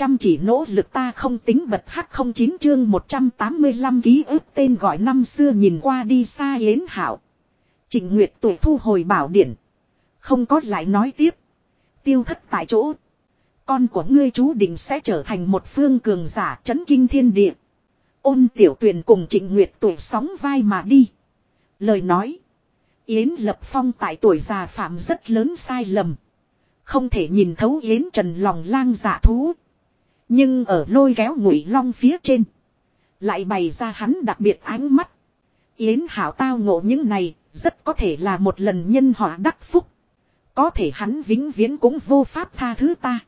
Chăm chỉ nỗ lực ta không tính bật hắc không chín chương 185 ký ức tên gọi năm xưa nhìn qua đi xa yến hảo. Trịnh Nguyệt tuổi thu hồi bảo điển. Không có lại nói tiếp. Tiêu thất tại chỗ. Con của ngươi chú định sẽ trở thành một phương cường giả chấn kinh thiên địa. Ôn tiểu tuyền cùng trịnh Nguyệt tuổi sóng vai mà đi. Lời nói. Yến Lập Phong tại tuổi già phạm rất lớn sai lầm. Không thể nhìn thấu Yến Trần lòng lang dạ thú. Nhưng ở lôi kéo ngụy long phía trên. Lại bày ra hắn đặc biệt ánh mắt. Yến Hảo tao ngộ những này, rất có thể là một lần nhân họa đắc phúc. Có thể hắn vĩnh viễn cũng vô pháp tha thứ ta.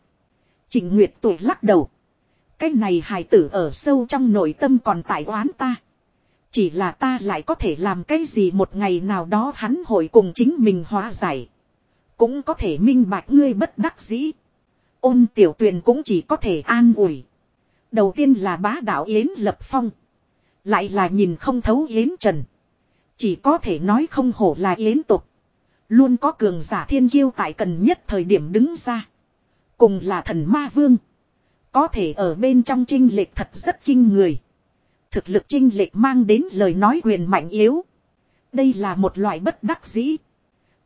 Trình Nguyệt tuổi lắc đầu. Cái này hài tử ở sâu trong nội tâm còn tại oán ta. Chỉ là ta lại có thể làm cái gì một ngày nào đó hắn hội cùng chính mình hóa giải. Cũng có thể minh bạch ngươi bất đắc dĩ. Ôn tiểu tuyền cũng chỉ có thể an ủi. Đầu tiên là bá đạo Yến Lập Phong. Lại là nhìn không thấu Yến Trần. Chỉ có thể nói không hổ là Yến tục. Luôn có cường giả thiên kiêu tại cần nhất thời điểm đứng ra. Cùng là thần ma vương. Có thể ở bên trong trinh lệch thật rất kinh người. Thực lực trinh lệch mang đến lời nói quyền mạnh yếu. Đây là một loại bất đắc dĩ.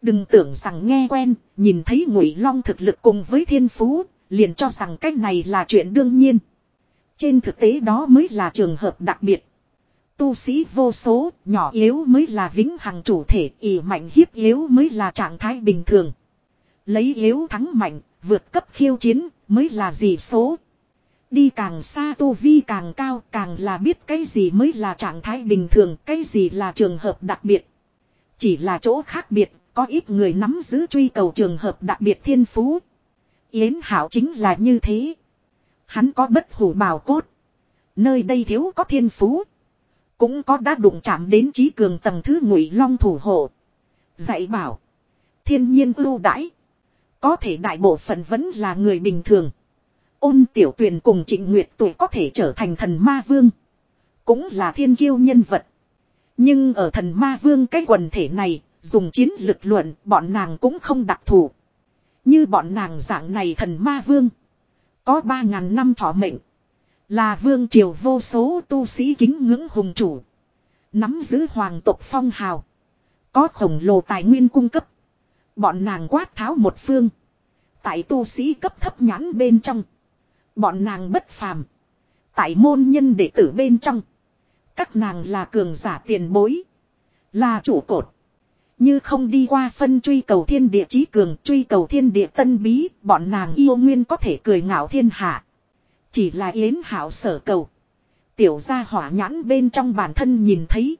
Đừng tưởng rằng nghe quen, nhìn thấy ngụy long thực lực cùng với thiên phú, liền cho rằng cái này là chuyện đương nhiên. Trên thực tế đó mới là trường hợp đặc biệt. Tu sĩ vô số, nhỏ yếu mới là vĩnh hằng chủ thể, ỉ mạnh hiếp yếu mới là trạng thái bình thường. Lấy yếu thắng mạnh, vượt cấp khiêu chiến, mới là gì số. Đi càng xa tu vi càng cao, càng là biết cái gì mới là trạng thái bình thường, cái gì là trường hợp đặc biệt. Chỉ là chỗ khác biệt, có ít người nắm giữ truy cầu trường hợp đặc biệt thiên phú. Yến Hảo chính là như thế. Hắn có bất hủ bào cốt. Nơi đây thiếu có thiên phú. Cũng có đã đụng chạm đến trí cường tầng thứ ngụy long thủ hộ. Dạy bảo. Thiên nhiên ưu đãi. Có thể đại bộ phận vẫn là người bình thường. Ôn tiểu tuyền cùng trịnh nguyệt tuổi có thể trở thành thần ma vương. Cũng là thiên kiêu nhân vật. Nhưng ở thần ma vương cái quần thể này, dùng chiến lực luận, bọn nàng cũng không đặc thù. Như bọn nàng dạng này thần ma vương. Có ba ngàn năm thọ mệnh. Là vương triều vô số tu sĩ kính ngưỡng hùng chủ. Nắm giữ hoàng tộc phong hào. Có khổng lồ tài nguyên cung cấp. Bọn nàng quát tháo một phương. Tại tu sĩ cấp thấp nhãn bên trong. Bọn nàng bất phàm. Tại môn nhân đệ tử bên trong. Các nàng là cường giả tiền bối. Là chủ cột. Như không đi qua phân truy cầu thiên địa trí cường, truy cầu thiên địa tân bí, bọn nàng yêu nguyên có thể cười ngạo thiên hạ. Chỉ là yến hảo sở cầu. Tiểu gia hỏa nhãn bên trong bản thân nhìn thấy.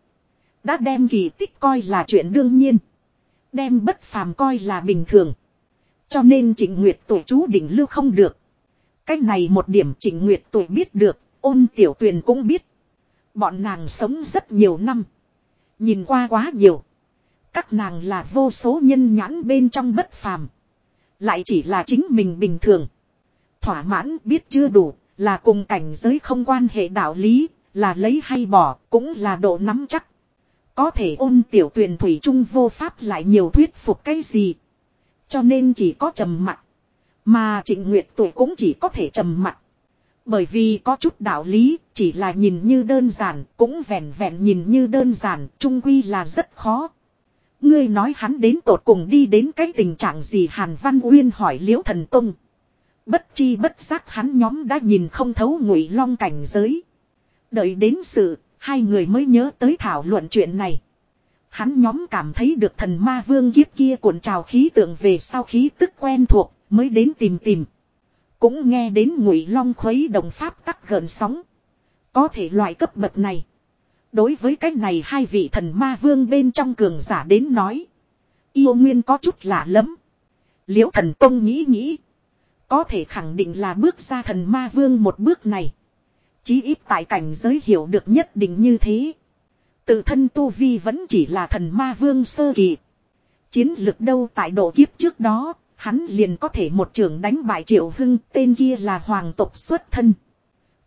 Đã đem kỳ tích coi là chuyện đương nhiên. Đem bất phàm coi là bình thường. Cho nên trịnh nguyệt tuổi chú định lưu không được. Cách này một điểm trịnh nguyệt tuổi biết được, ôn tiểu tuyền cũng biết. Bọn nàng sống rất nhiều năm. Nhìn qua quá nhiều. Các nàng là vô số nhân nhãn bên trong bất phàm. Lại chỉ là chính mình bình thường. Thỏa mãn biết chưa đủ, là cùng cảnh giới không quan hệ đạo lý, là lấy hay bỏ, cũng là độ nắm chắc. Có thể ôn tiểu tuyền thủy trung vô pháp lại nhiều thuyết phục cái gì. Cho nên chỉ có trầm mặt. Mà trịnh nguyệt tuổi cũng chỉ có thể trầm mặt. Bởi vì có chút đạo lý, chỉ là nhìn như đơn giản, cũng vẹn vẹn nhìn như đơn giản, trung quy là rất khó. Ngươi nói hắn đến tột cùng đi đến cái tình trạng gì Hàn Văn Uyên hỏi Liễu Thần Tông. Bất chi bất giác hắn nhóm đã nhìn không thấu ngụy long cảnh giới. Đợi đến sự, hai người mới nhớ tới thảo luận chuyện này. Hắn nhóm cảm thấy được thần ma vương kiếp kia cuộn trào khí tượng về sau khí tức quen thuộc, mới đến tìm tìm. Cũng nghe đến ngụy long khuấy đồng pháp tắc gần sóng. Có thể loại cấp bậc này. Đối với cái này hai vị thần ma vương bên trong cường giả đến nói. Yêu nguyên có chút lạ lắm. Liễu thần tông nghĩ nghĩ. Có thể khẳng định là bước ra thần ma vương một bước này. Chí ít tại cảnh giới hiểu được nhất định như thế. Tự thân Tu Vi vẫn chỉ là thần ma vương sơ kỳ. Chiến lực đâu tại độ kiếp trước đó, hắn liền có thể một trường đánh bại triệu hưng, tên kia là hoàng tộc xuất thân.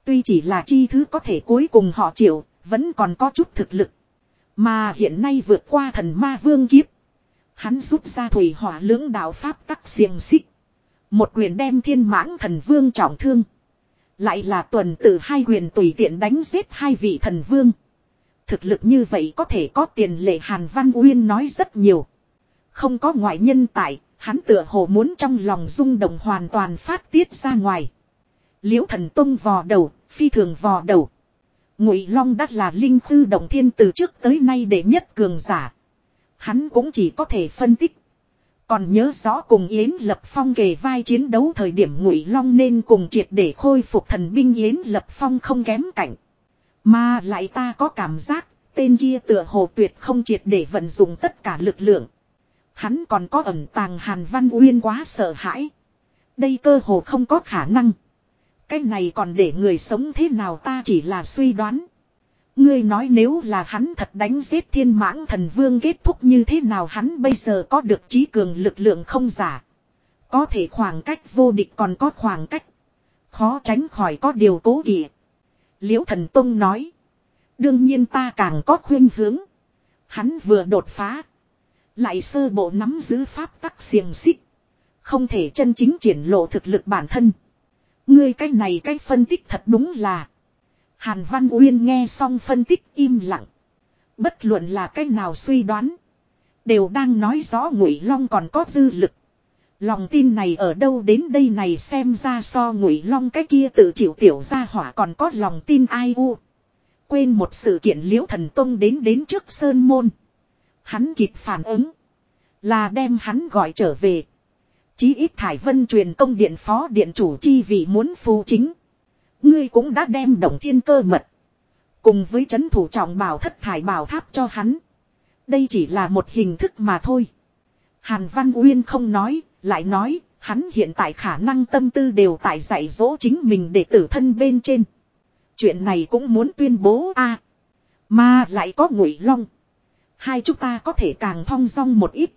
Tuy chỉ là chi thứ có thể cuối cùng họ triệu, vẫn còn có chút thực lực. Mà hiện nay vượt qua thần ma vương kiếp. Hắn rút ra thủy hỏa lưỡng đạo pháp tắc xiềng xích. Một quyền đem thiên mãng thần vương trọng thương. Lại là tuần tự hai quyền tùy tiện đánh giết hai vị thần vương. Thực lực như vậy có thể có tiền lệ Hàn Văn Uyên nói rất nhiều. Không có ngoại nhân tại, hắn tựa hồ muốn trong lòng rung động hoàn toàn phát tiết ra ngoài. Liễu thần tông vò đầu, phi thường vò đầu. Ngụy Long đắt là linh thư động thiên từ trước tới nay để nhất cường giả. Hắn cũng chỉ có thể phân tích. Còn nhớ rõ cùng Yến Lập Phong kề vai chiến đấu thời điểm Ngụy Long nên cùng triệt để khôi phục thần binh Yến Lập Phong không kém cảnh. Mà lại ta có cảm giác, tên kia tựa hồ tuyệt không triệt để vận dụng tất cả lực lượng. Hắn còn có ẩn tàng Hàn Văn Uyên quá sợ hãi. Đây cơ hồ không có khả năng. Cái này còn để người sống thế nào ta chỉ là suy đoán. Ngươi nói nếu là hắn thật đánh giết thiên mãng thần vương kết thúc như thế nào hắn bây giờ có được trí cường lực lượng không giả. Có thể khoảng cách vô địch còn có khoảng cách. Khó tránh khỏi có điều cố kỵ. Liễu thần Tông nói. Đương nhiên ta càng có khuyên hướng. Hắn vừa đột phá. Lại sơ bộ nắm giữ pháp tắc xiềng xích. Không thể chân chính triển lộ thực lực bản thân. Ngươi cái này cái phân tích thật đúng là. Hàn Văn Uyên nghe xong phân tích im lặng. Bất luận là cái nào suy đoán. Đều đang nói rõ Ngụy Long còn có dư lực. Lòng tin này ở đâu đến đây này xem ra so Ngụy Long cái kia tự chịu tiểu ra hỏa còn có lòng tin ai u. Quên một sự kiện liễu thần tông đến đến trước sơn môn. Hắn kịp phản ứng. Là đem hắn gọi trở về. Chí ít Thải Vân truyền công điện phó điện chủ chi vì muốn phù chính. Ngươi cũng đã đem đồng thiên cơ mật. Cùng với chấn thủ trọng bảo thất thải bảo tháp cho hắn. Đây chỉ là một hình thức mà thôi. Hàn Văn Uyên không nói, lại nói, hắn hiện tại khả năng tâm tư đều tại dạy dỗ chính mình để tử thân bên trên. Chuyện này cũng muốn tuyên bố a Mà lại có ngụy long. Hai chúng ta có thể càng thong dong một ít.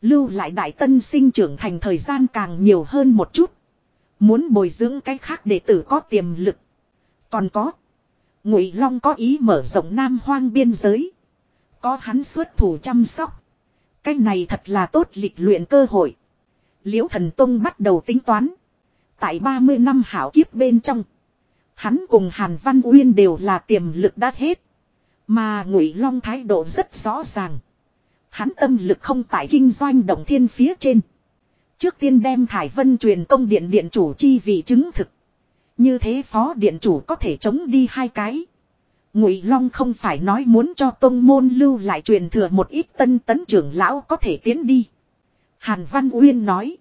Lưu lại đại tân sinh trưởng thành thời gian càng nhiều hơn một chút. Muốn bồi dưỡng cái khác để tử có tiềm lực. Còn có. Ngụy Long có ý mở rộng Nam Hoang biên giới. Có hắn xuất thủ chăm sóc. Cái này thật là tốt lịch luyện cơ hội. Liễu Thần Tông bắt đầu tính toán. Tại 30 năm hảo kiếp bên trong. Hắn cùng Hàn Văn Uyên đều là tiềm lực đã hết. Mà Ngụy Long thái độ rất rõ ràng. Hắn tâm lực không tại kinh doanh động thiên phía trên. Trước tiên đem Thải Vân truyền công điện điện chủ chi vị chứng thực. Như thế phó điện chủ có thể chống đi hai cái. Ngụy Long không phải nói muốn cho tông môn lưu lại truyền thừa một ít tân tấn trưởng lão có thể tiến đi. Hàn Văn Uyên nói.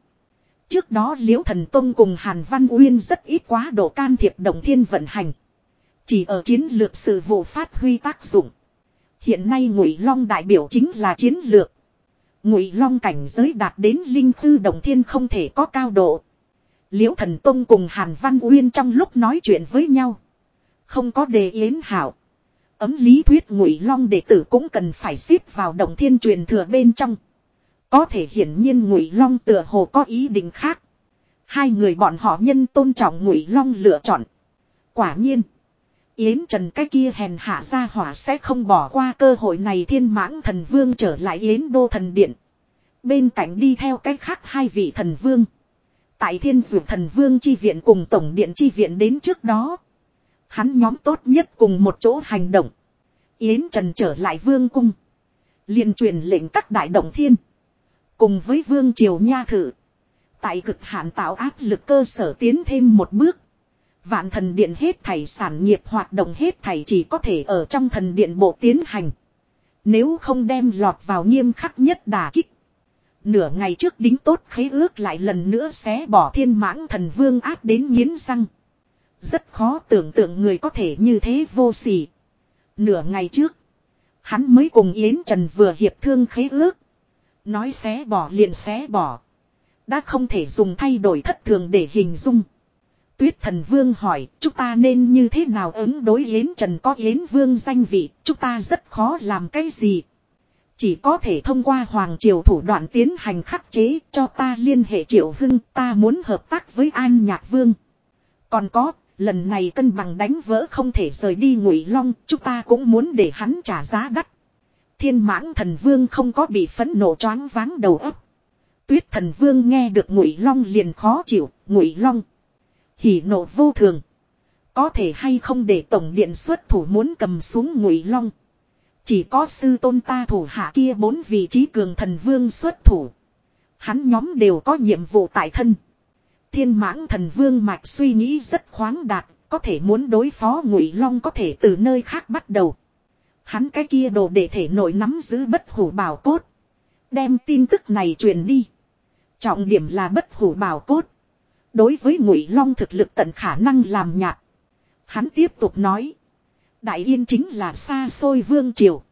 Trước đó Liễu Thần Tông cùng Hàn Văn Uyên rất ít quá độ can thiệp động thiên vận hành. Chỉ ở chiến lược sự vụ phát huy tác dụng. Hiện nay Ngụy Long đại biểu chính là chiến lược. Ngụy Long cảnh giới đạt đến linh tư đồng thiên không thể có cao độ. Liễu Thần Tông cùng Hàn Văn Uyên trong lúc nói chuyện với nhau, không có đề yến hảo. Ấm lý thuyết Ngụy Long đệ tử cũng cần phải xếp vào đồng thiên truyền thừa bên trong. Có thể hiển nhiên Ngụy Long tựa hồ có ý định khác. Hai người bọn họ nhân tôn trọng Ngụy Long lựa chọn. Quả nhiên, Yến Trần cái kia hèn hạ ra hỏa sẽ không bỏ qua cơ hội này thiên mãng thần vương trở lại Yến Đô thần điện. Bên cạnh đi theo cách khác hai vị thần vương. Tại thiên dụ thần vương chi viện cùng tổng điện chi viện đến trước đó. Hắn nhóm tốt nhất cùng một chỗ hành động. Yến Trần trở lại vương cung. liền truyền lệnh các đại động thiên. Cùng với vương triều nha thử. Tại cực hạn tạo áp lực cơ sở tiến thêm một bước. Vạn thần điện hết thảy sản nghiệp hoạt động hết thảy chỉ có thể ở trong thần điện bộ tiến hành. Nếu không đem lọt vào nghiêm khắc nhất đà kích. Nửa ngày trước đính tốt khế ước lại lần nữa xé bỏ thiên mãng thần vương áp đến nghiến răng. Rất khó tưởng tượng người có thể như thế vô sỉ. Nửa ngày trước. Hắn mới cùng Yến Trần vừa hiệp thương khế ước. Nói xé bỏ liền xé bỏ. Đã không thể dùng thay đổi thất thường để hình dung. Tuyết thần vương hỏi, chúng ta nên như thế nào ứng đối Yến Trần có Yến vương danh vị, chúng ta rất khó làm cái gì. Chỉ có thể thông qua Hoàng Triều thủ đoạn tiến hành khắc chế cho ta liên hệ Triệu Hưng, ta muốn hợp tác với An Nhạc Vương. Còn có, lần này cân bằng đánh vỡ không thể rời đi Ngụy Long, chúng ta cũng muốn để hắn trả giá đắt. Thiên mãng thần vương không có bị phẫn nộ choáng váng đầu óc. Tuyết thần vương nghe được Ngụy Long liền khó chịu, Ngụy Long hỉ nộ vô thường. Có thể hay không để tổng điện xuất thủ muốn cầm xuống ngụy long. Chỉ có sư tôn ta thủ hạ kia bốn vị trí cường thần vương xuất thủ. Hắn nhóm đều có nhiệm vụ tại thân. Thiên mãng thần vương mạch suy nghĩ rất khoáng đạt, có thể muốn đối phó ngụy long có thể từ nơi khác bắt đầu. Hắn cái kia đồ để thể nội nắm giữ bất hủ bảo cốt. Đem tin tức này truyền đi. Trọng điểm là bất hủ bảo cốt. Đối với ngụy long thực lực tận khả năng làm nhạt. Hắn tiếp tục nói. Đại yên chính là xa xôi vương triều.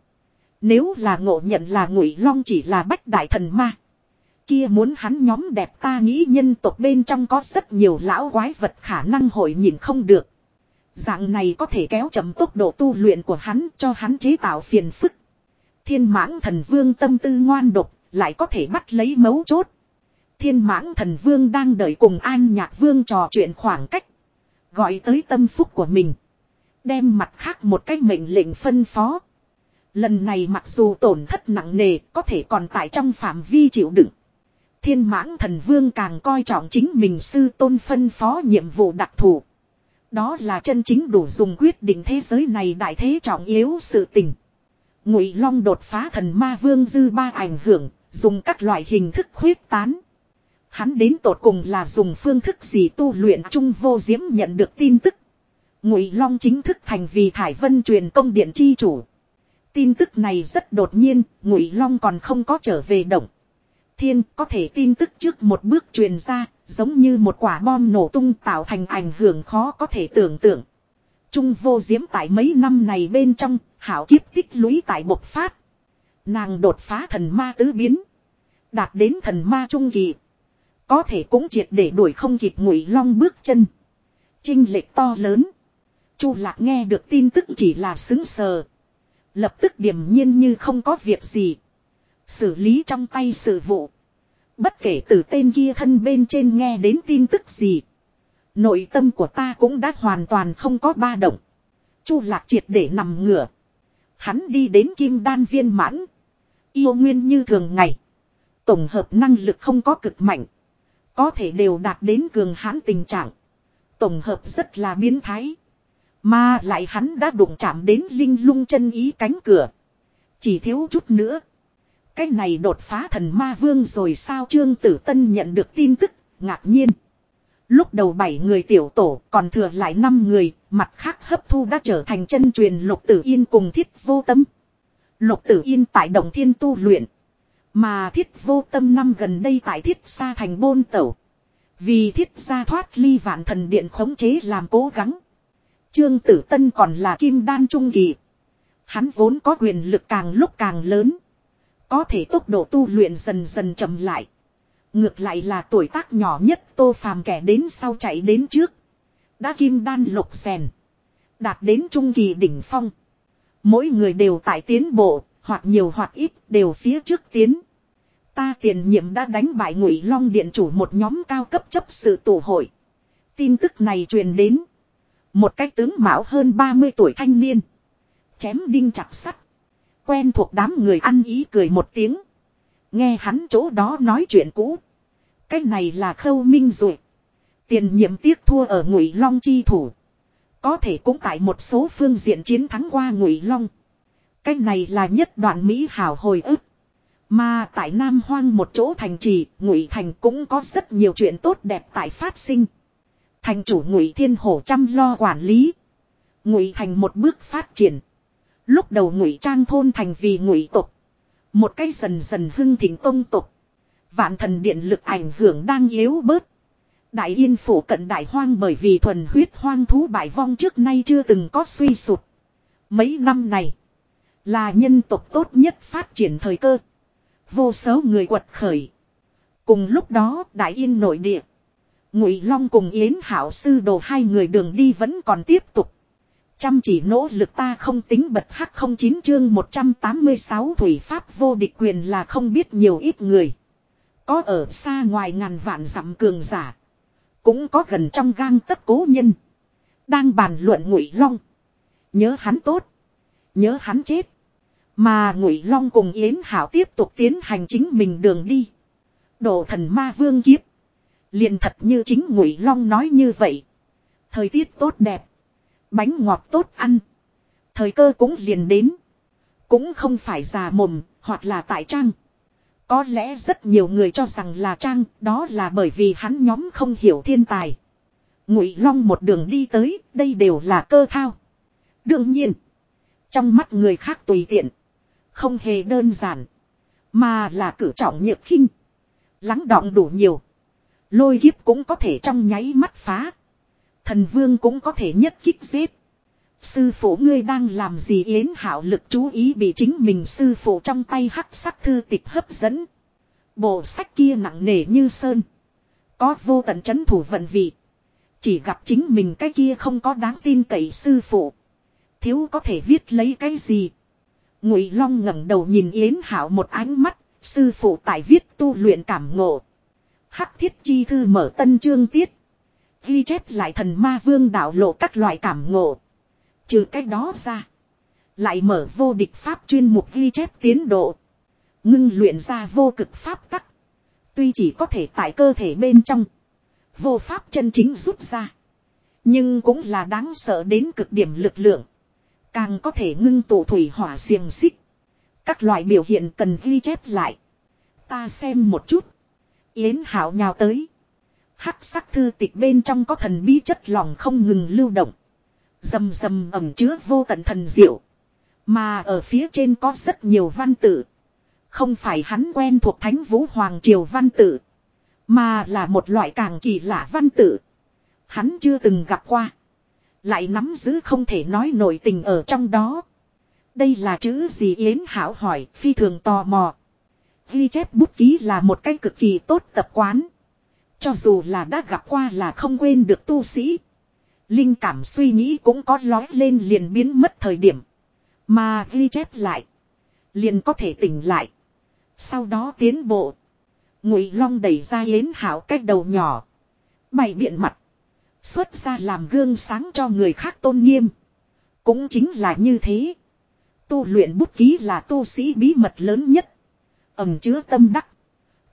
Nếu là ngộ nhận là ngụy long chỉ là bách đại thần ma. Kia muốn hắn nhóm đẹp ta nghĩ nhân tộc bên trong có rất nhiều lão quái vật khả năng hội nhìn không được. Dạng này có thể kéo chậm tốc độ tu luyện của hắn cho hắn chế tạo phiền phức. Thiên mãng thần vương tâm tư ngoan độc, lại có thể bắt lấy mấu chốt. Thiên mãng thần vương đang đợi cùng an nhạc vương trò chuyện khoảng cách. Gọi tới tâm phúc của mình. Đem mặt khác một cách mệnh lệnh phân phó. Lần này mặc dù tổn thất nặng nề có thể còn tại trong phạm vi chịu đựng. Thiên mãng thần vương càng coi trọng chính mình sư tôn phân phó nhiệm vụ đặc thù. Đó là chân chính đủ dùng quyết định thế giới này đại thế trọng yếu sự tình. Ngụy Long đột phá thần ma vương dư ba ảnh hưởng, dùng các loại hình thức khuyết tán. Hắn đến tột cùng là dùng phương thức gì tu luyện trung vô diễm nhận được tin tức. Ngụy Long chính thức thành vì Thải Vân truyền công điện chi chủ. Tin tức này rất đột nhiên, Ngụy Long còn không có trở về động. Thiên có thể tin tức trước một bước truyền ra, giống như một quả bom nổ tung tạo thành ảnh hưởng khó có thể tưởng tượng. Trung vô diễm tại mấy năm này bên trong, hảo kiếp tích lũy tại bộc phát. Nàng đột phá thần ma tứ biến. Đạt đến thần ma trung kỳ. Có thể cũng triệt để đuổi không kịp ngụy long bước chân. Trinh lệch to lớn. Chu lạc nghe được tin tức chỉ là xứng sờ. Lập tức điềm nhiên như không có việc gì. Xử lý trong tay sự vụ. Bất kể từ tên kia thân bên trên nghe đến tin tức gì. Nội tâm của ta cũng đã hoàn toàn không có ba động. Chu lạc triệt để nằm ngửa. Hắn đi đến kim đan viên mãn. Yêu nguyên như thường ngày. Tổng hợp năng lực không có cực mạnh. Có thể đều đạt đến cường hãn tình trạng. Tổng hợp rất là biến thái. Mà lại hắn đã đụng chạm đến linh lung chân ý cánh cửa. Chỉ thiếu chút nữa. Cái này đột phá thần ma vương rồi sao Trương Tử Tân nhận được tin tức, ngạc nhiên. Lúc đầu bảy người tiểu tổ còn thừa lại năm người, mặt khác hấp thu đã trở thành chân truyền lục tử yên cùng thiết vô tâm. Lục tử yên tại đồng thiên tu luyện. Mà thiết vô tâm năm gần đây tại thiết xa thành bôn tẩu. Vì thiết xa thoát ly vạn thần điện khống chế làm cố gắng. Trương Tử Tân còn là kim đan trung kỳ. Hắn vốn có quyền lực càng lúc càng lớn. Có thể tốc độ tu luyện dần dần chậm lại. Ngược lại là tuổi tác nhỏ nhất tô phàm kẻ đến sau chạy đến trước. Đã kim đan lục rèn. Đạt đến trung kỳ đỉnh phong. Mỗi người đều tại tiến bộ, hoặc nhiều hoặc ít đều phía trước tiến. Ta tiền nhiệm đã đánh bại ngụy long điện chủ một nhóm cao cấp chấp sự tổ hội. Tin tức này truyền đến. Một cách tướng mạo hơn 30 tuổi thanh niên. Chém đinh chặt sắt. Quen thuộc đám người ăn ý cười một tiếng. Nghe hắn chỗ đó nói chuyện cũ. Cái này là khâu minh rồi. Tiền nhiệm tiếc thua ở ngụy long chi thủ. Có thể cũng tại một số phương diện chiến thắng qua ngụy long. Cái này là nhất đoạn Mỹ hảo hồi ức. Mà tại Nam Hoang một chỗ thành trì, Ngụy Thành cũng có rất nhiều chuyện tốt đẹp tại phát sinh. Thành chủ Ngụy Thiên Hổ chăm lo quản lý. Ngụy Thành một bước phát triển. Lúc đầu Ngụy Trang thôn thành vì Ngụy tộc, một cái dần dần hưng thịnh tông tộc. Vạn thần điện lực ảnh hưởng đang yếu bớt. Đại yên phủ cận đại hoang bởi vì thuần huyết hoang thú bại vong trước nay chưa từng có suy sụt. Mấy năm này là nhân tộc tốt nhất phát triển thời cơ. Vô số người quật khởi. Cùng lúc đó, đại yên nội địa. Ngụy Long cùng Yến Hảo sư đồ hai người đường đi vẫn còn tiếp tục. Chăm chỉ nỗ lực ta không tính bật hắc không chín chương 186 thủy pháp vô địch quyền là không biết nhiều ít người. Có ở xa ngoài ngàn vạn dặm cường giả. Cũng có gần trong gang tất cố nhân. Đang bàn luận ngụy long. Nhớ hắn tốt. Nhớ hắn chết. Mà Ngụy Long cùng Yến Hảo tiếp tục tiến hành chính mình đường đi. độ thần ma vương kiếp. liền thật như chính Ngụy Long nói như vậy. Thời tiết tốt đẹp. Bánh ngọt tốt ăn. Thời cơ cũng liền đến. Cũng không phải già mồm, hoặc là tại trang. Có lẽ rất nhiều người cho rằng là trang, đó là bởi vì hắn nhóm không hiểu thiên tài. Ngụy Long một đường đi tới, đây đều là cơ thao. Đương nhiên, trong mắt người khác tùy tiện, không hề đơn giản, mà là cử trọng nhược khinh. Lắng đọng đủ nhiều, lôi kiếp cũng có thể trong nháy mắt phá. Thần vương cũng có thể nhất kích giết. Sư phụ ngươi đang làm gì yến hảo lực chú ý bị chính mình sư phụ trong tay hắc sắc thư tịch hấp dẫn. Bộ sách kia nặng nề như sơn. Có vô tận chấn thủ vận vị. Chỉ gặp chính mình cái kia không có đáng tin cậy sư phụ. Thiếu có thể viết lấy cái gì. Ngụy Long ngẩng đầu nhìn Yến Hảo một ánh mắt, sư phụ tại viết tu luyện cảm ngộ. Hắc thiết chi thư mở tân chương tiết. Ghi chép lại thần ma vương đạo lộ các loại cảm ngộ. Trừ cái đó ra. Lại mở vô địch pháp chuyên mục ghi chép tiến độ. Ngưng luyện ra vô cực pháp tắc. Tuy chỉ có thể tại cơ thể bên trong. Vô pháp chân chính rút ra. Nhưng cũng là đáng sợ đến cực điểm lực lượng. Càng có thể ngưng tụ thủy hỏa xiềng xích. Các loại biểu hiện cần ghi chép lại. Ta xem một chút. Yến Hảo nhào tới. Hắc sắc thư tịch bên trong có thần bí chất lỏng không ngừng lưu động. Dầm dầm ẩm chứa vô tận thần diệu. Mà ở phía trên có rất nhiều văn tự. Không phải hắn quen thuộc thánh vũ hoàng triều văn tự. Mà là một loại càng kỳ lạ văn tự. Hắn chưa từng gặp qua. Lại nắm giữ không thể nói nổi tình ở trong đó. Đây là chữ gì Yến Hảo hỏi, phi thường tò mò. Ghi chép bút ký là một cái cực kỳ tốt tập quán. Cho dù là đã gặp qua là không quên được tu sĩ. Linh cảm suy nghĩ cũng có lói lên liền biến mất thời điểm. Mà ghi chép lại. Liền có thể tỉnh lại. Sau đó tiến bộ. Ngụy Long đẩy ra yến hảo cách đầu nhỏ. Bày biện mặt. Xuất ra làm gương sáng cho người khác tôn nghiêm. Cũng chính là như thế. Tu luyện bút ký là tu sĩ bí mật lớn nhất. Ẩm chứa tâm đắc.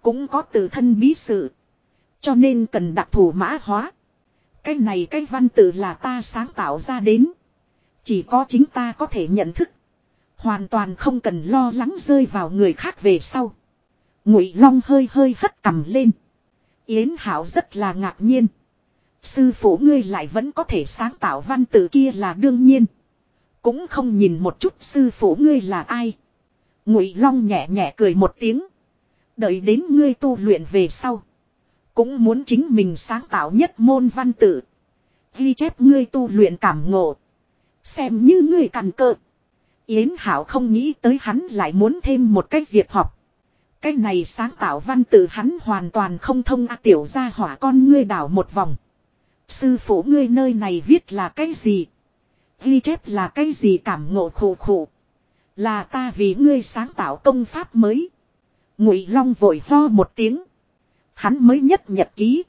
Cũng có từ thân bí sự. Cho nên cần đặc thù mã hóa. Cái này cái văn tự là ta sáng tạo ra đến. Chỉ có chính ta có thể nhận thức. Hoàn toàn không cần lo lắng rơi vào người khác về sau. Ngụy Long hơi hơi hất cầm lên. Yến Hảo rất là ngạc nhiên. Sư phụ ngươi lại vẫn có thể sáng tạo văn tự kia là đương nhiên. Cũng không nhìn một chút sư phụ ngươi là ai. Ngụy Long nhẹ nhẹ cười một tiếng. Đợi đến ngươi tu luyện về sau. Cũng muốn chính mình sáng tạo nhất môn văn tự. Ghi chép ngươi tu luyện cảm ngộ. Xem như ngươi cằn cợt. Yến Hảo không nghĩ tới hắn lại muốn thêm một cái việc học. Cái này sáng tạo văn tự hắn hoàn toàn không thông a tiểu gia hỏa con ngươi đảo một vòng. Sư phụ ngươi nơi này viết là cái gì? Ghi chép là cái gì cảm ngộ khổ khổ? Là ta vì ngươi sáng tạo công pháp mới. Ngụy Long vội ho một tiếng. Hắn mới nhất nhật ký.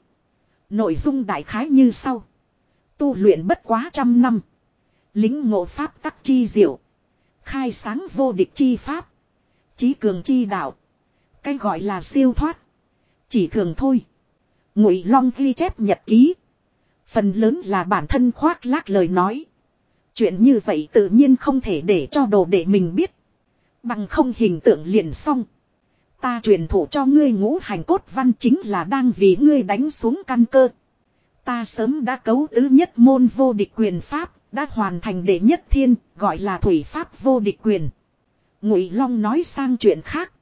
Nội dung đại khái như sau. Tu luyện bất quá trăm năm. Lính ngộ pháp tắc chi diệu. Khai sáng vô địch chi pháp. Chí cường chi đạo. Cái gọi là siêu thoát. Chỉ thường thôi. Ngụy Long ghi chép nhật ký. Phần lớn là bản thân khoác lác lời nói. Chuyện như vậy tự nhiên không thể để cho đồ để mình biết. Bằng không hình tượng liền xong. Ta truyền thụ cho ngươi ngũ hành cốt văn chính là đang vì ngươi đánh xuống căn cơ. Ta sớm đã cấu tứ nhất môn vô địch quyền pháp, đã hoàn thành đệ nhất thiên, gọi là thủy pháp vô địch quyền. Ngụy Long nói sang chuyện khác.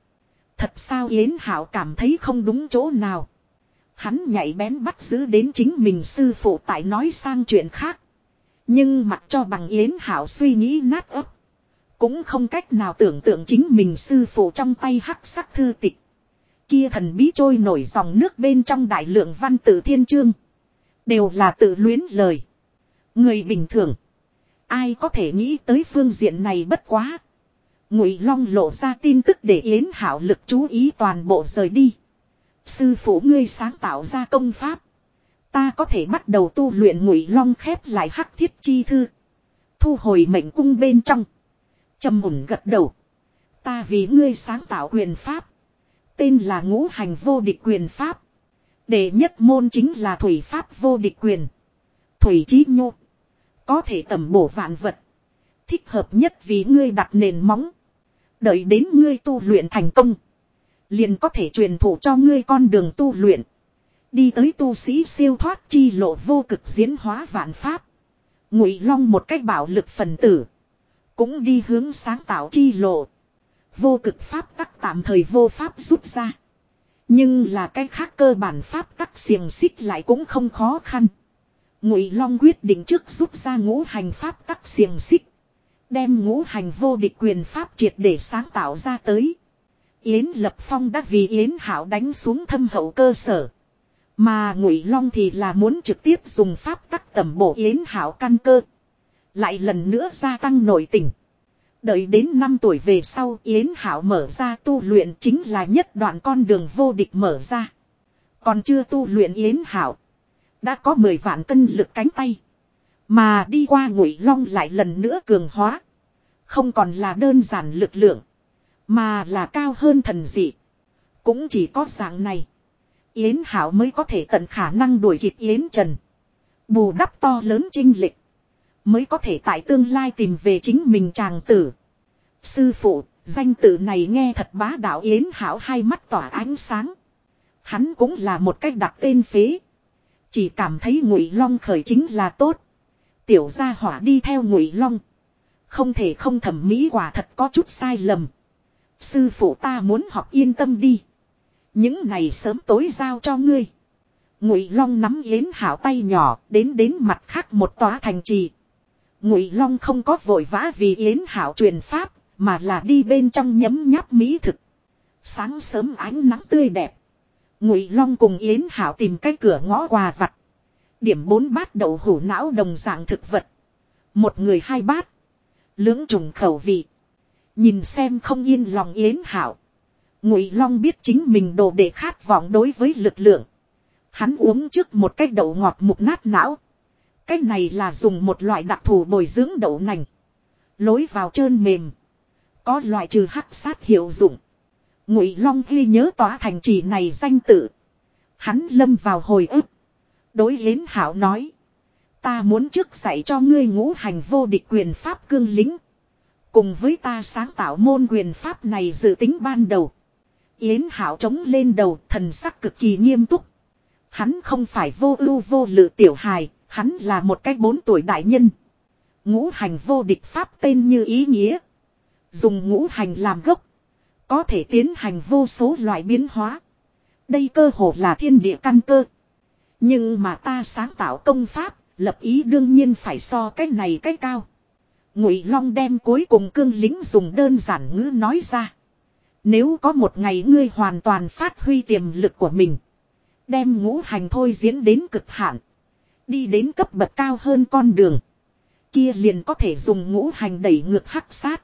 Thật sao Yến Hảo cảm thấy không đúng chỗ nào. Hắn nhảy bén bắt giữ đến chính mình sư phụ tại nói sang chuyện khác. Nhưng mặc cho bằng Yến Hảo suy nghĩ nát ấp. Cũng không cách nào tưởng tượng chính mình sư phụ trong tay hắc sắc thư tịch. Kia thần bí trôi nổi dòng nước bên trong đại lượng văn tự thiên chương. Đều là tự luyến lời. Người bình thường. Ai có thể nghĩ tới phương diện này bất quá. Ngụy Long lộ ra tin tức để Yến Hảo lực chú ý toàn bộ rời đi. Sư phụ ngươi sáng tạo ra công pháp. Ta có thể bắt đầu tu luyện Ngụy Long khép lại hắc thiết chi thư. Thu hồi mệnh cung bên trong trầm mùn gật đầu. Ta vì ngươi sáng tạo quyền pháp. Tên là ngũ hành vô địch quyền pháp. Đệ nhất môn chính là thủy pháp vô địch quyền. Thủy trí nhô. Có thể tầm bổ vạn vật. Thích hợp nhất vì ngươi đặt nền móng. Đợi đến ngươi tu luyện thành công. Liền có thể truyền thụ cho ngươi con đường tu luyện. Đi tới tu sĩ siêu thoát chi lộ vô cực diễn hóa vạn pháp. Ngụy Long một cách bảo lực phần tử. Cũng đi hướng sáng tạo chi lộ. Vô cực pháp tắc tạm thời vô pháp rút ra. Nhưng là cái khác cơ bản pháp tắc xiềng xích lại cũng không khó khăn. Ngụy Long quyết định trước rút ra ngũ hành pháp tắc xiềng xích. Đem ngũ hành vô địch quyền pháp triệt để sáng tạo ra tới. Yến Lập Phong đã vì Yến Hảo đánh xuống thâm hậu cơ sở. Mà Ngụy Long thì là muốn trực tiếp dùng pháp tắc tẩm bổ Yến Hảo căn cơ. Lại lần nữa gia tăng nội tình. Đợi đến 5 tuổi về sau, Yến Hảo mở ra tu luyện chính là nhất đoạn con đường vô địch mở ra. Còn chưa tu luyện Yến Hảo. Đã có 10 vạn cân lực cánh tay. Mà đi qua ngụy long lại lần nữa cường hóa. Không còn là đơn giản lực lượng. Mà là cao hơn thần dị. Cũng chỉ có dạng này. Yến Hảo mới có thể tận khả năng đuổi kịp Yến Trần. Bù đắp to lớn trinh lịch. Mới có thể tại tương lai tìm về chính mình chàng tử. Sư phụ, danh tử này nghe thật bá đạo Yến Hảo hai mắt tỏa ánh sáng. Hắn cũng là một cách đặt tên phế. Chỉ cảm thấy ngụy long khởi chính là tốt. Tiểu gia hỏa đi theo ngụy long. Không thể không thẩm mỹ quả thật có chút sai lầm. Sư phụ ta muốn học yên tâm đi. Những này sớm tối giao cho ngươi. Ngụy Long nắm yến hảo tay nhỏ đến đến mặt khác một tòa thành trì. Ngụy Long không có vội vã vì yến hảo truyền pháp, mà là đi bên trong nhấm nháp mỹ thực. Sáng sớm ánh nắng tươi đẹp. Ngụy Long cùng yến hảo tìm cái cửa ngõ quà vặt. Điểm bốn bát đậu hủ não đồng dạng thực vật. Một người hai bát. Lưỡng trùng khẩu vị. Nhìn xem không yên lòng yến hảo. Ngụy Long biết chính mình đồ để khát vọng đối với lực lượng. Hắn uống trước một cái đậu ngọt mục nát não. Cái này là dùng một loại đặc thù bồi dưỡng đậu nành. Lối vào trơn mềm. Có loại trừ hắc sát hiệu dụng. Ngụy Long ghi nhớ tòa thành trì này danh tự. Hắn lâm vào hồi ức. Đối Yến Hảo nói. Ta muốn trước dạy cho ngươi ngũ hành vô địch quyền pháp cương lính. Cùng với ta sáng tạo môn quyền pháp này dự tính ban đầu. Yến Hảo chống lên đầu thần sắc cực kỳ nghiêm túc. Hắn không phải vô ưu vô lự tiểu hài, hắn là một cái bốn tuổi đại nhân. Ngũ hành vô địch pháp tên như ý nghĩa. Dùng ngũ hành làm gốc. Có thể tiến hành vô số loại biến hóa. Đây cơ hồ là thiên địa căn cơ. Nhưng mà ta sáng tạo công pháp, lập ý đương nhiên phải so cái này cái cao. Ngụy Long đem cuối cùng cương lính dùng đơn giản ngữ nói ra. Nếu có một ngày ngươi hoàn toàn phát huy tiềm lực của mình. Đem ngũ hành thôi diễn đến cực hạn. Đi đến cấp bậc cao hơn con đường. Kia liền có thể dùng ngũ hành đẩy ngược hắc sát.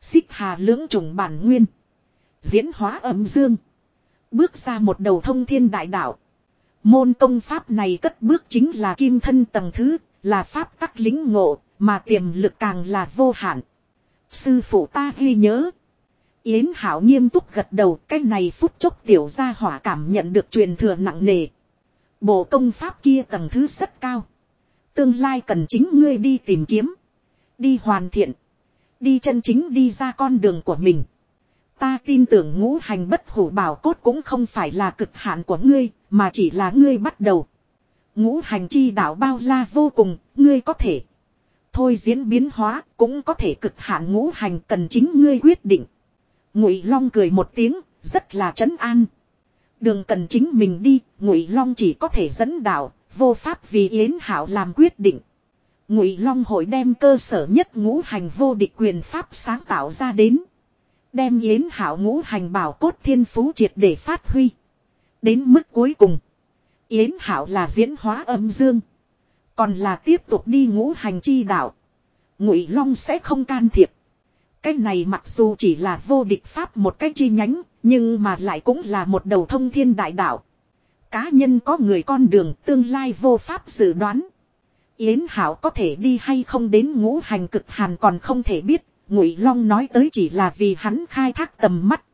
Xích hà lưỡng trùng bản nguyên. Diễn hóa âm dương. Bước ra một đầu thông thiên đại đạo. Môn công pháp này cất bước chính là kim thân tầng thứ, là pháp tắc lính ngộ, mà tiềm lực càng là vô hạn. Sư phụ ta ghi nhớ. Yến Hảo nghiêm túc gật đầu, cái này phút chốc tiểu gia hỏa cảm nhận được truyền thừa nặng nề. Bộ công pháp kia tầng thứ rất cao. Tương lai cần chính ngươi đi tìm kiếm. Đi hoàn thiện. Đi chân chính đi ra con đường của mình. Ta tin tưởng ngũ hành bất hủ bảo cốt cũng không phải là cực hạn của ngươi, mà chỉ là ngươi bắt đầu. Ngũ hành chi đạo bao la vô cùng, ngươi có thể. Thôi diễn biến hóa, cũng có thể cực hạn ngũ hành cần chính ngươi quyết định. Ngụy Long cười một tiếng, rất là trấn an. Đường cần chính mình đi, Ngụy Long chỉ có thể dẫn đạo, vô pháp vì Yến Hảo làm quyết định. Ngụy Long hội đem cơ sở nhất ngũ hành vô địch quyền pháp sáng tạo ra đến. Đem Yến Hảo ngũ hành bảo cốt thiên phú triệt để phát huy. Đến mức cuối cùng. Yến Hảo là diễn hóa âm dương. Còn là tiếp tục đi ngũ hành chi đạo. Ngụy Long sẽ không can thiệp. Cái này mặc dù chỉ là vô địch pháp một cái chi nhánh. Nhưng mà lại cũng là một đầu thông thiên đại đạo. Cá nhân có người con đường tương lai vô pháp dự đoán. Yến Hảo có thể đi hay không đến ngũ hành cực hàn còn không thể biết. Ngụy Long nói tới chỉ là vì hắn khai thác tầm mắt.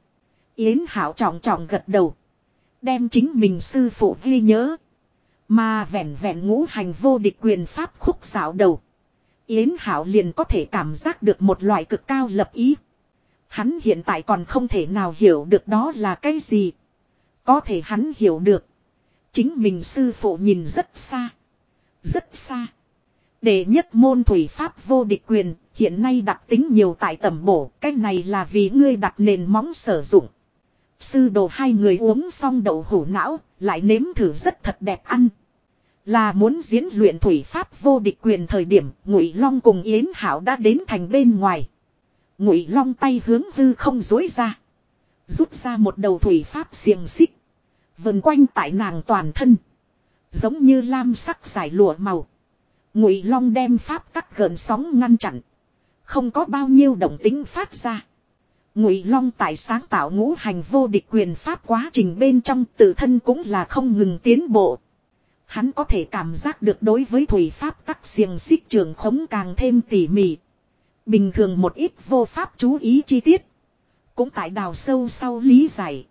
Yến Hảo trọng trọng gật đầu. Đem chính mình sư phụ ghi nhớ. Mà vẹn vẹn ngũ hành vô địch quyền pháp khúc xảo đầu. Yến Hảo liền có thể cảm giác được một loại cực cao lập ý. Hắn hiện tại còn không thể nào hiểu được đó là cái gì. Có thể hắn hiểu được. Chính mình sư phụ nhìn rất xa. Rất xa. Để nhất môn thủy pháp vô địch quyền, hiện nay đặc tính nhiều tại tầm bổ, cái này là vì ngươi đặt nền móng sử dụng. Sư đồ hai người uống xong đậu hủ não, lại nếm thử rất thật đẹp ăn. Là muốn diễn luyện thủy pháp vô địch quyền thời điểm, Ngụy Long cùng Yến Hảo đã đến thành bên ngoài. Ngụy Long tay hướng hư không dối ra, rút ra một đầu thủy pháp xiềng xích, vần quanh tại nàng toàn thân, giống như lam sắc giải lụa màu. Ngụy Long đem pháp tắc gần sóng ngăn chặn, không có bao nhiêu động tính phát ra. Ngụy Long tại sáng tạo ngũ hành vô địch quyền pháp quá trình bên trong tự thân cũng là không ngừng tiến bộ. Hắn có thể cảm giác được đối với thủy pháp tắc xiềng xích trường khống càng thêm tỉ mỉ. Bình thường một ít vô pháp chú ý chi tiết. Cũng tại đào sâu sau lý giải.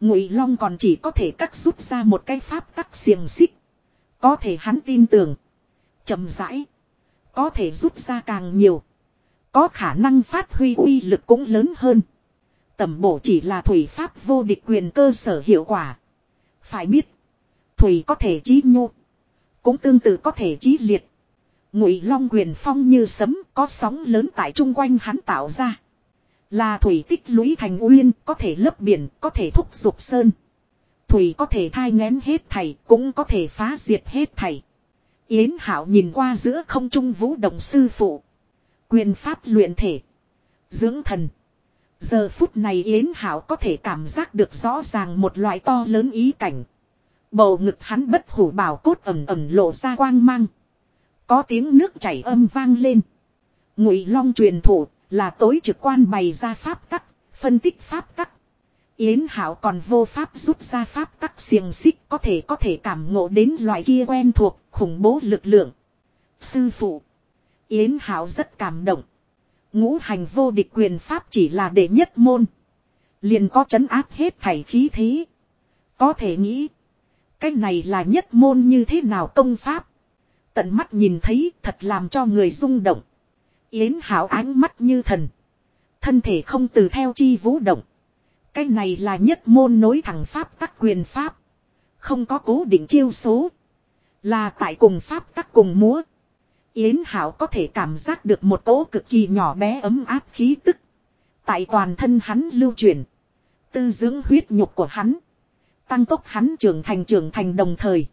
Ngụy Long còn chỉ có thể cắt rút ra một cái pháp tắc xiềng xích. Có thể hắn tin tưởng. chậm rãi. Có thể rút ra càng nhiều. Có khả năng phát huy uy lực cũng lớn hơn. Tẩm bổ chỉ là thủy pháp vô địch quyền cơ sở hiệu quả. Phải biết. Thủy có thể chí nhu. Cũng tương tự có thể chí liệt. Ngụy long quyền phong như sấm có sóng lớn tại chung quanh hắn tạo ra. Là thủy tích lũy thành uyên, có thể lấp biển, có thể thúc dục sơn. Thủy có thể thai ngén hết thảy, cũng có thể phá diệt hết thảy. Yến Hảo nhìn qua giữa không trung vũ động sư phụ. Quyền pháp luyện thể. Dưỡng thần. Giờ phút này Yến Hảo có thể cảm giác được rõ ràng một loại to lớn ý cảnh. Bầu ngực hắn bất hủ bảo cốt ẩm ẩm lộ ra quang mang. Có tiếng nước chảy âm vang lên. Ngụy Long truyền thủ là tối trực quan bày ra pháp tắc, phân tích pháp tắc. Yến Hảo còn vô pháp rút ra pháp tắc xiềng xích có thể có thể cảm ngộ đến loại kia quen thuộc, khủng bố lực lượng. Sư phụ. Yến Hảo rất cảm động. Ngũ hành vô địch quyền pháp chỉ là đệ nhất môn. Liền có chấn áp hết thảy khí thế. Có thể nghĩ. Cái này là nhất môn như thế nào công pháp. Tận mắt nhìn thấy thật làm cho người rung động. Yến Hảo ánh mắt như thần. Thân thể không từ theo chi vũ động. Cái này là nhất môn nối thẳng pháp tắc quyền pháp. Không có cố định chiêu số. Là tại cùng pháp tắc cùng múa. Yến Hảo có thể cảm giác được một cỗ cực kỳ nhỏ bé ấm áp khí tức. Tại toàn thân hắn lưu truyền. Tư dưỡng huyết nhục của hắn. Tăng tốc hắn trưởng thành trưởng thành đồng thời.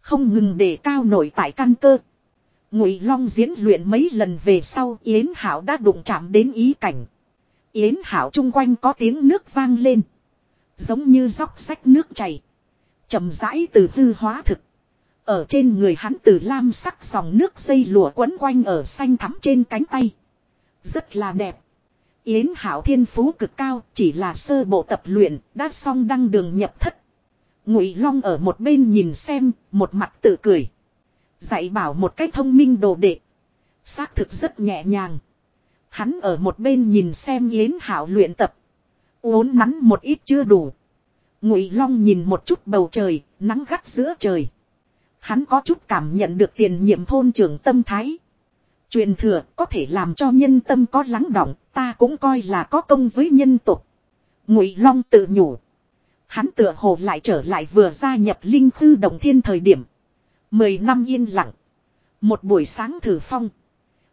Không ngừng để cao nổi tại căn cơ. Ngụy Long diễn luyện mấy lần về sau, Yến Hảo đã đụng chạm đến ý cảnh. Yến Hảo chung quanh có tiếng nước vang lên. Giống như dốc sách nước chảy. chậm rãi từ hư hóa thực. Ở trên người hắn từ lam sắc dòng nước dây lụa quấn quanh ở xanh thắm trên cánh tay. Rất là đẹp. Yến Hảo thiên phú cực cao, chỉ là sơ bộ tập luyện, đã xong đăng đường nhập thất. Ngụy Long ở một bên nhìn xem, một mặt tự cười. Dạy bảo một cách thông minh đồ đệ. Xác thực rất nhẹ nhàng. Hắn ở một bên nhìn xem Yến Hảo luyện tập. Uốn nắn một ít chưa đủ. Ngụy Long nhìn một chút bầu trời, nắng gắt giữa trời. Hắn có chút cảm nhận được tiền nhiệm thôn trưởng tâm thái. Truyền thừa có thể làm cho nhân tâm có lắng động, ta cũng coi là có công với nhân tục. Ngụy Long tự nhủ. Hắn tựa hồ lại trở lại vừa gia nhập linh khư đồng thiên thời điểm. Mười năm yên lặng. Một buổi sáng thử phong.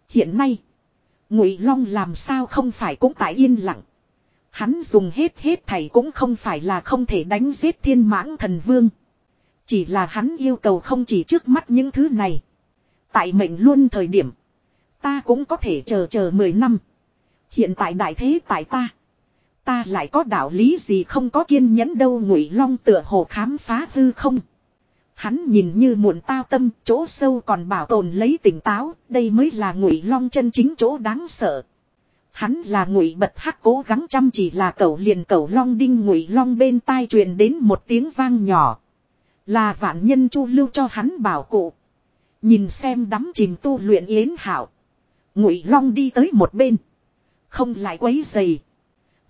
Hiện nay. Ngụy Long làm sao không phải cũng tại yên lặng. Hắn dùng hết hết thầy cũng không phải là không thể đánh giết thiên mãng thần vương. Chỉ là hắn yêu cầu không chỉ trước mắt những thứ này. Tại mệnh luôn thời điểm. Ta cũng có thể chờ chờ 10 năm. Hiện tại đại thế tại ta. Ta lại có đạo lý gì không có kiên nhẫn đâu ngụy long tựa hồ khám phá hư không. Hắn nhìn như muộn tao tâm, chỗ sâu còn bảo tồn lấy tỉnh táo, đây mới là ngụy long chân chính chỗ đáng sợ. Hắn là ngụy bật hắc cố gắng chăm chỉ là cẩu liền cẩu long đinh ngụy long bên tai truyền đến một tiếng vang nhỏ. Là vạn nhân chu lưu cho hắn bảo cụ. Nhìn xem đắm chìm tu luyện yến hảo. Ngụy long đi tới một bên. Không lại quấy dày.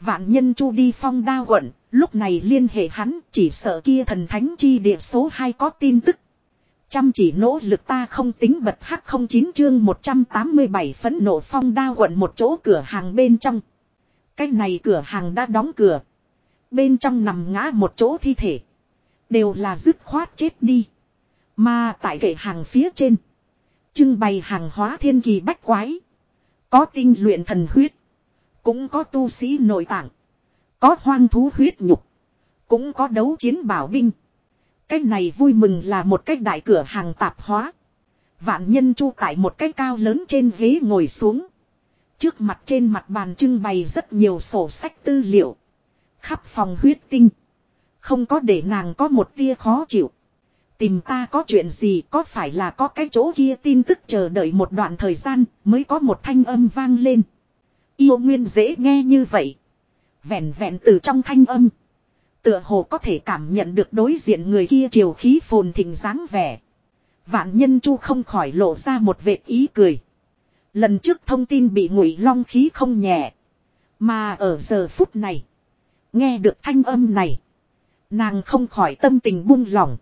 Vạn nhân chu đi phong đa quận, lúc này liên hệ hắn chỉ sợ kia thần thánh chi địa số 2 có tin tức. Chăm chỉ nỗ lực ta không tính bật hắc không chín chương 187 phấn nộ phong đa quận một chỗ cửa hàng bên trong. Cái này cửa hàng đã đóng cửa. Bên trong nằm ngã một chỗ thi thể. Đều là dứt khoát chết đi. Mà tại kệ hàng phía trên. Trưng bày hàng hóa thiên kỳ bách quái. Có tinh luyện thần huyết. Cũng có tu sĩ nội tạng. Có hoang thú huyết nhục. Cũng có đấu chiến bảo binh. Cái này vui mừng là một cái đại cửa hàng tạp hóa. Vạn nhân chu tại một cái cao lớn trên ghế ngồi xuống. Trước mặt trên mặt bàn trưng bày rất nhiều sổ sách tư liệu. Khắp phòng huyết tinh. Không có để nàng có một tia khó chịu. Tìm ta có chuyện gì có phải là có cái chỗ kia tin tức chờ đợi một đoạn thời gian mới có một thanh âm vang lên. Yêu nguyên dễ nghe như vậy. Vẹn vẹn từ trong thanh âm. Tựa hồ có thể cảm nhận được đối diện người kia triều khí phồn thịnh dáng vẻ. Vạn nhân chu không khỏi lộ ra một vệt ý cười. Lần trước thông tin bị ngụy long khí không nhẹ. Mà ở giờ phút này. Nghe được thanh âm này. Nàng không khỏi tâm tình buông lỏng.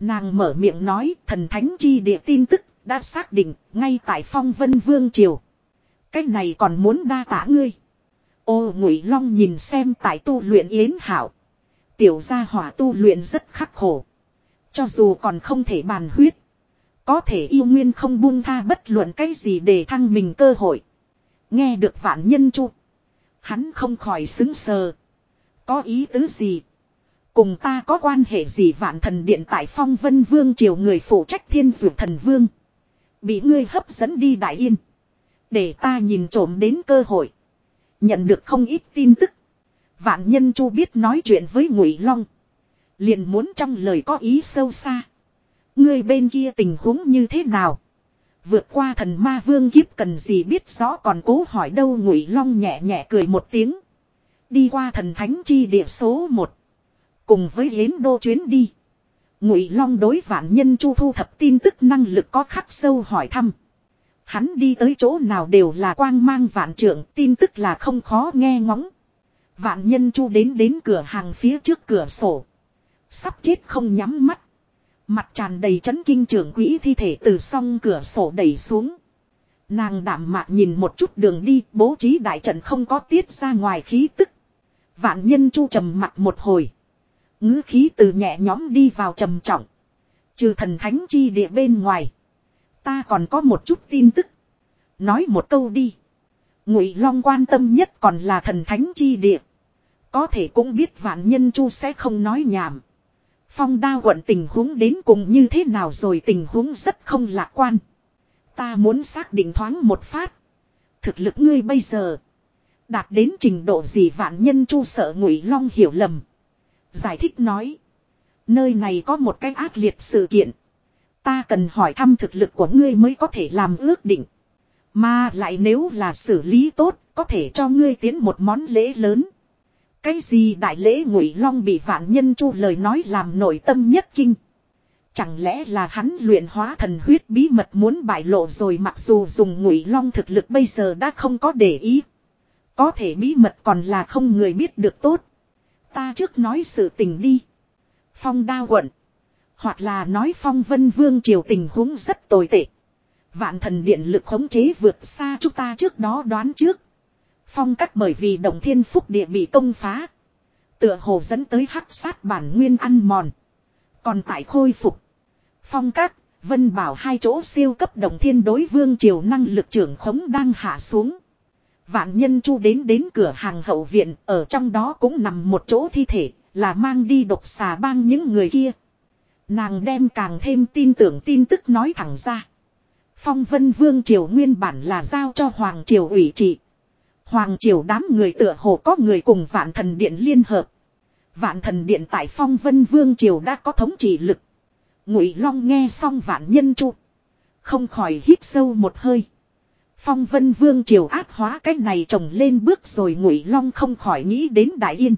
Nàng mở miệng nói, thần thánh chi địa tin tức đã xác định, ngay tại phong vân vương triều cái này còn muốn đa tả ngươi. Ô ngụy long nhìn xem tại tu luyện yến hảo. Tiểu gia hỏa tu luyện rất khắc khổ. Cho dù còn không thể bàn huyết. Có thể yêu nguyên không buông tha bất luận cái gì để thăng mình cơ hội. Nghe được vạn nhân chu. Hắn không khỏi xứng sờ. Có ý tứ gì? Cùng ta có quan hệ gì vạn thần điện tại phong vân vương triều người phụ trách thiên dược thần vương. Bị ngươi hấp dẫn đi đại yên. Để ta nhìn trộm đến cơ hội. Nhận được không ít tin tức. Vạn nhân chu biết nói chuyện với ngụy long. Liền muốn trong lời có ý sâu xa. Ngươi bên kia tình huống như thế nào? Vượt qua thần ma vương kiếp cần gì biết rõ còn cố hỏi đâu ngụy long nhẹ nhẹ cười một tiếng. Đi qua thần thánh chi địa số một, Cùng với yến đô chuyến đi. Ngụy long đối vạn nhân chu thu thập tin tức năng lực có khắc sâu hỏi thăm. Hắn đi tới chỗ nào đều là quang mang vạn trượng, tin tức là không khó nghe ngóng. Vạn nhân chu đến đến cửa hàng phía trước cửa sổ. Sắp chết không nhắm mắt. Mặt tràn đầy chấn kinh trưởng quỹ thi thể từ song cửa sổ đẩy xuống. Nàng đảm mạc nhìn một chút đường đi, bố trí đại trận không có tiết ra ngoài khí tức. Vạn nhân chu trầm mặt một hồi. ngữ khí từ nhẹ nhóm đi vào trầm trọng. Trừ thần thánh chi địa bên ngoài. Ta còn có một chút tin tức. Nói một câu đi. Ngụy Long quan tâm nhất còn là thần thánh chi địa. Có thể cũng biết vạn nhân chu sẽ không nói nhảm. Phong đa quận tình huống đến cùng như thế nào rồi tình huống rất không lạc quan. Ta muốn xác định thoáng một phát. Thực lực ngươi bây giờ. Đạt đến trình độ gì vạn nhân chu sợ ngụy long hiểu lầm. Giải thích nói. Nơi này có một cái ác liệt sự kiện. Ta cần hỏi thăm thực lực của ngươi mới có thể làm ước định. Mà lại nếu là xử lý tốt, có thể cho ngươi tiến một món lễ lớn. Cái gì đại lễ ngụy long bị vạn nhân chu lời nói làm nội tâm nhất kinh. Chẳng lẽ là hắn luyện hóa thần huyết bí mật muốn bại lộ rồi mặc dù dùng ngụy long thực lực bây giờ đã không có để ý. Có thể bí mật còn là không người biết được tốt. Ta trước nói sự tình đi. Phong đa quận. Hoặc là nói phong vân vương triều tình huống rất tồi tệ. Vạn thần điện lực khống chế vượt xa chúng ta trước đó đoán trước. Phong cách bởi vì đồng thiên phúc địa bị công phá. Tựa hồ dẫn tới hắc sát bản nguyên ăn mòn. Còn tại khôi phục. Phong cách, vân bảo hai chỗ siêu cấp đồng thiên đối vương triều năng lực trưởng khống đang hạ xuống. Vạn nhân chu đến đến cửa hàng hậu viện, ở trong đó cũng nằm một chỗ thi thể, là mang đi độc xà bang những người kia. Nàng đem càng thêm tin tưởng tin tức nói thẳng ra. Phong vân vương triều nguyên bản là giao cho hoàng triều ủy trị. Hoàng triều đám người tựa hồ có người cùng vạn thần điện liên hợp. Vạn thần điện tại phong vân vương triều đã có thống trị lực. Ngụy Long nghe xong vạn nhân chu. Không khỏi hít sâu một hơi. Phong vân vương triều áp hóa cách này trồng lên bước rồi Ngụy Long không khỏi nghĩ đến Đại Yên.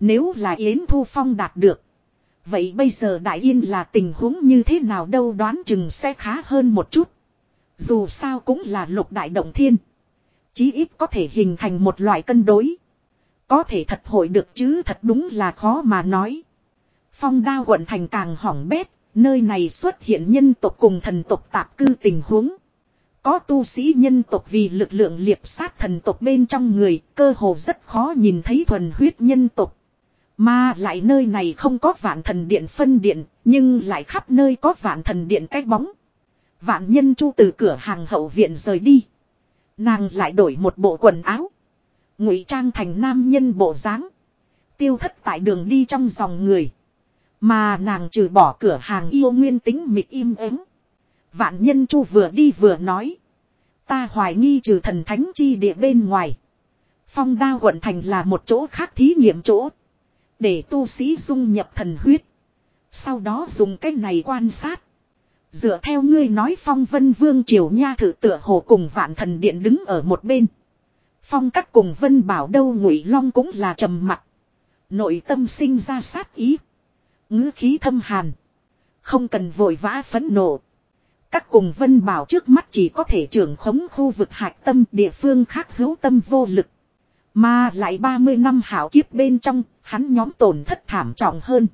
Nếu là Yến Thu Phong đạt được. Vậy bây giờ Đại Yên là tình huống như thế nào đâu đoán chừng sẽ khá hơn một chút. Dù sao cũng là lục đại động thiên. Chí ít có thể hình thành một loại cân đối. Có thể thật hội được chứ thật đúng là khó mà nói. Phong đao quận thành càng hỏng bét, Nơi này xuất hiện nhân tộc cùng thần tộc tạp cư tình huống. Có tu sĩ nhân tộc vì lực lượng liệp sát thần tộc bên trong người, cơ hồ rất khó nhìn thấy thuần huyết nhân tộc. Mà lại nơi này không có vạn thần điện phân điện, nhưng lại khắp nơi có vạn thần điện cái bóng. Vạn nhân chu từ cửa hàng hậu viện rời đi. Nàng lại đổi một bộ quần áo. ngụy trang thành nam nhân bộ dáng Tiêu thất tại đường đi trong dòng người. Mà nàng trừ bỏ cửa hàng yêu nguyên tính mịt im ắng. Vạn nhân chu vừa đi vừa nói. Ta hoài nghi trừ thần thánh chi địa bên ngoài. Phong đao quận thành là một chỗ khác thí nghiệm chỗ. Để tu sĩ dung nhập thần huyết. Sau đó dùng cách này quan sát. Dựa theo ngươi nói phong vân vương triều nha thử tựa hồ cùng vạn thần điện đứng ở một bên. Phong các cùng vân bảo đâu ngụy long cũng là trầm mặt. Nội tâm sinh ra sát ý. ngữ khí thâm hàn. Không cần vội vã phấn nộ. Các cùng vân bảo trước mắt chỉ có thể trưởng khống khu vực hạch tâm địa phương khác hữu tâm vô lực. Mà lại 30 năm hảo kiếp bên trong, hắn nhóm tổn thất thảm trọng hơn.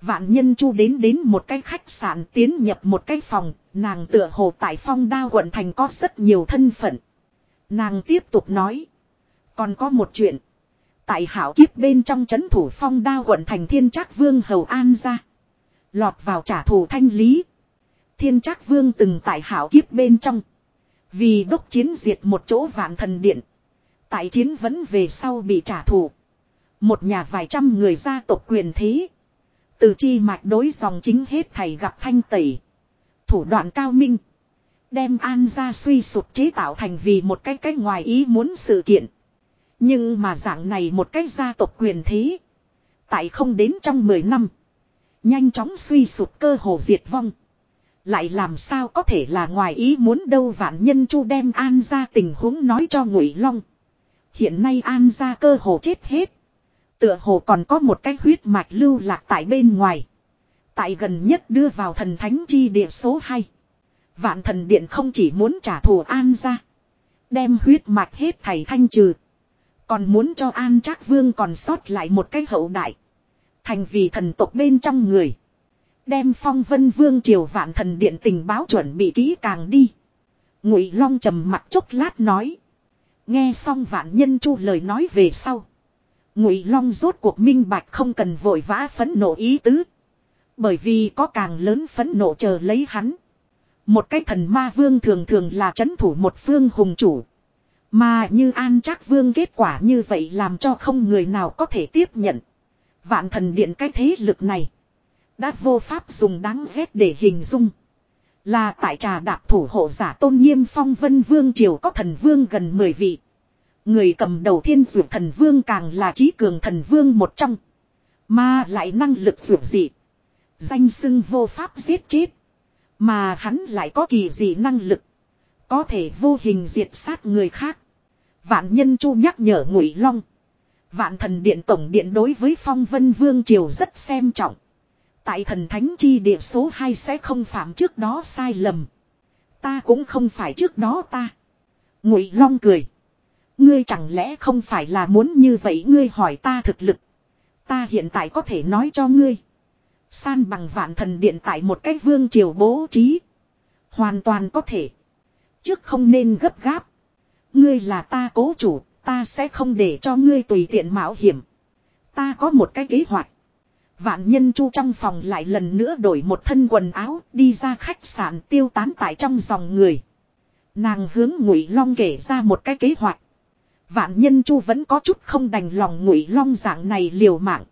Vạn nhân chu đến đến một cái khách sạn tiến nhập một cái phòng, nàng tựa hồ tại phong đa quận thành có rất nhiều thân phận. Nàng tiếp tục nói. Còn có một chuyện. Tại hảo kiếp bên trong chấn thủ phong đa quận thành thiên trác vương hầu an ra. Lọt vào trả thù thanh lý. Thiên trác vương từng tại hảo kiếp bên trong. Vì đốc chiến diệt một chỗ vạn thần điện. Tại chiến vẫn về sau bị trả thù. Một nhà vài trăm người gia tộc quyền thế. Từ chi mạch đối dòng chính hết thầy gặp thanh tẩy. Thủ đoạn cao minh. Đem an ra suy sụp chế tạo thành vì một cái cái ngoài ý muốn sự kiện. Nhưng mà dạng này một cái gia tộc quyền thế. Tại không đến trong 10 năm. Nhanh chóng suy sụp cơ hồ diệt vong. Lại làm sao có thể là ngoài ý muốn đâu vạn nhân chu đem an ra tình huống nói cho ngụy long. Hiện nay an ra cơ hồ chết hết. Tựa hồ còn có một cái huyết mạch lưu lạc tại bên ngoài. Tại gần nhất đưa vào thần thánh chi địa số 2. Vạn thần điện không chỉ muốn trả thù an ra. Đem huyết mạch hết thầy thanh trừ. Còn muốn cho an trác vương còn sót lại một cái hậu đại. Thành vì thần tộc bên trong người. Đem phong vân vương triều vạn thần điện tình báo chuẩn bị kỹ càng đi. Ngụy Long trầm mặt chốc lát nói. Nghe xong vạn nhân chu lời nói về sau. Ngụy Long rốt cuộc minh bạch không cần vội vã phấn nộ ý tứ. Bởi vì có càng lớn phấn nộ chờ lấy hắn. Một cái thần ma vương thường thường là chấn thủ một phương hùng chủ. Mà như an chắc vương kết quả như vậy làm cho không người nào có thể tiếp nhận. Vạn thần điện cái thế lực này. Đã vô pháp dùng đáng ghét để hình dung. Là tại trà đạp thủ hộ giả tôn nghiêm phong vân vương triều có thần vương gần 10 vị. Người cầm đầu thiên dụ thần vương càng là trí cường thần vương một trong. Mà lại năng lực dụ dị. Danh xưng vô pháp giết chết. Mà hắn lại có kỳ dị năng lực. Có thể vô hình diệt sát người khác. Vạn nhân chu nhắc nhở ngụy long. Vạn thần điện tổng điện đối với phong vân vương triều rất xem trọng. Tại thần thánh chi địa số 2 sẽ không phạm trước đó sai lầm. Ta cũng không phải trước đó ta. Ngụy long cười. Ngươi chẳng lẽ không phải là muốn như vậy ngươi hỏi ta thực lực. Ta hiện tại có thể nói cho ngươi. San bằng vạn thần điện tại một cái vương triều bố trí. Hoàn toàn có thể. Trước không nên gấp gáp. Ngươi là ta cố chủ, ta sẽ không để cho ngươi tùy tiện mạo hiểm. Ta có một cái kế hoạch. Vạn nhân chu trong phòng lại lần nữa đổi một thân quần áo, đi ra khách sạn tiêu tán tại trong dòng người. Nàng hướng ngụy long kể ra một cái kế hoạch. Vạn nhân chu vẫn có chút không đành lòng ngụy long dạng này liều mạng.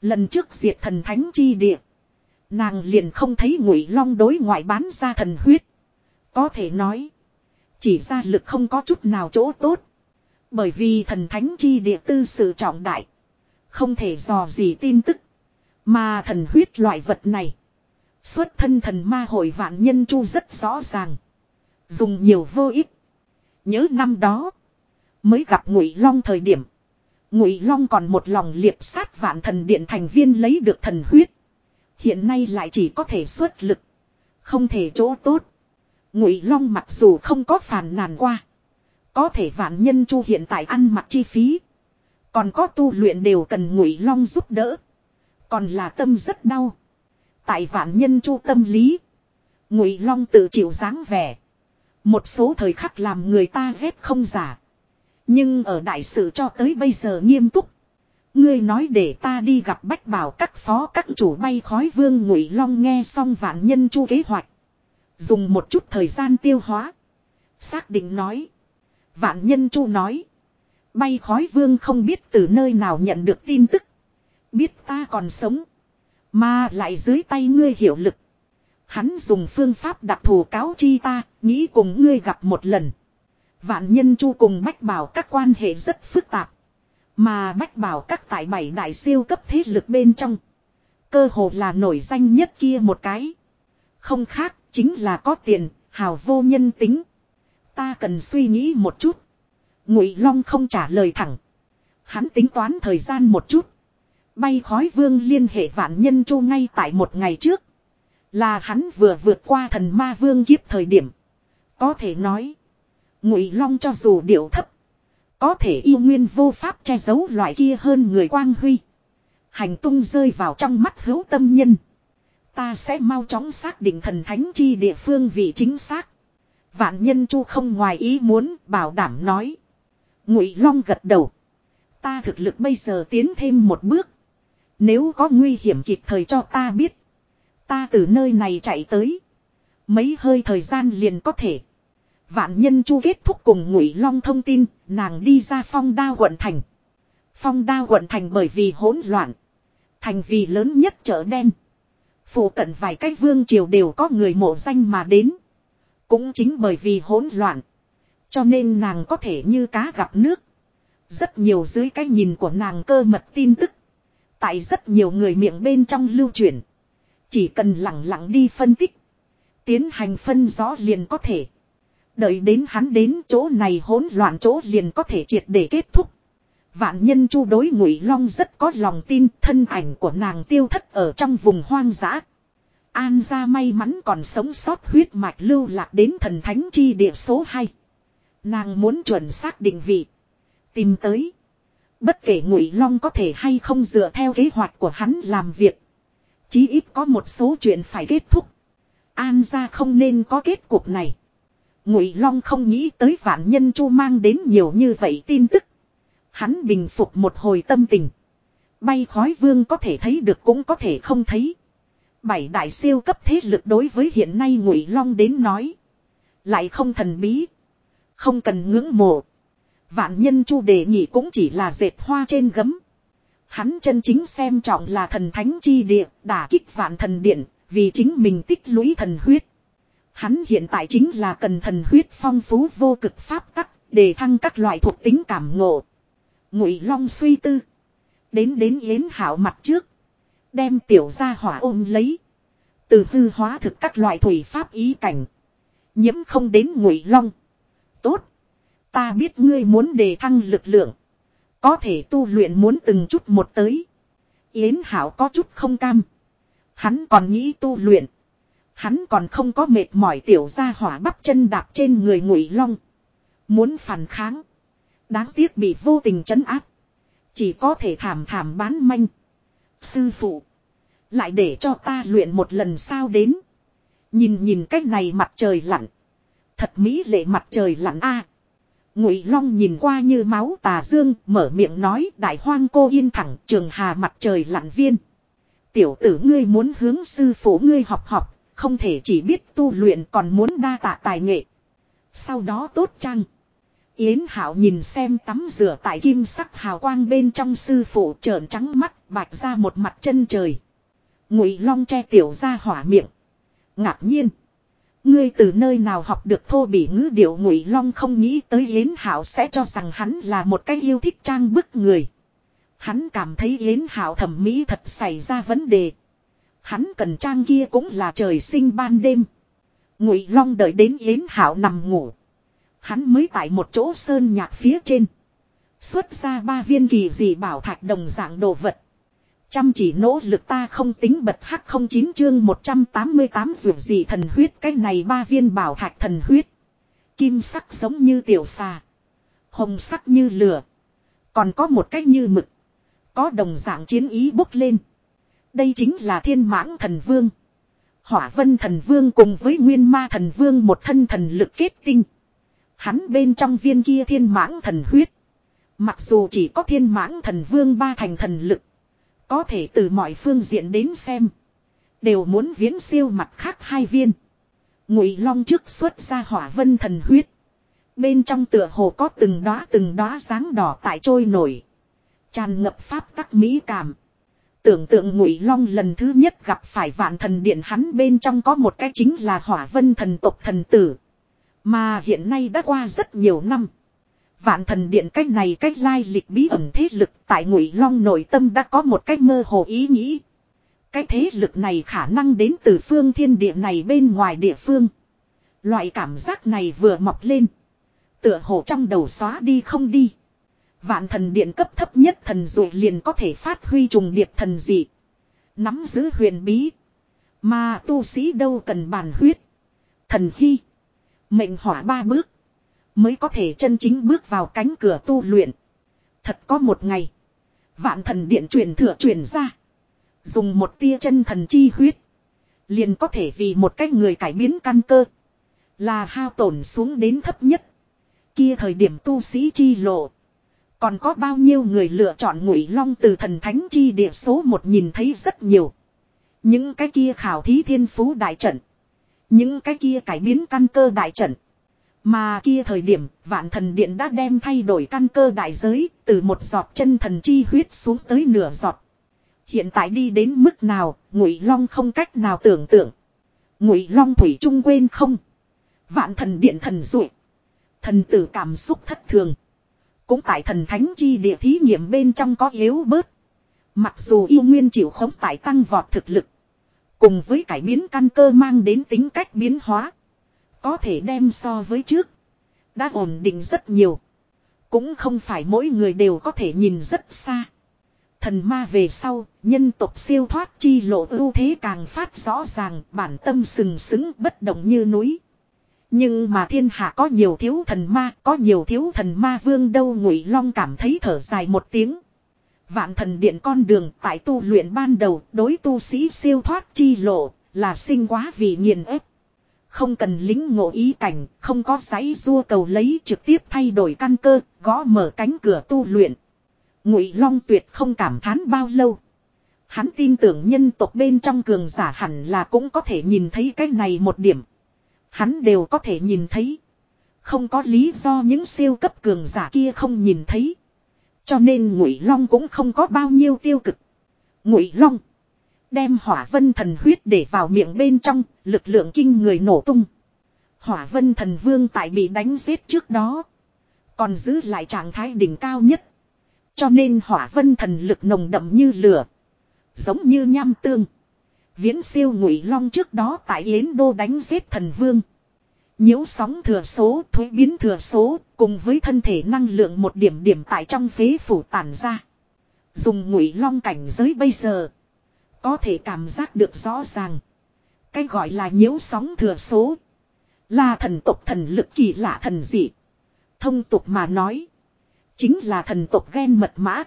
Lần trước diệt thần thánh chi địa. Nàng liền không thấy ngụy long đối ngoại bán ra thần huyết. Có thể nói. Chỉ ra lực không có chút nào chỗ tốt. Bởi vì thần thánh chi địa tư sự trọng đại. Không thể dò gì tin tức. Mà thần huyết loại vật này. Xuất thân thần ma hội vạn nhân chu rất rõ ràng. Dùng nhiều vô ích. Nhớ năm đó. Mới gặp ngụy long thời điểm. Ngụy long còn một lòng liệp sát vạn thần điện thành viên lấy được thần huyết. Hiện nay lại chỉ có thể xuất lực. Không thể chỗ tốt. Ngụy long mặc dù không có phàn nàn qua. Có thể vạn nhân chu hiện tại ăn mặc chi phí. Còn có tu luyện đều cần ngụy long giúp đỡ. Còn là tâm rất đau. Tại vạn nhân chu tâm lý. Ngụy Long tự chịu dáng vẻ. Một số thời khắc làm người ta ghét không giả. Nhưng ở đại sự cho tới bây giờ nghiêm túc. Ngươi nói để ta đi gặp bách bảo các phó các chủ bay khói vương ngụy long nghe xong vạn nhân chu kế hoạch. Dùng một chút thời gian tiêu hóa. Xác định nói. Vạn nhân chu nói. Bay khói vương không biết từ nơi nào nhận được tin tức. Biết ta còn sống. Mà lại dưới tay ngươi hiệu lực. Hắn dùng phương pháp đặc thù cáo chi ta, nghĩ cùng ngươi gặp một lần. Vạn nhân chu cùng bách bảo các quan hệ rất phức tạp. Mà bách bảo các tại bảy đại siêu cấp thế lực bên trong. Cơ hồ là nổi danh nhất kia một cái. Không khác, chính là có tiền, hào vô nhân tính. Ta cần suy nghĩ một chút. Ngụy Long không trả lời thẳng. Hắn tính toán thời gian một chút. Bay khói vương liên hệ vạn nhân chu ngay tại một ngày trước. Là hắn vừa vượt qua thần ma vương kiếp thời điểm. Có thể nói. Ngụy Long cho dù điệu thấp. Có thể yêu nguyên vô pháp che giấu loại kia hơn người quang huy. Hành tung rơi vào trong mắt hữu tâm nhân. Ta sẽ mau chóng xác định thần thánh chi địa phương vị chính xác. Vạn nhân chu không ngoài ý muốn, bảo đảm nói. Ngụy Long gật đầu. Ta thực lực bây giờ tiến thêm một bước. Nếu có nguy hiểm kịp thời cho ta biết. Ta từ nơi này chạy tới. Mấy hơi thời gian liền có thể. Vạn nhân chu kết thúc cùng ngụy long thông tin, nàng đi ra phong đa quận thành. Phong đa quận thành bởi vì hỗn loạn. Thành vì lớn nhất chợ đen. Phủ cận vài cái vương triều đều có người mộ danh mà đến. Cũng chính bởi vì hỗn loạn. Cho nên nàng có thể như cá gặp nước. Rất nhiều dưới cái nhìn của nàng cơ mật tin tức. Tại rất nhiều người miệng bên trong lưu truyền. Chỉ cần lặng lặng đi phân tích. Tiến hành phân rõ liền có thể. Đợi đến hắn đến chỗ này hỗn loạn chỗ liền có thể triệt để kết thúc. Vạn nhân chu đối ngụy long rất có lòng tin, thân ảnh của nàng tiêu thất ở trong vùng hoang dã. An gia may mắn còn sống sót huyết mạch lưu lạc đến thần thánh chi địa số 2. Nàng muốn chuẩn xác định vị. Tìm tới. Bất kể ngụy long có thể hay không dựa theo kế hoạch của hắn làm việc. Chí ít có một số chuyện phải kết thúc. An ra không nên có kết cục này. Ngụy Long không nghĩ tới vạn nhân chu mang đến nhiều như vậy tin tức. Hắn bình phục một hồi tâm tình. Bay khói vương có thể thấy được cũng có thể không thấy. Bảy đại siêu cấp thế lực đối với hiện nay Ngụy Long đến nói. Lại không thần bí. Không cần ngưỡng mộ. Vạn nhân chu đề nghị cũng chỉ là dệt hoa trên gấm. Hắn chân chính xem trọng là thần thánh chi địa, đả kích vạn thần điện, vì chính mình tích lũy thần huyết. Hắn hiện tại chính là cần thần huyết phong phú vô cực pháp tắc, để thăng các loại thuộc tính cảm ngộ. Ngụy Long suy tư. Đến đến Yến Hảo mặt trước. Đem tiểu gia hỏa ôm lấy. Từ hư hóa thực các loại thủy pháp ý cảnh. Nhiễm không đến Ngụy Long. Tốt. Ta biết ngươi muốn đề thăng lực lượng. Có thể tu luyện muốn từng chút một tới. Yến Hảo có chút không cam. Hắn còn nghĩ tu luyện. Hắn còn không có mệt mỏi tiểu ra hỏa bắp chân đạp trên người ngụy long. Muốn phản kháng. Đáng tiếc bị vô tình chấn áp. Chỉ có thể thảm thảm bán manh. Sư phụ. Lại để cho ta luyện một lần sao đến. Nhìn nhìn cách này mặt trời lặn. Thật mỹ lệ mặt trời lặn a. Ngụy Long nhìn qua như máu tà dương, mở miệng nói, đại hoang cô yên thẳng, trường hà mặt trời lặn viên. Tiểu tử ngươi muốn hướng sư phụ ngươi học học, không thể chỉ biết tu luyện còn muốn đa tạ tài nghệ. Sau đó tốt chăng? Yến Hảo nhìn xem tắm rửa tại kim sắc hào quang bên trong sư phụ trợn trắng mắt bạch ra một mặt chân trời. Ngụy Long che tiểu ra hỏa miệng. Ngạc nhiên. Ngươi từ nơi nào học được thô bỉ ngữ điệu Ngụy Long không nghĩ tới Yến Hảo sẽ cho rằng hắn là một cái yêu thích trang bức người. Hắn cảm thấy Yến Hảo thẩm mỹ thật xảy ra vấn đề. Hắn cần trang kia cũng là trời sinh ban đêm. Ngụy Long đợi đến Yến Hảo nằm ngủ. Hắn mới tại một chỗ sơn nhạc phía trên. Xuất ra ba viên kỳ dị bảo thạch đồng dạng đồ vật. Chăm chỉ nỗ lực ta không tính bật hắc không chín chương 188 dường gì thần huyết cái này ba viên bảo thạch thần huyết. Kim sắc giống như tiểu xà. Hồng sắc như lửa. Còn có một cái như mực. Có đồng dạng chiến ý bốc lên. Đây chính là thiên mãng thần vương. Hỏa vân thần vương cùng với nguyên ma thần vương một thân thần lực kết tinh. Hắn bên trong viên kia thiên mãng thần huyết. Mặc dù chỉ có thiên mãng thần vương ba thành thần lực. Có thể từ mọi phương diện đến xem. Đều muốn viễn siêu mặt khác hai viên. Ngụy long trước xuất ra hỏa vân thần huyết. Bên trong tựa hồ có từng đóa từng đóa sáng đỏ tại trôi nổi. Tràn ngập pháp tắc mỹ cảm. Tưởng tượng ngụy long lần thứ nhất gặp phải vạn thần điện hắn bên trong có một cái chính là hỏa vân thần tộc thần tử. Mà hiện nay đã qua rất nhiều năm. Vạn thần điện cách này cách lai lịch bí ẩn thế lực tại ngụy long nội tâm đã có một cách mơ hồ ý nghĩ. Cái thế lực này khả năng đến từ phương thiên địa này bên ngoài địa phương. Loại cảm giác này vừa mọc lên. Tựa hồ trong đầu xóa đi không đi. Vạn thần điện cấp thấp nhất thần dụ liền có thể phát huy trùng điệp thần dị. Nắm giữ huyền bí. Mà tu sĩ đâu cần bàn huyết. Thần hy. Mệnh hỏa ba bước. Mới có thể chân chính bước vào cánh cửa tu luyện. Thật có một ngày. Vạn thần điện truyền thừa truyền ra. Dùng một tia chân thần chi huyết. Liền có thể vì một cách người cải biến căn cơ. Là hao tổn xuống đến thấp nhất. Kia thời điểm tu sĩ chi lộ. Còn có bao nhiêu người lựa chọn ngụy long từ thần thánh chi địa số một nhìn thấy rất nhiều. Những cái kia khảo thí thiên phú đại trận. Những cái kia cải biến căn cơ đại trận. Mà kia thời điểm, vạn thần điện đã đem thay đổi căn cơ đại giới, từ một giọt chân thần chi huyết xuống tới nửa giọt. Hiện tại đi đến mức nào, ngụy long không cách nào tưởng tượng. Ngụy long thủy trung quên không. Vạn thần điện thần dụ. Thần tử cảm xúc thất thường. Cũng tại thần thánh chi địa thí nghiệm bên trong có yếu bớt. Mặc dù yêu nguyên chịu khống tại tăng vọt thực lực. Cùng với cải biến căn cơ mang đến tính cách biến hóa. Có thể đem so với trước. Đã ổn định rất nhiều. Cũng không phải mỗi người đều có thể nhìn rất xa. Thần ma về sau, nhân tộc siêu thoát chi lộ ưu thế càng phát rõ ràng, bản tâm sừng sững bất động như núi. Nhưng mà thiên hạ có nhiều thiếu thần ma, có nhiều thiếu thần ma vương đâu ngụy long cảm thấy thở dài một tiếng. Vạn thần điện con đường tại tu luyện ban đầu đối tu sĩ siêu thoát chi lộ là sinh quá vì nghiền ép. Không cần lính ngộ ý cảnh, không có giấy rua cầu lấy trực tiếp thay đổi căn cơ, gõ mở cánh cửa tu luyện. Ngụy Long tuyệt không cảm thán bao lâu. Hắn tin tưởng nhân tộc bên trong cường giả hẳn là cũng có thể nhìn thấy cái này một điểm. Hắn đều có thể nhìn thấy. Không có lý do những siêu cấp cường giả kia không nhìn thấy. Cho nên Ngụy Long cũng không có bao nhiêu tiêu cực. Ngụy Long đem Hỏa Vân thần huyết để vào miệng bên trong, lực lượng kinh người nổ tung. Hỏa Vân thần vương tại bị đánh giết trước đó, còn giữ lại trạng thái đỉnh cao nhất. Cho nên Hỏa Vân thần lực nồng đậm như lửa, giống như nham tương. Viễn siêu ngụy long trước đó tại Yến Đô đánh giết thần vương. nhiễu sóng thừa số, thuế biến thừa số, cùng với thân thể năng lượng một điểm điểm tại trong phế phủ tản ra. Dùng ngụy long cảnh giới bây giờ. Có thể cảm giác được rõ ràng. Cái gọi là nhiễu sóng thừa số. Là thần tộc thần lực kỳ lạ thần dị. Thông tục mà nói. Chính là thần tộc ghen mật mã.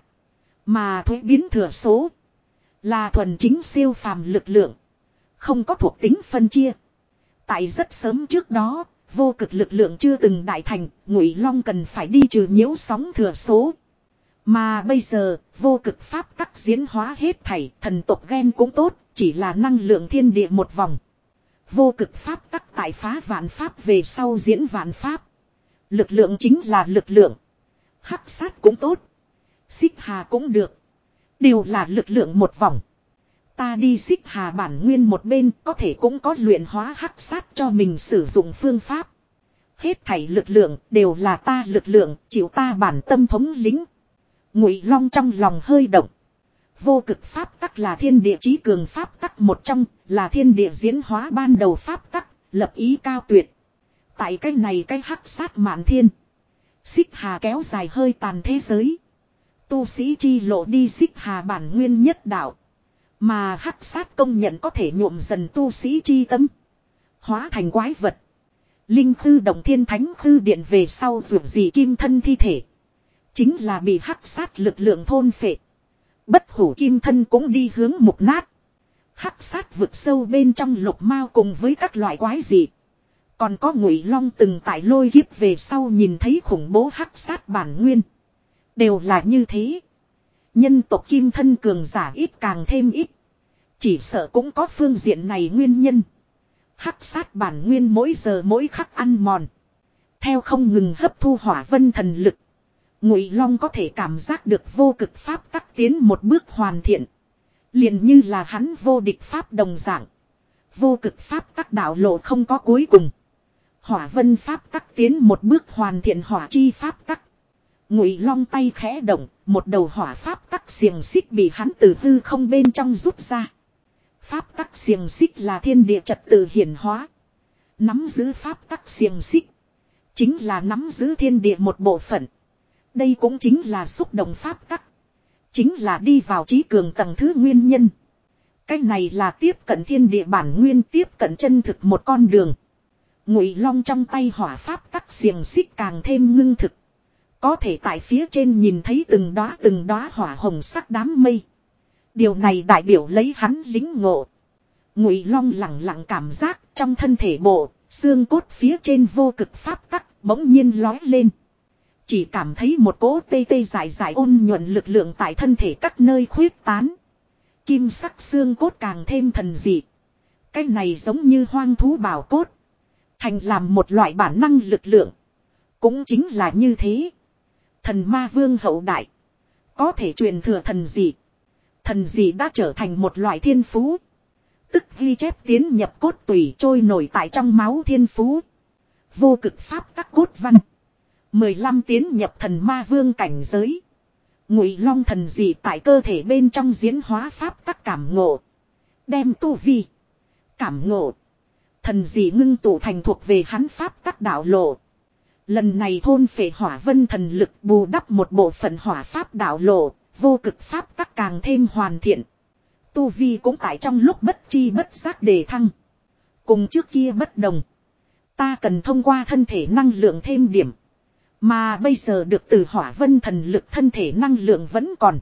Mà thuế biến thừa số. Là thuần chính siêu phàm lực lượng. Không có thuộc tính phân chia. Tại rất sớm trước đó, vô cực lực lượng chưa từng đại thành, ngụy long cần phải đi trừ nhiễu sóng thừa số. Mà bây giờ, vô cực pháp tắc diễn hóa hết thảy, thần tộc ghen cũng tốt, chỉ là năng lượng thiên địa một vòng. Vô cực pháp tắc tại phá vạn pháp về sau diễn vạn pháp. Lực lượng chính là lực lượng. Hắc sát cũng tốt. Xích hà cũng được. Đều là lực lượng một vòng. Ta đi xích hà bản nguyên một bên có thể cũng có luyện hóa hắc sát cho mình sử dụng phương pháp. Hết thảy lực lượng đều là ta lực lượng, chịu ta bản tâm thống lính. Ngụy Long trong lòng hơi động. Vô cực pháp tắc là thiên địa trí cường pháp tắc một trong, là thiên địa diễn hóa ban đầu pháp tắc, lập ý cao tuyệt. Tại cái này cái hắc sát mạn thiên. Xích hà kéo dài hơi tàn thế giới. Tu sĩ chi lộ đi xích hà bản nguyên nhất đạo. Mà hắc sát công nhận có thể nhuộm dần tu sĩ chi tâm. Hóa thành quái vật. Linh khư động thiên thánh khư điện về sau ruột gì kim thân thi thể. Chính là bị hắc sát lực lượng thôn phệ. Bất hủ kim thân cũng đi hướng mục nát. Hắc sát vực sâu bên trong lục mao cùng với các loại quái dị. Còn có ngụy long từng tại lôi kiếp về sau nhìn thấy khủng bố hắc sát bản nguyên. Đều là như thế. Nhân tộc kim thân cường giả ít càng thêm ít. Chỉ sợ cũng có phương diện này nguyên nhân. Hắc sát bản nguyên mỗi giờ mỗi khắc ăn mòn. Theo không ngừng hấp thu hỏa vân thần lực. Ngụy Long có thể cảm giác được vô cực pháp tắc tiến một bước hoàn thiện. liền như là hắn vô địch pháp đồng dạng. Vô cực pháp tắc đạo lộ không có cuối cùng. Hỏa vân pháp tắc tiến một bước hoàn thiện hỏa chi pháp tắc. Ngụy Long tay khẽ động, một đầu hỏa pháp tắc xiềng xích bị hắn từ hư không bên trong rút ra. Pháp tắc xiềng xích là thiên địa trật tự hiển hóa. Nắm giữ pháp tắc xiềng xích. Chính là nắm giữ thiên địa một bộ phận. Đây cũng chính là xúc động pháp tắc. Chính là đi vào trí cường tầng thứ nguyên nhân. Cái này là tiếp cận thiên địa bản nguyên tiếp cận chân thực một con đường. Ngụy long trong tay hỏa pháp tắc xiềng xích càng thêm ngưng thực. Có thể tại phía trên nhìn thấy từng đóa từng đóa hỏa hồng sắc đám mây. Điều này đại biểu lấy hắn lính ngộ. Ngụy long lặng lặng cảm giác trong thân thể bộ, xương cốt phía trên vô cực pháp tắc bỗng nhiên lói lên. Chỉ cảm thấy một cỗ tê tê dài dài ôn nhuận lực lượng tại thân thể các nơi khuyết tán. Kim sắc xương cốt càng thêm thần dị. Cái này giống như hoang thú bảo cốt. Thành làm một loại bản năng lực lượng. Cũng chính là như thế. Thần ma vương hậu đại. Có thể truyền thừa thần dị. Thần dị đã trở thành một loại thiên phú. Tức ghi chép tiến nhập cốt tùy trôi nổi tại trong máu thiên phú. Vô cực pháp các cốt văn. 15 tiến nhập thần ma vương cảnh giới. Ngụy long thần dị tại cơ thể bên trong diễn hóa pháp tắc cảm ngộ. Đem tu vi. Cảm ngộ. Thần dị ngưng tụ thành thuộc về hắn pháp tắc đạo lộ. Lần này thôn phệ hỏa vân thần lực bù đắp một bộ phận hỏa pháp đạo lộ, vô cực pháp tắc càng thêm hoàn thiện. Tu vi cũng tại trong lúc bất chi bất giác đề thăng. Cùng trước kia bất đồng. Ta cần thông qua thân thể năng lượng thêm điểm. Mà bây giờ được từ hỏa vân thần lực thân thể năng lượng vẫn còn.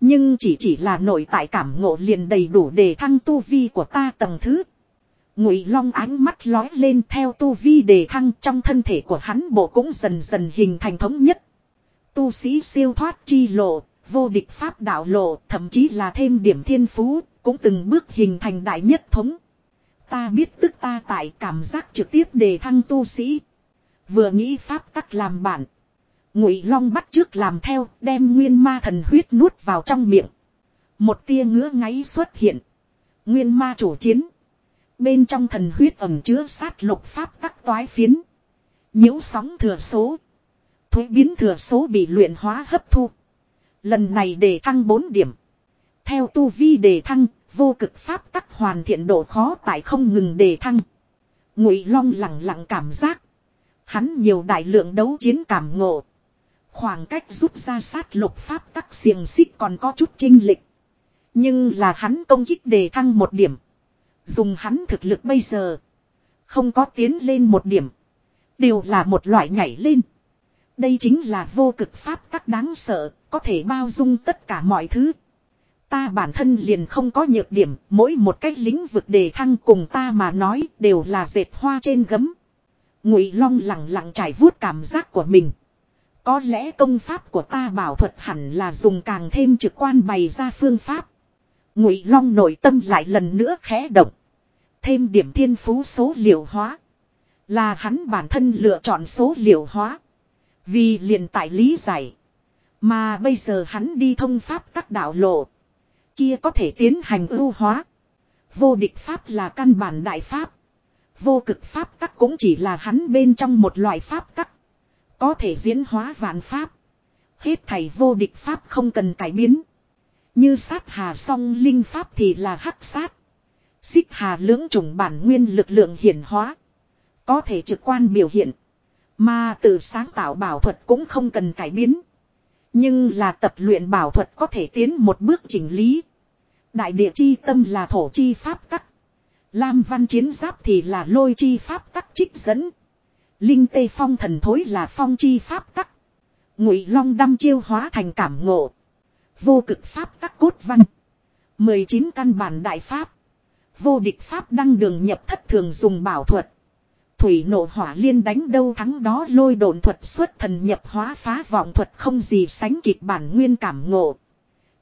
Nhưng chỉ chỉ là nội tại cảm ngộ liền đầy đủ để thăng tu vi của ta tầng thứ. Ngụy Long ánh mắt lói lên theo tu vi đề thăng trong thân thể của hắn bộ cũng dần dần hình thành thống nhất. Tu sĩ siêu thoát chi lộ, vô địch pháp đạo lộ, thậm chí là thêm điểm thiên phú, cũng từng bước hình thành đại nhất thống. Ta biết tức ta tại cảm giác trực tiếp đề thăng tu sĩ. Vừa nghĩ pháp tắc làm bản. Ngụy Long bắt trước làm theo, đem nguyên ma thần huyết nuốt vào trong miệng. Một tia ngứa ngáy xuất hiện. Nguyên ma chủ chiến. Bên trong thần huyết ẩm chứa sát lục pháp tắc toái phiến. nhiễu sóng thừa số. Thuế biến thừa số bị luyện hóa hấp thu. Lần này đề thăng 4 điểm. Theo tu vi đề thăng, vô cực pháp tắc hoàn thiện độ khó tại không ngừng đề thăng. Ngụy Long lặng lặng cảm giác. Hắn nhiều đại lượng đấu chiến cảm ngộ. Khoảng cách rút ra sát lục pháp tắc xiềng xích còn có chút chinh lịch. Nhưng là hắn công kích đề thăng một điểm. Dùng hắn thực lực bây giờ. Không có tiến lên một điểm. Đều là một loại nhảy lên. Đây chính là vô cực pháp tắc đáng sợ, có thể bao dung tất cả mọi thứ. Ta bản thân liền không có nhược điểm, mỗi một cái lĩnh vực đề thăng cùng ta mà nói đều là dệt hoa trên gấm. Ngụy Long lặng lặng trải vuốt cảm giác của mình. Có lẽ công pháp của ta bảo thuật hẳn là dùng càng thêm trực quan bày ra phương pháp. Ngụy Long nội tâm lại lần nữa khẽ động. Thêm điểm thiên phú số liệu hóa. Là hắn bản thân lựa chọn số liệu hóa. Vì liền tại lý giải. Mà bây giờ hắn đi thông pháp các đạo lộ. Kia có thể tiến hành ưu hóa. Vô địch pháp là căn bản đại pháp. Vô cực pháp tắc cũng chỉ là hắn bên trong một loại pháp tắc. Có thể diễn hóa vạn pháp. Hết thầy vô địch pháp không cần cải biến. Như sát hà song linh pháp thì là hắc sát. Xích hà lưỡng trùng bản nguyên lực lượng hiển hóa. Có thể trực quan biểu hiện. Mà tự sáng tạo bảo thuật cũng không cần cải biến. Nhưng là tập luyện bảo thuật có thể tiến một bước chỉnh lý. Đại địa chi tâm là thổ chi pháp tắc. Lam văn chiến giáp thì là lôi chi pháp tắc trích dẫn. Linh tê phong thần thối là phong chi pháp tắc. Ngụy long đâm chiêu hóa thành cảm ngộ. Vô cực pháp tắc cốt văn. 19 căn bản đại pháp. Vô địch pháp đăng đường nhập thất thường dùng bảo thuật. Thủy nộ hỏa liên đánh đâu thắng đó lôi đồn thuật xuất thần nhập hóa phá vọng thuật không gì sánh kịp bản nguyên cảm ngộ.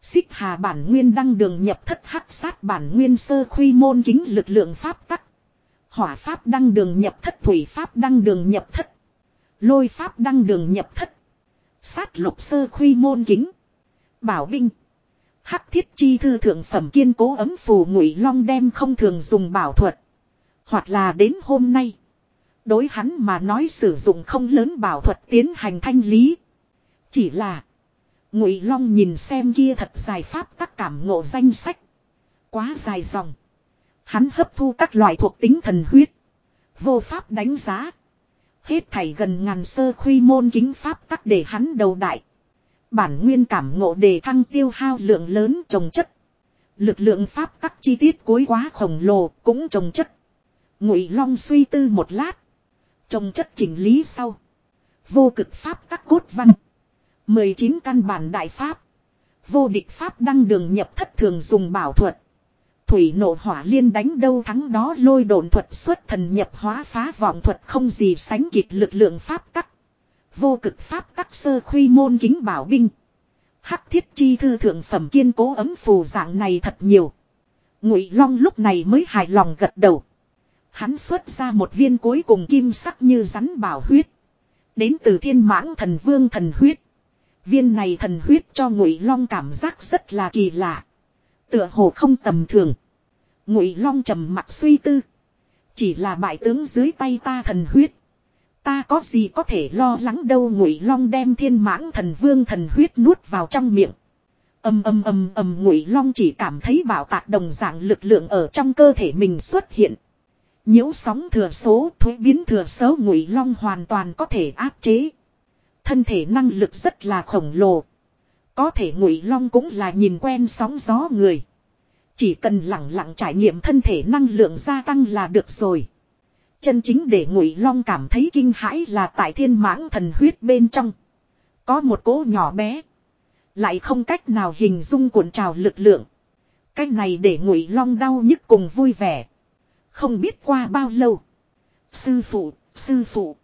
Xích hà bản nguyên đăng đường nhập thất hắc sát bản nguyên sơ khuy môn kính lực lượng pháp tắc. Hỏa pháp đăng đường nhập thất, thủy pháp đăng đường nhập thất. Lôi pháp đăng đường nhập thất. Sát lục sơ khuy môn kính. Bảo binh. Hắc thiết chi thư thượng phẩm kiên cố ấm phù ngụy long đem không thường dùng bảo thuật. Hoặc là đến hôm nay. Đối hắn mà nói sử dụng không lớn bảo thuật tiến hành thanh lý. Chỉ là. Ngụy long nhìn xem kia thật dài pháp các cảm ngộ danh sách. Quá dài dòng. Hắn hấp thu các loại thuộc tính thần huyết. Vô pháp đánh giá. Hết thảy gần ngàn sơ khuy môn kính pháp tắc để hắn đầu đại. Bản nguyên cảm ngộ đề thăng tiêu hao lượng lớn trồng chất. Lực lượng pháp tắc chi tiết cuối quá khổng lồ cũng trồng chất. Ngụy Long suy tư một lát. Trồng chất chỉnh lý sau. Vô cực pháp tắc cốt văn. 19 căn bản đại pháp. Vô địch pháp đăng đường nhập thất thường dùng bảo thuật. Thủy nộ hỏa liên đánh đâu thắng đó lôi đồn thuật xuất thần nhập hóa phá vọng thuật không gì sánh kịp lực lượng pháp tắc. Vô cực pháp tắc sơ khuy môn kính bảo binh. Hắc thiết chi thư thượng phẩm kiên cố ấm phù dạng này thật nhiều. Ngụy Long lúc này mới hài lòng gật đầu. Hắn xuất ra một viên cuối cùng kim sắc như rắn bảo huyết. Đến từ thiên mãng thần vương thần huyết. Viên này thần huyết cho Ngụy Long cảm giác rất là kỳ lạ. Tựa hồ không tầm thường. Ngụy Long trầm mặc suy tư. Chỉ là bại tướng dưới tay ta thần huyết. Ta có gì có thể lo lắng đâu Ngụy Long đem thiên mãng thần vương thần huyết nuốt vào trong miệng. Âm âm âm âm, Ngụy Long chỉ cảm thấy bảo tạc đồng dạng lực lượng ở trong cơ thể mình xuất hiện. Nhiễu sóng thừa số, thuế biến thừa số, Ngụy Long hoàn toàn có thể áp chế. Thân thể năng lực rất là khổng lồ. Có thể Ngụy Long cũng là nhìn quen sóng gió người. Chỉ cần lặng lặng trải nghiệm thân thể năng lượng gia tăng là được rồi. Chân chính để ngụy long cảm thấy kinh hãi là tại thiên mãng thần huyết bên trong. Có một cỗ nhỏ bé. Lại không cách nào hình dung cuộn trào lực lượng. Cái này để ngụy long đau nhức cùng vui vẻ. Không biết qua bao lâu. Sư phụ, sư phụ.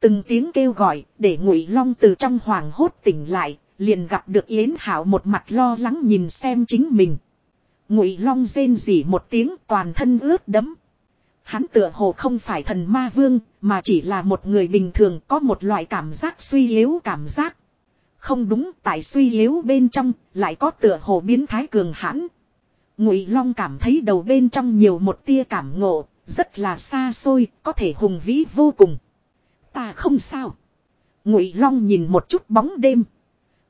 Từng tiếng kêu gọi để ngụy long từ trong hoàng hốt tỉnh lại. Liền gặp được Yến Hảo một mặt lo lắng nhìn xem chính mình. Ngụy Long rên rỉ một tiếng toàn thân ướt đẫm. Hắn tựa hồ không phải thần ma vương, mà chỉ là một người bình thường có một loại cảm giác suy yếu cảm giác. Không đúng, tại suy yếu bên trong, lại có tựa hồ biến thái cường hãn. Ngụy Long cảm thấy đầu bên trong nhiều một tia cảm ngộ, rất là xa xôi, có thể hùng vĩ vô cùng. Ta không sao. Ngụy Long nhìn một chút bóng đêm,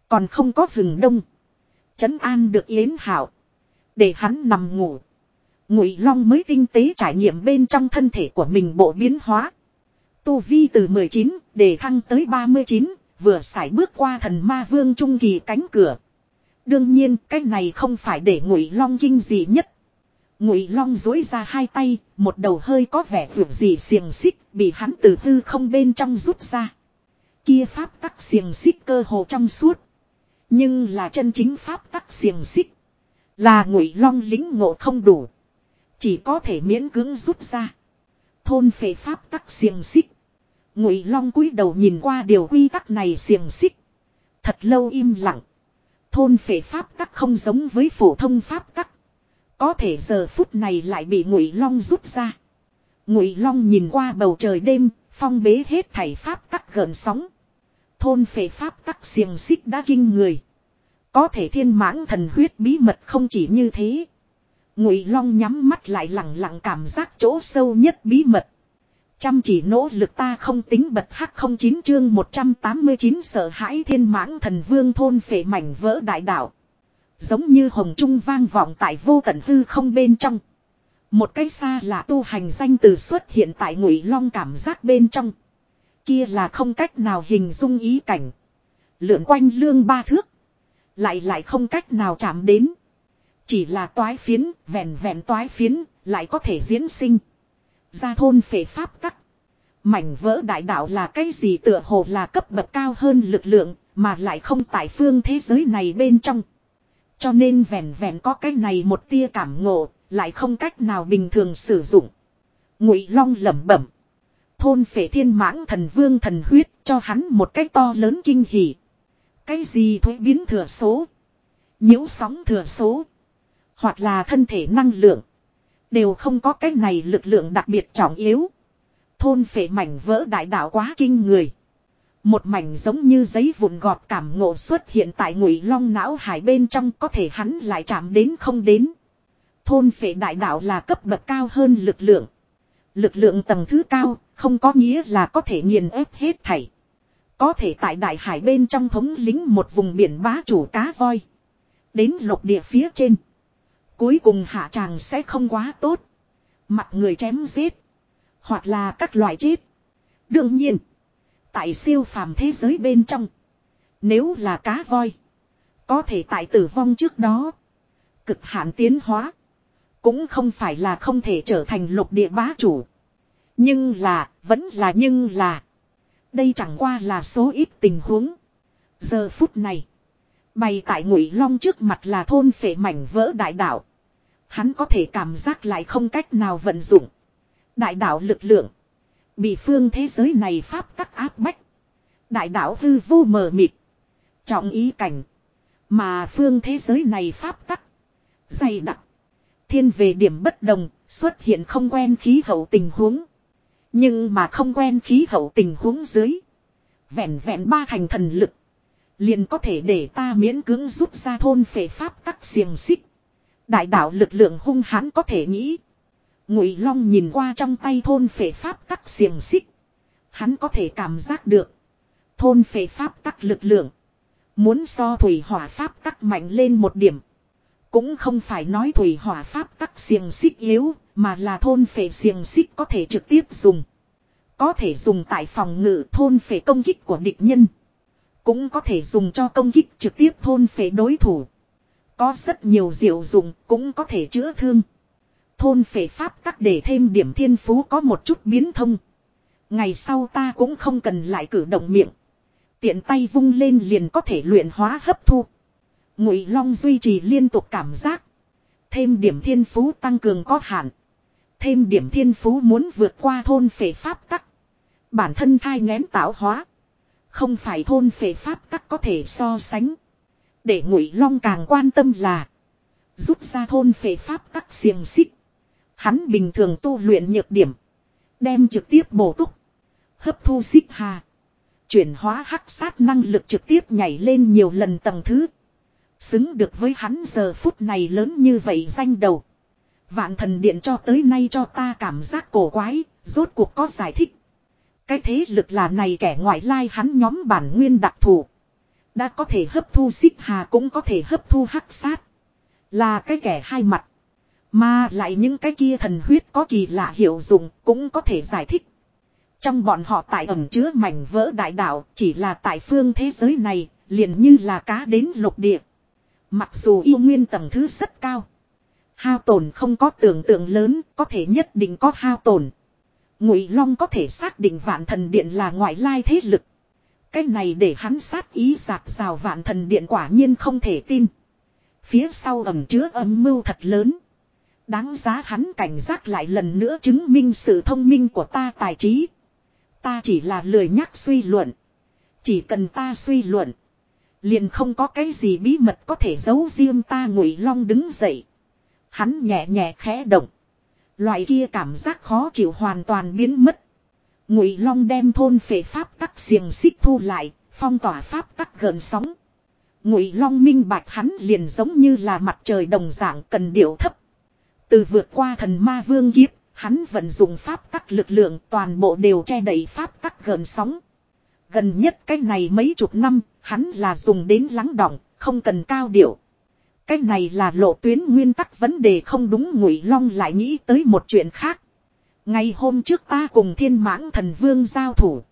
còn không có hừng đông. Trấn an được Yến Hạo. Để hắn nằm ngủ. Ngụy Long mới tinh tế trải nghiệm bên trong thân thể của mình bộ biến hóa. Tu vi từ 19 để thăng tới 39, vừa sải bước qua thần ma vương trung kỳ cánh cửa. Đương nhiên, cái này không phải để Ngụy Long kinh dị nhất. Ngụy Long dối ra hai tay, một đầu hơi có vẻ vượt gì xiềng xích, bị hắn từ hư không bên trong rút ra. Kia pháp tắc xiềng xích cơ hồ trong suốt, nhưng là chân chính pháp tắc xiềng xích. Là ngụy long lính ngộ không đủ. Chỉ có thể miễn cưỡng rút ra. Thôn phệ pháp tắc xiềng xích. Ngụy long cúi đầu nhìn qua điều quy tắc này xiềng xích. Thật lâu im lặng. Thôn phệ pháp tắc không giống với phổ thông pháp tắc. Có thể giờ phút này lại bị ngụy long rút ra. Ngụy long nhìn qua bầu trời đêm, phong bế hết thảy pháp tắc gần sóng. Thôn phệ pháp tắc xiềng xích đã kinh người. Có thể thiên mãng thần huyết bí mật không chỉ như thế. Ngụy Long nhắm mắt lại lặng lặng cảm giác chỗ sâu nhất bí mật. Chăm chỉ nỗ lực ta không tính bật hắc không chín chương 189 sợ hãi thiên mãng thần vương thôn phệ mảnh vỡ đại đạo. Giống như hồng trung vang vọng tại vô tận hư không bên trong. Một cái xa là tu hành danh từ xuất hiện tại ngụy long cảm giác bên trong. Kia là không cách nào hình dung ý cảnh. Lượn quanh lương ba thước. Lại lại không cách nào chạm đến. Chỉ là toái phiến, vẹn vẹn toái phiến, lại có thể diễn sinh. Ra thôn phệ pháp tắc. Mảnh vỡ đại đạo là cái gì tựa hồ là cấp bậc cao hơn lực lượng, mà lại không tại phương thế giới này bên trong. Cho nên vẹn vẹn có cái này một tia cảm ngộ, Lại không cách nào bình thường sử dụng. Ngụy Long lẩm bẩm. Thôn phệ thiên mãng thần vương thần huyết cho hắn một cái to lớn kinh hỉ. Cái gì thuế biến thừa số. nhiễu sóng thừa số. Hoặc là thân thể năng lượng. Đều không có cái này lực lượng đặc biệt trọng yếu. Thôn phệ mảnh vỡ đại đạo quá kinh người. Một mảnh giống như giấy vụn gọt cảm ngộ xuất hiện tại ngụy long não hải bên trong, có thể hắn lại chạm đến không đến. Thôn phệ đại đạo là cấp bậc cao hơn lực lượng. Lực lượng tầng thứ cao, không có nghĩa là có thể nghiền ép hết thảy. Có thể tại đại hải bên trong thống lính một vùng biển bá chủ cá voi. Đến lục địa phía trên. Cuối cùng hạ tràng sẽ không quá tốt. Mặt người chém giết. Hoặc là các loại chết. Đương nhiên. Tại siêu phàm thế giới bên trong. Nếu là cá voi. Có thể tại tử vong trước đó. Cực hạn tiến hóa. Cũng không phải là không thể trở thành lục địa bá chủ. Nhưng là, vẫn là nhưng là. Đây chẳng qua là số ít tình huống. Giờ phút này. Bày tại ngụy long trước mặt là thôn phệ mảnh vỡ đại đạo. Hắn có thể cảm giác lại không cách nào vận dụng. Đại đạo lực lượng. Bị phương thế giới này pháp tắc áp bách. Đại đạo hư vô mờ mịt. Trọng ý cảnh. Mà phương thế giới này pháp tắc. Dày đặc. Thiên về điểm bất đồng, xuất hiện không quen khí hậu tình huống. Nhưng mà không quen khí hậu tình huống dưới. Vẹn vẹn ba thành thần lực. Liền có thể để ta miễn cưỡng rút ra thôn phệ pháp tắc xiềng xích. Đại đạo lực lượng hung hãn có thể nghĩ. Ngụy Long nhìn qua trong tay thôn phệ pháp tắc xiềng xích. Hắn có thể cảm giác được. Thôn phệ pháp tắc lực lượng. Muốn so thủy hỏa pháp tắc mạnh lên một điểm. Cũng không phải nói thủy hỏa pháp tắc xiềng xích yếu, mà là thôn phệ xiềng xích có thể trực tiếp dùng. Có thể dùng tại phòng ngự thôn phệ công kích của địch nhân. Cũng có thể dùng cho công kích trực tiếp thôn phệ đối thủ. Có rất nhiều diệu dụng cũng có thể chữa thương. Thôn phệ pháp tắc để thêm điểm thiên phú có một chút biến thông. Ngày sau ta cũng không cần lại cử động miệng. Tiện tay vung lên liền có thể luyện hóa hấp thu. Ngụy Long duy trì liên tục cảm giác. Thêm điểm thiên phú tăng cường có hạn. Thêm điểm thiên phú muốn vượt qua thôn phệ pháp tắc. Bản thân thai ngén tạo hóa. Không phải thôn phệ pháp tắc có thể so sánh. Để Ngụy Long càng quan tâm là. Rút ra thôn phệ pháp tắc xiềng xích. Hắn bình thường tu luyện nhược điểm. Đem trực tiếp bổ túc. Hấp thu xích hà. Chuyển hóa hắc sát năng lực trực tiếp nhảy lên nhiều lần tầng thứ. Xứng được với hắn giờ phút này lớn như vậy danh đầu. Vạn thần điện cho tới nay cho ta cảm giác cổ quái, rốt cuộc có giải thích. Cái thế lực là này kẻ ngoại lai hắn nhóm bản nguyên đặc thù. Đã có thể hấp thu xích hà cũng có thể hấp thu hắc sát. Là cái kẻ hai mặt. Mà lại những cái kia thần huyết có kỳ lạ hiệu dụng cũng có thể giải thích. Trong bọn họ tại ẩn chứa mảnh vỡ đại đạo chỉ là tại phương thế giới này liền như là cá đến lục địa. Mặc dù yêu nguyên tầng thứ rất cao. Hao tổn không có tưởng tượng lớn, có thể nhất định có hao tổn. Ngụy Long có thể xác định vạn thần điện là ngoại lai thế lực. Cái này để hắn sát ý giạc rào vạn thần điện quả nhiên không thể tin. Phía sau ẩm chứa âm mưu thật lớn. Đáng giá hắn cảnh giác lại lần nữa chứng minh sự thông minh của ta tài trí. Ta chỉ là lười nhắc suy luận. Chỉ cần ta suy luận. Liền không có cái gì bí mật có thể giấu riêng ta ngụy long đứng dậy. Hắn nhẹ nhẹ khẽ động. Loại kia cảm giác khó chịu hoàn toàn biến mất. Ngụy long đem thôn phệ pháp tắc xiềng xích thu lại, phong tỏa pháp tắc gần sóng. Ngụy long minh bạch hắn liền giống như là mặt trời đồng dạng cần điệu thấp. Từ vượt qua thần ma vương kiếp, hắn vận dụng pháp tắc lực lượng toàn bộ đều che đẩy pháp tắc gần sóng. Gần nhất cái này mấy chục năm, hắn là dùng đến lắng đọng không cần cao điệu. Cái này là lộ tuyến nguyên tắc vấn đề không đúng ngụy long lại nghĩ tới một chuyện khác. Ngày hôm trước ta cùng thiên mãng thần vương giao thủ.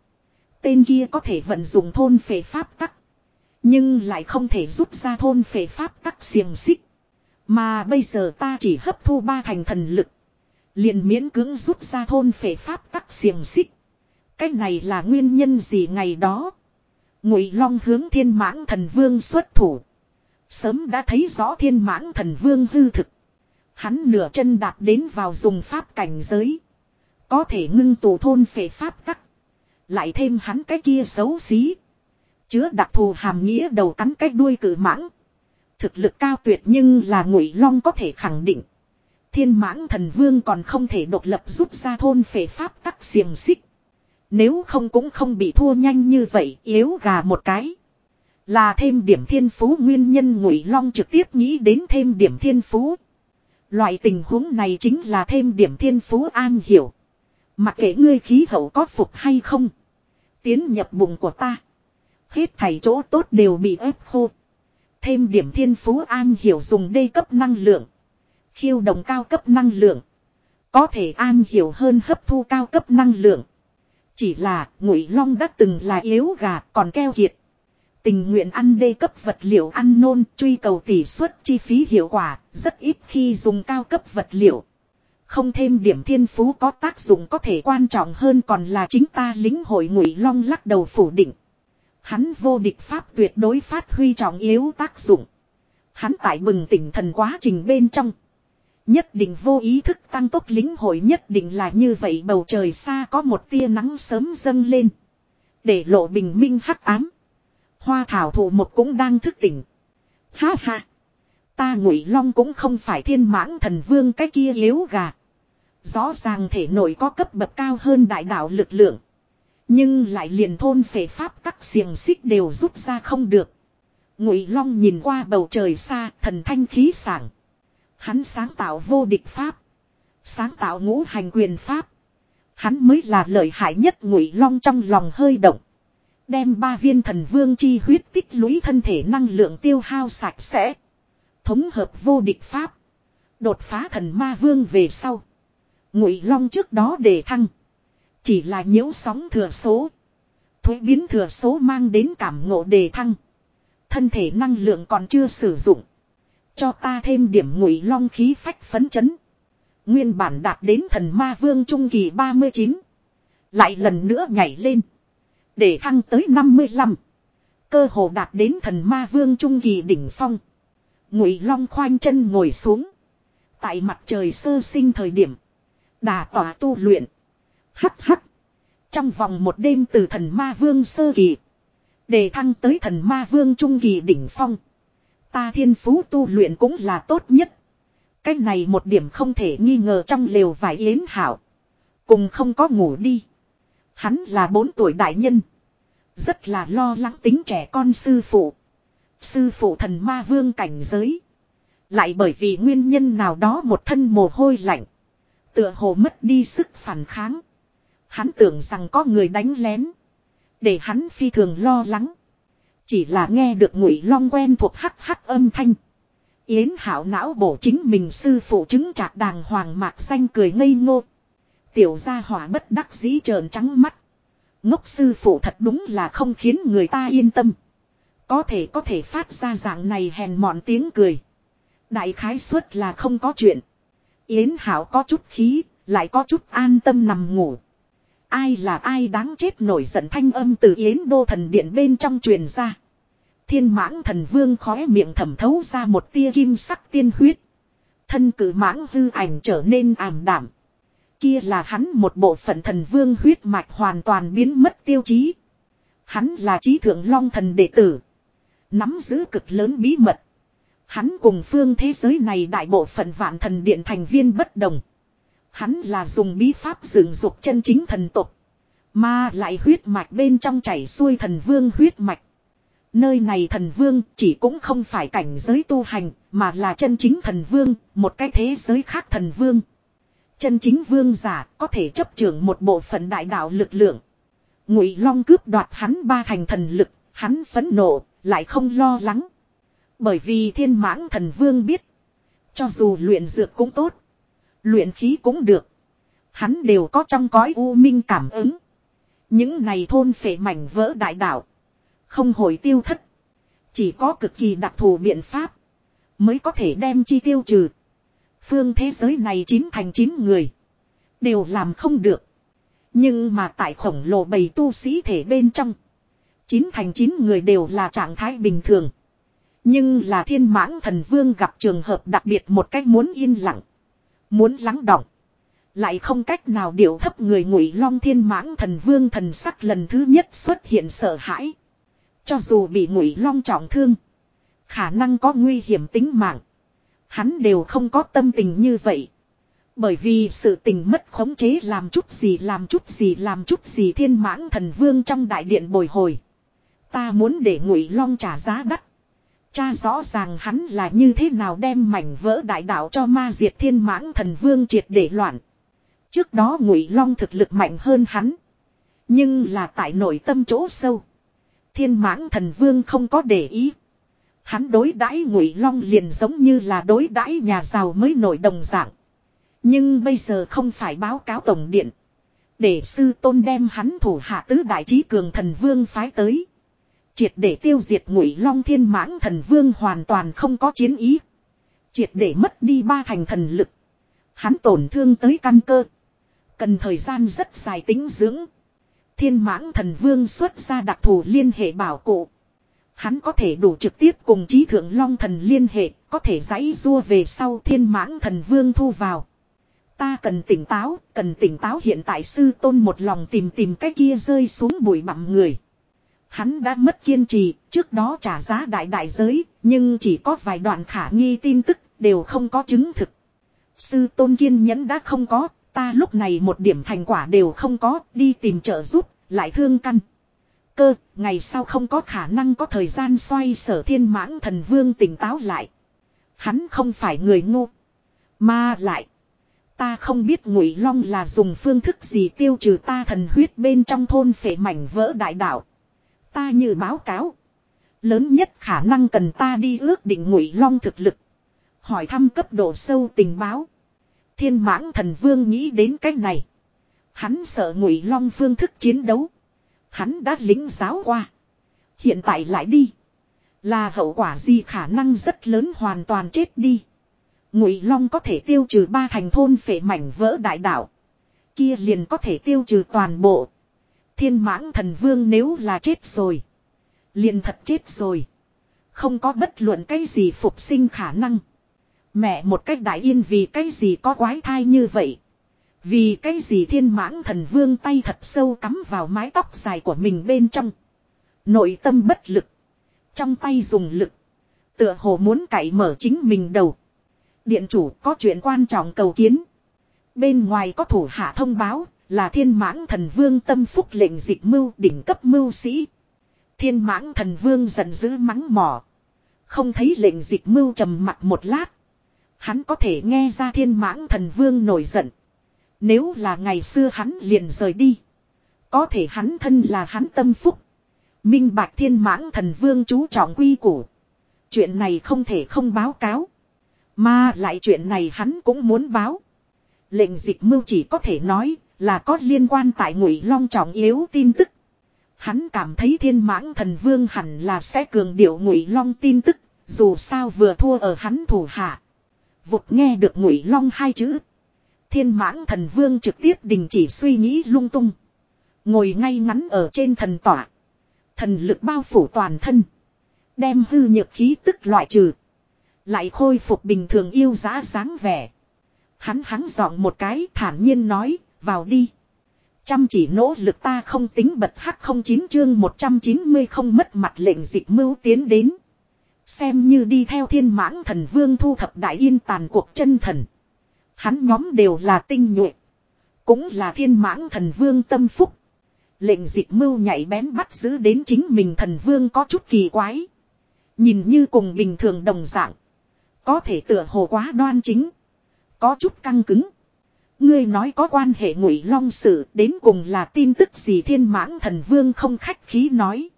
Tên kia có thể vận dụng thôn phệ pháp tắc. Nhưng lại không thể rút ra thôn phệ pháp tắc xiềng xích. Mà bây giờ ta chỉ hấp thu ba thành thần lực. liền miễn cưỡng rút ra thôn phệ pháp tắc xiềng xích. Cái này là nguyên nhân gì ngày đó. Ngụy Long hướng thiên mãng thần vương xuất thủ. Sớm đã thấy rõ thiên mãng thần vương hư thực. Hắn nửa chân đạp đến vào dùng pháp cảnh giới. Có thể ngưng tụ thôn phệ pháp tắc. Lại thêm hắn cái kia xấu xí. Chứa đặc thù hàm nghĩa đầu cắn cái đuôi cử mãng. Thực lực cao tuyệt nhưng là ngụy long có thể khẳng định. Thiên mãng thần vương còn không thể độc lập rút ra thôn phệ pháp tắc xiềng xích. Nếu không cũng không bị thua nhanh như vậy, yếu gà một cái. Là thêm điểm thiên phú nguyên nhân ngụy long trực tiếp nghĩ đến thêm điểm thiên phú. Loại tình huống này chính là thêm điểm thiên phú an hiểu. Mặc kệ ngươi khí hậu có phục hay không. Tiến nhập bụng của ta. Hết thảy chỗ tốt đều bị ép khô. Thêm điểm thiên phú an hiểu dùng đê cấp năng lượng. Khiêu đồng cao cấp năng lượng. Có thể an hiểu hơn hấp thu cao cấp năng lượng. Chỉ là ngụy long đã từng là yếu gà còn keo kiệt. Tình nguyện ăn đê cấp vật liệu ăn nôn, truy cầu tỷ suất chi phí hiệu quả, rất ít khi dùng cao cấp vật liệu. Không thêm điểm thiên phú có tác dụng có thể quan trọng hơn còn là chính ta lính hội ngụy long lắc đầu phủ định. Hắn vô địch pháp tuyệt đối phát huy trọng yếu tác dụng. Hắn tại bừng tỉnh thần quá trình bên trong. Nhất định vô ý thức tăng tốc lính hội nhất định là như vậy bầu trời xa có một tia nắng sớm dâng lên. Để lộ bình minh hắc ám. Hoa thảo thụ một cũng đang thức tỉnh. Ha ha. Ta ngụy long cũng không phải thiên mãng thần vương cái kia yếu gà. Rõ ràng thể nội có cấp bậc cao hơn đại đạo lực lượng. Nhưng lại liền thôn phệ pháp các xiềng xích đều rút ra không được. Ngụy long nhìn qua bầu trời xa, thần thanh khí sảng. Hắn sáng tạo vô địch pháp. Sáng tạo ngũ hành quyền pháp. Hắn mới là lợi hại nhất ngụy long trong lòng hơi động. Đem ba viên thần vương chi huyết tích lũy thân thể năng lượng tiêu hao sạch sẽ. Thống hợp vô địch pháp. Đột phá thần ma vương về sau. Ngụy long trước đó để thăng. Chỉ là nhiễu sóng thừa số. Thuế biến thừa số mang đến cảm ngộ đề thăng. Thân thể năng lượng còn chưa sử dụng. Cho ta thêm điểm ngụy long khí phách phấn chấn. Nguyên bản đạt đến thần ma vương trung kỳ 39. Lại lần nữa nhảy lên. Để thăng tới 55. Cơ hồ đạt đến thần ma vương trung kỳ đỉnh phong. Ngụy long khoanh chân ngồi xuống. Tại mặt trời sơ sinh thời điểm. Đà tỏa tu luyện. Hắc hắc. Trong vòng một đêm từ thần ma vương sơ kỳ. Để thăng tới thần ma vương trung kỳ đỉnh phong. Ta thiên phú tu luyện cũng là tốt nhất. Cái này một điểm không thể nghi ngờ trong lều vải yến hảo. Cùng không có ngủ đi. Hắn là bốn tuổi đại nhân. Rất là lo lắng tính trẻ con sư phụ. Sư phụ thần ma vương cảnh giới. Lại bởi vì nguyên nhân nào đó một thân mồ hôi lạnh. Tựa hồ mất đi sức phản kháng. Hắn tưởng rằng có người đánh lén. Để hắn phi thường lo lắng. Chỉ là nghe được ngụy long quen thuộc hắc hắc âm thanh. Yến hảo não bổ chính mình sư phụ chứng trạc đàng hoàng mạc xanh cười ngây ngô. Tiểu gia hỏa bất đắc dĩ trợn trắng mắt. Ngốc sư phụ thật đúng là không khiến người ta yên tâm. Có thể có thể phát ra dạng này hèn mọn tiếng cười. Đại khái suất là không có chuyện. Yến Hảo có chút khí, lại có chút an tâm nằm ngủ. Ai là ai đáng chết nổi giận thanh âm từ Yến Đô thần điện bên trong truyền ra. Thiên mãng thần vương khóe miệng thẩm thấu ra một tia kim sắc tiên huyết. Thân cử mãng hư ảnh trở nên ảm đảm. Kia là hắn một bộ phận thần vương huyết mạch hoàn toàn biến mất tiêu chí. Hắn là trí thượng long thần đệ tử. Nắm giữ cực lớn bí mật. Hắn cùng phương thế giới này đại bộ phận vạn thần điện thành viên bất đồng. Hắn là dùng bí pháp dựng dục chân chính thần tục. Mà lại huyết mạch bên trong chảy xuôi thần vương huyết mạch. Nơi này thần vương chỉ cũng không phải cảnh giới tu hành, mà là chân chính thần vương, một cái thế giới khác thần vương. Chân chính vương giả có thể chấp trưởng một bộ phận đại đạo lực lượng. Ngụy Long cướp đoạt hắn ba thành thần lực, hắn phẫn nộ, lại không lo lắng. Bởi vì thiên mãng thần vương biết, cho dù luyện dược cũng tốt, luyện khí cũng được, hắn đều có trong cõi u minh cảm ứng. Những này thôn phệ mảnh vỡ đại đạo, không hồi tiêu thất, chỉ có cực kỳ đặc thù biện pháp mới có thể đem chi tiêu trừ. Phương thế giới này chín thành chín người. Đều làm không được. Nhưng mà tại khổng lồ bầy tu sĩ thể bên trong. Chín thành chín người đều là trạng thái bình thường. Nhưng là thiên mãng thần vương gặp trường hợp đặc biệt một cách muốn yên lặng. Muốn lắng động. Lại không cách nào điệu thấp người ngụy long thiên mãng thần vương thần sắc lần thứ nhất xuất hiện sợ hãi. Cho dù bị ngụy long trọng thương. Khả năng có nguy hiểm tính mạng. Hắn đều không có tâm tình như vậy. Bởi vì sự tình mất khống chế làm chút gì, làm chút gì, làm chút gì thiên mãng thần vương trong đại điện bồi hồi. Ta muốn để ngụy long trả giá đắt. Cha rõ ràng hắn là như thế nào đem mảnh vỡ đại đạo cho ma diệt thiên mãng thần vương triệt để loạn. Trước đó ngụy long thực lực mạnh hơn hắn. Nhưng là tại nội tâm chỗ sâu. Thiên mãng thần vương không có để ý. Hắn đối đãi ngụy long liền giống như là đối đãi nhà giàu mới nổi đồng dạng. Nhưng bây giờ không phải báo cáo tổng điện. Để sư tôn đem hắn thủ hạ tứ đại trí cường thần vương phái tới. Triệt để tiêu diệt ngụy long thiên mãng thần vương hoàn toàn không có chiến ý. Triệt để mất đi ba thành thần lực. Hắn tổn thương tới căn cơ. Cần thời gian rất dài tính dưỡng. Thiên mãng thần vương xuất ra đặc thù liên hệ bảo cụ. Hắn có thể đủ trực tiếp cùng trí thượng long thần liên hệ, có thể giãy rua về sau thiên mãng thần vương thu vào. Ta cần tỉnh táo, cần tỉnh táo hiện tại sư tôn một lòng tìm tìm cái kia rơi xuống bụi bặm người. Hắn đã mất kiên trì, trước đó trả giá đại đại giới, nhưng chỉ có vài đoạn khả nghi tin tức, đều không có chứng thực. Sư tôn kiên nhẫn đã không có, ta lúc này một điểm thành quả đều không có, đi tìm trợ giúp, lại thương căn. Cơ, ngày sau không có khả năng có thời gian xoay sở thiên mãng thần vương tỉnh táo lại. Hắn không phải người ngu. Mà lại. Ta không biết ngụy long là dùng phương thức gì tiêu trừ ta thần huyết bên trong thôn phệ mảnh vỡ đại đạo. Ta như báo cáo. Lớn nhất khả năng cần ta đi ước định ngụy long thực lực. Hỏi thăm cấp độ sâu tình báo. Thiên mãng thần vương nghĩ đến cách này. Hắn sợ ngụy long phương thức chiến đấu. Hắn đã lính giáo qua. Hiện tại lại đi. Là hậu quả gì khả năng rất lớn hoàn toàn chết đi. Ngụy Long có thể tiêu trừ ba thành thôn phệ mảnh vỡ đại đạo. Kia liền có thể tiêu trừ toàn bộ. Thiên mãng thần vương nếu là chết rồi. Liền thật chết rồi. Không có bất luận cái gì phục sinh khả năng. Mẹ một cách đại yên vì cái gì có quái thai như vậy. Vì cái gì thiên mãng thần vương tay thật sâu cắm vào mái tóc dài của mình bên trong. Nội tâm bất lực. Trong tay dùng lực. Tựa hồ muốn cậy mở chính mình đầu. Điện chủ có chuyện quan trọng cầu kiến. Bên ngoài có thủ hạ thông báo là thiên mãng thần vương tâm phúc lệnh dịch mưu đỉnh cấp mưu sĩ. Thiên mãng thần vương giận dữ mắng mỏ. Không thấy lệnh dịch mưu trầm mặt một lát. Hắn có thể nghe ra thiên mãng thần vương nổi giận. Nếu là ngày xưa hắn liền rời đi. Có thể hắn thân là hắn tâm phúc. Minh bạch thiên mãng thần vương chú trọng quy củ. Chuyện này không thể không báo cáo. Mà lại chuyện này hắn cũng muốn báo. Lệnh dịch mưu chỉ có thể nói là có liên quan tại ngụy long trọng yếu tin tức. Hắn cảm thấy thiên mãng thần vương hẳn là sẽ cường điệu ngụy long tin tức, dù sao vừa thua ở hắn thủ hạ. Vụt nghe được ngụy long hai chữ. Thiên mãng thần vương trực tiếp đình chỉ suy nghĩ lung tung. Ngồi ngay ngắn ở trên thần tỏa. Thần lực bao phủ toàn thân. Đem hư nhược khí tức loại trừ. Lại khôi phục bình thường yêu giá dáng vẻ. Hắn hắn giọng một cái thản nhiên nói, vào đi. Chăm chỉ nỗ lực ta không tính bật hắc không chín chương 190 không mất mặt lệnh dịch mưu tiến đến. Xem như đi theo thiên mãng thần vương thu thập đại yên tàn cuộc chân thần. Hắn nhóm đều là tinh nhuệ. Cũng là thiên mãng thần vương tâm phúc. Lệnh dịch mưu nhảy bén bắt giữ đến chính mình thần vương có chút kỳ quái. Nhìn như cùng bình thường đồng dạng. Có thể tựa hồ quá đoan chính. Có chút căng cứng. Ngươi nói có quan hệ ngụy long sự, đến cùng là tin tức gì thiên mãng thần vương không khách khí nói.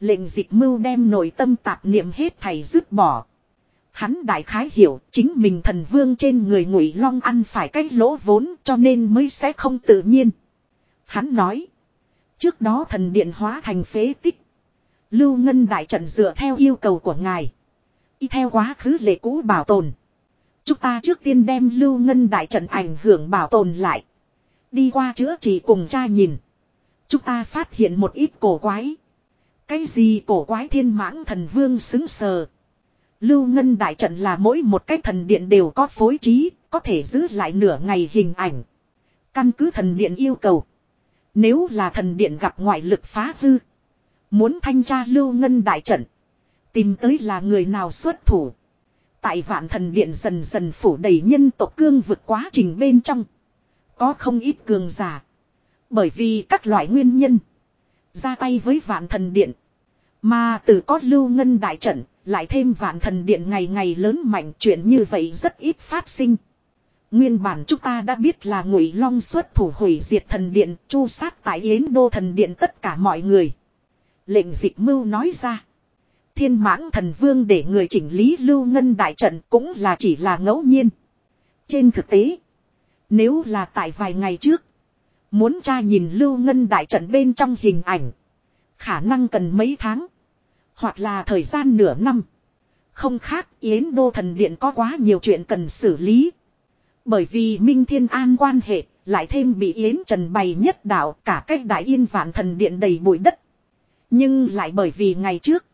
Lệnh dịch mưu đem nội tâm tạp niệm hết thầy dứt bỏ. Hắn đại khái hiểu, chính mình thần vương trên người ngụy long ăn phải cái lỗ vốn cho nên mới sẽ không tự nhiên. Hắn nói. Trước đó thần điện hóa thành phế tích. Lưu Ngân đại trận dựa theo yêu cầu của ngài. Y theo quá khứ lệ cũ bảo tồn. Chúng ta trước tiên đem Lưu Ngân đại trận ảnh hưởng bảo tồn lại. Đi qua chữa trị cùng cha nhìn. Chúng ta phát hiện một ít cổ quái. Cái gì cổ quái thiên mãng thần vương xứng sờ. Lưu Ngân đại trận là mỗi một cái thần điện đều có phối trí, có thể giữ lại nửa ngày hình ảnh. Căn cứ thần điện yêu cầu. Nếu là thần điện gặp ngoại lực phá hư. Muốn thanh tra lưu ngân đại trận. Tìm tới là người nào xuất thủ. Tại vạn thần điện dần dần phủ đầy nhân tộc cương vượt quá trình bên trong. Có không ít cường giả. Bởi vì các loại nguyên nhân. Ra tay với vạn thần điện. Mà từ có lưu ngân đại trận. Lại thêm vạn thần điện ngày ngày lớn mạnh chuyện như vậy rất ít phát sinh. Nguyên bản chúng ta đã biết là ngụy long xuất thủ hủy diệt thần điện, chu sát tại yến đô thần điện tất cả mọi người. Lệnh dịch mưu nói ra. Thiên mãng thần vương để người chỉnh lý lưu ngân đại trận cũng là chỉ là ngẫu nhiên. Trên thực tế. Nếu là tại vài ngày trước. Muốn tra nhìn lưu ngân đại trận bên trong hình ảnh. Khả năng cần mấy tháng. Hoặc là thời gian nửa năm. Không khác Yến Đô Thần Điện có quá nhiều chuyện cần xử lý. Bởi vì Minh Thiên An quan hệ, lại thêm bị Yến Trần bày nhất đạo cả cách đại yên vạn thần điện đầy bụi đất. Nhưng lại bởi vì ngày trước,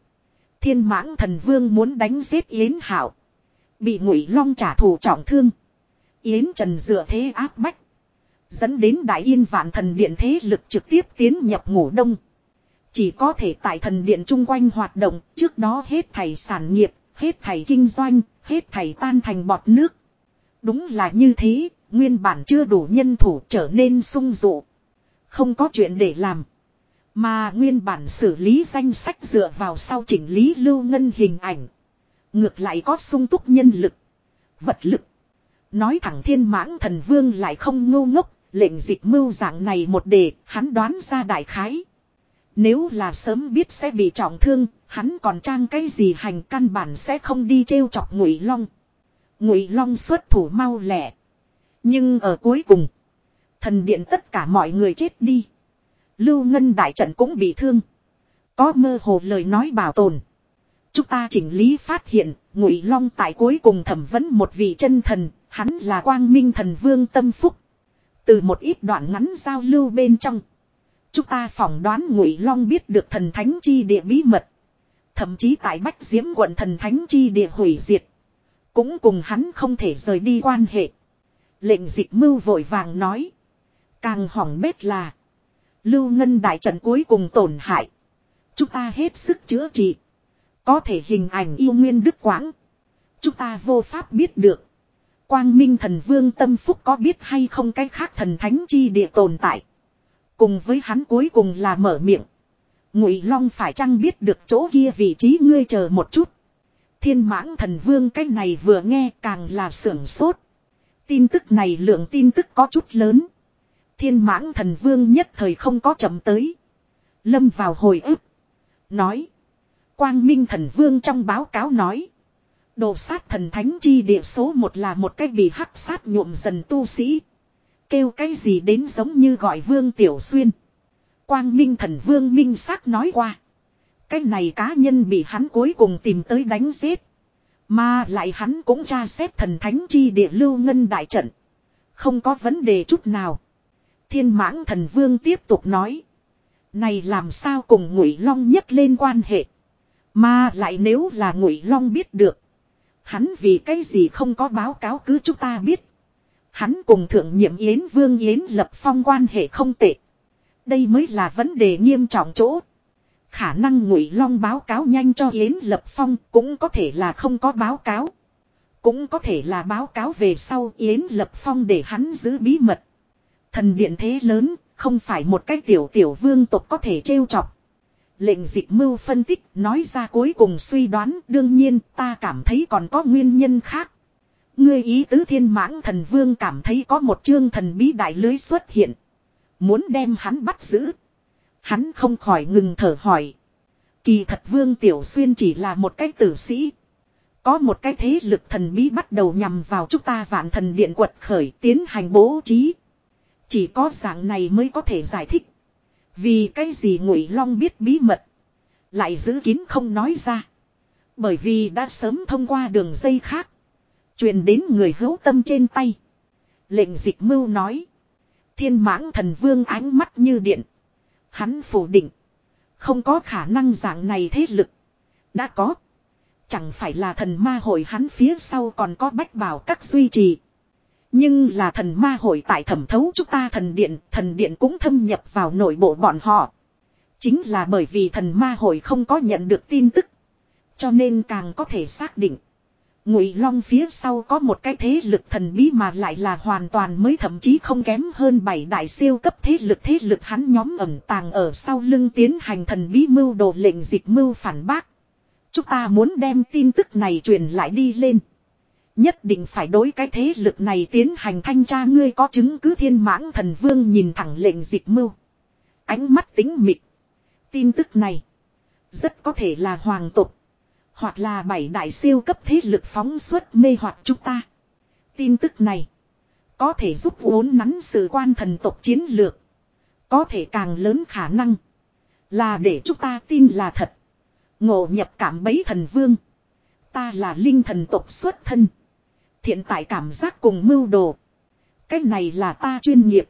Thiên mãng thần vương muốn đánh giết Yến Hảo. Bị Ngụy Long trả thù trọng thương. Yến Trần dựa thế áp bách. Dẫn đến đại yên vạn thần điện thế lực trực tiếp tiến nhập ngủ đông. Chỉ có thể tại thần điện chung quanh hoạt động, trước đó hết thầy sản nghiệp, hết thầy kinh doanh, hết thầy tan thành bọt nước. Đúng là như thế, nguyên bản chưa đủ nhân thủ trở nên sung dụ. Không có chuyện để làm. Mà nguyên bản xử lý danh sách dựa vào sau chỉnh lý lưu ngân hình ảnh. Ngược lại có sung túc nhân lực. Vật lực. Nói thẳng thiên mãng thần vương lại không ngu ngốc, lệnh dịch mưu dạng này một đề, hắn đoán ra đại khái. Nếu là sớm biết sẽ bị trọng thương, hắn còn trang cái gì hành căn bản sẽ không đi trêu chọc ngụy long. Ngụy long xuất thủ mau lẹ. Nhưng ở cuối cùng, thần điện tất cả mọi người chết đi. Lưu Ngân đại trận cũng bị thương. Có mơ hồ lời nói bảo tồn. Chúng ta chỉnh lý phát hiện, Ngụy Long tại cuối cùng thẩm vấn một vị chân thần, hắn là Quang Minh thần vương tâm phúc. Từ một ít đoạn ngắn giao lưu bên trong, chúng ta phỏng đoán Ngụy Long biết được thần thánh chi địa bí mật. Thậm chí tại Bách Diễm quận thần thánh chi địa hủy diệt, cũng cùng hắn không thể rời đi quan hệ. Lệnh dịch mưu vội vàng nói, càng hỏng bét là Lưu ngân đại trận cuối cùng tổn hại. Chúng ta hết sức chữa trị. Có thể hình ảnh yêu nguyên đức quãng. Chúng ta vô pháp biết được. Quang Minh thần vương tâm phúc có biết hay không cái khác thần thánh chi địa tồn tại. Cùng với hắn cuối cùng là mở miệng. Ngụy Long phải chăng biết được chỗ kia vị trí ngươi chờ một chút. Thiên mãng thần vương cái này vừa nghe càng là sưởng sốt. Tin tức này lượng tin tức có chút lớn. Thiên mãng thần vương nhất thời không có chậm tới. Lâm vào hồi ức. Nói. Quang Minh thần vương trong báo cáo nói. Đồ sát thần thánh chi địa số một là một cái bị hắc sát nhuộm dần tu sĩ. Kêu cái gì đến giống như gọi vương tiểu xuyên. Quang Minh thần vương minh xác nói qua. Cái này cá nhân bị hắn cuối cùng tìm tới đánh giết. Mà lại hắn cũng tra xét thần thánh chi địa lưu ngân đại trận. Không có vấn đề chút nào. Thiên mãng thần vương tiếp tục nói. Này làm sao cùng ngụy long nhất lên quan hệ. Mà lại nếu là ngụy long biết được. Hắn vì cái gì không có báo cáo cứ chúng ta biết. Hắn cùng thượng nhiệm Yến, Vương Yến lập phong quan hệ không tệ. Đây mới là vấn đề nghiêm trọng chỗ. Khả năng ngụy long báo cáo nhanh cho Yến lập phong cũng có thể là không có báo cáo. Cũng có thể là báo cáo về sau Yến lập phong để hắn giữ bí mật. Thần điện thế lớn, không phải một cái tiểu tiểu vương tộc có thể trêu chọc. Lệnh dịch mưu phân tích nói ra cuối cùng suy đoán đương nhiên ta cảm thấy còn có nguyên nhân khác. Ngươi ý tứ thiên mãng thần vương cảm thấy có một chương thần bí đại lưới xuất hiện. Muốn đem hắn bắt giữ. Hắn không khỏi ngừng thở hỏi. Kỳ thật vương tiểu xuyên chỉ là một cái tử sĩ. Có một cái thế lực thần bí bắt đầu nhằm vào chúng ta vạn thần điện quật khởi tiến hành bố trí. Chỉ có dạng này mới có thể giải thích. Vì cái gì ngụy long biết bí mật. Lại giữ kín không nói ra. Bởi vì đã sớm thông qua đường dây khác. truyền đến người hữu tâm trên tay. Lệnh dịch mưu nói. Thiên mãng thần vương ánh mắt như điện. Hắn phủ định. Không có khả năng dạng này thế lực. Đã có. Chẳng phải là thần ma hội hắn phía sau còn có bách bảo các duy trì. Nhưng là thần ma hội tại thẩm thấu chúng ta thần điện, thần điện cũng thâm nhập vào nội bộ bọn họ. Chính là bởi vì thần ma hội không có nhận được tin tức. Cho nên càng có thể xác định. Ngụy Long phía sau có một cái thế lực thần bí mà lại là hoàn toàn mới thậm chí không kém hơn bảy đại siêu cấp thế lực thế lực hắn nhóm ẩn tàng ở sau lưng tiến hành thần bí mưu đồ lệnh dịch mưu phản bác. Chúng ta muốn đem tin tức này truyền lại đi lên. Nhất định phải đối cái thế lực này tiến hành thanh tra ngươi có chứng cứ thiên mãng thần vương nhìn thẳng lệnh dịch mưu. Ánh mắt tính mịt. Tin tức này. Rất có thể là hoàng tục. Hoặc là bảy đại siêu cấp thế lực phóng xuất mê hoặc chúng ta. Tin tức này. Có thể giúp uốn nắn sự quan thần tộc chiến lược. Có thể càng lớn khả năng. Là để chúng ta tin là thật. Ngộ nhập cảm bấy thần vương. Ta là linh thần tộc xuất thân. Thiện tại cảm giác cùng mưu đồ. Cái này là ta chuyên nghiệp.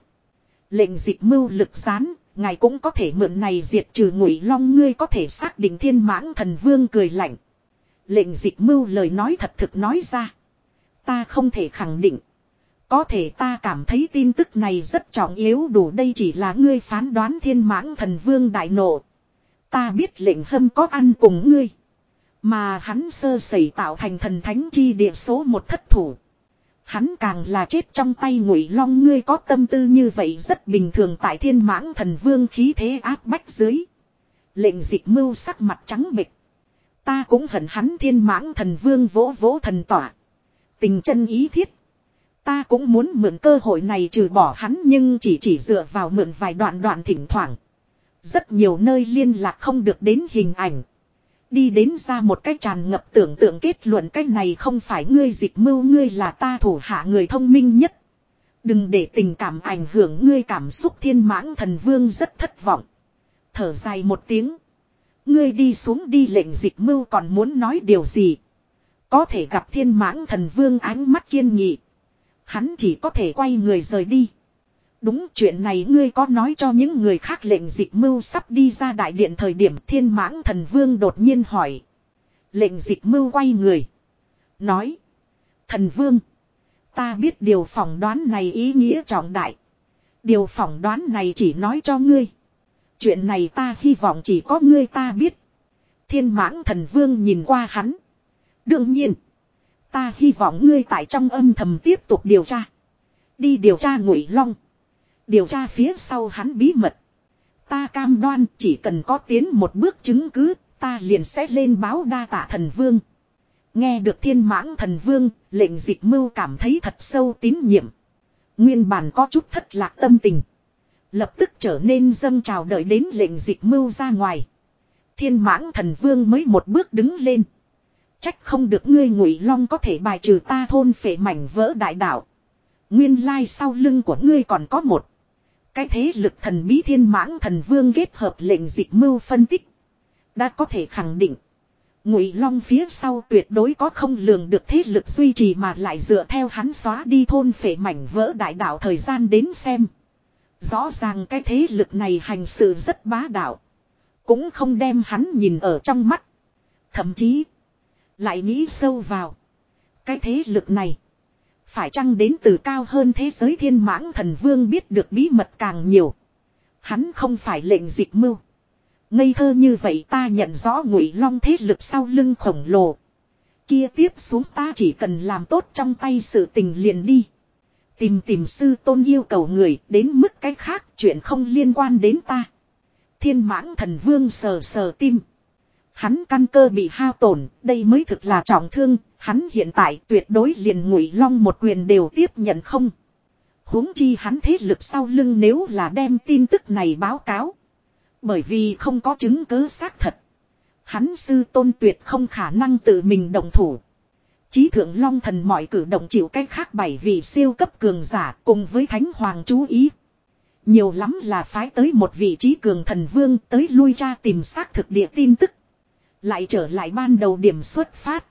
Lệnh dịch mưu lực gián, ngài cũng có thể mượn này diệt trừ ngụy long ngươi có thể xác định thiên mãng thần vương cười lạnh. Lệnh dịch mưu lời nói thật thực nói ra. Ta không thể khẳng định. Có thể ta cảm thấy tin tức này rất trọng yếu đủ đây chỉ là ngươi phán đoán thiên mãng thần vương đại nộ. Ta biết lệnh hâm có ăn cùng ngươi. Mà hắn sơ sẩy tạo thành thần thánh chi địa số một thất thủ. Hắn càng là chết trong tay ngụy long ngươi có tâm tư như vậy rất bình thường tại thiên mãng thần vương khí thế áp bách dưới. Lệnh dịch mưu sắc mặt trắng bệch. Ta cũng hận hắn thiên mãng thần vương vỗ vỗ thần tỏa. Tình chân ý thiết. Ta cũng muốn mượn cơ hội này trừ bỏ hắn nhưng chỉ chỉ dựa vào mượn vài đoạn đoạn thỉnh thoảng. Rất nhiều nơi liên lạc không được đến hình ảnh. Đi đến ra một cách tràn ngập tưởng tượng kết luận cách này không phải ngươi dịch mưu, ngươi là ta thủ hạ người thông minh nhất. Đừng để tình cảm ảnh hưởng ngươi cảm xúc thiên mãng thần vương rất thất vọng. Thở dài một tiếng. Ngươi đi xuống đi, lệnh dịch mưu còn muốn nói điều gì. Có thể gặp thiên mãng thần vương ánh mắt kiên nghị. Hắn chỉ có thể quay người rời đi. Đúng chuyện này ngươi có nói cho những người khác lệnh dịch mưu sắp đi ra đại điện thời điểm thiên mãng thần vương đột nhiên hỏi. Lệnh dịch mưu quay người. Nói. Thần vương. Ta biết điều phỏng đoán này ý nghĩa trọng đại. Điều phỏng đoán này chỉ nói cho ngươi. Chuyện này ta hy vọng chỉ có ngươi ta biết. Thiên mãng thần vương nhìn qua hắn. Đương nhiên. Ta hy vọng ngươi tại trong âm thầm tiếp tục điều tra. Đi điều tra ngụy long. Điều tra phía sau hắn bí mật. Ta cam đoan chỉ cần có tiến một bước chứng cứ, ta liền sẽ lên báo đa tạ thần vương. Nghe được thiên mãng thần vương, lệnh dịch mưu cảm thấy thật sâu tín nhiệm. Nguyên bản có chút thất lạc tâm tình. Lập tức trở nên dâng trào đợi đến lệnh dịch mưu ra ngoài. Thiên mãng thần vương mới một bước đứng lên. Trách không được ngươi ngụy long có thể bài trừ ta thôn phệ mảnh vỡ đại đạo. Nguyên lai sau lưng của ngươi còn có một. Cái thế lực thần bí thiên mãng thần vương kết hợp lệnh dịch mưu phân tích. Đã có thể khẳng định. Ngụy Long phía sau tuyệt đối có không lường được thế lực duy trì mà lại dựa theo hắn xóa đi thôn phệ mảnh vỡ đại đạo thời gian đến xem. Rõ ràng cái thế lực này hành sự rất bá đạo. Cũng không đem hắn nhìn ở trong mắt. Thậm chí. Lại nghĩ sâu vào. Cái thế lực này. Phải chăng đến từ cao hơn thế giới thiên mãng thần vương biết được bí mật càng nhiều. Hắn không phải lệnh dịch mưu. Ngây thơ như vậy ta nhận rõ ngụy long thế lực sau lưng khổng lồ. Kia tiếp xuống ta chỉ cần làm tốt trong tay sự tình liền đi. Tìm tìm sư tôn yêu cầu người đến mức cái khác chuyện không liên quan đến ta. Thiên mãng thần vương sờ sờ tim. Hắn căn cơ bị hao tổn, đây mới thực là trọng thương, hắn hiện tại tuyệt đối liền ngụy long một quyền đều tiếp nhận không. huống chi hắn thế lực sau lưng nếu là đem tin tức này báo cáo. Bởi vì không có chứng cứ xác thật. Hắn sư tôn tuyệt không khả năng tự mình đồng thủ. Chí thượng long thần mọi cử động chịu cách khác bảy vị siêu cấp cường giả cùng với thánh hoàng chú ý. Nhiều lắm là phái tới một vị trí cường thần vương tới lui ra tìm xác thực địa tin tức. Lại trở lại ban đầu điểm xuất phát.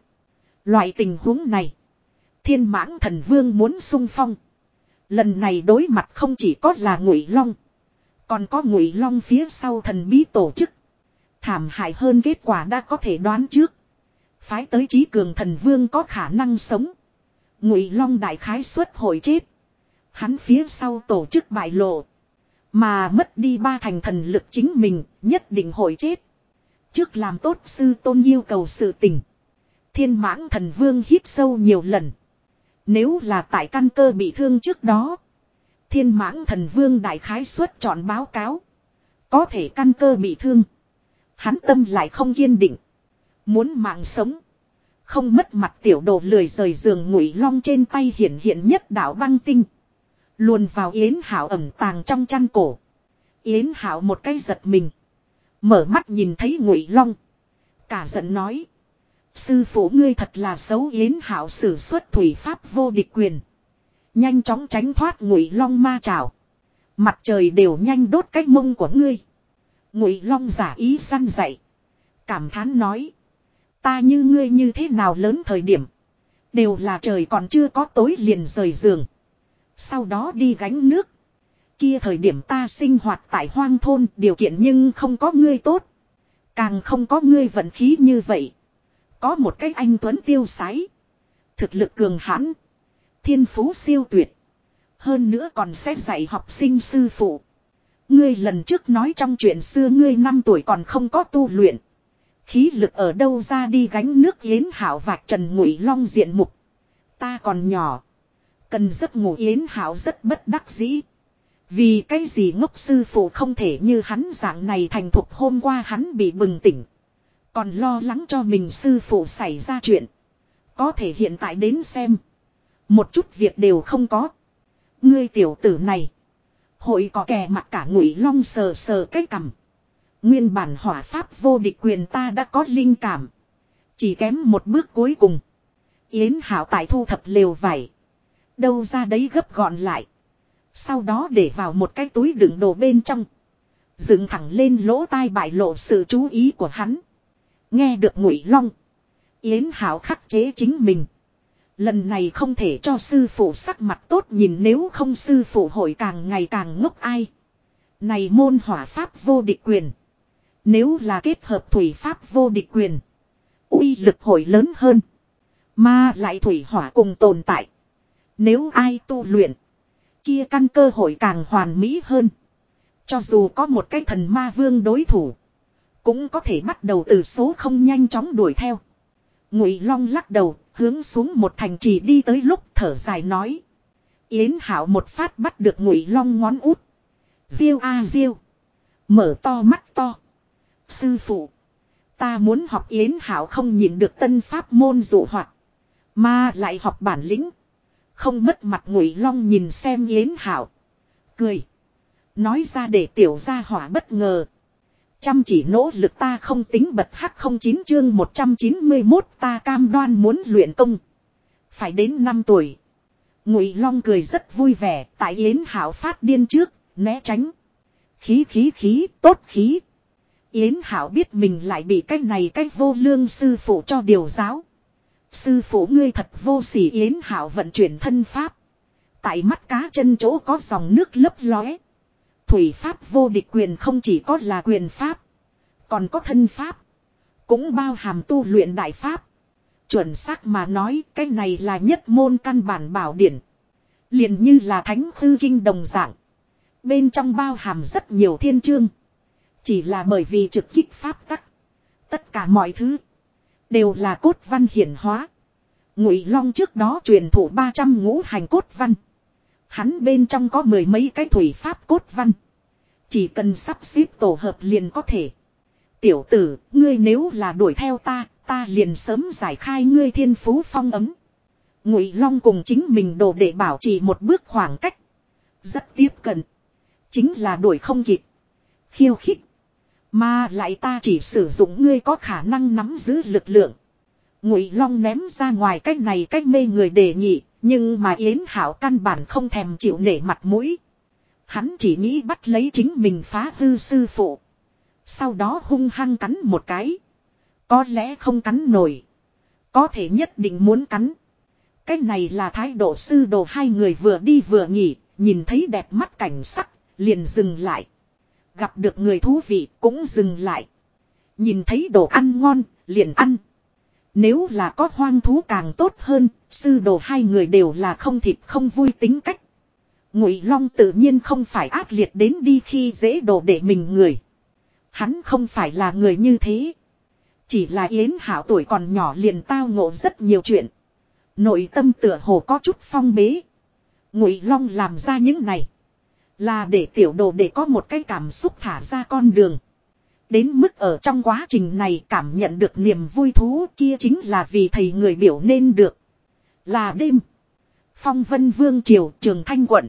Loại tình huống này. Thiên mãng thần vương muốn sung phong. Lần này đối mặt không chỉ có là ngụy long. Còn có ngụy long phía sau thần bí tổ chức. Thảm hại hơn kết quả đã có thể đoán trước. Phái tới trí cường thần vương có khả năng sống. Ngụy Long đại khái xuất hội chết. Hắn phía sau tổ chức bại lộ. Mà mất đi ba thành thần lực chính mình, nhất định hội chết. Trước làm tốt sư tôn yêu cầu sự tình. Thiên mãng thần vương hít sâu nhiều lần. Nếu là tại căn cơ bị thương trước đó. Thiên mãng thần vương đại khái suất chọn báo cáo. Có thể căn cơ bị thương. Hắn tâm lại không kiên định. Muốn mạng sống. Không mất mặt tiểu đồ lười rời giường ngụy long trên tay hiện hiện nhất đạo băng tinh. Luồn vào Yến Hảo ẩm tàng trong chăn cổ. Yến Hảo một cái giật mình. Mở mắt nhìn thấy ngụy long. Cả giận nói. Sư phụ ngươi thật là xấu Yến Hảo sử xuất thủy pháp vô địch quyền. Nhanh chóng tránh thoát ngụy long ma trào. Mặt trời đều nhanh đốt cách mông của ngươi. Ngụy long giả ý săn dậy. Cảm thán nói. Ta như ngươi như thế nào lớn thời điểm. Đều là trời còn chưa có tối liền rời giường. Sau đó đi gánh nước. Kia thời điểm ta sinh hoạt tại hoang thôn, điều kiện nhưng không có ngươi tốt. Càng không có ngươi vận khí như vậy. Có một cách anh Tuấn tiêu sái. Thực lực cường hãn. Thiên phú siêu tuyệt. Hơn nữa còn sẽ dạy học sinh sư phụ. Ngươi lần trước nói trong chuyện xưa ngươi năm tuổi còn không có tu luyện. Khí lực ở đâu ra đi gánh nước yến hảo vạch trần ngụy long diện mục. Ta còn nhỏ. Cần giấc ngủ yến hảo rất bất đắc dĩ. Vì cái gì ngốc sư phụ không thể như hắn dạng này thành thục hôm qua hắn bị bừng tỉnh. Còn lo lắng cho mình sư phụ xảy ra chuyện. Có thể hiện tại đến xem. Một chút việc đều không có. Ngươi tiểu tử này. Hội có kẻ mặt cả ngụy long sờ sờ cái cằm. Nguyên bản hỏa pháp vô địch quyền ta đã có linh cảm. Chỉ kém một bước cuối cùng. Yến hảo tại thu thập lều vải. Đâu ra đấy gấp gọn lại. Sau đó để vào một cái túi đựng đồ bên trong. Dựng thẳng lên lỗ tai bại lộ sự chú ý của hắn. Nghe được ngụy long. Yến hảo khắc chế chính mình. Lần này không thể cho sư phụ sắc mặt tốt nhìn nếu không sư phụ hội càng ngày càng ngốc ai. Này môn hỏa pháp vô địch quyền. Nếu là kết hợp thủy pháp vô địch quyền. uy lực hội lớn hơn. Mà lại thủy hỏa cùng tồn tại. Nếu ai tu luyện. Kia căn cơ hội càng hoàn mỹ hơn. Cho dù có một cái thần ma vương đối thủ. Cũng có thể bắt đầu từ số không nhanh chóng đuổi theo. Ngụy Long lắc đầu, hướng xuống một thành trì đi tới lúc thở dài nói. Yến Hảo một phát bắt được Ngụy Long ngón út. Diêu a diêu. Mở to mắt to. Sư phụ. Ta muốn học Yến Hảo không nhìn được tân pháp môn dụ hoạt. Mà lại học bản lĩnh. Không mất mặt Ngụy Long nhìn xem Yến Hảo. Cười. Nói ra để tiểu gia hỏa bất ngờ. Chăm chỉ nỗ lực ta không tính bật hắc không chín chương 191 ta cam đoan muốn luyện công. Phải đến 5 tuổi. Ngụy Long cười rất vui vẻ, tại Yến Hảo phát điên trước, né tránh. Khí khí khí, tốt khí. Yến Hảo biết mình lại bị cái này cái vô lương sư phụ cho điều giáo. Sư phụ ngươi thật vô sỉ Yến Hảo vận chuyển thân pháp. Tại mắt cá chân chỗ có dòng nước lấp lóe. Thủy pháp vô địch quyền không chỉ có là quyền pháp. Còn có thân pháp. Cũng bao hàm tu luyện đại pháp. Chuẩn xác mà nói, cái này là nhất môn căn bản bảo điển. liền như là thánh khư kinh đồng dạng. Bên trong bao hàm rất nhiều thiên chương. Chỉ là bởi vì trực kích pháp tắc. Tất cả mọi thứ. Đều là cốt văn hiển hóa. Ngụy Long trước đó truyền thụ 300 ngũ hành cốt văn. Hắn bên trong có mười mấy cái thủy pháp cốt văn. Chỉ cần sắp xếp tổ hợp liền có thể. Tiểu tử, ngươi nếu là đuổi theo ta, ta liền sớm giải khai ngươi thiên phú phong ấm. Ngụy Long cùng chính mình đồ để bảo trì một bước khoảng cách. Rất tiếp cận. Chính là đuổi không kịp. Khiêu khích. Mà lại ta chỉ sử dụng ngươi có khả năng nắm giữ lực lượng. Ngụy Long ném ra ngoài cách này cách mê người đề nghị, nhưng mà Yến Hảo căn bản không thèm chịu nể mặt mũi. Hắn chỉ nghĩ bắt lấy chính mình phá hư sư phụ. Sau đó hung hăng cắn một cái. Có lẽ không cắn nổi. Có thể nhất định muốn cắn. Cái này là thái độ sư đồ hai người vừa đi vừa nghỉ, nhìn thấy đẹp mắt cảnh sắc, liền dừng lại. Gặp được người thú vị cũng dừng lại. Nhìn thấy đồ ăn ngon, liền ăn. Nếu là có hoang thú càng tốt hơn, sư đồ hai người đều là không thịt không vui tính cách. Ngụy Long tự nhiên không phải ác liệt đến đi khi dễ đồ để mình người. Hắn không phải là người như thế. Chỉ là Yến Hảo tuổi còn nhỏ liền tao ngộ rất nhiều chuyện. Nội tâm tựa hồ có chút phong bế. Ngụy Long làm ra những này. Là để tiểu đồ để có một cái cảm xúc thả ra con đường. Đến mức ở trong quá trình này cảm nhận được niềm vui thú kia chính là vì thầy người biểu nên được. Là đêm. Phong vân vương triều trường thanh quận.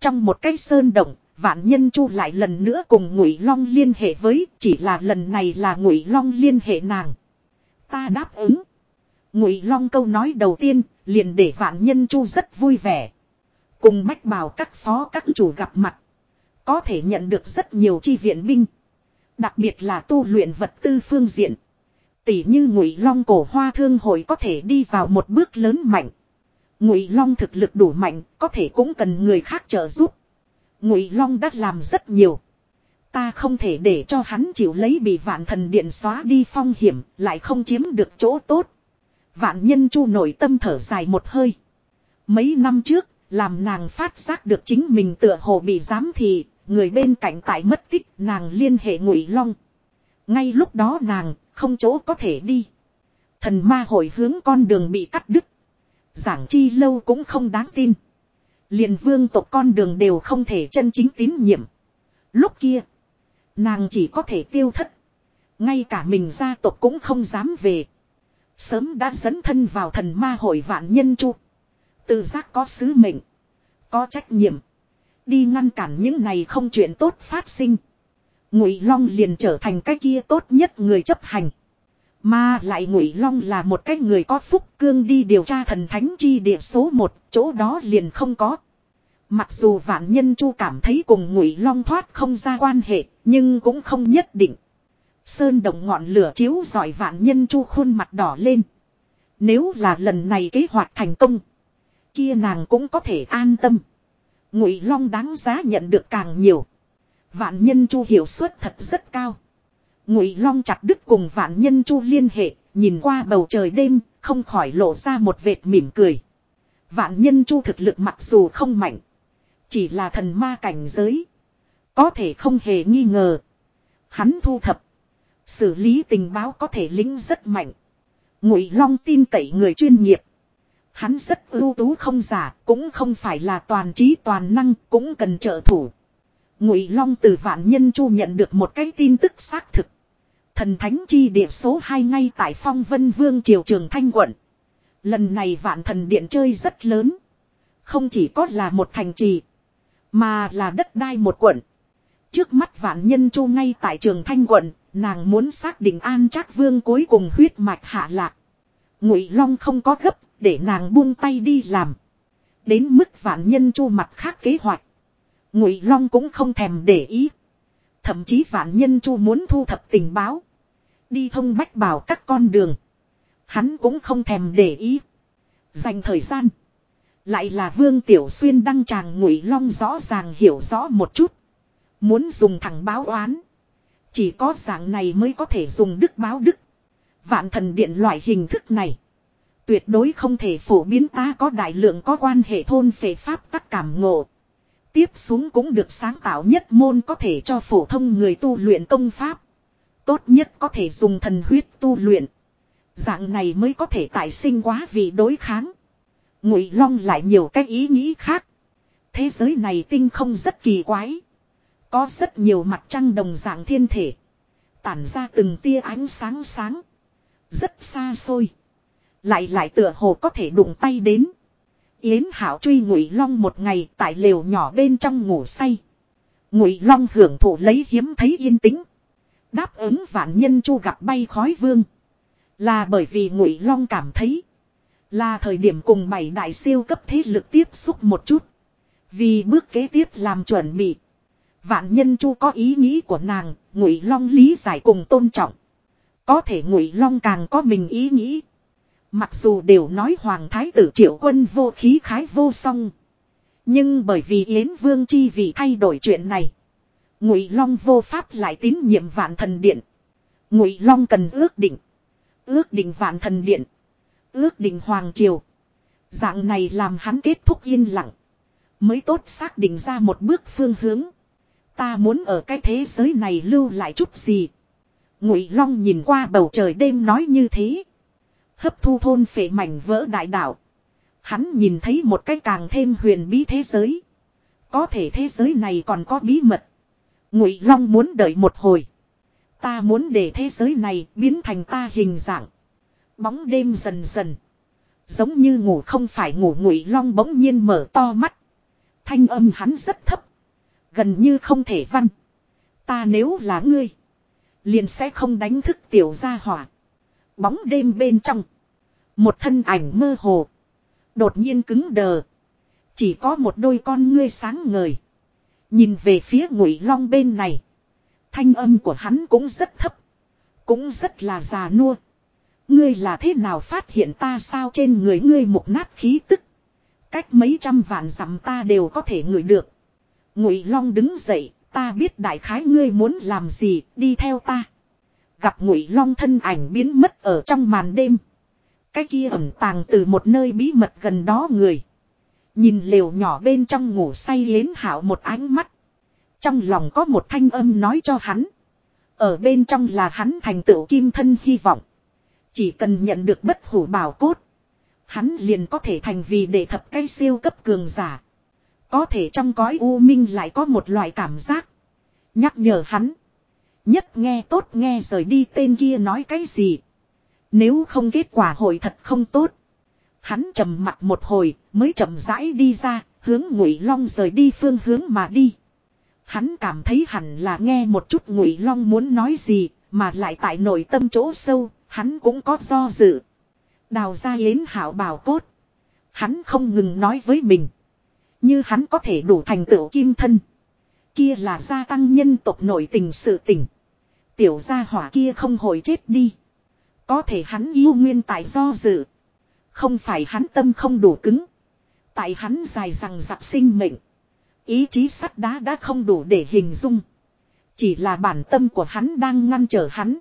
Trong một cái sơn động, vạn nhân chu lại lần nữa cùng ngụy long liên hệ với, chỉ là lần này là ngụy long liên hệ nàng. Ta đáp ứng. Ngụy long câu nói đầu tiên, liền để vạn nhân chu rất vui vẻ. Cùng bách bào các phó các chủ gặp mặt. Có thể nhận được rất nhiều chi viện binh. Đặc biệt là tu luyện vật tư phương diện. Tỷ như ngụy long cổ hoa thương hội có thể đi vào một bước lớn mạnh. Ngụy long thực lực đủ mạnh, có thể cũng cần người khác trợ giúp. Ngụy long đã làm rất nhiều. Ta không thể để cho hắn chịu lấy bị vạn thần điện xóa đi phong hiểm, lại không chiếm được chỗ tốt. Vạn nhân chu nội tâm thở dài một hơi. Mấy năm trước, làm nàng phát giác được chính mình tựa hồ bị giám thị, người bên cạnh tại mất tích, nàng liên hệ ngụy long. Ngay lúc đó nàng, không chỗ có thể đi. Thần ma hội hướng con đường bị cắt đứt. Giảng chi lâu cũng không đáng tin. liền vương tộc con đường đều không thể chân chính tín nhiệm. Lúc kia, nàng chỉ có thể tiêu thất. Ngay cả mình gia tộc cũng không dám về. Sớm đã dấn thân vào thần ma hội vạn nhân chu. Tự giác có sứ mệnh. Có trách nhiệm. Đi ngăn cản những này không chuyện tốt phát sinh. Ngụy Long liền trở thành cái kia tốt nhất người chấp hành. Mà lại Ngụy Long là một cái người có phúc cương đi điều tra thần thánh chi địa số một, chỗ đó liền không có. Mặc dù vạn nhân chu cảm thấy cùng Ngụy Long thoát không ra quan hệ, nhưng cũng không nhất định. Sơn động ngọn lửa chiếu rọi vạn nhân chu khuôn mặt đỏ lên. Nếu là lần này kế hoạch thành công, kia nàng cũng có thể an tâm. Ngụy Long đáng giá nhận được càng nhiều. Vạn nhân chu hiệu suất thật rất cao. Ngụy Long chặt đứt cùng vạn nhân chu liên hệ, nhìn qua bầu trời đêm, không khỏi lộ ra một vệt mỉm cười. Vạn nhân chu thực lực mặc dù không mạnh, chỉ là thần ma cảnh giới, có thể không hề nghi ngờ. Hắn thu thập, xử lý tình báo có thể lính rất mạnh. Ngụy Long tin cậy người chuyên nghiệp. Hắn rất ưu tú không giả, cũng không phải là toàn trí toàn năng, cũng cần trợ thủ. Ngụy Long từ vạn nhân chu nhận được một cái tin tức xác thực. Thần thánh chi địa số 2 ngay tại phong vân vương triều trường thanh quận. Lần này vạn thần điện chơi rất lớn. Không chỉ có là một thành trì. Mà là đất đai một quận. Trước mắt vạn nhân chu ngay tại trường thanh quận. Nàng muốn xác định an trác vương cuối cùng huyết mạch hạ lạc. Ngụy Long không có gấp, để nàng buông tay đi làm. Đến mức vạn nhân chu mặt khác kế hoạch. Ngụy Long cũng không thèm để ý. Thậm chí vạn nhân chu muốn thu thập tình báo. Đi thông bách bảo các con đường. Hắn cũng không thèm để ý. Dành thời gian. Lại là Vương Tiểu Xuyên đăng tràng Ngụy Long rõ ràng hiểu rõ một chút. Muốn dùng thẳng báo oán. Chỉ có dạng này mới có thể dùng đức báo đức. Vạn thần điện loại hình thức này. Tuyệt đối không thể phổ biến ta có đại lượng có quan hệ thôn phệ pháp tắc cảm ngộ. Tiếp xuống cũng được sáng tạo nhất môn có thể cho phổ thông người tu luyện công pháp. Tốt nhất có thể dùng thần huyết tu luyện. Dạng này mới có thể tại sinh quá vì đối kháng. Ngụy Long lại nhiều cái ý nghĩ khác. Thế giới này tinh không rất kỳ quái. Có rất nhiều mặt trăng đồng dạng thiên thể. Tản ra từng tia ánh sáng sáng. Rất xa xôi. Lại lại tựa hồ có thể đụng tay đến. Yến Hảo truy Ngụy Long một ngày tại lều nhỏ bên trong ngủ say. Ngụy Long hưởng thụ lấy hiếm thấy yên tĩnh. Đáp ứng vạn nhân chu gặp bay khói vương. Là bởi vì Ngụy Long cảm thấy. Là thời điểm cùng bảy đại siêu cấp thế lực tiếp xúc một chút. Vì bước kế tiếp làm chuẩn bị. Vạn nhân chu có ý nghĩ của nàng, Ngụy Long lý giải cùng tôn trọng. Có thể Ngụy Long càng có mình ý nghĩ. Mặc dù đều nói Hoàng Thái tử triệu quân vô khí khái vô song. Nhưng bởi vì Yến Vương chi vì thay đổi chuyện này. Ngụy Long vô pháp lại tín nhiệm vạn thần điện. Ngụy Long cần ước định. Ước định vạn thần điện. Ước định hoàng triều. Dạng này làm hắn kết thúc yên lặng. Mới tốt xác định ra một bước phương hướng. Ta muốn ở cái thế giới này lưu lại chút gì. Ngụy Long nhìn qua bầu trời đêm nói như thế. Hấp thu thôn phệ mảnh vỡ đại đạo. Hắn nhìn thấy một cái càng thêm huyền bí thế giới. Có thể thế giới này còn có bí mật. Ngụy Long muốn đợi một hồi. Ta muốn để thế giới này biến thành ta hình dạng. Bóng đêm dần dần. Giống như ngủ không phải ngủ, Ngụy Long bỗng nhiên mở to mắt. Thanh âm hắn rất thấp. Gần như không thể văn. Ta nếu là ngươi. Liền sẽ không đánh thức tiểu gia hỏa. Bóng đêm bên trong. Một thân ảnh mơ hồ. Đột nhiên cứng đờ. Chỉ có một đôi con ngươi sáng ngời. Nhìn về phía ngụy long bên này. Thanh âm của hắn cũng rất thấp. Cũng rất là già nua. Ngươi là thế nào phát hiện ta sao trên người ngươi một nát khí tức. Cách mấy trăm vạn dặm ta đều có thể ngửi được. Ngụy Long đứng dậy, ta biết đại khái ngươi muốn làm gì, đi theo ta. Gặp Ngụy Long thân ảnh biến mất ở trong màn đêm. Cái kia ẩn tàng từ một nơi bí mật gần đó người. Nhìn lều nhỏ bên trong ngủ say yến hảo một ánh mắt. Trong lòng có một thanh âm nói cho hắn. Ở bên trong là hắn thành tựu kim thân hy vọng. Chỉ cần nhận được bất hủ bảo cốt. Hắn liền có thể thành vì để thập cái siêu cấp cường giả. Có thể trong cõi u minh lại có một loại cảm giác. Nhắc nhở hắn. Nhất nghe tốt nghe rời đi tên kia nói cái gì. Nếu không kết quả hội thật không tốt. Hắn trầm mặt một hồi, mới chậm rãi đi ra, hướng ngụy long rời đi phương hướng mà đi. Hắn cảm thấy hẳn là nghe một chút ngụy long muốn nói gì, mà lại tại nội tâm chỗ sâu, hắn cũng có do dự. Đào ra yến hảo bảo cốt. Hắn không ngừng nói với mình. Như hắn có thể đủ thành tựu kim thân. Kia là gia tăng nhân tộc nội tình sự tình. Tiểu gia hỏa kia không hồi chết đi. Có thể hắn yêu nguyên tại do dự. Không phải hắn tâm không đủ cứng. Tại hắn dài rằng giặc sinh mệnh. Ý chí sắt đá đã không đủ để hình dung. Chỉ là bản tâm của hắn đang ngăn trở hắn.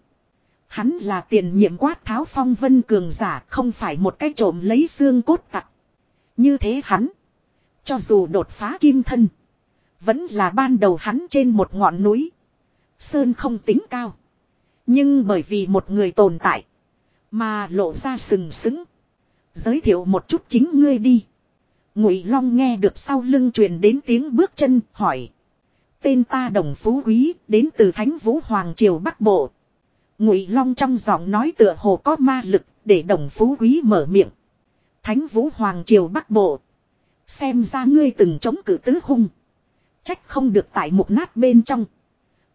Hắn là tiền nhiệm quát tháo phong vân cường giả không phải một cái trộm lấy xương cốt tặc. Như thế hắn. Cho dù đột phá kim thân. Vẫn là ban đầu hắn trên một ngọn núi. Sơn không tính cao. Nhưng bởi vì một người tồn tại. Mà lộ ra sừng sững. Giới thiệu một chút chính ngươi đi. Ngụy Long nghe được sau lưng truyền đến tiếng bước chân, hỏi. Tên ta đồng phú quý, đến từ Thánh Vũ Hoàng Triều Bắc Bộ. Ngụy Long trong giọng nói tựa hồ có ma lực, để đồng phú quý mở miệng. Thánh Vũ Hoàng Triều Bắc Bộ. Xem ra ngươi từng chống cự tứ hung. Trách không được tại một nát bên trong.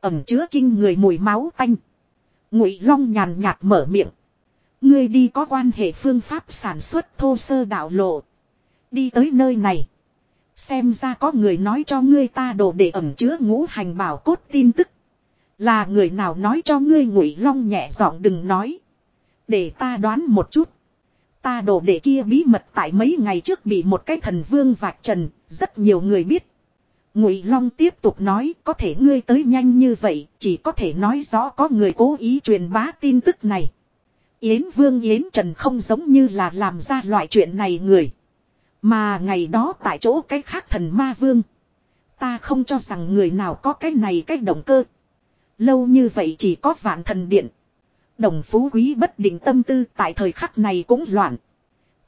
Ẩm chứa kinh người mùi máu tanh. Ngụy Long nhàn nhạt mở miệng. Ngươi đi có quan hệ phương pháp sản xuất thô sơ đạo lộ. Đi tới nơi này. Xem ra có người nói cho ngươi ta đồ để ẩm chứa ngũ hành bảo cốt tin tức. Là người nào nói cho ngươi ngụy long nhẹ giọng đừng nói. Để ta đoán một chút. Ta đồ để kia bí mật tại mấy ngày trước bị một cái thần vương vạch trần, rất nhiều người biết. Ngụy Long tiếp tục nói, có thể ngươi tới nhanh như vậy, chỉ có thể nói rõ có người cố ý truyền bá tin tức này. Yến Vương Yến Trần không giống như là làm ra loại chuyện này người. Mà ngày đó tại chỗ cái khác thần ma vương. Ta không cho rằng người nào có cái này cái động cơ. Lâu như vậy chỉ có vạn thần điện. Đồng phú quý bất định tâm tư tại thời khắc này cũng loạn.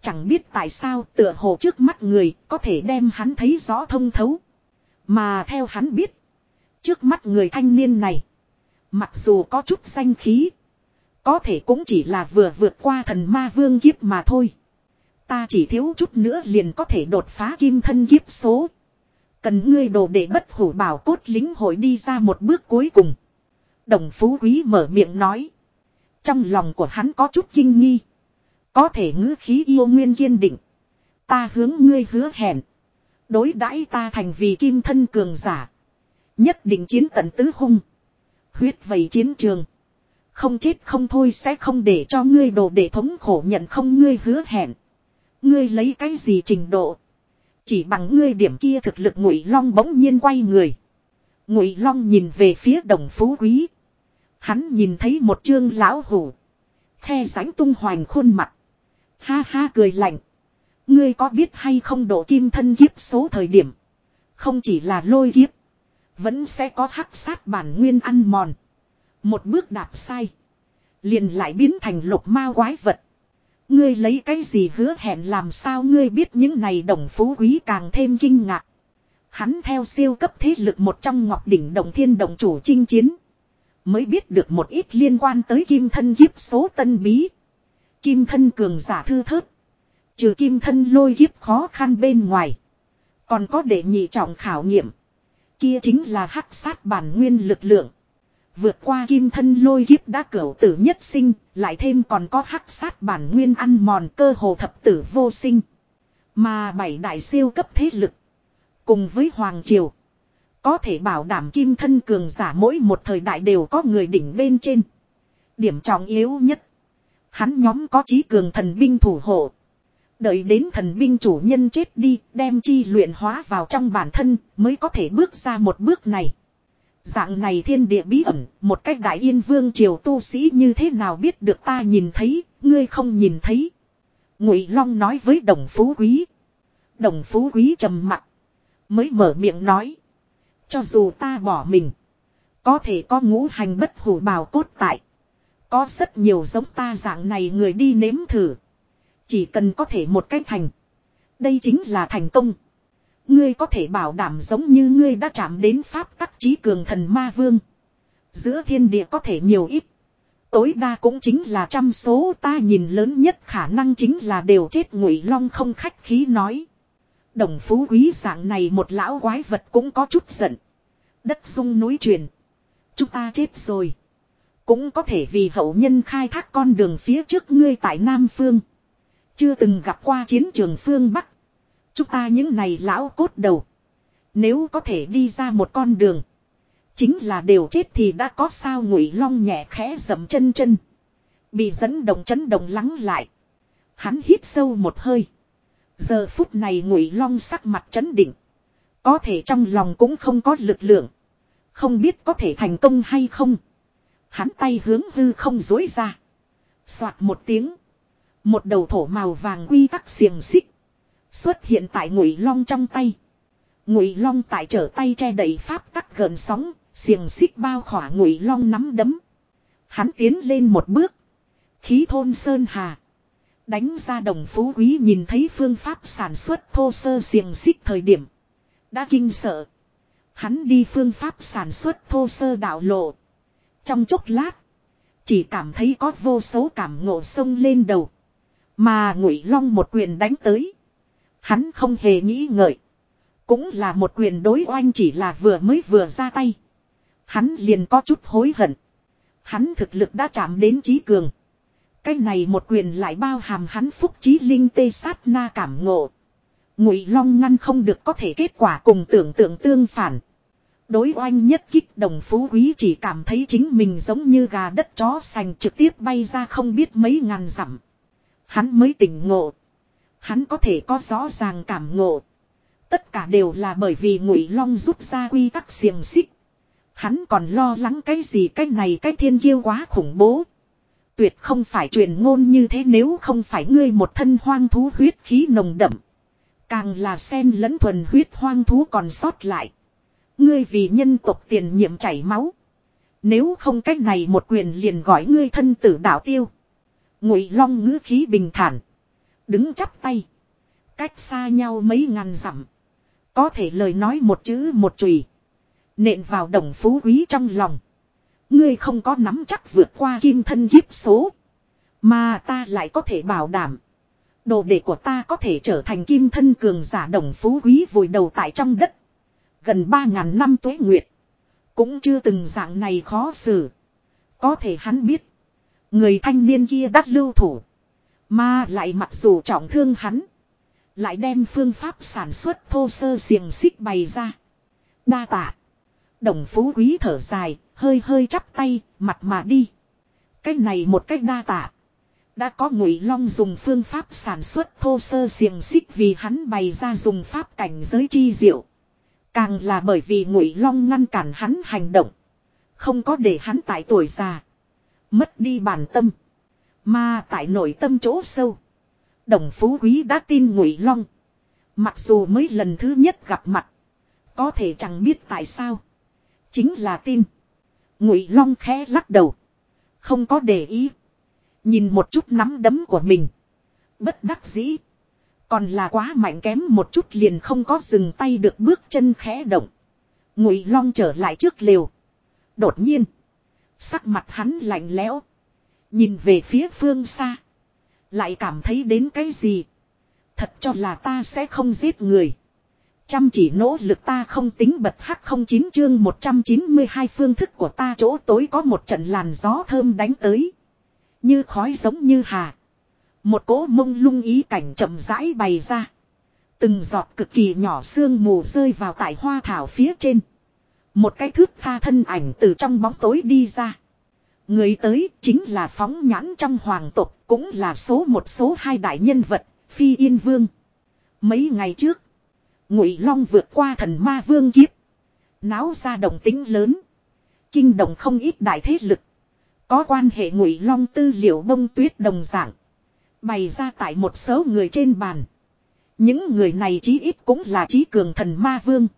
Chẳng biết tại sao tựa hồ trước mắt người có thể đem hắn thấy rõ thông thấu. Mà theo hắn biết. Trước mắt người thanh niên này. Mặc dù có chút danh khí. Có thể cũng chỉ là vừa vượt qua thần ma vương kiếp mà thôi. Ta chỉ thiếu chút nữa liền có thể đột phá kim thân kiếp số. Cần ngươi đồ để bất hủ bảo cốt lính hội đi ra một bước cuối cùng. Đồng phú quý mở miệng nói. Trong lòng của hắn có chút kinh nghi. Có thể ngữ khí yêu nguyên kiên định. Ta hướng ngươi hứa hẹn. Đối đãi ta thành vì kim thân cường giả. Nhất định chiến tận tứ hung. Huyết vầy chiến trường. Không chết không thôi sẽ không để cho ngươi đồ để thống khổ nhận không ngươi hứa hẹn. Ngươi lấy cái gì trình độ. Chỉ bằng ngươi điểm kia thực lực ngụy long bỗng nhiên quay người. Ngụy long nhìn về phía đồng phú quý. Hắn nhìn thấy một chương lão hủ. Khe rãnh tung hoành khuôn mặt. Ha ha cười lạnh. Ngươi có biết hay không độ kim thân kiếp số thời điểm. Không chỉ là lôi kiếp. Vẫn sẽ có hắc sát bản nguyên ăn mòn. Một bước đạp sai. Liền lại biến thành lục ma quái vật. Ngươi lấy cái gì hứa hẹn làm sao ngươi biết những này đồng phú quý càng thêm kinh ngạc. Hắn theo siêu cấp thế lực một trong ngọc đỉnh đồng thiên đồng chủ chinh chiến. Mới biết được một ít liên quan tới kim thân kiếp số tân bí. Kim thân cường giả thư thớt. Trừ kim thân lôi kiếp khó khăn bên ngoài. Còn có để nhị trọng khảo nghiệm. Kia chính là hắc sát bản nguyên lực lượng. Vượt qua kim thân lôi kiếp đã cửu tử nhất sinh, lại thêm còn có hắc sát bản nguyên ăn mòn cơ hồ thập tử vô sinh. Mà bảy đại siêu cấp thế lực. Cùng với Hoàng Triều. Có thể bảo đảm kim thân cường giả mỗi một thời đại đều có người đỉnh bên trên. Điểm trọng yếu nhất. Hắn nhóm có trí cường thần binh thủ hộ. Đợi đến thần binh chủ nhân chết đi, đem chi luyện hóa vào trong bản thân, mới có thể bước ra một bước này. Dạng này thiên địa bí ẩn, một cách đại yên vương triều tu sĩ như thế nào biết được ta nhìn thấy, ngươi không nhìn thấy. Ngụy Long nói với đồng phú quý. Đồng phú quý trầm mặt. Mới mở miệng nói. Cho dù ta bỏ mình. Có thể có ngũ hành bất hủ bào cốt tại. Có rất nhiều giống ta dạng này người đi nếm thử. Chỉ cần có thể một cách thành. Đây chính là thành công. Ngươi có thể bảo đảm giống như ngươi đã chạm đến pháp tắc trí cường thần ma vương. Giữa thiên địa có thể nhiều ít. Tối đa cũng chính là trăm số ta nhìn lớn nhất khả năng chính là đều chết ngụy long không khách khí nói. Đồng phú quý dạng này một lão quái vật cũng có chút giận. Đất sung núi truyền. Chúng ta chết rồi. Cũng có thể vì hậu nhân khai thác con đường phía trước ngươi tại Nam Phương. Chưa từng gặp qua chiến trường phương Bắc. Chúng ta những này lão cốt đầu. Nếu có thể đi ra một con đường. Chính là đều chết thì đã có sao ngụy long nhẹ khẽ dậm chân chân. Bị dẫn động chấn động lắng lại. Hắn hít sâu một hơi. Giờ phút này ngụy long sắc mặt chấn định. Có thể trong lòng cũng không có lực lượng. Không biết có thể thành công hay không. Hắn tay hướng hư không dối ra. Xoạt một tiếng. Một đầu thổ màu vàng quy tắc xiềng xích. Xuất hiện tại ngụy long trong tay. Ngụy long tại trở tay che đậy pháp tắc gần sóng. Xiềng xích bao khỏa ngụy long nắm đấm. Hắn tiến lên một bước. Khí thôn sơn hà. Đánh ra đồng phú quý nhìn thấy phương pháp sản xuất thô sơ xiềng xích thời điểm. Đã kinh sợ. Hắn đi phương pháp sản xuất thô sơ đạo lộ. Trong chốc lát. Chỉ cảm thấy có vô số cảm ngộ sông lên đầu. Mà ngụy long một quyền đánh tới. Hắn không hề nghĩ ngợi. Cũng là một quyền đối oanh chỉ là vừa mới vừa ra tay. Hắn liền có chút hối hận. Hắn thực lực đã chạm đến trí cường. Cái này một quyền lại bao hàm hắn phúc trí linh tê sát na cảm ngộ. Ngụy Long ngăn không được có thể kết quả cùng tưởng tượng tương phản. Đối oanh nhất kích đồng phú quý chỉ cảm thấy chính mình giống như gà đất chó sành trực tiếp bay ra không biết mấy ngàn dặm. Hắn mới tỉnh ngộ. Hắn có thể có rõ ràng cảm ngộ. Tất cả đều là bởi vì ngụy long rút ra quy tắc xiềng xích. Hắn còn lo lắng cái gì, cái này, cái thiên kiêu quá khủng bố. Tuyệt không phải truyền ngôn như thế nếu không phải ngươi một thân hoang thú huyết khí nồng đậm. Càng là sen lẫn thuần huyết hoang thú còn sót lại. Ngươi vì nhân tộc tiền nhiệm chảy máu. Nếu không cách này một quyền liền gọi ngươi thân tử đạo tiêu. Ngụy long ngữ khí bình thản. Đứng chắp tay. Cách xa nhau mấy ngàn dặm. Có thể lời nói một chữ một chùy Nện vào đồng phú quý trong lòng. Ngươi không có nắm chắc vượt qua kim thân kiếp số. Mà ta lại có thể bảo đảm. Đồ đệ của ta có thể trở thành kim thân cường giả đồng phú quý vùi đầu tại trong đất. Gần ba ngàn năm tuế nguyệt. Cũng chưa từng dạng này khó xử. Có thể hắn biết. Người thanh niên kia đắt lưu thủ. Mà lại mặc dù trọng thương hắn. Lại đem phương pháp sản xuất thô sơ xiềng xích bày ra. Đa tạ. Đồng phú quý thở dài, hơi hơi chắp tay, mặt mà đi. Cái này một cách đa tạ. Đã có ngụy long dùng phương pháp sản xuất thô sơ xiềng xích vì hắn bày ra dùng pháp cảnh giới chi diệu. Càng là bởi vì ngụy long ngăn cản hắn hành động. Không có để hắn tại tuổi già. Mất đi bản tâm. Mà tại nội tâm chỗ sâu. Đồng phú quý đã tin ngụy long. Mặc dù mới lần thứ nhất gặp mặt. Có thể chẳng biết tại sao. Chính là tin. Ngụy long khẽ lắc đầu. Không có để ý. Nhìn một chút nắm đấm của mình. Bất đắc dĩ. Còn là quá mạnh kém một chút liền không có dừng tay được bước chân khẽ động. Ngụy long trở lại trước lều. Đột nhiên. Sắc mặt hắn lạnh lẽo. Nhìn về phía phương xa. Lại cảm thấy đến cái gì. Thật cho là ta sẽ không giết người. Chăm chỉ nỗ lực ta không tính bật hắc không chín chương 192 phương thức của ta chỗ tối có một trận làn gió thơm đánh tới. Như khói giống như hà. Một cỗ mông lung ý cảnh chậm rãi bày ra. Từng giọt cực kỳ nhỏ sương mù rơi vào tại hoa thảo phía trên. Một cái thước tha thân ảnh từ trong bóng tối đi ra. Người tới chính là phóng nhãn trong hoàng tộc cũng là số một số hai đại nhân vật, Phi Yên Vương. Mấy ngày trước, Ngụy Long vượt qua thần ma vương kiếp. Náo ra động tính lớn. Kinh động không ít đại thế lực. Có quan hệ Ngụy Long tư liệu bông tuyết đồng dạng. Bày ra tại một số người trên bàn. Những người này chí ít cũng là trí cường thần ma vương.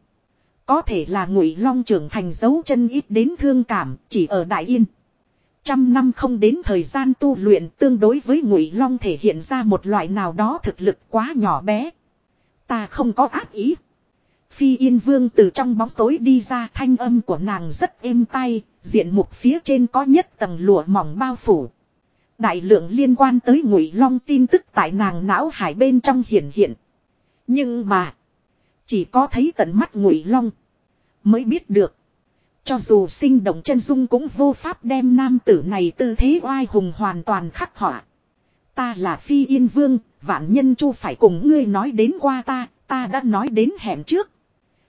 Có thể là ngụy long trưởng thành dấu chân ít đến thương cảm, chỉ ở Đại Yên. Trăm năm không đến thời gian tu luyện tương đối với ngụy long thể hiện ra một loại nào đó thực lực quá nhỏ bé. Ta không có ác ý. Phi Yên Vương từ trong bóng tối đi ra thanh âm của nàng rất êm tay, diện mục phía trên có nhất tầng lụa mỏng bao phủ. Đại lượng liên quan tới ngụy long tin tức tại nàng não hải bên trong hiển hiện. Nhưng mà, chỉ có thấy tận mắt ngụy long, mới biết được. Cho dù sinh động chân dung cũng vô pháp đem nam tử này tư thế oai hùng hoàn toàn khắc họa. Ta là phi yên vương, vạn nhân chu phải cùng ngươi nói đến qua ta, ta đã nói đến hẻm trước.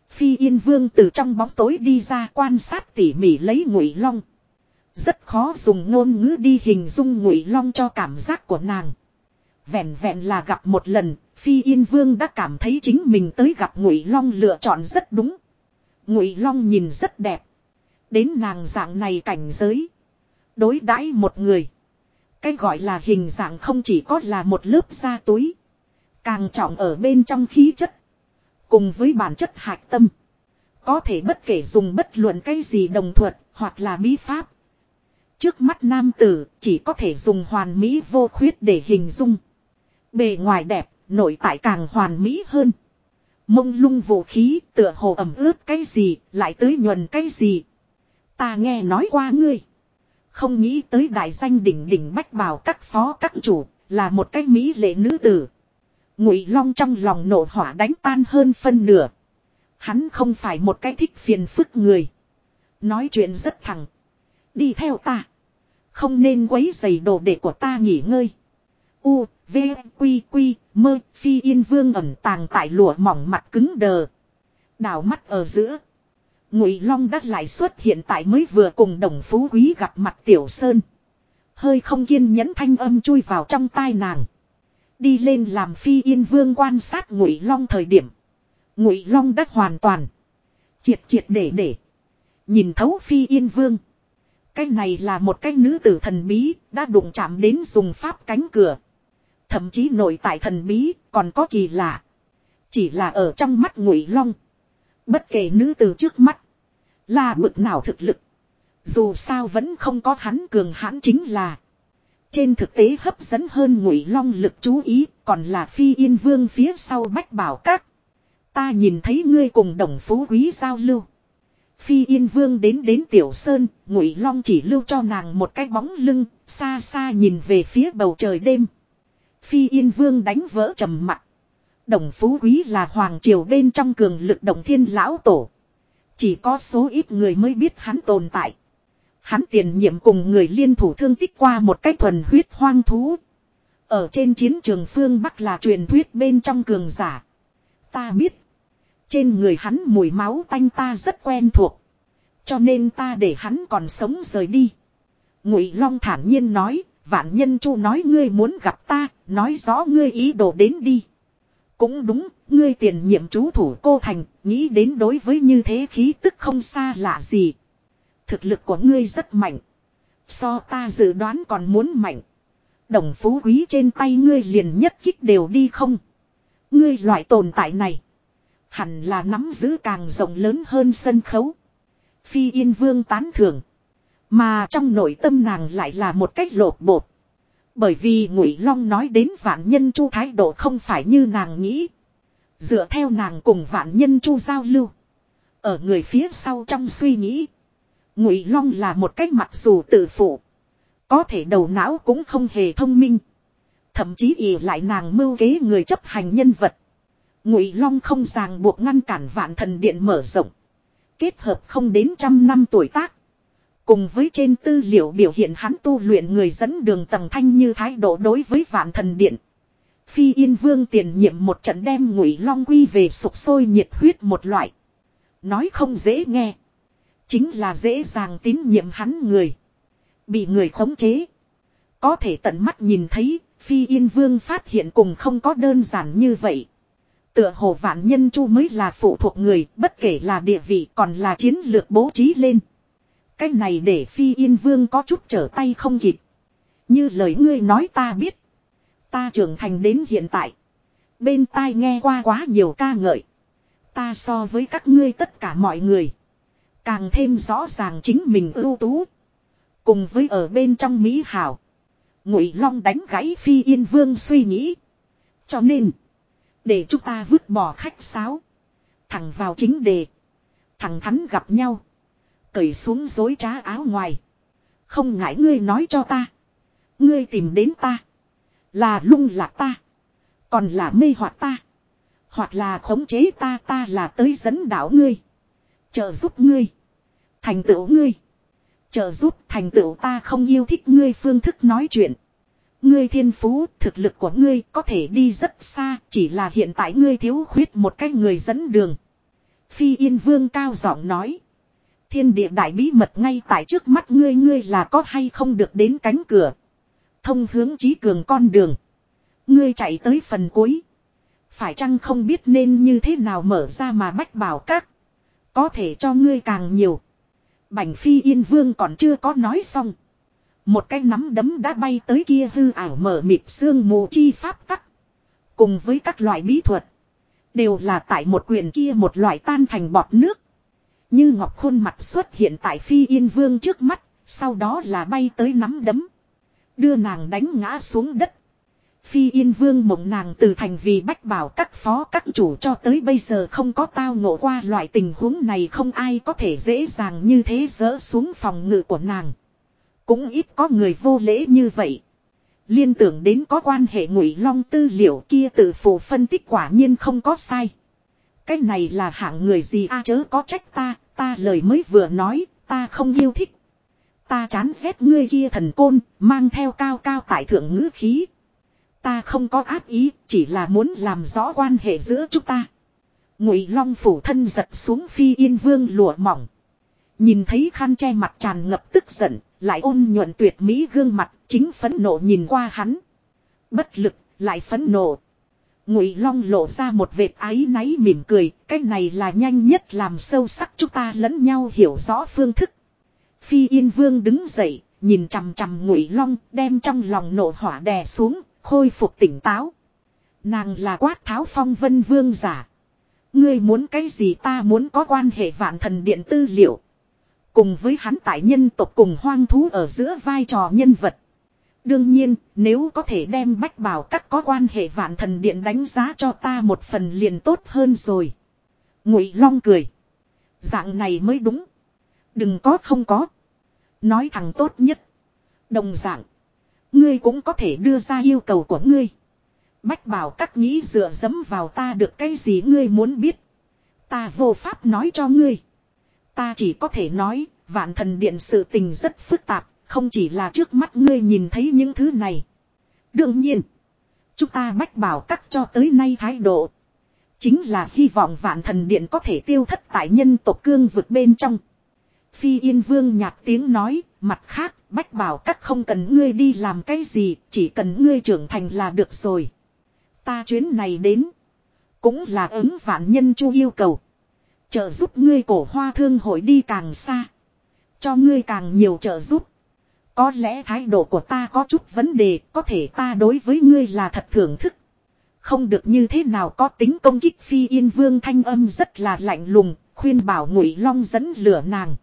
Phi yên vương từ trong bóng tối đi ra quan sát tỉ mỉ lấy ngụy long. Rất khó dùng ngôn ngữ đi hình dung ngụy long cho cảm giác của nàng. Vẹn vẹn là gặp một lần, Phi Yên Vương đã cảm thấy chính mình tới gặp ngụy long lựa chọn rất đúng. Ngụy long nhìn rất đẹp. Đến nàng dạng này cảnh giới. Đối đãi một người. Cái gọi là hình dạng không chỉ có là một lớp da túi. Càng trọng ở bên trong khí chất. Cùng với bản chất hạch tâm. Có thể bất kể dùng bất luận cái gì đồng thuật hoặc là bí pháp. Trước mắt nam tử chỉ có thể dùng hoàn mỹ vô khuyết để hình dung. Bề ngoài đẹp, nội tại càng hoàn mỹ hơn. Mông lung vũ khí tựa hồ ẩm ướt cái gì, lại tới nhuần cái gì. Ta nghe nói qua ngươi. Không nghĩ tới đại danh đỉnh đỉnh bách bảo các phó các chủ, là một cái mỹ lệ nữ tử. Ngụy Long trong lòng nổ hỏa đánh tan hơn phân nửa. Hắn không phải một cái thích phiền phức người. Nói chuyện rất thẳng. Đi theo ta. Không nên quấy giày đồ đệ của ta nghỉ ngơi. U, V, Quy, Quy, Mơ, Phi Yên Vương ẩn tàng tại lụa mỏng mặt cứng đờ. Đào mắt ở giữa. Ngụy Long đắt lại xuất hiện tại mới vừa cùng đồng phú quý gặp mặt Tiểu Sơn. Hơi không kiên nhẫn thanh âm chui vào trong tai nàng. Đi lên làm Phi Yên Vương quan sát Ngụy Long thời điểm. Ngụy Long đắt hoàn toàn. Triệt triệt để để. Nhìn thấu Phi Yên Vương. Cái này là một cái nữ tử thần bí, đã đụng chạm đến dùng pháp cánh cửa. Thậm chí nội tại thần bí, còn có kỳ lạ. Chỉ là ở trong mắt ngụy long. Bất kể nữ tử trước mắt. Là bực nào thực lực. Dù sao vẫn không có hắn cường hãn chính là. Trên thực tế hấp dẫn hơn ngụy long lực chú ý, còn là phi yên vương phía sau bách bảo các. Ta nhìn thấy ngươi cùng đồng phú quý giao lưu. Phi Yên Vương đến đến Tiểu Sơn, Ngụy Long chỉ lưu cho nàng một cái bóng lưng, xa xa nhìn về phía bầu trời đêm. Phi Yên Vương đánh vỡ trầm mặt. Đồng Phú Quý là hoàng triều bên trong cường lực đồng thiên lão tổ. Chỉ có số ít người mới biết hắn tồn tại. Hắn tiền nhiệm cùng người liên thủ thương tích qua một cách thuần huyết hoang thú. Ở trên chiến trường phương Bắc là truyền thuyết bên trong cường giả. Ta biết. Trên người hắn mùi máu tanh ta rất quen thuộc. Cho nên ta để hắn còn sống rời đi. Ngụy Long thản nhiên nói, vạn nhân chu nói ngươi muốn gặp ta, nói rõ ngươi ý đồ đến đi. Cũng đúng, ngươi tiền nhiệm chú thủ cô thành, nghĩ đến đối với như thế khí tức không xa lạ gì. Thực lực của ngươi rất mạnh. So ta dự đoán còn muốn mạnh. Đồng phú quý trên tay ngươi liền nhất kích đều đi không. Ngươi loại tồn tại này. Hẳn là nắm giữ càng rộng lớn hơn sân khấu. Phi Yên Vương tán thưởng. Mà trong nội tâm nàng lại là một cách lột bột. Bởi vì Ngụy Long nói đến vạn nhân chu thái độ không phải như nàng nghĩ. Dựa theo nàng cùng vạn nhân chu giao lưu. Ở người phía sau trong suy nghĩ. Ngụy Long là một cách mặc dù tự phụ. Có thể đầu não cũng không hề thông minh. Thậm chí ỉ lại nàng mưu kế người chấp hành nhân vật. Ngụy Long không ràng buộc ngăn cản vạn thần điện mở rộng. Kết hợp không đến trăm năm tuổi tác. Cùng với trên tư liệu biểu hiện hắn tu luyện người dẫn đường tầng thanh như thái độ đối với vạn thần điện. Phi Yên Vương tiền nhiệm một trận đem ngụy long quy về sục sôi nhiệt huyết một loại. Nói không dễ nghe. Chính là dễ dàng tín nhiệm hắn người. Bị người khống chế. Có thể tận mắt nhìn thấy, Phi Yên Vương phát hiện cùng không có đơn giản như vậy. Tựa hồ vạn nhân chu mới là phụ thuộc người, bất kể là địa vị còn là chiến lược bố trí lên. Cái này để Phi Yên Vương có chút trở tay không kịp. Như lời ngươi nói ta biết. Ta trưởng thành đến hiện tại. Bên tai nghe qua quá nhiều ca ngợi. Ta so với các ngươi tất cả mọi người. Càng thêm rõ ràng chính mình ưu tú. Cùng với ở bên trong Mỹ Hảo. Ngụy Long đánh gãy Phi Yên Vương suy nghĩ. Cho nên. Để chúng ta vứt bỏ khách sáo. Thẳng vào chính đề. Thẳng thắn gặp nhau. Cởi xuống dối trá áo ngoài. Không ngại ngươi nói cho ta. Ngươi tìm đến ta. Là lung lạc ta. Còn là mê hoặc ta. Hoặc là khống chế ta ta là tới dẫn đảo ngươi. Trợ giúp ngươi. Thành tựu ngươi. Trợ giúp thành tựu ta không yêu thích ngươi phương thức nói chuyện. Ngươi thiên phú, thực lực của ngươi có thể đi rất xa, chỉ là hiện tại ngươi thiếu khuyết một cái người dẫn đường. Phi Yên Vương cao giọng nói. Thiên địa đại bí mật ngay tại trước mắt ngươi ngươi là có hay không được đến cánh cửa. Thông hướng trí cường con đường. Ngươi chạy tới phần cuối. Phải chăng không biết nên như thế nào mở ra mà bách bảo các. Có thể cho ngươi càng nhiều. Bành phi yên vương còn chưa có nói xong. Một cái nắm đấm đã bay tới kia hư ảo mở mịt xương mù chi pháp tắc. Cùng với các loại bí thuật. Đều là tại một quyền kia một loại tan thành bọt nước. Như ngọc khuôn mặt xuất hiện tại phi yên vương trước mắt. Sau đó là bay tới nắm đấm. Đưa nàng đánh ngã xuống đất. Phi Yên Vương mộng nàng từ thành vì bách bảo các phó các chủ cho tới bây giờ không có tao ngộ qua loại tình huống này không ai có thể dễ dàng như thế dỡ xuống phòng ngự của nàng. Cũng ít có người vô lễ như vậy. Liên tưởng đến có quan hệ ngụy long tư liệu kia tự phụ phân tích quả nhiên không có sai. Cái này là hạng người gì a chớ có trách ta, ta lời mới vừa nói, ta không yêu thích. Ta chán ghét ngươi kia thần côn, mang theo cao cao tại thượng ngữ khí. Ta không có ác ý, chỉ là muốn làm rõ quan hệ giữa chúng ta. Ngụy Long phủ thân giật xuống phi yên vương lụa mỏng. Nhìn thấy khăn che mặt tràn ngập tức giận, lại ôn nhuận tuyệt mỹ gương mặt, chính phấn nộ nhìn qua hắn. Bất lực, lại phấn nộ. Ngụy Long lộ ra một vệt áy náy mỉm cười, cái này là nhanh nhất làm sâu sắc chúng ta lẫn nhau hiểu rõ phương thức. Phi Yên Vương đứng dậy, nhìn chằm chằm Ngụy Long, đem trong lòng nổ hỏa đè xuống, khôi phục tỉnh táo. Nàng là quát tháo phong vân vương giả. Ngươi muốn cái gì ta muốn có quan hệ vạn thần điện tư liệu. Cùng với hắn tại nhân tộc cùng hoang thú ở giữa vai trò nhân vật. Đương nhiên, nếu có thể đem bách bảo các có quan hệ vạn thần điện đánh giá cho ta một phần liền tốt hơn rồi. Ngụy Long cười. Dạng này mới đúng. Đừng có không có. Nói thẳng tốt nhất. Đồng dạng. Ngươi cũng có thể đưa ra yêu cầu của ngươi. Bách bảo các nghĩ dựa dẫm vào ta được cái gì ngươi muốn biết. Ta vô pháp nói cho ngươi. Ta chỉ có thể nói, vạn thần điện sự tình rất phức tạp, không chỉ là trước mắt ngươi nhìn thấy những thứ này. Đương nhiên, chúng ta bách bảo các cho tới nay thái độ. Chính là hy vọng vạn thần điện có thể tiêu thất tại nhân tộc cương vực bên trong. Phi Yên Vương nhạt tiếng nói, mặt khác, bách bảo các không cần ngươi đi làm cái gì, chỉ cần ngươi trưởng thành là được rồi. Ta chuyến này đến, cũng là ứng vạn nhân chu yêu cầu. Trợ giúp ngươi cổ hoa thương hội đi càng xa. Cho ngươi càng nhiều trợ giúp. Có lẽ thái độ của ta có chút vấn đề, có thể ta đối với ngươi là thật thưởng thức. Không được như thế nào có tính công kích phi yên vương thanh âm rất là lạnh lùng, khuyên bảo ngụy long dẫn lửa nàng.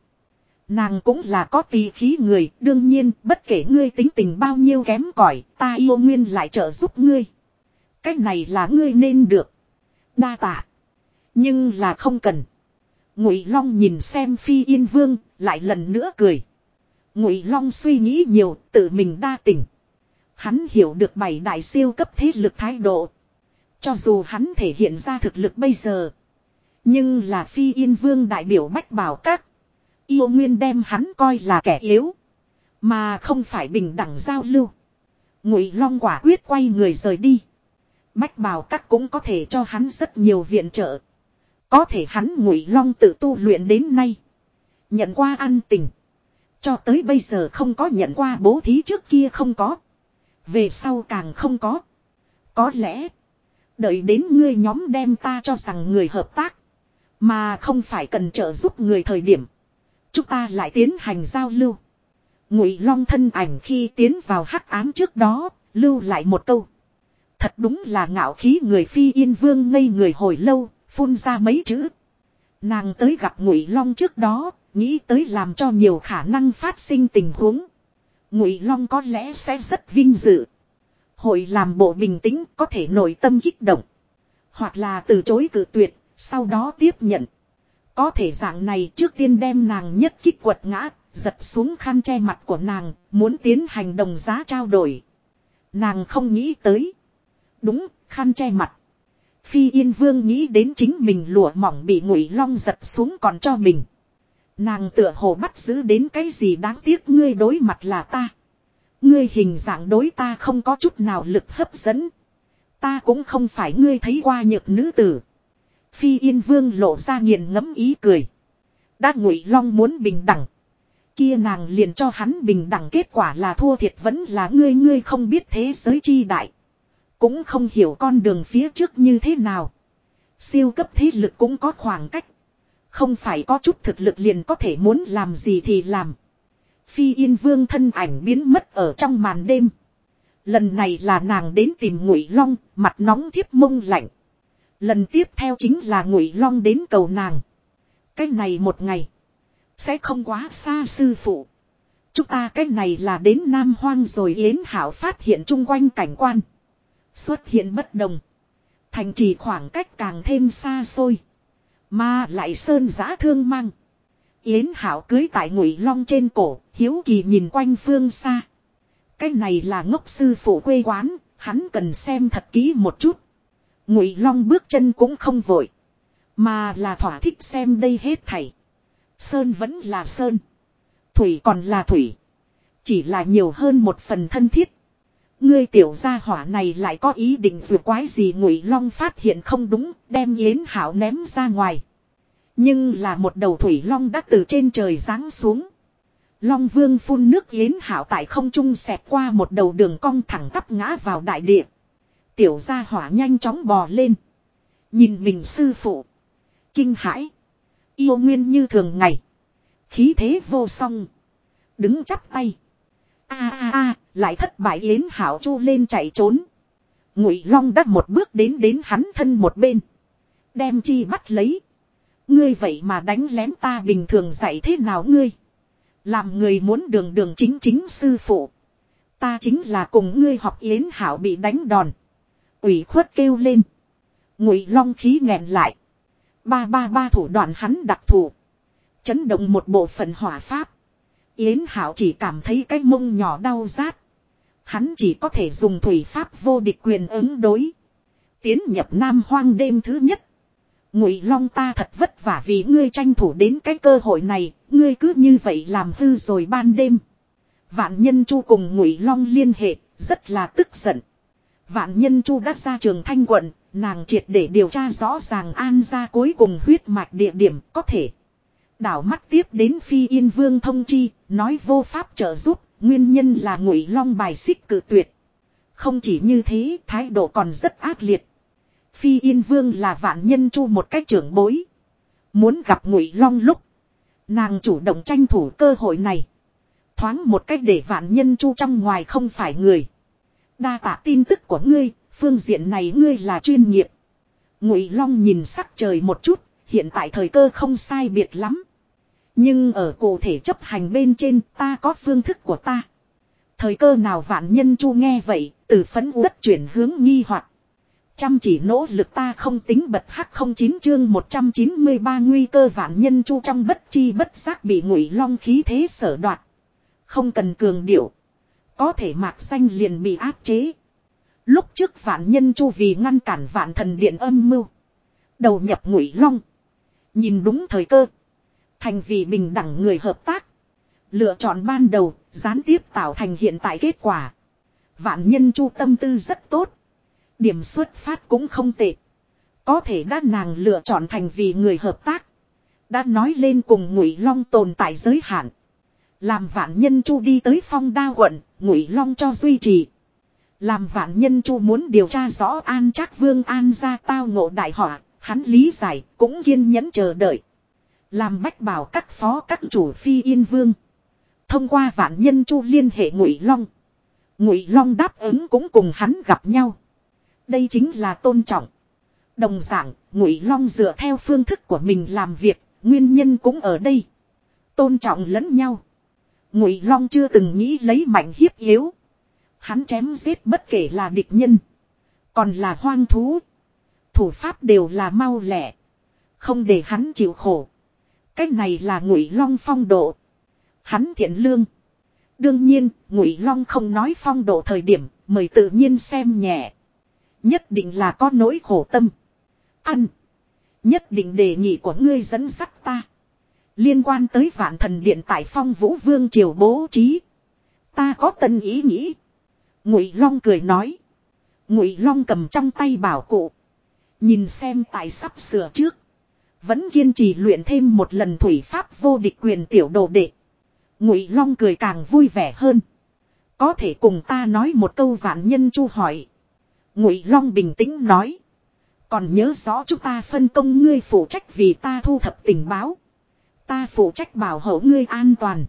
Nàng cũng là có tỳ khí người, đương nhiên, bất kể ngươi tính tình bao nhiêu kém cỏi ta yêu nguyên lại trợ giúp ngươi. Cách này là ngươi nên được. Đa tạ. Nhưng là không cần. Ngụy Long nhìn xem Phi Yên Vương, lại lần nữa cười. Ngụy Long suy nghĩ nhiều, tự mình đa tình. Hắn hiểu được bảy đại siêu cấp thế lực thái độ. Cho dù hắn thể hiện ra thực lực bây giờ. Nhưng là Phi Yên Vương đại biểu bách bảo các. Yêu Nguyên đem hắn coi là kẻ yếu. Mà không phải bình đẳng giao lưu. Ngụy Long quả quyết quay người rời đi. Bách bảo các cũng có thể cho hắn rất nhiều viện trợ. Có thể hắn Ngụy Long tự tu luyện đến nay. Nhận qua ăn tình. Cho tới bây giờ không có nhận qua bố thí trước kia không có. Về sau càng không có. Có lẽ. Đợi đến ngươi nhóm đem ta cho rằng người hợp tác. Mà không phải cần trợ giúp người thời điểm. Chúng ta lại tiến hành giao lưu. Ngụy Long thân ảnh khi tiến vào hắc ám trước đó, lưu lại một câu. Thật đúng là ngạo khí người phi yên vương ngây người hồi lâu, phun ra mấy chữ. Nàng tới gặp Ngụy Long trước đó, nghĩ tới làm cho nhiều khả năng phát sinh tình huống. Ngụy Long có lẽ sẽ rất vinh dự. Hội làm bộ bình tĩnh có thể nội tâm kích động. Hoặc là từ chối cự tuyệt, sau đó tiếp nhận. Có thể dạng này trước tiên đem nàng nhất kích quật ngã, giật xuống khăn che mặt của nàng, muốn tiến hành đồng giá trao đổi. Nàng không nghĩ tới. Đúng, khăn che mặt. Phi Yên Vương nghĩ đến chính mình lụa mỏng bị ngụy long giật xuống còn cho mình. Nàng tựa hồ bắt giữ đến cái gì đáng tiếc ngươi đối mặt là ta. Ngươi hình dạng đối ta không có chút nào lực hấp dẫn. Ta cũng không phải ngươi thấy qua nhược nữ tử. Phi Yên Vương lộ ra nghiền ngẫm ý cười. Đã ngụy long muốn bình đẳng. Kia nàng liền cho hắn bình đẳng kết quả là thua thiệt vẫn là ngươi ngươi không biết thế giới chi đại. Cũng không hiểu con đường phía trước như thế nào. Siêu cấp thế lực cũng có khoảng cách. Không phải có chút thực lực liền có thể muốn làm gì thì làm. Phi Yên Vương thân ảnh biến mất ở trong màn đêm. Lần này là nàng đến tìm Ngụy Long, mặt nóng thiếp mông lạnh. Lần tiếp theo chính là Ngụy Long đến cầu nàng. Cái này một ngày sẽ không quá xa sư phụ. Chúng ta cái này là đến Nam Hoang rồi Yến Hảo phát hiện chung quanh cảnh quan. Xuất hiện bất đồng. Thành trì khoảng cách càng thêm xa xôi. Mà lại sơn giã thương mang. Yến Hảo cưới tại ngụy long trên cổ, hiếu kỳ nhìn quanh phương xa. Cái này là ngốc sư phụ quê quán, hắn cần xem thật kỹ một chút. Ngụy long bước chân cũng không vội. Mà là thỏa thích xem đây hết thảy. Sơn vẫn là sơn. Thủy còn là thủy. Chỉ là nhiều hơn một phần thân thiết. Ngươi tiểu gia hỏa này lại có ý định dù quái gì ngụy long phát hiện không đúng, đem yến hảo ném ra ngoài. Nhưng là một đầu thủy long đã từ trên trời giáng xuống. Long vương phun nước yến hảo tại không trung xẹt qua một đầu đường cong thẳng tắp ngã vào đại địa. Tiểu gia hỏa nhanh chóng bò lên. Nhìn mình sư phụ. Kinh hãi. Yêu nguyên như thường ngày. Khí thế vô song. Đứng chắp tay. a a a lại thất bại yến hảo chu lên chạy trốn. Ngụy Long đã một bước đến đến hắn thân một bên. Đem chi bắt lấy. Ngươi vậy mà đánh lén ta bình thường dạy thế nào ngươi. Làm người muốn đường đường chính chính sư phụ. Ta chính là cùng ngươi học yến hảo bị đánh đòn. ủy khuất kêu lên. Ngụy Long khí nghẹn lại. Ba ba ba thủ đoạn hắn đặc thù. Chấn động một bộ phận hỏa pháp. Yến Hảo chỉ cảm thấy cái mông nhỏ đau rát. Hắn chỉ có thể dùng thủy pháp vô địch quyền ứng đối. Tiến nhập Nam Hoang đêm thứ nhất. Ngụy Long ta thật vất vả vì ngươi tranh thủ đến cái cơ hội này, ngươi cứ như vậy làm hư rồi ban đêm. Vạn Nhân Chu cùng Ngụy Long liên hệ, rất là tức giận. Vạn Nhân Chu đã ra trường Thanh quận, nàng triệt để điều tra rõ ràng an gia cuối cùng huyết mạch địa điểm có thể. Đảo mắt tiếp đến Phi Yên Vương thông chi, nói vô pháp trợ giúp, nguyên nhân là Ngụy Long bài xích cự tuyệt. Không chỉ như thế, thái độ còn rất ác liệt. Phi Yên Vương là vạn nhân chu một cách trưởng bối. Muốn gặp Ngụy Long lúc, nàng chủ động tranh thủ cơ hội này. Thoáng một cách để vạn nhân chu trong ngoài không phải người. Đa tạ tin tức của ngươi, phương diện này ngươi là chuyên nghiệp. Ngụy Long nhìn sắc trời một chút, hiện tại thời cơ không sai biệt lắm. Nhưng ở cụ thể chấp hành bên trên ta có phương thức của ta. Thời cơ nào vạn nhân chu nghe vậy, từ phấn đất chuyển hướng nghi hoặc Chăm chỉ nỗ lực ta không tính bật hắc không chín chương 193 nguy cơ vạn nhân chu trong bất chi bất giác bị ngụy long khí thế sở đoạt. Không cần cường điệu. Có thể mạc xanh liền bị áp chế. Lúc trước vạn nhân chu vì ngăn cản vạn thần điện âm mưu. Đầu nhập ngụy long. Nhìn đúng thời cơ. Thành vì bình đẳng người hợp tác. Lựa chọn ban đầu, gián tiếp tạo thành hiện tại kết quả. Vạn nhân chu tâm tư rất tốt. Điểm xuất phát cũng không tệ. Có thể đã nàng lựa chọn thành vì người hợp tác. Đã nói lên cùng ngụy long tồn tại giới hạn. Làm vạn nhân chu đi tới phong đa quận, ngụy long cho duy trì. Làm vạn nhân chu muốn điều tra rõ an chắc vương an ra tao ngộ đại họa, hắn lý giải, cũng kiên nhẫn chờ đợi. Làm bách bảo các phó các chủ phi yên vương. Thông qua vạn nhân chu liên hệ ngụy long. Ngụy long đáp ứng cũng cùng hắn gặp nhau. Đây chính là tôn trọng. Đồng dạng, Ngụy Long dựa theo phương thức của mình làm việc, nguyên nhân cũng ở đây. Tôn trọng lẫn nhau. Ngụy Long chưa từng nghĩ lấy mạnh hiếp yếu. Hắn chém giết bất kể là địch nhân, còn là hoang thú, thủ pháp đều là mau lẹ, không để hắn chịu khổ. Cái này là Ngụy Long phong độ. Hắn thiện lương. Đương nhiên, Ngụy Long không nói phong độ thời điểm, mời tự nhiên xem nhẹ. Nhất định là có nỗi khổ tâm. Ăn. Nhất định đề nghị của ngươi dẫn dắt ta. Liên quan tới vạn thần điện tại phong vũ vương triều bố trí. Ta có tân ý nghĩ. Ngụy Long cười nói. Ngụy Long cầm trong tay bảo cụ. Nhìn xem tại sắp sửa trước. Vẫn kiên trì luyện thêm một lần thủy pháp vô địch quyền tiểu đồ đệ. Ngụy Long cười càng vui vẻ hơn. Có thể cùng ta nói một câu vạn nhân chu hỏi. Ngụy Long bình tĩnh nói. Còn nhớ rõ chúng ta phân công ngươi phụ trách vì ta thu thập tình báo. Ta phụ trách bảo hộ ngươi an toàn.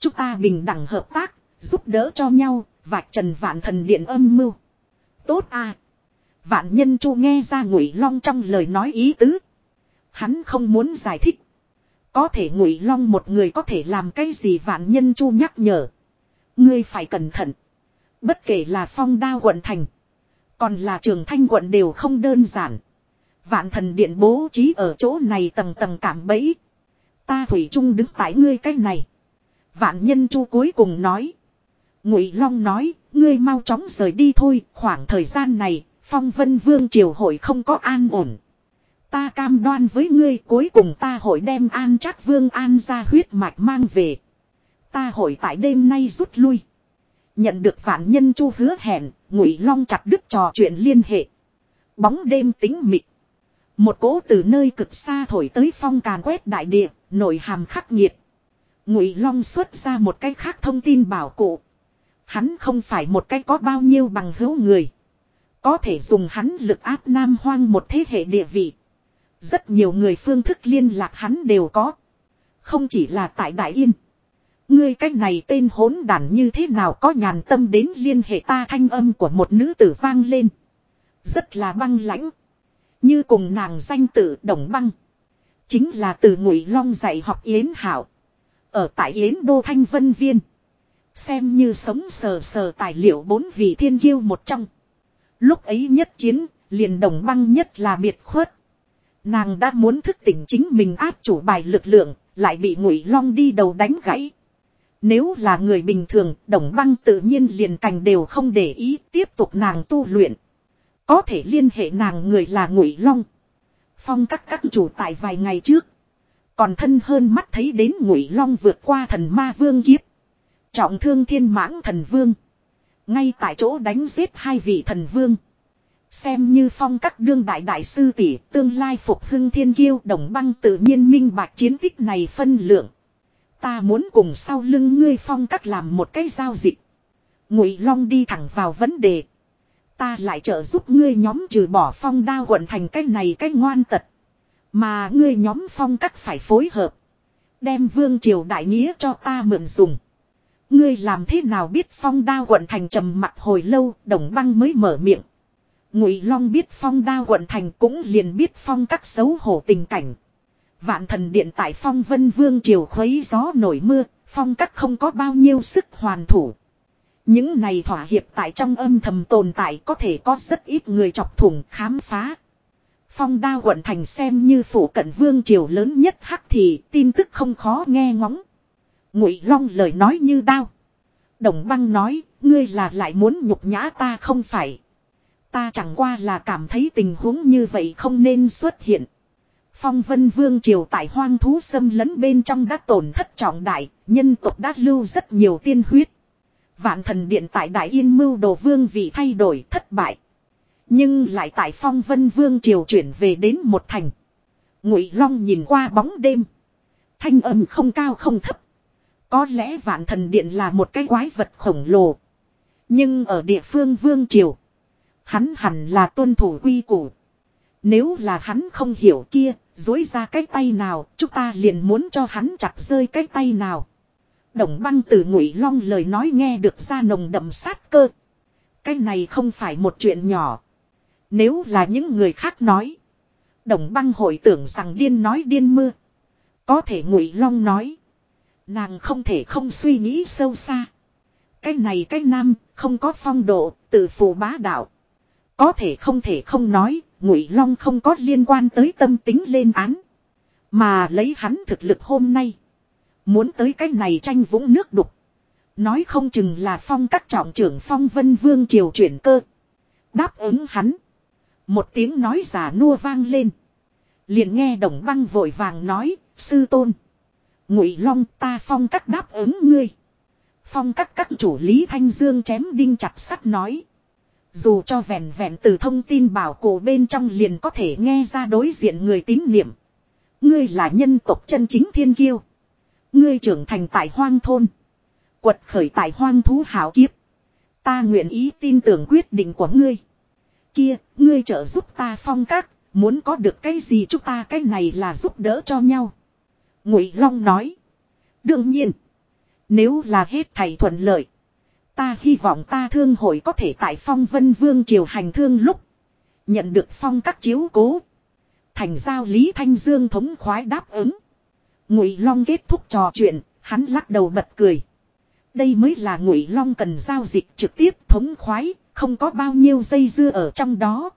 Chúng ta bình đẳng hợp tác, giúp đỡ cho nhau, vạch trần vạn thần điện âm mưu. Tốt à. Vạn nhân chu nghe ra ngụy long trong lời nói ý tứ. Hắn không muốn giải thích. Có thể ngụy long một người có thể làm cái gì vạn nhân chu nhắc nhở. Ngươi phải cẩn thận. Bất kể là phong đao quận thành. Còn là trường thanh quận đều không đơn giản. Vạn thần điện bố trí ở chỗ này tầng tầng cảm bẫy. Ta Thủy Trung đứng tại ngươi cái này. Vạn nhân chu cuối cùng nói. Ngụy Long nói, ngươi mau chóng rời đi thôi, khoảng thời gian này, phong vân vương triều hội không có an ổn. Ta cam đoan với ngươi cuối cùng ta hội đem an chắc vương an ra huyết mạch mang về. Ta hội tại đêm nay rút lui. Nhận được phản nhân chu hứa hẹn, ngụy long chặt đứt trò chuyện liên hệ. Bóng đêm tính mịt. Một cỗ từ nơi cực xa thổi tới phong càn quét đại địa, nội hàm khắc nghiệt. Ngụy long xuất ra một cái khác thông tin bảo cụ. Hắn không phải một cái có bao nhiêu bằng hữu người. Có thể dùng hắn lực áp nam hoang một thế hệ địa vị. Rất nhiều người phương thức liên lạc hắn đều có. Không chỉ là tại Đại Yên. Ngươi cách này tên hỗn đản như thế nào có nhàn tâm đến liên hệ ta thanh âm của một nữ tử vang lên. Rất là băng lãnh. Như cùng nàng danh tử đồng băng. Chính là từ ngụy long dạy học Yến Hảo. Ở tại Yến Đô Thanh Vân Viên. Xem như sống sờ sờ tài liệu bốn vị thiên kiêu một trong. Lúc ấy nhất chiến, liền đồng băng nhất là biệt khuất. Nàng đã muốn thức tỉnh chính mình áp chủ bài lực lượng, lại bị ngụy long đi đầu đánh gãy. Nếu là người bình thường, đồng băng tự nhiên liền cành đều không để ý tiếp tục nàng tu luyện. Có thể liên hệ nàng người là ngụy long. Phong các các chủ tại vài ngày trước. Còn thân hơn mắt thấy đến ngụy long vượt qua thần ma vương kiếp. Trọng thương thiên mãng thần vương. Ngay tại chỗ đánh giết hai vị thần vương. Xem như phong các đương đại đại sư tỷ tương lai phục hưng thiên kiêu đồng băng tự nhiên minh bạch chiến tích này phân lượng. Ta muốn cùng sau lưng ngươi phong các làm một cái giao dịch. Ngụy Long đi thẳng vào vấn đề. Ta lại trợ giúp ngươi nhóm trừ bỏ phong đao quận thành cái này cái ngoan tật. Mà ngươi nhóm phong các phải phối hợp. Đem vương triều đại nghĩa cho ta mượn dùng. Ngươi làm thế nào biết phong đao quận thành trầm mặt hồi lâu, đồng băng mới mở miệng. Ngụy Long biết phong đao quận thành cũng liền biết phong các xấu hổ tình cảnh. Vạn thần điện tại phong vân vương triều khuấy gió nổi mưa, phong các không có bao nhiêu sức hoàn thủ. Những này thỏa hiệp tại trong âm thầm tồn tại có thể có rất ít người chọc thủng khám phá. Phong đao quận thành xem như phủ cận vương triều lớn nhất hắc thì tin tức không khó nghe ngóng. Ngụy Long lời nói như đao. Đồng băng nói, ngươi là lại muốn nhục nhã ta không phải. Ta chẳng qua là cảm thấy tình huống như vậy không nên xuất hiện. Phong vân vương triều tại hoang thú xâm lấn bên trong đã tổn thất trọng đại, nhân tộc đã lưu rất nhiều tiên huyết. Vạn thần điện tại đại yên mưu đồ vương vị thay đổi thất bại. Nhưng lại tại phong vân vương triều chuyển về đến một thành. Ngụy Long nhìn qua bóng đêm. Thanh âm không cao không thấp. Có lẽ vạn thần điện là một cái quái vật khổng lồ. Nhưng ở địa phương vương triều. Hắn hẳn là tuân thủ quy củ. Nếu là hắn không hiểu kia, dối ra cái tay nào, chúng ta liền muốn cho hắn chặt rơi cái tay nào. Đồng băng từ ngụy long lời nói nghe được ra nồng đậm sát cơ. Cái này không phải một chuyện nhỏ. Nếu là những người khác nói. Đồng băng hội tưởng rằng điên nói điên mưa. Có thể ngụy long nói. Nàng không thể không suy nghĩ sâu xa. Cái này cái nam không có phong độ, tự phù bá đạo. Có thể không thể không nói, Ngụy Long không có liên quan tới tâm tính lên án. Mà lấy hắn thực lực hôm nay. Muốn tới cái này tranh vũng nước đục. Nói không chừng là phong các trọng trưởng phong vân vương triều chuyển cơ. Đáp ứng hắn. Một tiếng nói giả nua vang lên. Liền nghe đồng băng vội vàng nói, sư tôn. Ngụy Long ta phong các đáp ứng ngươi. Phong các các chủ Lý Thanh Dương chém đinh chặt sắt nói. Dù cho vẹn vẹn từ thông tin bảo cổ bên trong liền có thể nghe ra đối diện người tín niệm. Ngươi là nhân tộc chân chính thiên kiêu. Ngươi trưởng thành tại hoang thôn. Quật khởi tại hoang thú hảo kiếp. Ta nguyện ý tin tưởng quyết định của ngươi. Kia, ngươi trợ giúp ta phong các, muốn có được cái gì chúng ta cái này là giúp đỡ cho nhau. Ngụy Long nói. Đương nhiên. Nếu là hết thầy thuận lợi. Ta hy vọng ta thương hội có thể tại phong vân vương triều hành thương lúc. Nhận được phong các chiếu cố. Thành giao Lý Thanh Dương thống khoái đáp ứng. Ngụy Long kết thúc trò chuyện, hắn lắc đầu bật cười. Đây mới là Ngụy Long cần giao dịch trực tiếp thống khoái, không có bao nhiêu dây dưa ở trong đó.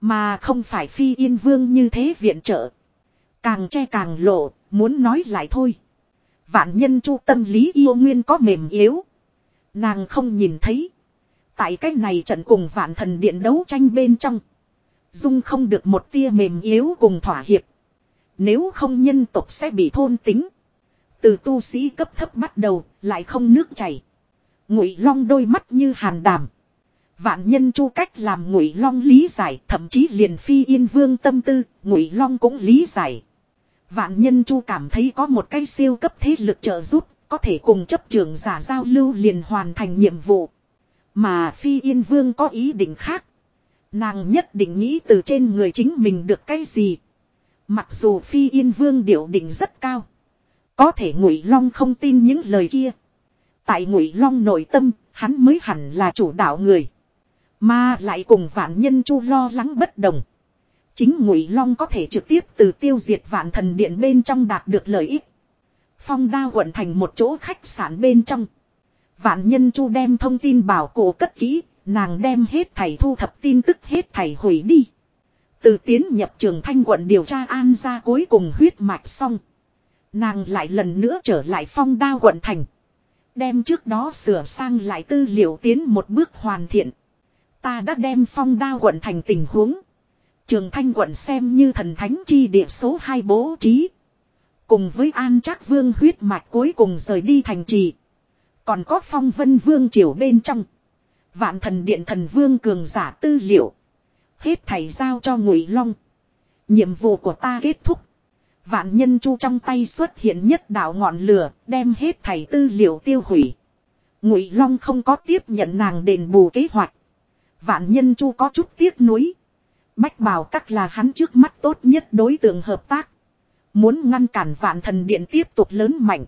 Mà không phải phi yên vương như thế viện trợ. Càng che càng lộ, muốn nói lại thôi. Vạn nhân chu tâm lý yêu nguyên có mềm yếu. Nàng không nhìn thấy. Tại cái này trận cùng vạn thần điện đấu tranh bên trong. Dung không được một tia mềm yếu cùng thỏa hiệp. Nếu không nhân tộc sẽ bị thôn tính. Từ tu sĩ cấp thấp bắt đầu, lại không nước chảy. Ngụy long đôi mắt như hàn đàm. Vạn nhân chu cách làm ngụy long lý giải, thậm chí liền phi yên vương tâm tư, ngụy long cũng lý giải. Vạn nhân chu cảm thấy có một cái siêu cấp thế lực trợ giúp, có thể cùng chấp trưởng giả giao lưu liền hoàn thành nhiệm vụ. Mà Phi Yên Vương có ý định khác. Nàng nhất định nghĩ từ trên người chính mình được cái gì. Mặc dù Phi Yên Vương điệu định rất cao. Có thể Ngụy Long không tin những lời kia. Tại Ngụy Long nội tâm, hắn mới hẳn là chủ đạo người. Mà lại cùng vạn nhân chu lo lắng bất đồng. Chính Ngụy Long có thể trực tiếp từ tiêu diệt vạn thần điện bên trong đạt được lợi ích. Phong đao quận thành một chỗ khách sạn bên trong. Vạn nhân chu đem thông tin bảo cổ cất kỹ, nàng đem hết thầy thu thập tin tức hết thầy hủy đi. Từ tiến nhập trường thanh quận điều tra an ra cuối cùng huyết mạch xong. Nàng lại lần nữa trở lại phong đao quận thành. Đem trước đó sửa sang lại tư liệu tiến một bước hoàn thiện. Ta đã đem phong đao quận thành tình huống. Trường thanh quận xem như thần thánh chi địa số 2 bố trí. Cùng với an trác vương huyết mạch cuối cùng rời đi thành trì. Còn có phong vân vương triều bên trong. Vạn thần điện thần vương cường giả tư liệu. Hết thầy giao cho ngụy long. Nhiệm vụ của ta kết thúc. Vạn nhân chu trong tay xuất hiện nhất đạo ngọn lửa, đem hết thầy tư liệu tiêu hủy. Ngụy Long không có tiếp nhận nàng đền bù kế hoạch. Vạn nhân chu có chút tiếc nuối. Bách bảo các là hắn trước mắt tốt nhất đối tượng hợp tác. Muốn ngăn cản vạn thần điện tiếp tục lớn mạnh.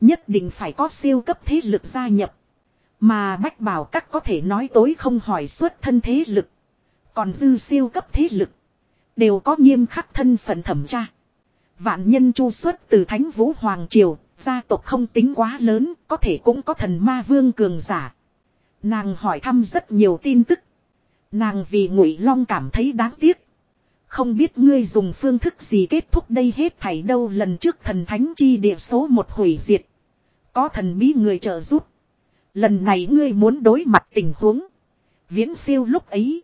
Nhất định phải có siêu cấp thế lực gia nhập. Mà bách bảo các có thể nói tối không hỏi xuất thân thế lực. Còn dư siêu cấp thế lực. Đều có nghiêm khắc thân phận thẩm tra. Vạn nhân chu xuất từ Thánh Vũ Hoàng Triều, gia tộc không tính quá lớn, có thể cũng có thần ma vương cường giả. Nàng hỏi thăm rất nhiều tin tức. Nàng vì ngụy long cảm thấy đáng tiếc. Không biết ngươi dùng phương thức gì kết thúc đây hết thảy đâu lần trước thần thánh chi địa số một hủy diệt. Có thần bí người trợ giúp. Lần này ngươi muốn đối mặt tình huống. Viễn siêu lúc ấy.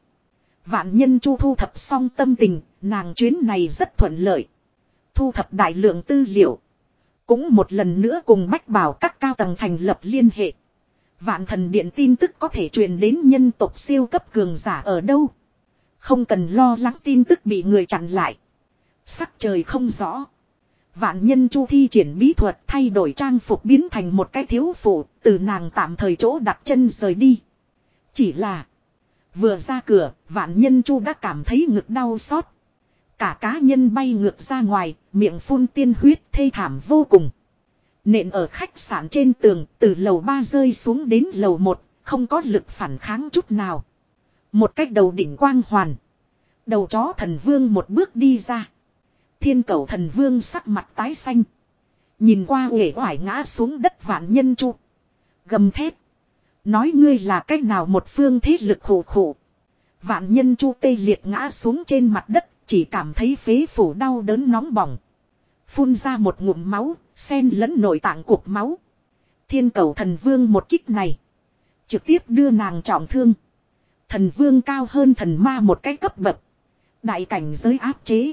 Vạn nhân chu thu thập xong tâm tình, nàng chuyến này rất thuận lợi. Thu thập đại lượng tư liệu. Cũng một lần nữa cùng bách bảo các cao tầng thành lập liên hệ. Vạn thần điện tin tức có thể truyền đến nhân tộc siêu cấp cường giả ở đâu. Không cần lo lắng tin tức bị người chặn lại. Sắc trời không rõ. Vạn nhân chu thi triển bí thuật thay đổi trang phục biến thành một cái thiếu phụ, từ nàng tạm thời chỗ đặt chân rời đi. Chỉ là, vừa ra cửa, vạn nhân chu đã cảm thấy ngực đau xót. Cả cá nhân bay ngược ra ngoài, miệng phun tiên huyết thê thảm vô cùng. Nện ở khách sạn trên tường, từ lầu ba rơi xuống đến lầu một, không có lực phản kháng chút nào. Một cách đầu đỉnh quang hoàn. Đầu chó thần vương một bước đi ra. Thiên cầu thần vương sắc mặt tái xanh. Nhìn qua uể oải ngã xuống đất vạn nhân chu. Gầm thép. Nói ngươi là cách nào một phương thế lực khổ khổ. Vạn nhân chu tê liệt ngã xuống trên mặt đất. Chỉ cảm thấy phế phủ đau đớn nóng bỏng. Phun ra một ngụm máu. Xen lẫn nội tạng cục máu. Thiên cầu thần vương một kích này. Trực tiếp đưa nàng trọng thương. Thần vương cao hơn thần ma một cái cấp bậc. Đại cảnh giới áp chế.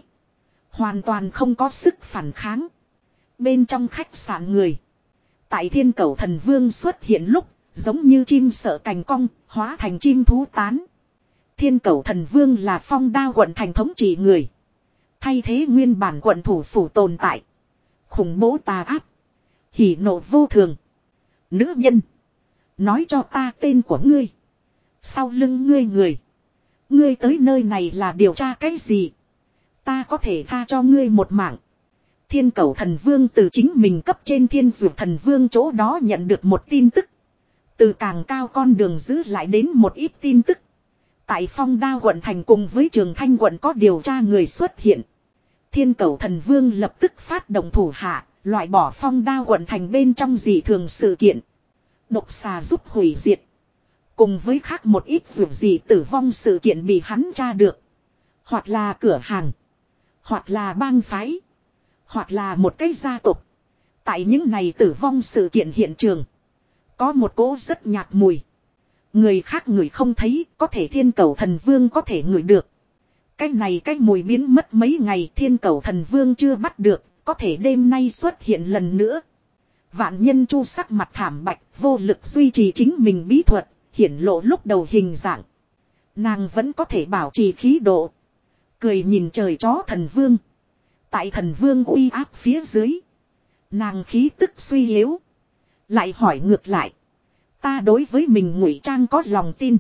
Hoàn toàn không có sức phản kháng. Bên trong khách sạn người. Tại thiên cầu thần vương xuất hiện lúc. Giống như chim sợ cành cong. Hóa thành chim thú tán. Thiên cầu thần vương là phong đao quận thành thống trị người. Thay thế nguyên bản quận thủ phủ tồn tại. Khủng bố tà áp. Hỉ nộ vô thường. Nữ nhân. Nói cho ta tên của ngươi. Sau lưng ngươi người. Ngươi tới nơi này là điều tra cái gì? Ta có thể tha cho ngươi một mạng. Thiên cầu thần vương từ chính mình cấp trên thiên dược thần vương chỗ đó nhận được một tin tức. Từ càng cao con đường giữ lại đến một ít tin tức. Tại phong đa quận thành cùng với trường thanh quận có điều tra người xuất hiện. Thiên cầu thần vương lập tức phát động thủ hạ, loại bỏ phong đa quận thành bên trong dị thường sự kiện. Độc xà giúp hủy diệt. Cùng với khác một ít dù gì tử vong sự kiện bị hắn tra được. Hoặc là cửa hàng. Hoặc là bang phái. Hoặc là một cái gia tộc. Tại những này tử vong sự kiện hiện trường. Có một cỗ rất nhạt mùi. Người khác người không thấy, có thể thiên cầu thần vương có thể ngửi được. Cái này cái mùi biến mất mấy ngày thiên cầu thần vương chưa bắt được, có thể đêm nay xuất hiện lần nữa. Vạn nhân chu sắc mặt thảm bạch, vô lực duy trì chính mình bí thuật, hiển lộ lúc đầu hình dạng. Nàng vẫn có thể bảo trì khí độ. Cười nhìn trời chó thần vương. Tại thần vương uy áp phía dưới. Nàng khí tức suy yếu. Lại hỏi ngược lại. Ta đối với mình ngụy trang có lòng tin.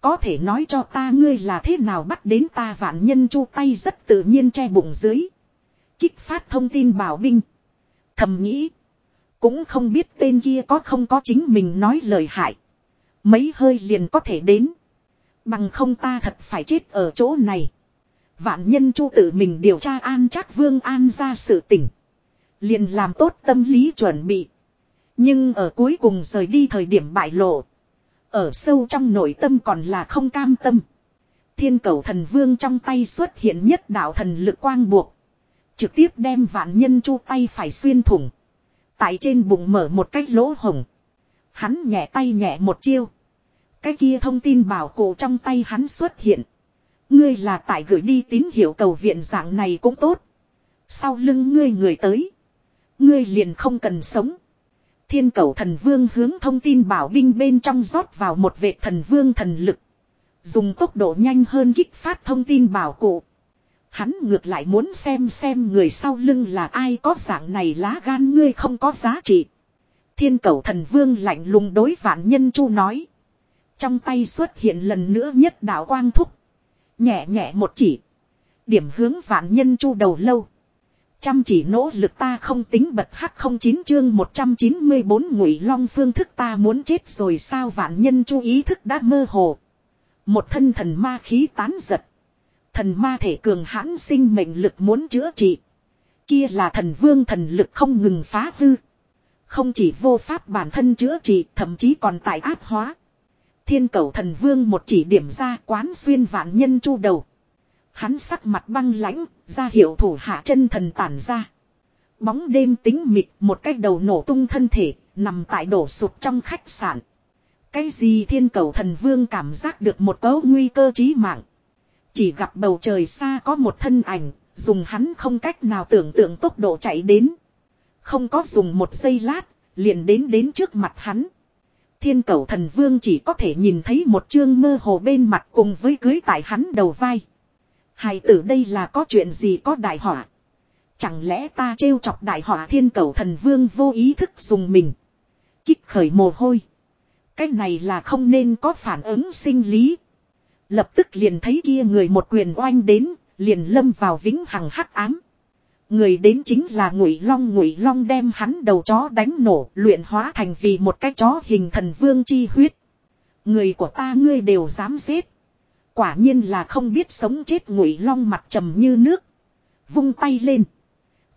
Có thể nói cho ta ngươi là thế nào bắt đến ta vạn nhân chu tay rất tự nhiên che bụng dưới. Kích phát thông tin bảo binh. Thầm nghĩ. Cũng không biết tên kia có không có chính mình nói lời hại. Mấy hơi liền có thể đến. Bằng không ta thật phải chết ở chỗ này. Vạn nhân chu tự mình điều tra an chắc vương an ra sự tỉnh. Liền làm tốt tâm lý chuẩn bị. Nhưng ở cuối cùng rời đi thời điểm bại lộ. Ở sâu trong nội tâm còn là không cam tâm. Thiên cầu thần vương trong tay xuất hiện nhất đạo thần lực quang buộc. Trực tiếp đem vạn nhân chu tay phải xuyên thủng. Tại trên bụng mở một cái lỗ hồng. Hắn nhẹ tay nhẹ một chiêu. Cái kia thông tin bảo cổ trong tay hắn xuất hiện. Ngươi là tại gửi đi tín hiệu cầu viện dạng này cũng tốt. Sau lưng ngươi người tới. Ngươi liền không cần sống. Thiên cầu thần vương hướng thông tin bảo binh bên trong rót vào một vệ thần vương thần lực. Dùng tốc độ nhanh hơn kích phát thông tin bảo cụ. Hắn ngược lại muốn xem xem người sau lưng là ai có dạng này lá gan ngươi không có giá trị. Thiên cầu thần vương lạnh lùng đối vạn nhân chu nói. Trong tay xuất hiện lần nữa nhất đạo quang thúc. Nhẹ nhẹ một chỉ. Điểm hướng vạn nhân chu đầu lâu. Chăm chỉ nỗ lực ta không tính bật hắc không chín chương 194 ngụy long phương thức ta muốn chết rồi sao vạn nhân chú ý thức đã mơ hồ. Một thân thần ma khí tán giật. Thần ma thể cường hãn sinh mệnh lực muốn chữa trị. Kia là thần vương thần lực không ngừng phá hư. Không chỉ vô pháp bản thân chữa trị thậm chí còn tại áp hóa. Thiên cầu thần vương một chỉ điểm ra quán xuyên vạn nhân chu đầu. Hắn sắc mặt băng lãnh, ra hiệu thủ hạ chân thần tản ra. Bóng đêm tính mịt một cái đầu nổ tung thân thể, nằm tại đổ sụp trong khách sạn. Cái gì thiên cầu thần vương cảm giác được một cấu nguy cơ chí mạng. Chỉ gặp bầu trời xa có một thân ảnh, dùng hắn không cách nào tưởng tượng tốc độ chạy đến. Không có dùng một giây lát, liền đến đến trước mặt hắn. Thiên cầu thần vương chỉ có thể nhìn thấy một chương mơ hồ bên mặt cùng với cưới tại hắn đầu vai. Hài tử đây là có chuyện gì có đại họa. Chẳng lẽ ta trêu chọc đại họa thiên cầu thần vương vô ý thức dùng mình. Kích khởi mồ hôi. Cái này là không nên có phản ứng sinh lý. Lập tức liền thấy kia người một quyền oanh đến, liền lâm vào vĩnh hằng hắc ám. Người đến chính là Ngụy Long, Ngụy Long đem hắn đầu chó đánh nổ, luyện hóa thành vì một cái chó hình thần vương chi huyết. Người của ta ngươi đều dám giết. Quả nhiên là không biết sống chết Ngụy Long mặt trầm như nước, vung tay lên,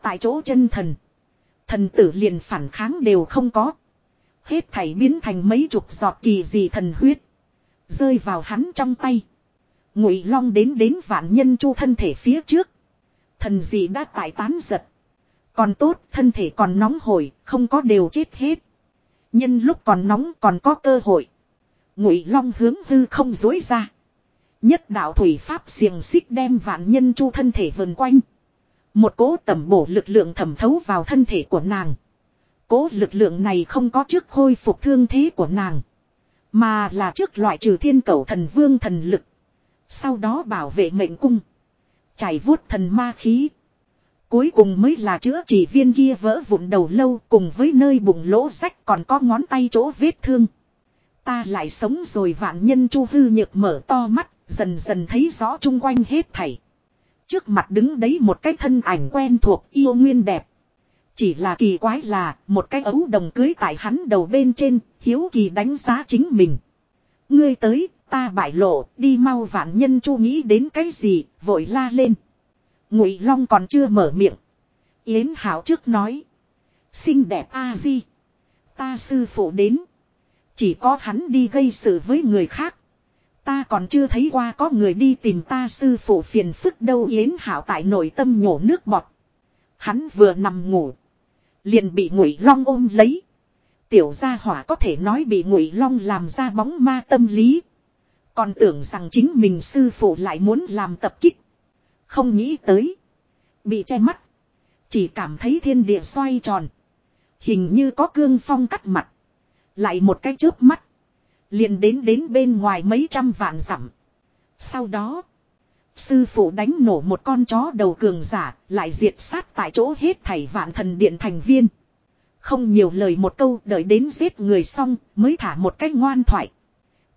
tại chỗ chân thần, thần tử liền phản kháng đều không có. Hết thảy biến thành mấy chục giọt kỳ dị thần huyết, rơi vào hắn trong tay. Ngụy Long đến đến vạn nhân chu thân thể phía trước, Thần dị đã tại tán giật. Còn tốt, thân thể còn nóng hổi, không có đều chết hết. Nhân lúc còn nóng còn có cơ hội. Ngụy Long hướng hư không dối ra. Nhất đạo thủy pháp xiềng xích đem vạn nhân chu thân thể vần quanh. Một cỗ tẩm bổ lực lượng thẩm thấu vào thân thể của nàng. Cỗ lực lượng này không có trước khôi phục thương thế của nàng. Mà là trước loại trừ thiên cầu thần vương thần lực. Sau đó bảo vệ mệnh cung. Chảy vuốt thần ma khí. Cuối cùng mới là chữa chỉ viên kia vỡ vụn đầu lâu cùng với nơi bụng lỗ rách còn có ngón tay chỗ vết thương. Ta lại sống rồi vạn nhân chu hư nhược mở to mắt, dần dần thấy rõ chung quanh hết thảy. Trước mặt đứng đấy một cái thân ảnh quen thuộc yêu nguyên đẹp. Chỉ là kỳ quái là một cái ấu đồng cưới tại hắn đầu bên trên, hiếu kỳ đánh giá chính mình. Ngươi tới, ta bại lộ, đi mau vạn nhân chu nghĩ đến cái gì, vội la lên. Ngụy Long còn chưa mở miệng. Yến Hảo trước nói. Xinh đẹp a di. Ta sư phụ đến. Chỉ có hắn đi gây sự với người khác. Ta còn chưa thấy qua có người đi tìm ta sư phụ phiền phức đâu Yến Hảo tại nội tâm nhổ nước bọt. Hắn vừa nằm ngủ. Liền bị Ngụy Long ôm lấy. Tiểu gia hỏa có thể nói bị Ngụy Long làm ra bóng ma tâm lý. Còn tưởng rằng chính mình sư phụ lại muốn làm tập kích. Không nghĩ tới. Bị che mắt. Chỉ cảm thấy thiên địa xoay tròn. Hình như có cương phong cắt mặt. Lại một cái chớp mắt. Liền đến đến bên ngoài mấy trăm vạn dặm. Sau đó. Sư phụ đánh nổ một con chó đầu cường giả. Lại diệt sát tại chỗ hết thảy vạn thần điện thành viên. Không nhiều lời một câu, đợi đến giết người xong, mới thả một cái ngoan thoại.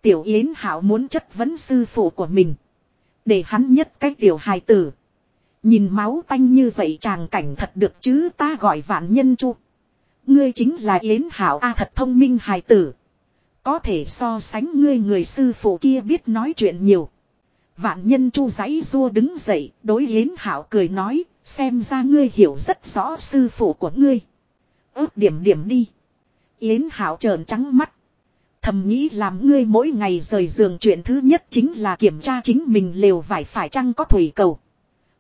Tiểu Yến Hảo muốn chất vấn sư phụ của mình. Để hắn nhất cái tiểu hài tử. Nhìn máu tanh như vậy chàng cảnh thật được chứ ta gọi vạn nhân chu. Ngươi chính là Yến Hảo A thật thông minh hài tử. Có thể so sánh ngươi người sư phụ kia biết nói chuyện nhiều. Vạn nhân chu giấy rua đứng dậy, đối Yến Hảo cười nói, xem ra ngươi hiểu rất rõ sư phụ của ngươi. Ước điểm điểm đi. Yến Hảo trợn trắng mắt. Thầm nghĩ làm ngươi mỗi ngày rời giường chuyện thứ nhất chính là kiểm tra chính mình lều vải phải chăng có thủy cầu.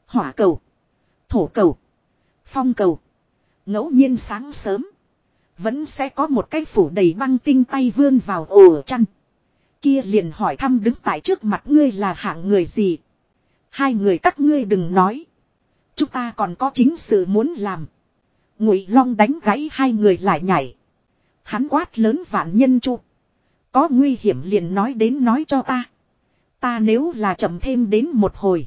Hỏa cầu. Thổ cầu. Phong cầu. ngẫu nhiên sáng sớm. Vẫn sẽ có một cái phủ đầy băng tinh tay vươn vào ổ chăn. Kia liền hỏi thăm đứng tại trước mặt ngươi là hạng người gì. Hai người các ngươi đừng nói. Chúng ta còn có chính sự muốn làm. Ngụy Long đánh gãy hai người lại nhảy. Hắn quát lớn vạn nhân chu. Có nguy hiểm liền nói đến nói cho ta. Ta nếu là chậm thêm đến một hồi.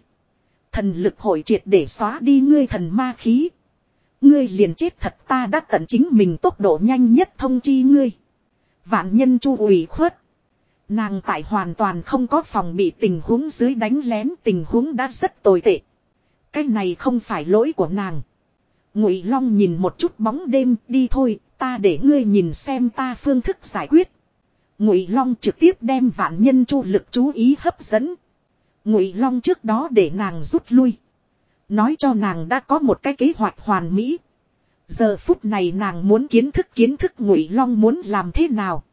Thần lực hội triệt để xóa đi ngươi thần ma khí. Ngươi liền chết thật ta đã tận chính mình tốc độ nhanh nhất thông chi ngươi. Vạn nhân chu ủy khuất. Nàng tại hoàn toàn không có phòng bị tình huống dưới đánh lén tình huống đã rất tồi tệ. Cái này không phải lỗi của nàng. Ngụy Long nhìn một chút bóng đêm, đi thôi, ta để ngươi nhìn xem ta phương thức giải quyết. Ngụy Long trực tiếp đem vạn nhân chu lực chú ý hấp dẫn. Ngụy Long trước đó để nàng rút lui, nói cho nàng đã có một cái kế hoạch hoàn mỹ. Giờ phút này nàng muốn kiến thức kiến thức Ngụy Long muốn làm thế nào.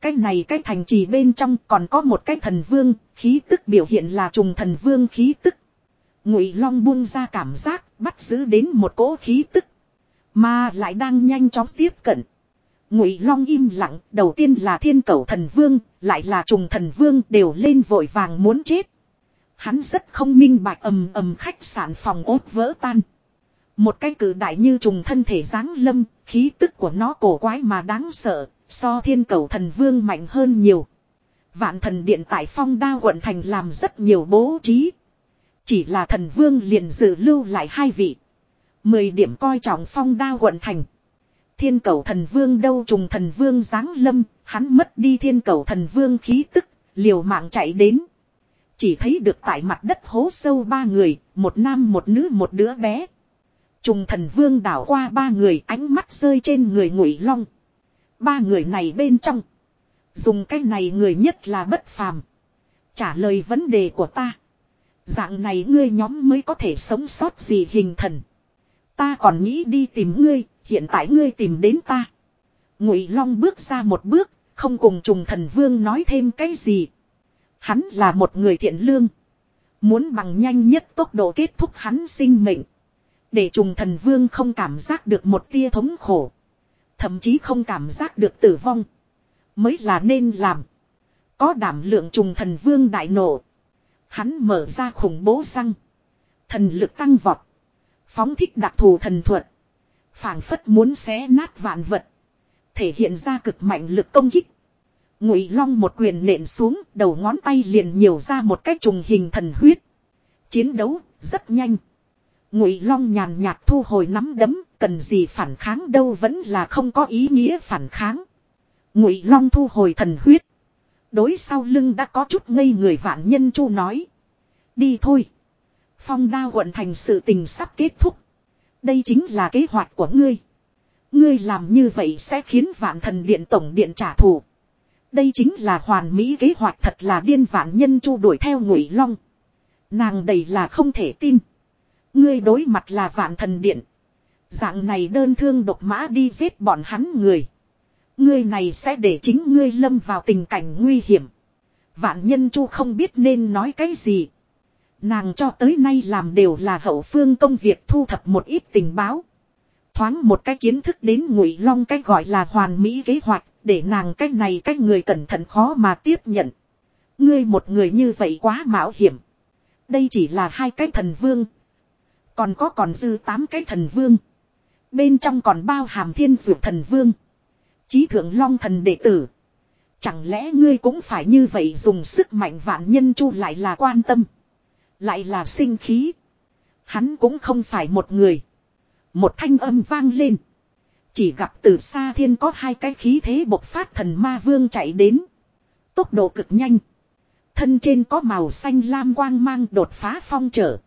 Cái này cái thành trì bên trong còn có một cái thần vương, khí tức biểu hiện là trùng thần vương khí tức. Ngụy Long buông ra cảm giác, bắt giữ đến một cỗ khí tức, mà lại đang nhanh chóng tiếp cận. Ngụy Long im lặng, đầu tiên là Thiên Cầu Thần Vương, lại là Trùng Thần Vương đều lên vội vàng muốn chết. Hắn rất không minh bạch ầm ầm khách sạn phòng ốt vỡ tan. Một cái cử đại như trùng thân thể dáng lâm, khí tức của nó cổ quái mà đáng sợ, so thiên cầu thần vương mạnh hơn nhiều. Vạn thần điện tại phong đa quận thành làm rất nhiều bố trí. Chỉ là thần vương liền dự lưu lại hai vị. Mười điểm coi trọng phong đa quận thành. Thiên cầu thần vương đâu trùng thần vương giáng lâm, hắn mất đi thiên cầu thần vương khí tức, liều mạng chạy đến. Chỉ thấy được tại mặt đất hố sâu ba người, một nam một nữ một đứa bé. Trùng thần vương đảo qua ba người ánh mắt rơi trên người ngụy long. Ba người này bên trong. Dùng cái này người nhất là bất phàm. Trả lời vấn đề của ta. Dạng này ngươi nhóm mới có thể sống sót gì hình thần. Ta còn nghĩ đi tìm ngươi, hiện tại ngươi tìm đến ta. Ngụy Long bước ra một bước, không cùng trùng thần vương nói thêm cái gì. Hắn là một người thiện lương. Muốn bằng nhanh nhất tốc độ kết thúc hắn sinh mệnh. Để trùng thần vương không cảm giác được một tia thống khổ. Thậm chí không cảm giác được tử vong. Mới là nên làm. Có đảm lượng trùng thần vương đại nổ. Hắn mở ra khủng bố răng. Thần lực tăng vọt. Phóng thích đặc thù thần thuật phảng phất muốn xé nát vạn vật. Thể hiện ra cực mạnh lực công kích. Ngụy Long một quyền nện xuống, đầu ngón tay liền nhiều ra một cái trùng hình thần huyết. Chiến đấu rất nhanh. Ngụy Long nhàn nhạt thu hồi nắm đấm, cần gì phản kháng đâu vẫn là không có ý nghĩa phản kháng. Ngụy Long thu hồi thần huyết. Đối sau lưng đã có chút ngây người vạn nhân chu nói. Đi thôi. Phong đa quận thành sự tình sắp kết thúc. Đây chính là kế hoạch của ngươi. Ngươi làm như vậy sẽ khiến vạn thần điện tổng điện trả thù. Đây chính là hoàn mỹ kế hoạch thật là điên vạn nhân chu đuổi theo ngụy long. Nàng đầy là không thể tin. Ngươi đối mặt là vạn thần điện. Dạng này đơn thương độc mã đi giết bọn hắn người. Ngươi này sẽ để chính ngươi lâm vào tình cảnh nguy hiểm. Vạn nhân chu không biết nên nói cái gì. Nàng cho tới nay làm đều là hậu phương công việc thu thập một ít tình báo. Thoáng một cái kiến thức đến ngụy long cái gọi là hoàn mỹ kế hoạch, để nàng cái này cái người cẩn thận khó mà tiếp nhận. Ngươi một người như vậy quá mạo hiểm. Đây chỉ là hai cái thần vương. Còn có còn dư tám cái thần vương. Bên trong còn bao hàm thiên dược thần vương. Chí thượng long thần đệ tử. Chẳng lẽ ngươi cũng phải như vậy dùng sức mạnh vạn nhân chu lại là quan tâm. Lại là sinh khí. Hắn cũng không phải một người. Một thanh âm vang lên. Chỉ gặp từ xa thiên có hai cái khí thế bộc phát thần ma vương chạy đến. Tốc độ cực nhanh. Thân trên có màu xanh lam quang mang đột phá phong trở.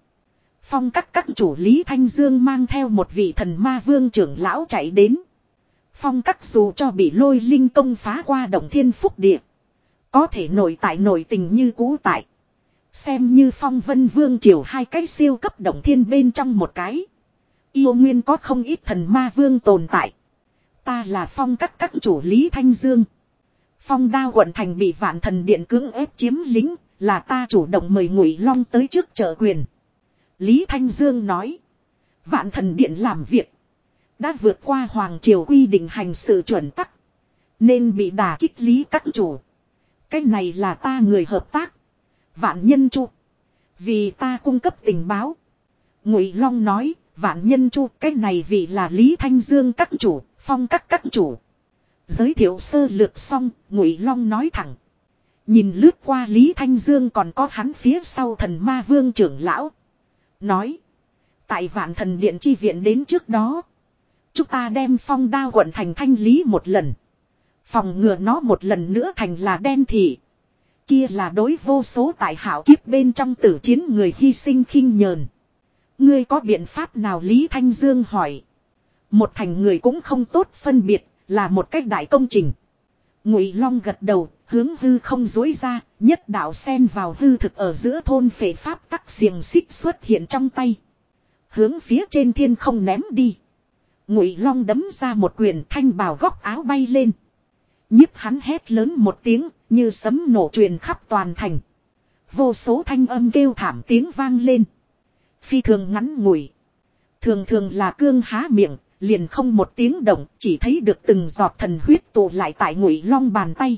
Phong các các chủ Lý Thanh Dương mang theo một vị thần ma vương trưởng lão chạy đến. Phong các dù cho bị lôi linh công phá qua động thiên phúc địa. Có thể nổi tại nổi tình như cũ tại. Xem như phong vân vương triều hai cái siêu cấp động thiên bên trong một cái. Yêu nguyên có không ít thần ma vương tồn tại. Ta là phong các các chủ Lý Thanh Dương. Phong đa quận thành bị vạn thần điện cưỡng ép chiếm lính, là ta chủ động mời ngụy long tới trước trợ quyền. Lý Thanh Dương nói. Vạn thần điện làm việc. Đã vượt qua Hoàng Triều quy định hành sự chuẩn tắc. Nên bị đả kích lý các chủ. Cái này là ta người hợp tác. Vạn nhân chu. Vì ta cung cấp tình báo. Ngụy Long nói, vạn nhân chu cái này vì là Lý Thanh Dương các chủ, phong các các chủ. Giới thiệu sơ lược xong, Ngụy Long nói thẳng. Nhìn lướt qua Lý Thanh Dương còn có hắn phía sau thần ma vương trưởng lão. Nói. Tại vạn thần điện chi viện đến trước đó. Chúng ta đem phong đao quận thành thanh lý một lần. Phòng ngừa nó một lần nữa thành là đen thị. Kia là đối vô số tại hảo kiếp bên trong tử chiến người hy sinh khinh nhờn. Ngươi có biện pháp nào Lý Thanh Dương hỏi. Một thành người cũng không tốt phân biệt, là một cách đại công trình. Ngụy Long gật đầu, hướng hư không dối ra, nhất đạo sen vào hư thực ở giữa thôn phệ pháp tắc xiềng xích xuất hiện trong tay. Hướng phía trên thiên không ném đi. Ngụy Long đấm ra một quyền thanh bào góc áo bay lên nhiếp hắn hét lớn một tiếng, như sấm nổ truyền khắp toàn thành. Vô số thanh âm kêu thảm tiếng vang lên. Phi thường ngắn ngủi. Thường thường là cương há miệng, liền không một tiếng động, chỉ thấy được từng giọt thần huyết tụ lại tại ngụy long bàn tay.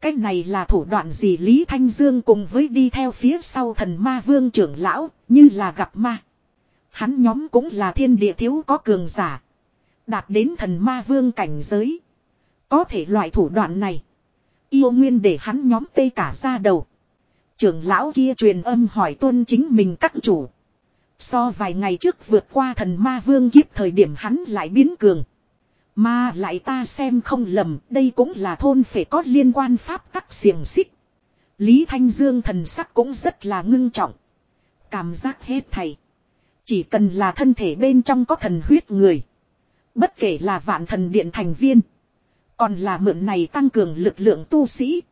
Cái này là thủ đoạn gì Lý Thanh Dương cùng với đi theo phía sau thần ma vương trưởng lão, như là gặp ma. Hắn nhóm cũng là thiên địa thiếu có cường giả. Đạt đến thần ma vương cảnh giới. Có thể loại thủ đoạn này. Yêu nguyên để hắn nhóm tê cả ra đầu. Trưởng lão kia truyền âm hỏi tuân chính mình các chủ. So vài ngày trước vượt qua thần ma vương kiếp thời điểm hắn lại biến cường. Mà lại ta xem không lầm, đây cũng là thôn phải có liên quan pháp tắc xiềng xích. Lý Thanh Dương thần sắc cũng rất là ngưng trọng. Cảm giác hết thầy. Chỉ cần là thân thể bên trong có thần huyết người. Bất kể là vạn thần điện thành viên. Còn là mượn này tăng cường lực lượng tu sĩ.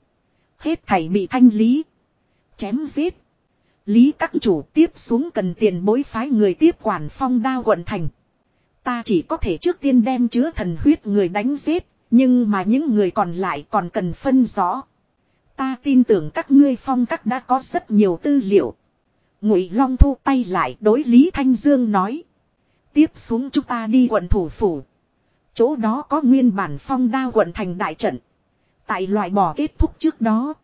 Hết thảy bị thanh lý. Chém giết. Lý các chủ tiếp xuống cần tiền bối phái người tiếp quản phong đao quận thành. Ta chỉ có thể trước tiên đem chứa thần huyết người đánh giết, nhưng mà những người còn lại còn cần phân rõ. Ta tin tưởng các ngươi phong các đã có rất nhiều tư liệu. Ngụy Long thu tay lại đối Lý Thanh Dương nói. Tiếp xuống chúng ta đi quận thủ phủ. Chỗ đó có nguyên bản phong đao quận thành đại trận. Tại loại bỏ kết thúc trước đó.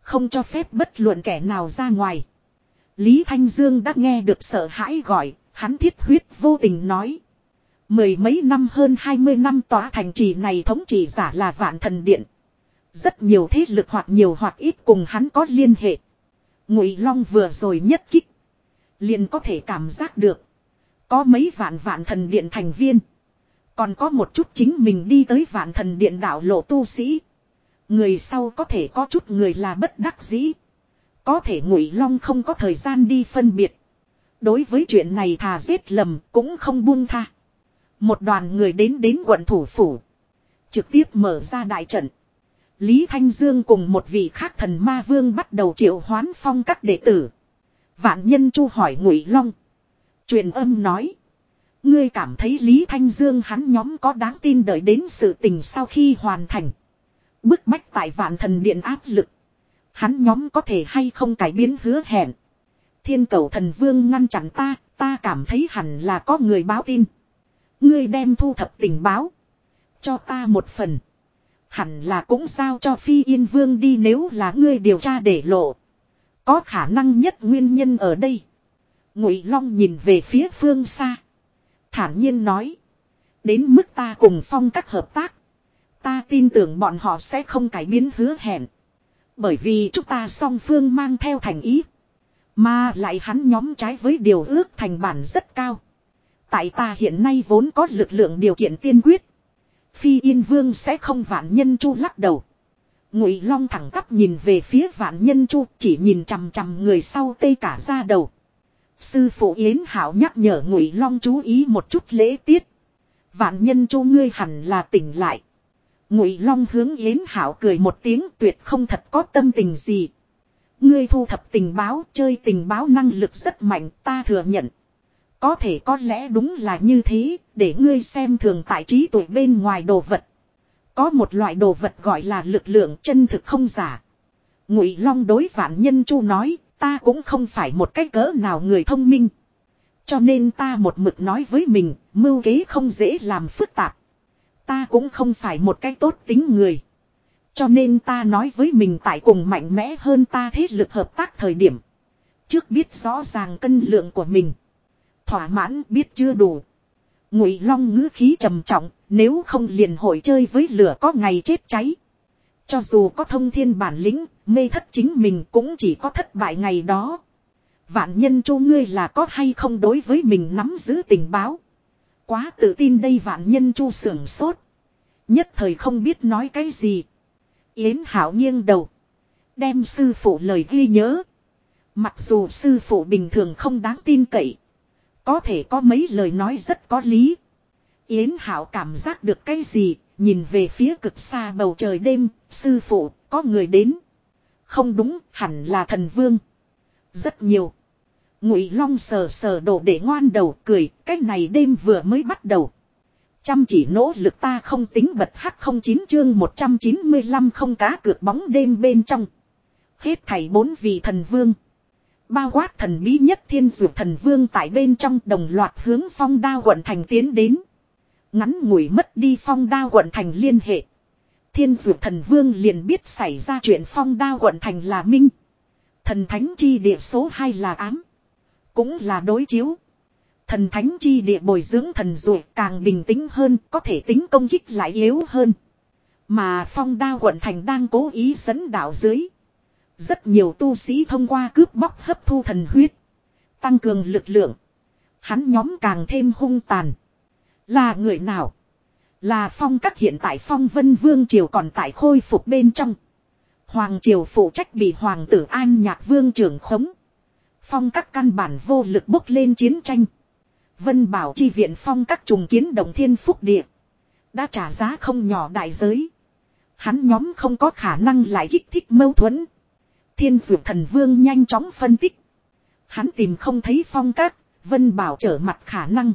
Không cho phép bất luận kẻ nào ra ngoài. Lý Thanh Dương đã nghe được sợ hãi gọi, hắn thiết huyết vô tình nói. Mười mấy năm hơn hai mươi năm tòa thành trì này thống trị giả là vạn thần điện. Rất nhiều thế lực hoặc nhiều hoặc ít cùng hắn có liên hệ. Ngụy Long vừa rồi nhất kích. Liền có thể cảm giác được. Có mấy vạn vạn thần điện thành viên. Còn có một chút chính mình đi tới vạn thần điện đạo lộ tu sĩ. Người sau có thể có chút người là bất đắc dĩ. Có thể ngụy long không có thời gian đi phân biệt. Đối với chuyện này thà giết lầm cũng không buông tha. Một đoàn người đến đến quận thủ phủ. Trực tiếp mở ra đại trận. Lý Thanh Dương cùng một vị khác thần ma vương bắt đầu triệu hoán phong các đệ tử. Vạn nhân chu hỏi ngụy long. Truyền âm nói. Ngươi cảm thấy Lý Thanh Dương hắn nhóm có đáng tin đợi đến sự tình sau khi hoàn thành. Bức bách tại vạn thần điện áp lực. Hắn nhóm có thể hay không cải biến hứa hẹn. Thiên cầu thần vương ngăn chặn ta, ta cảm thấy hẳn là có người báo tin. Ngươi đem thu thập tình báo. Cho ta một phần. Hẳn là cũng sao cho phi yên vương đi nếu là ngươi điều tra để lộ. Có khả năng nhất nguyên nhân ở đây. Ngụy Long nhìn về phía phương xa. Thản nhiên nói. Đến mức ta cùng phong các hợp tác. Ta tin tưởng bọn họ sẽ không cải biến hứa hẹn. Bởi vì chúng ta song phương mang theo thành ý. Mà lại hắn nhóm trái với điều ước thành bản rất cao. Tại ta hiện nay vốn có lực lượng điều kiện tiên quyết. Phi Yên Vương sẽ không vạn nhân chu lắc đầu. Ngụy Long thẳng tắp nhìn về phía vạn nhân chu, chỉ nhìn chằm chằm người sau tê cả ra đầu. Sư phụ Yến Hảo nhắc nhở Ngụy Long chú ý một chút lễ tiết. Vạn nhân chu ngươi hẳn là tỉnh lại. Ngụy Long hướng Yến Hảo cười một tiếng tuyệt không thật có tâm tình gì. Ngươi thu thập tình báo, chơi tình báo năng lực rất mạnh, ta thừa nhận. Có thể có lẽ đúng là như thế, để ngươi xem thường tại trí tuổi bên ngoài đồ vật. Có một loại đồ vật gọi là lực lượng chân thực không giả. Ngụy Long đối vạn nhân chu nói, ta cũng không phải một cái cỡ nào người thông minh. Cho nên ta một mực nói với mình, mưu kế không dễ làm phức tạp. Ta cũng không phải một cái tốt tính người. Cho nên ta nói với mình tại cùng mạnh mẽ hơn ta thế lực hợp tác thời điểm. Trước biết rõ ràng cân lượng của mình. Thỏa mãn biết chưa đủ. Ngụy long ngữ khí trầm trọng, nếu không liền hội chơi với lửa có ngày chết cháy. Cho dù có thông thiên bản lĩnh, mê thất chính mình cũng chỉ có thất bại ngày đó. Vạn nhân chu ngươi là có hay không đối với mình nắm giữ tình báo. Quá tự tin đây vạn nhân chu sưởng sốt. Nhất thời không biết nói cái gì. Yến Hảo nghiêng đầu. Đem sư phụ lời ghi nhớ. Mặc dù sư phụ bình thường không đáng tin cậy. Có thể có mấy lời nói rất có lý. Yến Hảo cảm giác được cái gì, nhìn về phía cực xa bầu trời đêm, sư phụ, có người đến. Không đúng, hẳn là thần vương. Rất nhiều. Ngụy Long sờ sờ đồ để ngoan đầu cười, cái này đêm vừa mới bắt đầu. Chăm chỉ nỗ lực ta không tính bật hắc không chín chương 195 không cá cược bóng đêm bên trong. Hết thảy bốn vị thần vương. Bao quát thần bí nhất thiên dược thần vương tại bên trong đồng loạt hướng phong đao quận thành tiến đến. Ngắn ngủi mất đi phong đao quận thành liên hệ. Thiên dược thần vương liền biết xảy ra chuyện phong đao quận thành là minh. Thần thánh chi địa số 2 là ám. Cũng là đối chiếu. Thần thánh chi địa bồi dưỡng thần dụ càng bình tĩnh hơn, có thể tính công kích lại yếu hơn. Mà phong đao quận thành đang cố ý dẫn đạo dưới. Rất nhiều tu sĩ thông qua cướp bóc hấp thu thần huyết. Tăng cường lực lượng. Hắn nhóm càng thêm hung tàn. Là người nào? Là phong các hiện tại phong vân vương triều còn tại khôi phục bên trong. Hoàng triều phụ trách bị hoàng tử an nhạc vương trưởng khống. Phong các căn bản vô lực bốc lên chiến tranh. Vân bảo chi viện phong các trùng kiến đồng thiên phúc địa. Đã trả giá không nhỏ đại giới. Hắn nhóm không có khả năng lại kích thích mâu thuẫn. Thiên dụ thần vương nhanh chóng phân tích. Hắn tìm không thấy phong các, vân bảo trở mặt khả năng.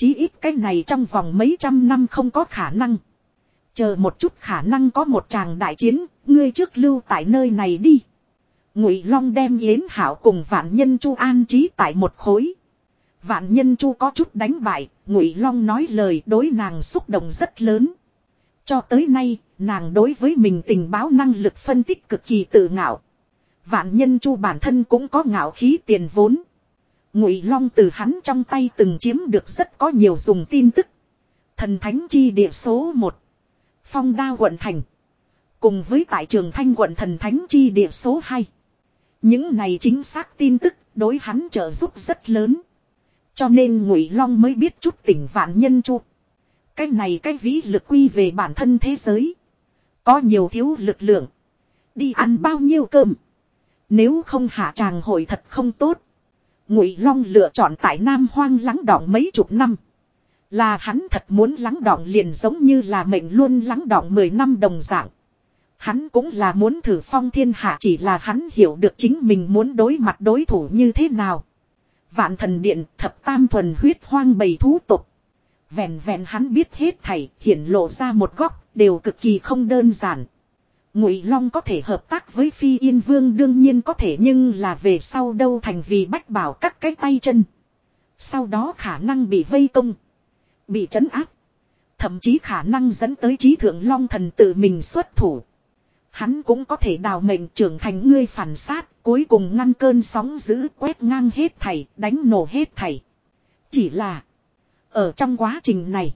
Chí ít cái này trong vòng mấy trăm năm không có khả năng. Chờ một chút khả năng có một tràng đại chiến, ngươi trước lưu tại nơi này đi. Ngụy Long đem Yến Hảo cùng vạn nhân chu an trí tại một khối. Vạn nhân chu có chút đánh bại, Ngụy Long nói lời đối nàng xúc động rất lớn. Cho tới nay, nàng đối với mình tình báo năng lực phân tích cực kỳ tự ngạo. Vạn nhân chu bản thân cũng có ngạo khí tiền vốn. Ngụy Long từ hắn trong tay từng chiếm được rất có nhiều dùng tin tức. Thần thánh chi địa số 1. Phong đa quận thành. Cùng với tại trường thanh quận thần thánh chi địa số 2. Những này chính xác tin tức đối hắn trợ giúp rất lớn. Cho nên Ngụy Long mới biết chút tỉnh vạn nhân chu. Cái này cái vĩ lực quy về bản thân thế giới. Có nhiều thiếu lực lượng. Đi ăn bao nhiêu cơm. Nếu không hạ tràng hội thật không tốt. Ngụy Long lựa chọn tại Nam Hoang lắng đọng mấy chục năm. Là hắn thật muốn lắng đọng liền giống như là mệnh luôn lắng đọng 10 năm đồng dạng. Hắn cũng là muốn thử phong thiên hạ chỉ là hắn hiểu được chính mình muốn đối mặt đối thủ như thế nào. Vạn thần điện, thập tam thuần huyết hoang bầy thú tục. Vẹn vẹn hắn biết hết thảy, hiển lộ ra một góc, đều cực kỳ không đơn giản. Ngụy Long có thể hợp tác với Phi Yên Vương đương nhiên có thể nhưng là về sau đâu thành vì bách bảo các cái tay chân. Sau đó khả năng bị vây công, bị trấn áp, thậm chí khả năng dẫn tới trí thượng Long thần tự mình xuất thủ. Hắn cũng có thể đào mệnh trưởng thành ngươi phản sát, cuối cùng ngăn cơn sóng dữ quét ngang hết thảy, đánh nổ hết thảy. Chỉ là, ở trong quá trình này,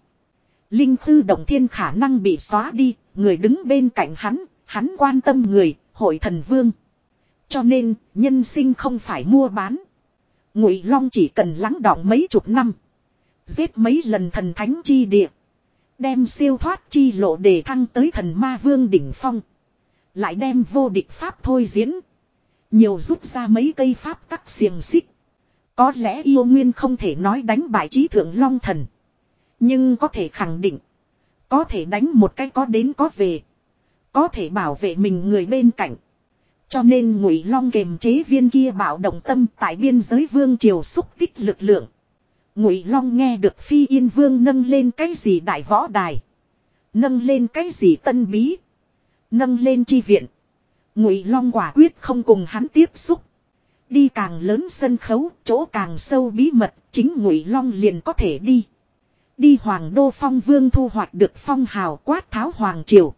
Linh thư động thiên khả năng bị xóa đi, người đứng bên cạnh hắn, hắn quan tâm người, hội thần vương. Cho nên, nhân sinh không phải mua bán. Ngụy Long chỉ cần lắng đọng mấy chục năm. Giết mấy lần thần thánh chi địa. Đem siêu thoát chi lộ để thăng tới thần ma vương đỉnh phong. Lại đem vô địch pháp thôi diễn. Nhiều rút ra mấy cây pháp tắc xiềng xích. Có lẽ yêu nguyên không thể nói đánh bại trí thượng long thần. Nhưng có thể khẳng định. Có thể đánh một cái có đến có về. Có thể bảo vệ mình người bên cạnh. Cho nên ngụy long kềm chế viên kia bảo động tâm tại biên giới vương triều xúc tích lực lượng. Ngụy long nghe được phi yên vương nâng lên cái gì đại võ đài. Nâng lên cái gì tân bí. Nâng lên chi viện. Ngụy long quả quyết không cùng hắn tiếp xúc. Đi càng lớn sân khấu, chỗ càng sâu bí mật, chính Ngụy Long liền có thể đi. Đi Hoàng Đô Phong Vương thu hoạch được phong hào quát tháo Hoàng Triều.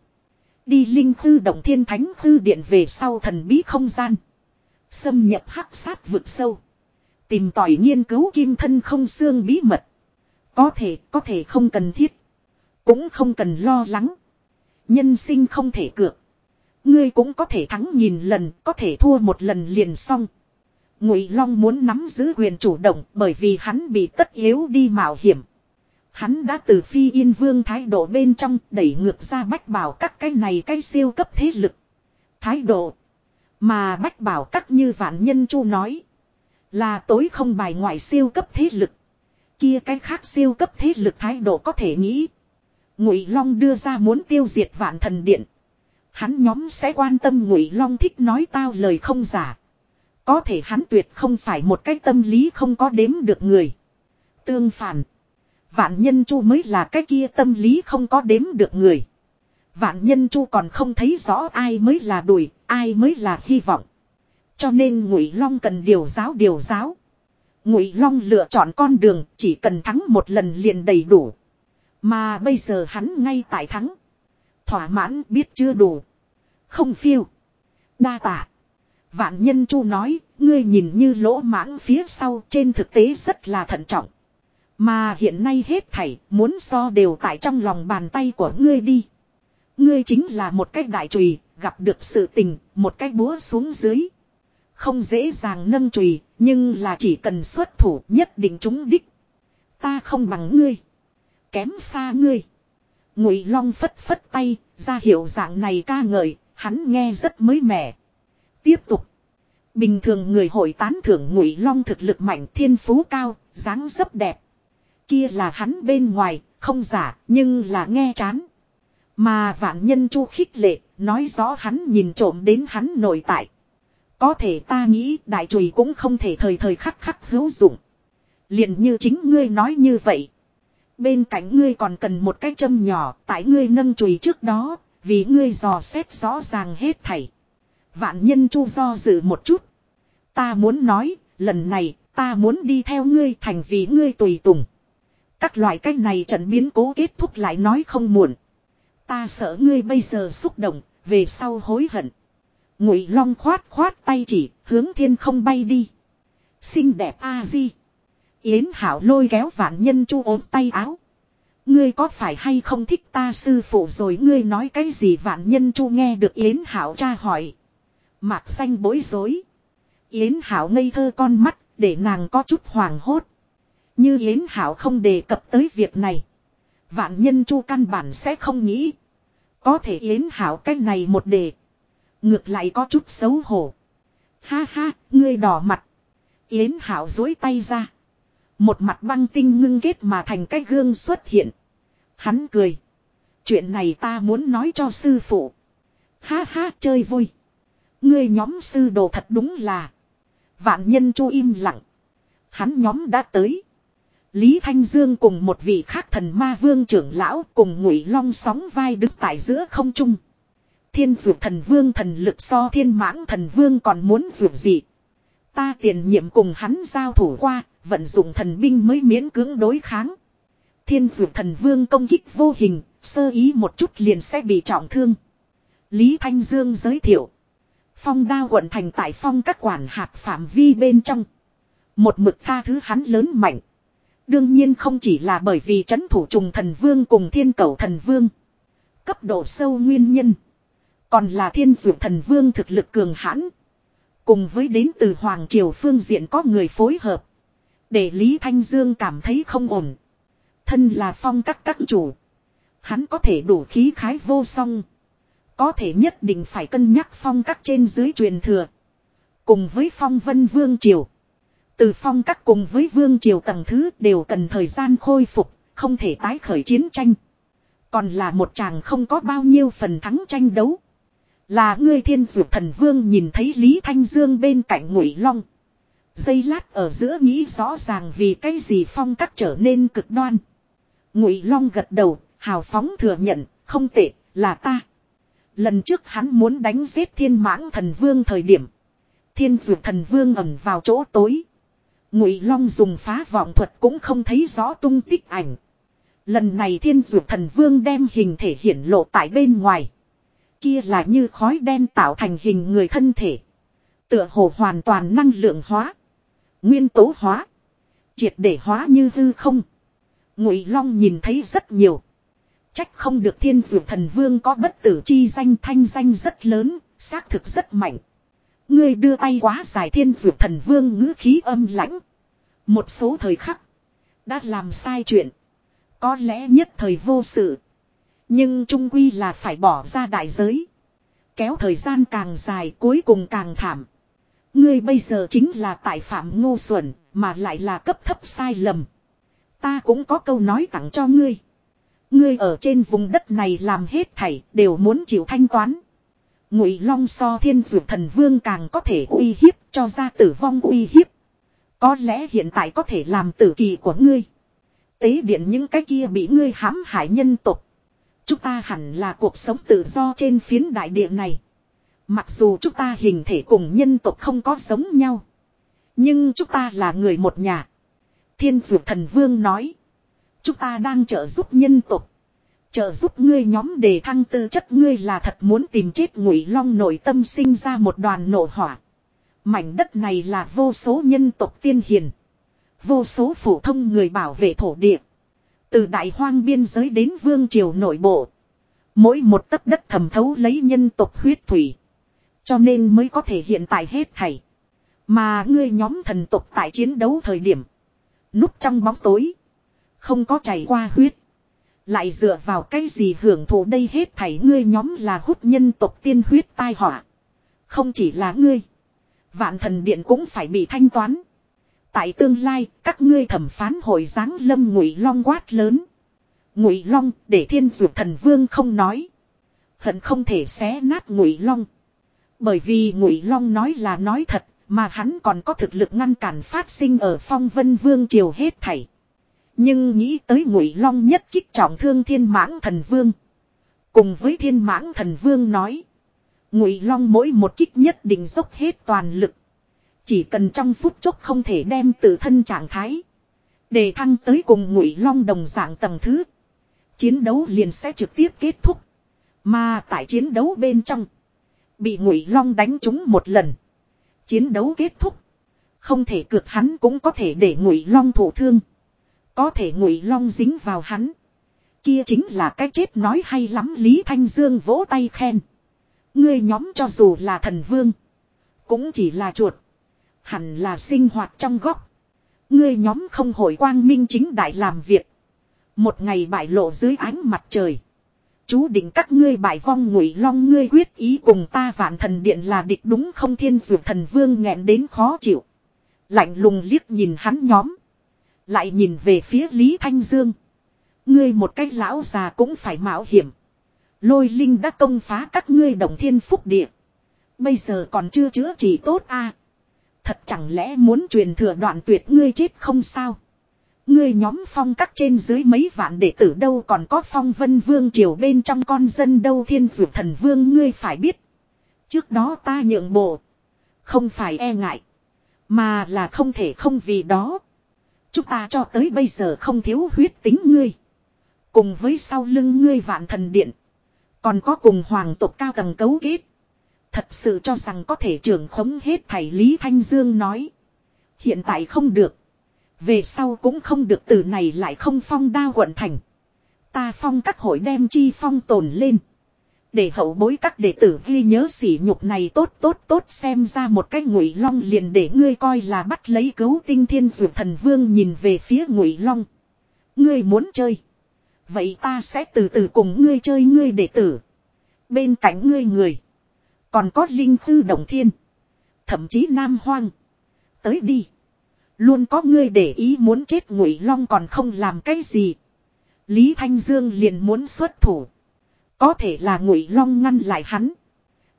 Đi Linh Khư Động Thiên Thánh Khư Điện về sau thần bí không gian. Xâm nhập hắc sát vực sâu. Tìm tòi nghiên cứu kim thân không xương bí mật. Có thể, có thể không cần thiết. Cũng không cần lo lắng. Nhân sinh không thể cược. Ngươi cũng có thể thắng nhìn lần, có thể thua một lần liền xong. Ngụy Long muốn nắm giữ quyền chủ động bởi vì hắn bị tất yếu đi mạo hiểm. Hắn đã từ phi yên vương thái độ bên trong đẩy ngược ra bách bảo các cái này cái siêu cấp thế lực. Thái độ. Mà bách bảo các như vạn nhân chu nói. Là tối không bài ngoại siêu cấp thế lực. Kia cái khác siêu cấp thế lực thái độ có thể nghĩ. Ngụy Long đưa ra muốn tiêu diệt vạn thần điện. Hắn nhóm sẽ quan tâm Ngụy Long thích nói tao lời không giả. Có thể hắn tuyệt không phải một cái tâm lý không có đếm được người. Tương phản. Vạn nhân chu mới là cái kia tâm lý không có đếm được người. Vạn nhân chu còn không thấy rõ ai mới là đuổi, ai mới là hy vọng. Cho nên Ngụy Long cần điều giáo điều giáo. Ngụy Long lựa chọn con đường chỉ cần thắng một lần liền đầy đủ. Mà bây giờ hắn ngay tại thắng. Thỏa mãn biết chưa đủ. Không phiêu. Đa tạ. Vạn nhân chu nói, ngươi nhìn như lỗ mãng phía sau trên thực tế rất là thận trọng. Mà hiện nay hết thảy muốn so đều tại trong lòng bàn tay của ngươi đi. Ngươi chính là một cách đại trùy, gặp được sự tình, một cách búa xuống dưới. Không dễ dàng nâng trùy, nhưng là chỉ cần xuất thủ nhất định chúng đích. Ta không bằng ngươi. Kém xa ngươi. Ngụy Long phất phất tay, ra hiệu dạng này ca ngợi, hắn nghe rất mới mẻ. Tiếp tục. Bình thường người hội tán thưởng Ngụy Long thực lực mạnh thiên phú cao, dáng dấp đẹp. Kia là hắn bên ngoài, không giả, nhưng là nghe chán. Mà vạn nhân chu khích lệ, nói rõ hắn nhìn trộm đến hắn nội tại. Có thể ta nghĩ đại chùy cũng không thể thời thời khắc khắc hữu dụng. liền như chính ngươi nói như vậy. Bên cạnh ngươi còn cần một cái châm nhỏ tại ngươi nâng chùy trước đó, vì ngươi dò xét rõ ràng hết thảy. Vạn nhân chu do dự một chút. Ta muốn nói, lần này, ta muốn đi theo ngươi thành vì ngươi tùy tùng. Các loại cách này trận biến cố kết thúc lại nói không muộn. Ta sợ ngươi bây giờ xúc động, về sau hối hận. Ngụy Long khoát khoát tay chỉ, hướng thiên không bay đi. Xinh đẹp a di. Yến Hảo lôi kéo vạn nhân chu ốm tay áo. Ngươi có phải hay không thích ta sư phụ rồi ngươi nói cái gì vạn nhân chu nghe được Yến Hảo tra hỏi. Mạc xanh bối rối. Yến Hảo ngây thơ con mắt, để nàng có chút hoàng hốt. Như Yến Hảo không đề cập tới việc này. Vạn nhân chu căn bản sẽ không nghĩ. Có thể Yến Hảo cái này một đề. Ngược lại có chút xấu hổ. Ha ha, ngươi đỏ mặt. Yến Hảo dối tay ra. Một mặt băng tinh ngưng kết mà thành cái gương xuất hiện. Hắn cười. Chuyện này ta muốn nói cho sư phụ. Ha ha chơi vui. Ngươi nhóm sư đồ thật đúng là. Vạn nhân chu im lặng. Hắn nhóm đã tới. Lý Thanh Dương cùng một vị khác thần ma vương trưởng lão cùng ngụy long sóng vai đứng tại giữa không trung. Thiên dược thần vương thần lực so thiên mãng thần vương còn muốn dược gì. Ta tiền nhiệm cùng hắn giao thủ qua, vận dụng thần binh mới miễn cưỡng đối kháng. Thiên dược thần vương công kích vô hình, sơ ý một chút liền sẽ bị trọng thương. Lý Thanh Dương giới thiệu. Phong đao quận thành tại phong các quản hạt phạm vi bên trong. Một mực tha thứ hắn lớn mạnh. Đương nhiên không chỉ là bởi vì chấn thủ trùng thần vương cùng thiên cầu thần vương. Cấp độ sâu nguyên nhân. Còn là thiên dược thần vương thực lực cường hãn. Cùng với đến từ Hoàng Triều phương diện có người phối hợp. Để Lý Thanh Dương cảm thấy không ổn. Thân là phong các các chủ. Hắn có thể đủ khí khái vô song. Có thể nhất định phải cân nhắc phong các trên dưới truyền thừa. Cùng với phong vân vương triều. Từ phong các cùng với vương triều tầng thứ đều cần thời gian khôi phục, không thể tái khởi chiến tranh. Còn là một chàng không có bao nhiêu phần thắng tranh đấu. Là ngươi thiên dược thần vương nhìn thấy Lý Thanh Dương bên cạnh ngụy long. Dây lát ở giữa nghĩ rõ ràng vì cái gì phong các trở nên cực đoan. Ngụy long gật đầu, hào phóng thừa nhận, không tệ, là ta. Lần trước hắn muốn đánh giết thiên mãng thần vương thời điểm. Thiên dược thần vương ẩn vào chỗ tối. Ngụy Long dùng phá vọng thuật cũng không thấy rõ tung tích ảnh. Lần này thiên dược thần vương đem hình thể hiển lộ tại bên ngoài. Kia là như khói đen tạo thành hình người thân thể. Tựa hồ hoàn toàn năng lượng hóa. Nguyên tố hóa. Triệt để hóa như hư không. Ngụy Long nhìn thấy rất nhiều. Trách không được thiên dược thần vương có bất tử chi danh thanh danh rất lớn, xác thực rất mạnh. Ngươi đưa tay quá dài thiên dược thần vương ngữ khí âm lãnh. Một số thời khắc. Đã làm sai chuyện. Có lẽ nhất thời vô sự. Nhưng trung quy là phải bỏ ra đại giới. Kéo thời gian càng dài cuối cùng càng thảm. Ngươi bây giờ chính là tại phạm ngu xuẩn, mà lại là cấp thấp sai lầm. Ta cũng có câu nói tặng cho ngươi. Ngươi ở trên vùng đất này làm hết thảy, đều muốn chịu thanh toán. Ngụy Long so thiên dược thần vương càng có thể uy hiếp cho ra tử vong uy hiếp. Có lẽ hiện tại có thể làm tử kỳ của ngươi. Tế điện những cái kia bị ngươi hãm hại nhân tục. Chúng ta hẳn là cuộc sống tự do trên phiến đại địa này. Mặc dù chúng ta hình thể cùng nhân tộc không có giống nhau. Nhưng chúng ta là người một nhà. Thiên dược thần vương nói. Chúng ta đang trợ giúp nhân tộc. Trợ giúp ngươi nhóm đề thăng tư chất ngươi là thật muốn tìm chết ngụy long nội tâm sinh ra một đoàn nổ hỏa. Mảnh đất này là vô số nhân tộc tiên hiền. Vô số phổ thông người bảo vệ thổ địa. Từ đại hoang biên giới đến vương triều nội bộ. Mỗi một tấc đất thẩm thấu lấy nhân tộc huyết thủy. Cho nên mới có thể hiện tại hết thảy. Mà ngươi nhóm thần tộc tại chiến đấu thời điểm. Núp trong bóng tối. Không có chảy qua huyết. Lại dựa vào cái gì hưởng thụ đây hết thảy ngươi nhóm là hút nhân tộc tiên huyết tai họa. Không chỉ là ngươi. Vạn thần điện cũng phải bị thanh toán. Tại tương lai, các ngươi thẩm phán hội giáng lâm ngụy long quát lớn. Ngụy long, để thiên dược thần vương không nói. Hận không thể xé nát ngụy long. Bởi vì ngụy long nói là nói thật, mà hắn còn có thực lực ngăn cản phát sinh ở phong vân vương triều hết thảy. Nhưng nghĩ tới ngụy long nhất kích trọng thương thiên mãng thần vương. Cùng với thiên mãng thần vương nói. Ngụy long mỗi một kích nhất định dốc hết toàn lực. Chỉ cần trong phút chốc không thể đem tự thân trạng thái. Để thăng tới cùng ngụy long đồng dạng tầng thứ. Chiến đấu liền sẽ trực tiếp kết thúc. Mà tại chiến đấu bên trong. Bị ngụy long đánh trúng một lần. Chiến đấu kết thúc. Không thể cược hắn cũng có thể để ngụy long thổ thương. Có thể ngụy long dính vào hắn. Kia chính là cái chết nói hay lắm Lý Thanh Dương vỗ tay khen. Ngươi nhóm cho dù là thần vương. Cũng chỉ là chuột. Hẳn là sinh hoạt trong góc. Ngươi nhóm không hội quang minh chính đại làm việc. Một ngày bại lộ dưới ánh mặt trời. Chú định các ngươi bại vong ngụy long ngươi quyết ý cùng ta vạn thần điện là địch đúng không thiên dược thần vương nghẹn đến khó chịu. Lạnh lùng liếc nhìn hắn nhóm. Lại nhìn về phía Lý Thanh Dương. Ngươi một cách lão già cũng phải mạo hiểm. Lôi linh đã công phá các ngươi đồng thiên phúc địa. Bây giờ còn chưa chữa trị tốt a à? Thật chẳng lẽ muốn truyền thừa đoạn tuyệt ngươi chết không sao? Ngươi nhóm phong các trên dưới mấy vạn đệ tử đâu còn có phong vân vương triều bên trong con dân đâu thiên dược thần vương ngươi phải biết. Trước đó ta nhượng bộ. Không phải e ngại. Mà là không thể không vì đó. Chúng ta cho tới bây giờ không thiếu huyết tính ngươi. Cùng với sau lưng ngươi vạn thần điện. Còn có cùng hoàng tộc cao tầng cấu kết. Thật sự cho rằng có thể trưởng khống hết thầy Lý Thanh Dương nói. Hiện tại không được. Về sau cũng không được từ này lại không phong đa quận thành. Ta phong các hội đem chi phong tồn lên. Để hậu bối các đệ tử ghi nhớ sỉ nhục này tốt tốt tốt xem ra một cái ngụy long liền để ngươi coi là bắt lấy cứu tinh thiên dược thần vương nhìn về phía ngụy long. Ngươi muốn chơi. Vậy ta sẽ từ từ cùng ngươi chơi ngươi đệ tử. Bên cạnh ngươi người. Còn có linh khư đồng thiên. Thậm chí nam hoang. Tới đi. Luôn có ngươi để ý muốn chết ngụy long còn không làm cái gì. Lý Thanh Dương liền muốn xuất thủ. Có thể là ngụy long ngăn lại hắn.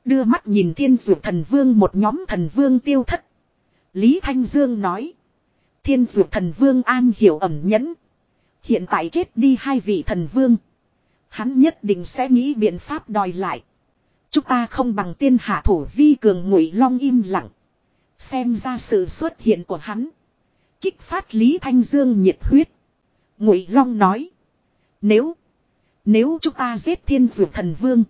Đưa mắt nhìn thiên dụ thần vương một nhóm thần vương tiêu thất. Lý Thanh Dương nói. Thiên dụ thần vương an hiểu ẩm nhẫn. Hiện tại chết đi hai vị thần vương. Hắn nhất định sẽ nghĩ biện pháp đòi lại. Chúng ta không bằng tiên hạ thủ vi cường ngụy long im lặng. Xem ra sự xuất hiện của hắn. Kích phát Lý Thanh Dương nhiệt huyết. Ngụy long nói. Nếu. Nếu chúng ta giết thiên dược thần vương.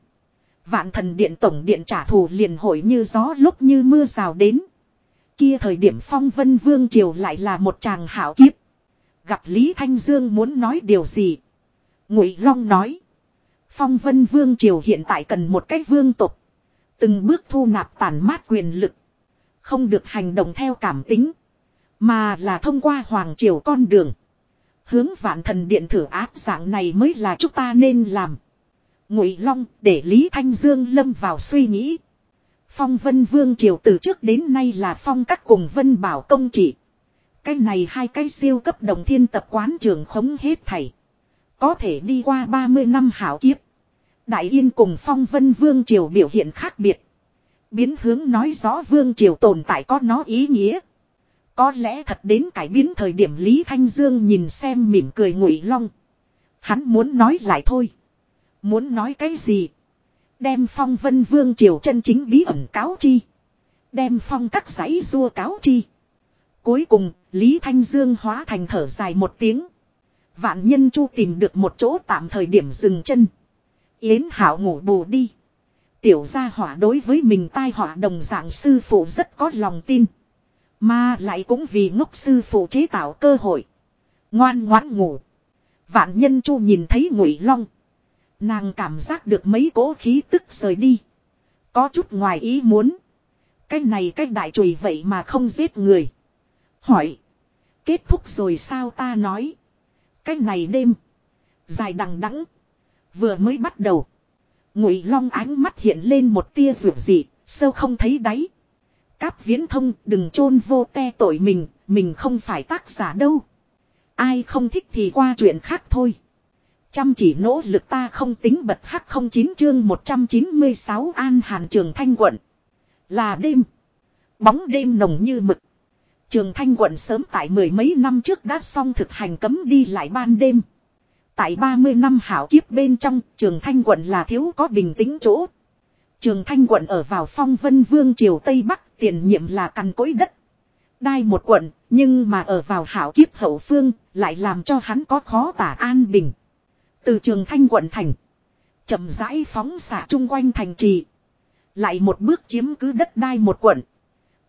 Vạn thần điện tổng điện trả thù liền hội như gió lúc như mưa rào đến. Kia thời điểm phong vân vương triều lại là một chàng hảo kiếp. Gặp Lý Thanh Dương muốn nói điều gì. Ngụy Long nói. Phong vân vương triều hiện tại cần một cách vương tục. Từng bước thu nạp tàn mát quyền lực. Không được hành động theo cảm tính. Mà là thông qua hoàng triều con đường. Hướng vạn thần điện thử áp dạng này mới là chúng ta nên làm. Ngụy Long để Lý Thanh Dương lâm vào suy nghĩ. Phong vân vương triều từ trước đến nay là phong các cùng vân bảo công trị. Cái này hai cái siêu cấp đồng thiên tập quán trường khống hết thảy. Có thể đi qua 30 năm hảo kiếp. Đại Yên cùng phong vân vương triều biểu hiện khác biệt. Biến hướng nói rõ vương triều tồn tại có nó ý nghĩa. Có lẽ thật đến cải biến thời điểm Lý Thanh Dương nhìn xem mỉm cười ngụy long. Hắn muốn nói lại thôi. Muốn nói cái gì? Đem phong vân vương triều chân chính bí ẩn cáo chi. Đem phong các giấy rua cáo chi. Cuối cùng, Lý Thanh Dương hóa thành thở dài một tiếng. Vạn nhân chu tìm được một chỗ tạm thời điểm dừng chân. Yến Hảo ngủ bù đi. Tiểu gia hỏa đối với mình tai họa đồng dạng sư phụ rất có lòng tin. Mà lại cũng vì ngốc sư phụ chế tạo cơ hội. Ngoan ngoãn ngủ. Vạn nhân chu nhìn thấy ngụy long. Nàng cảm giác được mấy cỗ khí tức rời đi. Có chút ngoài ý muốn. Cái này cái đại chùy vậy mà không giết người. Hỏi. Kết thúc rồi sao ta nói. Cái này đêm. Dài đằng đẵng Vừa mới bắt đầu. Ngụy long ánh mắt hiện lên một tia rượu dị. Sâu không thấy đáy. Cáp viễn thông đừng chôn vô te tội mình. Mình không phải tác giả đâu. Ai không thích thì qua chuyện khác thôi. Chăm chỉ nỗ lực ta không tính bật hắc không chín chương 196 An Hàn Trường Thanh quận. Là đêm. Bóng đêm nồng như mực. Trường Thanh quận sớm tại mười mấy năm trước đã xong thực hành cấm đi lại ban đêm. Tại 30 năm hảo kiếp bên trong, Trường Thanh quận là thiếu có bình tĩnh chỗ. Trường Thanh quận ở vào phong vân vương triều Tây Bắc, tiền nhiệm là căn cối đất. Đai một quận, nhưng mà ở vào hảo kiếp hậu phương, lại làm cho hắn có khó tả an bình. Từ trường thanh quận thành. chậm rãi phóng xạ chung quanh thành trì. Lại một bước chiếm cứ đất đai một quận.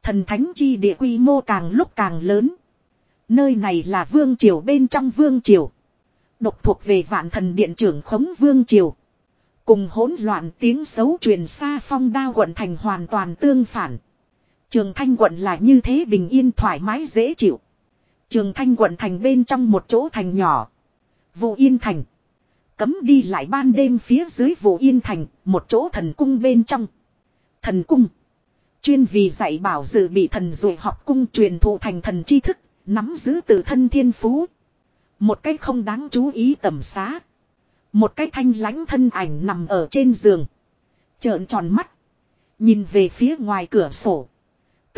Thần thánh chi địa quy mô càng lúc càng lớn. Nơi này là vương triều bên trong vương triều. Độc thuộc về vạn thần điện trưởng khống vương triều. Cùng hỗn loạn tiếng xấu truyền xa phong đao quận thành hoàn toàn tương phản. Trường Thanh quận là như thế bình yên thoải mái dễ chịu. Trường Thanh quận thành bên trong một chỗ thành nhỏ. Vụ Yên thành. Cấm đi lại ban đêm phía dưới Vụ Yên thành, một chỗ thần cung bên trong. Thần cung. Chuyên vì dạy bảo dự bị thần dụ học cung truyền thụ thành thần tri thức, nắm giữ từ thân thiên phú. Một cái không đáng chú ý tầm xá. Một cái thanh lãnh thân ảnh nằm ở trên giường. Trợn tròn mắt. Nhìn về phía ngoài cửa sổ.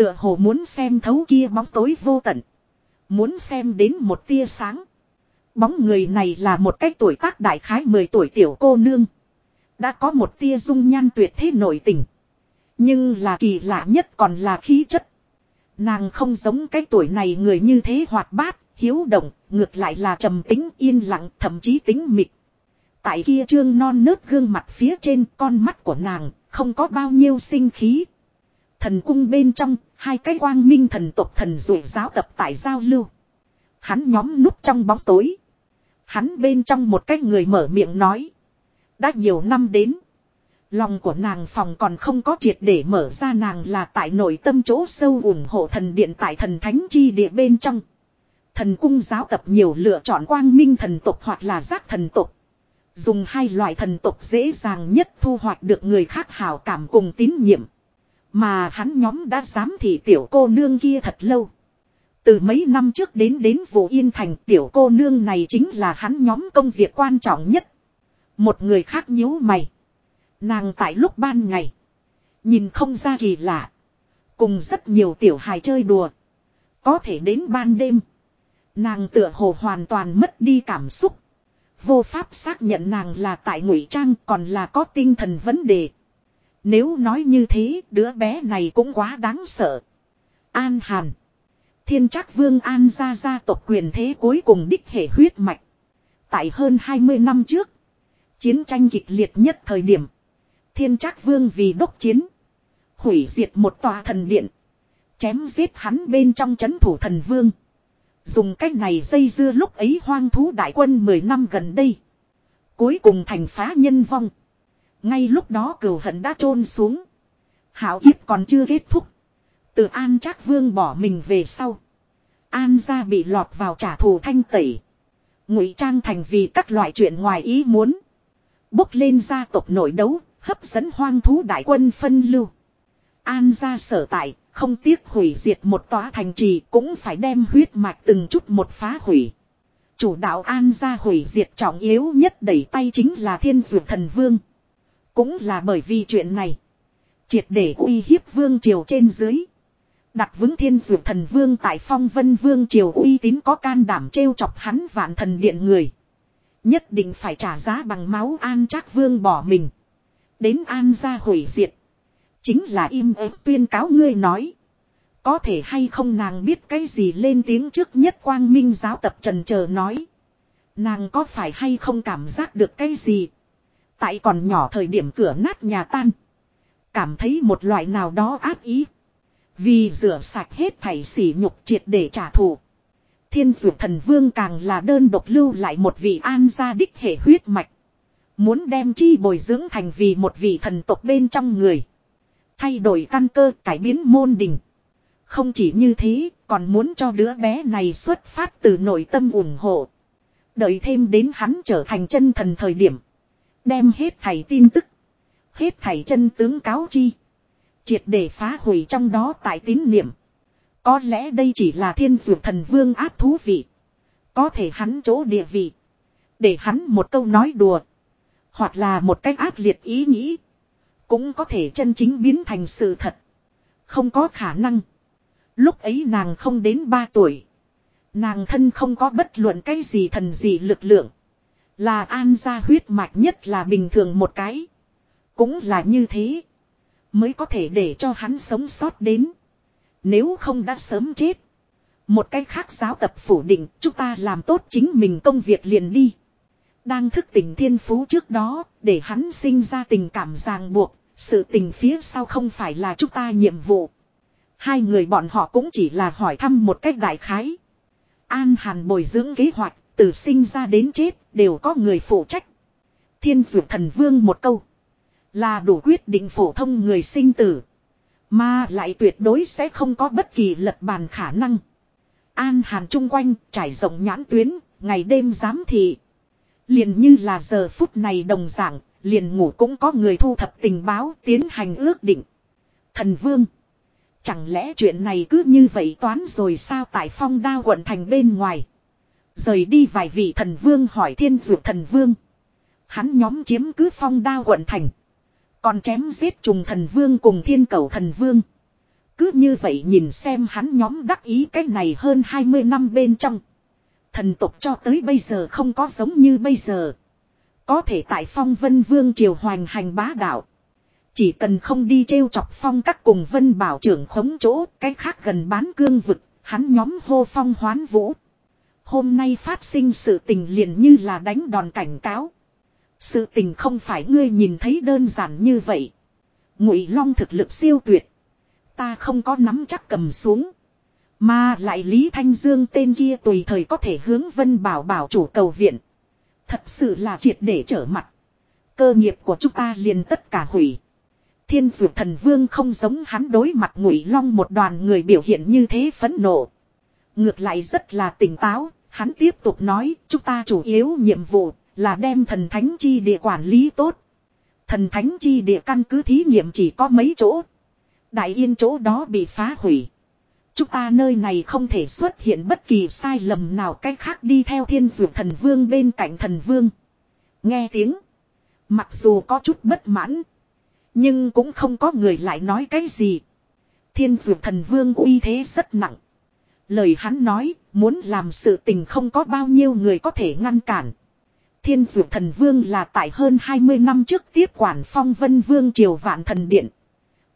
Tựa hồ muốn xem thấu kia bóng tối vô tận. Muốn xem đến một tia sáng. Bóng người này là một cách tuổi tác đại khái 10 tuổi tiểu cô nương. Đã có một tia dung nhan tuyệt thế nổi tình. Nhưng là kỳ lạ nhất còn là khí chất. Nàng không giống cái tuổi này người như thế hoạt bát, hiếu động, ngược lại là trầm tính yên lặng, thậm chí tính mịt. Tại kia trương non nớt gương mặt phía trên con mắt của nàng, không có bao nhiêu sinh khí. Thần cung bên trong, hai cái quang minh thần tộc thần dụ giáo tập tại giao lưu. Hắn nhóm núp trong bóng tối. Hắn bên trong một cái người mở miệng nói. Đã nhiều năm đến. Lòng của nàng phòng còn không có triệt để mở ra nàng là tại nội tâm chỗ sâu ủng hộ thần điện tại thần thánh chi địa bên trong. Thần cung giáo tập nhiều lựa chọn quang minh thần tục hoặc là giác thần tục. Dùng hai loại thần tục dễ dàng nhất thu hoạch được người khác hào cảm cùng tín nhiệm. Mà hắn nhóm đã dám thị tiểu cô nương kia thật lâu. Từ mấy năm trước đến đến vụ yên thành, tiểu cô nương này chính là hắn nhóm công việc quan trọng nhất. Một người khác nhíu mày. Nàng tại lúc ban ngày. Nhìn không ra kỳ lạ. Cùng rất nhiều tiểu hài chơi đùa. Có thể đến ban đêm. Nàng tựa hồ hoàn toàn mất đi cảm xúc. Vô pháp xác nhận nàng là tại ngụy trang, còn là có tinh thần vấn đề. Nếu nói như thế, đứa bé này cũng quá đáng sợ. An Hàn. Thiên chắc vương An gia gia tộc quyền thế cuối cùng đích hệ huyết mạch. Tại hơn 20 năm trước. Chiến tranh kịch liệt nhất thời điểm. Thiên chắc vương vì đốc chiến. Hủy diệt một tòa thần điện. Chém giết hắn bên trong chấn thủ thần vương. Dùng cách này dây dưa lúc ấy hoang thú đại quân 10 năm gần đây. Cuối cùng thành phá nhân vong. Ngay lúc đó cửu hận đã trôn xuống. Hảo kiếp còn chưa kết thúc. Từ An Trác Vương bỏ mình về sau. An gia bị lọt vào trả thù thanh tẩy. Ngụy trang thành vì các loại chuyện ngoài ý muốn. Bốc lên gia tộc nội đấu, hấp dẫn hoang thú đại quân phân lưu. An gia sở tại, không tiếc hủy diệt một tòa thành trì cũng phải đem huyết mạch từng chút một phá hủy. Chủ đạo An gia hủy diệt trọng yếu nhất đẩy tay chính là thiên dược thần vương. Cũng là bởi vì chuyện này. Triệt để uy hiếp vương triều trên dưới. Đặt vững thiên dược thần vương tại phong vân vương triều uy tín có can đảm trêu chọc hắn vạn thần điện người. Nhất định phải trả giá bằng máu an trác vương bỏ mình. Đến an gia hủy diệt. Chính là im ớt tuyên cáo ngươi nói. Có thể hay không nàng biết cái gì lên tiếng trước nhất quang minh giáo tập trần chờ nói. Nàng có phải hay không cảm giác được cái gì. Tại còn nhỏ thời điểm cửa nát nhà tan. Cảm thấy một loại nào đó áp ý. Vì rửa sạch hết thảy sỉ nhục triệt để trả thù. Thiên dụ thần vương càng là đơn độc lưu lại một vị an gia đích hệ huyết mạch. Muốn đem chi bồi dưỡng thành vì một vị thần tộc bên trong người. Thay đổi căn cơ cải biến môn đình. Không chỉ như thế, còn muốn cho đứa bé này xuất phát từ nội tâm ủng hộ. Đợi thêm đến hắn trở thành chân thần thời điểm. Đem hết thảy tin tức. Hết thảy chân tướng cáo chi. Triệt để phá hủy trong đó tại tín niệm. Có lẽ đây chỉ là thiên dược thần vương áp thú vị. Có thể hắn chỗ địa vị. Để hắn một câu nói đùa. Hoặc là một cách ác liệt ý nghĩ. Cũng có thể chân chính biến thành sự thật. Không có khả năng. Lúc ấy nàng không đến 3 tuổi. Nàng thân không có bất luận cái gì thần gì lực lượng. Là an gia huyết mạch nhất là bình thường một cái. Cũng là như thế. Mới có thể để cho hắn sống sót đến. Nếu không đã sớm chết. Một cách khác giáo tập phủ định chúng ta làm tốt chính mình công việc liền đi. Đang thức tỉnh thiên phú trước đó, để hắn sinh ra tình cảm ràng buộc, sự tình phía sau không phải là chúng ta nhiệm vụ. Hai người bọn họ cũng chỉ là hỏi thăm một cách đại khái. An Hàn bồi dưỡng kế hoạch, từ sinh ra đến chết, đều có người phụ trách. Thiên dụ thần vương một câu. Là đủ quyết định phổ thông người sinh tử. Mà lại tuyệt đối sẽ không có bất kỳ lật bàn khả năng. An Hàn chung quanh, trải rộng nhãn tuyến, ngày đêm giám thị. Liền như là giờ phút này đồng dạng, liền ngủ cũng có người thu thập tình báo tiến hành ước định. Thần Vương. Chẳng lẽ chuyện này cứ như vậy toán rồi sao tại phong đa quận thành bên ngoài. Rời đi vài vị thần vương hỏi thiên dược thần vương. Hắn nhóm chiếm cứ phong đa quận thành. Còn chém giết trùng thần vương cùng thiên cầu thần vương. Cứ như vậy nhìn xem hắn nhóm đắc ý cái này hơn 20 năm bên trong. Thần tục cho tới bây giờ không có giống như bây giờ. Có thể tại phong vân vương triều hoành hành bá đạo. Chỉ cần không đi trêu chọc phong các cùng vân bảo trưởng khống chỗ, cái khác gần bán cương vực, hắn nhóm hô phong hoán vũ. Hôm nay phát sinh sự tình liền như là đánh đòn cảnh cáo. Sự tình không phải ngươi nhìn thấy đơn giản như vậy. Ngụy Long thực lực siêu tuyệt. Ta không có nắm chắc cầm xuống. Mà lại Lý Thanh Dương tên kia tùy thời có thể hướng Vân Bảo bảo chủ cầu viện. Thật sự là triệt để trở mặt. Cơ nghiệp của chúng ta liền tất cả hủy. Thiên dược thần vương không giống hắn đối mặt ngụy long một đoàn người biểu hiện như thế phẫn nộ. Ngược lại rất là tỉnh táo, hắn tiếp tục nói chúng ta chủ yếu nhiệm vụ là đem thần thánh chi địa quản lý tốt. Thần thánh chi địa căn cứ thí nghiệm chỉ có mấy chỗ. Đại yên chỗ đó bị phá hủy. Chúng ta nơi này không thể xuất hiện bất kỳ sai lầm nào cách khác đi theo thiên dược thần vương bên cạnh thần vương. Nghe tiếng. Mặc dù có chút bất mãn. Nhưng cũng không có người lại nói cái gì. Thiên dược thần vương uy thế rất nặng. Lời hắn nói, muốn làm sự tình không có bao nhiêu người có thể ngăn cản. Thiên dụ thần vương là tại hơn 20 năm trước tiếp quản phong vân vương triều vạn thần điện.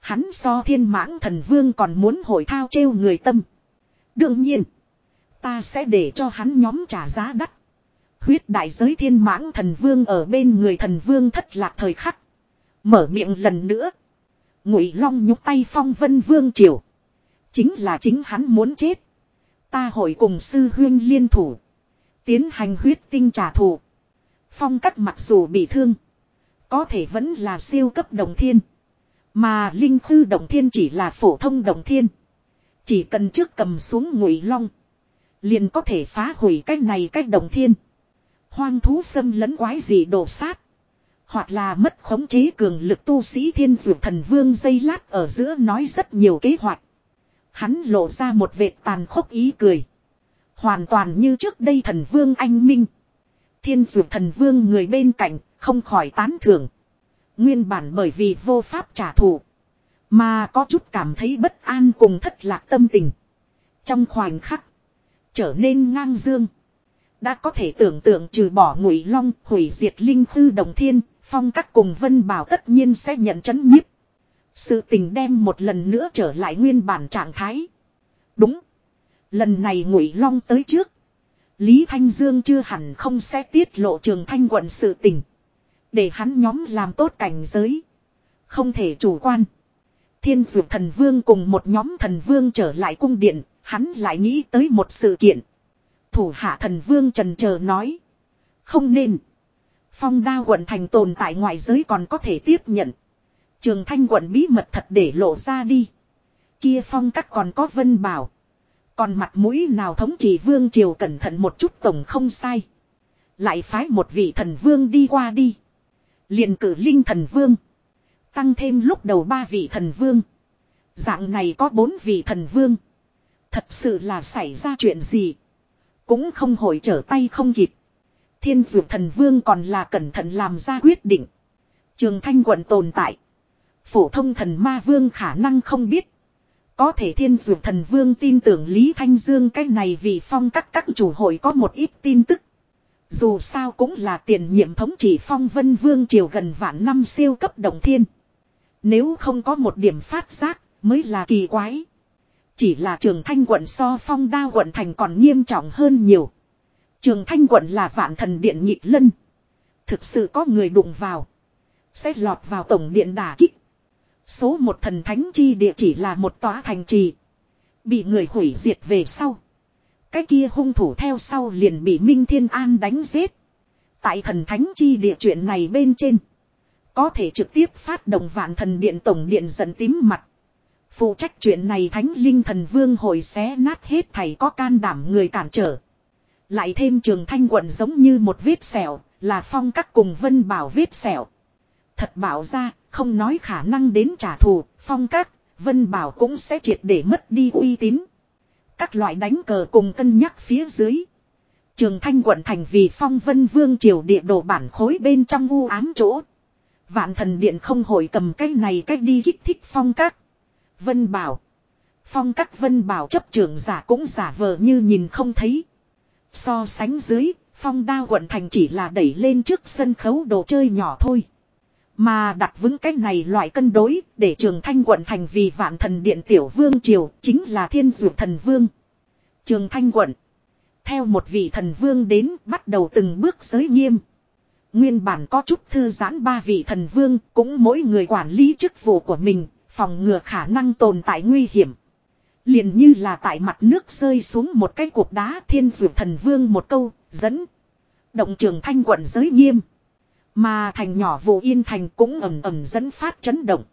Hắn so thiên mãng thần vương còn muốn hội thao trêu người tâm. Đương nhiên, ta sẽ để cho hắn nhóm trả giá đắt. Huyết đại giới thiên mãng thần vương ở bên người thần vương thất lạc thời khắc. Mở miệng lần nữa. Ngụy long nhúc tay phong vân vương triều. Chính là chính hắn muốn chết. Ta hội cùng sư huyên liên thủ. Tiến hành huyết tinh trả thù. Phong các mặc dù bị thương. Có thể vẫn là siêu cấp đồng thiên. Mà linh khư đồng thiên chỉ là phổ thông đồng thiên. Chỉ cần trước cầm xuống ngụy long. Liền có thể phá hủy cách này cách đồng thiên. Hoang thú xâm lấn quái gì đổ sát. Hoặc là mất khống chế cường lực tu sĩ thiên dược thần vương dây lát ở giữa nói rất nhiều kế hoạch. Hắn lộ ra một vệt tàn khốc ý cười. Hoàn toàn như trước đây thần vương anh minh. Thiên dược thần vương người bên cạnh, không khỏi tán thưởng. Nguyên bản bởi vì vô pháp trả thù. Mà có chút cảm thấy bất an cùng thất lạc tâm tình. Trong khoảnh khắc. Trở nên ngang dương. Đã có thể tưởng tượng trừ bỏ ngụy long, hủy diệt linh tư đồng thiên. Phong các cùng vân bảo tất nhiên sẽ nhận chấn nhiếp. Sự tình đem một lần nữa trở lại nguyên bản trạng thái. Đúng. Lần này ngụy long tới trước. Lý Thanh Dương chưa hẳn không sẽ tiết lộ trường thanh quận sự tình. Để hắn nhóm làm tốt cảnh giới. Không thể chủ quan. Thiên dược thần vương cùng một nhóm thần vương trở lại cung điện. Hắn lại nghĩ tới một sự kiện. Thủ hạ thần vương trần chờ nói. Không nên. Phong đao quận thành tồn tại ngoài giới còn có thể tiếp nhận. Trường thanh quận bí mật thật để lộ ra đi. Kia phong các còn có vân bảo. Còn mặt mũi nào thống trị vương triều cẩn thận một chút tổng không sai. Lại phái một vị thần vương đi qua đi. liền cử linh thần vương. Tăng thêm lúc đầu ba vị thần vương. Dạng này có bốn vị thần vương. Thật sự là xảy ra chuyện gì. Cũng không hồi trở tay không kịp. Thiên dược thần vương còn là cẩn thận làm ra quyết định. Trường thanh quận tồn tại. Phổ thông thần ma vương khả năng không biết. Có thể thiên dược thần vương tin tưởng Lý Thanh Dương cái này vì phong các các chủ hội có một ít tin tức. Dù sao cũng là tiền nhiệm thống trị phong vân vương triều gần vạn năm siêu cấp đồng thiên. Nếu không có một điểm phát giác, mới là kỳ quái. Chỉ là trường thanh quận so phong đa quận thành còn nghiêm trọng hơn nhiều. Trường thanh quận là vạn thần điện nhị lân. Thực sự có người đụng vào. Sẽ lọt vào tổng điện đả kích. Số một thần thánh chi địa chỉ là một tòa thành trì. Bị người hủy diệt về sau. Cái kia hung thủ theo sau liền bị Minh Thiên An đánh giết. Tại thần thánh chi địa chuyện này bên trên. Có thể trực tiếp phát động vạn thần điện tổng điện dẫn tím mặt. Phụ trách chuyện này thánh linh thần vương hồi xé nát hết thầy có can đảm người cản trở. Lại thêm trường thanh quận giống như một vết sẹo, là phong các cùng vân bảo vết sẹo. Thật bảo ra, không nói khả năng đến trả thù, phong các, vân bảo cũng sẽ triệt để mất đi uy tín. Các loại đánh cờ cùng cân nhắc phía dưới. Trường thanh quận thành vì phong vân vương triều địa đồ bản khối bên trong u ám chỗ. Vạn thần điện không hồi cầm cái này cách đi kích thích phong các. Vân bảo. Phong các vân bảo chấp trưởng giả cũng giả vờ như nhìn không thấy. So sánh dưới, phong đa quận thành chỉ là đẩy lên trước sân khấu đồ chơi nhỏ thôi. Mà đặt vững cái này loại cân đối để trường thanh quận thành vì vạn thần điện tiểu vương triều chính là thiên dược thần vương. Trường thanh quận. Theo một vị thần vương đến bắt đầu từng bước giới nghiêm. Nguyên bản có chút thư giãn ba vị thần vương cũng mỗi người quản lý chức vụ của mình, phòng ngừa khả năng tồn tại nguy hiểm. liền như là tại mặt nước rơi xuống một cái cục đá thiên dược thần vương một câu, dẫn. Động trường thanh quận giới nghiêm. Mà thành nhỏ vụ yên thành cũng ầm ầm dẫn phát chấn động.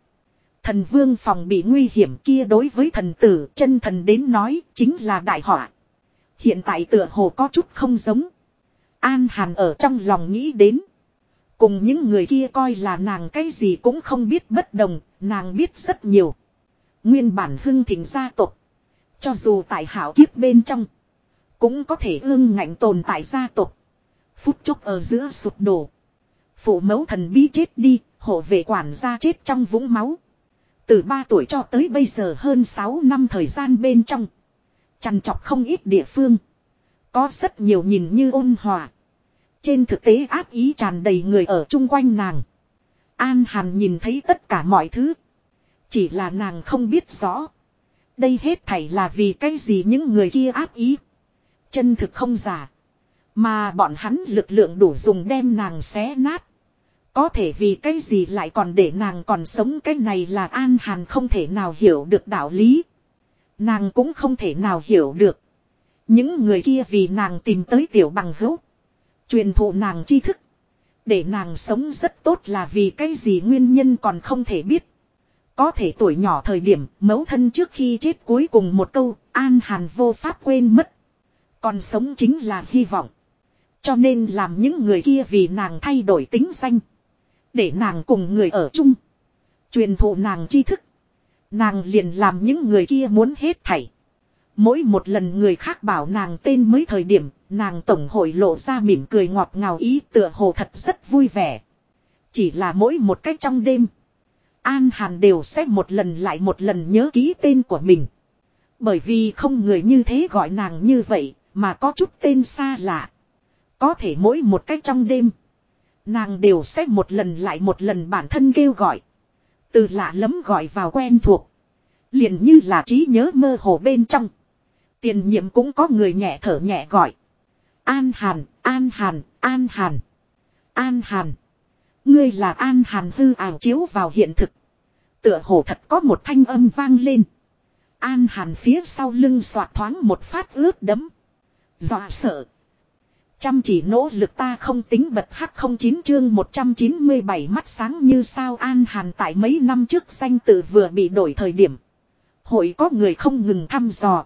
Thần vương phòng bị nguy hiểm kia đối với thần tử chân thần đến nói chính là đại họa. Hiện tại tựa hồ có chút không giống. An Hàn ở trong lòng nghĩ đến. Cùng những người kia coi là nàng cái gì cũng không biết bất đồng, nàng biết rất nhiều. Nguyên bản hưng thịnh gia tộc. Cho dù tại hảo kiếp bên trong. Cũng có thể ương ngạnh tồn tại gia tộc. Phút chốc ở giữa sụp đổ. Phụ mẫu thần bí chết đi, hộ vệ quản gia chết trong vũng máu. Từ 3 tuổi cho tới bây giờ hơn 6 năm thời gian bên trong. Chằn chọc không ít địa phương. Có rất nhiều nhìn như ôn hòa. Trên thực tế áp ý tràn đầy người ở chung quanh nàng. An Hàn nhìn thấy tất cả mọi thứ. Chỉ là nàng không biết rõ. Đây hết thảy là vì cái gì những người kia áp ý. Chân thực không giả. Mà bọn hắn lực lượng đủ dùng đem nàng xé nát. Có thể vì cái gì lại còn để nàng còn sống cái này là An Hàn không thể nào hiểu được đạo lý. Nàng cũng không thể nào hiểu được. Những người kia vì nàng tìm tới tiểu bằng hữu. Truyền thụ nàng tri thức. Để nàng sống rất tốt là vì cái gì nguyên nhân còn không thể biết. Có thể tuổi nhỏ thời điểm, mẫu thân trước khi chết cuối cùng một câu, An Hàn vô pháp quên mất. Còn sống chính là hy vọng. Cho nên làm những người kia vì nàng thay đổi tính danh. Để nàng cùng người ở chung. Truyền thụ nàng tri thức. Nàng liền làm những người kia muốn hết thảy. Mỗi một lần người khác bảo nàng tên mới thời điểm, nàng tổng hội lộ ra mỉm cười ngọt ngào ý tựa hồ thật rất vui vẻ. Chỉ là mỗi một cách trong đêm. An Hàn đều sẽ một lần lại một lần nhớ ký tên của mình. Bởi vì không người như thế gọi nàng như vậy, mà có chút tên xa lạ. Có thể mỗi một cách trong đêm. Nàng đều sẽ một lần lại một lần bản thân kêu gọi. Từ lạ lắm gọi vào quen thuộc. liền như là trí nhớ mơ hồ bên trong. Tiền nhiệm cũng có người nhẹ thở nhẹ gọi. An Hàn, An Hàn, An Hàn. An Hàn. Ngươi là An Hàn hư ảo chiếu vào hiện thực. Tựa hồ thật có một thanh âm vang lên. An Hàn phía sau lưng soạt thoáng một phát ướt đấm. Dọa sợ. Chăm chỉ nỗ lực ta không tính bật hắc không chín chương 197 mắt sáng như sao An Hàn tại mấy năm trước danh tự vừa bị đổi thời điểm. Hội có người không ngừng thăm dò.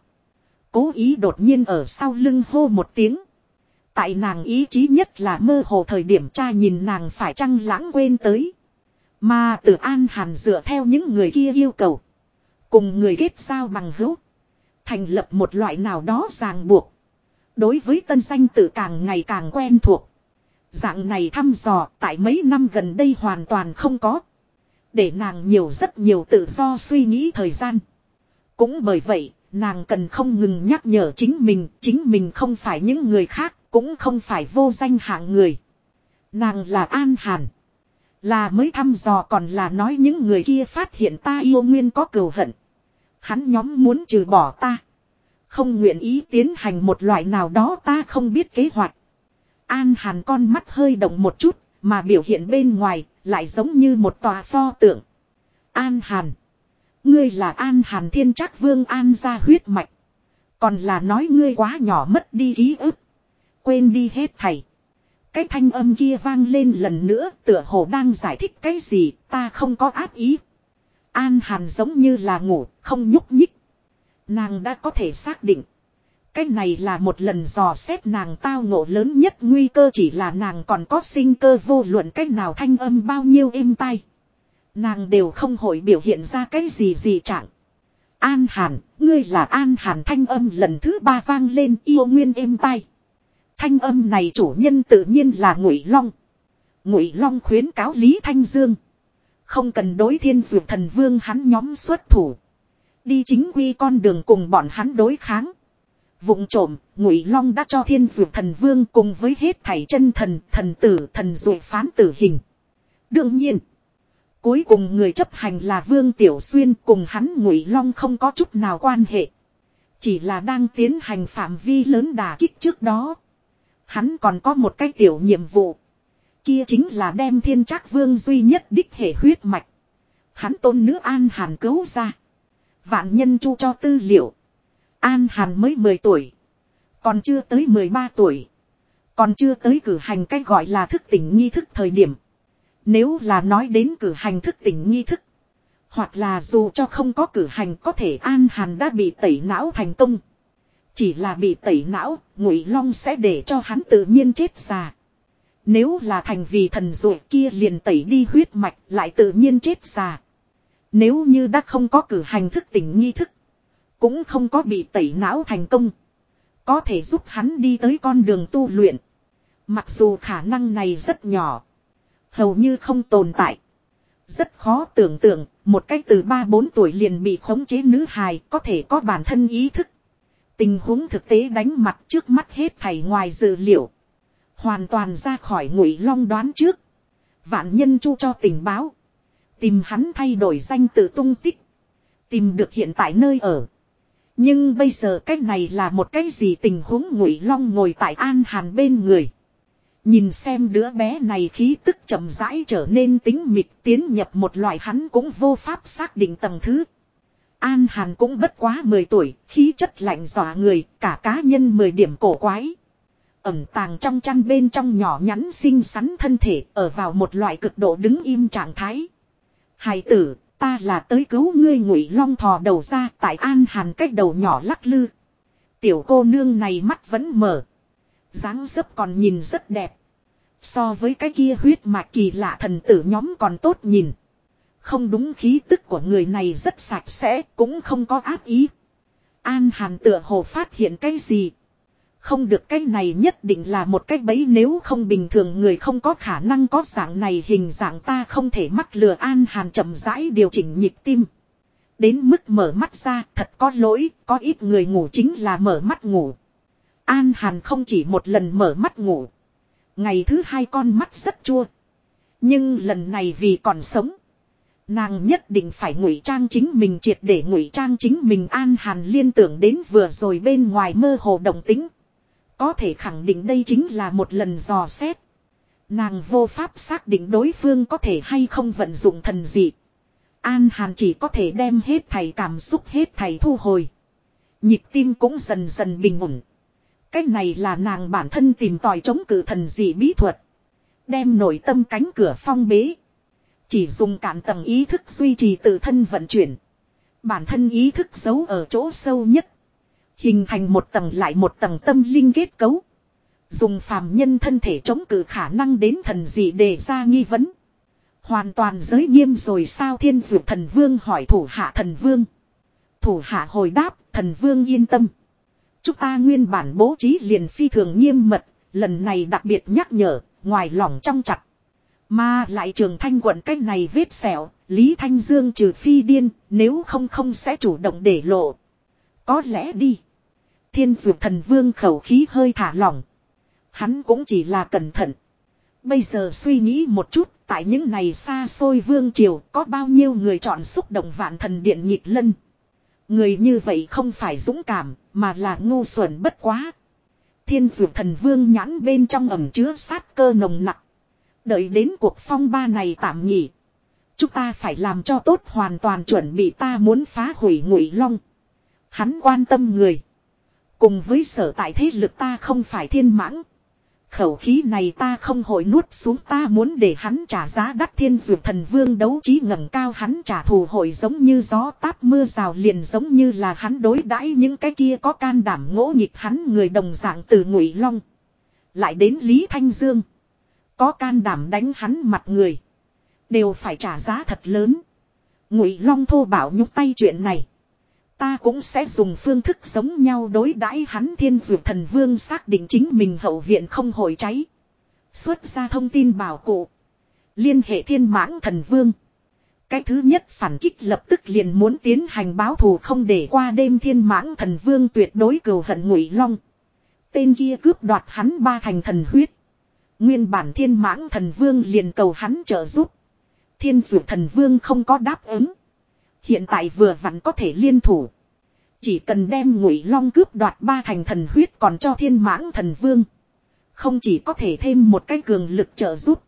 Cố ý đột nhiên ở sau lưng hô một tiếng. Tại nàng ý chí nhất là mơ hồ thời điểm cha nhìn nàng phải chăng lãng quên tới. Mà từ An Hàn dựa theo những người kia yêu cầu. Cùng người kết giao bằng hữu. Thành lập một loại nào đó ràng buộc. Đối với tân danh tự càng ngày càng quen thuộc. Dạng này thăm dò tại mấy năm gần đây hoàn toàn không có. Để nàng nhiều rất nhiều tự do suy nghĩ thời gian. Cũng bởi vậy, nàng cần không ngừng nhắc nhở chính mình, chính mình không phải những người khác, cũng không phải vô danh hạng người. Nàng là An Hàn. Là mới thăm dò còn là nói những người kia phát hiện ta yêu nguyên có cừu hận. Hắn nhóm muốn trừ bỏ ta. Không nguyện ý tiến hành một loại nào đó ta không biết kế hoạch. An hàn con mắt hơi động một chút, mà biểu hiện bên ngoài, lại giống như một tòa pho tượng. An hàn. Ngươi là an hàn thiên trắc vương an gia huyết mạch. Còn là nói ngươi quá nhỏ mất đi ký ức. Quên đi hết thầy. Cái thanh âm kia vang lên lần nữa tựa hồ đang giải thích cái gì ta không có ác ý. An hàn giống như là ngủ không nhúc nhích. Nàng đã có thể xác định. Cái này là một lần dò xét nàng tao ngộ lớn nhất nguy cơ chỉ là nàng còn có sinh cơ vô luận cách nào thanh âm bao nhiêu êm tai. Nàng đều không hội biểu hiện ra cái gì gì chẳng. An Hàn, ngươi là An Hàn thanh âm lần thứ ba vang lên yêu nguyên êm tai. Thanh âm này chủ nhân tự nhiên là Ngụy Long. Ngụy Long khuyến cáo Lý Thanh Dương. Không cần đối thiên dược thần vương hắn nhóm xuất thủ. Đi chính quy con đường cùng bọn hắn đối kháng. Vụng trộm, Ngụy Long đã cho Thiên Dụ Thần Vương cùng với hết thảy chân thần, thần tử, thần dụ phán tử hình. Đương nhiên, cuối cùng người chấp hành là Vương Tiểu Xuyên cùng hắn Ngụy Long không có chút nào quan hệ. Chỉ là đang tiến hành phạm vi lớn đả kích trước đó. Hắn còn có một cái tiểu nhiệm vụ. Kia chính là đem thiên trác vương duy nhất đích hệ huyết mạch. Hắn tôn nữ An Hàn cứu ra. Vạn nhân chu cho tư liệu. An Hàn mới 10 tuổi. Còn chưa tới 13 tuổi. Còn chưa tới cử hành cách gọi là thức tỉnh nghi thức thời điểm. Nếu là nói đến cử hành thức tỉnh nghi thức. Hoặc là dù cho không có cử hành có thể An Hàn đã bị tẩy não thành công. Chỉ là bị tẩy não, Ngụy Long sẽ để cho hắn tự nhiên chết già. Nếu là thành vì thần ruột kia liền tẩy đi huyết mạch lại tự nhiên chết già. Nếu như đã không có cử hành thức tỉnh nghi thức. Cũng không có bị tẩy não thành công. Có thể giúp hắn đi tới con đường tu luyện. Mặc dù khả năng này rất nhỏ. Hầu như không tồn tại. Rất khó tưởng tượng, một cách từ 3-4 tuổi liền bị khống chế nữ hài có thể có bản thân ý thức. Tình huống thực tế đánh mặt trước mắt hết thảy ngoài dự liệu. Hoàn toàn ra khỏi ngụy long đoán trước. Vạn nhân chu cho tình báo. Tìm hắn thay đổi danh tự tung tích. Tìm được hiện tại nơi ở. Nhưng bây giờ cái này là một cái gì tình huống ngụy long ngồi tại an hàn bên người. Nhìn xem đứa bé này khí tức chậm rãi trở nên tính mịt tiến nhập một loại hắn cũng vô pháp xác định tầng thứ. An Hàn cũng bất quá 10 tuổi, khí chất lạnh dọa người, cả cá nhân 10 điểm cổ quái. Ẩm tàng trong chăn bên trong nhỏ nhắn xinh xắn thân thể ở vào một loại cực độ đứng im trạng thái. Hài tử, ta là tới cứu ngươi ngụy long thò đầu ra tại an hàn cách đầu nhỏ lắc lư. Tiểu cô nương này mắt vẫn mở. dáng dấp còn nhìn rất đẹp. So với cái kia huyết mạch kỳ lạ thần tử nhóm còn tốt nhìn. Không đúng khí tức của người này rất sạch sẽ, cũng không có ác ý. An Hàn tựa hồ phát hiện cái gì. Không được cái này nhất định là một cái bẫy nếu không bình thường người không có khả năng có dạng này hình dạng ta không thể mắc lừa An Hàn chậm rãi điều chỉnh nhịp tim. Đến mức mở mắt ra thật có lỗi, có ít người ngủ chính là mở mắt ngủ. An Hàn không chỉ một lần mở mắt ngủ. Ngày thứ hai con mắt rất chua. Nhưng lần này vì còn sống. Nàng nhất định phải ngụy trang chính mình triệt để ngụy trang chính mình An Hàn liên tưởng đến vừa rồi bên ngoài mơ hồ đồng tính. Có thể khẳng định đây chính là một lần dò xét. Nàng vô pháp xác định đối phương có thể hay không vận dụng thần dị. An Hàn chỉ có thể đem hết thầy cảm xúc, hết thầy thu hồi. Nhịp tim cũng dần dần bình ổn. Cách này là nàng bản thân tìm tòi chống cự thần dị bí thuật. Đem nội tâm cánh cửa phong bế. Chỉ dùng cản tầng ý thức duy trì tự thân vận chuyển. Bản thân ý thức giấu ở chỗ sâu nhất. Hình thành một tầng lại một tầng tâm linh kết cấu. Dùng phàm nhân thân thể chống cự khả năng đến thần dị để ra nghi vấn. Hoàn toàn giới nghiêm rồi sao thiên dược thần vương hỏi thủ hạ thần vương. Thủ hạ hồi đáp thần vương yên tâm. Chúng ta nguyên bản bố trí liền phi thường nghiêm mật, lần này đặc biệt nhắc nhở, ngoài lỏng trong chặt. Mà lại trường thanh quận cách này vết sẹo, Lý Thanh Dương trừ phi điên, nếu không không sẽ chủ động để lộ. Có lẽ đi. Thiên dược thần vương khẩu khí hơi thả lỏng. Hắn cũng chỉ là cẩn thận. Bây giờ suy nghĩ một chút, tại những này xa xôi vương triều có bao nhiêu người chọn xúc động vạn thần điện nhịp lân. Người như vậy không phải dũng cảm, mà là ngu xuẩn bất quá. Thiên dược thần vương nhãn bên trong ẩm chứa sát cơ nồng nặng. Đợi đến cuộc phong ba này tạm nghỉ. Chúng ta phải làm cho tốt hoàn toàn chuẩn bị ta muốn phá hủy ngụy long. Hắn quan tâm người. Cùng với sở tại thế lực ta không phải thiên mãng. Khẩu khí này ta không hội nuốt xuống ta muốn để hắn trả giá đắt thiên dược thần vương đấu trí ngẩng cao hắn trả thù hội giống như gió táp mưa rào liền giống như là hắn đối đãi những cái kia có can đảm ngỗ nghịch hắn người đồng dạng từ ngụy long. Lại đến Lý Thanh Dương. Có can đảm đánh hắn mặt người. Đều phải trả giá thật lớn. Ngụy long thô bảo nhúc tay chuyện này. Ta cũng sẽ dùng phương thức giống nhau đối đãi hắn thiên dụ thần vương xác định chính mình hậu viện không hồi cháy. Xuất ra thông tin bảo cụ. Liên hệ thiên mãng thần vương. Cái thứ nhất phản kích lập tức liền muốn tiến hành báo thù không để qua đêm thiên mãng thần vương tuyệt đối cầu hận ngụy long. Tên kia cướp đoạt hắn ba thành thần huyết. Nguyên bản thiên mãng thần vương liền cầu hắn trợ giúp. Thiên dụ thần vương không có đáp ứng. Hiện tại vừa vặn có thể liên thủ. Chỉ cần đem ngụy long cướp đoạt ba thành thần huyết còn cho thiên mãng thần vương. Không chỉ có thể thêm một cái cường lực trợ giúp.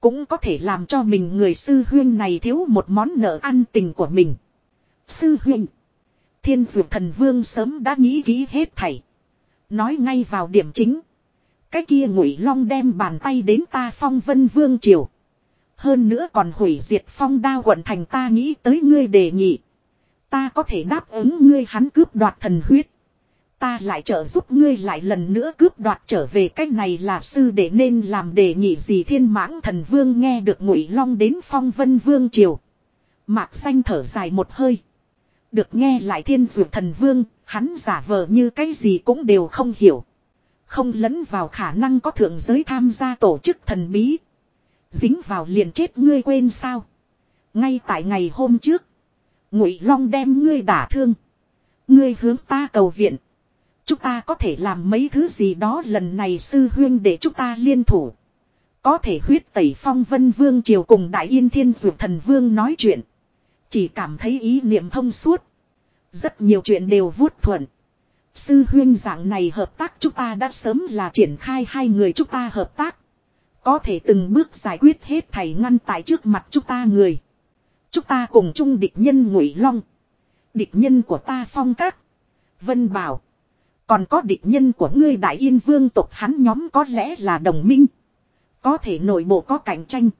Cũng có thể làm cho mình người sư huyên này thiếu một món nợ ăn tình của mình. Sư huyên. Thiên dược thần vương sớm đã nghĩ kỹ hết thảy. Nói ngay vào điểm chính. Cái kia ngụy long đem bàn tay đến ta phong vân vương triều. Hơn nữa còn hủy diệt phong đao quận thành ta nghĩ tới ngươi đề nghị. Ta có thể đáp ứng ngươi hắn cướp đoạt thần huyết. Ta lại trợ giúp ngươi lại lần nữa cướp đoạt trở về cách này là sư để nên làm đề nghị gì thiên mãng thần vương nghe được ngụy long đến phong vân vương triều. Mạc xanh thở dài một hơi. Được nghe lại thiên dược thần vương, hắn giả vờ như cái gì cũng đều không hiểu. Không lẫn vào khả năng có thượng giới tham gia tổ chức thần bí. Dính vào liền chết ngươi quên sao. Ngay tại ngày hôm trước. Ngụy Long đem ngươi đả thương. Ngươi hướng ta cầu viện. Chúng ta có thể làm mấy thứ gì đó lần này sư huyên để chúng ta liên thủ. Có thể huyết tẩy phong vân vương triều cùng đại yên thiên dược thần vương nói chuyện. Chỉ cảm thấy ý niệm thông suốt. Rất nhiều chuyện đều vuốt thuận. Sư huyên dạng này hợp tác chúng ta đã sớm là triển khai hai người chúng ta hợp tác. Có thể từng bước giải quyết hết thầy ngăn tại trước mặt chúng ta người. Chúng ta cùng chung địch nhân ngụy long. Địch nhân của ta phong các. Vân bảo. Còn có địch nhân của ngươi đại yên vương tộc hắn nhóm có lẽ là đồng minh. Có thể nội bộ có cạnh tranh.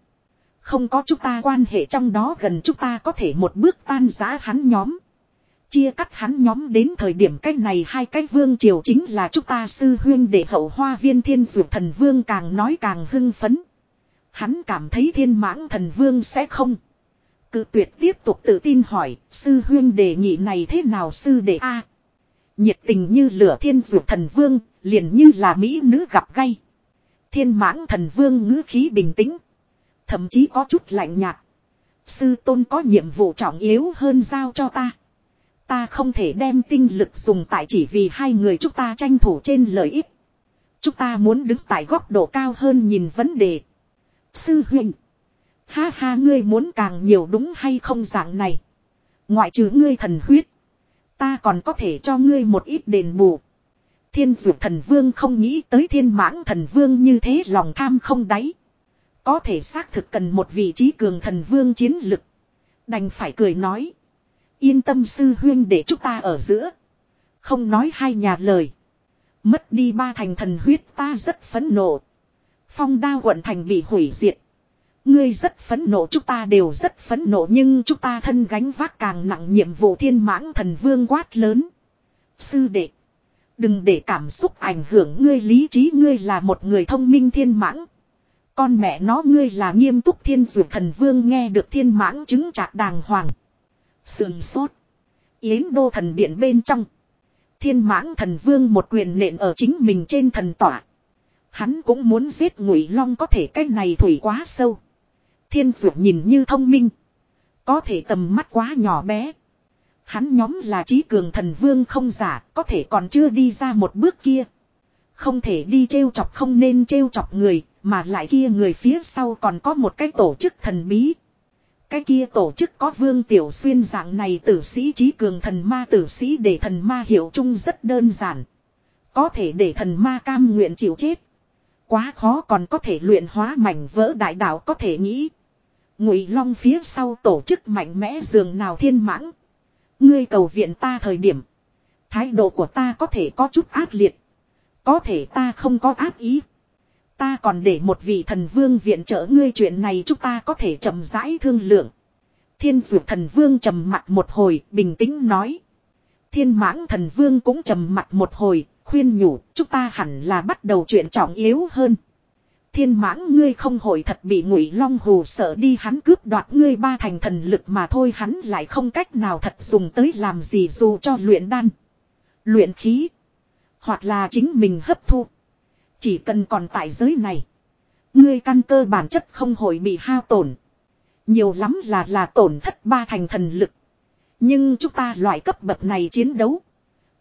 Không có chúng ta quan hệ trong đó gần chúng ta có thể một bước tan giá hắn nhóm. Chia cắt hắn nhóm đến thời điểm cách này hai cái vương triều chính là chúng ta sư huyên để hậu hoa viên thiên dược thần vương càng nói càng hưng phấn. Hắn cảm thấy thiên mãng thần vương sẽ không. Cự tuyệt tiếp tục tự tin hỏi, sư huyên đề nghị này thế nào sư đệ A. Nhiệt tình như lửa thiên dược thần vương, liền như là mỹ nữ gặp gay. Thiên mãng thần vương ngữ khí bình tĩnh. Thậm chí có chút lạnh nhạt. Sư tôn có nhiệm vụ trọng yếu hơn giao cho ta. Ta không thể đem tinh lực dùng tại chỉ vì hai người chúng ta tranh thủ trên lợi ích. Chúng ta muốn đứng tại góc độ cao hơn nhìn vấn đề. Sư huynh. Ha ha, ngươi muốn càng nhiều đúng hay không dạng này. Ngoại trừ ngươi thần huyết. Ta còn có thể cho ngươi một ít đền bù. Thiên dược thần vương không nghĩ tới thiên mãng thần vương như thế lòng tham không đáy. Có thể xác thực cần một vị trí cường thần vương chiến lực. Đành phải cười nói. Yên tâm sư huyên để chúng ta ở giữa. Không nói hai nhà lời. Mất đi ba thành thần huyết ta rất phấn nộ. Phong đao quận thành bị hủy diệt. Ngươi rất phấn nộ chúng ta đều rất phấn nộ nhưng chúng ta thân gánh vác càng nặng nhiệm vụ thiên mãng thần vương quát lớn. Sư đệ. Đừng để cảm xúc ảnh hưởng ngươi lý trí ngươi là một người thông minh thiên mãng. Con mẹ nó ngươi là nghiêm túc thiên dược thần vương nghe được thiên mãng chứng trạc đàng hoàng. Sườn sốt. Yến đô thần điện bên trong. Thiên mãng thần vương một quyền nện ở chính mình trên thần tỏa. Hắn cũng muốn giết ngụy long có thể cái này thủy quá sâu. Thiên dược nhìn như thông minh. Có thể tầm mắt quá nhỏ bé. Hắn nhóm là trí cường thần vương không giả, có thể còn chưa đi ra một bước kia. Không thể đi trêu chọc không nên trêu chọc người, mà lại kia người phía sau còn có một cái tổ chức thần bí. Cái kia tổ chức có vương tiểu xuyên dạng này tử sĩ trí cường thần ma tử sĩ để thần ma hiểu chung rất đơn giản. Có thể để thần ma cam nguyện chịu chết. Quá khó còn có thể luyện hóa mảnh vỡ đại đạo có thể nghĩ. Ngụy long phía sau tổ chức mạnh mẽ dường nào thiên mãng. Ngươi cầu viện ta thời điểm. Thái độ của ta có thể có chút ác liệt. Có thể ta không có ác ý. Ta còn để một vị thần vương viện trợ ngươi chuyện này chúng ta có thể chậm rãi thương lượng. Thiên dụ thần vương trầm mặt một hồi, bình tĩnh nói. Thiên mãng thần vương cũng trầm mặt một hồi, khuyên nhủ, chúng ta hẳn là bắt đầu chuyện trọng yếu hơn. Thiên mãng ngươi không hồi thật bị ngụy long hù sợ đi hắn cướp đoạt ngươi ba thành thần lực mà thôi hắn lại không cách nào thật dùng tới làm gì dù cho luyện đan. Luyện khí. Hoặc là chính mình hấp thu. Chỉ cần còn tại giới này. Ngươi căn cơ bản chất không hồi bị hao tổn. Nhiều lắm là là tổn thất ba thành thần lực. Nhưng chúng ta loại cấp bậc này chiến đấu.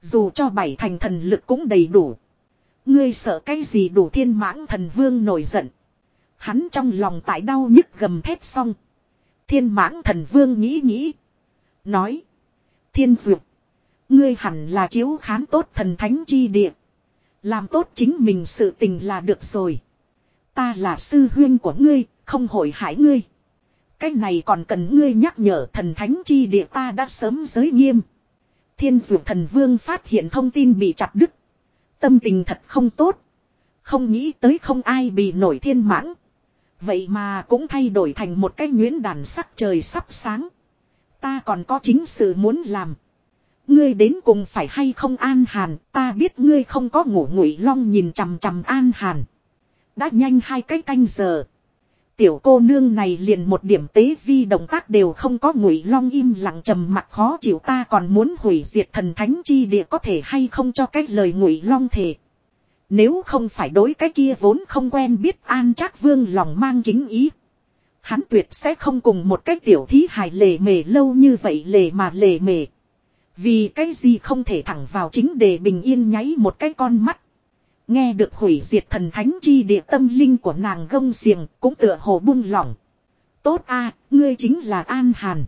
Dù cho bảy thành thần lực cũng đầy đủ. Ngươi sợ cái gì đủ thiên mãng thần vương nổi giận. Hắn trong lòng tại đau nhức gầm thét xong. Thiên mãng thần vương nghĩ nghĩ. Nói. Thiên dược. Ngươi hẳn là chiếu khán tốt thần thánh chi địa. Làm tốt chính mình sự tình là được rồi. Ta là sư huyên của ngươi, không hội hại ngươi. Cái này còn cần ngươi nhắc nhở thần thánh chi địa ta đã sớm giới nghiêm. Thiên dụ thần vương phát hiện thông tin bị chặt đứt. Tâm tình thật không tốt. Không nghĩ tới không ai bị nổi thiên mãng. Vậy mà cũng thay đổi thành một cái nguyễn đàn sắc trời sắp sáng. Ta còn có chính sự muốn làm. Ngươi đến cùng phải hay không an hàn, ta biết ngươi không có ngủ ngụy long nhìn chằm chằm an hàn. Đã nhanh hai cái canh giờ. Tiểu cô nương này liền một điểm tế vi động tác đều không có ngụy long im lặng trầm mặt khó chịu ta còn muốn hủy diệt thần thánh chi địa có thể hay không cho cái lời ngụy long thể. Nếu không phải đối cái kia vốn không quen biết an chắc vương lòng mang kính ý. Hắn tuyệt sẽ không cùng một cái tiểu thí hài lề mề lâu như vậy lề mà lề mề. Vì cái gì không thể thẳng vào chính để bình yên nháy một cái con mắt. Nghe được hủy diệt thần thánh chi địa tâm linh của nàng gông xiềng cũng tựa hồ buông lỏng. Tốt a, ngươi chính là An Hàn.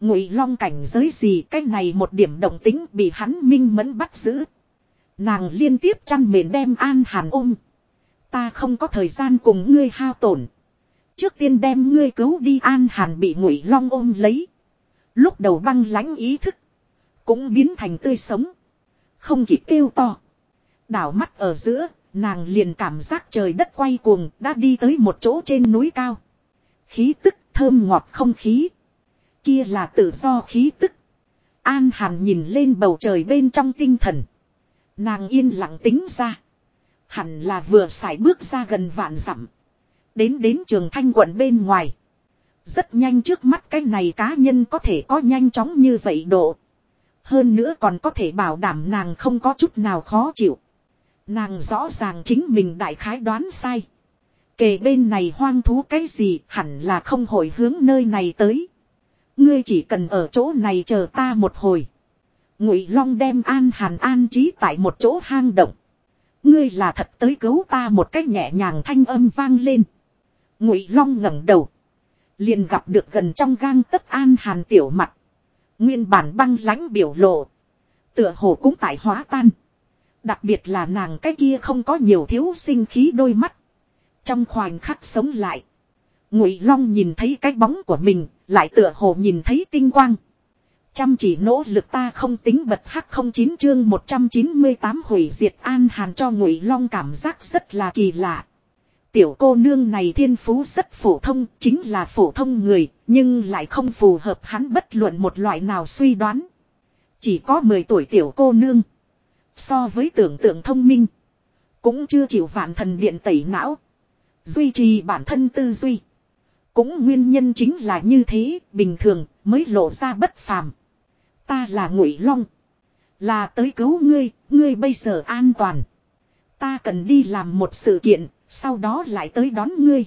Ngụy long cảnh giới gì, cái này một điểm động tính bị hắn minh mẫn bắt giữ. Nàng liên tiếp chăn mền đem An Hàn ôm. Ta không có thời gian cùng ngươi hao tổn. Trước tiên đem ngươi cứu đi, An Hàn bị Ngụy Long ôm lấy. Lúc đầu băng lãnh ý thức. Cũng biến thành tươi sống. Không kịp kêu to. Đảo mắt ở giữa, nàng liền cảm giác trời đất quay cuồng đã đi tới một chỗ trên núi cao. Khí tức thơm ngọt không khí. Kia là tự do khí tức. An Hàn nhìn lên bầu trời bên trong tinh thần. Nàng yên lặng tính ra. Hẳn là vừa xài bước ra gần vạn dặm. Đến đến trường thanh quận bên ngoài. Rất nhanh trước mắt cái này cá nhân có thể có nhanh chóng như vậy độ. Hơn nữa còn có thể bảo đảm nàng không có chút nào khó chịu. Nàng rõ ràng chính mình đại khái đoán sai. kể bên này hoang thú cái gì hẳn là không hồi hướng nơi này tới. Ngươi chỉ cần ở chỗ này chờ ta một hồi. Ngụy Long đem An Hàn an trí tại một chỗ hang động. Ngươi là thật tới cứu ta một cách nhẹ nhàng thanh âm vang lên. Ngụy Long ngẩng đầu, liền gặp được gần trong gang tấc An Hàn tiểu mặt. Nguyên bản băng lãnh biểu lộ, tựa hồ cũng tại hóa tan. Đặc biệt là nàng cái kia không có nhiều thiếu sinh khí đôi mắt. Trong khoảnh khắc sống lại. Ngụy Long nhìn thấy cái bóng của mình, lại tựa hồ nhìn thấy tinh quang. Chăm chỉ nỗ lực ta không tính bật hắc không chín chương 198 hủy diệt an hàn cho Ngụy Long cảm giác rất là kỳ lạ. Tiểu cô nương này thiên phú rất phổ thông, chính là phổ thông người, nhưng lại không phù hợp hắn bất luận một loại nào suy đoán. Chỉ có 10 tuổi tiểu cô nương. So với tưởng tượng thông minh. Cũng chưa chịu vạn thần điện tẩy não. Duy trì bản thân tư duy. Cũng nguyên nhân chính là như thế, bình thường, mới lộ ra bất phàm. Ta là ngụy Long. Là tới cứu ngươi, ngươi bây giờ an toàn. Ta cần đi làm một sự kiện, sau đó lại tới đón ngươi.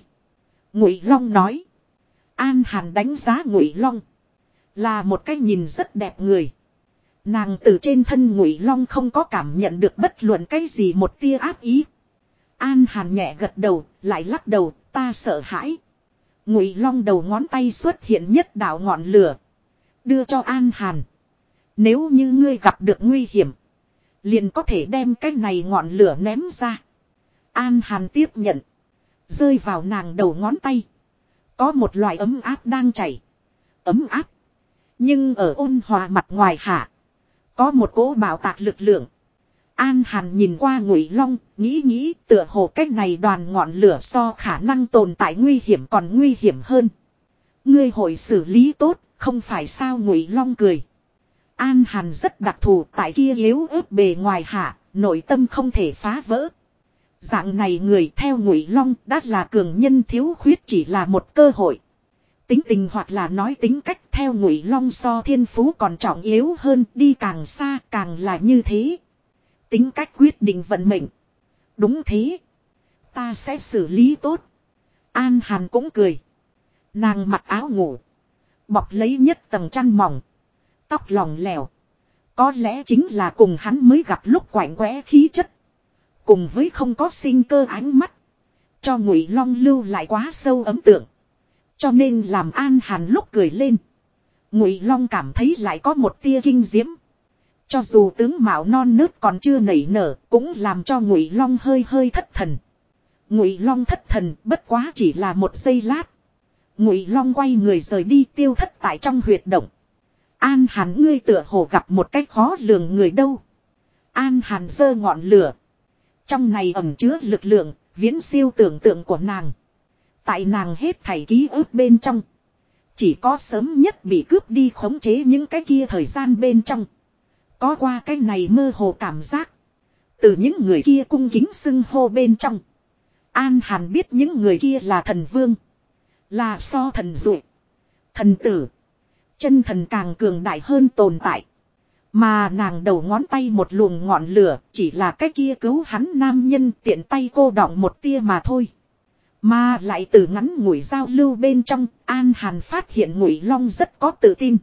Ngụy Long nói. An Hàn đánh giá Ngụy Long. Là một cái nhìn rất đẹp người. Nàng từ trên thân Ngụy Long không có cảm nhận được bất luận cái gì một tia áp ý. An Hàn nhẹ gật đầu, lại lắc đầu, ta sợ hãi. Ngụy Long đầu ngón tay xuất hiện nhất đạo ngọn lửa, đưa cho An Hàn. Nếu như ngươi gặp được nguy hiểm, liền có thể đem cái này ngọn lửa ném ra. An Hàn tiếp nhận, rơi vào nàng đầu ngón tay. Có một loại ấm áp đang chảy. Ấm áp. Nhưng ở ôn hòa mặt ngoài hạ. Có một cỗ bảo tạc lực lượng. An Hàn nhìn qua Ngụy Long, nghĩ nghĩ tựa hồ cách này đoàn ngọn lửa so khả năng tồn tại nguy hiểm còn nguy hiểm hơn. Ngươi hội xử lý tốt, không phải sao Ngụy Long cười. An Hàn rất đặc thù tại kia yếu ớt bề ngoài hạ, nội tâm không thể phá vỡ. Dạng này người theo Ngụy Long đã là cường nhân thiếu khuyết chỉ là một cơ hội. Tính tình hoặc là nói tính cách theo Ngụy Long so thiên phú còn trọng yếu hơn, đi càng xa càng là như thế. Tính cách quyết định vận mệnh. Đúng thế. Ta sẽ xử lý tốt. An Hàn cũng cười. Nàng mặc áo ngủ. Bọc lấy nhất tầng chăn mỏng. Tóc lỏng lẻo. Có lẽ chính là cùng hắn mới gặp lúc quạnh quẽ khí chất. Cùng với không có sinh cơ ánh mắt. Cho ngụy long lưu lại quá sâu ấm tượng. Cho nên làm an hàn lúc cười lên. Ngụy long cảm thấy lại có một tia kinh diễm. Cho dù tướng mạo non nớt còn chưa nảy nở, cũng làm cho Ngụy Long hơi hơi thất thần. Ngụy Long thất thần, bất quá chỉ là một giây lát. Ngụy Long quay người rời đi tiêu thất tại trong huyệt động. An Hàn ngươi tựa hồ gặp một cách khó lường người đâu. An Hàn giơ ngọn lửa. Trong này ẩn chứa lực lượng, viễn siêu tưởng tượng của nàng. Tại nàng hết thảy ký ức bên trong. Chỉ có sớm nhất bị cướp đi khống chế những cái kia thời gian bên trong. Có qua cái này mơ hồ cảm giác. Từ những người kia cung kính xưng hô bên trong. An Hàn biết những người kia là thần vương. Là so thần dụ. Thần tử. Chân thần càng cường đại hơn tồn tại. Mà nàng đầu ngón tay một luồng ngọn lửa chỉ là cái kia cứu hắn nam nhân tiện tay cô đọng một tia mà thôi. Mà lại từ ngắn ngủi giao lưu bên trong, An Hàn phát hiện ngụy long rất có tự tin.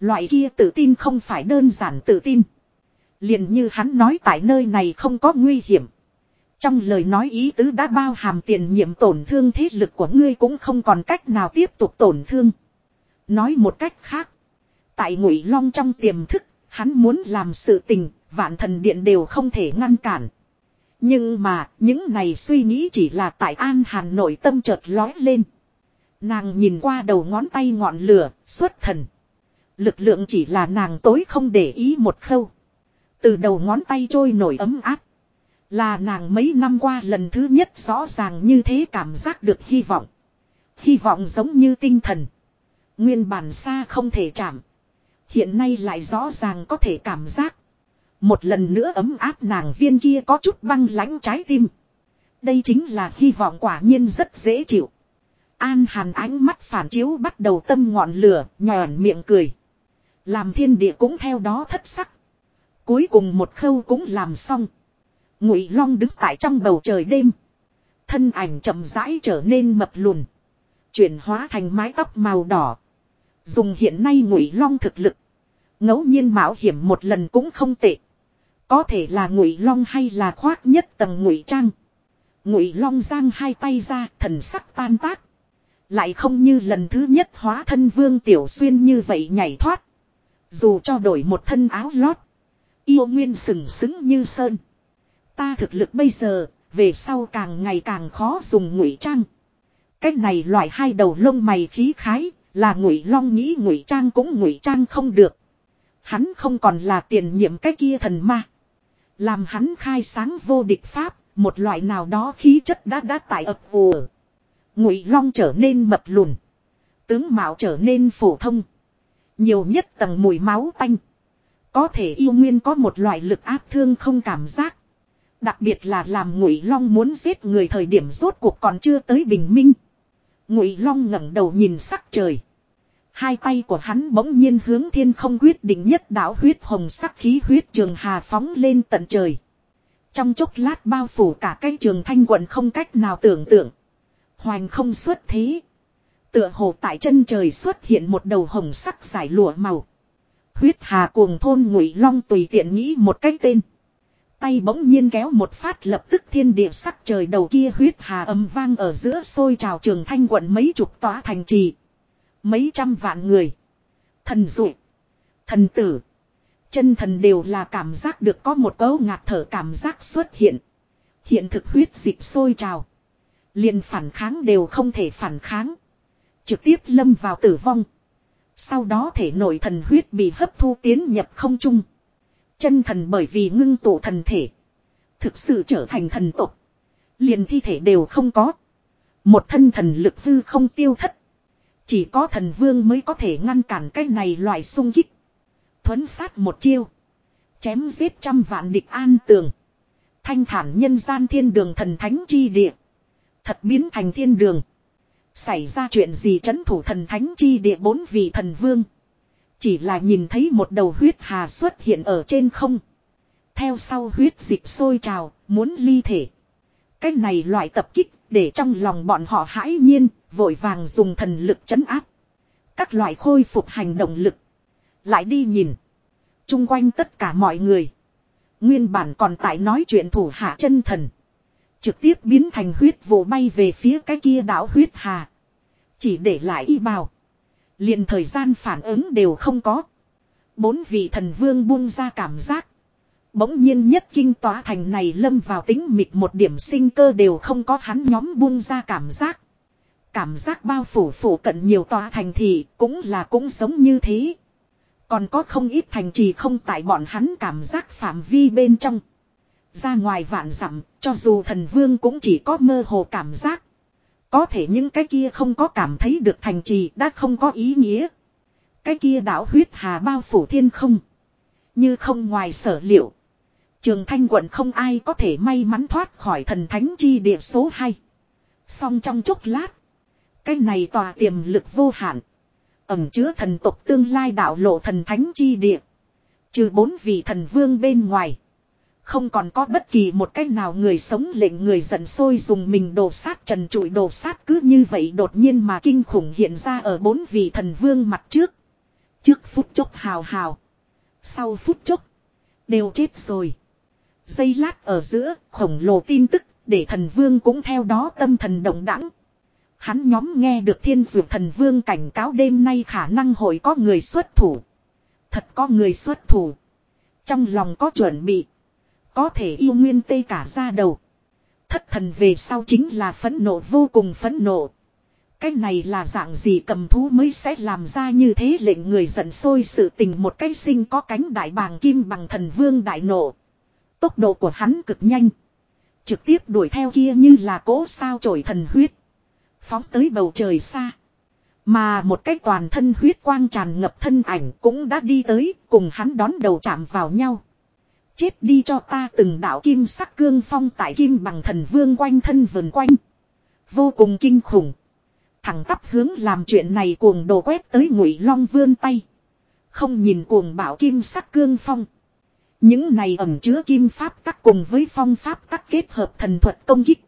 Loại kia tự tin không phải đơn giản tự tin. liền như hắn nói tại nơi này không có nguy hiểm. Trong lời nói ý tứ đã bao hàm tiền nhiệm tổn thương thế lực của ngươi cũng không còn cách nào tiếp tục tổn thương. Nói một cách khác. Tại ngụy long trong tiềm thức, hắn muốn làm sự tình, vạn thần điện đều không thể ngăn cản. Nhưng mà, những này suy nghĩ chỉ là tại An Hàn nội tâm chợt lói lên. Nàng nhìn qua đầu ngón tay ngọn lửa, xuất thần. Lực lượng chỉ là nàng tối không để ý một khâu. Từ đầu ngón tay trôi nổi ấm áp. Là nàng mấy năm qua lần thứ nhất rõ ràng như thế cảm giác được hy vọng. Hy vọng giống như tinh thần. Nguyên bản xa không thể chạm. Hiện nay lại rõ ràng có thể cảm giác. Một lần nữa ấm áp nàng viên kia có chút băng lãnh trái tim. Đây chính là hy vọng quả nhiên rất dễ chịu. An hàn ánh mắt phản chiếu bắt đầu tâm ngọn lửa, nhòn miệng cười. Làm thiên địa cũng theo đó thất sắc. Cuối cùng một khâu cũng làm xong. Ngụy Long đứng tại trong bầu trời đêm. Thân ảnh chậm rãi trở nên mập lùn. Chuyển hóa thành mái tóc màu đỏ. Dùng hiện nay Ngụy Long thực lực. ngẫu nhiên mạo hiểm một lần cũng không tệ. Có thể là Ngụy Long hay là khoác nhất tầng Ngụy Trang. Ngụy Long giang hai tay ra, thần sắc tan tác. Lại không như lần thứ nhất hóa thân Vương Tiểu Xuyên như vậy nhảy thoát. Dù cho đổi một thân áo lót. Yêu nguyên sừng sững như sơn. Ta thực lực bây giờ, về sau càng ngày càng khó dùng ngụy trang. Cách này loại hai đầu lông mày khí khái, là ngụy long nghĩ ngụy trang cũng ngụy trang không được. Hắn không còn là tiền nhiệm cái kia thần ma. Làm hắn khai sáng vô địch pháp, một loại nào đó khí chất đã đã tại ập ùa. Ngụy long trở nên mập lùn. Tướng mạo trở nên phổ thông. Nhiều nhất tầng mùi máu tanh. Có thể yêu nguyên có một loại lực áp thương không cảm giác. Đặc biệt là làm Ngụy Long muốn giết người thời điểm rốt cuộc còn chưa tới bình minh. Ngụy Long ngẩng đầu nhìn sắc trời. Hai tay của hắn bỗng nhiên hướng thiên không quyết định nhất đạo huyết hồng sắc khí huyết trường hà phóng lên tận trời. Trong chốc lát bao phủ cả cái trường thanh quận không cách nào tưởng tượng. Hoành không xuất thế. Tựa hồ tại chân trời xuất hiện một đầu hồng sắc giải lụa màu. Huyết hà cuồng thôn ngụy long tùy tiện nghĩ một cái tên. Tay bỗng nhiên kéo một phát lập tức thiên địa sắc trời đầu kia huyết hà âm vang ở giữa sôi trào trường thanh quận mấy chục tỏa thành trì. Mấy trăm vạn người. Thần dụ. Thần tử. Chân thần đều là cảm giác được có một cấu ngạt thở cảm giác xuất hiện. Hiện thực huyết dịch sôi trào. liền phản kháng đều không thể phản kháng. Trực tiếp lâm vào tử vong. Sau đó thể nội thần huyết bị hấp thu tiến nhập không trung. Chân thần bởi vì ngưng tụ thần thể. Thực sự trở thành thần tục. Liền thi thể đều không có. Một thân thần lực hư không tiêu thất. Chỉ có thần vương mới có thể ngăn cản cái này loại sung kích. Thuấn sát một chiêu. Chém giết trăm vạn địch an tường. Thanh thản nhân gian thiên đường thần thánh chi địa. Thật biến thành thiên đường. Xảy ra chuyện gì trấn thủ thần thánh chi địa bốn vị thần vương. Chỉ là nhìn thấy một đầu huyết hà xuất hiện ở trên không. Theo sau huyết dịch sôi trào, muốn ly thể. Cái này loại tập kích, để trong lòng bọn họ hãi nhiên, vội vàng dùng thần lực chấn áp. Các loại khôi phục hành động lực. Lại đi nhìn. Trung quanh tất cả mọi người. Nguyên bản còn tại nói chuyện thủ hạ chân thần. Trực tiếp biến thành huyết vụ bay về phía cái kia đảo huyết hà. Chỉ để lại y bào. liền thời gian phản ứng đều không có. Bốn vị thần vương buông ra cảm giác. Bỗng nhiên nhất kinh tỏa thành này lâm vào tính mịt một điểm sinh cơ đều không có hắn nhóm buông ra cảm giác. Cảm giác bao phủ phủ cận nhiều tòa thành thị cũng là cũng giống như thế. Còn có không ít thành trì không tại bọn hắn cảm giác phạm vi bên trong. Ra ngoài vạn dặm, cho dù thần vương cũng chỉ có mơ hồ cảm giác. Có thể những cái kia không có cảm thấy được thành trì đã không có ý nghĩa. Cái kia đảo huyết hà bao phủ thiên không. Như không ngoài sở liệu. Trường thanh quận không ai có thể may mắn thoát khỏi thần thánh chi địa số 2. Song trong chốc lát. Cái này tòa tiềm lực vô hạn. Ẩm chứa thần tộc tương lai đạo lộ thần thánh chi địa. Trừ bốn vị thần vương bên ngoài. Không còn có bất kỳ một cách nào người sống lệnh người giận sôi dùng mình đổ sát trần trụi đổ sát cứ như vậy đột nhiên mà kinh khủng hiện ra ở bốn vị thần vương mặt trước. Trước phút chốc hào hào. Sau phút chốc. Đều chết rồi. Giây lát ở giữa, khổng lồ tin tức để thần vương cũng theo đó tâm thần động đẳng. Hắn nhóm nghe được thiên dược thần vương cảnh cáo đêm nay khả năng hội có người xuất thủ. Thật có người xuất thủ. Trong lòng có chuẩn bị. Có thể yêu nguyên tê cả ra đầu. Thất thần về sau chính là phẫn nộ, vô cùng phẫn nộ. Cái này là dạng gì cầm thú mới sẽ làm ra như thế lệnh người giận sôi sự tình một cái sinh có cánh đại bàng kim bằng thần vương đại nộ. Tốc độ của hắn cực nhanh. Trực tiếp đuổi theo kia như là cố sao trổi thần huyết. Phóng tới bầu trời xa. Mà một cái toàn thân huyết quang tràn ngập thân ảnh cũng đã đi tới, cùng hắn đón đầu chạm vào nhau. Chết đi cho ta từng đạo kim sắc cương phong tại kim bằng thần vương quanh thân vần quanh. Vô cùng kinh khủng. Thẳng tắp hướng làm chuyện này cuồng đồ quét tới ngụy long vươn tay. Không nhìn cuồng bảo kim sắc cương phong. Những này ẩm chứa kim pháp tắc cùng với phong pháp tắc kết hợp thần thuật công kích.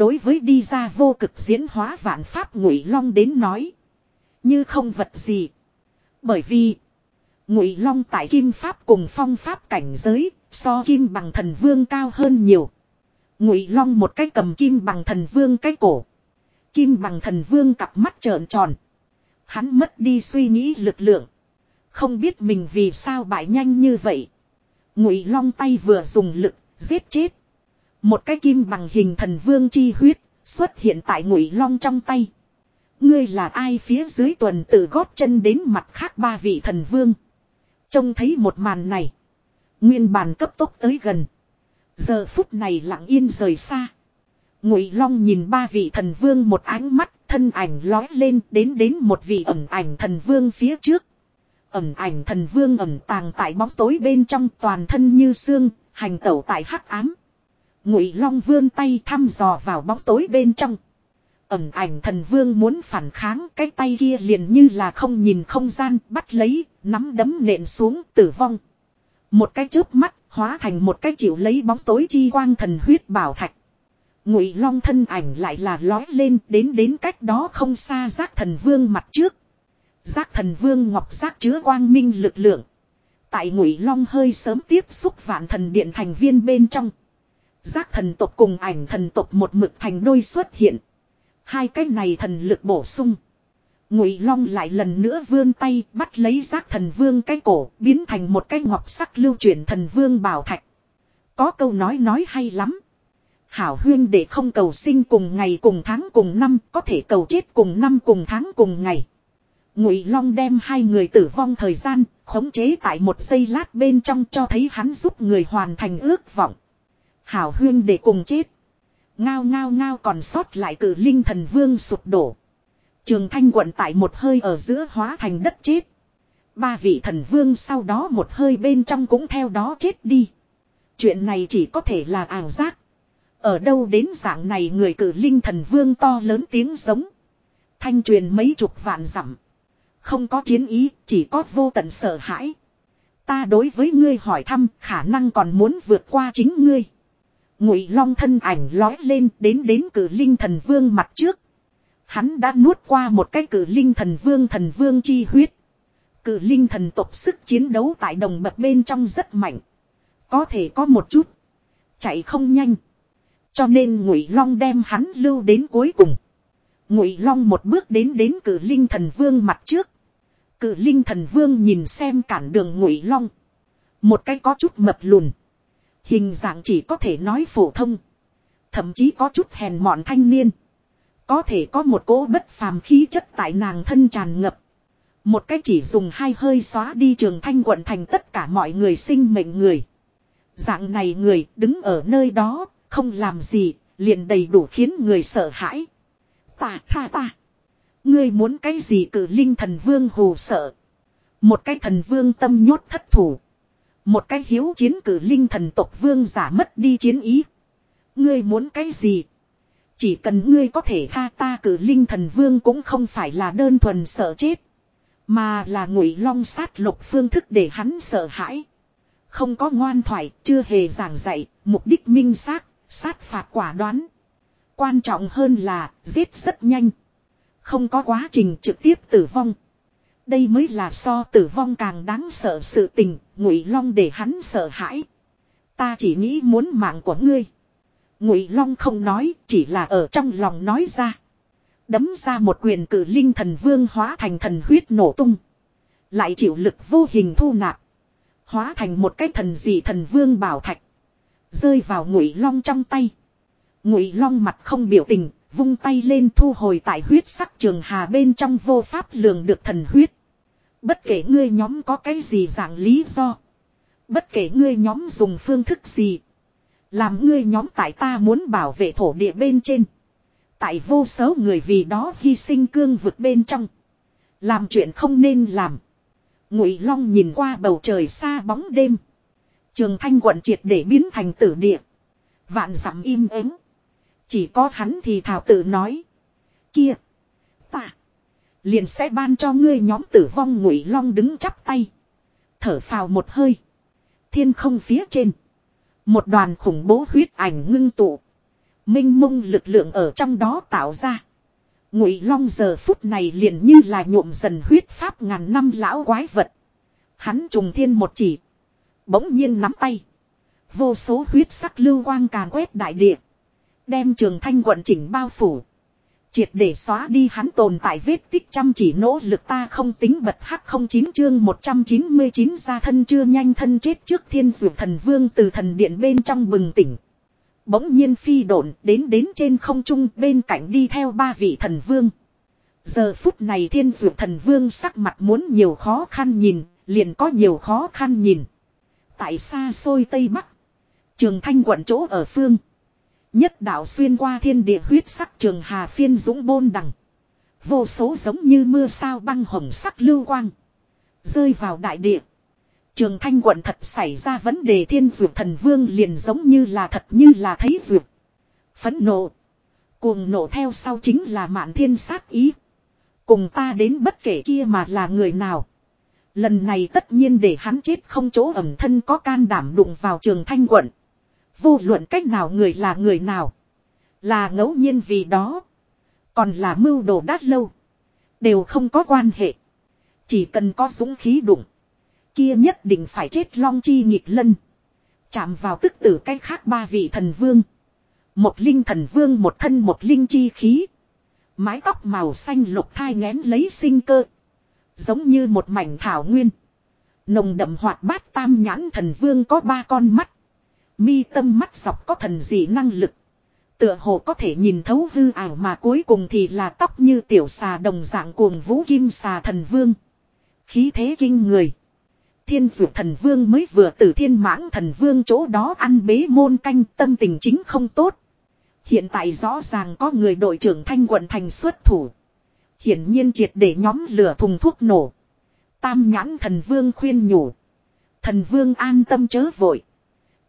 Đối với đi ra vô cực diễn hóa vạn pháp ngụy long đến nói. Như không vật gì. Bởi vì. Ngụy long tại kim pháp cùng phong pháp cảnh giới. So kim bằng thần vương cao hơn nhiều. Ngụy long một cái cầm kim bằng thần vương cái cổ. Kim bằng thần vương cặp mắt trợn tròn. Hắn mất đi suy nghĩ lực lượng. Không biết mình vì sao bại nhanh như vậy. Ngụy long tay vừa dùng lực, giết chết. Một cái kim bằng hình thần vương chi huyết, xuất hiện tại ngụy long trong tay. Ngươi là ai phía dưới tuần tự gót chân đến mặt khác ba vị thần vương. Trông thấy một màn này. Nguyên bản cấp tốc tới gần. Giờ phút này lặng yên rời xa. Ngụy Long nhìn ba vị thần vương một ánh mắt, thân ảnh lói lên đến đến một vị ẩn ảnh thần vương phía trước. Ẩn ảnh thần vương ẩn tàng tại bóng tối bên trong toàn thân như xương, hành tẩu tại hắc ám. Ngụy Long vươn tay thăm dò vào bóng tối bên trong. Ẩn ảnh thần vương muốn phản kháng cái tay kia liền như là không nhìn không gian bắt lấy, nắm đấm nện xuống tử vong. Một cái chớp mắt hóa thành một cái chịu lấy bóng tối chi quang thần huyết bảo thạch. Ngụy Long thân ảnh lại là lói lên đến đến cách đó không xa giác thần vương mặt trước. Giác thần vương ngọc giác chứa quang minh lực lượng. Tại Ngụy Long hơi sớm tiếp xúc vạn thần điện thành viên bên trong. Giác thần tộc cùng ảnh thần tộc một mực thành đôi xuất hiện. Hai cái này thần lực bổ sung. Ngụy Long lại lần nữa vươn tay bắt lấy giác thần vương cái cổ, biến thành một cái ngọc sắc lưu chuyển thần vương bảo thạch. Có câu nói nói hay lắm. Hảo huyên để không cầu sinh cùng ngày cùng tháng cùng năm, có thể cầu chết cùng năm cùng tháng cùng ngày. Ngụy Long đem hai người tử vong thời gian, khống chế tại một giây lát bên trong cho thấy hắn giúp người hoàn thành ước vọng. Hảo huyên để cùng chết. Ngao ngao ngao còn sót lại cử linh thần vương sụp đổ. Trường thanh quận tại một hơi ở giữa hóa thành đất chết. Ba vị thần vương sau đó một hơi bên trong cũng theo đó chết đi. Chuyện này chỉ có thể là ảo giác. Ở đâu đến dạng này người cử linh thần vương to lớn tiếng giống. Thanh truyền mấy chục vạn dặm. Không có chiến ý, chỉ có vô tận sợ hãi. Ta đối với ngươi hỏi thăm, khả năng còn muốn vượt qua chính ngươi. Ngụy Long thân ảnh lói lên đến đến cử linh thần vương mặt trước. Hắn đã nuốt qua một cái cử linh thần vương thần vương chi huyết. Cử linh thần tộc sức chiến đấu tại đồng bậc bên trong rất mạnh. Có thể có một chút. Chạy không nhanh. Cho nên Ngụy Long đem hắn lưu đến cuối cùng. Ngụy Long một bước đến đến cử linh thần vương mặt trước. Cử linh thần vương nhìn xem cản đường Ngụy Long. Một cái có chút mập lùn. Hình dạng chỉ có thể nói phổ thông. Thậm chí có chút hèn mọn thanh niên. Có thể có một cỗ bất phàm khí chất tại nàng thân tràn ngập. Một cái chỉ dùng hai hơi xóa đi trường thanh quận thành tất cả mọi người sinh mệnh người. Dạng này người đứng ở nơi đó, không làm gì, liền đầy đủ khiến người sợ hãi. Ta tha ta. Ngươi muốn cái gì cử linh thần vương hù sợ. Một cái thần vương tâm nhốt thất thủ. Một cái hiếu chiến cử linh thần tộc vương giả mất đi chiến ý. Ngươi muốn cái gì? Chỉ cần ngươi có thể tha ta cử linh thần vương cũng không phải là đơn thuần sợ chết. Mà là ngụy long sát lục phương thức để hắn sợ hãi. Không có ngoan thoại, chưa hề giảng dạy, mục đích minh xác, sát phạt quả đoán. Quan trọng hơn là, giết rất nhanh. Không có quá trình trực tiếp tử vong. Đây mới là so tử vong càng đáng sợ sự tình, ngụy long để hắn sợ hãi. Ta chỉ nghĩ muốn mạng của ngươi. Ngụy long không nói, chỉ là ở trong lòng nói ra. Đấm ra một quyền cử linh thần vương hóa thành thần huyết nổ tung. Lại chịu lực vô hình thu nạp. Hóa thành một cái thần dị thần vương bảo thạch. Rơi vào ngụy long trong tay. Ngụy long mặt không biểu tình, vung tay lên thu hồi tại huyết sắc trường hà bên trong vô pháp lường được thần huyết. Bất kể ngươi nhóm có cái gì dạng lý do. Bất kể ngươi nhóm dùng phương thức gì. Làm ngươi nhóm tại ta muốn bảo vệ thổ địa bên trên. Tại vô số người vì đó hy sinh cương vực bên trong. Làm chuyện không nên làm. Ngụy Long nhìn qua bầu trời xa bóng đêm. Trường thanh quận triệt để biến thành tử địa. Vạn dặm im ắng. Chỉ có hắn thì thảo tự nói. Kia. Liền sẽ ban cho ngươi nhóm tử vong ngụy long đứng chắp tay. Thở phào một hơi. Thiên không phía trên. Một đoàn khủng bố huyết ảnh ngưng tụ. Minh mông lực lượng ở trong đó tạo ra. Ngụy long giờ phút này liền như là nhuộm dần huyết pháp ngàn năm lão quái vật. Hắn trùng thiên một chỉ. Bỗng nhiên nắm tay. Vô số huyết sắc lưu quang càn quét đại địa. Đem trường thanh quận chỉnh bao phủ. Triệt để xóa đi hắn tồn tại vết tích chăm chỉ nỗ lực ta không tính bật hắc không chín chương 199 ra thân chưa nhanh thân chết trước thiên dược thần vương từ thần điện bên trong bừng tỉnh. Bỗng nhiên phi độn đến đến trên không trung bên cạnh đi theo ba vị thần vương. Giờ phút này thiên dược thần vương sắc mặt muốn nhiều khó khăn nhìn, liền có nhiều khó khăn nhìn. Tại xa xôi Tây Bắc, trường thanh quận chỗ ở phương. Nhất đạo xuyên qua thiên địa huyết sắc trường hà phiên dũng bôn đằng. Vô số giống như mưa sao băng hồng sắc lưu quang. Rơi vào đại địa. Trường thanh quận thật xảy ra vấn đề thiên dược thần vương liền giống như là thật như là thấy dược. Phấn nộ. Cuồng nộ theo sau chính là mạn thiên sát ý. Cùng ta đến bất kể kia mà là người nào. Lần này tất nhiên để hắn chết không chỗ ẩm thân có can đảm đụng vào trường thanh quận. Vô luận cách nào người là người nào. Là ngẫu nhiên vì đó. Còn là mưu đồ đát lâu. Đều không có quan hệ. Chỉ cần có dũng khí đụng. Kia nhất định phải chết long chi nghịch lân. Chạm vào tức tử cách khác ba vị thần vương. Một linh thần vương, một thân, một linh chi khí. Mái tóc màu xanh lục thai ngén lấy sinh cơ. Giống như một mảnh thảo nguyên. Nồng đậm hoạt bát tam nhãn thần vương có ba con mắt. Mi tâm mắt dọc có thần dị năng lực. Tựa hồ có thể nhìn thấu hư ảo mà cuối cùng thì là tóc như tiểu xà đồng dạng cuồng vũ kim xà thần vương. Khí thế kinh người. Thiên dụ thần vương mới vừa từ thiên mãng thần vương chỗ đó ăn bế môn canh, tâm tình chính không tốt. Hiện tại rõ ràng có người đội trưởng thanh quận thành xuất thủ. Hiển nhiên triệt để nhóm lửa thùng thuốc nổ. Tam nhãn thần vương khuyên nhủ. Thần vương an tâm chớ vội.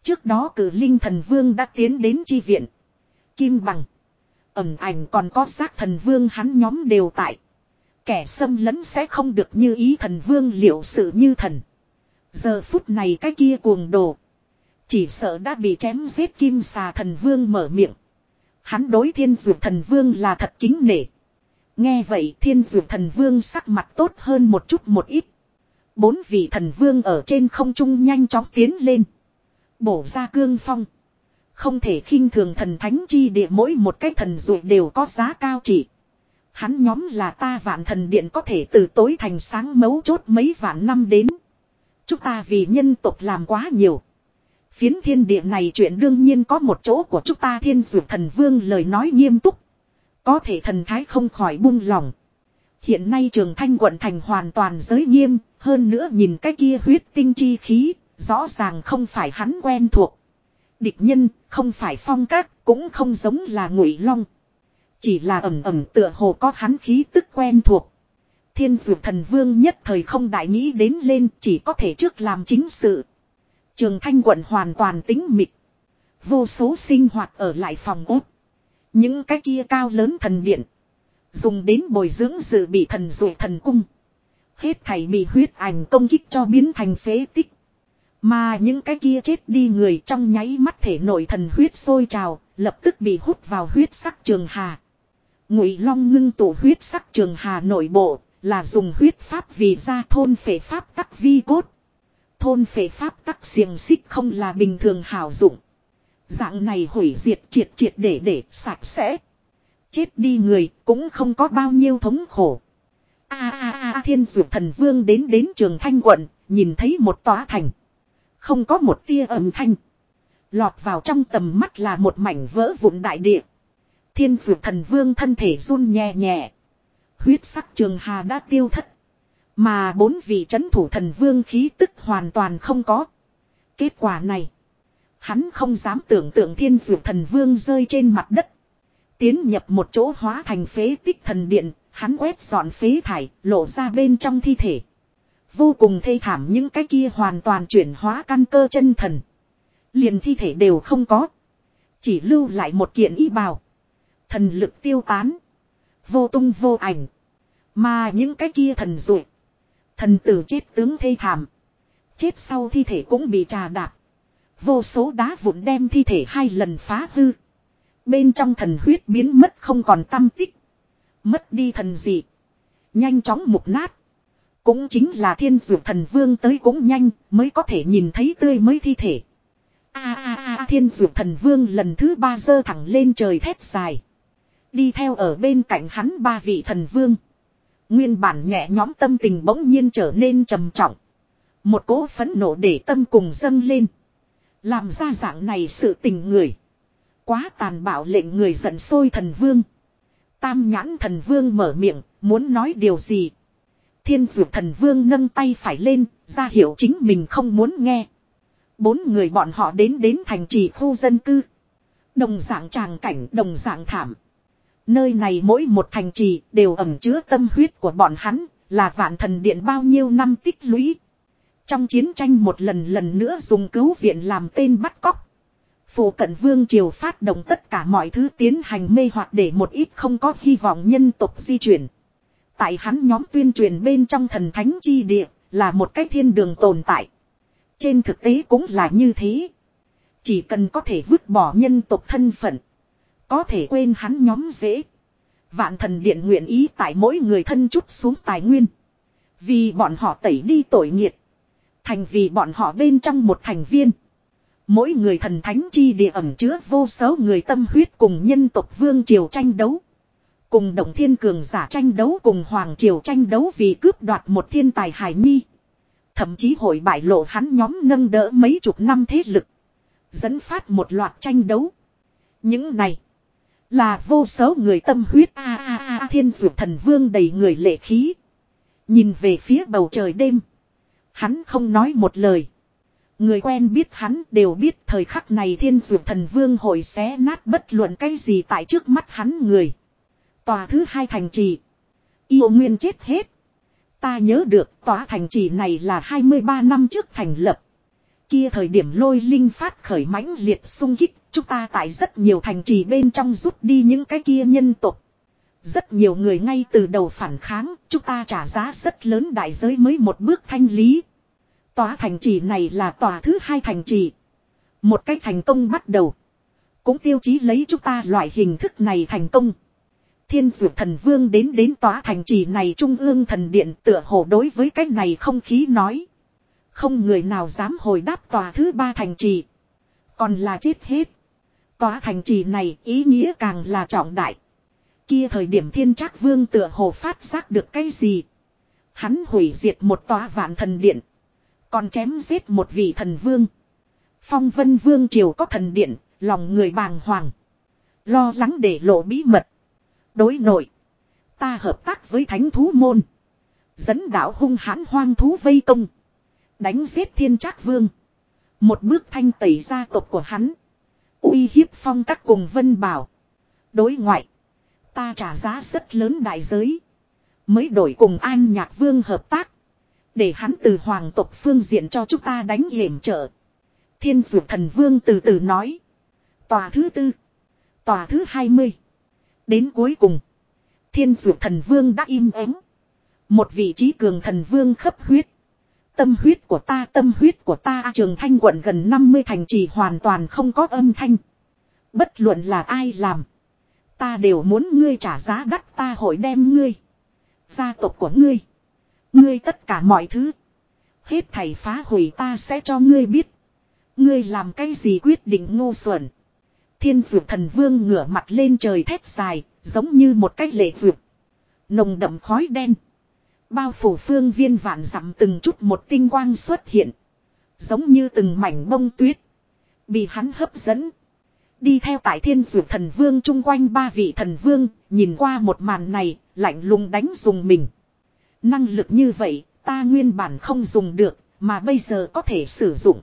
Trước đó cử linh thần vương đã tiến đến chi viện. Kim bằng. Ẩm ảnh còn có xác thần vương hắn nhóm đều tại. Kẻ xâm lấn sẽ không được như ý thần vương liệu sự như thần. Giờ phút này cái kia cuồng đồ. Chỉ sợ đã bị chém giết kim xà thần vương mở miệng. Hắn đối thiên dược thần vương là thật kính nể. Nghe vậy thiên dược thần vương sắc mặt tốt hơn một chút một ít. Bốn vị thần vương ở trên không trung nhanh chóng tiến lên. Bổ ra cương phong. Không thể khinh thường thần thánh chi địa mỗi một cái thần dụ đều có giá cao trị. Hắn nhóm là ta vạn thần điện có thể từ tối thành sáng mấu chốt mấy vạn năm đến. Chúng ta vì nhân tộc làm quá nhiều. Phiến thiên địa này chuyện đương nhiên có một chỗ của chúng ta thiên dụ thần vương lời nói nghiêm túc. Có thể thần thái không khỏi buông lòng. Hiện nay trường thanh quận thành hoàn toàn giới nghiêm, hơn nữa nhìn cái kia huyết tinh chi khí, rõ ràng không phải hắn quen thuộc. Địch nhân, không phải phong các, cũng không giống là ngụy long. Chỉ là ẩm ẩm tựa hồ có hắn khí tức quen thuộc. Thiên dược thần vương nhất thời không đại nghĩ đến lên chỉ có thể trước làm chính sự. Trường thanh quận hoàn toàn tính mịch, Vô số sinh hoạt ở lại phòng ốt. Những cái kia cao lớn thần điện. Dùng đến bồi dưỡng dự bị thần dụ thần cung. Hết thảy bị huyết ảnh công kích cho biến thành phế tích. Mà những cái kia chết đi người trong nháy mắt thể nội thần huyết sôi trào, lập tức bị hút vào huyết sắc trường hà. Ngụy Long ngưng tụ huyết sắc trường hà nội bộ, là dùng huyết pháp vì ra thôn phệ pháp tắc vi cốt. Thôn phệ pháp tắc xiềng xích không là bình thường hảo dụng. Dạng này hủy diệt triệt triệt để để sạch sẽ. Chết đi người cũng không có bao nhiêu thống khổ. A a a thiên dược thần vương đến đến trường thanh quận, nhìn thấy một tòa thành. Không có một tia âm thanh. Lọt vào trong tầm mắt là một mảnh vỡ vụn đại địa. Thiên dược thần vương thân thể run nhẹ nhẹ. Huyết sắc trường hà đã tiêu thất. Mà bốn vị chấn thủ thần vương khí tức hoàn toàn không có. Kết quả này. Hắn không dám tưởng tượng thiên dược thần vương rơi trên mặt đất. Tiến nhập một chỗ hóa thành phế tích thần điện. Hắn quét dọn phế thải, lộ ra bên trong thi thể. Vô cùng thê thảm những cái kia hoàn toàn chuyển hóa căn cơ chân thần. Liền thi thể đều không có. Chỉ lưu lại một kiện y bào. Thần lực tiêu tán. Vô tung vô ảnh. Mà những cái kia thần rụi. Thần tử chết tướng thê thảm. Chết sau thi thể cũng bị trà đạp. Vô số đá vụn đem thi thể hai lần phá hư. Bên trong thần huyết biến mất không còn tâm tích. Mất đi thần gì. Nhanh chóng mục nát. Cũng chính là thiên dược thần vương tới cũng nhanh mới có thể nhìn thấy tươi mới thi thể. A a a thiên dược thần vương lần thứ ba dơ thẳng lên trời thét dài. Đi theo ở bên cạnh hắn ba vị thần vương. Nguyên bản nhẹ nhóm tâm tình bỗng nhiên trở nên trầm trọng. Một cỗ phấn nộ để tâm cùng dâng lên. Làm ra dạng này sự tình người. Quá tàn bạo lệnh người giận sôi thần vương. Tam nhãn thần vương mở miệng, muốn nói điều gì. Thiên dụ thần vương nâng tay phải lên, ra hiểu chính mình không muốn nghe. Bốn người bọn họ đến đến thành trì khu dân cư. Đồng dạng tràng cảnh, đồng dạng thảm. Nơi này mỗi một thành trì đều ẩm chứa tâm huyết của bọn hắn, là vạn thần điện bao nhiêu năm tích lũy. Trong chiến tranh một lần lần nữa dùng cứu viện làm tên bắt cóc. Phủ cận vương triều phát động tất cả mọi thứ tiến hành mê hoặc để một ít không có hy vọng nhân tộc di chuyển. Tại hắn nhóm tuyên truyền bên trong thần thánh chi địa là một cái thiên đường tồn tại. Trên thực tế cũng là như thế. Chỉ cần có thể vứt bỏ nhân tộc thân phận. Có thể quên hắn nhóm dễ. Vạn thần điện nguyện ý tại mỗi người thân chút xuống tài nguyên. Vì bọn họ tẩy đi tội nghiệt. Thành vì bọn họ bên trong một thành viên. Mỗi người thần thánh chi địa ẩm chứa vô số người tâm huyết cùng nhân tộc vương triều tranh đấu. Cùng động thiên cường giả tranh đấu cùng hoàng triều tranh đấu vì cướp đoạt một thiên tài hải nhi. Thậm chí hội bại lộ hắn nhóm nâng đỡ mấy chục năm thế lực. Dẫn phát một loạt tranh đấu. Những này. Là vô số người tâm huyết a a a thiên dược thần vương đầy người lệ khí. Nhìn về phía bầu trời đêm. Hắn không nói một lời. Người quen biết hắn đều biết thời khắc này thiên dược thần vương hội xé nát bất luận cái gì tại trước mắt hắn người. Tòa thứ hai thành trì. Yêu nguyên chết hết. Ta nhớ được, tòa thành trì này là 23 năm trước thành lập. Kia thời điểm lôi linh phát khởi mãnh liệt sung kích. Chúng ta tại rất nhiều thành trì bên trong rút đi những cái kia nhân tục. Rất nhiều người ngay từ đầu phản kháng. Chúng ta trả giá rất lớn đại giới mới một bước thanh lý. Tòa thành trì này là tòa thứ hai thành trì. Một cách thành công bắt đầu. Cũng tiêu chí lấy chúng ta loại hình thức này thành công. Thiên dụ thần vương đến đến tòa thành trì này trung ương thần điện tựa hồ đối với cách này không khí nói. Không người nào dám hồi đáp tòa thứ ba thành trì. Còn là chết hết. Tòa thành trì này ý nghĩa càng là trọng đại. Kia thời điểm thiên trác vương tựa hồ phát giác được cái gì. Hắn hủy diệt một tòa vạn thần điện. Còn chém giết một vị thần vương. Phong vân vương triều có thần điện, lòng người bàng hoàng. Lo lắng để lộ bí mật. Đối nội. Ta hợp tác với thánh thú môn. Dẫn đạo hung hãn hoang thú vây công. Đánh giết thiên trác vương. Một bước thanh tẩy gia tộc của hắn. uy hiếp phong các cùng vân bảo. Đối ngoại. Ta trả giá rất lớn đại giới. Mới đổi cùng an nhạc vương hợp tác. Để hắn từ hoàng tộc phương diện cho chúng ta đánh hiểm trợ. Thiên dụ thần vương từ từ nói. Tòa thứ tư. Tòa thứ hai mươi. Đến cuối cùng. Thiên dụ thần vương đã im ắng. Một vị trí cường thần vương khắp huyết. Tâm huyết của ta, tâm huyết của ta, trường thanh quận gần 50 thành trì hoàn toàn không có âm thanh. Bất luận là ai làm. Ta đều muốn ngươi trả giá đắt ta hội đem ngươi. Gia tộc của ngươi. Ngươi tất cả mọi thứ. Hết thầy phá hủy ta sẽ cho ngươi biết. Ngươi làm cái gì quyết định ngu xuẩn. Thiên dược thần vương ngửa mặt lên trời thét dài, giống như một cái lệ dược. Nồng đậm khói đen. Bao phủ phương viên vạn dặm từng chút một tinh quang xuất hiện. Giống như từng mảnh bông tuyết. Bị hắn hấp dẫn. Đi theo tại thiên dược thần vương chung quanh ba vị thần vương, nhìn qua một màn này, lạnh lùng đánh dùng mình. Năng lực như vậy, ta nguyên bản không dùng được, mà bây giờ có thể sử dụng.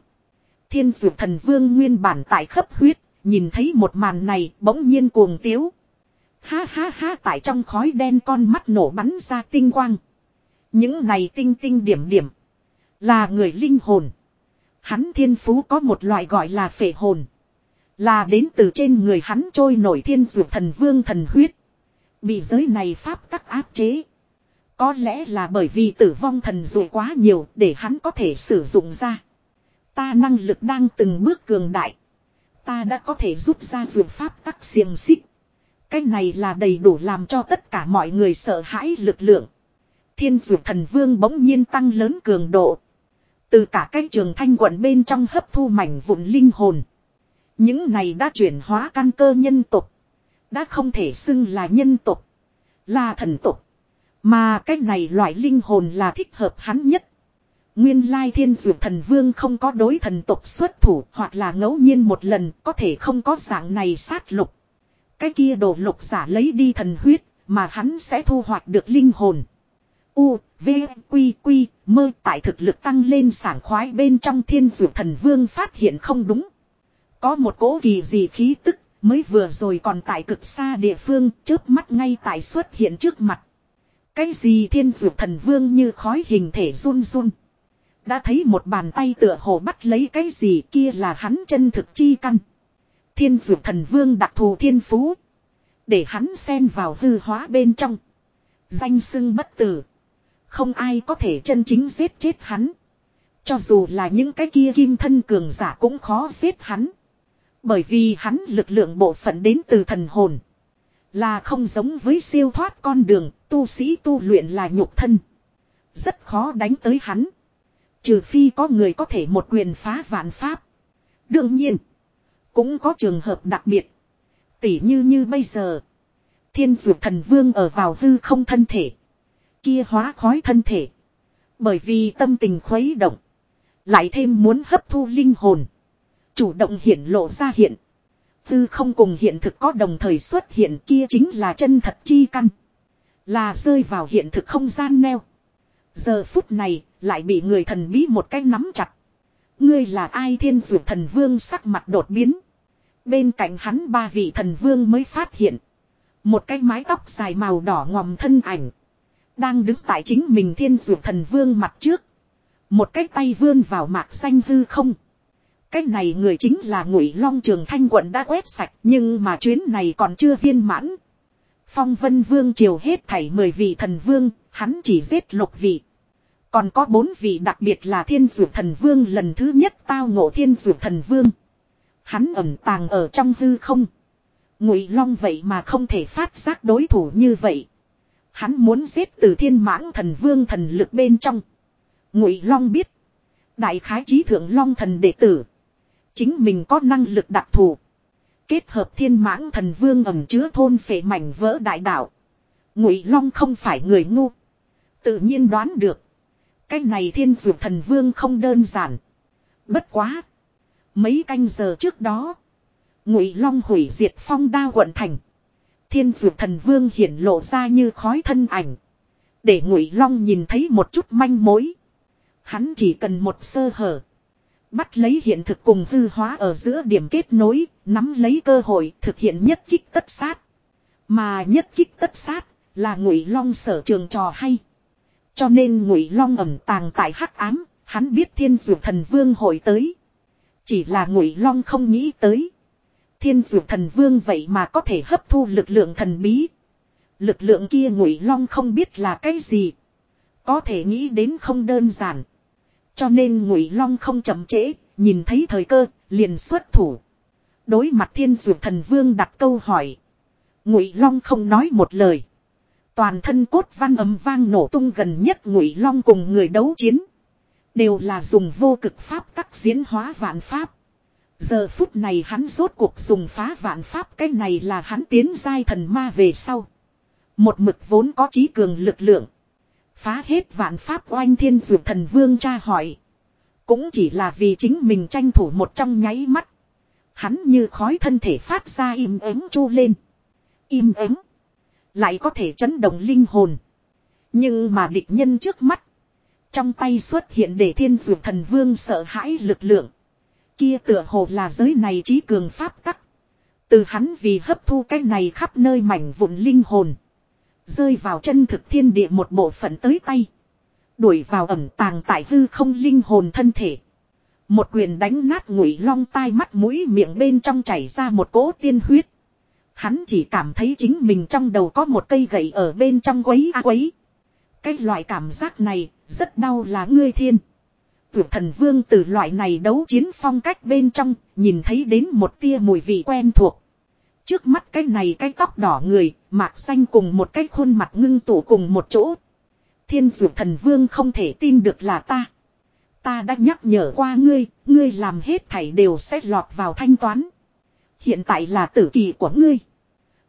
Thiên dụ thần vương nguyên bản tại khắp huyết, nhìn thấy một màn này, bỗng nhiên cuồng tiếu. Ha ha ha, tại trong khói đen con mắt nổ bắn ra tinh quang. Những này tinh tinh điểm điểm. Là người linh hồn. Hắn thiên phú có một loại gọi là phệ hồn. Là đến từ trên người hắn trôi nổi thiên dược thần vương thần huyết. Bị giới này pháp tắc áp chế. Có lẽ là bởi vì tử vong thần dụ quá nhiều để hắn có thể sử dụng ra. Ta năng lực đang từng bước cường đại. Ta đã có thể rút ra dược pháp tắc xiềng xích. Cái này là đầy đủ làm cho tất cả mọi người sợ hãi lực lượng. Thiên dược thần vương bỗng nhiên tăng lớn cường độ. Từ cả cái trường thanh quận bên trong hấp thu mảnh vụn linh hồn. Những này đã chuyển hóa căn cơ nhân tục. Đã không thể xưng là nhân tục. Là thần tục. Mà cái này loại linh hồn là thích hợp hắn nhất. Nguyên lai thiên dụ thần vương không có đối thần tục xuất thủ hoặc là ngẫu nhiên một lần có thể không có dạng này sát lục. Cái kia đồ lục giả lấy đi thần huyết mà hắn sẽ thu hoạch được linh hồn. U, V, Quy, Quy, mơ tại thực lực tăng lên sảng khoái bên trong thiên dụ thần vương phát hiện không đúng. Có một cố kỳ gì khí tức mới vừa rồi còn tại cực xa địa phương trước mắt ngay tại xuất hiện trước mặt. Cái gì thiên dụ thần vương như khói hình thể run run. Đã thấy một bàn tay tựa hồ bắt lấy cái gì kia là hắn chân thực chi căn. Thiên dược thần vương đặc thù thiên phú. Để hắn xen vào hư hóa bên trong. Danh sưng bất tử. Không ai có thể chân chính giết chết hắn. Cho dù là những cái kia kim thân cường giả cũng khó giết hắn. Bởi vì hắn lực lượng bộ phận đến từ thần hồn. Là không giống với siêu thoát con đường, tu sĩ tu luyện là nhục thân. Rất khó đánh tới hắn. Trừ phi có người có thể một quyền phá vạn pháp. Đương nhiên, cũng có trường hợp đặc biệt. Tỉ như như bây giờ. Thiên dược thần vương ở vào hư không thân thể. Kia hóa khói thân thể. Bởi vì tâm tình khuấy động. Lại thêm muốn hấp thu linh hồn. Chủ động hiện lộ ra hiện. Tư không cùng hiện thực có đồng thời xuất hiện kia chính là chân thật chi căn. Là rơi vào hiện thực không gian neo. Giờ phút này lại bị người thần bí một cái nắm chặt. Ngươi là ai thiên dụ thần vương sắc mặt đột biến. Bên cạnh hắn ba vị thần vương mới phát hiện. Một cái mái tóc dài màu đỏ ngòm thân ảnh. Đang đứng tại chính mình thiên dụ thần vương mặt trước. Một cái tay vươn vào mạc xanh hư không. Cái này người chính là ngụy long trường thanh quận đã quét sạch nhưng mà chuyến này còn chưa viên mãn. Phong vân vương triều hết thảy mười vị thần vương, hắn chỉ giết lục vị. Còn có bốn vị đặc biệt là thiên dụ thần vương lần thứ nhất tao ngộ thiên dụ thần vương. Hắn ẩn tàng ở trong hư không. Ngụy long vậy mà không thể phát giác đối thủ như vậy. Hắn muốn giết từ thiên mãng thần vương thần lực bên trong. Ngụy long biết. Đại khái trí thượng long thần đệ tử. Chính mình có năng lực đặc thù. Kết hợp thiên mãng thần vương ẩm chứa thôn phệ mảnh vỡ đại đạo. Ngụy Long không phải người ngu. Tự nhiên đoán được. Cái này thiên dược thần vương không đơn giản. Bất quá. Mấy canh giờ trước đó. Ngụy Long hủy diệt phong đa quận thành. Thiên dược thần vương hiển lộ ra như khói thân ảnh. Để Ngụy Long nhìn thấy một chút manh mối. Hắn chỉ cần một sơ hở. Bắt lấy hiện thực cùng hư hóa ở giữa điểm kết nối, nắm lấy cơ hội thực hiện nhất kích tất sát. Mà nhất kích tất sát là ngụy long sở trường trò hay. Cho nên ngụy long ẩm tàng tại hắc ám, hắn biết thiên dược thần vương hội tới. Chỉ là ngụy long không nghĩ tới. Thiên dược thần vương vậy mà có thể hấp thu lực lượng thần bí. Lực lượng kia ngụy long không biết là cái gì. Có thể nghĩ đến không đơn giản. Cho nên Ngụy Long không chậm trễ, nhìn thấy thời cơ, liền xuất thủ. Đối mặt Thiên Dược Thần Vương đặt câu hỏi, Ngụy Long không nói một lời. Toàn thân cốt văn ấm vang nổ tung gần nhất Ngụy Long cùng người đấu chiến, đều là dùng vô cực pháp các diễn hóa vạn pháp. Giờ phút này hắn rốt cuộc dùng phá vạn pháp cái này là hắn tiến giai thần ma về sau. Một mực vốn có trí cường lực lượng. Phá hết vạn pháp oanh thiên dược thần vương tra hỏi. Cũng chỉ là vì chính mình tranh thủ một trong nháy mắt. Hắn như khói thân thể phát ra im ắng chu lên. Im ắng. Lại có thể chấn động linh hồn. Nhưng mà địch nhân trước mắt. Trong tay xuất hiện để thiên dược thần vương sợ hãi lực lượng. Kia tựa hồ là giới này trí cường pháp tắc. Từ hắn vì hấp thu cái này khắp nơi mảnh vụn linh hồn. Rơi vào chân thực thiên địa một bộ phận tới tay. Đuổi vào ẩm tàng tại hư không linh hồn thân thể. Một quyền đánh nát ngụy long tai mắt mũi miệng bên trong chảy ra một cỗ tiên huyết. Hắn chỉ cảm thấy chính mình trong đầu có một cây gậy ở bên trong quấy a quấy. Cái loại cảm giác này rất đau là ngươi thiên. Vượt thần vương từ loại này đấu chiến phong cách bên trong nhìn thấy đến một tia mùi vị quen thuộc. Trước mắt cái này cái tóc đỏ người, mạc xanh cùng một cái khuôn mặt ngưng tụ cùng một chỗ. Thiên dụ thần vương không thể tin được là ta. Ta đã nhắc nhở qua ngươi, ngươi làm hết thảy đều sẽ lọt vào thanh toán. Hiện tại là tử kỳ của ngươi.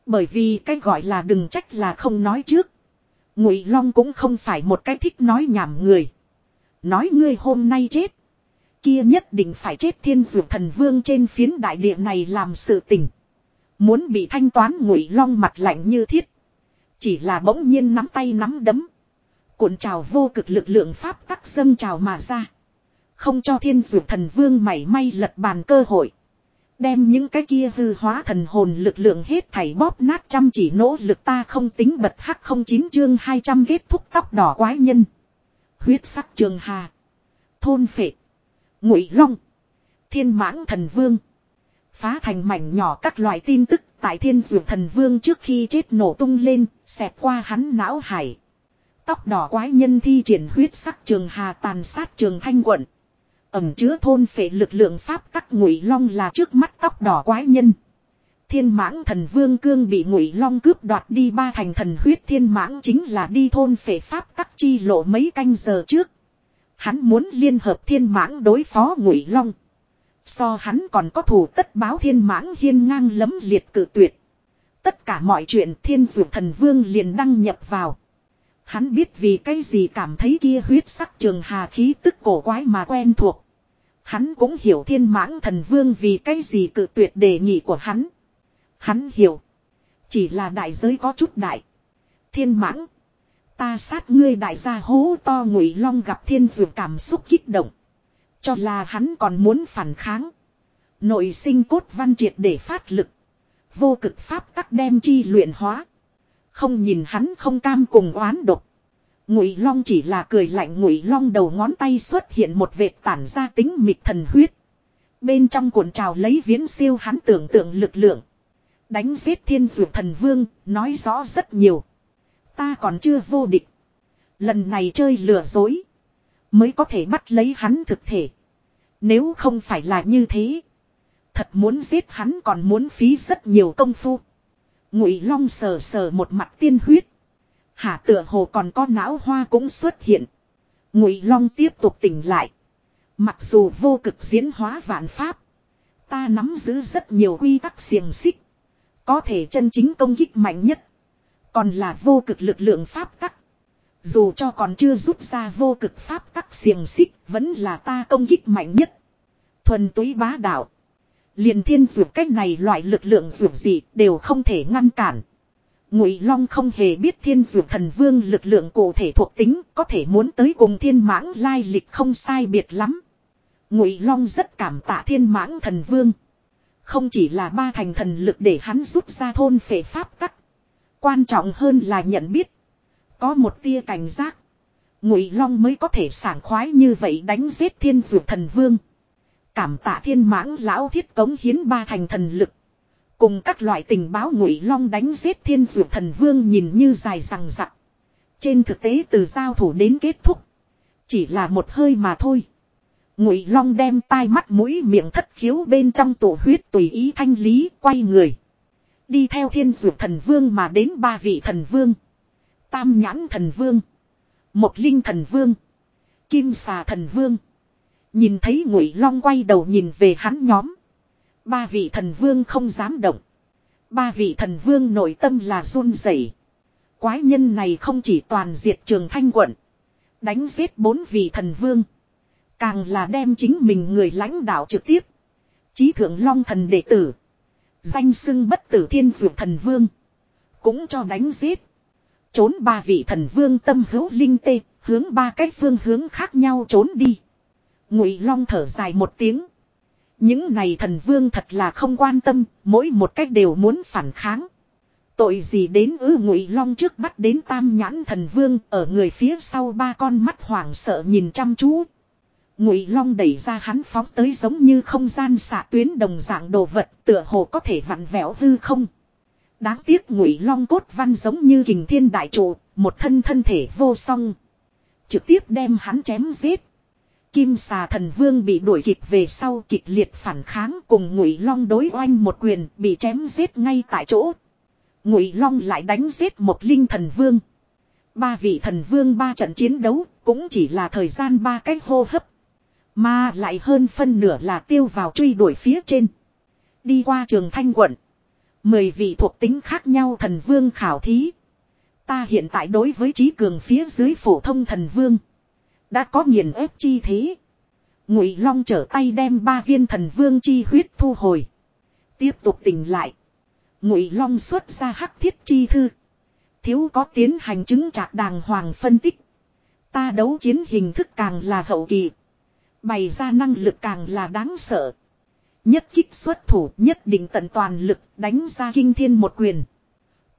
Bởi vì cái gọi là đừng trách là không nói trước. Ngụy Long cũng không phải một cái thích nói nhảm người. Nói ngươi hôm nay chết. Kia nhất định phải chết thiên dụ thần vương trên phiến đại địa này làm sự tình. Muốn bị thanh toán ngụy long mặt lạnh như thiết. Chỉ là bỗng nhiên nắm tay nắm đấm. Cuộn trào vô cực lực lượng pháp tắc dâng trào mà ra. Không cho thiên dụ thần vương mảy may lật bàn cơ hội. Đem những cái kia hư hóa thần hồn lực lượng hết thảy bóp nát chăm chỉ nỗ lực ta không tính bật hắc không chín chương 200 kết thúc tóc đỏ quái nhân. Huyết sắc trường hà. Thôn phệ. Ngụy long. Thiên mãng thần vương. Phá thành mảnh nhỏ các loại tin tức tại thiên dược thần vương trước khi chết nổ tung lên, xẹp qua hắn não hải. Tóc đỏ quái nhân thi triển huyết sắc trường hà tàn sát trường thanh quận. Ẩm chứa thôn phệ lực lượng pháp tắc ngụy long là trước mắt tóc đỏ quái nhân. Thiên mãng thần vương cương bị ngụy long cướp đoạt đi ba thành thần huyết thiên mãng chính là đi thôn phệ pháp tắc chi lộ mấy canh giờ trước. Hắn muốn liên hợp thiên mãng đối phó ngụy long. So hắn còn có thủ tất báo thiên mãng hiên ngang lấm liệt cử tuyệt. Tất cả mọi chuyện thiên dụ thần vương liền đăng nhập vào. Hắn biết vì cái gì cảm thấy kia huyết sắc trường hà khí tức cổ quái mà quen thuộc. Hắn cũng hiểu thiên mãng thần vương vì cái gì cự tuyệt đề nghị của hắn. Hắn hiểu. Chỉ là đại giới có chút đại. Thiên mãng. Ta sát ngươi đại gia hố to ngụy long gặp thiên dược cảm xúc kích động. Cho là hắn còn muốn phản kháng. Nội sinh cốt văn triệt để phát lực. Vô cực pháp tắc đem chi luyện hóa. Không nhìn hắn không cam cùng oán độc. Ngụy Long chỉ là cười lạnh Ngụy Long đầu ngón tay xuất hiện một vệt tản ra tính mịt thần huyết. Bên trong cuộn trào lấy viễn siêu hắn tưởng tượng lực lượng. Đánh giết thiên dược thần vương, nói rõ rất nhiều. Ta còn chưa vô địch. Lần này chơi lừa dối. Mới có thể bắt lấy hắn thực thể. Nếu không phải là như thế. Thật muốn giết hắn còn muốn phí rất nhiều công phu. Ngụy Long sờ sờ một mặt tiên huyết. Hạ tựa hồ còn có não hoa cũng xuất hiện. Ngụy Long tiếp tục tỉnh lại. Mặc dù vô cực diễn hóa vạn pháp. Ta nắm giữ rất nhiều quy tắc xiềng xích. Có thể chân chính công kích mạnh nhất. Còn là vô cực lực lượng pháp tắc. Dù cho còn chưa rút ra vô cực pháp tắc xiềng xích. Vẫn là ta công kích mạnh nhất. Thuần túy bá đạo. Liền thiên dược cách này loại lực lượng dược gì đều không thể ngăn cản. Ngụy Long không hề biết thiên dược thần vương lực lượng cụ thể thuộc tính có thể muốn tới cùng thiên mãng lai lịch không sai biệt lắm. Ngụy Long rất cảm tạ thiên mãng thần vương. Không chỉ là ba thành thần lực để hắn rút ra thôn phệ pháp tắc. Quan trọng hơn là nhận biết. Có một tia cảnh giác. Ngụy Long mới có thể sảng khoái như vậy đánh giết thiên dược thần vương. Cảm tạ thiên mãng lão thiết cống hiến ba thành thần lực. Cùng các loại tình báo ngụy long đánh giết thiên dược thần vương nhìn như dài rằng rặc. Trên thực tế từ giao thủ đến kết thúc. Chỉ là một hơi mà thôi. Ngụy long đem tai mắt mũi miệng thất khiếu bên trong tổ huyết tùy ý thanh lý quay người. Đi theo thiên dược thần vương mà đến ba vị thần vương. Tam nhãn thần vương. Một linh thần vương. Kim xà thần vương. Nhìn thấy ngụy long quay đầu nhìn về hắn nhóm. Ba vị thần vương không dám động. Ba vị thần vương nội tâm là run rẩy. Quái nhân này không chỉ toàn diệt trường thanh quận. Đánh giết bốn vị thần vương. Càng là đem chính mình người lãnh đạo trực tiếp. Chí thượng long thần đệ tử. Danh xưng bất tử thiên dược thần vương. Cũng cho đánh giết. Trốn ba vị thần vương tâm hữu linh tê. Hướng ba cách phương hướng khác nhau trốn đi. Ngụy long thở dài một tiếng. Những này thần vương thật là không quan tâm, mỗi một cách đều muốn phản kháng. Tội gì đến ư ngụy long trước bắt đến tam nhãn thần vương ở người phía sau ba con mắt hoảng sợ nhìn chăm chú. Ngụy long đẩy ra hắn phóng tới giống như không gian xạ tuyến đồng dạng đồ vật tựa hồ có thể vặn vẹo hư không. Đáng tiếc ngụy long cốt văn giống như kình thiên đại trụ, một thân thân thể vô song. Trực tiếp đem hắn chém giết. Kim xà thần vương bị đuổi kịp về sau kịch liệt phản kháng cùng ngụy long đối oanh một quyền bị chém giết ngay tại chỗ. Ngụy long lại đánh giết một linh thần vương. Ba vị thần vương ba trận chiến đấu cũng chỉ là thời gian ba cách hô hấp. Mà lại hơn phân nửa là tiêu vào truy đuổi phía trên. Đi qua trường thanh quận. Mười vị thuộc tính khác nhau thần vương khảo thí. Ta hiện tại đối với trí cường phía dưới phổ thông thần vương. Đã có nghiền ép chi thế. Ngụy Long trở tay đem ba viên thần vương chi huyết thu hồi. Tiếp tục tỉnh lại. Ngụy Long xuất ra hắc thiết chi thư. Thiếu có tiến hành chứng trạc đàng hoàng phân tích. Ta đấu chiến hình thức càng là hậu kỳ. Bày ra năng lực càng là đáng sợ. Nhất kích xuất thủ, nhất định tận toàn lực, đánh ra kinh thiên một quyền.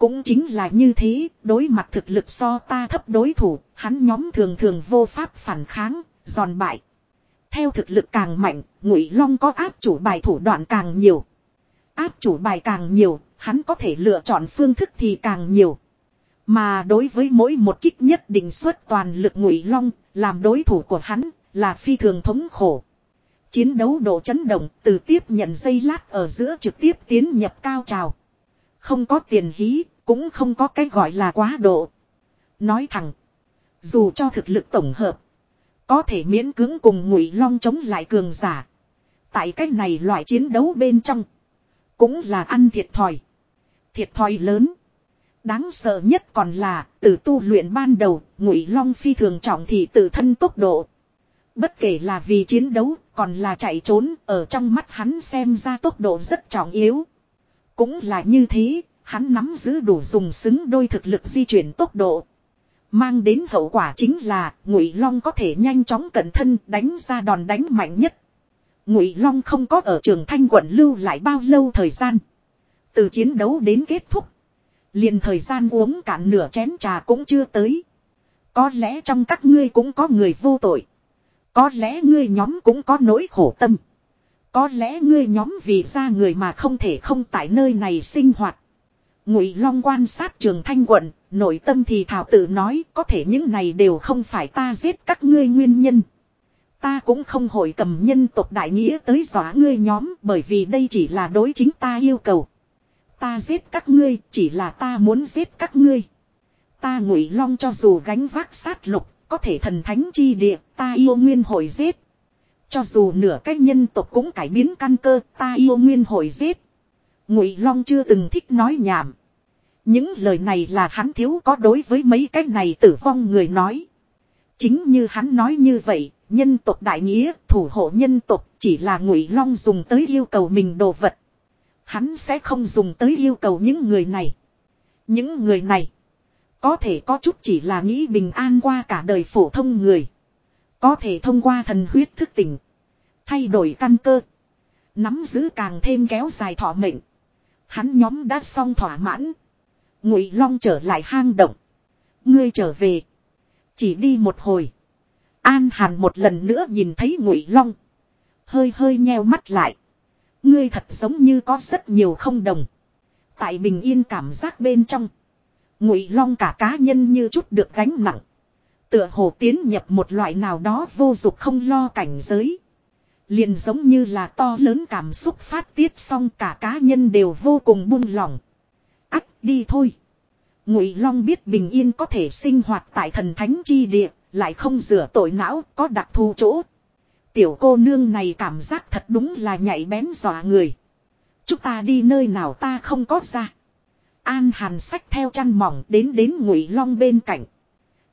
Cũng chính là như thế, đối mặt thực lực so ta thấp đối thủ, hắn nhóm thường thường vô pháp phản kháng, giòn bại. Theo thực lực càng mạnh, Ngụy Long có áp chủ bài thủ đoạn càng nhiều. Áp chủ bài càng nhiều, hắn có thể lựa chọn phương thức thì càng nhiều. Mà đối với mỗi một kích nhất định xuất toàn lực Ngụy Long, làm đối thủ của hắn, là phi thường thống khổ. Chiến đấu độ chấn động từ tiếp nhận dây lát ở giữa trực tiếp tiến nhập cao trào. Không có tiền hí, cũng không có cái gọi là quá độ. Nói thẳng, dù cho thực lực tổng hợp, có thể miễn cưỡng cùng ngụy long chống lại cường giả. Tại cách này loại chiến đấu bên trong, cũng là ăn thiệt thòi. Thiệt thòi lớn. Đáng sợ nhất còn là, từ tu luyện ban đầu, ngụy long phi thường trọng thì tự thân tốc độ. Bất kể là vì chiến đấu, còn là chạy trốn, ở trong mắt hắn xem ra tốc độ rất trọng yếu. Cũng là như thế, hắn nắm giữ đủ dùng xứng đôi thực lực di chuyển tốc độ. Mang đến hậu quả chính là, Ngụy Long có thể nhanh chóng cẩn thân đánh ra đòn đánh mạnh nhất. Ngụy Long không có ở trường Thanh quận lưu lại bao lâu thời gian. Từ chiến đấu đến kết thúc. Liền thời gian uống cạn nửa chén trà cũng chưa tới. Có lẽ trong các ngươi cũng có người vô tội. Có lẽ ngươi nhóm cũng có nỗi khổ tâm. Có lẽ ngươi nhóm vì ra người mà không thể không tại nơi này sinh hoạt. Ngụy Long quan sát trường thanh quận, nội tâm thì thảo tự nói có thể những này đều không phải ta giết các ngươi nguyên nhân. Ta cũng không hội cầm nhân tộc đại nghĩa tới dọa ngươi nhóm bởi vì đây chỉ là đối chính ta yêu cầu. Ta giết các ngươi chỉ là ta muốn giết các ngươi. Ta ngụy long cho dù gánh vác sát lục có thể thần thánh chi địa, ta yêu nguyên hồi giết. Cho dù nửa cách nhân tộc cũng cải biến căn cơ, ta yêu nguyên hồi giết. Ngụy Long chưa từng thích nói nhảm. Những lời này là hắn thiếu có đối với mấy cái này tử vong người nói. Chính như hắn nói như vậy, nhân tộc đại nghĩa, thủ hộ nhân tộc chỉ là Ngụy Long dùng tới yêu cầu mình đồ vật. Hắn sẽ không dùng tới yêu cầu những người này. Những người này có thể có chút chỉ là nghĩ bình an qua cả đời phổ thông người. Có thể thông qua thần huyết thức tỉnh. Thay đổi căn cơ. Nắm giữ càng thêm kéo dài thọ mệnh. Hắn nhóm đã xong thỏa mãn. Ngụy Long trở lại hang động. Ngươi trở về. Chỉ đi một hồi. An Hàn một lần nữa nhìn thấy Ngụy Long. Hơi hơi nheo mắt lại. Ngươi thật giống như có rất nhiều không đồng. Tại bình yên cảm giác bên trong. Ngụy Long cả cá nhân như chút được gánh nặng. Tựa hồ tiến nhập một loại nào đó vô dụng không lo cảnh giới. Liền giống như là to lớn cảm xúc phát tiết xong cả cá nhân đều vô cùng buông lỏng. ắt đi thôi. Ngụy Long biết bình yên có thể sinh hoạt tại thần thánh chi địa, lại không rửa tội não, có đặc thù chỗ. Tiểu cô nương này cảm giác thật đúng là nhạy bén dọa người. Chúng ta đi nơi nào ta không có ra. An Hàn sách theo chăn mỏng đến đến Ngụy Long bên cạnh.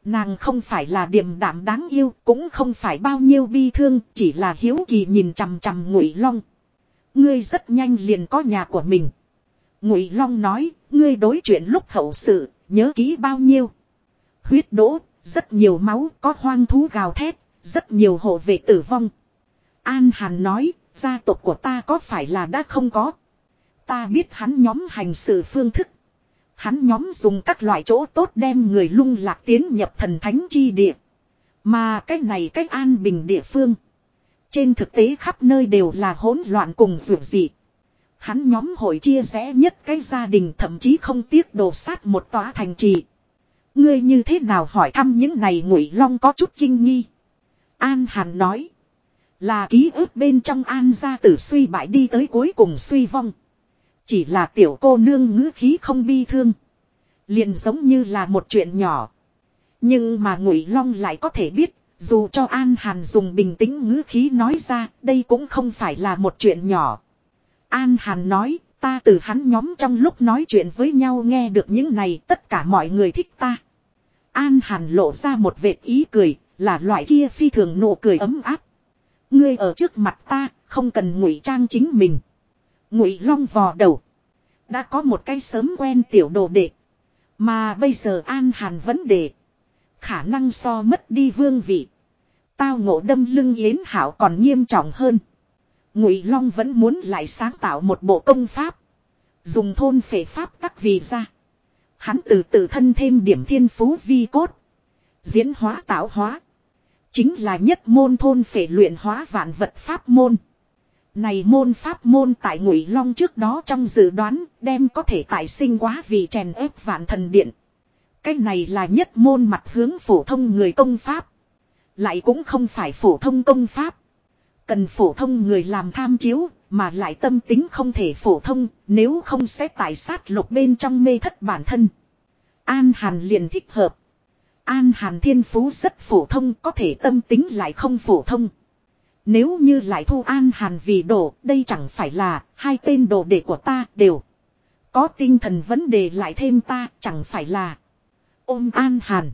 Nàng không phải là điềm đạm đáng yêu, cũng không phải bao nhiêu bi thương, chỉ là hiếu kỳ nhìn chằm chằm Ngụy Long. Ngươi rất nhanh liền có nhà của mình. Ngụy Long nói, ngươi đối chuyện lúc hậu sự, nhớ kỹ bao nhiêu. Huyết đỗ, rất nhiều máu, có hoang thú gào thét, rất nhiều hộ vệ tử vong. An Hàn nói, Gia tộc của ta có phải là đã không có. Ta biết hắn nhóm hành sự phương thức. Hắn nhóm dùng các loại chỗ tốt đem người lung lạc tiến nhập thần thánh chi địa. Mà cái này cách an bình địa phương. Trên thực tế khắp nơi đều là hỗn loạn cùng vượt dị. Hắn nhóm hội chia rẽ nhất cái gia đình thậm chí không tiếc đổ sát một tòa thành trì. Ngươi như thế nào hỏi thăm những này ngụy long có chút kinh nghi. An Hàn nói. Là ký ức bên trong An gia tử suy bại đi tới cuối cùng suy vong. Chỉ là tiểu cô nương ngữ khí không bi thương. Liền giống như là một chuyện nhỏ. Nhưng mà ngụy long lại có thể biết. Dù cho An Hàn dùng bình tĩnh ngữ khí nói ra, đây cũng không phải là một chuyện nhỏ. An Hàn nói, ta từ hắn nhóm trong lúc nói chuyện với nhau nghe được những này tất cả mọi người thích ta. An Hàn lộ ra một vệt ý cười, là loại kia phi thường nụ cười ấm áp. Ngươi ở trước mặt ta, không cần ngụy trang chính mình. Ngụy Long vò đầu. Đã có một cái sớm quen tiểu đồ đệ. Mà bây giờ An Hàn vấn đề. Khả năng so mất đi vương vị. Tao ngộ đâm lưng Yến Hảo còn nghiêm trọng hơn. Ngụy Long vẫn muốn lại sáng tạo một bộ công pháp. Dùng thôn phệ pháp tắc vì ra. Hắn từ tự thân thêm điểm thiên phú vi cốt. Diễn hóa tạo hóa. Chính là nhất môn thôn phệ luyện hóa vạn vật pháp môn. Này môn pháp môn tại ngụy long trước đó trong dự đoán đem có thể tại sinh quá vì chèn ép vạn thần điện. Cái này là nhất môn mặt hướng phổ thông người công pháp. Lại cũng không phải phổ thông công pháp. Cần phổ thông người làm tham chiếu, mà lại tâm tính không thể phổ thông, nếu không sẽ tại sát lục bên trong mê thất bản thân. An Hàn liền thích hợp. An Hàn thiên phú rất phổ thông, có thể tâm tính lại không phổ thông. Nếu như lại thu An Hàn vì đồ, đây chẳng phải là hai tên đồ đệ của ta đều. Có tinh thần vấn đề lại thêm ta, chẳng phải là ôm An Hàn.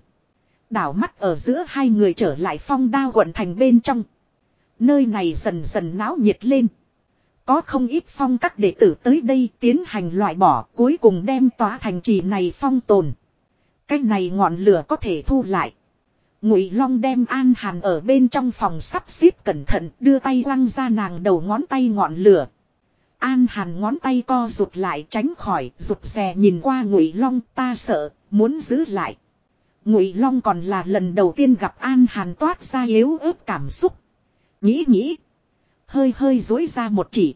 Đảo mắt ở giữa hai người trở lại phong đao quận thành bên trong. Nơi này dần dần náo nhiệt lên. Có không ít phong các đệ tử tới đây tiến hành loại bỏ cuối cùng đem tòa thành trì này phong tồn. Cái này ngọn lửa có thể thu lại. Ngụy Long đem An Hàn ở bên trong phòng sắp xếp cẩn thận, đưa tay lăng ra nàng đầu ngón tay ngọn lửa. An Hàn ngón tay co rụt lại tránh khỏi, rụt rè nhìn qua Ngụy Long, ta sợ, muốn giữ lại. Ngụy Long còn là lần đầu tiên gặp An Hàn toát ra yếu ớt cảm xúc. Nghĩ nghĩ. Hơi hơi dối ra một chỉ.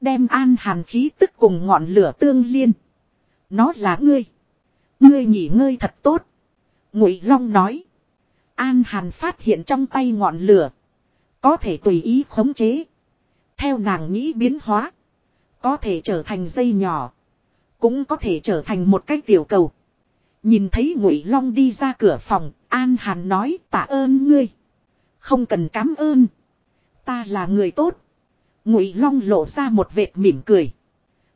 Đem An Hàn khí tức cùng ngọn lửa tương liên. Nó là ngươi. Ngươi nghỉ ngơi thật tốt. Ngụy Long nói. An Hàn phát hiện trong tay ngọn lửa. Có thể tùy ý khống chế. Theo nàng nghĩ biến hóa. Có thể trở thành dây nhỏ. Cũng có thể trở thành một cái tiểu cầu. Nhìn thấy Ngụy Long đi ra cửa phòng, An Hàn nói tạ ơn ngươi. Không cần cảm ơn. Ta là người tốt. Ngụy Long lộ ra một vệt mỉm cười.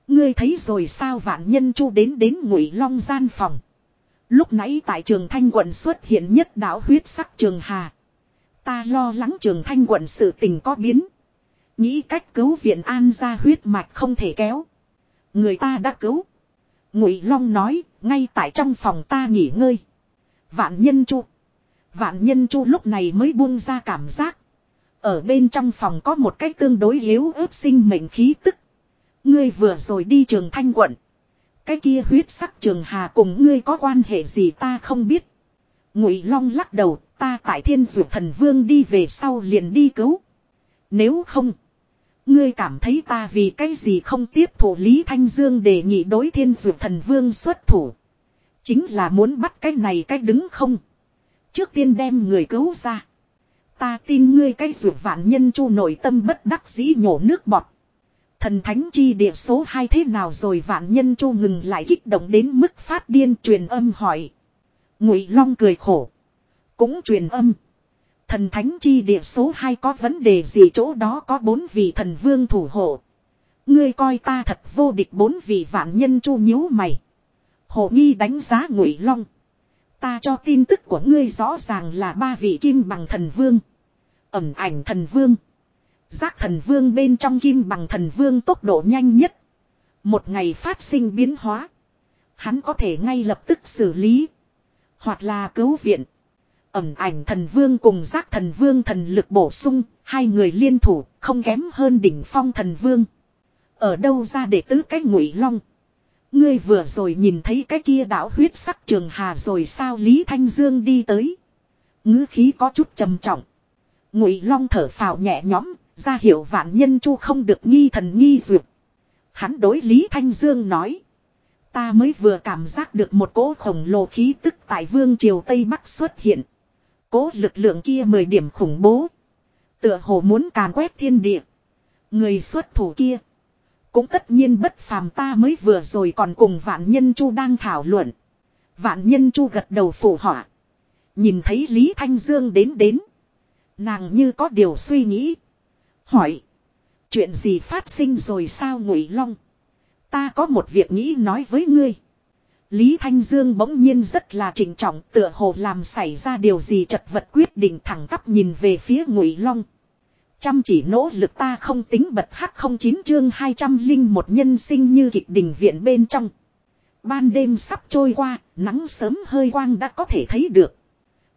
Ngươi thấy rồi sao vạn nhân chu đến đến Ngụy Long gian phòng. Lúc nãy tại trường Thanh quận xuất hiện nhất đạo huyết sắc trường hà. Ta lo lắng trường Thanh quận sự tình có biến. Nghĩ cách cứu viện an ra huyết mạch không thể kéo. Người ta đã cứu. Ngụy Long nói, ngay tại trong phòng ta nghỉ ngơi. Vạn nhân chu. Vạn nhân chu lúc này mới buông ra cảm giác. Ở bên trong phòng có một cái tương đối yếu ớt sinh mệnh khí tức. Ngươi vừa rồi đi trường thanh quận. Cái kia huyết sắc trường hà cùng ngươi có quan hệ gì ta không biết. Ngụy Long lắc đầu, ta tại Thiên Dược Thần Vương đi về sau liền đi cứu. Nếu không, ngươi cảm thấy ta vì cái gì không tiếp thủ Lý Thanh Dương đề nghị đối Thiên Dược Thần Vương xuất thủ. Chính là muốn bắt cái này cái đứng không. Trước tiên đem người cứu ra. Ta tin ngươi cái dược vạn nhân chu nội tâm bất đắc dĩ nhổ nước bọt. Thần thánh chi địa số 2 thế nào rồi vạn nhân chu ngừng lại kích động đến mức phát điên truyền âm hỏi. Ngụy Long cười khổ. Cũng truyền âm. Thần thánh chi địa số 2 có vấn đề gì chỗ đó có bốn vị thần vương thủ hộ. Ngươi coi ta thật vô địch bốn vị vạn nhân chu nhíu mày. Hồ nghi đánh giá Ngụy Long. Ta cho tin tức của ngươi rõ ràng là ba vị kim bằng thần vương. Ẩm ảnh thần vương. Giác thần vương bên trong kim bằng thần vương tốc độ nhanh nhất. Một ngày phát sinh biến hóa. Hắn có thể ngay lập tức xử lý. Hoặc là cứu viện. ẩm ảnh thần vương cùng giác thần vương thần lực bổ sung, hai người liên thủ, không kém hơn đỉnh phong thần vương. Ở đâu ra để tứ cái ngụy long? Ngươi vừa rồi nhìn thấy cái kia đảo huyết sắc trường hà rồi sao Lý Thanh Dương đi tới. ngữ khí có chút trầm trọng. Ngụy long thở phào nhẹ nhõm, ra hiệu vạn nhân chu không được nghi thần nghi duyệt. Hắn đối Lý Thanh Dương nói. Ta mới vừa cảm giác được một cỗ khổng lồ khí tức tại vương triều Tây Bắc xuất hiện. Cố lực lượng kia mười điểm khủng bố. Tựa hồ muốn càn quét thiên địa. Người xuất thủ kia. Cũng tất nhiên bất phàm ta mới vừa rồi còn cùng vạn nhân chu đang thảo luận. Vạn nhân chu gật đầu phủ họa. Nhìn thấy Lý Thanh Dương đến đến. Nàng như có điều suy nghĩ. Hỏi. Chuyện gì phát sinh rồi sao ngụy long. Ta có một việc nghĩ nói với ngươi. Lý Thanh Dương bỗng nhiên rất là trịnh trọng tựa hồ làm xảy ra điều gì chật vật quyết định thẳng tắp nhìn về phía Ngụy Long. Chăm chỉ nỗ lực ta không tính bật hắc không chín chương 200 linh một nhân sinh như kịch đình viện bên trong. Ban đêm sắp trôi qua, nắng sớm hơi quang đã có thể thấy được.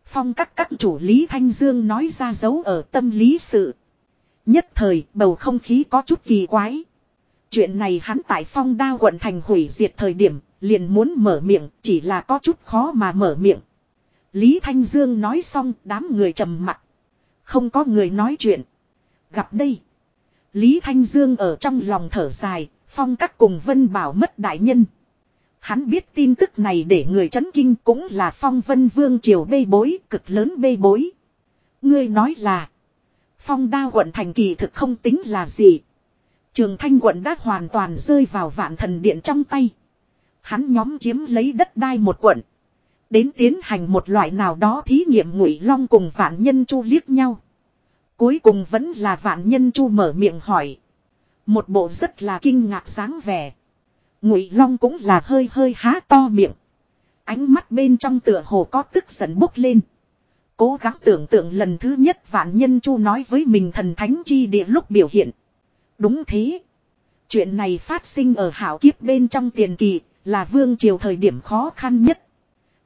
Phong các các chủ Lý Thanh Dương nói ra dấu ở tâm lý sự. Nhất thời bầu không khí có chút kỳ quái. Chuyện này hắn tại phong đao quận thành hủy diệt thời điểm, liền muốn mở miệng, chỉ là có chút khó mà mở miệng. Lý Thanh Dương nói xong, đám người trầm mặt. Không có người nói chuyện. Gặp đây. Lý Thanh Dương ở trong lòng thở dài, phong các cùng Vân Bảo mất đại nhân. Hắn biết tin tức này để người chấn kinh cũng là phong vân vương triều bê bối, cực lớn bê bối. Ngươi nói là, phong đao quận thành kỳ thực không tính là gì. Trường Thanh quận đã hoàn toàn rơi vào vạn thần điện trong tay. Hắn nhóm chiếm lấy đất đai một quận. Đến tiến hành một loại nào đó thí nghiệm ngụy long cùng vạn nhân chu liếc nhau. Cuối cùng vẫn là vạn nhân chu mở miệng hỏi. Một bộ rất là kinh ngạc sáng vẻ. Ngụy long cũng là hơi hơi há to miệng. Ánh mắt bên trong tựa hồ có tức giận bốc lên. Cố gắng tưởng tượng lần thứ nhất vạn nhân chu nói với mình thần thánh chi địa lúc biểu hiện. Đúng thế. Chuyện này phát sinh ở hảo kiếp bên trong tiền kỳ, là vương triều thời điểm khó khăn nhất.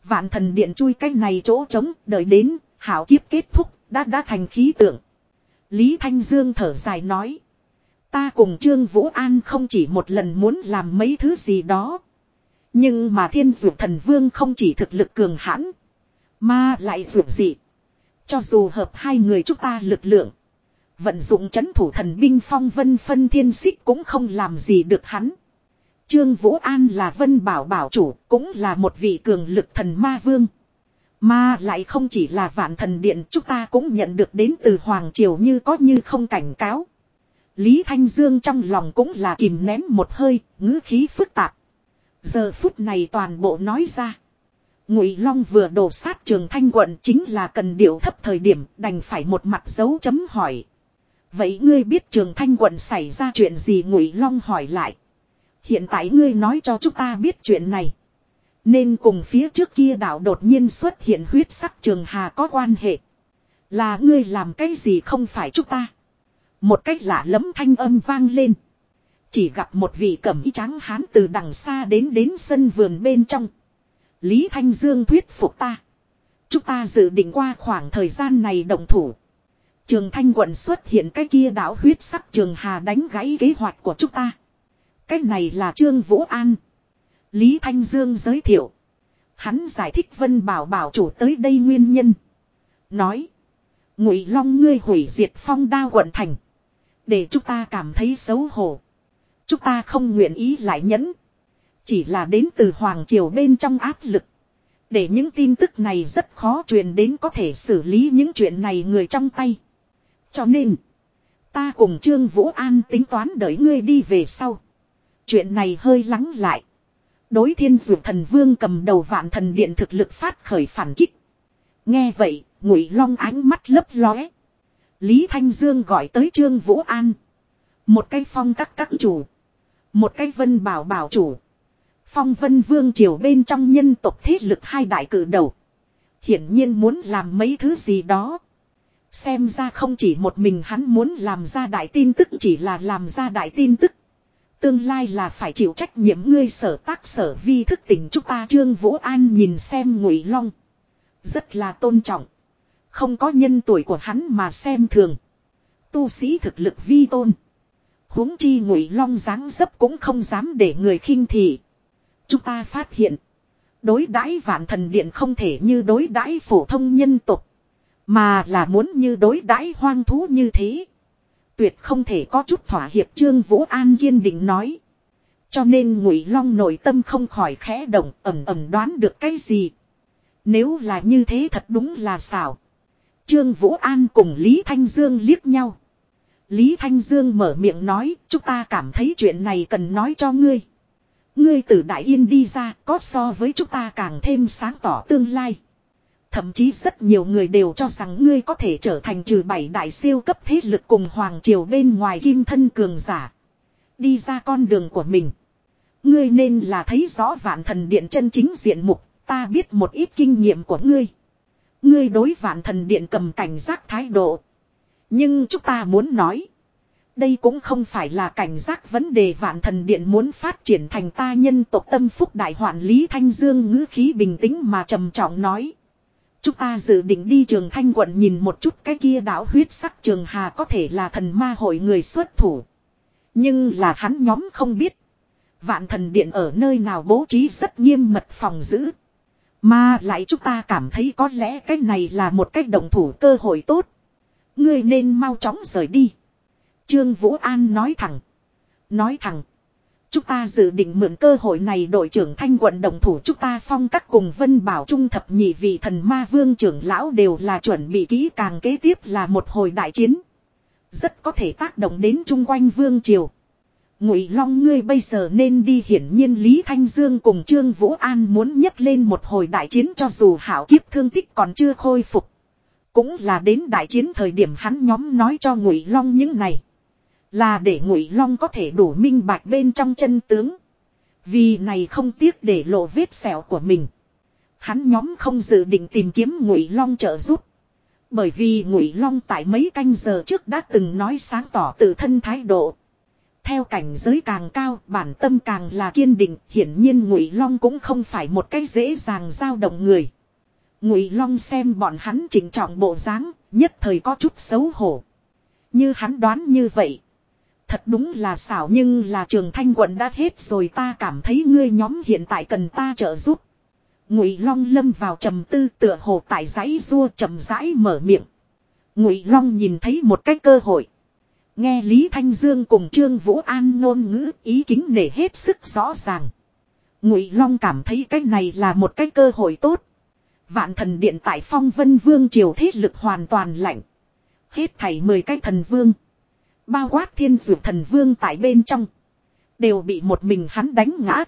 Vạn thần điện chui cái này chỗ trống, đợi đến, hảo kiếp kết thúc, đã đã thành khí tượng. Lý Thanh Dương thở dài nói. Ta cùng Trương Vũ An không chỉ một lần muốn làm mấy thứ gì đó. Nhưng mà thiên dược thần vương không chỉ thực lực cường hãn. Mà lại dược dị. Cho dù hợp hai người chúng ta lực lượng. Vận dụng chấn thủ thần binh phong vân phân thiên xích cũng không làm gì được hắn. Trương Vũ An là vân bảo bảo chủ, cũng là một vị cường lực thần ma vương. Mà lại không chỉ là vạn thần điện chúng ta cũng nhận được đến từ Hoàng Triều như có như không cảnh cáo. Lý Thanh Dương trong lòng cũng là kìm nén một hơi, ngữ khí phức tạp. Giờ phút này toàn bộ nói ra. Ngụy Long vừa đổ sát trường thanh quận chính là cần điệu thấp thời điểm, đành phải một mặt dấu chấm hỏi. Vậy ngươi biết trường thanh quận xảy ra chuyện gì Ngụy Long hỏi lại. Hiện tại ngươi nói cho chúng ta biết chuyện này. Nên cùng phía trước kia đảo đột nhiên xuất hiện huyết sắc trường hà có quan hệ. Là ngươi làm cái gì không phải chúng ta. Một cách lạ lẫm thanh âm vang lên. Chỉ gặp một vị cẩm y trắng hán từ đằng xa đến đến sân vườn bên trong. Lý Thanh Dương thuyết phục ta. Chúng ta dự định qua khoảng thời gian này động thủ. Trường Thanh quận xuất hiện cái kia đảo huyết sắc trường hà đánh gãy kế hoạch của chúng ta. Cái này là Trương Vũ An. Lý Thanh Dương giới thiệu. Hắn giải thích Vân Bảo bảo chủ tới đây nguyên nhân. Nói. Ngụy Long ngươi hủy diệt phong Đa quận thành. Để chúng ta cảm thấy xấu hổ. Chúng ta không nguyện ý lại nhẫn. Chỉ là đến từ Hoàng Triều bên trong áp lực. Để những tin tức này rất khó truyền đến có thể xử lý những chuyện này người trong tay. Cho nên. Ta cùng Trương Vũ An tính toán đợi ngươi đi về sau. Chuyện này hơi lắng lại. Đối thiên dụ thần vương cầm đầu vạn thần điện thực lực phát khởi phản kích. Nghe vậy, ngụy long ánh mắt lấp lóe. Lý Thanh Dương gọi tới Trương Vũ An. Một cái phong các các chủ. Một cái vân bảo bảo chủ. Phong vân vương triều bên trong nhân tộc thế lực hai đại cử đầu. Hiển nhiên muốn làm mấy thứ gì đó. Xem ra không chỉ một mình hắn muốn làm ra đại tin tức, chỉ là làm ra đại tin tức. Tương lai là phải chịu trách nhiệm ngươi sở tác sở vi thức tỉnh chúng ta Trương Vũ An nhìn xem Ngụy Long. Rất là tôn trọng. Không có nhân tuổi của hắn mà xem thường. Tu sĩ thực lực vi tôn. huống chi ngụy long dáng dấp cũng không dám để người khinh thị. Chúng ta phát hiện. Đối đãi vạn thần điện không thể như đối đãi phổ thông nhân tục. Mà là muốn như đối đãi hoang thú như thế. Tuyệt không thể có chút thỏa hiệp trương Vũ An kiên định nói. Cho nên ngụy long nội tâm không khỏi khẽ động ẩm ẩm đoán được cái gì. Nếu là như thế thật đúng là xảo. Trương Vũ An cùng Lý Thanh Dương liếc nhau. Lý Thanh Dương mở miệng nói, chúng ta cảm thấy chuyện này cần nói cho ngươi. Ngươi từ Đại Yên đi ra, có so với chúng ta càng thêm sáng tỏ tương lai. Thậm chí rất nhiều người đều cho rằng ngươi có thể trở thành trừ bảy đại siêu cấp thế lực cùng Hoàng Triều bên ngoài kim thân cường giả. Đi ra con đường của mình. Ngươi nên là thấy rõ vạn thần điện chân chính diện mục, ta biết một ít kinh nghiệm của ngươi. Ngươi đối vạn thần điện cầm cảnh giác thái độ. Nhưng chúng ta muốn nói. Đây cũng không phải là cảnh giác vấn đề vạn thần điện muốn phát triển thành ta nhân tộc tâm phúc đại hoạn Lý Thanh Dương ngữ khí bình tĩnh mà trầm trọng nói. Chúng ta dự định đi trường thanh quận nhìn một chút cái kia đảo huyết sắc trường hà có thể là thần ma hội người xuất thủ. Nhưng là hắn nhóm không biết. Vạn thần điện ở nơi nào bố trí rất nghiêm mật phòng giữ. Mà lại chúng ta cảm thấy có lẽ cái này là một cách động thủ cơ hội tốt. Ngươi nên mau chóng rời đi. Trương Vũ An nói thẳng. Nói thẳng. Chúng ta dự định mượn cơ hội này đội trưởng thanh quận đồng thủ chúng ta phong các cùng vân bảo trung thập nhị vị thần ma vương trưởng lão đều là chuẩn bị kỹ càng kế tiếp là một hồi đại chiến. Rất có thể tác động đến chung quanh vương triều. Ngụy Long ngươi bây giờ nên đi hiển nhiên Lý Thanh Dương cùng Trương Vũ An muốn nhấc lên một hồi đại chiến cho dù hảo kiếp thương tích còn chưa khôi phục. Cũng là đến đại chiến thời điểm hắn nhóm nói cho Ngụy Long những này. Là để Ngụy Long có thể đủ minh bạch bên trong chân tướng. Vì này không tiếc để lộ vết sẹo của mình. Hắn nhóm không dự định tìm kiếm Ngụy Long trợ giúp. Bởi vì Ngụy Long tại mấy canh giờ trước đã từng nói sáng tỏ tự thân thái độ. Theo cảnh giới càng cao, bản tâm càng là kiên định, hiển nhiên Ngụy Long cũng không phải một cái dễ dàng dao động người. Ngụy Long xem bọn hắn chỉnh trọng bộ dáng, nhất thời có chút xấu hổ. Như hắn đoán như vậy, thật đúng là xảo nhưng là Trường Thanh quận đã hết rồi, ta cảm thấy ngươi nhóm hiện tại cần ta trợ giúp. Ngụy Long lâm vào trầm tư tựa hồ tại dãy rua trầm rãi mở miệng. Ngụy Long nhìn thấy một cái cơ hội. Nghe Lý Thanh Dương cùng Trương Vũ An ngôn ngữ, ý kính nể hết sức rõ ràng. Ngụy Long cảm thấy cái này là một cái cơ hội tốt. Vạn thần điện tại phong vân vương triều thế lực hoàn toàn lạnh. Hết thảy 10 cái thần vương. Bao quát thiên dược thần vương tại bên trong. Đều bị một mình hắn đánh ngã.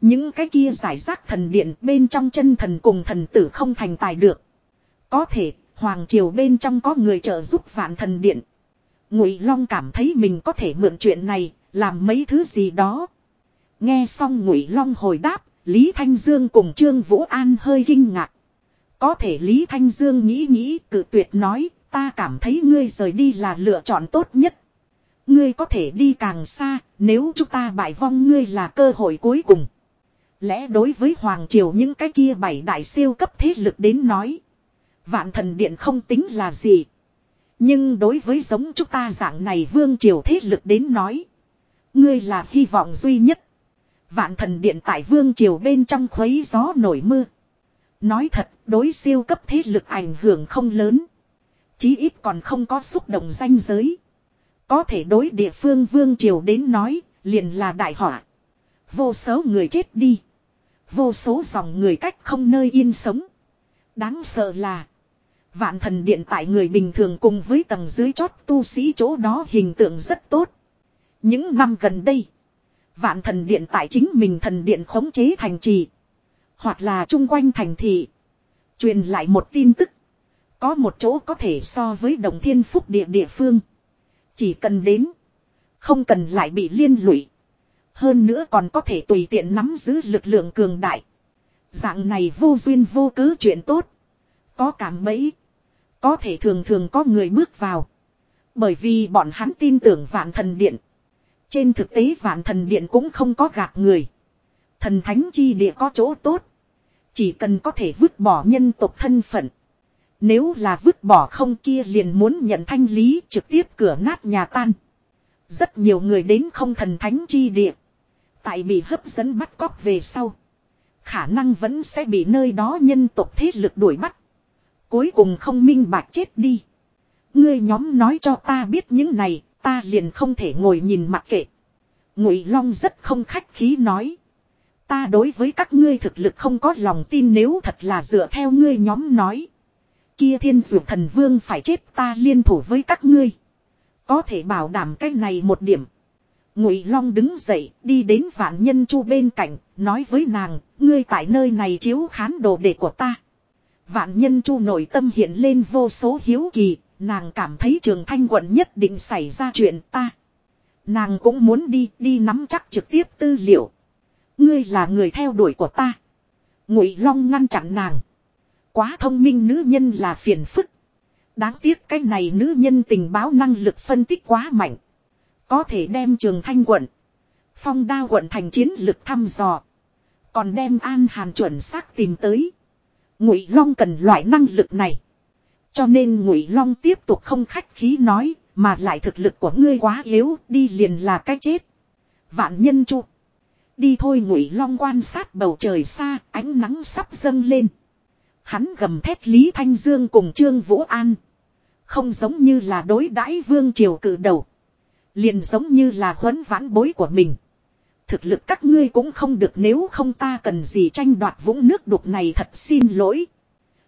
Những cái kia giải rác thần điện bên trong chân thần cùng thần tử không thành tài được. Có thể, hoàng triều bên trong có người trợ giúp vạn thần điện. Ngụy Long cảm thấy mình có thể mượn chuyện này, làm mấy thứ gì đó. Nghe xong Ngụy Long hồi đáp, Lý Thanh Dương cùng Trương Vũ An hơi kinh ngạc. Có thể Lý Thanh Dương nghĩ nghĩ cự tuyệt nói, ta cảm thấy ngươi rời đi là lựa chọn tốt nhất. Ngươi có thể đi càng xa, nếu chúng ta bại vong ngươi là cơ hội cuối cùng. Lẽ đối với Hoàng Triều những cái kia bảy đại siêu cấp thế lực đến nói. Vạn thần điện không tính là gì. Nhưng đối với giống chúng ta dạng này vương triều thế lực đến nói. Ngươi là hy vọng duy nhất. Vạn thần điện tại vương triều bên trong khuấy gió nổi mưa. Nói thật, đối siêu cấp thế lực ảnh hưởng không lớn. Chí ít còn không có xúc động danh giới. Có thể đối địa phương vương triều đến nói, liền là đại họa. Vô số người chết đi. Vô số dòng người cách không nơi yên sống. Đáng sợ là Vạn thần điện tại người bình thường cùng với tầng dưới chót tu sĩ chỗ đó hình tượng rất tốt. Những năm gần đây, vạn thần điện tại chính mình thần điện khống chế thành trì. Hoặc là chung quanh thành thị. Truyền lại một tin tức. Có một chỗ có thể so với đồng thiên phúc địa địa phương. Chỉ cần đến. Không cần lại bị liên lụy. Hơn nữa còn có thể tùy tiện nắm giữ lực lượng cường đại. Dạng này vô duyên vô cớ chuyện tốt. Có cảm mấy. Có thể thường thường có người bước vào. Bởi vì bọn hắn tin tưởng vạn thần điện. Trên thực tế vạn thần điện cũng không có gạt người. Thần thánh chi địa có chỗ tốt. Chỉ cần có thể vứt bỏ nhân tộc thân phận. Nếu là vứt bỏ không kia liền muốn nhận thanh lý trực tiếp cửa nát nhà tan. Rất nhiều người đến không thần thánh chi địa. Tại bị hấp dẫn bắt cóc về sau. Khả năng vẫn sẽ bị nơi đó nhân tộc thế lực đuổi bắt. Cuối cùng không minh bạch chết đi. Ngươi nhóm nói cho ta biết những này, ta liền không thể ngồi nhìn mặc kệ. Ngụy Long rất không khách khí nói. Ta đối với các ngươi thực lực không có lòng tin nếu thật là dựa theo ngươi nhóm nói. Kia thiên dụ thần vương phải chết ta liên thủ với các ngươi. Có thể bảo đảm cái này một điểm. Ngụy Long đứng dậy, đi đến vạn nhân chu bên cạnh, nói với nàng, ngươi tại nơi này chiếu khán đồ đệ của ta. Vạn nhân chu nội tâm hiện lên vô số hiếu kỳ, nàng cảm thấy trường thanh quận nhất định xảy ra chuyện ta. Nàng cũng muốn đi, đi nắm chắc trực tiếp tư liệu. Ngươi là người theo đuổi của ta. Ngụy Long ngăn chặn nàng. Quá thông minh nữ nhân là phiền phức. Đáng tiếc cái này nữ nhân tình báo năng lực phân tích quá mạnh. Có thể đem trường thanh quận. Phong đa quận thành chiến lực thăm dò. Còn đem an hàn chuẩn xác tìm tới. Ngụy Long cần loại năng lực này. Cho nên Ngụy Long tiếp tục không khách khí nói, mà lại thực lực của ngươi quá yếu, đi liền là cái chết. Vạn nhân chu. Đi thôi Ngụy Long quan sát bầu trời xa, ánh nắng sắp dâng lên. Hắn gầm thét Lý Thanh Dương cùng Trương Vũ An. Không giống như là đối đãi vương triều cử đầu. Liền giống như là huấn vãn bối của mình. Thực lực các ngươi cũng không được nếu không ta cần gì tranh đoạt vũng nước đục này thật xin lỗi.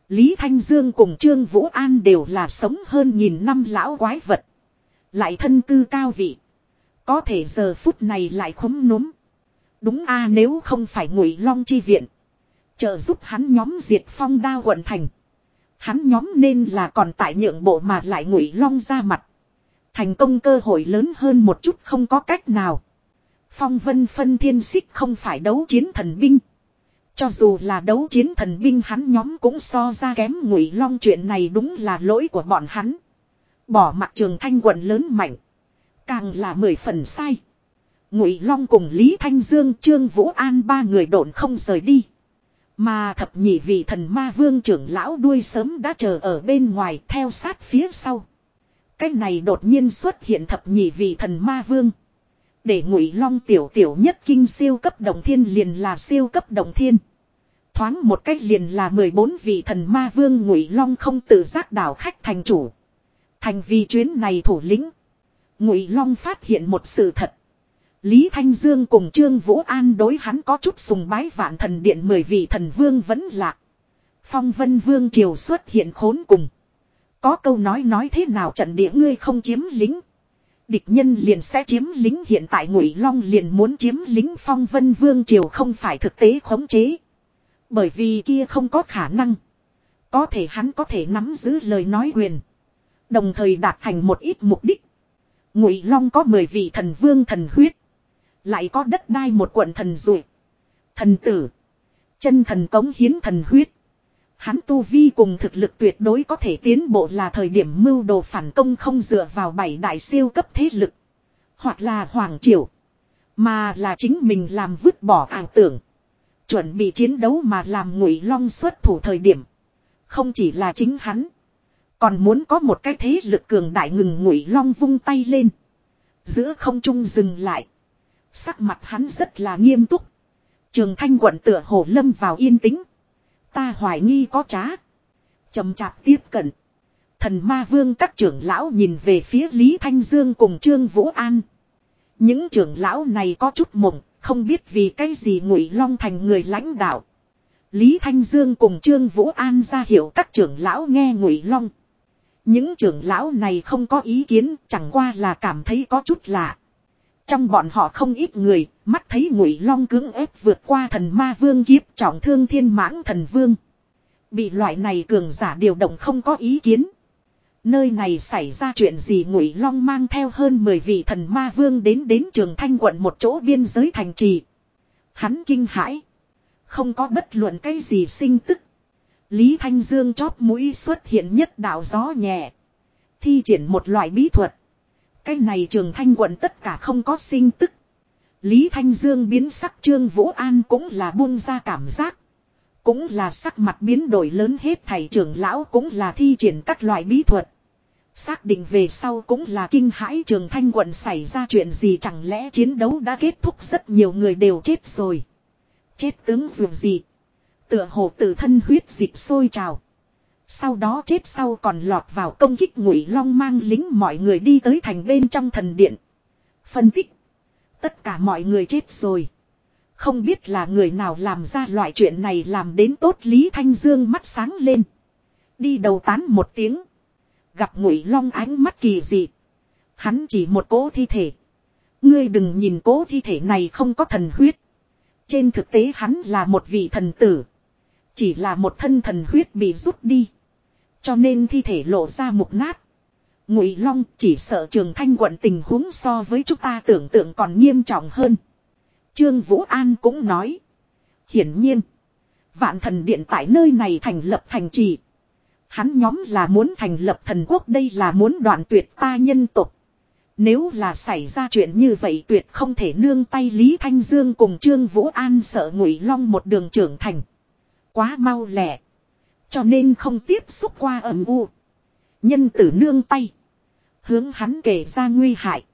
Lý Thanh Dương cùng Trương Vũ An đều là sống hơn nghìn năm lão quái vật. Lại thân cư cao vị. Có thể giờ phút này lại khúm núm. Đúng a à, nếu không phải ngụy long chi viện. Trợ giúp hắn nhóm diệt phong đa quận thành. Hắn nhóm nên là còn tại nhượng bộ mà lại ngụy long ra mặt. Thành công cơ hội lớn hơn một chút không có cách nào. Phong vân phân thiên xích không phải đấu chiến thần binh. Cho dù là đấu chiến thần binh hắn nhóm cũng so ra kém ngụy long chuyện này đúng là lỗi của bọn hắn. Bỏ mặt trường thanh quận lớn mạnh. Càng là mười phần sai. Ngụy Long cùng Lý Thanh Dương, Trương Vũ An ba người độn không rời đi. Mà thập nhị vị thần ma vương trưởng lão đuôi sớm đã chờ ở bên ngoài theo sát phía sau. Cái này đột nhiên xuất hiện thập nhị vị thần ma vương. Để ngụy long tiểu tiểu nhất kinh siêu cấp đồng thiên liền là siêu cấp đồng thiên. Thoáng một cách liền là 14 vị thần ma vương ngụy long không tự giác đảo khách thành chủ. Thành vì chuyến này thủ lĩnh. Ngụy long phát hiện một sự thật. Lý Thanh Dương cùng Trương Vũ An đối hắn có chút sùng bái vạn thần điện mười vị thần vương vẫn lạc. Phong vân vương triều xuất hiện khốn cùng. Có câu nói nói thế nào trận địa ngươi không chiếm lính. Địch nhân liền sẽ chiếm lính, hiện tại Ngụy Long liền muốn chiếm lính phong vân vương triều không phải thực tế khống chế. Bởi vì kia không có khả năng. Có thể hắn có thể nắm giữ lời nói quyền. Đồng thời đạt thành một ít mục đích. Ngụy Long có 10 vị thần vương thần huyết. Lại có đất đai một quận thần rụi. Thần tử. Chân thần cống hiến thần huyết. Hắn tu vi cùng thực lực tuyệt đối có thể tiến bộ là thời điểm mưu đồ phản công không dựa vào bảy đại siêu cấp thế lực. Hoặc là hoàng triều. Mà là chính mình làm vứt bỏ ảo tưởng. Chuẩn bị chiến đấu mà làm ngụy long xuất thủ thời điểm. Không chỉ là chính hắn. Còn muốn có một cái thế lực cường đại ngừng ngụy long vung tay lên. Giữa không trung dừng lại. Sắc mặt hắn rất là nghiêm túc. Trường thanh quận tựa hồ lâm vào yên tĩnh. Ta hoài nghi có trá. chậm chạp tiếp cận. Thần ma vương các trưởng lão nhìn về phía Lý Thanh Dương cùng Trương Vũ An. Những trưởng lão này có chút mộng, không biết vì cái gì ngụy long thành người lãnh đạo. Lý Thanh Dương cùng Trương Vũ An ra hiệu các trưởng lão nghe ngụy long. Những trưởng lão này không có ý kiến, chẳng qua là cảm thấy có chút lạ. Trong bọn họ không ít người, mắt thấy ngụy long cưỡng ép vượt qua thần ma vương kiếp trọng thương thiên mãng thần vương. Bị loại này cường giả điều động không có ý kiến. Nơi này xảy ra chuyện gì ngụy long mang theo hơn 10 vị thần ma vương đến đến trường thanh quận một chỗ biên giới thành trì. Hắn kinh hãi. Không có bất luận cái gì sinh tức. Lý Thanh Dương chóp mũi xuất hiện nhất đạo gió nhẹ. Thi triển một loại bí thuật. Cái này trường thanh quận tất cả không có sinh tức. Lý Thanh Dương biến sắc, Trương Vũ An cũng là buông ra cảm giác. cũng là sắc mặt biến đổi lớn hết, thầy trưởng lão cũng là thi triển các loại bí thuật. Xác định về sau cũng là kinh hãi, trường thanh quận xảy ra chuyện gì chẳng lẽ chiến đấu đã kết thúc, rất nhiều người đều chết rồi. Chết tướng dù gì. Tựa hồ tự thân huyết dịp sôi trào. Sau đó chết sau còn lọt vào công kích ngụy long mang lính mọi người đi tới thành bên trong thần điện. Phân tích. Tất cả mọi người chết rồi. Không biết là người nào làm ra loại chuyện này làm đến tốt Lý Thanh Dương mắt sáng lên. Đi đầu tán một tiếng. Gặp ngụy long ánh mắt kỳ dị. Hắn chỉ một cố thi thể. Ngươi đừng nhìn cố thi thể này không có thần huyết. Trên thực tế hắn là một vị thần tử. Chỉ là một thân thần huyết bị rút đi. Cho nên thi thể lộ ra mục nát. Ngụy Long chỉ sợ trường thanh quận tình huống so với chúng ta tưởng tượng còn nghiêm trọng hơn. Trương Vũ An cũng nói. Hiển nhiên. Vạn thần điện tại nơi này thành lập thành trì. Hắn nhóm là muốn thành lập thần quốc, đây là muốn đoạn tuyệt ta nhân tộc. Nếu là xảy ra chuyện như vậy tuyệt không thể nương tay Lý Thanh Dương cùng Trương Vũ An sợ Ngụy Long một đường trưởng thành. Quá mau lẹ. Cho nên không tiếp xúc qua ẩm u. Nhân tử nương tay. Hướng hắn kể ra nguy hại.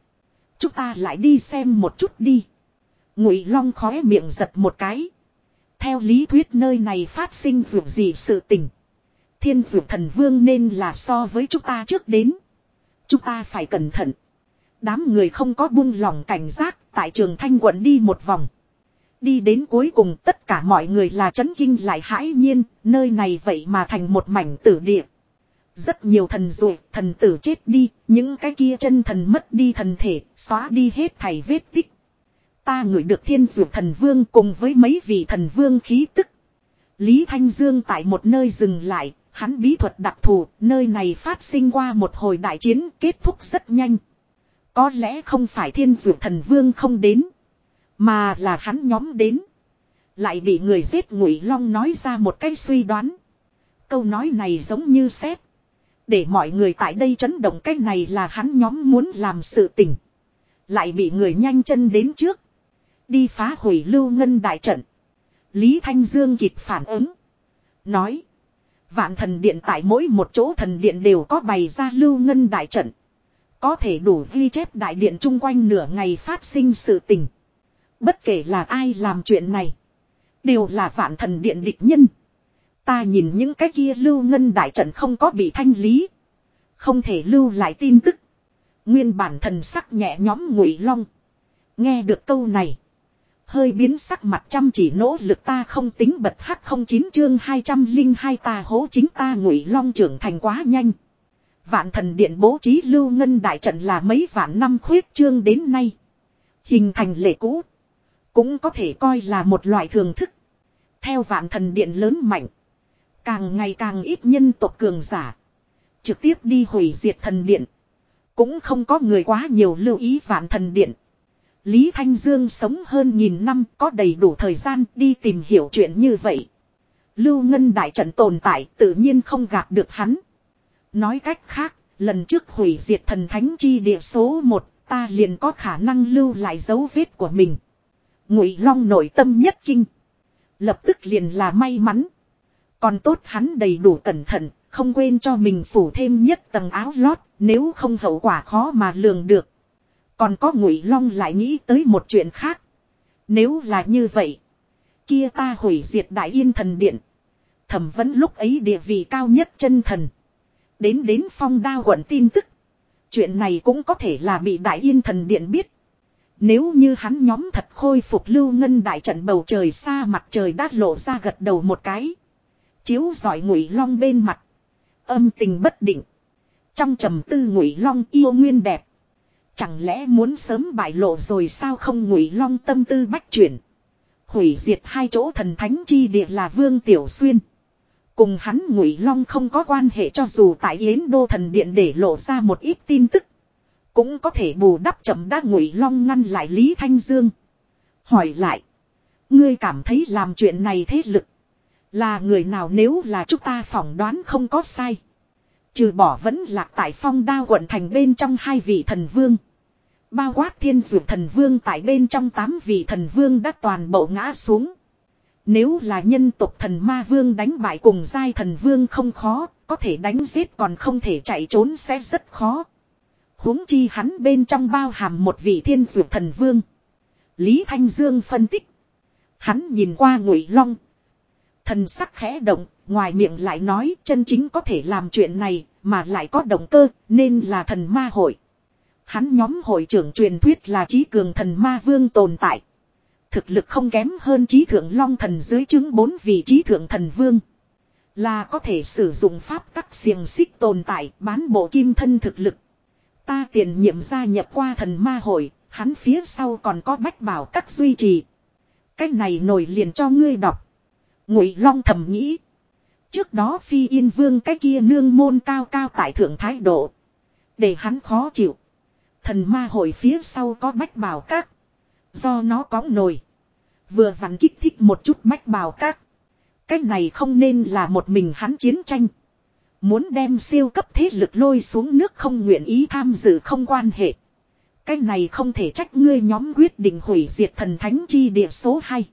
Chúng ta lại đi xem một chút đi. Ngụy Long khóe miệng giật một cái. Theo lý thuyết nơi này phát sinh dù gì sự tình. Thiên dù thần vương nên là so với chúng ta trước đến. Chúng ta phải cẩn thận. Đám người không có buông lòng cảnh giác tại trường thanh quận đi một vòng. Đi đến cuối cùng tất cả mọi người là chấn kinh lại hãi nhiên, nơi này vậy mà thành một mảnh tử địa. Rất nhiều thần rồi, thần tử chết đi, những cái kia chân thần mất đi thần thể, xóa đi hết thầy vết tích. Ta ngửi được thiên dụ thần vương cùng với mấy vị thần vương khí tức. Lý Thanh Dương tại một nơi dừng lại, hắn bí thuật đặc thù, nơi này phát sinh qua một hồi đại chiến kết thúc rất nhanh. Có lẽ không phải thiên dụ thần vương không đến. Mà là hắn nhóm đến. Lại bị người giết ngụy long nói ra một cái suy đoán. Câu nói này giống như xét. Để mọi người tại đây chấn động cái này là hắn nhóm muốn làm sự tình. Lại bị người nhanh chân đến trước. Đi phá hủy lưu ngân đại trận. Lý Thanh Dương kịp phản ứng. Nói. Vạn thần điện tại mỗi một chỗ thần điện đều có bày ra lưu ngân đại trận. Có thể đủ ghi chép đại điện chung quanh nửa ngày phát sinh sự tình. Bất kể là ai làm chuyện này. Đều là vạn thần điện địch nhân. Ta nhìn những cái kia lưu ngân đại trận không có bị thanh lý. Không thể lưu lại tin tức. Nguyên bản thần sắc nhẹ nhóm ngụy long. Nghe được câu này. Hơi biến sắc mặt chăm chỉ nỗ lực ta không tính bật hắc không chín chương 202 ta hố chính ta ngụy long trưởng thành quá nhanh. Vạn thần điện bố trí lưu ngân đại trận là mấy vạn năm khuyết chương đến nay. Hình thành lệ cũ. Cũng có thể coi là một loại thưởng thức. Theo vạn thần điện lớn mạnh. Càng ngày càng ít nhân tộc cường giả. Trực tiếp đi hủy diệt thần điện. Cũng không có người quá nhiều lưu ý vạn thần điện. Lý Thanh Dương sống hơn nghìn năm có đầy đủ thời gian đi tìm hiểu chuyện như vậy. Lưu Ngân Đại Trận tồn tại tự nhiên không gạt được hắn. Nói cách khác, lần trước hủy diệt thần thánh chi địa số 1, ta liền có khả năng lưu lại dấu vết của mình. Ngụy Long nội tâm nhất kinh. Lập tức liền là may mắn. Còn tốt hắn đầy đủ cẩn thận, không quên cho mình phủ thêm nhất tầng áo lót, nếu không hậu quả khó mà lường được. Còn có Ngụy Long lại nghĩ tới một chuyện khác. Nếu là như vậy, kia ta hủy diệt Đại Yên thần điện. Thẩm vẫn lúc ấy địa vị cao nhất chân thần. Đến đến phong đao quận tin tức. Chuyện này cũng có thể là bị Đại Yên thần điện biết. Nếu như hắn nhóm thật khôi phục lưu ngân đại trận bầu trời xa mặt trời đã lộ ra gật đầu một cái. Chiếu giỏi ngụy long bên mặt. Âm tình bất định. Trong trầm tư ngụy long yêu nguyên đẹp. Chẳng lẽ muốn sớm bại lộ rồi sao không ngụy long tâm tư bách chuyển. Hủy diệt hai chỗ thần thánh chi địa là Vương Tiểu Xuyên. Cùng hắn ngụy long không có quan hệ cho dù tại Yến Đô thần điện để lộ ra một ít tin tức. Cũng có thể bù đắp chậm đã ngụy long ngăn lại Lý Thanh Dương. Hỏi lại. Ngươi cảm thấy làm chuyện này thế lực. Là người nào nếu là chúng ta phỏng đoán không có sai. Trừ bỏ vẫn lạc tại phong đao quận thành bên trong hai vị thần vương. Bao quát thiên dụ thần vương tại bên trong tám vị thần vương đã toàn bộ ngã xuống. Nếu là nhân tộc thần ma vương đánh bại cùng giai thần vương không khó, có thể đánh giết còn không thể chạy trốn sẽ rất khó huống chi hắn bên trong bao hàm một vị thiên dược thần vương. Lý Thanh Dương phân tích. Hắn nhìn qua ngụy long. Thần sắc khẽ động, ngoài miệng lại nói chân chính có thể làm chuyện này, mà lại có động cơ, nên là thần ma hội. Hắn nhóm hội trưởng truyền thuyết là trí cường thần ma vương tồn tại. Thực lực không kém hơn trí thượng long thần dưới chứng bốn vị trí thượng thần vương. Là có thể sử dụng pháp tắc xiềng xích tồn tại bán bộ kim thân thực lực. Ta tiền nhiệm gia nhập qua thần ma hội, hắn phía sau còn có bách bảo các duy trì. Cái này nổi liền cho ngươi đọc. Ngụy Long thầm nghĩ. Trước đó phi yên vương cái kia nương môn cao cao tại thượng thái độ. Để hắn khó chịu. Thần ma hội phía sau có bách bảo các. Do nó có nổi. Vừa vặn kích thích một chút bách bảo các. Cái này không nên là một mình hắn chiến tranh. Muốn đem siêu cấp thế lực lôi xuống nước không nguyện ý tham dự không quan hệ. Cái này không thể trách ngươi nhóm quyết định hủy diệt thần thánh chi địa số 2.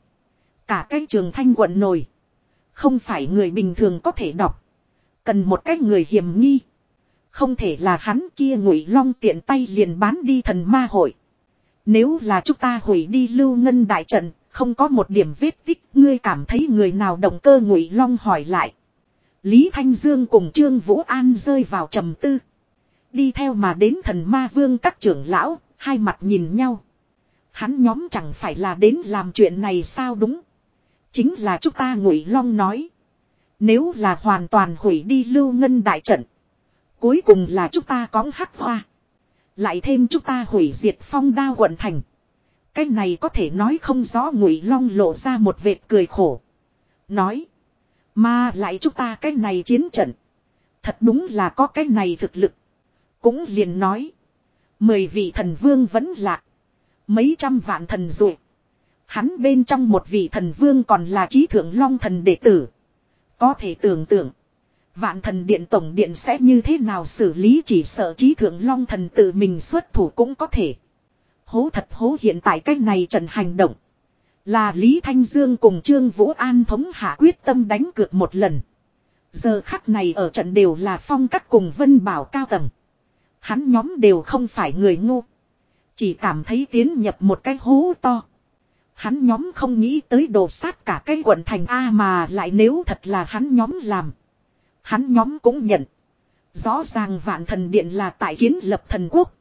Cả cái trường thanh quận nổi. Không phải người bình thường có thể đọc. Cần một cái người hiểm nghi. Không thể là hắn kia ngụy long tiện tay liền bán đi thần ma hội. Nếu là chúng ta hủy đi lưu ngân đại trận, không có một điểm vết tích, ngươi cảm thấy người nào động cơ ngụy long hỏi lại. Lý Thanh Dương cùng Trương Vũ An rơi vào trầm tư. Đi theo mà đến thần ma vương các trưởng lão, hai mặt nhìn nhau. Hắn nhóm chẳng phải là đến làm chuyện này sao đúng. Chính là chúng ta ngụy long nói. Nếu là hoàn toàn hủy đi lưu ngân đại trận. Cuối cùng là chúng ta có hắc hoa. Lại thêm chúng ta hủy diệt phong đao quận thành. Cái này có thể nói không rõ ngụy long lộ ra một vệt cười khổ. Nói. Mà lại chúng ta cái này chiến trận. Thật đúng là có cái này thực lực. Cũng liền nói. Mười vị thần vương vẫn lạc. Mấy trăm vạn thần dụ. Hắn bên trong một vị thần vương còn là trí thượng long thần đệ tử. Có thể tưởng tượng. Vạn thần điện tổng điện sẽ như thế nào xử lý chỉ sợ trí thượng long thần tự mình xuất thủ cũng có thể. Hố thật hố hiện tại cách này trần hành động. Là Lý Thanh Dương cùng Trương Vũ An thống hạ quyết tâm đánh cược một lần. Giờ khắc này ở trận đều là phong các cùng vân bảo cao tầng. Hắn nhóm đều không phải người ngu. Chỉ cảm thấy tiến nhập một cái hố to. Hắn nhóm không nghĩ tới đồ sát cả cái quận thành A mà lại nếu thật là hắn nhóm làm. Hắn nhóm cũng nhận. Rõ ràng vạn thần điện là tại kiến lập thần quốc.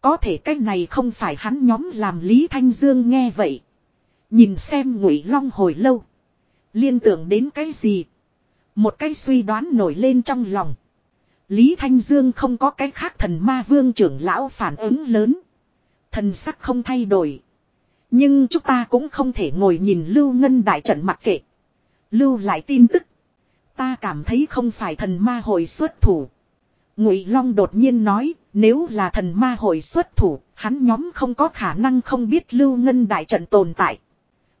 Có thể cái này không phải hắn nhóm làm Lý Thanh Dương nghe vậy. Nhìn xem ngụy long hồi lâu. Liên tưởng đến cái gì. Một cái suy đoán nổi lên trong lòng. Lý Thanh Dương không có cái khác thần ma vương trưởng lão phản ứng lớn. Thần sắc không thay đổi. Nhưng chúng ta cũng không thể ngồi nhìn Lưu Ngân đại trận mặc kệ. Lưu lại tin tức. Ta cảm thấy không phải thần ma hội xuất thủ. Ngụy Long đột nhiên nói, nếu là thần ma hội xuất thủ, hắn nhóm không có khả năng không biết Lưu Ngân đại trận tồn tại.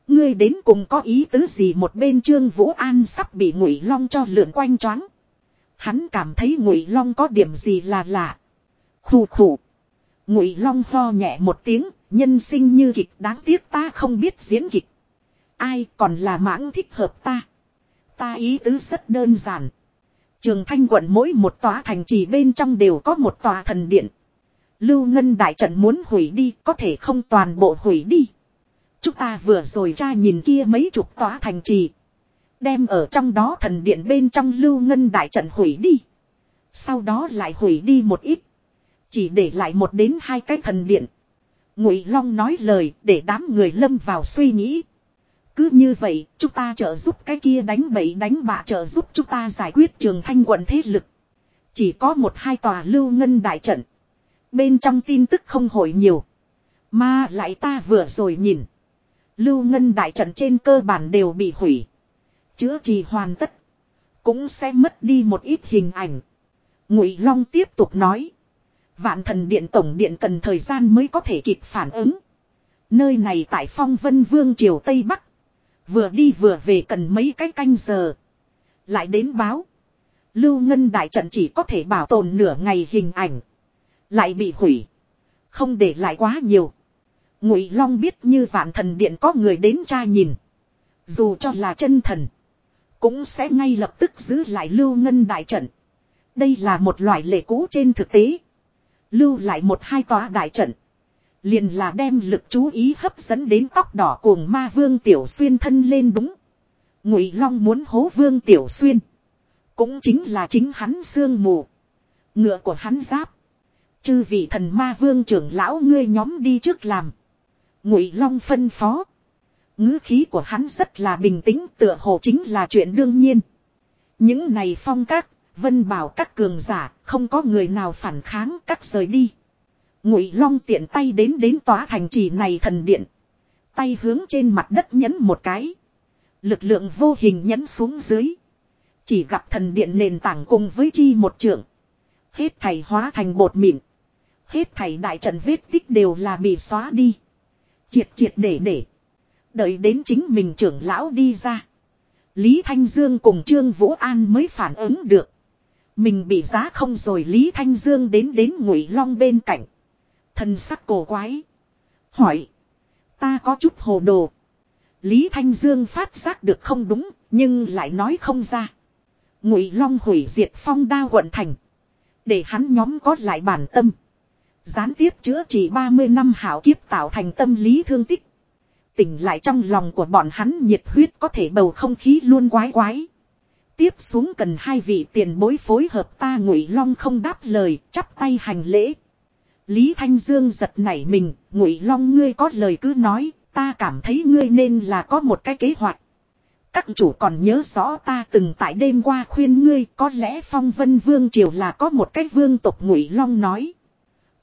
Ngươi đến cùng có ý tứ gì một bên Trương Vũ An sắp bị Ngụy Long cho lượn quanh choáng. Hắn cảm thấy Ngụy Long có điểm gì là lạ. Khù khù. Ngụy Long ho nhẹ một tiếng, nhân sinh như kịch đáng tiếc ta không biết diễn kịch. Ai còn là mãng thích hợp ta. Ta ý tứ rất đơn giản. Trường Thanh quận mỗi một tòa thành trì bên trong đều có một tòa thần điện. Lưu Ngân đại trận muốn hủy đi có thể không toàn bộ hủy đi. Chúng ta vừa rồi tra nhìn kia mấy chục tòa thành trì. Đem ở trong đó thần điện bên trong Lưu Ngân đại trận hủy đi. Sau đó lại hủy đi một ít. Chỉ để lại một đến hai cái thần điện. Ngụy Long nói lời để đám người lâm vào suy nghĩ. Cứ như vậy, chúng ta trợ giúp cái kia đánh bậy đánh bạ trợ giúp chúng ta giải quyết trường thanh quận thế lực. Chỉ có một hai tòa lưu ngân đại trận. Bên trong tin tức không hồi nhiều. Mà lại ta vừa rồi nhìn. Lưu ngân đại trận trên cơ bản đều bị hủy. Chữa trị hoàn tất. Cũng sẽ mất đi một ít hình ảnh. Ngụy Long tiếp tục nói. Vạn thần điện tổng điện cần thời gian mới có thể kịp phản ứng. Nơi này tại phong vân vương triều Tây Bắc. Vừa đi vừa về cần mấy cái canh giờ. Lại đến báo. Lưu Ngân đại trận chỉ có thể bảo tồn nửa ngày hình ảnh. Lại bị hủy. Không để lại quá nhiều. Ngụy Long biết như vạn thần điện có người đến tra nhìn. Dù cho là chân thần. Cũng sẽ ngay lập tức giữ lại lưu ngân đại trận. Đây là một loại lệ cũ trên thực tế. Lưu lại một hai tòa đại trận. Liền là đem lực chú ý hấp dẫn đến tóc đỏ cuồng ma vương tiểu xuyên thân lên đúng. Ngụy Long muốn hố vương tiểu xuyên. Cũng chính là chính hắn sương mù. Ngựa của hắn giáp. Chư vị thần ma vương trưởng lão, ngươi nhóm đi trước làm. Ngụy Long phân phó. ngữ khí của hắn rất là bình tĩnh tựa hồ chính là chuyện đương nhiên. Những này phong các, vân bảo các cường giả, không có người nào phản kháng các rời đi. Ngụy Long tiện tay đến đến tòa thành trì này thần điện. Tay hướng trên mặt đất nhấn một cái. Lực lượng vô hình nhấn xuống dưới. Chỉ gặp thần điện nền tảng cùng với chi một trượng. Hết thầy hóa thành bột mịn. Hết thầy đại trận vết tích đều là bị xóa đi. Triệt triệt để để. Đợi đến chính mình trưởng lão đi ra. Lý Thanh Dương cùng Trương Vũ An mới phản ứng được. Mình bị giá không rồi Lý Thanh Dương đến đến Ngụy Long bên cạnh. Thần sắc cổ quái. Hỏi. Ta có chút hồ đồ. Lý Thanh Dương phát giác được không đúng, nhưng lại nói không ra. Ngụy Long hủy diệt phong đa quận thành. Để hắn nhóm có lại bản tâm. Gián tiếp chữa trị 30 năm hảo kiếp tạo thành tâm lý thương tích. Tỉnh lại trong lòng của bọn hắn nhiệt huyết có thể bầu không khí luôn quái quái. Tiếp xuống cần hai vị tiền bối phối hợp ta ngụy long không đáp lời, chắp tay hành lễ. Lý Thanh Dương giật nảy mình, ngụy long ngươi có lời cứ nói, ta cảm thấy ngươi nên là có một cái kế hoạch. Các chủ còn nhớ rõ ta từng tại đêm qua khuyên ngươi có lẽ phong vân vương triều là có một cái vương tộc ngụy long nói.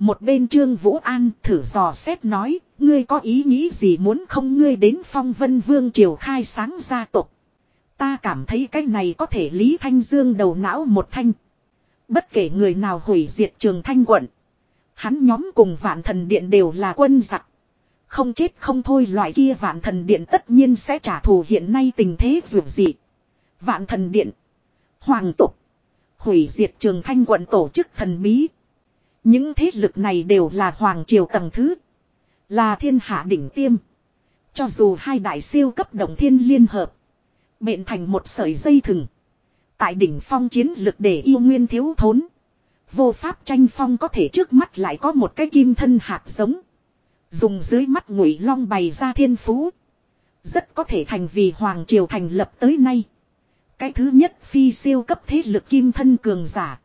Một bên trương Vũ An thử dò xét nói, ngươi có ý nghĩ gì muốn không ngươi đến phong vân vương triều khai sáng gia tộc. Ta cảm thấy cái này có thể Lý Thanh Dương đầu não một thanh. Bất kể người nào hủy diệt trường thanh quận. Hắn nhóm cùng vạn thần điện đều là quân giặc. Không chết không thôi loại kia vạn thần điện tất nhiên sẽ trả thù hiện nay tình thế dù gì. Vạn thần điện. Hoàng tục. Hủy diệt trường thanh quận tổ chức thần bí. Những thế lực này đều là hoàng triều tầng thứ. Là thiên hạ đỉnh tiêm. Cho dù hai đại siêu cấp động thiên liên hợp. Bện thành một sợi dây thừng. Tại đỉnh phong chiến lực để yêu nguyên thiếu thốn. Vô pháp tranh phong có thể trước mắt lại có một cái kim thân hạt giống. Dùng dưới mắt ngụy long bày ra thiên phú. Rất có thể thành vì Hoàng Triều thành lập tới nay. Cái thứ nhất phi siêu cấp thế lực kim thân cường giả.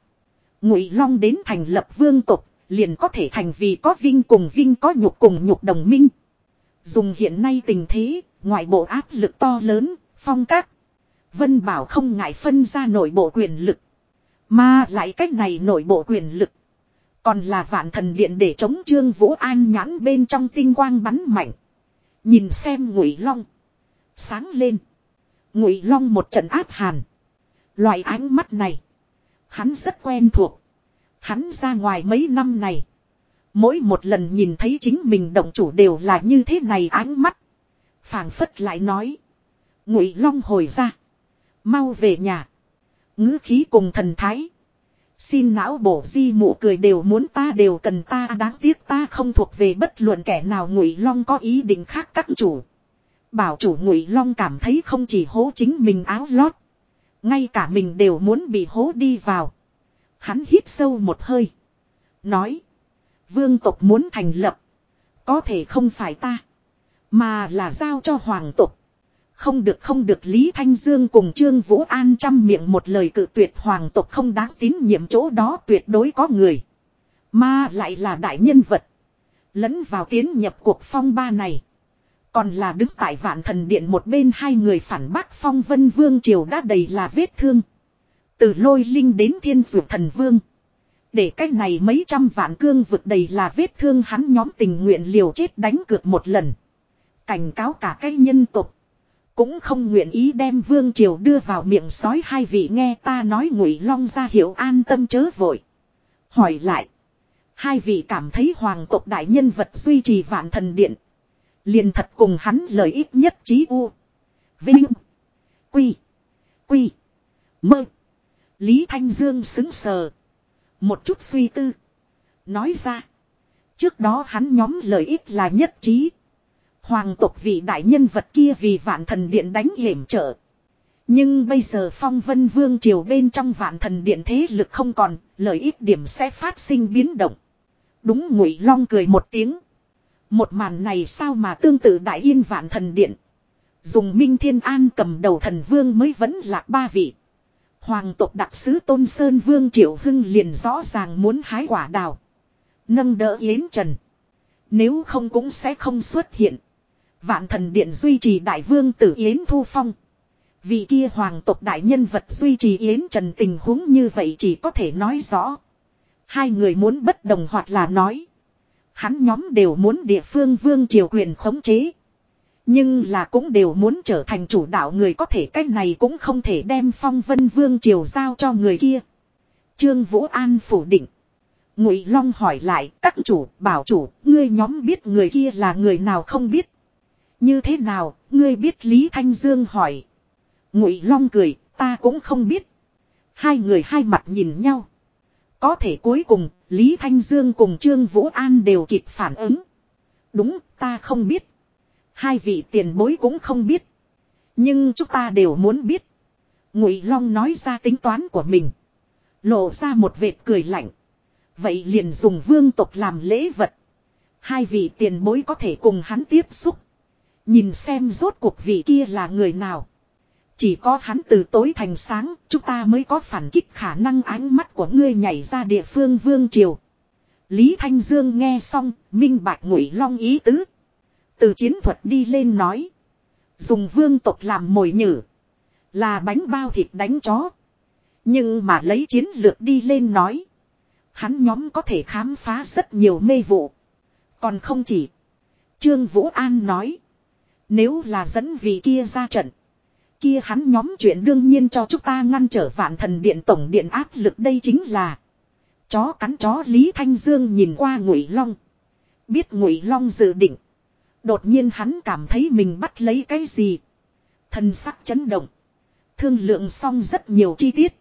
Ngụy long đến thành lập vương tộc liền có thể thành vì có vinh cùng vinh có nhục cùng nhục đồng minh. Dùng hiện nay tình thế, ngoại bộ áp lực to lớn, phong các. Vân Bảo không ngại phân ra nội bộ quyền lực. Mà lại cách này nội bộ quyền lực. Còn là vạn thần điện để chống trương Vũ An nhãn bên trong tinh quang bắn mạnh. Nhìn xem ngụy long. Sáng lên. Ngụy long một trận áp hàn. Loại ánh mắt này. Hắn rất quen thuộc. Hắn ra ngoài mấy năm này. Mỗi một lần nhìn thấy chính mình động chủ đều là như thế này ánh mắt. phảng phất lại nói. Ngụy long hồi ra. Mau về nhà. ngữ khí cùng thần thái. Xin não bổ di mụ cười đều muốn ta đều cần ta đáng tiếc ta không thuộc về bất luận kẻ nào ngụy long có ý định khác các chủ. Bảo chủ ngụy long cảm thấy không chỉ hố chính mình áo lót. Ngay cả mình đều muốn bị hố đi vào. Hắn hít sâu một hơi. Nói. Vương tộc muốn thành lập. Có thể không phải ta. Mà là giao cho hoàng tộc. Không được không được, Lý Thanh Dương cùng Trương Vũ An chăm miệng một lời cự tuyệt hoàng tộc không đáng tín nhiệm chỗ đó tuyệt đối có người. Mà lại là đại nhân vật. Lẫn vào tiến nhập cuộc phong ba này. Còn là đứng tại vạn thần điện một bên hai người phản bác phong vân vương triều đã đầy là vết thương. Từ lôi linh đến thiên dụ thần vương. Để cách này mấy trăm vạn cương vực đầy là vết thương hắn nhóm tình nguyện liều chết đánh cược một lần. Cảnh cáo cả cái nhân tục. Cũng không nguyện ý đem vương triều đưa vào miệng sói hai vị nghe ta nói ngụy long ra hiểu an tâm chớ vội. Hỏi lại. Hai vị cảm thấy hoàng tộc đại nhân vật duy trì vạn thần điện. Liền thật cùng hắn lợi ích nhất trí u. Vinh. Quy. Quy. Mơ. Lý Thanh Dương xứng sờ. Một chút suy tư. Nói ra. Trước đó hắn nhóm lợi ích là nhất trí. Hoàng tộc vị đại nhân vật kia vì vạn thần điện đánh hiểm trợ. Nhưng bây giờ phong vân vương triều bên trong vạn thần điện thế lực không còn, lợi ích điểm sẽ phát sinh biến động. Đúng ngụy long cười một tiếng. Một màn này sao mà tương tự đại yên vạn thần điện. Dùng Minh Thiên An cầm đầu thần vương mới vẫn là ba vị. Hoàng tộc đặc sứ Tôn Sơn Vương Triệu Hưng liền rõ ràng muốn hái quả đào. Nâng đỡ Yến Trần. Nếu không cũng sẽ không xuất hiện. Vạn thần điện duy trì đại vương tử Yến Thu Phong. Vị kia hoàng tộc đại nhân vật duy trì Yến Trần tình huống như vậy chỉ có thể nói rõ. Hai người muốn bất đồng hoặc là nói. Hắn nhóm đều muốn địa phương vương triều quyền khống chế. Nhưng là cũng đều muốn trở thành chủ đạo người có thể cách này cũng không thể đem phong vân vương triều giao cho người kia. Trương Vũ An phủ định. Ngụy Long hỏi lại, các chủ, bảo chủ, ngươi nhóm biết người kia là người nào không biết. Như thế nào, ngươi biết Lý Thanh Dương hỏi. Ngụy Long cười, ta cũng không biết. Hai người hai mặt nhìn nhau. Có thể cuối cùng, Lý Thanh Dương cùng Trương Vũ An đều kịp phản ứng. Đúng, ta không biết. Hai vị tiền bối cũng không biết. Nhưng chúng ta đều muốn biết. Ngụy Long nói ra tính toán của mình. Lộ ra một vệt cười lạnh. Vậy liền dùng vương tộc làm lễ vật. Hai vị tiền bối có thể cùng hắn tiếp xúc. Nhìn xem rốt cuộc vị kia là người nào. Chỉ có hắn từ tối thành sáng, chúng ta mới có phản kích khả năng ánh mắt của ngươi nhảy ra địa phương vương triều. Lý Thanh Dương nghe xong, minh bạch ngụy long ý tứ. Từ chiến thuật đi lên nói. Dùng vương tộc làm mồi nhử. Là bánh bao thịt đánh chó. Nhưng mà lấy chiến lược đi lên nói. Hắn nhóm có thể khám phá rất nhiều mê vụ. Còn không chỉ. Trương Vũ An nói. Nếu là dẫn vị kia ra trận. Kia hắn nhóm chuyện đương nhiên cho chúng ta ngăn trở vạn thần điện tổng điện áp lực đây chính là. Chó cắn chó Lý Thanh Dương nhìn qua Ngụy Long. Biết Ngụy Long dự định. Đột nhiên hắn cảm thấy mình bắt lấy cái gì. Thân sắc chấn động. Thương lượng xong rất nhiều chi tiết.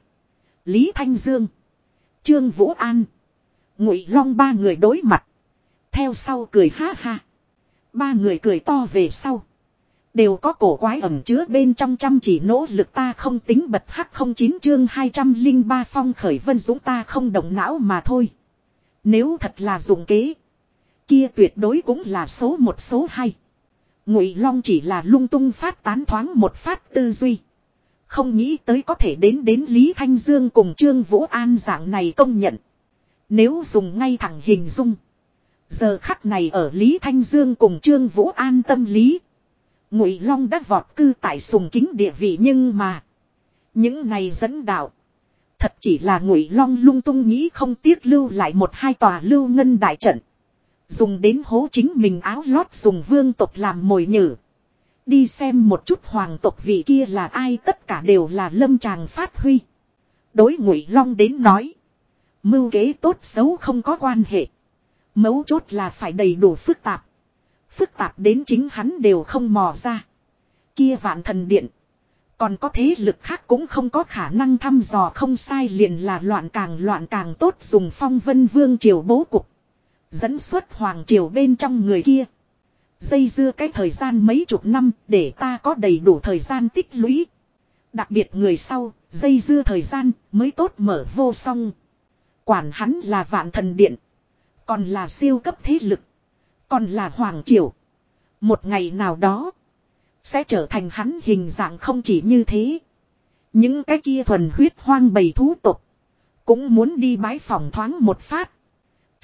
Lý Thanh Dương. Trương Vũ An. Ngụy Long ba người đối mặt. Theo sau cười ha ha. Ba người cười to về sau. Đều có cổ quái ẩm chứa bên trong chăm chỉ nỗ lực ta không tính bật hắc không chín chương 203 phong khởi vân dũng ta không động não mà thôi. Nếu thật là dùng kế. Kia tuyệt đối cũng là số một số hai. Ngụy Long chỉ là lung tung phát tán thoáng một phát tư duy. Không nghĩ tới có thể đến đến Lý Thanh Dương cùng Trương Vũ An dạng này công nhận. Nếu dùng ngay thẳng hình dung. Giờ khắc này ở Lý Thanh Dương cùng Trương Vũ An tâm lý. Ngụy Long đã vọt cư tại sùng kính địa vị nhưng mà. Những này dẫn đạo. Thật chỉ là Ngụy Long lung tung nghĩ không tiếc lưu lại một hai tòa lưu ngân đại trận. Dùng đến hố chính mình áo lót dùng vương tộc làm mồi nhử. Đi xem một chút hoàng tộc vị kia là ai, tất cả đều là lâm tràng phát huy. Đối ngụy long đến nói. Mưu kế tốt xấu không có quan hệ. Mấu chốt là phải đầy đủ phức tạp. Phức tạp đến chính hắn đều không mò ra. Kia vạn thần điện. Còn có thế lực khác cũng không có khả năng thăm dò không sai liền là loạn càng loạn càng tốt dùng phong vân vương triều bố cục. Dẫn xuất hoàng triều bên trong người kia. Dây dưa cái thời gian mấy chục năm để ta có đầy đủ thời gian tích lũy. Đặc biệt người sau, dây dưa thời gian mới tốt mở vô song. Quản hắn là vạn thần điện. Còn là siêu cấp thế lực. Còn là hoàng triều. Một ngày nào đó. Sẽ trở thành hắn hình dạng không chỉ như thế. Những cái kia thuần huyết hoang bầy thú tục. Cũng muốn đi bái phòng thoáng một phát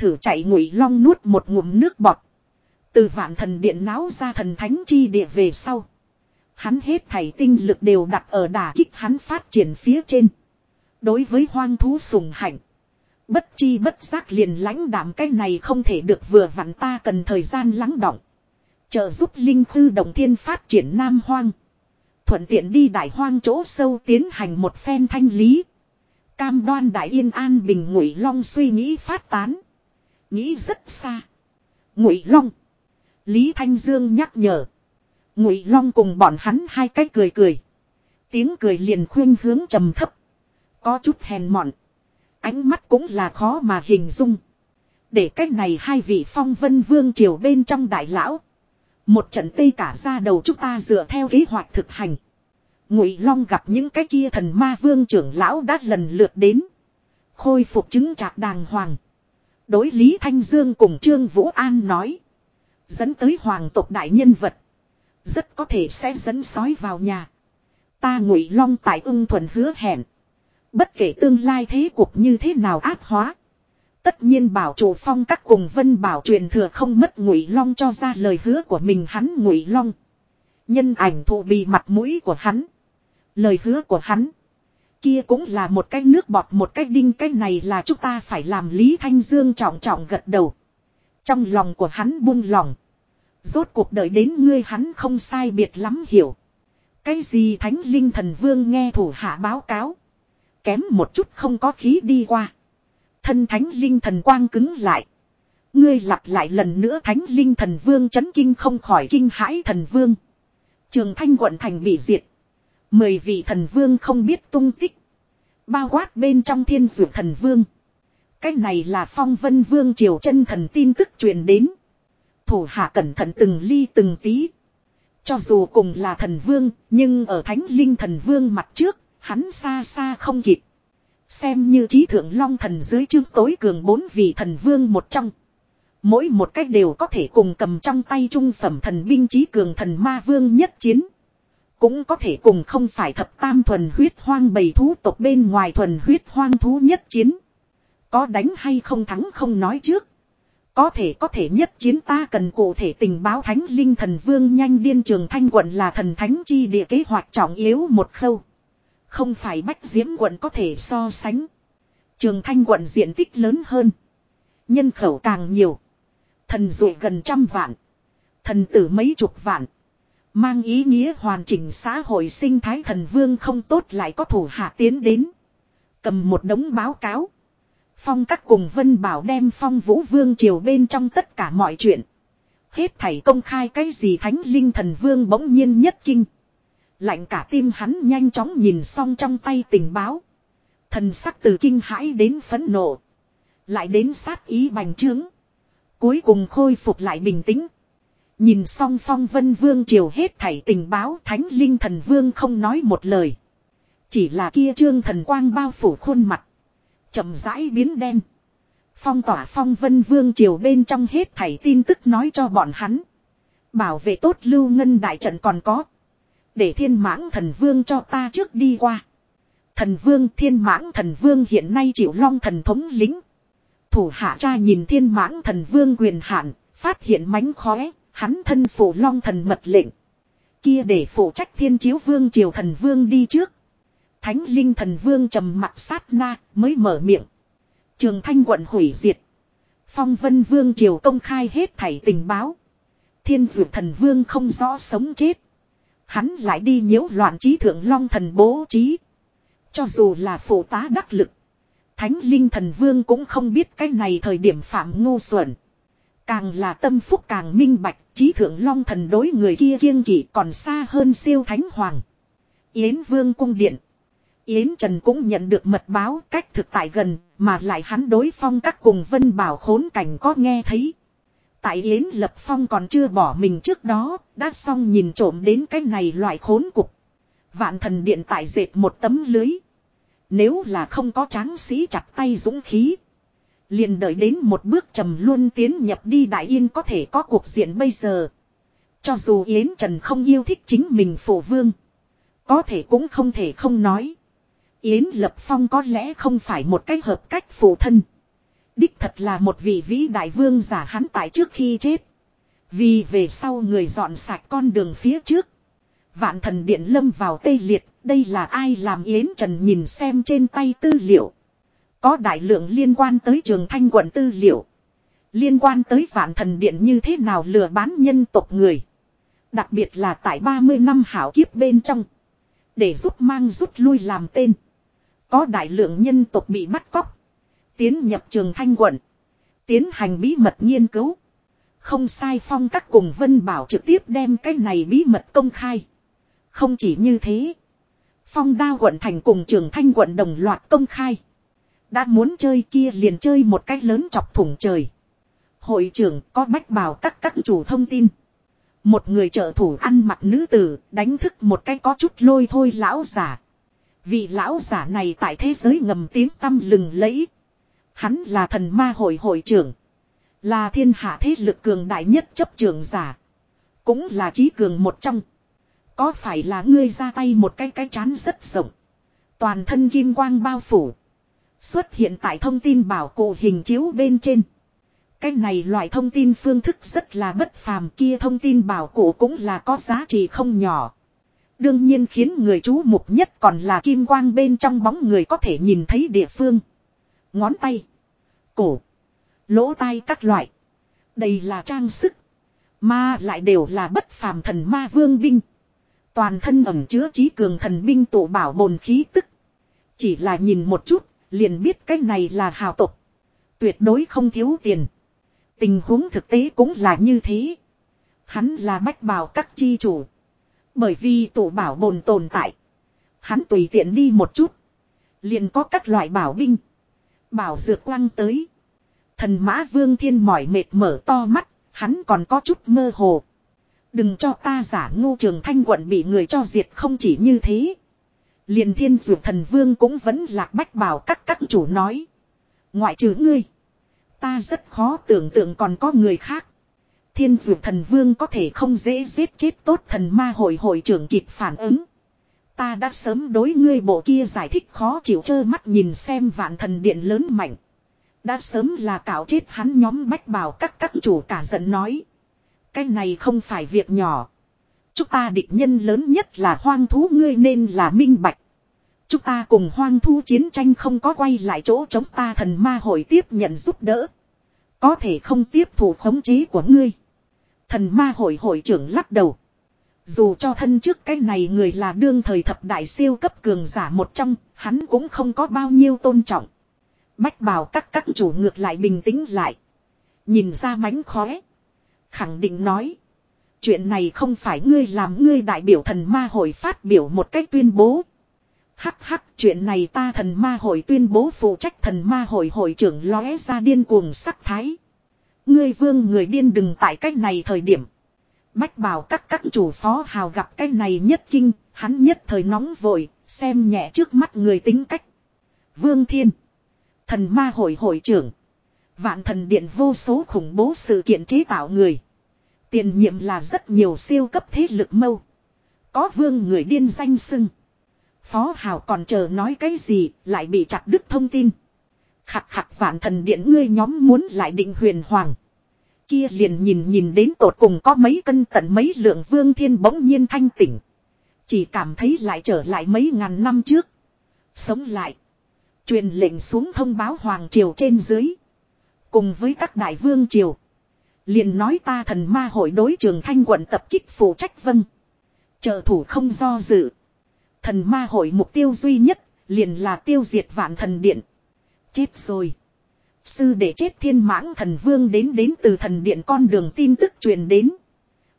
thử chạy ngụy long nuốt một ngụm nước bọt. Từ vạn thần điện náo ra thần thánh chi địa về sau. Hắn hết thảy tinh lực đều đặt ở đà kích hắn phát triển phía trên. Đối với hoang thú sùng hạnh. Bất chi bất giác liền lãnh đảm cái này không thể được vừa vặn ta cần thời gian lắng động. Trợ giúp linh khư đồng thiên phát triển nam hoang. Thuận tiện đi đại hoang chỗ sâu tiến hành một phen thanh lý. Cam đoan đại yên an bình ngụy long suy nghĩ phát tán. Nghĩ rất xa. Ngụy Long. Lý Thanh Dương nhắc nhở. Ngụy Long cùng bọn hắn hai cái cười cười. Tiếng cười liền khuyên hướng trầm thấp. Có chút hèn mọn. Ánh mắt cũng là khó mà hình dung. Để cách này hai vị phong vân vương triều bên trong đại lão. Một trận tây cả ra đầu chúng ta dựa theo kế hoạch thực hành. Ngụy Long gặp những cái kia thần ma vương trưởng lão đã lần lượt đến. Khôi phục chứng trạc đàng hoàng. Đối Lý Thanh Dương cùng Trương Vũ An nói. Dẫn tới hoàng tộc đại nhân vật. Rất có thể sẽ dẫn sói vào nhà. Ta Ngụy Long tại ưng thuần hứa hẹn. Bất kể tương lai thế cuộc như thế nào áp hóa. Tất nhiên bảo chủ phong các cùng vân bảo truyền thừa không mất ngụy long cho ra lời hứa của mình hắn ngụy long. Nhân ảnh thụ bị mặt mũi của hắn. Lời hứa của hắn. Kia cũng là một cái nước bọt, một cái đinh, cái này là chúng ta phải làm Lý Thanh Dương trọng trọng gật đầu. Trong lòng của hắn buông lòng. Rốt cuộc đời đến ngươi hắn không sai biệt lắm hiểu. Cái gì thánh linh thần vương nghe thủ hạ báo cáo. Kém một chút không có khí đi qua. Thân thánh linh thần quang cứng lại. Ngươi lặp lại lần nữa thánh linh thần vương chấn kinh không khỏi kinh hãi thần vương. Trường thanh quận thành bị diệt. Mười vị thần vương không biết tung tích. Bao quát bên trong thiên dụ thần vương. Cái này là phong vân vương triều chân thần tin tức truyền đến. Thủ hạ cẩn thận từng ly từng tí. Cho dù cùng là thần vương, nhưng ở thánh linh thần vương mặt trước, hắn xa xa không kịp. Xem như trí thượng long thần dưới chương tối cường bốn vị thần vương một trong. Mỗi một cách đều có thể cùng cầm trong tay trung phẩm thần binh trí cường thần ma vương nhất chiến. Cũng có thể cùng không phải thập tam thuần huyết hoang bầy thú tộc bên ngoài thuần huyết hoang thú nhất chiến. Có đánh hay không thắng không nói trước. Có thể có thể nhất chiến ta cần cụ thể tình báo thánh linh thần vương nhanh điên trường thanh quận là thần thánh chi địa kế hoạch trọng yếu một khâu. Không phải bách diễm quận có thể so sánh. Trường thanh quận diện tích lớn hơn. Nhân khẩu càng nhiều. Thần dụ gần trăm vạn. Thần tử mấy chục vạn. Mang ý nghĩa hoàn chỉnh xã hội sinh thái thần vương không tốt lại có thủ hạ tiến đến. Cầm một đống báo cáo. Phong các cùng Vân Bảo đem phong vũ vương triều bên trong tất cả mọi chuyện. Hết thảy công khai cái gì thánh linh thần vương bỗng nhiên nhất kinh. Lạnh cả tim hắn nhanh chóng nhìn xong trong tay tình báo. Thần sắc từ kinh hãi đến phẫn nộ. Lại đến sát ý bành trướng. Cuối cùng khôi phục lại bình tĩnh. Nhìn xong phong vân vương triều hết thảy tình báo, thánh linh thần vương không nói một lời. Chỉ là kia trương thần quang bao phủ khuôn mặt. chậm rãi biến đen. Phong tỏa phong vân vương triều bên trong hết thảy tin tức nói cho bọn hắn. Bảo vệ tốt lưu ngân đại trận còn có. Để thiên mãng thần vương cho ta trước đi qua. Thần vương thiên mãng thần vương hiện nay chịu long thần thống lính. Thủ hạ cha nhìn thiên mãng thần vương quyền hạn, phát hiện mánh khóe, hắn thân phủ long thần mật lệnh. Kia để phụ trách thiên chiếu vương triều thần vương đi trước. Thánh linh thần vương trầm mặt sát na, mới mở miệng. Trường thanh quận hủy diệt. Phong vân vương triều công khai hết thảy tình báo. Thiên dụ thần vương không rõ sống chết. Hắn lại đi nhiễu loạn trí thượng long thần bố trí. Cho dù là phụ tá đắc lực. Thánh linh thần vương cũng không biết cái này thời điểm phạm ngu xuẩn. Càng là tâm phúc càng minh bạch, trí thượng long thần đối người kia kiêng kỵ còn xa hơn siêu thánh hoàng. Yến vương cung điện. Yến Trần cũng nhận được mật báo cách thực tại gần, mà lại hắn đối phong các cùng vân bảo khốn cảnh có nghe thấy. Tại Yến Lập Phong còn chưa bỏ mình trước đó, đã xong nhìn trộm đến cái này loại khốn cục. Vạn thần điện tại dệt một tấm lưới. Nếu là không có tráng sĩ chặt tay dũng khí. Liền đợi đến một bước trầm luôn tiến nhập đi đại yên có thể có cuộc diện bây giờ. Cho dù Yến Trần không yêu thích chính mình phổ vương. Có thể cũng không thể không nói. Yến Lập Phong có lẽ không phải một cái hợp cách phụ thân. Đích thật là một vị vĩ đại vương giả hắn tại trước khi chết. Vì về sau người dọn sạch con đường phía trước. Vạn thần điện lâm vào tê liệt, đây là ai làm Yến Trần nhìn xem trên tay tư liệu. Có đại lượng liên quan tới trường thanh quận tư liệu. Liên quan tới vạn thần điện như thế nào lừa bán nhân tộc người. Đặc biệt là tại 30 năm hảo kiếp bên trong. Để giúp mang rút lui làm tên. Có đại lượng nhân tộc bị bắt cóc. Tiến nhập trường thanh quận. Tiến hành bí mật nghiên cứu. Không sai phong các cùng Vân Bảo trực tiếp đem cái này bí mật công khai. Không chỉ như thế. Phong đao quận thành cùng trường thanh quận đồng loạt công khai. Đã muốn chơi kia liền chơi một cách lớn chọc thủng trời. Hội trưởng có bách bảo các các chủ thông tin. Một người trợ thủ ăn mặc nữ tử, đánh thức một cái có chút lôi thôi lão giả. Vị lão giả này tại thế giới ngầm tiếng tâm lừng lẫy. Hắn là thần ma hội hội trưởng. Là thiên hạ thế lực cường đại nhất chấp trường giả. Cũng là trí cường một trong. Có phải là ngươi ra tay một cái cái chán rất rộng. Toàn thân kim quang bao phủ. Xuất hiện tại thông tin bảo cụ hình chiếu bên trên. Cái này loại thông tin phương thức rất là bất phàm, kia thông tin bảo cụ cũng là có giá trị không nhỏ. Đương nhiên khiến người chú mục nhất còn là kim quang bên trong bóng người có thể nhìn thấy địa phương. Ngón tay. Cổ. Lỗ tai các loại. Đây là trang sức. Mà lại đều là bất phàm thần ma vương binh. Toàn thân ẩm chứa trí cường thần binh tụ bảo bồn khí tức. Chỉ là nhìn một chút, liền biết cái này là hào tục. Tuyệt đối không thiếu tiền. Tình huống thực tế cũng là như thế. Hắn là bách bảo các chi chủ. Bởi vì tụ bảo bồn tồn tại. Hắn tùy tiện đi một chút. Liền có các loại bảo binh. Bảo dược quăng tới. Thần mã vương thiên mỏi mệt mở to mắt. Hắn còn có chút mơ hồ. Đừng cho ta giả ngu trường thanh quận bị người cho diệt không chỉ như thế. Liền thiên dược thần vương cũng vẫn lạc bách bảo các các chủ nói. Ngoại trừ ngươi. Ta rất khó tưởng tượng còn có người khác. Thiên dược thần vương có thể không dễ giết chết tốt thần ma hội hội trưởng kịp phản ứng. Ta đã sớm đối ngươi bộ kia giải thích khó chịu trơ mắt nhìn xem vạn thần điện lớn mạnh. Đã sớm là cạo chết hắn nhóm bách bảo các các chủ cả giận nói. Cái này không phải việc nhỏ. Chúng ta địch nhân lớn nhất là hoang thú ngươi nên là minh bạch. Chúng ta cùng hoang thú chiến tranh không có quay lại chỗ chống ta thần ma hội tiếp nhận giúp đỡ. Có thể không tiếp thủ khống chế của ngươi. Thần ma hội hội trưởng lắc đầu. Dù cho thân trước cái này người là đương thời thập đại siêu cấp cường giả một trong, hắn cũng không có bao nhiêu tôn trọng. Bách bảo các các chủ ngược lại bình tĩnh lại. Nhìn ra mánh khóe. Khẳng định nói. Chuyện này không phải ngươi làm ngươi đại biểu thần ma hội phát biểu một cách tuyên bố. Hắc hắc chuyện này ta thần ma hội tuyên bố phụ trách thần ma hội hội trưởng lóe ra điên cuồng sắc thái. Ngươi vương người điên đừng tại cách này thời điểm. Bách bảo các các chủ phó hào gặp cái này nhất kinh, hắn nhất thời nóng vội, xem nhẹ trước mắt người tính cách. Vương Thiên. Thần ma hội hội trưởng. Vạn thần điện vô số khủng bố sự kiện chế tạo người. Tiền nhiệm là rất nhiều siêu cấp thế lực mâu. Có vương người điên danh sưng. Phó Hào còn chờ nói cái gì, lại bị chặt đứt thông tin. Khặt khặt vạn thần điện ngươi nhóm muốn lại định huyền hoàng. Kia liền nhìn nhìn đến tột cùng có mấy cân tận mấy lượng vương thiên bỗng nhiên thanh tỉnh. Chỉ cảm thấy lại trở lại mấy ngàn năm trước. Sống lại. Truyền lệnh xuống thông báo hoàng triều trên dưới. Cùng với các đại vương triều. Liền nói ta thần ma hội đối trường thanh quận tập kích phụ trách vân. Trợ thủ không do dự. Thần ma hội mục tiêu duy nhất, liền là tiêu diệt vạn thần điện. Chết rồi. Sư để chết thiên mãng thần vương đến đến từ thần điện con đường tin tức truyền đến.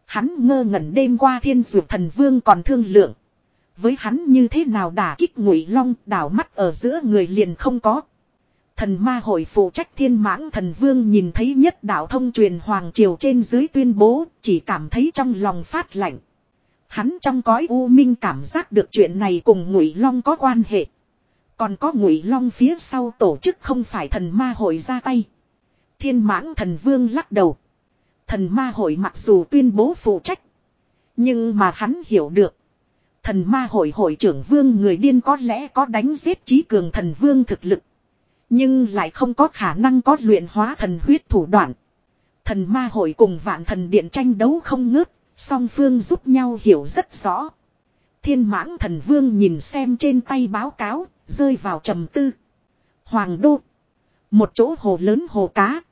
Hắn ngơ ngẩn đêm qua thiên dược thần vương còn thương lượng. Với hắn như thế nào đả kích ngụy long, đảo mắt ở giữa người liền không có. Thần ma hội phụ trách thiên mãng thần vương nhìn thấy nhất đạo thông truyền hoàng triều trên dưới tuyên bố, chỉ cảm thấy trong lòng phát lạnh. Hắn trong cõi u minh cảm giác được chuyện này cùng Ngụy Long có quan hệ. Còn có Ngụy Long phía sau tổ chức không phải thần ma hội ra tay. Thiên mãng thần vương lắc đầu. Thần ma hội mặc dù tuyên bố phụ trách. Nhưng mà hắn hiểu được. Thần ma hội hội trưởng vương người điên có lẽ có đánh giết trí cường thần vương thực lực. Nhưng lại không có khả năng có luyện hóa thần huyết thủ đoạn. Thần ma hội cùng vạn thần điện tranh đấu không ngớt, Song phương giúp nhau hiểu rất rõ. Thiên mãng thần vương nhìn xem trên tay báo cáo, rơi vào trầm tư. Hoàng đô. Một chỗ hồ lớn hồ cá.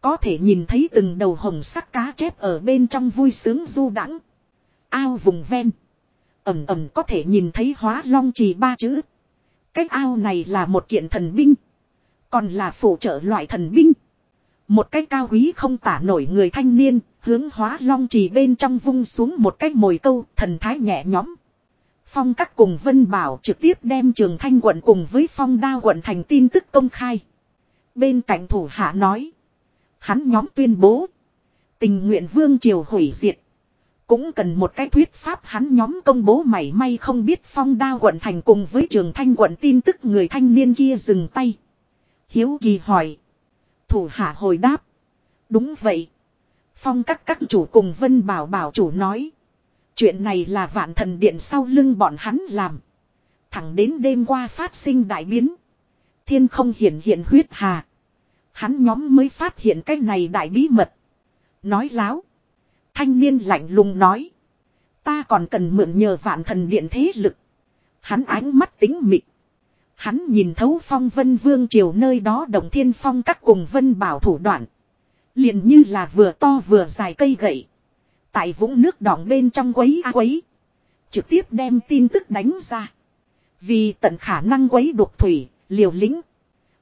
Có thể nhìn thấy từng đầu hồng sắc cá chép ở bên trong vui sướng du đãng Ao vùng ven. Ẩm ẩm có thể nhìn thấy hóa long trì ba chữ. Cái ao này là một kiện thần binh. Còn là phụ trợ loại thần binh. Một cái cao quý không tả nổi người thanh niên, hướng hóa long trì bên trong vung xuống một cái mồi câu, thần thái nhẹ nhõm. Phong các cùng Vân Bảo trực tiếp đem trường thanh quận cùng với phong đa quận thành tin tức công khai. Bên cạnh thủ hạ nói. Hắn nhóm tuyên bố. Tình nguyện vương triều hủy diệt. Cũng cần một cái thuyết pháp hắn nhóm công bố mảy may không biết phong đao quận thành cùng với trường thanh quận tin tức người thanh niên kia dừng tay. Hiếu kỳ hỏi. Thủ hạ hồi đáp. Đúng vậy. Phong các các chủ cùng Vân Bảo Bảo chủ nói. Chuyện này là vạn thần điện sau lưng bọn hắn làm. Thẳng đến đêm qua phát sinh đại biến. Thiên không hiển hiện huyết hà. Hắn nhóm mới phát hiện cái này đại bí mật. Nói láo. Thanh niên lạnh lùng nói. Ta còn cần mượn nhờ vạn thần điện thế lực. Hắn ánh mắt tính mịt. Hắn nhìn thấu phong vân vương triều nơi đó đồng thiên phong các cùng vân bảo thủ đoạn. liền như là vừa to vừa dài cây gậy. Tại vũng nước đỏng bên trong quấy a quấy. Trực tiếp đem tin tức đánh ra. Vì tận khả năng quấy đục thủy, liều lĩnh.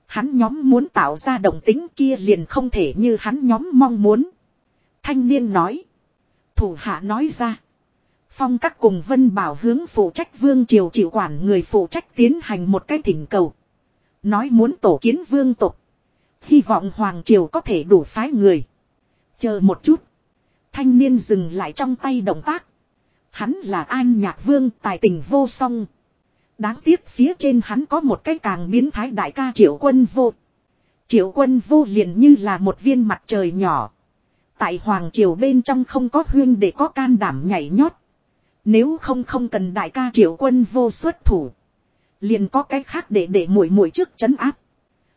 Hắn nhóm muốn tạo ra động tính kia liền không thể như hắn nhóm mong muốn. Thanh niên nói. Thủ hạ nói ra. Phong các cùng Vân Bảo hướng phụ trách vương triều chịu quản người phụ trách tiến hành một cái thỉnh cầu. Nói muốn tổ kiến vương tục. Hy vọng Hoàng triều có thể đủ phái người. Chờ một chút. Thanh niên dừng lại trong tay động tác. Hắn là An Nhạc Vương, tài tình vô song. Đáng tiếc phía trên hắn có một cái càng biến thái đại ca triệu quân vô. Triệu quân vô liền như là một viên mặt trời nhỏ. Tại Hoàng Triều bên trong không có huyên để có can đảm nhảy nhót. Nếu không không cần đại ca triệu quân vô xuất thủ. Liền có cái khác để để mũi mũi trước chấn áp.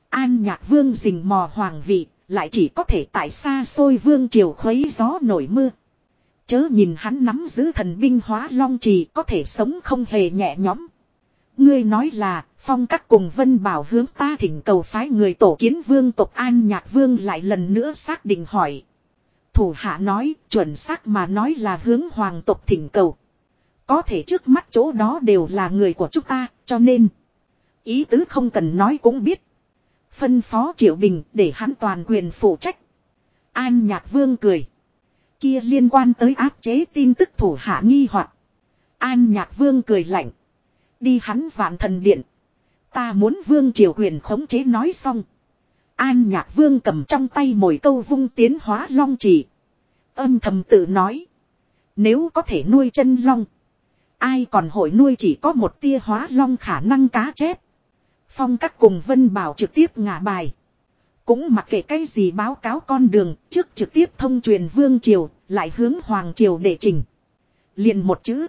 An nhạc vương rình mò hoàng vị. Lại chỉ có thể tại xa xôi vương triều khuấy gió nổi mưa. Chớ nhìn hắn nắm giữ thần binh hóa long trì có thể sống không hề nhẹ nhõm. Ngươi nói là, phong các cùng vân bảo hướng ta thỉnh cầu phái người tổ kiến vương tộc an nhạc vương lại lần nữa xác định hỏi. Thủ hạ nói, chuẩn xác mà nói là hướng hoàng tộc thỉnh cầu. Có thể trước mắt chỗ đó đều là người của chúng ta, cho nên. Ý tứ không cần nói cũng biết. Phân phó Triệu Bình để hắn toàn quyền phụ trách. An Nhạc Vương cười. Kia liên quan tới áp chế tin tức thủ hạ nghi hoặc. An Nhạc Vương cười lạnh. Đi hắn vạn thần điện. Ta muốn Vương Triều quyền khống chế nói xong. An Nhạc Vương cầm trong tay mồi câu vung tiến hóa long chỉ. Âm thầm tự nói. Nếu có thể nuôi chân long. Ai còn hội nuôi chỉ có một tia hóa long khả năng cá chép. Phong các cùng Vân Bảo trực tiếp ngả bài. Cũng mặc kệ cái gì báo cáo con đường, trước trực tiếp thông truyền Vương Triều, lại hướng Hoàng Triều để trình. liền một chữ.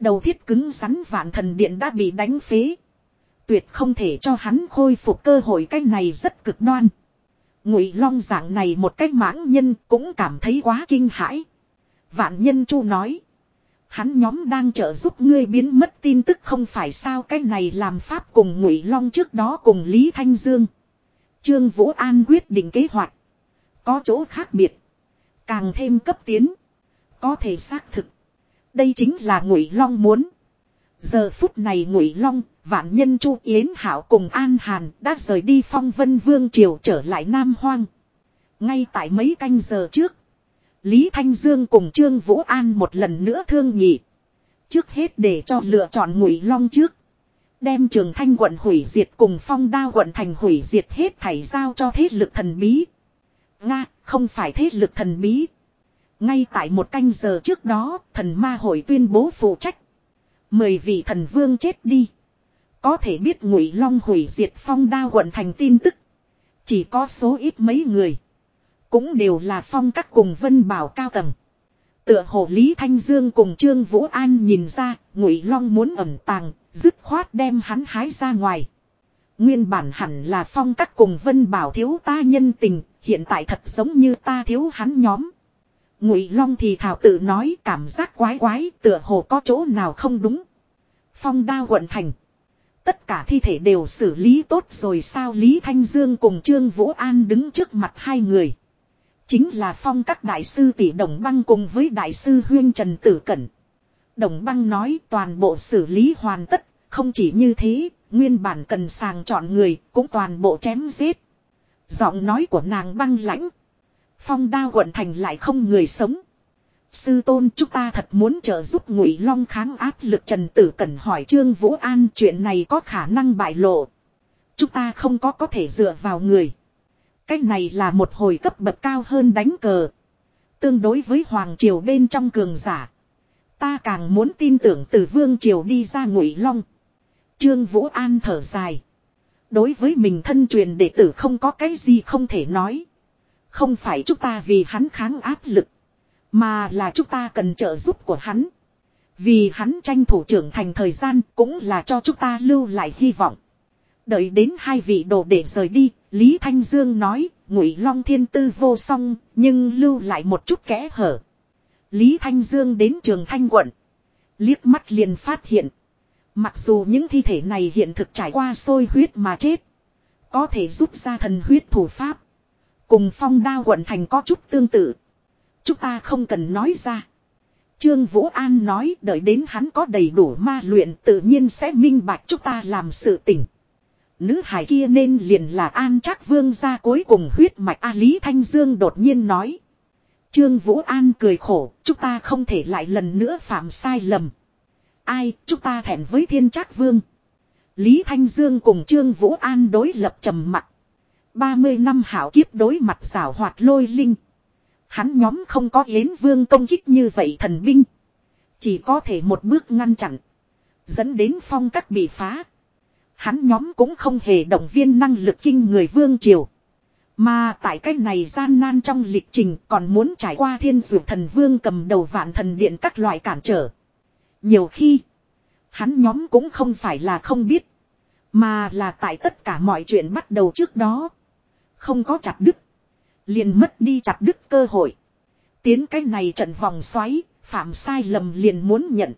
Đầu thiết cứng rắn vạn thần điện đã bị đánh phế. Tuyệt không thể cho hắn khôi phục cơ hội cái này rất cực đoan. Ngụy Long dạng này một cách mãng nhân cũng cảm thấy quá kinh hãi. Vạn nhân chu nói. Hắn nhóm đang trợ giúp ngươi biến mất tin tức không phải sao cái này làm pháp cùng Ngụy Long trước đó cùng Lý Thanh Dương. Trương Vũ An quyết định kế hoạch. Có chỗ khác biệt. Càng thêm cấp tiến. Có thể xác thực. Đây chính là Ngụy Long muốn. Giờ phút này Ngụy Long, Vạn Nhân Chu Yến Hảo cùng An Hàn đã rời đi Phong Vân Vương triều trở lại Nam Hoang. Ngay tại mấy canh giờ trước, Lý Thanh Dương cùng Trương Vũ An một lần nữa thương nhị. Trước hết để cho lựa chọn Ngụy Long trước, đem Trường Thanh quận hủy diệt cùng Phong Đao quận thành hủy diệt hết thảy giao cho thế lực thần bí. Nga, không phải thế lực thần bí. Ngay tại một canh giờ trước đó, thần ma hội tuyên bố phụ trách Mười vị thần vương chết đi. Có thể biết ngụy long hủy diệt phong đao quận thành tin tức. Chỉ có số ít mấy người. Cũng đều là phong các cùng vân bảo cao tầng. Tựa hồ Lý Thanh Dương cùng Trương Vũ An nhìn ra, Ngụy Long muốn ẩn tàng, dứt khoát đem hắn hái ra ngoài. Nguyên bản hẳn là phong các cùng Vân Bảo thiếu ta nhân tình, hiện tại thật giống như ta thiếu hắn nhóm. Ngụy Long thì thảo tự nói cảm giác quái quái tựa hồ có chỗ nào không đúng. Phong đao quận thành. Tất cả thi thể đều xử lý tốt rồi sao Lý Thanh Dương cùng Trương Vũ An đứng trước mặt hai người. Chính là phong các đại sư tỷ Đồng Băng cùng với đại sư Huyên Trần Tử Cẩn. Đồng Băng nói toàn bộ xử lý hoàn tất, không chỉ như thế, nguyên bản cần sàng chọn người, cũng toàn bộ chém giết. Giọng nói của nàng băng lãnh, Phong đao quận thành lại không người sống. Sư tôn chúng ta thật muốn trợ giúp ngụy long kháng áp lực trần tử Cẩn hỏi trương vũ an chuyện này có khả năng bại lộ. Chúng ta không có có thể dựa vào người. Cái này là một hồi cấp bậc cao hơn đánh cờ. Tương đối với Hoàng Triều bên trong cường giả. Ta càng muốn tin tưởng từ Vương Triều đi ra ngụy long. Trương Vũ An thở dài. Đối với mình thân truyền đệ tử không có cái gì không thể nói. Không phải chúng ta vì hắn kháng áp lực. Mà là chúng ta cần trợ giúp của hắn. Vì hắn tranh thủ trưởng thành thời gian cũng là cho chúng ta lưu lại hy vọng. Đợi đến hai vị đồ để rời đi, Lý Thanh Dương nói, Ngụy Long thiên tư vô song, nhưng lưu lại một chút kẽ hở. Lý Thanh Dương đến trường Thanh quận. Liếc mắt liền phát hiện. Mặc dù những thi thể này hiện thực trải qua sôi huyết mà chết. Có thể rút ra thần huyết thủ pháp. Cùng phong đao quận thành có chút tương tự. Chúng ta không cần nói ra. Trương Vũ An nói đợi đến hắn có đầy đủ ma luyện tự nhiên sẽ minh bạch chúng ta làm sự tỉnh. Nữ hải kia nên liền là An chắc vương gia cuối cùng huyết mạch A Lý Thanh Dương đột nhiên nói. Trương Vũ An cười khổ, chúng ta không thể lại lần nữa phạm sai lầm. Ai, chúng ta thẹn với thiên trác vương. Lý Thanh Dương cùng Trương Vũ An đối lập trầm mặt. 30 năm hảo kiếp đối mặt xảo hoạt lôi linh. Hắn nhóm không có yến vương công kích như vậy thần binh. Chỉ có thể một bước ngăn chặn. Dẫn đến phong cách bị phá. Hắn nhóm cũng không hề động viên năng lực kinh người vương triều. Mà tại cách này gian nan trong lịch trình còn muốn trải qua thiên dược thần vương cầm đầu vạn thần điện các loại cản trở. Nhiều khi, hắn nhóm cũng không phải là không biết. Mà là tại tất cả mọi chuyện bắt đầu trước đó. Không có chặt đứt. Liền mất đi chặt đứt cơ hội. Tiến cái này trận vòng xoáy, phạm sai lầm liền muốn nhận.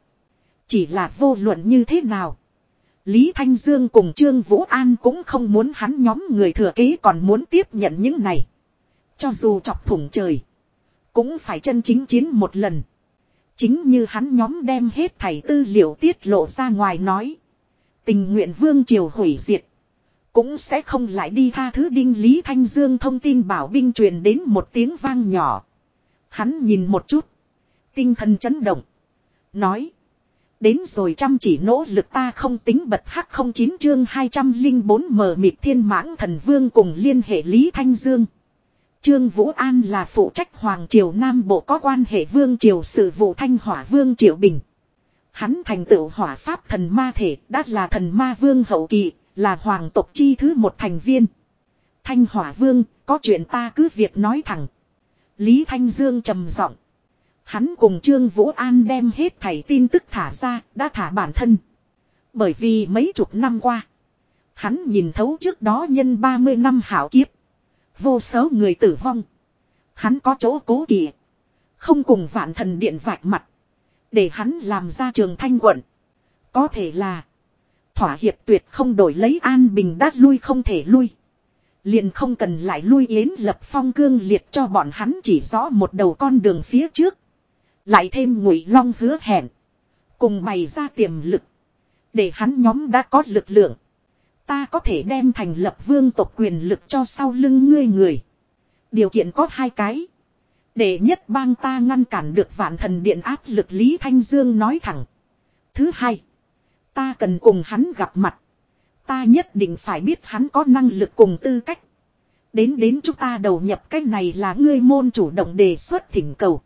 Chỉ là vô luận như thế nào. Lý Thanh Dương cùng Trương Vũ An cũng không muốn hắn nhóm người thừa kế còn muốn tiếp nhận những này. Cho dù chọc thủng trời. Cũng phải chân chính chiến một lần. Chính như hắn nhóm đem hết thảy tư liệu tiết lộ ra ngoài nói. Tình nguyện vương triều hủy diệt. Cũng sẽ không lại đi tha thứ đinh Lý Thanh Dương thông tin bảo binh truyền đến một tiếng vang nhỏ. Hắn nhìn một chút. Tinh thần chấn động. Nói. Đến rồi chăm chỉ nỗ lực ta không tính bật hắc không chín chương 204 mờ mịt thiên mãng thần vương cùng liên hệ Lý Thanh Dương. Trương Vũ An là phụ trách Hoàng Triều Nam Bộ có quan hệ Vương Triều sự vụ Thanh Hỏa Vương Triều Bình. Hắn thành tựu hỏa pháp thần ma thể đã là thần ma vương hậu kỳ, là hoàng tộc chi thứ một thành viên. Thanh Hỏa Vương, có chuyện ta cứ việc nói thẳng. Lý Thanh Dương trầm giọng. Hắn cùng Trương Vũ An đem hết thảy tin tức thả ra, đã thả bản thân. Bởi vì mấy chục năm qua, hắn nhìn thấu trước đó nhân 30 năm hảo kiếp. Vô số người tử vong. Hắn có chỗ cố kỵ. Không cùng vạn thần điện vạch mặt. Để hắn làm ra trường thanh quận. Có thể là. Thỏa hiệp tuyệt không đổi lấy an bình đát lui không thể lui. Liền không cần lại lui yến lập phong cương liệt cho bọn hắn chỉ rõ một đầu con đường phía trước. Lại thêm ngụy long hứa hẹn. Cùng bày ra tiềm lực. Để hắn nhóm đã có lực lượng. Ta có thể đem thành lập vương tộc quyền lực cho sau lưng ngươi người. Điều kiện có hai cái. Để nhất bang ta ngăn cản được vạn thần điện áp lực Lý Thanh Dương nói thẳng. Thứ hai. Ta cần cùng hắn gặp mặt. Ta nhất định phải biết hắn có năng lực cùng tư cách. Đến đến chúng ta đầu nhập cái này là ngươi môn chủ động đề xuất thỉnh cầu.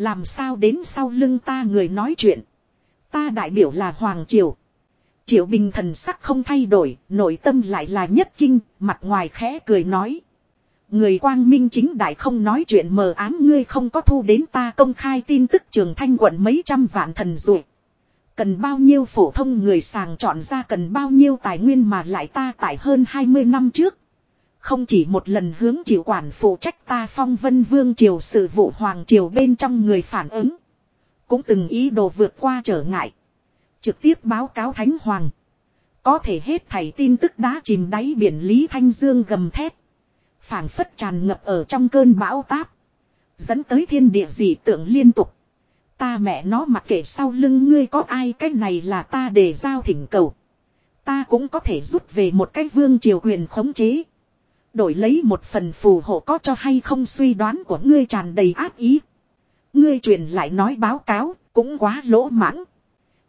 Làm sao đến sau lưng ta người nói chuyện. Ta đại biểu là Hoàng Triều. Triệu Bình thần sắc không thay đổi, nội tâm lại là nhất kinh, mặt ngoài khẽ cười nói. Người quang minh chính đại không nói chuyện mờ ám ngươi không có thu đến ta công khai tin tức trường thanh quận mấy trăm vạn thần rồi. Cần bao nhiêu phổ thông người sàng chọn ra cần bao nhiêu tài nguyên mà lại ta tại hơn 20 năm trước. Không chỉ một lần hướng chịu quản phụ trách ta phong vân vương triều sự vụ hoàng triều bên trong người phản ứng. Cũng từng ý đồ vượt qua trở ngại. Trực tiếp báo cáo Thánh Hoàng. Có thể hết thảy tin tức đã chìm đáy biển Lý Thanh Dương gầm thét. phảng phất tràn ngập ở trong cơn bão táp. Dẫn tới thiên địa dị tượng liên tục. Ta mẹ nó mặc kệ sau lưng ngươi có ai, cái này là ta để giao thỉnh cầu. Ta cũng có thể rút về một cái vương triều quyền khống chế. Đổi lấy một phần phù hộ có cho hay không suy đoán của ngươi tràn đầy ác ý. Ngươi truyền lại nói báo cáo, cũng quá lỗ mãng.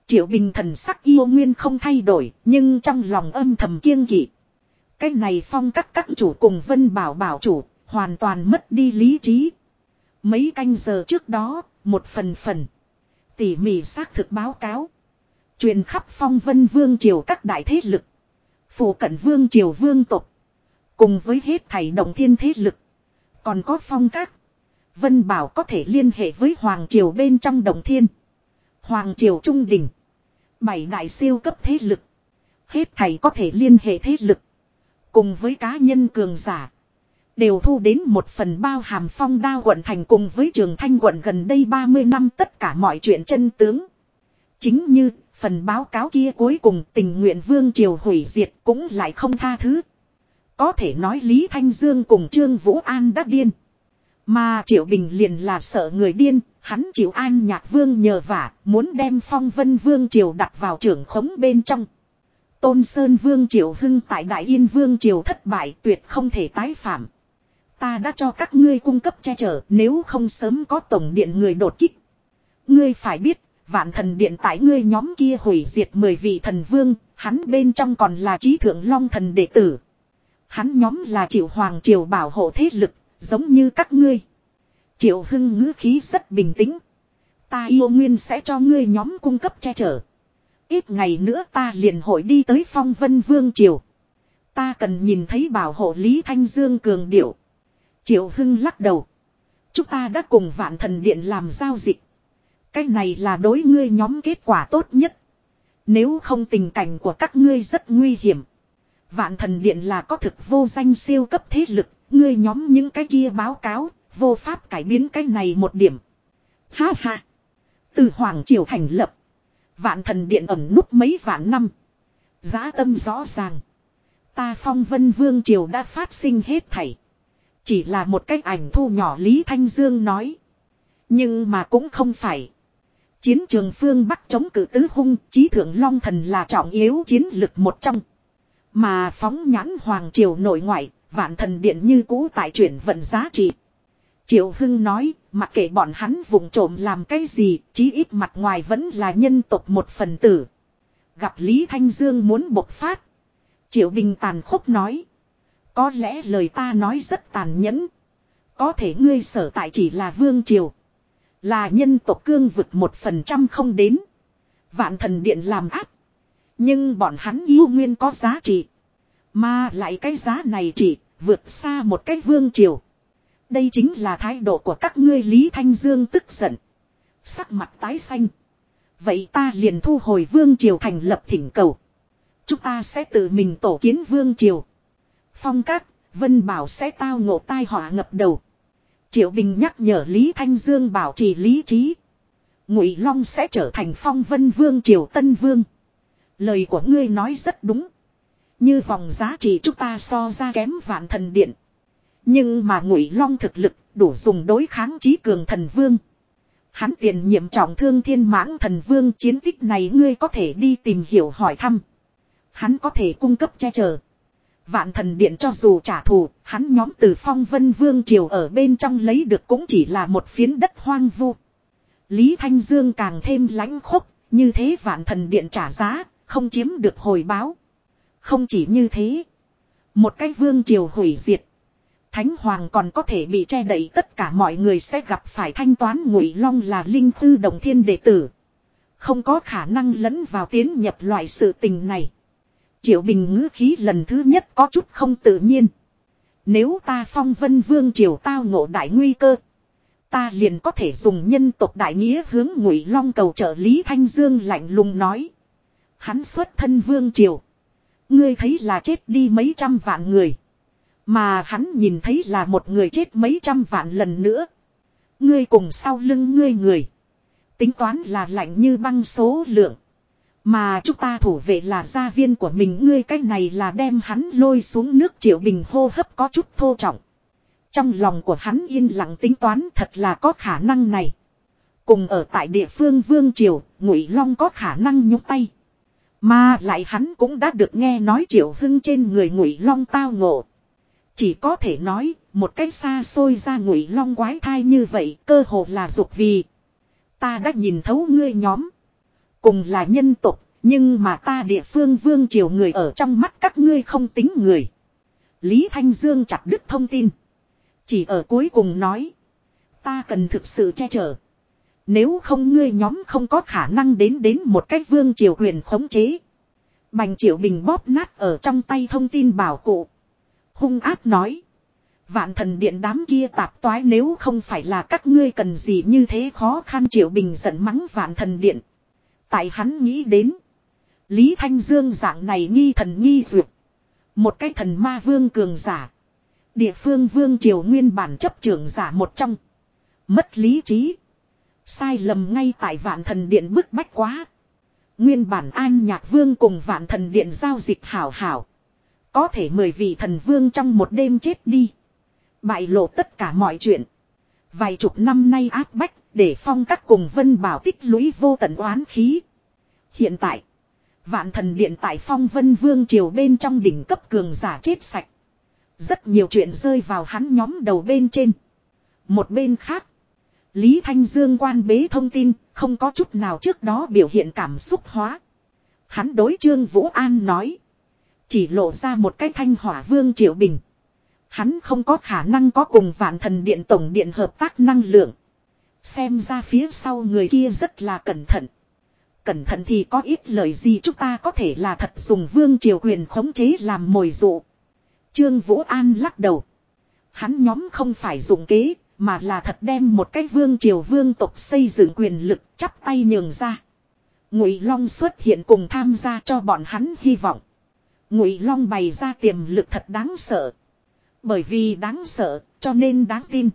Triệu Bình thần sắc yêu nguyên không thay đổi, nhưng trong lòng âm thầm kiêng kỵ. Cái này phong các các chủ cùng Vân Bảo bảo chủ, hoàn toàn mất đi lý trí. Mấy canh giờ trước đó, một phần phần. Tỉ mỉ xác thực báo cáo. Truyền khắp phong vân vương triều các đại thế lực. Phủ cận vương triều vương tục. Cùng với hết thảy động thiên thế lực. Còn có phong các. Vân Bảo có thể liên hệ với Hoàng Triều bên trong động thiên. Hoàng Triều Trung Đình. Bảy đại siêu cấp thế lực. Hết thảy có thể liên hệ thế lực. Cùng với cá nhân cường giả. Đều thu đến một phần bao hàm phong đao quận thành cùng với trường thanh quận gần đây 30 năm tất cả mọi chuyện chân tướng. Chính như phần báo cáo kia cuối cùng tình nguyện vương triều hủy diệt cũng lại không tha thứ. Có thể nói Lý Thanh Dương cùng Trương Vũ An đã điên. Mà Triệu Bình liền là sợ người điên, hắn chịu an nhạc vương nhờ vả, muốn đem phong vân vương triều đặt vào trưởng khống bên trong. Tôn Sơn vương triều hưng tại Đại Yên vương triều thất bại tuyệt không thể tái phạm. Ta đã cho các ngươi cung cấp che chở nếu không sớm có tổng điện người đột kích. Ngươi phải biết, vạn thần điện tại ngươi nhóm kia hủy diệt mười vị thần vương, hắn bên trong còn là trí thượng long thần đệ tử. Hắn nhóm là triệu hoàng triều bảo hộ thế lực, giống như các ngươi. Triệu hưng ngữ khí rất bình tĩnh. Ta yêu nguyên sẽ cho ngươi nhóm cung cấp che chở. Ít ngày nữa ta liền hội đi tới phong vân vương triều. Ta cần nhìn thấy bảo hộ Lý Thanh Dương cường điệu. Triệu Hưng lắc đầu. Chúng ta đã cùng vạn thần điện làm giao dịch. Cái này là đối ngươi nhóm kết quả tốt nhất. Nếu không tình cảnh của các ngươi rất nguy hiểm. Vạn thần điện là có thực vô danh siêu cấp thế lực. Ngươi nhóm những cái kia báo cáo. Vô pháp cải biến cái này một điểm. Ha ha. Từ Hoàng Triều thành lập. Vạn thần điện ẩn núp mấy vạn năm. Giá tâm rõ ràng. Ta phong vân vương triều đã phát sinh hết thảy. Chỉ là một cách ảnh thu nhỏ Lý Thanh Dương nói. Nhưng mà cũng không phải. Chiến trường phương Bắc chống cử tứ hung, trí thượng long thần là trọng yếu chiến lực một trong. Mà phóng nhãn hoàng triều nội ngoại, vạn thần điện như cũ tại chuyển vận giá trị. Triệu Hưng nói, mặc kệ bọn hắn vùng trộm làm cái gì, chí ít mặt ngoài vẫn là nhân tộc một phần tử. Gặp Lý Thanh Dương muốn bộc phát. Triệu Bình tàn khốc nói. Có lẽ lời ta nói rất tàn nhẫn. Có thể ngươi sở tại chỉ là vương triều. Là nhân tộc cương vực một phần trăm không đến. Vạn thần điện làm áp. Nhưng bọn hắn yêu nguyên có giá trị. Mà lại cái giá này chỉ vượt xa một cái vương triều. Đây chính là thái độ của các ngươi Lý Thanh Dương tức giận. Sắc mặt tái xanh. Vậy ta liền thu hồi vương triều thành lập thỉnh cầu. Chúng ta sẽ tự mình tổ kiến vương triều. Phong các, Vân Bảo sẽ tao ngộ tai họa ngập đầu. Triệu Bình nhắc nhở Lý Thanh Dương bảo trì lý trí. Ngụy Long sẽ trở thành phong vân vương triều tân vương. Lời của ngươi nói rất đúng. Như vòng giá trị chúng ta so ra kém vạn thần điện. Nhưng mà Ngụy Long thực lực đủ dùng đối kháng trí cường thần vương. Hắn tiền nhiệm trọng thương thiên mãng thần vương chiến tích này ngươi có thể đi tìm hiểu hỏi thăm. Hắn có thể cung cấp che chở. Vạn thần điện cho dù trả thù, hắn nhóm từ phong vân vương triều ở bên trong lấy được cũng chỉ là một phiến đất hoang vu. Lý Thanh Dương càng thêm lãnh khốc, như thế vạn thần điện trả giá, không chiếm được hồi báo. Không chỉ như thế, một cái vương triều hủy diệt. Thánh Hoàng còn có thể bị che đậy tất cả mọi người sẽ gặp phải thanh toán ngụy long là linh thư đồng thiên đệ tử. Không có khả năng lẫn vào tiến nhập loại sự tình này. Triệu Bình ngữ khí lần thứ nhất có chút không tự nhiên. Nếu ta phong vân vương triều tao ngộ đại nguy cơ. Ta liền có thể dùng nhân tộc đại nghĩa hướng ngụy long cầu trợ Lý Thanh Dương lạnh lùng nói. Hắn xuất thân vương triều. Ngươi thấy là chết đi mấy trăm vạn người. Mà hắn nhìn thấy là một người chết mấy trăm vạn lần nữa. Ngươi cùng sau lưng ngươi người. Tính toán là lạnh như băng số lượng. Mà chúng ta thủ vệ là gia viên của mình ngươi cái này là đem hắn lôi xuống nước triệu bình hô hấp có chút thô trọng. Trong lòng của hắn yên lặng tính toán thật là có khả năng này. Cùng ở tại địa phương Vương Triều, Ngụy Long có khả năng nhúc tay. Mà lại hắn cũng đã được nghe nói Triệu Hưng trên người Ngụy Long tao ngộ. Chỉ có thể nói, một cái xa xôi ra Ngụy Long quái thai như vậy, cơ hồ là dục vì. Ta đã nhìn thấu ngươi nhóm. Cùng là nhân tục, nhưng mà ta địa phương vương triều người ở trong mắt các ngươi không tính người. Lý Thanh Dương chặt đứt thông tin. Chỉ ở cuối cùng nói. Ta cần thực sự che chở. Nếu không ngươi nhóm không có khả năng đến đến một cách vương triều quyền khống chế. Bành triệu bình bóp nát ở trong tay thông tin bảo cụ. Hung ác nói. Vạn thần điện đám kia tạp toái nếu không phải là các ngươi cần gì như thế khó khăn triệu bình giận mắng vạn thần điện. Tại hắn nghĩ đến. Lý Thanh Dương dạng này nghi thần nghi duyệt. Một cái thần ma vương cường giả. Địa phương vương triều nguyên bản chấp trưởng giả một trong. Mất lý trí. Sai lầm ngay tại vạn thần điện bức bách quá. Nguyên bản an nhạc vương cùng vạn thần điện giao dịch hảo hảo. Có thể mười vị thần vương trong một đêm chết đi. Bại lộ tất cả mọi chuyện. Vài chục năm nay áp bách để phong các cùng vân bảo tích lũy vô tận oán khí. Hiện tại. Vạn thần điện tại phong vân vương triều bên trong đỉnh cấp cường giả chết sạch. Rất nhiều chuyện rơi vào hắn nhóm đầu bên trên. Một bên khác. Lý Thanh Dương quan bế thông tin, không có chút nào trước đó biểu hiện cảm xúc hóa. Hắn đối Trương Vũ An nói. Chỉ lộ ra một cái thanh hỏa vương triệu bình. Hắn không có khả năng có cùng vạn thần điện tổng điện hợp tác năng lượng. Xem ra phía sau người kia rất là cẩn thận. Cẩn thận thì có ít lời gì chúng ta có thể là thật dùng vương triều quyền khống chế làm mồi dụ. Trương Vũ An lắc đầu. Hắn nhóm không phải dùng kế, mà là thật đem một cái vương triều vương tộc xây dựng quyền lực chắp tay nhường ra. Ngụy Long xuất hiện cùng tham gia cho bọn hắn hy vọng. Ngụy Long bày ra tiềm lực thật đáng sợ. Bởi vì đáng sợ, cho nên đáng tin.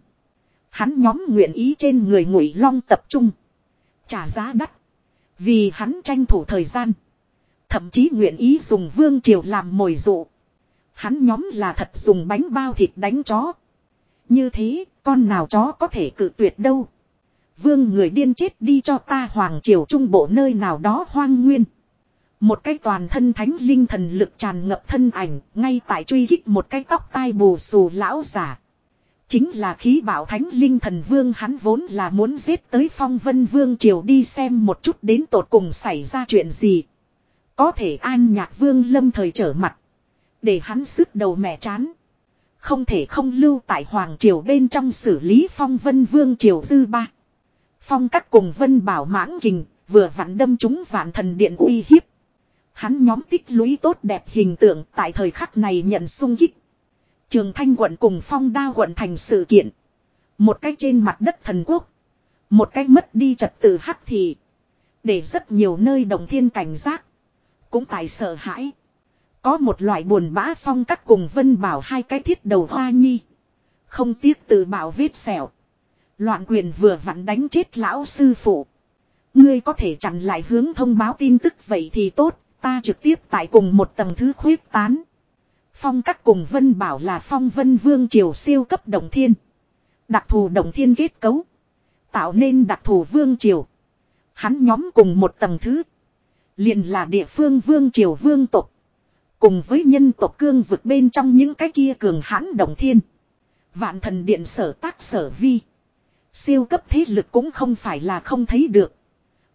Hắn nhóm nguyện ý trên người Ngụy Long tập trung, trả giá đắt, vì hắn tranh thủ thời gian, thậm chí nguyện ý dùng vương triều làm mồi dụ. Hắn nhóm là thật dùng bánh bao thịt đánh chó. Như thế, con nào chó có thể cự tuyệt đâu. Vương người điên chết đi cho ta hoàng triều trung bộ nơi nào đó hoang nguyên. Một cái toàn thân thánh linh thần lực tràn ngập thân ảnh, ngay tại truy hích một cái tóc tai bù xù lão giả. Chính là khí bảo thánh linh thần vương hắn vốn là muốn giết tới phong vân vương triều đi xem một chút đến tột cùng xảy ra chuyện gì. Có thể an nhạc vương lâm thời trở mặt. Để hắn sức đầu mẹ chán. Không thể không lưu tại Hoàng Triều bên trong xử lý phong vân vương triều dư ba. Phong các cùng vân bảo mãng kình, vừa vặn đâm chúng vạn thần điện uy hiếp. Hắn nhóm tích lũy tốt đẹp hình tượng tại thời khắc này nhận sung kích. Trường Thanh quận cùng phong đa quận thành sự kiện. Một cách trên mặt đất thần quốc. Một cách mất đi trật tự hắc thị. Để rất nhiều nơi đồng thiên cảnh giác. Cũng tại sợ hãi. Có một loại buồn bã phong các cùng vân bảo hai cái thiết đầu hoa nhi. Không tiếc tự bảo vết sẹo. Loạn quyền vừa vặn đánh chết lão sư phụ. Ngươi có thể chặn lại hướng thông báo tin tức vậy thì tốt, ta trực tiếp tại cùng một tầng thứ khuyết tán. Phong các cùng vân bảo là phong vân vương triều siêu cấp đồng thiên. Đặc thù đồng thiên kết cấu. Tạo nên đặc thù vương triều. Hắn nhóm cùng một tầng thứ. liền là địa phương vương triều vương tục. Cùng với nhân tộc cương vực bên trong những cái kia cường hãn đồng thiên. Vạn thần điện sở tác sở vi. Siêu cấp thế lực cũng không phải là không thấy được.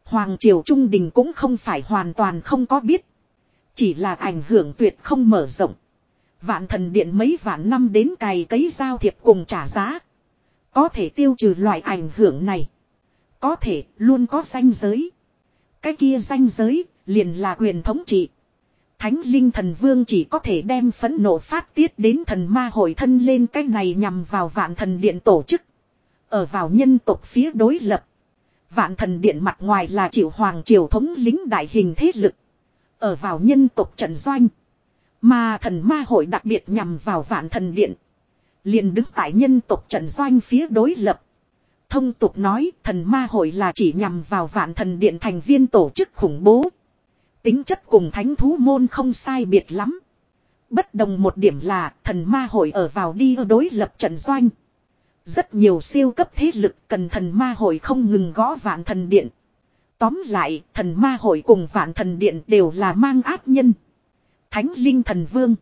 Hoàng triều trung đình cũng không phải hoàn toàn không có biết. Chỉ là ảnh hưởng tuyệt không mở rộng. Vạn thần điện mấy vạn năm đến cày cấy giao thiệp cùng trả giá. Có thể tiêu trừ loại ảnh hưởng này. Có thể luôn có danh giới. Cái kia danh giới liền là quyền thống trị. Thánh linh thần vương chỉ có thể đem phẫn nộ phát tiết đến thần ma hội thân lên cái này nhằm vào vạn thần điện tổ chức. Ở vào nhân tộc phía đối lập. Vạn thần điện mặt ngoài là triệu hoàng triều thống lính đại hình thế lực. Ở vào nhân tộc trận doanh. Mà thần ma hội đặc biệt nhằm vào vạn thần điện. liền đứng tại nhân tộc trận doanh phía đối lập. Thông tục nói, thần ma hội là chỉ nhằm vào vạn thần điện thành viên tổ chức khủng bố. Tính chất cùng thánh thú môn không sai biệt lắm. Bất đồng một điểm là thần ma hội ở vào đi đối lập trận doanh. Rất nhiều siêu cấp thế lực cần thần ma hội không ngừng gõ vạn thần điện. Tóm lại, thần ma hội cùng vạn thần điện đều là mang áp nhân. Thánh linh thần vương.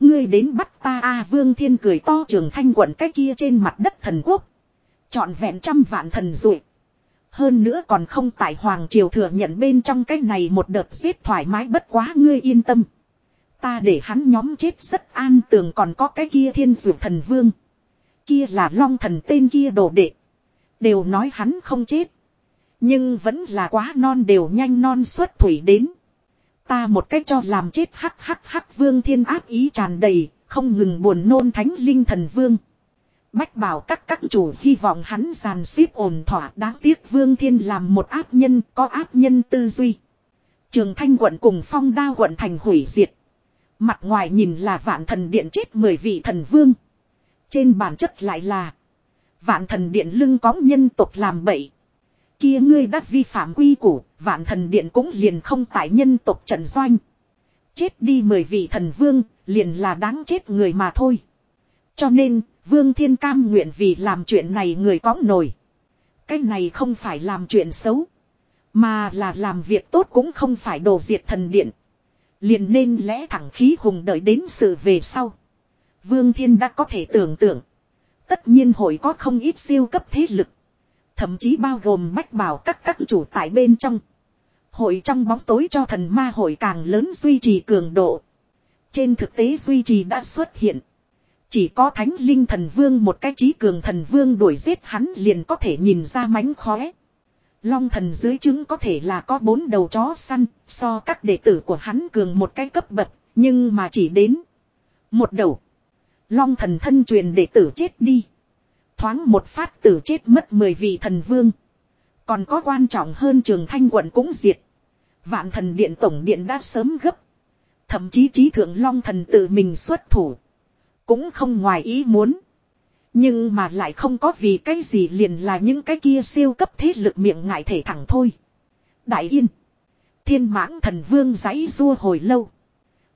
Ngươi đến bắt ta A vương thiên cười to trường thanh quận cái kia trên mặt đất thần quốc. Chọn vẹn trăm vạn thần rụi. Hơn nữa còn không tại Hoàng Triều thừa nhận bên trong cái này một đợt giết thoải mái bất quá ngươi yên tâm. Ta để hắn nhóm chết rất an tường còn có cái kia thiên dụ thần vương. Kia là long thần tên kia đồ đệ. Đều nói hắn không chết. Nhưng vẫn là quá non đều nhanh non xuất thủy đến. Ta một cách cho làm chết hắc hắc hắc vương thiên áp ý tràn đầy, không ngừng buồn nôn thánh linh thần vương. Bách bảo các các chủ hy vọng hắn giàn xếp ổn thỏa đáng tiếc vương thiên làm một áp nhân có áp nhân tư duy. Trường thanh quận cùng phong đa quận thành hủy diệt. Mặt ngoài nhìn là vạn thần điện chết mười vị thần vương. Trên bản chất lại là vạn thần điện lưng có nhân tộc làm bậy. Kia ngươi đã vi phạm quy củ, vạn thần điện cũng liền không tại nhân tộc trận doanh. Chết đi mười vị thần vương, liền là đáng chết người mà thôi. Cho nên, vương thiên cam nguyện vì làm chuyện này người có nổi. Cái này không phải làm chuyện xấu. Mà là làm việc tốt cũng không phải đồ diệt thần điện. Liền nên lẽ thẳng khí hùng đợi đến sự về sau. Vương Thiên đã có thể tưởng tượng. Tất nhiên hội có không ít siêu cấp thế lực. Thậm chí bao gồm bách bảo các các chủ tại bên trong. Hội trong bóng tối cho thần ma hội càng lớn duy trì cường độ. Trên thực tế duy trì đã xuất hiện. Chỉ có thánh linh thần vương một cái trí cường thần vương đuổi giết hắn liền có thể nhìn ra mánh khóe. Long thần dưới chứng có thể là có bốn đầu chó săn, so các đệ tử của hắn cường một cái cấp bậc, nhưng mà chỉ đến một đầu. Long thần thân truyền đệ tử chết đi. Thoáng một phát tử chết mất mười vị thần vương. Còn có quan trọng hơn trường thanh quận cũng diệt. Vạn thần điện tổng điện đã sớm gấp. Thậm chí trí thượng long thần tự mình xuất thủ. Cũng không ngoài ý muốn. Nhưng mà lại không có vì cái gì liền là những cái kia siêu cấp thế lực miệng ngại thể thẳng thôi. Đại yên. Thiên mãng thần vương giấy rua hồi lâu.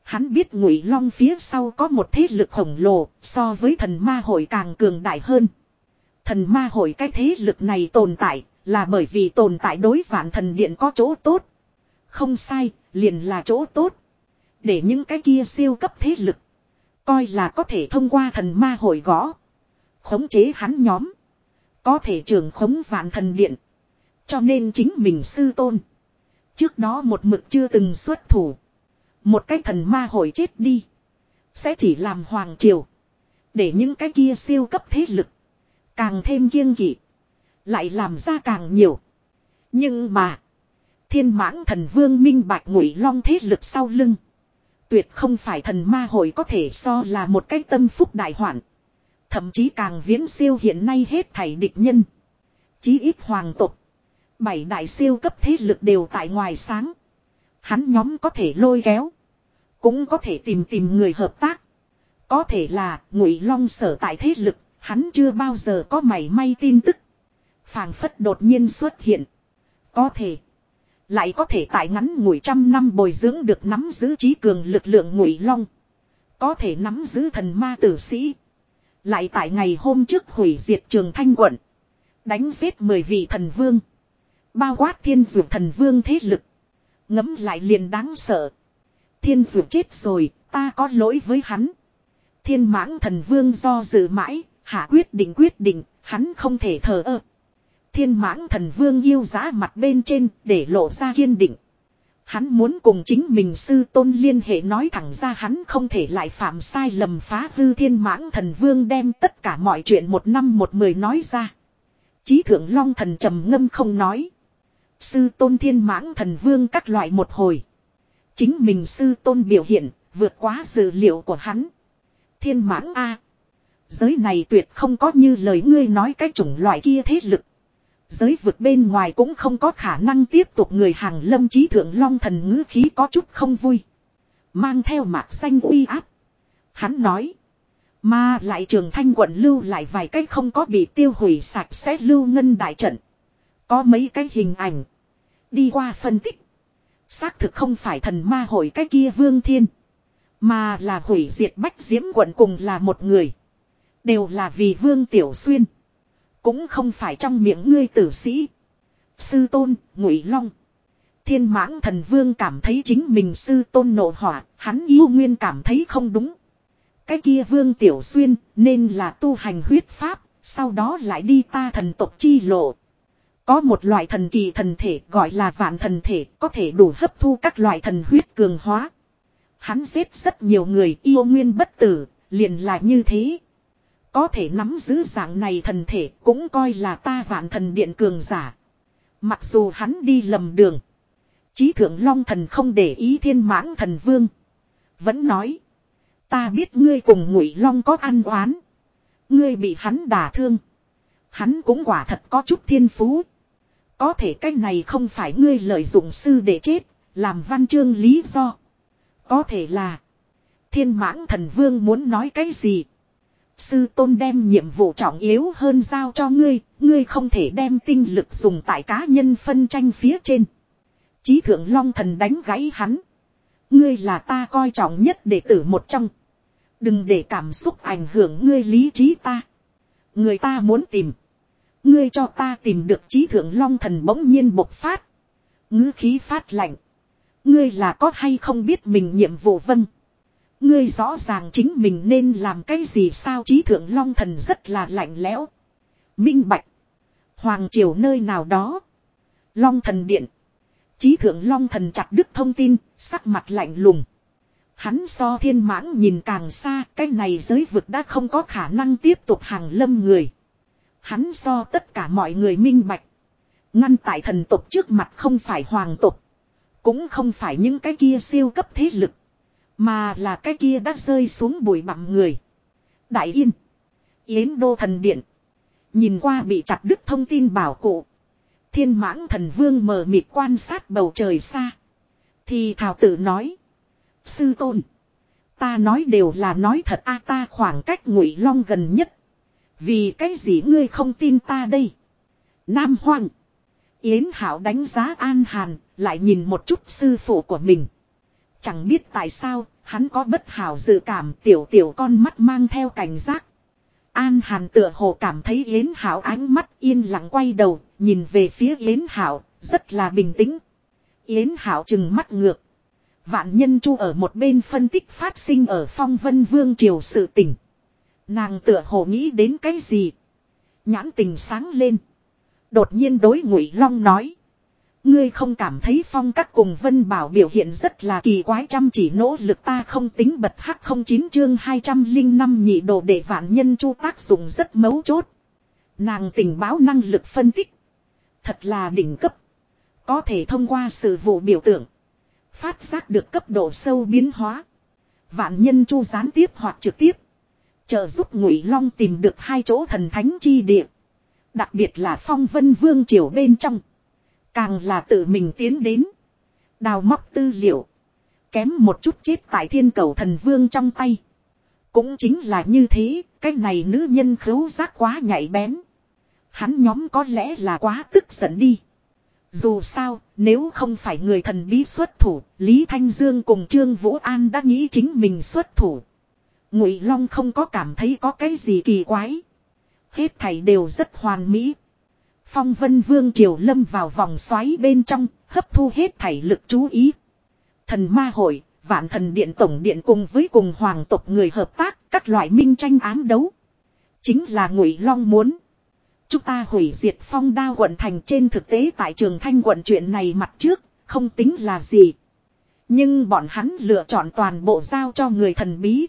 Hắn biết ngụy long phía sau có một thế lực khổng lồ so với thần ma hội càng cường đại hơn. Thần ma hội cái thế lực này tồn tại là bởi vì tồn tại đối vạn thần điện có chỗ tốt. Không sai, liền là chỗ tốt. Để những cái kia siêu cấp thế lực. Coi là có thể thông qua thần ma hội gõ. Khống chế hắn nhóm. Có thể trường khống vạn thần điện. Cho nên chính mình sư tôn. Trước đó một mực chưa từng xuất thủ. Một cái thần ma hội chết đi. Sẽ chỉ làm hoàng triều. Để những cái kia siêu cấp thế lực. Càng thêm kiêng kỵ. Lại làm ra càng nhiều. Nhưng mà. Thiên mãng thần vương minh bạch ngụy long thế lực sau lưng. Tuyệt không phải thần ma hội có thể so là một cái tâm phúc đại hoạn. Thậm chí càng viễn siêu hiện nay hết thảy địch nhân. Chí ít hoàng tục. Bảy đại siêu cấp thế lực đều tại ngoài sáng. Hắn nhóm có thể lôi kéo. Cũng có thể tìm tìm người hợp tác. Có thể là ngụy long sở tại thế lực. Hắn chưa bao giờ có mảy may tin tức. phảng phất đột nhiên xuất hiện. Có thể. Lại có thể tại ngắn ngủi trăm năm bồi dưỡng được nắm giữ trí cường lực lượng ngụy long. Có thể nắm giữ thần ma tử sĩ. Lại tại ngày hôm trước hủy diệt trường thanh quận. Đánh giết mười vị thần vương. Bao quát thiên dược thần vương thế lực. Ngấm lại liền đáng sợ. Thiên dược chết rồi, ta có lỗi với hắn. Thiên mãng thần vương do dự mãi, hạ quyết định quyết định, hắn không thể thờ ơ. Thiên mãng thần vương yêu giá mặt bên trên để lộ ra kiên định. Hắn muốn cùng chính mình sư tôn liên hệ nói thẳng ra hắn không thể lại phạm sai lầm phá hư thiên mãng thần vương đem tất cả mọi chuyện một năm một mười nói ra. Chí thượng long thần trầm ngâm không nói. Sư tôn thiên mãng thần vương các loại một hồi. Chính mình sư tôn biểu hiện vượt quá dự liệu của hắn. Thiên mãng A. Giới này tuyệt không có như lời ngươi nói cái chủng loại kia thế lực. Giới vực bên ngoài cũng không có khả năng tiếp tục người hàng lâm trí thượng long thần ngữ khí có chút không vui. Mang theo mạc xanh uy áp. Hắn nói. Mà lại trường thanh quận lưu lại vài cái không có bị tiêu hủy sạch sẽ lưu ngân đại trận. Có mấy cái hình ảnh. Đi qua phân tích. Xác thực không phải thần ma hội cái kia vương thiên. Mà là hủy diệt bách diễm quận cùng là một người. Đều là vì vương tiểu xuyên. Cũng không phải trong miệng ngươi tử sĩ. Sư tôn, ngụy long. Thiên mãng thần vương cảm thấy chính mình sư tôn nộ hỏa, hắn yêu nguyên cảm thấy không đúng. Cái kia vương tiểu xuyên nên là tu hành huyết pháp, sau đó lại đi ta thần tộc chi lộ. Có một loại thần kỳ thần thể gọi là vạn thần thể có thể đủ hấp thu các loại thần huyết cường hóa. Hắn giết rất nhiều người yêu nguyên bất tử, liền là như thế. Có thể nắm giữ dạng này thần thể cũng coi là ta vạn thần điện cường giả. Mặc dù hắn đi lầm đường. Chí thượng long thần không để ý thiên mãng thần vương. Vẫn nói. Ta biết ngươi cùng ngụy long có ăn oán. Ngươi bị hắn đả thương. Hắn cũng quả thật có chút thiên phú. Có thể cái này không phải ngươi lợi dụng sư để chết. Làm văn chương lý do. Có thể là. Thiên mãng thần vương muốn nói cái gì. Sư tôn đem nhiệm vụ trọng yếu hơn giao cho ngươi. Ngươi không thể đem tinh lực dùng tại cá nhân phân tranh phía trên. Chí thượng long thần đánh gãy hắn. Ngươi là ta coi trọng nhất đệ tử một trong. Đừng để cảm xúc ảnh hưởng ngươi lý trí ta. Người ta muốn tìm. Ngươi cho ta tìm được trí thượng long thần bỗng nhiên bộc phát. ngữ khí phát lạnh. Ngươi là có hay không biết mình nhiệm vụ vâng. Ngươi rõ ràng chính mình nên làm cái gì sao trí thượng long thần rất là lạnh lẽo. Minh bạch. Hoàng triều nơi nào đó. Long thần điện. Chí thượng long thần chặt đứt thông tin, sắc mặt lạnh lùng. Hắn so thiên mãng nhìn càng xa, cái này giới vực đã không có khả năng tiếp tục hàng lâm người. Hắn so tất cả mọi người minh bạch. Ngăn tại thần tộc trước mặt không phải hoàng tộc. Cũng không phải những cái kia siêu cấp thế lực. Mà là cái kia đã rơi xuống bụi bặm người. Đại Yên. Yến Đô Thần Điện. Nhìn qua bị chặt đứt thông tin bảo cụ. Thiên mãng thần vương mờ mịt quan sát bầu trời xa. Thì thảo tử nói. Sư tôn. Ta nói đều là nói thật a ta khoảng cách ngụy long gần nhất. Vì cái gì ngươi không tin ta đây? Nam Hoang. Yến Hảo đánh giá An Hàn, lại nhìn một chút sư phụ của mình. Chẳng biết tại sao, hắn có bất hảo dự cảm tiểu tiểu con mắt mang theo cảnh giác. An Hàn tựa hồ cảm thấy Yến Hảo ánh mắt yên lặng quay đầu, nhìn về phía Yến Hảo, rất là bình tĩnh. Yến Hảo chừng mắt ngược. Vạn nhân chu ở một bên phân tích phát sinh ở phong vân vương triều sự tỉnh. Nàng tựa hồ nghĩ đến cái gì. Nhãn tình sáng lên. Đột nhiên đối ngụy long nói. Ngươi không cảm thấy phong các cùng vân bảo biểu hiện rất là kỳ quái chăm chỉ nỗ lực ta không tính bật hắc không chín chương 205 nhị đồ để vạn nhân chu tác dụng rất mấu chốt. Nàng tình báo năng lực phân tích. Thật là đỉnh cấp. Có thể thông qua sự vụ biểu tượng. Phát giác được cấp độ sâu biến hóa. Vạn nhân chu gián tiếp hoặc trực tiếp. Trợ giúp ngụy long tìm được hai chỗ thần thánh chi địa. Đặc biệt là phong vân vương triều bên trong. Càng là tự mình tiến đến. Đào móc tư liệu. Kém một chút chết tại thiên cầu thần vương trong tay. Cũng chính là như thế, cái này nữ nhân khấu giác quá nhạy bén. Hắn nhóm có lẽ là quá tức giận đi. Dù sao, nếu không phải người thần bí xuất thủ, Lý Thanh Dương cùng Trương Vũ An đã nghĩ chính mình xuất thủ. Ngụy Long không có cảm thấy có cái gì kỳ quái. Hết thảy đều rất hoàn mỹ. Phong Vân Vương Triều Lâm vào vòng xoáy bên trong, hấp thu hết thảy lực chú ý. Thần Ma Hội, Vạn Thần Điện Tổng Điện cùng với cùng hoàng tộc người hợp tác, các loại minh tranh ám đấu. Chính là Ngụy Long muốn. Chúng ta hủy diệt phong đao quận thành trên thực tế tại trường thanh quận chuyện này mặt trước, không tính là gì. Nhưng bọn hắn lựa chọn toàn bộ giao cho người thần bí.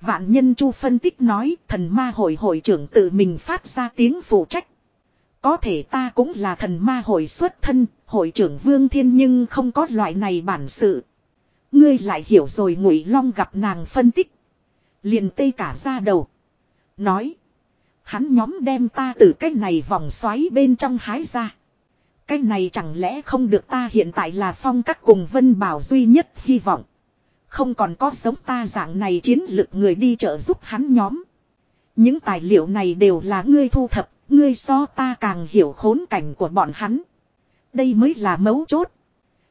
Vạn nhân chu phân tích nói thần ma hội hội trưởng tự mình phát ra tiếng phụ trách. Có thể ta cũng là thần ma hội xuất thân, hội trưởng Vương Thiên nhưng không có loại này bản sự. Ngươi lại hiểu rồi ngụy long gặp nàng phân tích. liền tây cả ra đầu. Nói. Hắn nhóm đem ta từ cái này vòng xoáy bên trong hái ra. Cái này chẳng lẽ không được ta hiện tại là phong các cùng vân bảo duy nhất hy vọng. Không còn có giống ta dạng này chiến lực người đi trợ giúp hắn nhóm. Những tài liệu này đều là ngươi thu thập, ngươi so ta càng hiểu khốn cảnh của bọn hắn. Đây mới là mấu chốt.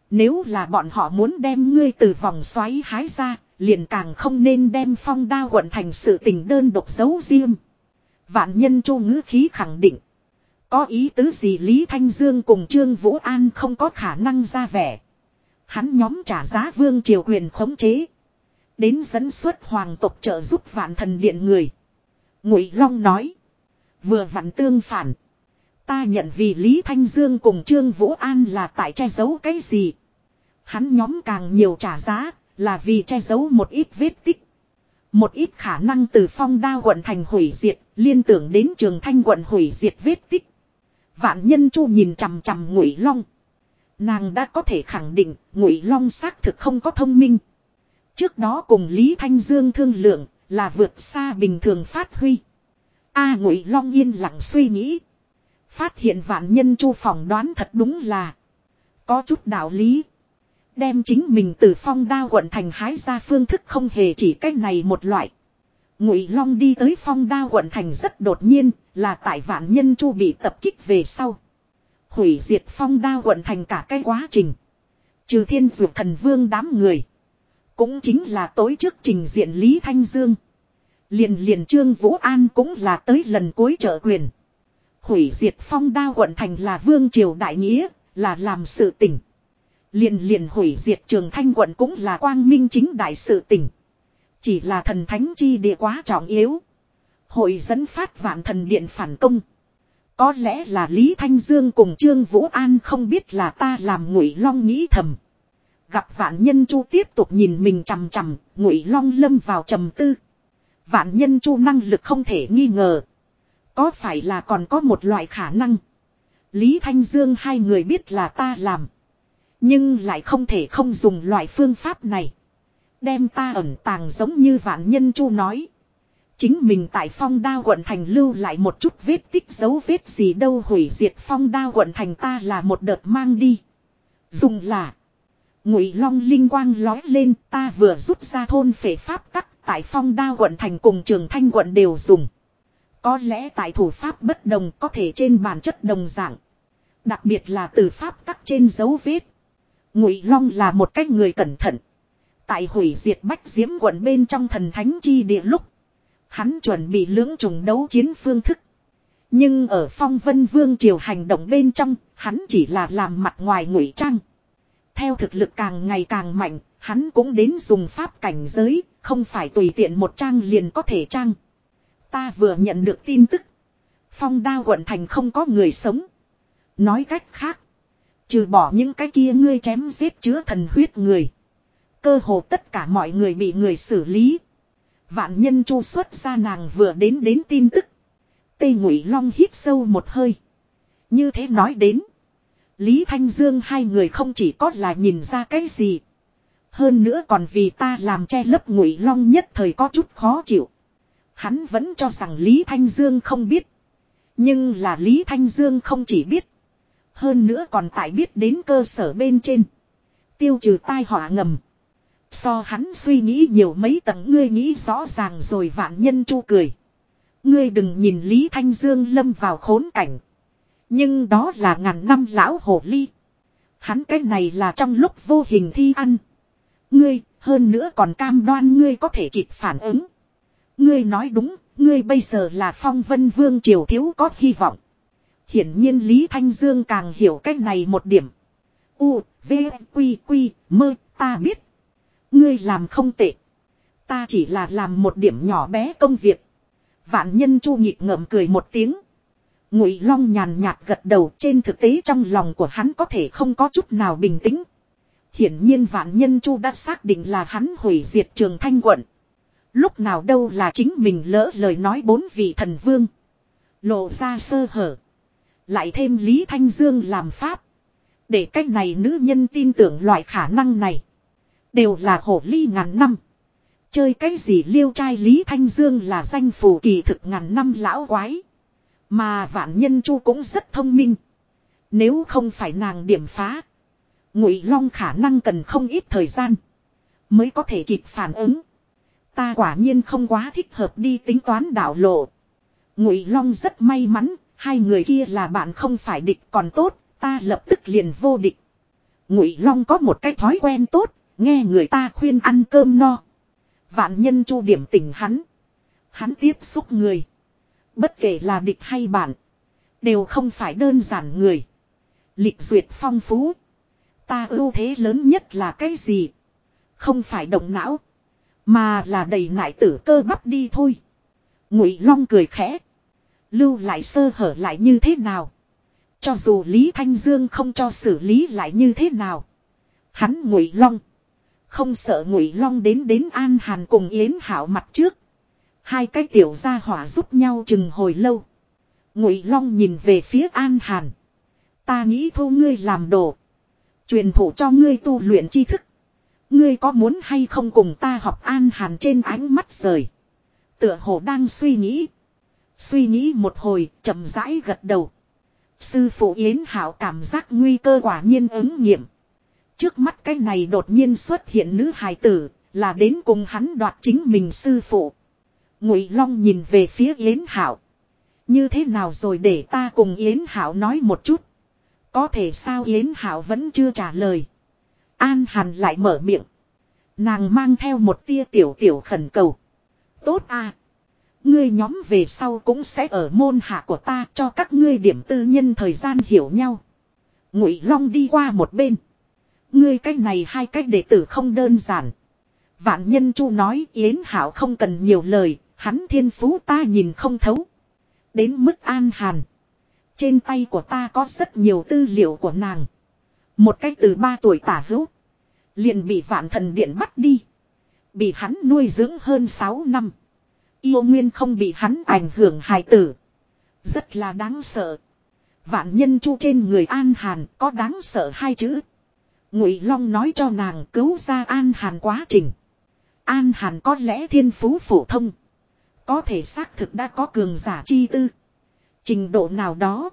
Nếu là bọn họ muốn đem ngươi từ vòng xoáy hái ra, liền càng không nên đem phong đao quận thành sự tình đơn độc giấu riêng. Vạn nhân chu ngữ khí khẳng định. Có ý tứ gì Lý Thanh Dương cùng Trương Vũ An không có khả năng ra vẻ. Hắn nhóm trả giá vương triều quyền khống chế. Đến dẫn xuất hoàng tộc trợ giúp vạn thần điện người. Ngụy Long nói. Vừa vặn tương phản. Ta nhận vì Lý Thanh Dương cùng Trương Vũ An là tại che giấu cái gì. Hắn nhóm càng nhiều trả giá là vì che giấu một ít vết tích. Một ít khả năng từ phong đao quận thành hủy diệt, liên tưởng đến trường thanh quận hủy diệt vết tích. Vạn nhân chu nhìn chằm chằm ngụy long. Nàng đã có thể khẳng định ngụy long xác thực không có thông minh. Trước đó cùng Lý Thanh Dương thương lượng là vượt xa bình thường phát huy. A ngụy long yên lặng suy nghĩ. Phát hiện vạn nhân chu phỏng đoán thật đúng là có chút đạo lý. Đem chính mình từ phong đao quận thành hái ra phương thức không hề chỉ cách này một loại. Ngụy Long đi tới phong đao quận thành rất đột nhiên, là tại vạn nhân chu bị tập kích về sau. Hủy diệt phong đao quận thành cả cái quá trình. Trừ thiên dược thần vương đám người. Cũng chính là tối trước trình diện Lý Thanh Dương. Liền liền Trương Vũ An cũng là tới lần cuối trợ quyền. Hủy diệt phong đao quận thành là vương triều đại nghĩa, là làm sự tỉnh. Liền liền hủy diệt trường thanh quận cũng là quang minh chính đại sự tỉnh. Chỉ là thần thánh chi địa quá trọng yếu. Hội dẫn phát vạn thần điện phản công. Có lẽ là Lý Thanh Dương cùng Trương Vũ An không biết là ta làm ngụy long nghĩ thầm. Gặp vạn nhân chu tiếp tục nhìn mình chằm chằm, ngụy long lâm vào trầm tư. Vạn nhân chu năng lực không thể nghi ngờ. Có phải là còn có một loại khả năng. Lý Thanh Dương hai người biết là ta làm. Nhưng lại không thể không dùng loại phương pháp này. Đem ta ẩn tàng giống như vạn nhân chu nói. Chính mình tại phong đao quận thành lưu lại một chút vết tích dấu vết gì đâu hủy diệt phong đao quận thành ta là một đợt mang đi. Dùng là. Ngụy long linh quang lói lên, ta vừa rút ra thôn phệ pháp tắc tại phong đao quận thành cùng trường thanh quận đều dùng. Có lẽ tại thủ pháp bất đồng có thể trên bản chất đồng dạng. Đặc biệt là từ pháp tắc trên dấu vết. Ngụy Long là một cách người cẩn thận. Tại hủy diệt bách diễm quận bên trong thần thánh chi địa lúc. Hắn chuẩn bị lưỡng trùng đấu chiến phương thức. Nhưng ở phong vân vương triều hành động bên trong, hắn chỉ là làm mặt ngoài ngụy trang. Theo thực lực càng ngày càng mạnh, hắn cũng đến dùng pháp cảnh giới, không phải tùy tiện một trang liền có thể trang. Ta vừa nhận được tin tức. Phong đao quận thành không có người sống. Nói cách khác. Trừ bỏ những cái kia ngươi chém giết chứa thần huyết người. Cơ hồ tất cả mọi người bị người xử lý. Vạn nhân chu xuất ra nàng vừa đến đến tin tức. Tây Ngụy Long hít sâu một hơi. Như thế nói đến. Lý Thanh Dương hai người không chỉ có là nhìn ra cái gì. Hơn nữa còn vì ta làm che lấp Ngụy Long nhất thời có chút khó chịu. Hắn vẫn cho rằng Lý Thanh Dương không biết. Nhưng là Lý Thanh Dương không chỉ biết. Hơn nữa còn tại biết đến cơ sở bên trên. Tiêu trừ tai họa ngầm. So hắn suy nghĩ nhiều mấy tầng ngươi nghĩ rõ ràng rồi vạn nhân chu cười. Ngươi đừng nhìn Lý Thanh Dương lâm vào khốn cảnh. Nhưng đó là ngàn năm lão hồ ly. Hắn cái này là trong lúc vô hình thi ăn. Ngươi, hơn nữa còn cam đoan ngươi có thể kịp phản ứng. Ngươi nói đúng, ngươi bây giờ là phong vân vương triều thiếu có hy vọng. Hiển nhiên Lý Thanh Dương càng hiểu cách này một điểm. U, V, Quy, Quy, mơ, ta biết. Ngươi làm không tệ. Ta chỉ là làm một điểm nhỏ bé công việc. Vạn nhân chu nhịp ngậm cười một tiếng. Ngụy Long nhàn nhạt gật đầu trên thực tế trong lòng của hắn có thể không có chút nào bình tĩnh. Hiển nhiên vạn nhân chu đã xác định là hắn hủy diệt trường thanh quận. Lúc nào đâu là chính mình lỡ lời nói bốn vị thần vương. Lộ ra sơ hở. Lại thêm Lý Thanh Dương làm pháp. Để cách này nữ nhân tin tưởng loại khả năng này. Đều là hổ ly ngàn năm. Chơi cái gì liêu trai Lý Thanh Dương là danh phù kỳ thực ngàn năm lão quái. Mà vạn nhân chu cũng rất thông minh. Nếu không phải nàng điểm phá. Ngụy Long khả năng cần không ít thời gian. Mới có thể kịp phản ứng. Ta quả nhiên không quá thích hợp đi tính toán đảo lộ. Ngụy Long rất may mắn, hai người kia là bạn không phải địch còn tốt, ta lập tức liền vô địch. Ngụy Long có một cái thói quen tốt, nghe người ta khuyên ăn cơm no. Vạn nhân chu điểm tình hắn. Hắn tiếp xúc người. Bất kể là địch hay bạn. Đều không phải đơn giản người. Lịch duyệt phong phú. Ta ưu thế lớn nhất là cái gì? Không phải động não. Mà là đầy nại tử cơ bắp đi thôi. Ngụy Long cười khẽ. Lưu lại sơ hở lại như thế nào? Cho dù Lý Thanh Dương không cho xử lý lại như thế nào? Hắn Ngụy Long. Không sợ ngụy long đến đến An Hàn cùng Yến Hảo mặt trước. Hai cái tiểu gia hỏa giúp nhau chừng hồi lâu. Ngụy long nhìn về phía An Hàn. Ta nghĩ thu ngươi làm đồ. Truyền thụ cho ngươi tu luyện tri thức. Ngươi có muốn hay không cùng ta học An Hàn trên ánh mắt rời. Tựa hồ đang suy nghĩ. Suy nghĩ một hồi, chậm rãi gật đầu. Sư phụ Yến Hảo cảm giác nguy cơ quả nhiên ứng nghiệm. Trước mắt cái này đột nhiên xuất hiện nữ hài tử, là đến cùng hắn đoạt chính mình sư phụ. Ngụy Long nhìn về phía Yến Hảo. Như thế nào rồi để ta cùng Yến Hảo nói một chút. Có thể sao Yến Hảo vẫn chưa trả lời. An Hàn lại mở miệng. Nàng mang theo một tia tiểu tiểu khẩn cầu. Tốt à. Ngươi nhóm về sau cũng sẽ ở môn hạ của ta cho các ngươi điểm tư nhân thời gian hiểu nhau. Ngụy Long đi qua một bên. Ngươi cách này hai cách đệ tử không đơn giản. Vạn nhân chu nói Yến Hảo không cần nhiều lời, hắn thiên phú ta nhìn không thấu. Đến mức an hàn. Trên tay của ta có rất nhiều tư liệu của nàng. Một cách từ ba tuổi tả hữu. Liền bị vạn thần điện bắt đi. Bị hắn nuôi dưỡng hơn 6 năm. Yêu nguyên không bị hắn ảnh hưởng hài tử. Rất là đáng sợ. Vạn nhân chu trên người An Hàn có đáng sợ hai chữ. Ngụy Long nói cho nàng cứu ra An Hàn quá trình. An Hàn có lẽ thiên phú phổ thông. Có thể xác thực đã có cường giả chi tư. Trình độ nào đó.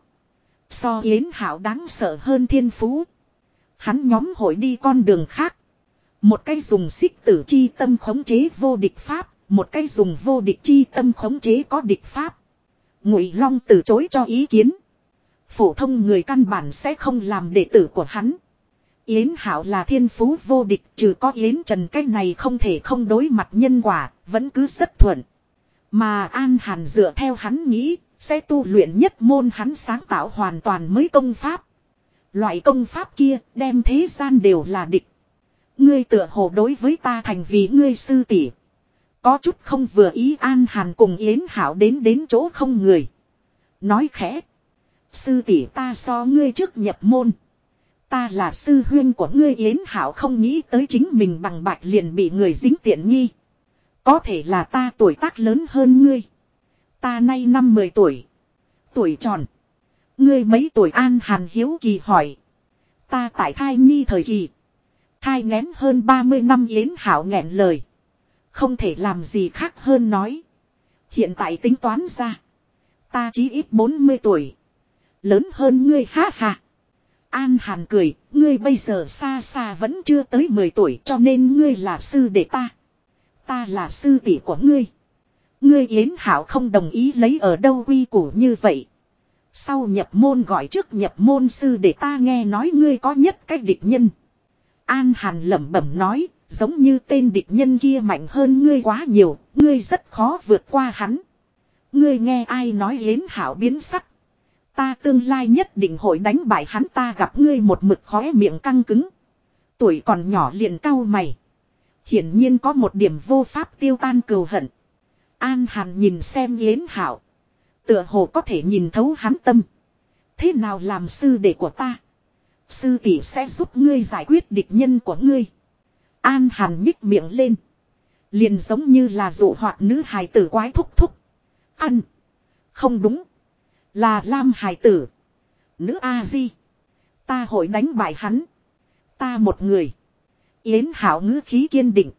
So Yến Hảo đáng sợ hơn thiên phú. Hắn nhóm hội đi con đường khác. Một cái dùng xích tử chi tâm khống chế vô địch pháp. Một cái dùng vô địch chi tâm khống chế có địch pháp. Ngụy Long từ chối cho ý kiến. Phổ thông người căn bản sẽ không làm đệ tử của hắn. Yến Hảo là thiên phú vô địch trừ có Yến Trần cái này không thể không đối mặt nhân quả, vẫn cứ rất thuận. Mà An Hàn dựa theo hắn nghĩ, sẽ tu luyện nhất môn hắn sáng tạo hoàn toàn mới công pháp. Loại công pháp kia đem thế gian đều là địch. Ngươi tựa hồ đối với ta thành vì ngươi sư tỷ. Có chút không vừa ý An Hàn cùng Yến Hảo đến đến chỗ không người. Nói khẽ. Sư tỷ ta so ngươi trước nhập môn. Ta là sư huyên của ngươi Yến Hảo không nghĩ tới chính mình bằng bạch liền bị người dính tiện nghi. Có thể là ta tuổi tác lớn hơn ngươi. Ta nay năm mười tuổi. Tuổi tròn. Ngươi mấy tuổi An Hàn Hiếu Kỳ hỏi. Ta tại thai nhi thời kỳ. Thai ngén hơn 30 năm Yến Hảo nghẹn lời. Không thể làm gì khác hơn nói. Hiện tại tính toán ra. Ta chỉ ít 40 tuổi. Lớn hơn ngươi ha ha. An Hàn cười, ngươi bây giờ xa xa vẫn chưa tới 10 tuổi cho nên ngươi là sư đệ ta. Ta là sư tỷ của ngươi. Ngươi Yến Hảo không đồng ý lấy ở đâu quy củ như vậy. Sau nhập môn gọi trước nhập môn sư để ta nghe nói ngươi có nhất cách địch nhân. An Hàn lẩm bẩm nói, giống như tên địch nhân kia mạnh hơn ngươi quá nhiều, ngươi rất khó vượt qua hắn. Ngươi nghe ai nói Yến Hảo biến sắc. Ta tương lai nhất định hội đánh bại hắn ta gặp ngươi một mực khóe miệng căng cứng. Tuổi còn nhỏ liền cau mày. Hiển nhiên có một điểm vô pháp tiêu tan cừu hận. An Hàn nhìn xem Yến Hảo. Tựa hồ có thể nhìn thấu hắn tâm. Thế nào làm sư đệ của ta? Sư tỷ sẽ giúp ngươi giải quyết địch nhân của ngươi. An Hàn nhích miệng lên. Liền giống như là dụ hoạt nữ hài tử quái thúc thúc. Ăn. Không đúng. Là Lam hài tử. Nữ A-di. Ta hội đánh bại hắn. Ta một người. Yến hảo ngữ khí kiên định.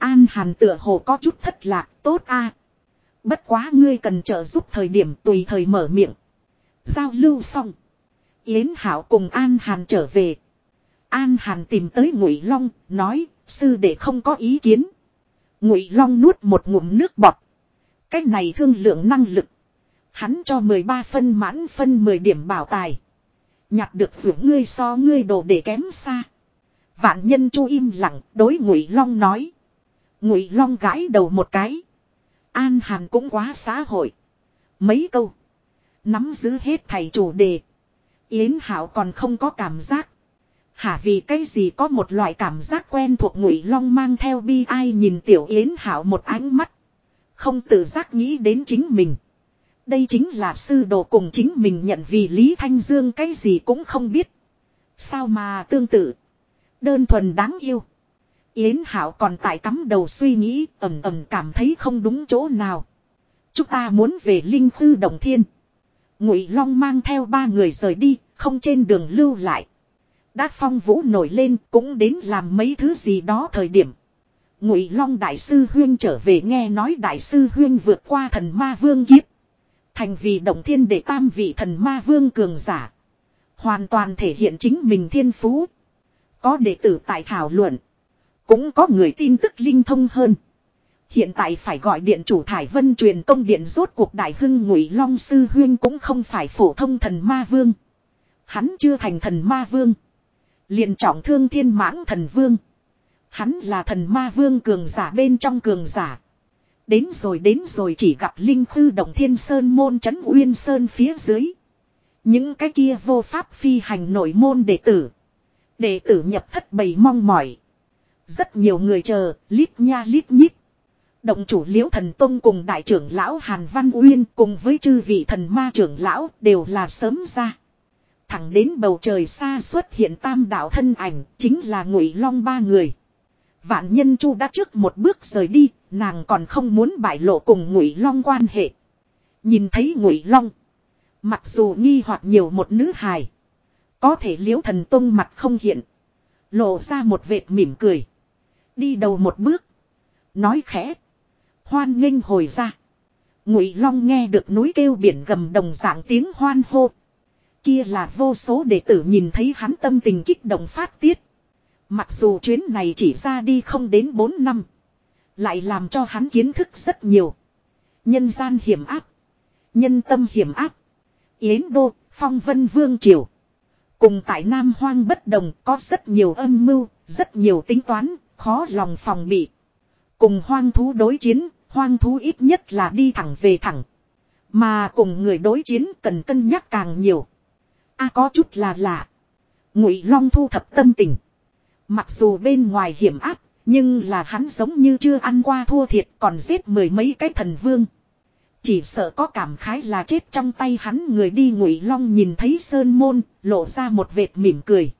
An hàn tựa hồ có chút thất lạc. Tốt a Bất quá ngươi cần trợ giúp thời điểm tùy thời mở miệng. Giao lưu xong. Yến hảo cùng An hàn trở về. An hàn tìm tới Ngụy Long. Nói, sư đệ không có ý kiến. Ngụy Long nuốt một ngụm nước bọt. Cách này thương lượng năng lực. Hắn cho 13 phân mãn phân 10 điểm bảo tài. Nhặt được vượt ngươi so ngươi đồ để kém xa. Vạn nhân chu im lặng, đối ngụy long nói. Ngụy long gãi đầu một cái. An hàn cũng quá xã hội. Mấy câu. Nắm giữ hết thầy chủ đề. Yến Hảo còn không có cảm giác. Hả vì cái gì có một loại cảm giác quen thuộc ngụy long mang theo bi ai nhìn tiểu Yến Hảo một ánh mắt. Không tự giác nghĩ đến chính mình. Đây chính là sư đồ cùng chính mình nhận vì Lý Thanh Dương cái gì cũng không biết. Sao mà tương tự. Đơn thuần đáng yêu. Yến Hảo còn tại cắm đầu suy nghĩ ầm ầm cảm thấy không đúng chỗ nào. Chúng ta muốn về Linh Tư Đồng Thiên. Ngụy Long mang theo ba người rời đi, không trên đường lưu lại. Đã phong vũ nổi lên cũng đến làm mấy thứ gì đó thời điểm. Ngụy Long Đại sư Huyên trở về nghe nói Đại sư Huyên vượt qua thần ma vương kiếp. Thành vì động thiên để tam vị thần ma vương cường giả. Hoàn toàn thể hiện chính mình thiên phú. Có đệ tử tại thảo luận. Cũng có người tin tức linh thông hơn. Hiện tại phải gọi điện chủ Thải Vân truyền công điện rốt cuộc đại hưng ngụy Long Sư Huyên cũng không phải phổ thông thần ma vương. Hắn chưa thành thần ma vương. liền trọng thương thiên mãng thần vương. Hắn là thần ma vương cường giả bên trong cường giả. Đến rồi đến rồi chỉ gặp Linh Khư Động Thiên Sơn môn trấn Uyên Sơn phía dưới. Những cái kia vô pháp phi hành nội môn đệ tử. Đệ tử nhập thất bầy mong mỏi. Rất nhiều người chờ, lít nha lít nhít. Động chủ liễu thần tông cùng đại trưởng lão Hàn Văn Uyên cùng với chư vị thần ma trưởng lão đều là sớm ra. Thẳng đến bầu trời xa xuất hiện tam đạo thân ảnh chính là ngụy long ba người. Vạn nhân chu đã trước một bước rời đi, nàng còn không muốn bại lộ cùng ngụy long quan hệ. Nhìn thấy ngụy long. Mặc dù nghi hoặc nhiều một nữ hài. Có thể liễu thần tông mặt không hiện. Lộ ra một vệt mỉm cười. Đi đầu một bước. Nói khẽ. Hoan nghênh hồi ra. Ngụy Long nghe được núi kêu biển gầm đồng dạng tiếng hoan hô. Kia là vô số đệ tử nhìn thấy hắn tâm tình kích động phát tiết. Mặc dù chuyến này chỉ ra đi không đến 4 năm. Lại làm cho hắn kiến thức rất nhiều. Nhân gian hiểm áp. Nhân tâm hiểm áp. Yến Đô, Phong Vân Vương Triều. Cùng tại Nam Hoang bất đồng có rất nhiều âm mưu, rất nhiều tính toán, khó lòng phòng bị. Cùng hoang thú đối chiến, hoang thú ít nhất là đi thẳng về thẳng. Mà cùng người đối chiến cần cân nhắc càng nhiều. a có chút là lạ. Ngụy Long thu thập tâm tình. Mặc dù bên ngoài hiểm áp, nhưng là hắn giống như chưa ăn qua thua thiệt còn giết mười mấy cái thần vương. Chỉ sợ có cảm khái là chết trong tay hắn người đi ngụy long nhìn thấy sơn môn, lộ ra một vệt mỉm cười.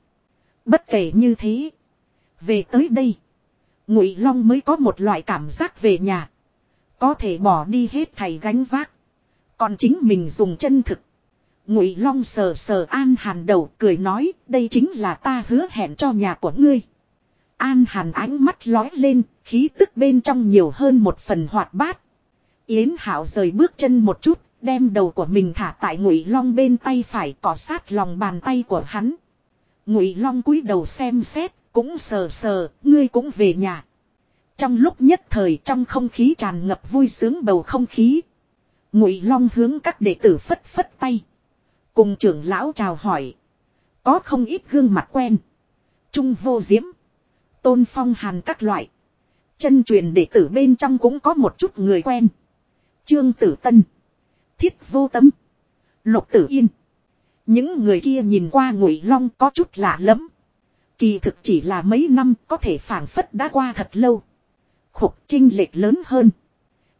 Bất kể như thế. Về tới đây. Ngụy long mới có một loại cảm giác về nhà. Có thể bỏ đi hết thầy gánh vác. Còn chính mình dùng chân thực. Ngụy long sờ sờ an hàn đầu cười nói đây chính là ta hứa hẹn cho nhà của ngươi. An hàn ánh mắt lói lên, khí tức bên trong nhiều hơn một phần hoạt bát. Yến Hảo rời bước chân một chút, đem đầu của mình thả tại Ngụy Long bên tay phải cọ sát lòng bàn tay của hắn. Ngụy Long cúi đầu xem xét, cũng sờ sờ, ngươi cũng về nhà. Trong lúc nhất thời trong không khí tràn ngập vui sướng bầu không khí. Ngụy Long hướng các đệ tử phất phất tay. Cùng trưởng lão chào hỏi. Có không ít gương mặt quen. Trung vô diễm. Tôn phong hàn các loại. Chân truyền đệ tử bên trong cũng có một chút người quen. Trương Tử Tân. Thiết vô tâm. Lục Tử Yên. Những người kia nhìn qua ngụy long có chút lạ lẫm. Kỳ thực chỉ là mấy năm có thể phảng phất đã qua thật lâu. Khục trinh lệch lớn hơn.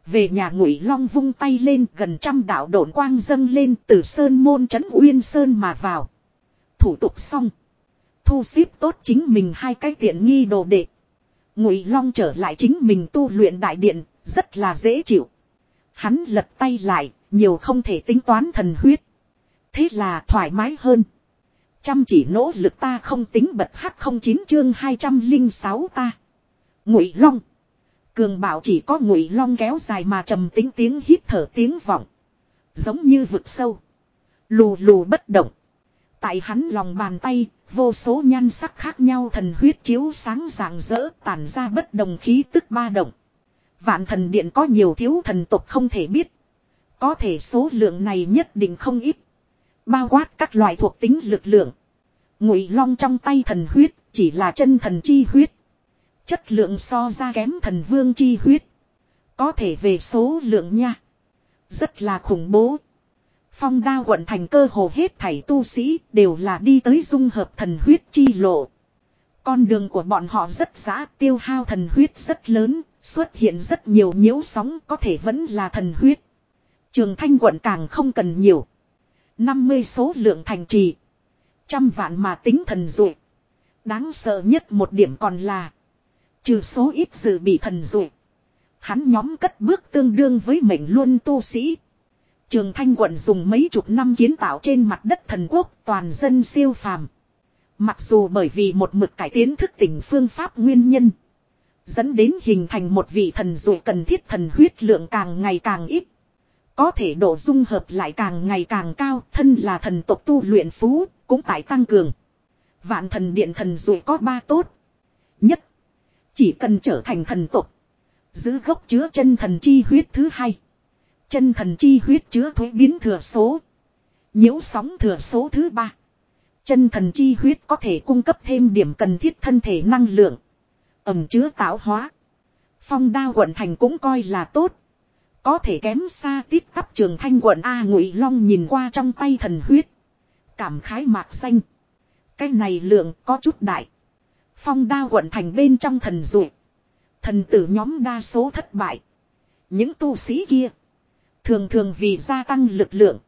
Về nhà ngụy long vung tay lên gần trăm đạo độn quang dâng lên từ sơn môn trấn uyên sơn mà vào. Thủ tục xong. Thu xếp tốt chính mình hai cái tiện nghi đồ đệ. Ngụy long trở lại chính mình tu luyện đại điện, rất là dễ chịu. Hắn lật tay lại, nhiều không thể tính toán thần huyết. Thế là thoải mái hơn. Chăm chỉ nỗ lực ta không tính bật hắc không chín chương 206 ta. Ngụy Long. Cường bảo chỉ có Ngụy Long kéo dài mà trầm tính tiếng hít thở tiếng vọng. Giống như vực sâu. Lù lù bất động. Tại hắn lòng bàn tay, vô số nhan sắc khác nhau thần huyết chiếu sáng rạng rỡ tản ra bất đồng khí tức ba động. Vạn thần điện có nhiều thiếu thần tộc không thể biết. Có thể số lượng này nhất định không ít. Bao quát các loại thuộc tính lực lượng. Ngụy long trong tay thần huyết chỉ là chân thần chi huyết. Chất lượng so ra kém thần vương chi huyết. Có thể về số lượng nha. Rất là khủng bố. Phong đao quận thành cơ hồ hết thảy tu sĩ đều là đi tới dung hợp thần huyết chi lộ. Con đường của bọn họ rất giã tiêu hao thần huyết rất lớn, xuất hiện rất nhiều nhiễu sóng có thể vẫn là thần huyết. Trường thanh quận càng không cần nhiều. 50 số lượng thành trì. Trăm vạn mà tính thần dụ. Đáng sợ nhất một điểm còn là. Trừ số ít dự bị thần dụ. Hắn nhóm cất bước tương đương với mệnh luân tu sĩ. Trường Thanh quận dùng mấy chục năm kiến tạo trên mặt đất thần quốc, toàn dân siêu phàm. Mặc dù bởi vì một mực cải tiến thức tỉnh phương pháp nguyên nhân. Dẫn đến hình thành một vị thần dụ cần thiết thần huyết lượng càng ngày càng ít. Có thể độ dung hợp lại càng ngày càng cao, thân là thần tộc tu luyện phú, cũng tại tăng cường. Vạn thần điện thần dù có ba tốt. Nhất, chỉ cần trở thành thần tộc. Giữ gốc chứa chân thần chi huyết thứ hai. Chân thần chi huyết chứa thuế biến thừa số. Nhiễu sóng thừa số thứ ba. Chân thần chi huyết có thể cung cấp thêm điểm cần thiết thân thể năng lượng. Ẩm chứa tạo hóa. Phong đao quận thành cũng coi là tốt. Có thể kém xa tiếp tắp trường thanh quận A ngụy long nhìn qua trong tay thần huyết. Cảm khái mạc xanh. Cái này lượng có chút đại. Phong đa quận thành bên trong thần dụ. Thần tử nhóm đa số thất bại. Những tu sĩ kia. Thường thường vì gia tăng lực lượng.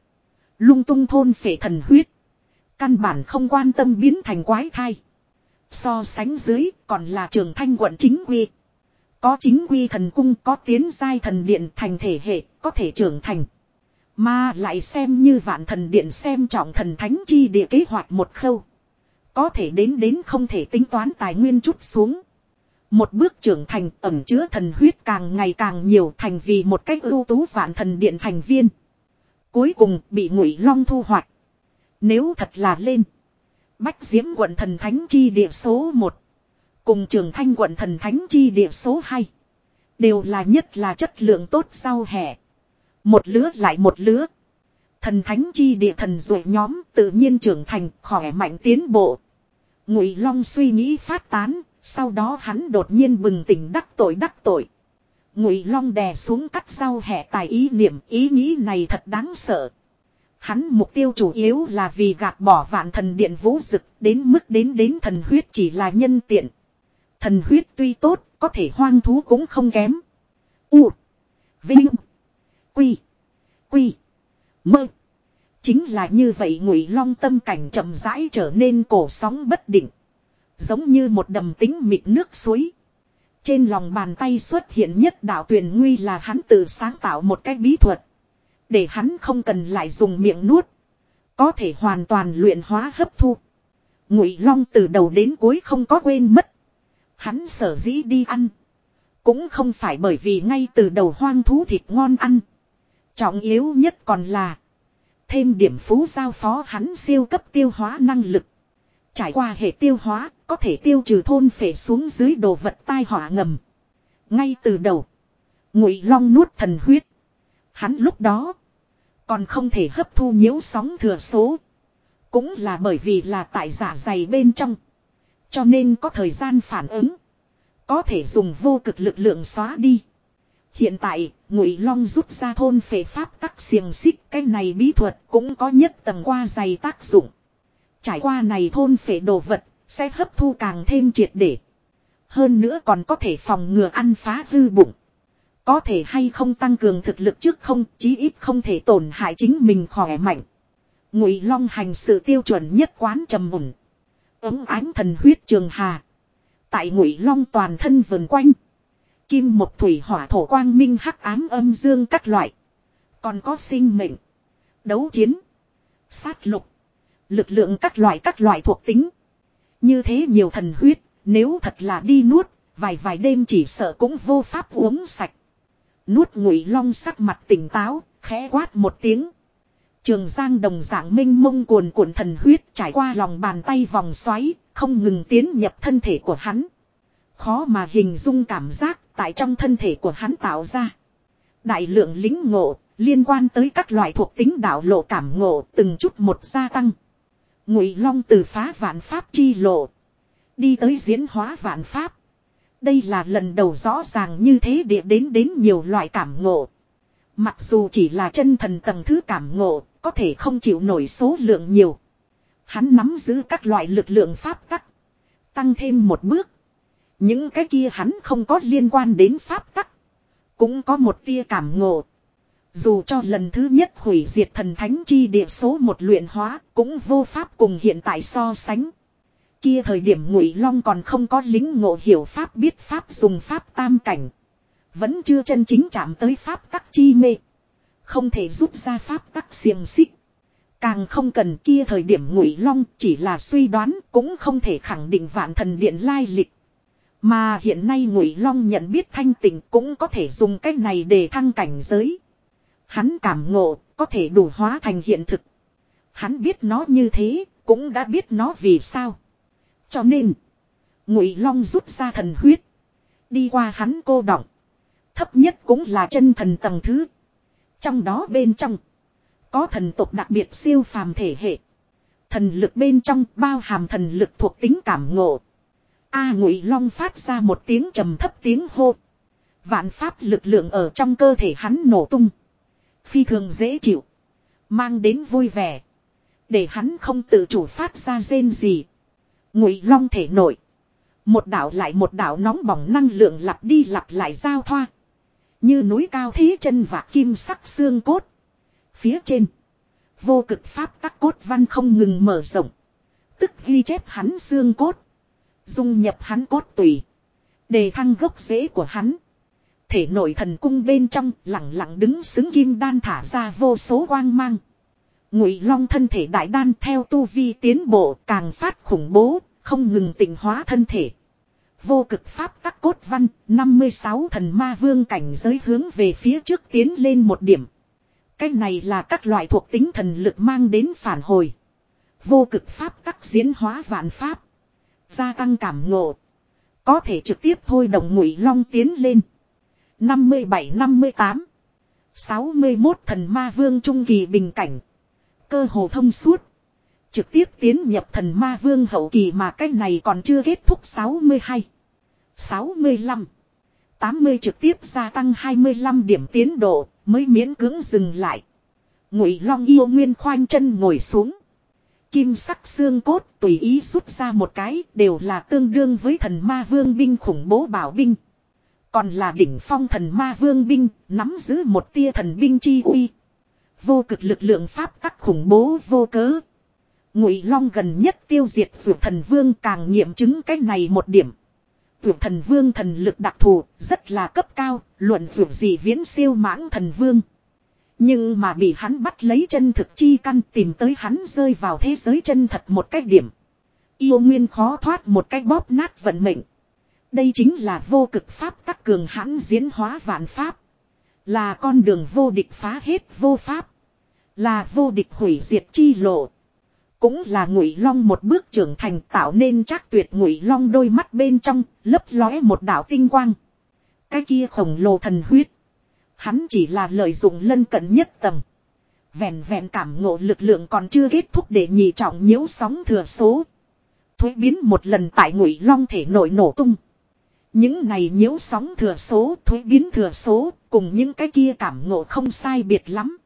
Lung tung thôn phệ thần huyết. Căn bản không quan tâm biến thành quái thai. So sánh dưới còn là trường thanh quận chính quy. Có chính quy thần cung, có tiến giai thần điện thành thể hệ, có thể trưởng thành. Mà lại xem như vạn thần điện xem trọng thần thánh chi địa kế hoạch một khâu. Có thể đến đến không thể tính toán tài nguyên chút xuống. Một bước trưởng thành, ẩm chứa thần huyết càng ngày càng nhiều thành vì một cách ưu tú vạn thần điện thành viên. Cuối cùng bị ngụy long thu hoạch. Nếu thật là lên. Bách diễm quận thần thánh chi địa số 1. Cùng trường thanh quận thần thánh chi địa số 2. Đều là nhất là chất lượng tốt sau hè. Một lứa lại một lứa. Thần thánh chi địa thần rồi nhóm tự nhiên trưởng thành khỏe mạnh tiến bộ. Ngụy Long suy nghĩ phát tán, sau đó hắn đột nhiên bừng tỉnh đắc tội đắc tội. Ngụy Long đè xuống cắt sau hè tài ý niệm, ý nghĩ này thật đáng sợ. Hắn mục tiêu chủ yếu là vì gạt bỏ vạn thần điện vũ dực, đến mức đến đến thần huyết chỉ là nhân tiện. Thần huyết tuy tốt, có thể hoang thú cũng không kém. U. Vinh. Quy. Quy. Mơ. Chính là như vậy ngụy long tâm cảnh chậm rãi trở nên cổ sóng bất định. Giống như một đầm tính mịt nước suối. Trên lòng bàn tay xuất hiện nhất đạo tuyển nguy là hắn tự sáng tạo một cái bí thuật. Để hắn không cần lại dùng miệng nuốt. Có thể hoàn toàn luyện hóa hấp thu. Ngụy long từ đầu đến cuối không có quên mất. Hắn sở dĩ đi ăn. Cũng không phải bởi vì ngay từ đầu hoang thú thịt ngon ăn. Trọng yếu nhất còn là. Thêm điểm phú giao phó hắn siêu cấp tiêu hóa năng lực. Trải qua hệ tiêu hóa, có thể tiêu trừ thôn phệ xuống dưới đồ vật tai họa ngầm. Ngay từ đầu, Ngụy Long nuốt thần huyết. Hắn lúc đó còn không thể hấp thu nhiễu sóng thừa số. Cũng là bởi vì là tại giả dày bên trong. Cho nên có thời gian phản ứng. Có thể dùng vô cực lực lượng xóa đi. Hiện tại, Ngụy Long rút ra thôn phệ pháp tắc xiềng xích, cái này bí thuật cũng có nhất tầng qua dày tác dụng. Trải qua này thôn phệ đồ vật, sẽ hấp thu càng thêm triệt để. Hơn nữa còn có thể phòng ngừa ăn phá hư bụng. Có thể hay không tăng cường thực lực trước không, chí ít không thể tổn hại chính mình khỏe mạnh. Ngụy Long hành sự tiêu chuẩn nhất quán trầm mùn. Ứng ánh thần huyết trường hà. Tại Ngụy Long toàn thân vần quanh. Kim một thủy hỏa thổ quang minh hắc ám âm dương các loại. Còn có sinh mệnh. Đấu chiến. Sát lục. Lực lượng các loại các loại thuộc tính. Như thế nhiều thần huyết, nếu thật là đi nuốt, vài vài đêm chỉ sợ cũng vô pháp uống sạch. Nuốt ngụy long sắc mặt tỉnh táo, khẽ quát một tiếng. Trường Giang đồng dạng minh mông cuồn cuộn thần huyết trải qua lòng bàn tay vòng xoáy, không ngừng tiến nhập thân thể của hắn. Khó mà hình dung cảm giác tại trong thân thể của hắn tạo ra. Đại lượng lính ngộ, liên quan tới các loại thuộc tính đạo lộ cảm ngộ từng chút một gia tăng. Ngụy Long từ phá vạn pháp chi lộ. Đi tới diễn hóa vạn pháp. Đây là lần đầu rõ ràng như thế địa đến đến nhiều loại cảm ngộ. Mặc dù chỉ là chân thần tầng thứ cảm ngộ, có thể không chịu nổi số lượng nhiều. Hắn nắm giữ các loại lực lượng pháp tắc. Tăng thêm một bước. Những cái kia hắn không có liên quan đến pháp tắc. Cũng có một tia cảm ngộ. Dù cho lần thứ nhất hủy diệt thần thánh chi địa số một luyện hóa cũng vô pháp cùng hiện tại so sánh. Kia thời điểm Ngụy Long còn không có lính ngộ hiểu pháp biết pháp dùng pháp tam cảnh, vẫn chưa chân chính chạm tới pháp tắc chi mê, không thể rút ra pháp tắc xiềng xích. Càng không cần kia thời điểm Ngụy Long chỉ là suy đoán, cũng không thể khẳng định Vạn Thần Điện lai lịch. Mà hiện nay Ngụy Long nhận biết thanh tình cũng có thể dùng cách này để thăng cảnh giới. Hắn cảm ngộ, có thể đủ hóa thành hiện thực. Hắn biết nó như thế, cũng đã biết nó vì sao. Cho nên, Ngụy Long rút ra thần huyết, đi qua hắn cô động. Thấp nhất cũng là chân thần tầng thứ. Trong đó bên trong, có thần tộc đặc biệt siêu phàm thể hệ. Thần lực bên trong bao hàm thần lực thuộc tính cảm ngộ. A Ngụy Long phát ra một tiếng trầm thấp tiếng hô. Vạn pháp lực lượng ở trong cơ thể hắn nổ tung. Phi thường dễ chịu. Mang đến vui vẻ. Để hắn không tự chủ phát ra rên gì. Ngụy Long thể nội Một đảo lại một đảo nóng bỏng năng lượng lặp đi lặp lại giao thoa. Như núi cao thế chân và kim sắc xương cốt. Phía trên. Vô cực pháp tắc cốt văn không ngừng mở rộng. Tức ghi chép hắn xương cốt. Dung nhập hắn cốt tùy. Đề thăng gốc rễ của hắn. Thể nội thần cung bên trong lặng lặng đứng xứng kim đan thả ra vô số quang mang. Ngụy long thân thể đại đan theo tu vi tiến bộ càng phát khủng bố, không ngừng tịnh hóa thân thể. Vô cực pháp tắc cốt văn, 56 thần ma vương cảnh giới hướng về phía trước tiến lên một điểm. Cái này là các loại thuộc tính thần lực mang đến phản hồi. Vô cực pháp tắc diễn hóa vạn pháp. Gia tăng cảm ngộ. Có thể trực tiếp thôi đồng ngụy long tiến lên. 57-58 61 thần ma vương trung kỳ bình cảnh. Cơ hồ thông suốt. Trực tiếp tiến nhập thần ma vương hậu kỳ mà cái này còn chưa kết thúc 62. 65. 80 trực tiếp gia tăng 25 điểm tiến độ mới miễn cưỡng dừng lại. Ngụy Long yêu nguyên khoanh chân ngồi xuống. Kim sắc xương cốt tùy ý rút ra một cái đều là tương đương với thần ma vương binh khủng bố bảo binh. Còn là đỉnh phong thần ma vương binh, nắm giữ một tia thần binh chi uy. Vô cực lực lượng pháp tắc khủng bố vô cớ. Ngụy Long gần nhất tiêu diệt ruột Thần Vương càng nghiệm chứng cái này một điểm. Dược Thần Vương thần lực đặc thù rất là cấp cao, luận dược gì viễn siêu mãng thần vương. Nhưng mà bị hắn bắt lấy chân thực chi căn tìm tới hắn rơi vào thế giới chân thật một cách điểm. Yêu nguyên khó thoát một cách bóp nát vận mệnh. Đây chính là vô cực pháp tắc cường hãn diễn hóa vạn pháp. Là con đường vô địch phá hết vô pháp. Là vô địch hủy diệt chi lộ. Cũng là ngụy long một bước trưởng thành tạo nên chắc tuyệt ngụy long đôi mắt bên trong lấp lóe một đạo tinh quang. Cái kia khổng lồ thần huyết. Hắn chỉ là lợi dụng lân cận nhất tầng. Vẹn vẹn cảm ngộ lực lượng còn chưa kết thúc để nhị trọng nhiễu sóng thừa số. Thuế biến một lần tại ngụy long thể nội nổ tung. Những này nhiễu sóng thừa số, thuế biến thừa số, cùng những cái kia cảm ngộ không sai biệt lắm.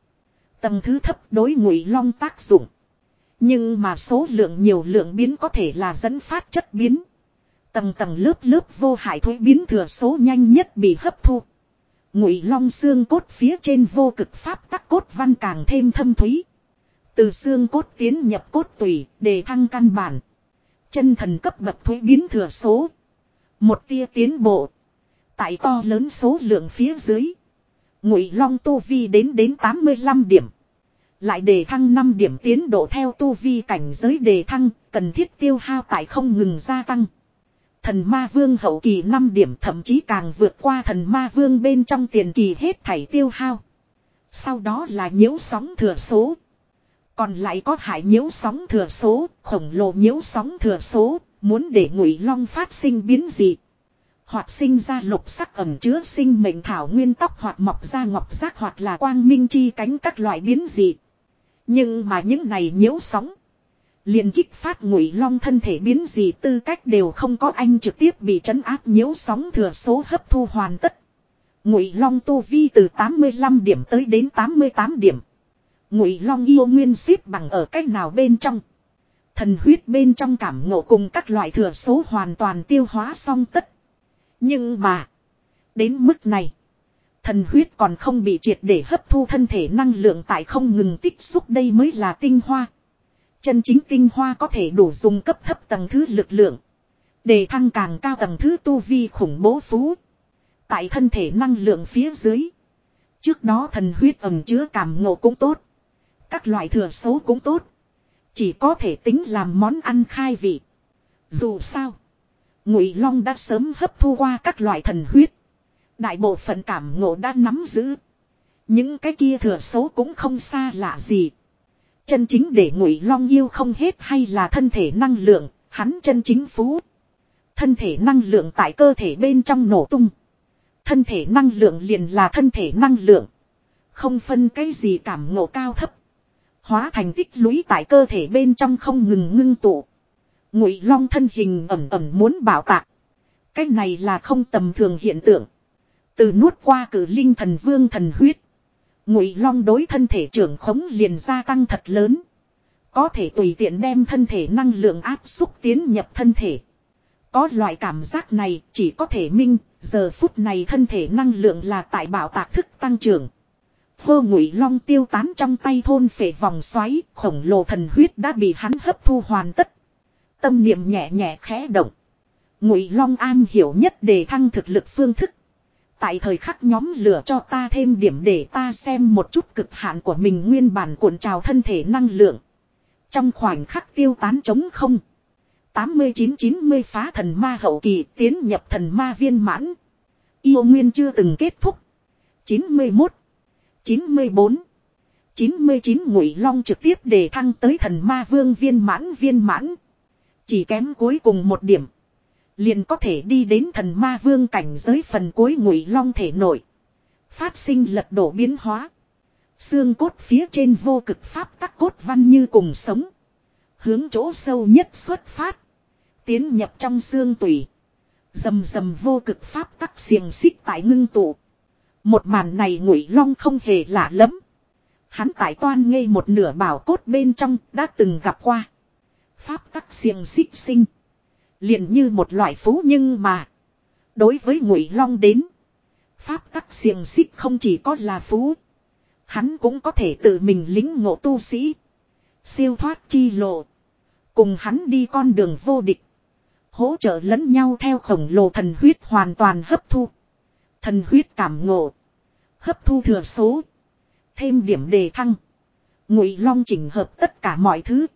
Tầng thứ thấp đối ngụy long tác dụng. Nhưng mà số lượng nhiều lượng biến có thể là dẫn phát chất biến. Tầng tầng lớp lớp vô hại thuế biến thừa số nhanh nhất bị hấp thu. Ngụy long xương cốt phía trên vô cực pháp tắc cốt văn càng thêm thâm thúy. Từ xương cốt tiến nhập cốt tùy để thăng căn bản. Chân thần cấp bậc thuế biến thừa số. Một tia tiến bộ. Tại to lớn số lượng phía dưới. Ngụy long tu vi đến đến 85 điểm. Lại đề thăng 5 điểm tiến độ theo tu vi cảnh giới đề thăng, cần thiết tiêu hao tại không ngừng gia tăng. Thần ma vương hậu kỳ 5 điểm thậm chí càng vượt qua thần ma vương bên trong tiền kỳ hết thảy tiêu hao. Sau đó là nhiễu sóng thừa số. Còn lại có hải nhiễu sóng thừa số, khổng lồ nhiễu sóng thừa số, muốn để ngụy long phát sinh biến dị. Hoặc sinh ra lục sắc ẩm chứa sinh mệnh thảo nguyên tóc hoặc mọc ra ngọc giác hoặc là quang minh chi cánh các loại biến dị. Nhưng mà những này nhiễu sóng. liền kích phát ngụy long thân thể biến gì tư cách đều không có anh trực tiếp bị trấn áp nhiễu sóng thừa số hấp thu hoàn tất. Ngụy long tu vi từ 85 điểm tới đến 88 điểm. Ngụy long yêu nguyên xếp bằng ở cách nào bên trong. Thần huyết bên trong cảm ngộ cùng các loại thừa số hoàn toàn tiêu hóa xong tất. Nhưng mà. Đến mức này. Thần huyết còn không bị triệt để hấp thu thân thể năng lượng tại không ngừng tích xúc đây mới là tinh hoa. Chân chính tinh hoa có thể đủ dùng cấp thấp tầng thứ lực lượng. Để thăng càng cao tầng thứ tu vi khủng bố phú. Tại thân thể năng lượng phía dưới. Trước đó thần huyết ẩm chứa cảm ngộ cũng tốt. Các loại thừa xấu cũng tốt. Chỉ có thể tính làm món ăn khai vị. Dù sao. Ngụy Long đã sớm hấp thu qua các loại thần huyết. Đại bộ phận cảm ngộ đã nắm giữ. Những cái kia thừa xấu cũng không xa lạ gì. Chân chính để Ngụy Long yêu không hết hay là thân thể năng lượng, hắn chân chính phú. Thân thể năng lượng tại cơ thể bên trong nổ tung. Thân thể năng lượng liền là thân thể năng lượng. Không phân cái gì cảm ngộ cao thấp. Hóa thành tích lũy tại cơ thể bên trong không ngừng ngưng tụ. Ngụy long thân hình ẩm ẩm muốn bảo tạc. Cái này là không tầm thường hiện tượng. Từ nuốt qua cử linh thần vương thần huyết. Ngụy long đối thân thể trưởng khống liền gia tăng thật lớn. Có thể tùy tiện đem thân thể năng lượng áp xúc tiến nhập thân thể. Có loại cảm giác này chỉ có thể minh, giờ phút này thân thể năng lượng là tại bảo tạc thức tăng trưởng. Hô ngụy long tiêu tán trong tay thôn phệ vòng xoáy, khổng lồ thần huyết đã bị hắn hấp thu hoàn tất. Tâm niệm nhẹ nhẹ khẽ động. Ngụy long an hiểu nhất để thăng thực lực phương thức. Tại thời khắc nhóm lửa cho ta thêm điểm để ta xem một chút cực hạn của mình nguyên bản cuộn trào thân thể năng lượng. Trong khoảnh khắc tiêu tán trống không. 89-90 phá thần ma hậu kỳ tiến nhập thần ma viên mãn. Yêu nguyên chưa từng kết thúc. 91, 94, 99 ngụy long trực tiếp để thăng tới thần ma vương viên mãn viên mãn. Chỉ kém cuối cùng một điểm. Liền có thể đi đến thần ma vương cảnh giới phần cuối ngụy long thể nội Phát sinh lật đổ biến hóa. Xương cốt phía trên vô cực pháp tắc cốt văn như cùng sống. Hướng chỗ sâu nhất xuất phát. Tiến nhập trong xương tủy. Dầm dầm vô cực pháp tắc xiềng xích tại ngưng tụ. Một màn này ngụy long không hề lạ lắm. Hắn tại toan ngây một nửa bảo cốt bên trong đã từng gặp qua. Pháp tắc xiềng xích sinh liền như một loại phú nhưng mà. Đối với ngụy long đến. Pháp tắc xiềng xích không chỉ có là phú. Hắn cũng có thể tự mình lính ngộ tu sĩ. Siêu thoát chi lộ. Cùng hắn đi con đường vô địch. Hỗ trợ lẫn nhau theo khổng lồ thần huyết hoàn toàn hấp thu. Thần huyết cảm ngộ. Hấp thu thừa số. Thêm điểm đề thăng. Ngụy long chỉnh hợp tất cả mọi thứ.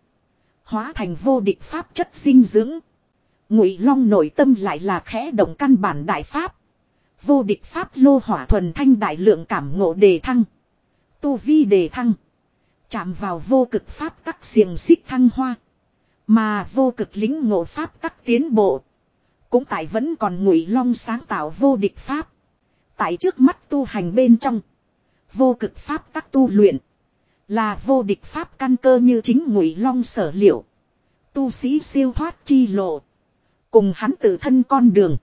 Hóa thành vô địch pháp chất sinh dưỡng. Ngụy long nội tâm lại là khẽ động căn bản đại pháp. Vô địch pháp lô hỏa thuần thanh đại lượng cảm ngộ đề thăng. Tu vi đề thăng. Chạm vào vô cực pháp tắc xiềng xích thăng hoa. Mà vô cực lính ngộ pháp tắc tiến bộ. Cũng tại vẫn còn ngụy long sáng tạo vô địch pháp. Tại trước mắt tu hành bên trong. Vô cực pháp tắc tu luyện. Là vô địch pháp căn cơ như chính ngụy long sở liệu. Tu sĩ siêu thoát chi lộ. Cùng hắn tự thân con đường.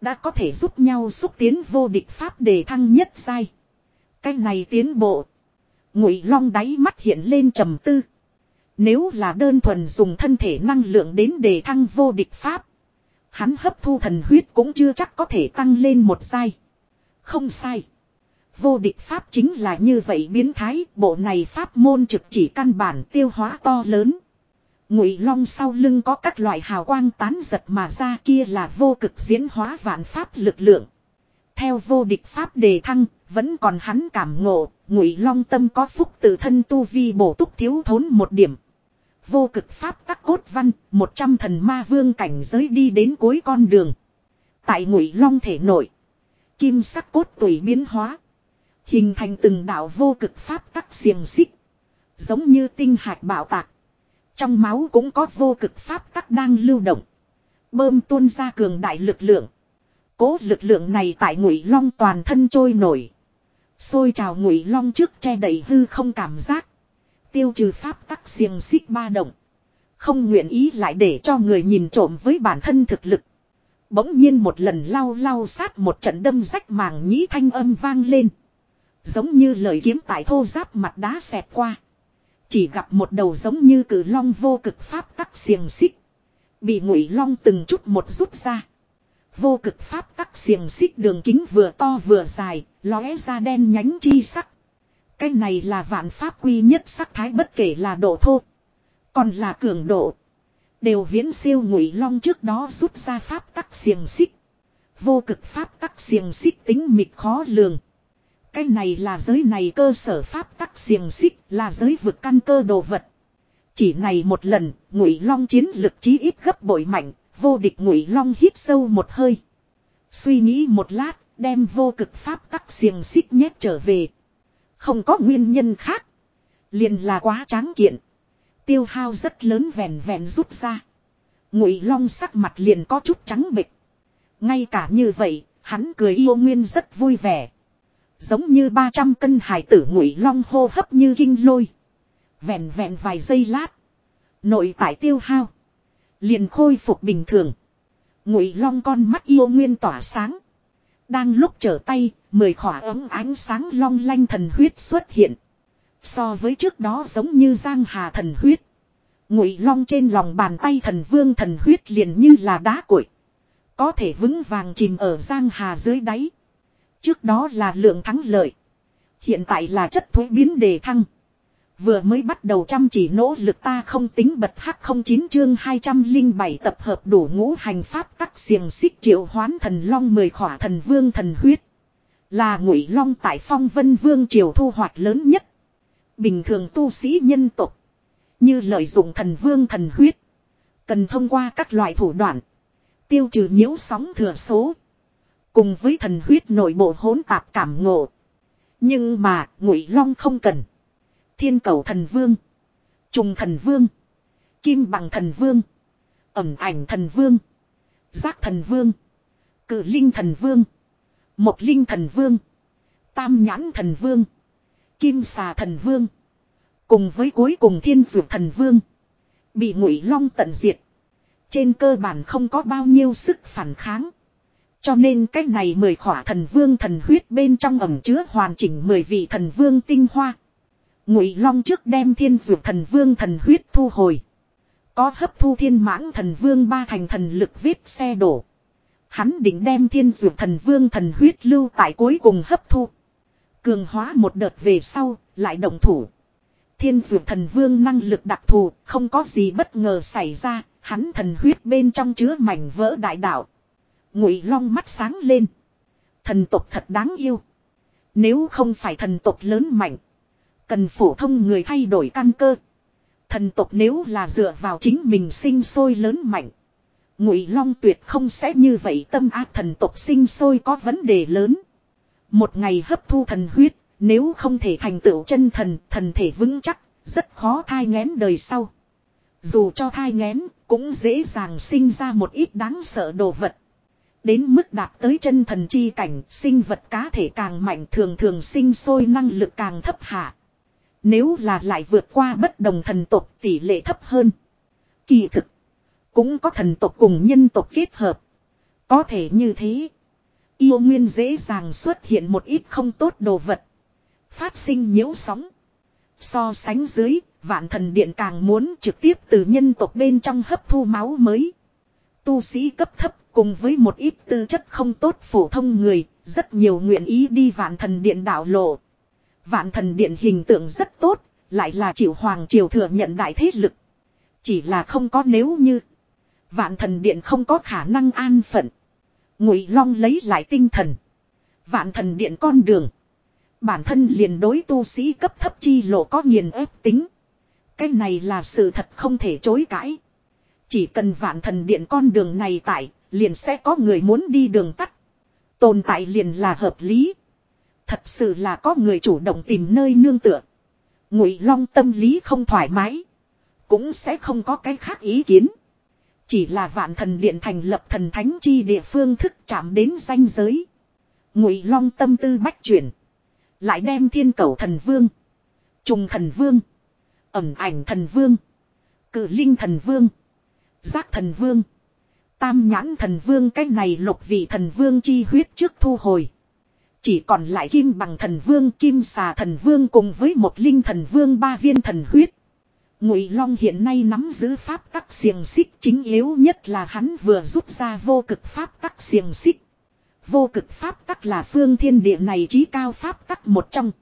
Đã có thể giúp nhau xúc tiến vô địch pháp đề thăng nhất sai. Cái này tiến bộ. Ngụy long đáy mắt hiện lên trầm tư. Nếu là đơn thuần dùng thân thể năng lượng đến đề thăng vô địch pháp. Hắn hấp thu thần huyết cũng chưa chắc có thể tăng lên một sai. Không sai. Vô địch pháp chính là như vậy biến thái, bộ này pháp môn trực chỉ căn bản tiêu hóa to lớn. Ngụy Long sau lưng có các loại hào quang tán giật mà ra kia là vô cực diễn hóa vạn pháp lực lượng. Theo vô địch pháp đề thăng, vẫn còn hắn cảm ngộ, Ngụy Long tâm có phúc tự thân tu vi bổ túc thiếu thốn một điểm. Vô cực pháp tắc cốt văn, một trăm thần ma vương cảnh giới đi đến cuối con đường. Tại Ngụy Long thể nội, kim sắc cốt tùy biến hóa, hình thành từng đạo vô cực pháp tắc xiềng xích, giống như tinh hạt bảo tạc. Trong máu cũng có vô cực pháp tắc đang lưu động. Bơm tuôn ra cường đại lực lượng. Cố lực lượng này tại ngụy long toàn thân trôi nổi. Xôi trào ngụy long trước che đẩy hư không cảm giác. Tiêu trừ pháp tắc xiềng xích ba động. Không nguyện ý lại để cho người nhìn trộm với bản thân thực lực. Bỗng nhiên một lần lau lau sát một trận đâm rách màng nhĩ thanh âm vang lên. Giống như lời kiếm tại thô giáp mặt đá xẹt qua. Chỉ gặp một đầu giống như cử long vô cực pháp tắc xiềng xích. Bị ngụy long từng chút một rút ra. Vô cực pháp tắc xiềng xích đường kính vừa to vừa dài, lóe ra đen nhánh chi sắc. Cái này là vạn pháp quy nhất sắc thái bất kể là độ thô. Còn là cường độ. Đều viễn siêu ngụy long trước đó rút ra pháp tắc xiềng xích. Vô cực pháp tắc xiềng xích tính mịt khó lường. Cái này là giới này cơ sở pháp tắc xiềng xích là giới vực căn cơ đồ vật. Chỉ này một lần, ngụy long chiến lực chí ít gấp bội mạnh, vô địch ngụy long hít sâu một hơi. Suy nghĩ một lát, đem vô cực pháp tắc xiềng xích nhét trở về. Không có nguyên nhân khác. Liền là quá tráng kiện. Tiêu hao rất lớn vẹn vẹn rút ra. Ngụy long sắc mặt liền có chút trắng bệch. Ngay cả như vậy, hắn cười yêu nguyên rất vui vẻ. Giống như 300 cân hải tử ngụy long hô hấp như kinh lôi. Vẹn vẹn vài giây lát. Nội tại tiêu hao. Liền khôi phục bình thường. Ngụy long con mắt yêu nguyên tỏa sáng. Đang lúc trở tay, mười khỏa ấm ánh sáng long lanh thần huyết xuất hiện. So với trước đó giống như giang hà thần huyết. Ngụy long trên lòng bàn tay thần vương thần huyết liền như là đá cuội. Có thể vững vàng chìm ở giang hà dưới đáy. Trước đó là lượng thắng lợi. Hiện tại là chất thuế biến đề thăng. Vừa mới bắt đầu chăm chỉ nỗ lực ta không tính bật hắc không chín chương 207 tập hợp đủ ngũ hành pháp tắc xiềng xích triệu hoán thần long mười khỏa thần vương thần huyết. Là ngụy long tại phong vân vương triều thu hoạch lớn nhất. Bình thường tu sĩ nhân tục. Như lợi dụng thần vương thần huyết. Cần thông qua các loại thủ đoạn. Tiêu trừ nhiễu sóng thừa số. Cùng với thần huyết nội bộ hỗn tạp cảm ngộ. Nhưng mà, ngụy long không cần. Thiên cầu thần vương. Trùng thần vương. Kim bằng thần vương. Ẩm ảnh thần vương. Giác thần vương. Cử linh thần vương. Một linh thần vương. Tam nhãn thần vương. Kim xà thần vương. Cùng với cuối cùng thiên dược thần vương. Bị ngụy long tận diệt. Trên cơ bản không có bao nhiêu sức phản kháng. Cho nên cái này mười khỏa thần vương thần huyết bên trong ẩm chứa hoàn chỉnh mười vị thần vương tinh hoa. Ngụy Long trước đem thiên dược thần vương thần huyết thu hồi. Có hấp thu thiên mãng thần vương ba thành thần lực viết xe đổ. Hắn định đem thiên dược thần vương thần huyết lưu tại cuối cùng hấp thu. Cường hóa một đợt về sau, lại động thủ. Thiên dược thần vương năng lực đặc thù, không có gì bất ngờ xảy ra, hắn thần huyết bên trong chứa mảnh vỡ đại đạo. Ngụy Long mắt sáng lên. Thần tộc thật đáng yêu. Nếu không phải thần tộc lớn mạnh, cần phổ thông người thay đổi căn cơ. Thần tộc nếu là dựa vào chính mình sinh sôi lớn mạnh, Ngụy Long tuyệt không sẽ như vậy tâm ác thần tộc sinh sôi có vấn đề lớn. Một ngày hấp thu thần huyết, nếu không thể thành tựu chân thần, thần thể vững chắc, rất khó thai ngén đời sau. Dù cho thai ngén, cũng dễ dàng sinh ra một ít đáng sợ đồ vật. Đến mức đạt tới chân thần chi cảnh, sinh vật cá thể càng mạnh thường thường sinh sôi năng lực càng thấp hạ. Nếu là lại vượt qua bất đồng thần tộc tỷ lệ thấp hơn. Kỳ thực, cũng có thần tộc cùng nhân tộc kết hợp. Có thể như thế. Yêu nguyên dễ dàng xuất hiện một ít không tốt đồ vật. Phát sinh nhiễu sóng. So sánh dưới, vạn thần điện càng muốn trực tiếp từ nhân tộc bên trong hấp thu máu mới. Tu sĩ cấp thấp cùng với một ít tư chất không tốt phổ thông người, rất nhiều nguyện ý đi vạn thần điện đạo lộ. Vạn thần điện hình tượng rất tốt, lại là chịu hoàng triều thừa nhận đại thế lực. Chỉ là không có nếu như. Vạn thần điện không có khả năng an phận. Ngụy Long lấy lại tinh thần. Vạn thần điện con đường. Bản thân liền đối tu sĩ cấp thấp chi lộ có nghiền ép tính. Cái này là sự thật không thể chối cãi. Chỉ cần vạn thần điện con đường này tại, liền sẽ có người muốn đi đường tắt. Tồn tại liền là hợp lý. Thật sự là có người chủ động tìm nơi nương tựa. Ngụy Long tâm lý không thoải mái. Cũng sẽ không có cái khác ý kiến. Chỉ là vạn thần điện thành lập thần thánh chi địa phương thức chạm đến danh giới. Ngụy Long tâm tư bách chuyển. Lại đem thiên cầu thần vương. Trùng thần vương. Ẩm ảnh thần vương. Cự linh thần vương. Giác thần vương. Tam nhãn thần vương, cái này lục vị thần vương chi huyết trước thu hồi. Chỉ còn lại kim bằng thần vương, kim xà thần vương cùng với một linh thần vương, ba viên thần huyết. Ngụy Long hiện nay nắm giữ pháp tắc xiềng xích, chính yếu nhất là hắn vừa rút ra vô cực pháp tắc xiềng xích. Vô cực pháp tắc là phương thiên địa này trí cao pháp tắc một trong.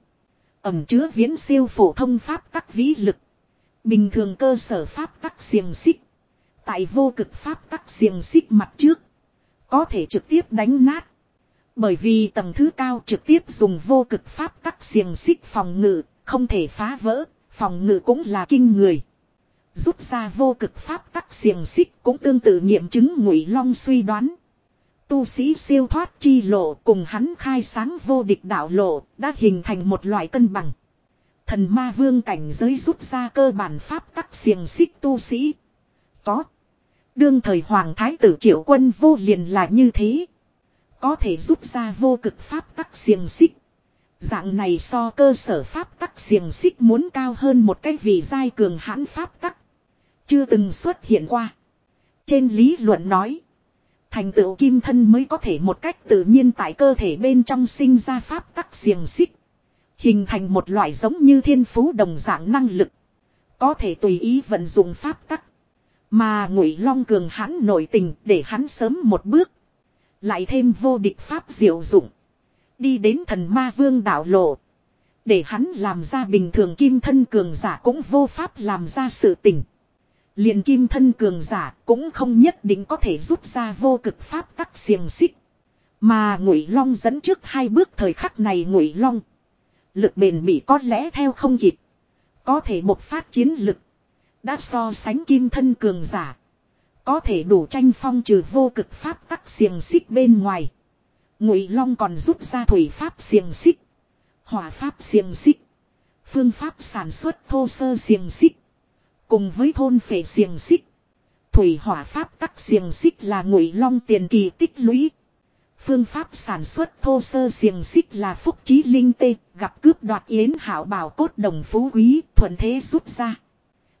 Ẩm chứa viễn siêu phổ thông pháp tắc vĩ lực. Bình thường cơ sở pháp tắc xiềng xích. Tại vô cực pháp tắc xiềng xích mặt trước. Có thể trực tiếp đánh nát. Bởi vì tầng thứ cao trực tiếp dùng vô cực pháp tắc xiềng xích phòng ngự, không thể phá vỡ, phòng ngự cũng là kinh người. Rút ra vô cực pháp tắc xiềng xích cũng tương tự nghiệm chứng ngụy long suy đoán. Tu sĩ siêu thoát chi lộ cùng hắn khai sáng vô địch đạo lộ đã hình thành một loại cân bằng. Thần ma vương cảnh giới rút ra cơ bản pháp tắc xiềng xích tu sĩ. Có. Đương thời hoàng thái tử triệu quân vô liền là như thế. Có thể rút ra vô cực pháp tắc xiềng xích. Dạng này so cơ sở pháp tắc xiềng xích muốn cao hơn một cái vị giai cường hãn pháp tắc. Chưa từng xuất hiện qua. Trên lý luận nói. Thành tựu kim thân mới có thể một cách tự nhiên tại cơ thể bên trong sinh ra pháp tắc xiềng xích. Hình thành một loại giống như thiên phú đồng dạng năng lực. Có thể tùy ý vận dụng pháp tắc. Mà ngụy long cường hắn nổi tình để hắn sớm một bước. Lại thêm vô địch pháp diệu dụng. Đi đến thần ma vương đảo lộ. Để hắn làm ra bình thường kim thân cường giả cũng vô pháp làm ra sự tình. liền kim thân cường giả cũng không nhất định có thể rút ra vô cực pháp tắc xiềng xích. Mà ngụy long dẫn trước hai bước thời khắc này ngụy long. Lực bền bỉ có lẽ theo không kịp. Có thể một phát chiến lực. Đã so sánh kim thân cường giả. Có thể đủ tranh phong trừ vô cực pháp tắc xiềng xích bên ngoài. Ngụy Long còn rút ra thủy pháp xiềng xích. Hỏa pháp xiềng xích. Phương pháp sản xuất thô sơ xiềng xích. Cùng với thôn phệ xiềng xích. Thủy hỏa pháp tắc xiềng xích là Ngụy Long tiền kỳ tích lũy. Phương pháp sản xuất thô sơ xiềng xích là phúc trí linh tê, gặp cướp đoạt yến hảo bảo cốt đồng phú quý, thuận thế rút ra.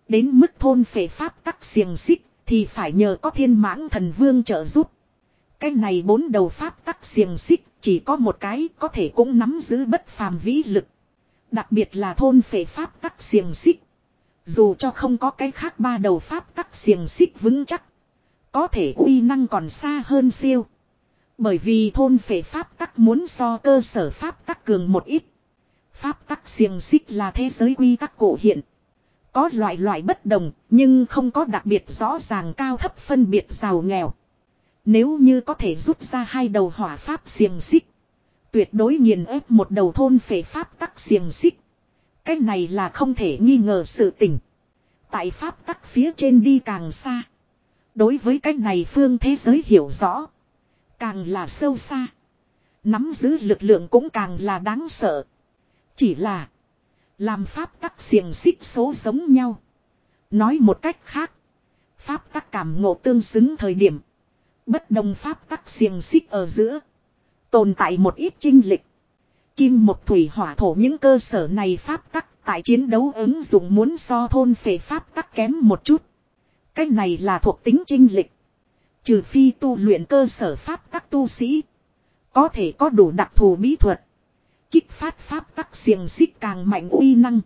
Đến mức thôn phệ pháp tắc xiềng xích, thì phải nhờ có thiên mãng thần vương trợ giúp. Cái này bốn đầu pháp tắc xiềng xích, chỉ có một cái có thể cũng nắm giữ bất phàm vĩ lực. Đặc biệt là thôn phệ pháp tắc xiềng xích. Dù cho không có cái khác ba đầu pháp tắc xiềng xích vững chắc. Có thể uy năng còn xa hơn siêu. Bởi vì thôn phệ pháp tắc muốn so cơ sở pháp tắc cường một ít. Pháp tắc xiềng xích là thế giới quy tắc cổ hiện. Có loại loại bất đồng, nhưng không có đặc biệt rõ ràng cao thấp phân biệt giàu nghèo. Nếu như có thể rút ra hai đầu hỏa pháp xiềng xích. Tuyệt đối nghiền ép một đầu thôn phệ pháp tắc xiềng xích. Cái này là không thể nghi ngờ sự tình. Tại pháp tắc phía trên đi càng xa. Đối với cái này phương thế giới hiểu rõ. Càng là sâu xa. Nắm giữ lực lượng cũng càng là đáng sợ. Chỉ là. Làm pháp tắc xiềng xích số giống nhau. Nói một cách khác. Pháp tắc cảm ngộ tương xứng thời điểm. Bất đồng pháp tắc xiềng xích ở giữa. Tồn tại một ít trinh lịch. Kim một thủy hỏa thổ những cơ sở này pháp tắc tại chiến đấu ứng dụng muốn so thôn phệ pháp tắc kém một chút. Cái này là thuộc tính trinh lịch. Trừ phi tu luyện cơ sở pháp tắc tu sĩ. Có thể có đủ đặc thù bí thuật. Kích phát pháp tắc xiềng xích càng mạnh uy năng.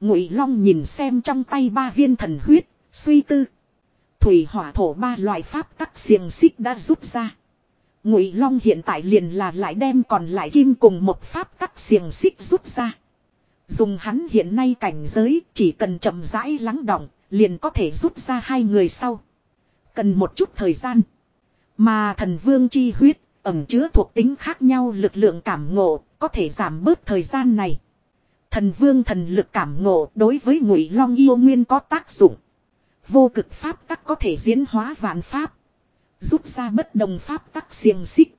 Ngụy Long nhìn xem trong tay ba viên thần huyết, suy tư. Thủy hỏa thổ ba loại pháp tắc xiềng xích đã rút ra. Ngụy Long hiện tại liền là lại đem còn lại kim cùng một pháp tắc xiềng xích rút ra. Dùng hắn hiện nay cảnh giới, chỉ cần chậm rãi lắng động, liền có thể rút ra hai người sau. Cần một chút thời gian. Mà thần vương chi huyết, ẩm chứa thuộc tính khác nhau lực lượng cảm ngộ, có thể giảm bớt thời gian này. Thần vương thần lực cảm ngộ đối với ngụy long yêu nguyên có tác dụng. Vô cực pháp tắc có thể diễn hóa vạn pháp. Rút ra bất đồng pháp tắc xiềng xích.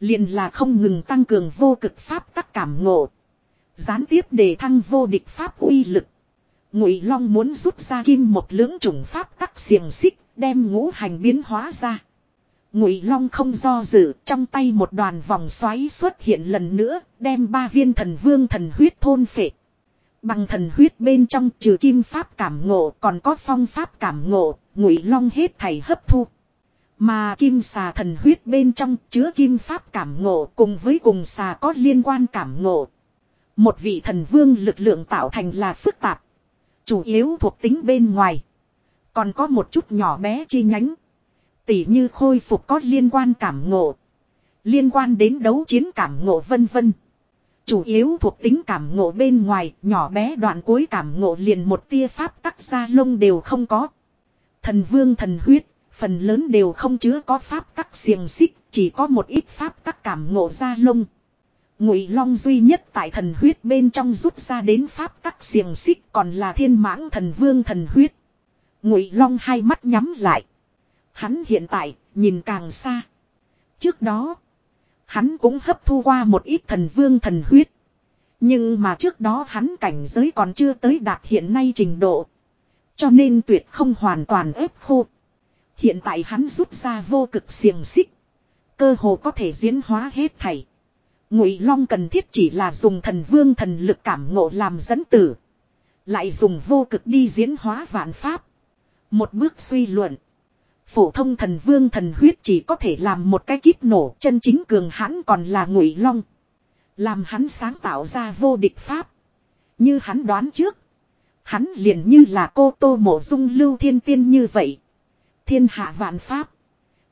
Liền là không ngừng tăng cường vô cực pháp tắc cảm ngộ. Gián tiếp để thăng vô địch pháp uy lực. Ngụy Long muốn rút ra kim một lưỡng trùng pháp tắc xiềng xích, đem ngũ hành biến hóa ra. Ngụy Long không do dự, trong tay một đoàn vòng xoáy xuất hiện lần nữa, đem ba viên thần vương thần huyết thôn phệ. Bằng thần huyết bên trong trừ kim pháp cảm ngộ, còn có phong pháp cảm ngộ, Ngụy Long hết thảy hấp thu. Mà kim xà thần huyết bên trong chứa kim pháp cảm ngộ cùng với cùng xà có liên quan cảm ngộ. Một vị thần vương lực lượng tạo thành là phức tạp. Chủ yếu thuộc tính bên ngoài. Còn có một chút nhỏ bé chi nhánh. Tỉ như khôi phục có liên quan cảm ngộ. Liên quan đến đấu chiến cảm ngộ vân vân. Chủ yếu thuộc tính cảm ngộ bên ngoài, nhỏ bé đoạn cuối cảm ngộ liền một tia pháp tắc ra lông đều không có. Thần vương thần huyết, phần lớn đều không chứa có pháp tắc xiềng xích, chỉ có một ít pháp tắc cảm ngộ ra lông. Ngụy Long duy nhất tại thần huyết bên trong rút ra đến pháp tắc xiềng xích còn là thiên mãng thần vương thần huyết. Ngụy Long hai mắt nhắm lại. Hắn hiện tại nhìn càng xa. Trước đó, hắn cũng hấp thu qua một ít thần vương thần huyết. Nhưng mà trước đó hắn cảnh giới còn chưa tới đạt hiện nay trình độ. Cho nên tuyệt không hoàn toàn ép khô. Hiện tại hắn rút ra vô cực xiềng xích. Cơ hồ có thể diễn hóa hết thảy. Ngụy Long cần thiết chỉ là dùng thần vương thần lực cảm ngộ làm dẫn tử. Lại dùng vô cực đi diễn hóa vạn pháp. Một bước suy luận. Phổ thông thần vương thần huyết chỉ có thể làm một cái kíp nổ chân chính cường hãn còn là Ngụy Long. Làm hắn sáng tạo ra vô địch pháp. Như hắn đoán trước. Hắn liền như là cô tô mộ dung lưu thiên tiên như vậy. Thiên hạ vạn pháp.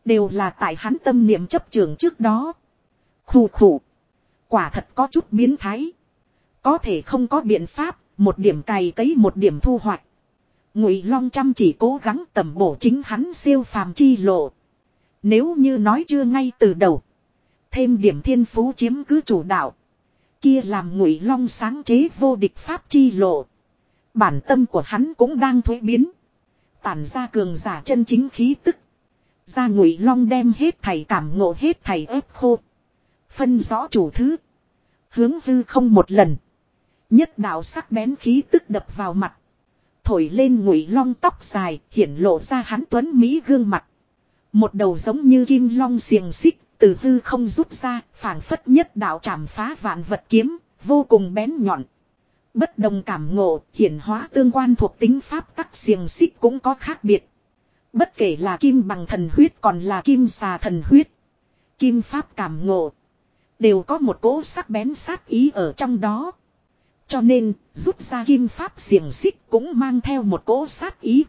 Đều là tại hắn tâm niệm chấp trường trước đó. Khủ khủ. Quả thật có chút biến thái. Có thể không có biện pháp, một điểm cày cấy một điểm thu hoạch. Ngụy Long chăm chỉ cố gắng tẩm bổ chính hắn siêu phàm chi lộ. Nếu như nói chưa ngay từ đầu, thêm điểm thiên phú chiếm cứ chủ đạo, kia làm Ngụy Long sáng chế vô địch pháp chi lộ. Bản tâm của hắn cũng đang thuế biến, tản ra cường giả chân chính khí tức. Ra Ngụy Long đem hết thầy cảm ngộ hết thầy ép khô. Phân rõ chủ thứ. Hướng hư không một lần. Nhất đạo sắc bén khí tức đập vào mặt. Thổi lên ngụy long tóc dài, hiển lộ ra hắn tuấn Mỹ gương mặt. Một đầu giống như kim long xiềng xích, từ hư không rút ra, phảng phất nhất đạo chảm phá vạn vật kiếm, vô cùng bén nhọn. Bất đồng cảm ngộ, hiển hóa tương quan thuộc tính pháp tắc xiềng xích cũng có khác biệt. Bất kể là kim bằng thần huyết còn là kim xà thần huyết. Kim pháp cảm ngộ. Đều có một cỗ sắc bén sát ý ở trong đó. Cho nên, rút ra kim pháp xiềng xích cũng mang theo một cỗ sát ý.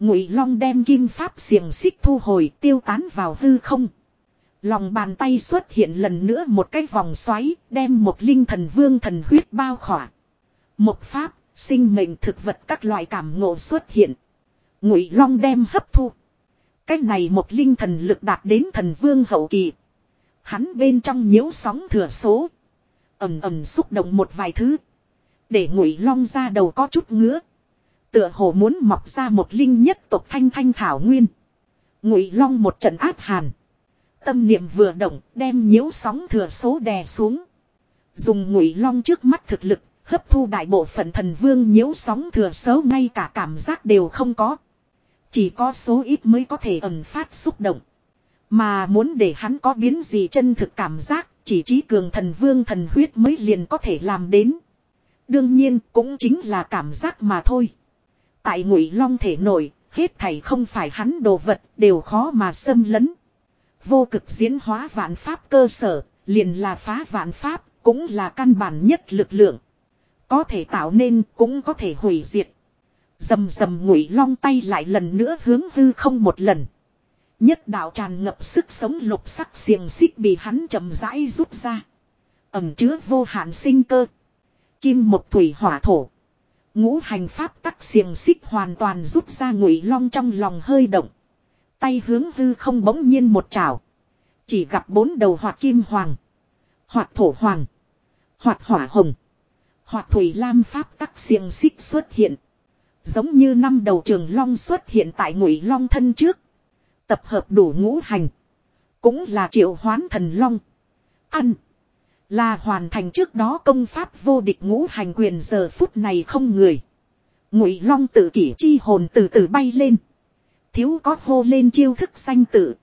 Ngụy Long đem kim pháp xiềng xích thu hồi tiêu tán vào hư không. Lòng bàn tay xuất hiện lần nữa một cái vòng xoáy, đem một linh thần vương thần huyết bao khỏa. Một pháp, sinh mệnh thực vật các loại cảm ngộ xuất hiện. Ngụy Long đem hấp thu. Cái này một linh thần lực đạt đến thần vương hậu kỳ. Hắn bên trong nhiễu sóng thừa số. ầm ầm xúc động một vài thứ. Để ngụy long ra đầu có chút ngứa. Tựa hồ muốn mọc ra một linh nhất tộc thanh thanh thảo nguyên. Ngụy long một trận áp hàn. Tâm niệm vừa động đem nhiễu sóng thừa số đè xuống. Dùng ngụy long trước mắt thực lực hấp thu đại bộ phận thần vương nhiễu sóng thừa số ngay cả cảm giác đều không có. Chỉ có số ít mới có thể ẩn phát xúc động. Mà muốn để hắn có biến gì chân thực cảm giác, chỉ trí cường thần vương thần huyết mới liền có thể làm đến. Đương nhiên cũng chính là cảm giác mà thôi. Tại ngụy long thể nổi, hết thảy không phải hắn đồ vật đều khó mà xâm lấn. Vô cực diễn hóa vạn pháp cơ sở, liền là phá vạn pháp, cũng là căn bản nhất lực lượng. Có thể tạo nên, cũng có thể hủy diệt. Dầm dầm ngụy long tay lại lần nữa hướng hư không một lần. Nhất đạo tràn ngập sức sống lục sắc xiềng xích bị hắn chậm rãi rút ra. Ẩm chứa vô hạn sinh cơ. Kim một thủy hỏa thổ. Ngũ hành pháp tắc xiềng xích hoàn toàn rút ra ngụy long trong lòng hơi động. Tay hướng hư không bỗng nhiên một trào. Chỉ gặp bốn đầu hoạt kim hoàng. Hoạt thổ hoàng. Hoạt hỏa hồng. Hoạt thủy lam pháp tắc xiềng xích xuất hiện. Giống như năm đầu trường long xuất hiện tại ngụy long thân trước. Tập hợp đủ ngũ hành. Cũng là triệu hoán thần long. Ăn. Là hoàn thành trước đó công pháp vô địch ngũ hành quyền giờ phút này không người. Ngụy long tự kỷ chi hồn từ từ bay lên. Thiếu có hô lên chiêu thức sanh tự.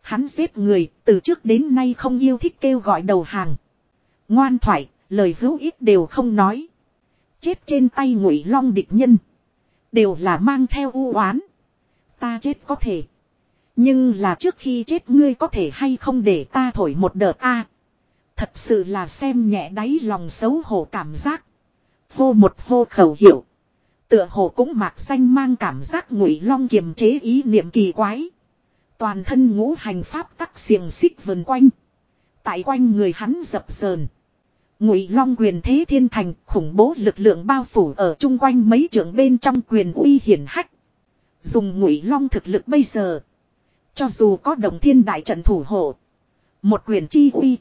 Hắn giết người từ trước đến nay không yêu thích kêu gọi đầu hàng. Ngoan thoại, lời hữu ích đều không nói. Chết trên tay ngụy long địch nhân. Đều là mang theo u oán. Ta chết có thể. Nhưng là trước khi chết ngươi có thể hay không để ta thổi một đợt a Thật sự là xem nhẹ đáy lòng xấu hổ cảm giác. vô một vô khẩu hiệu. Tựa hồ cũng mạc xanh mang cảm giác ngụy long kiềm chế ý niệm kỳ quái. Toàn thân ngũ hành pháp tắc xiềng xích vần quanh. Tại quanh người hắn dập sờn. Ngụy Long quyền thế thiên thành, khủng bố lực lượng bao phủ ở chung quanh mấy trưởng bên trong quyền uy hiển hách. Dùng Ngụy Long thực lực bây giờ, cho dù có Đồng Thiên đại trận thủ hộ, một quyền chi uy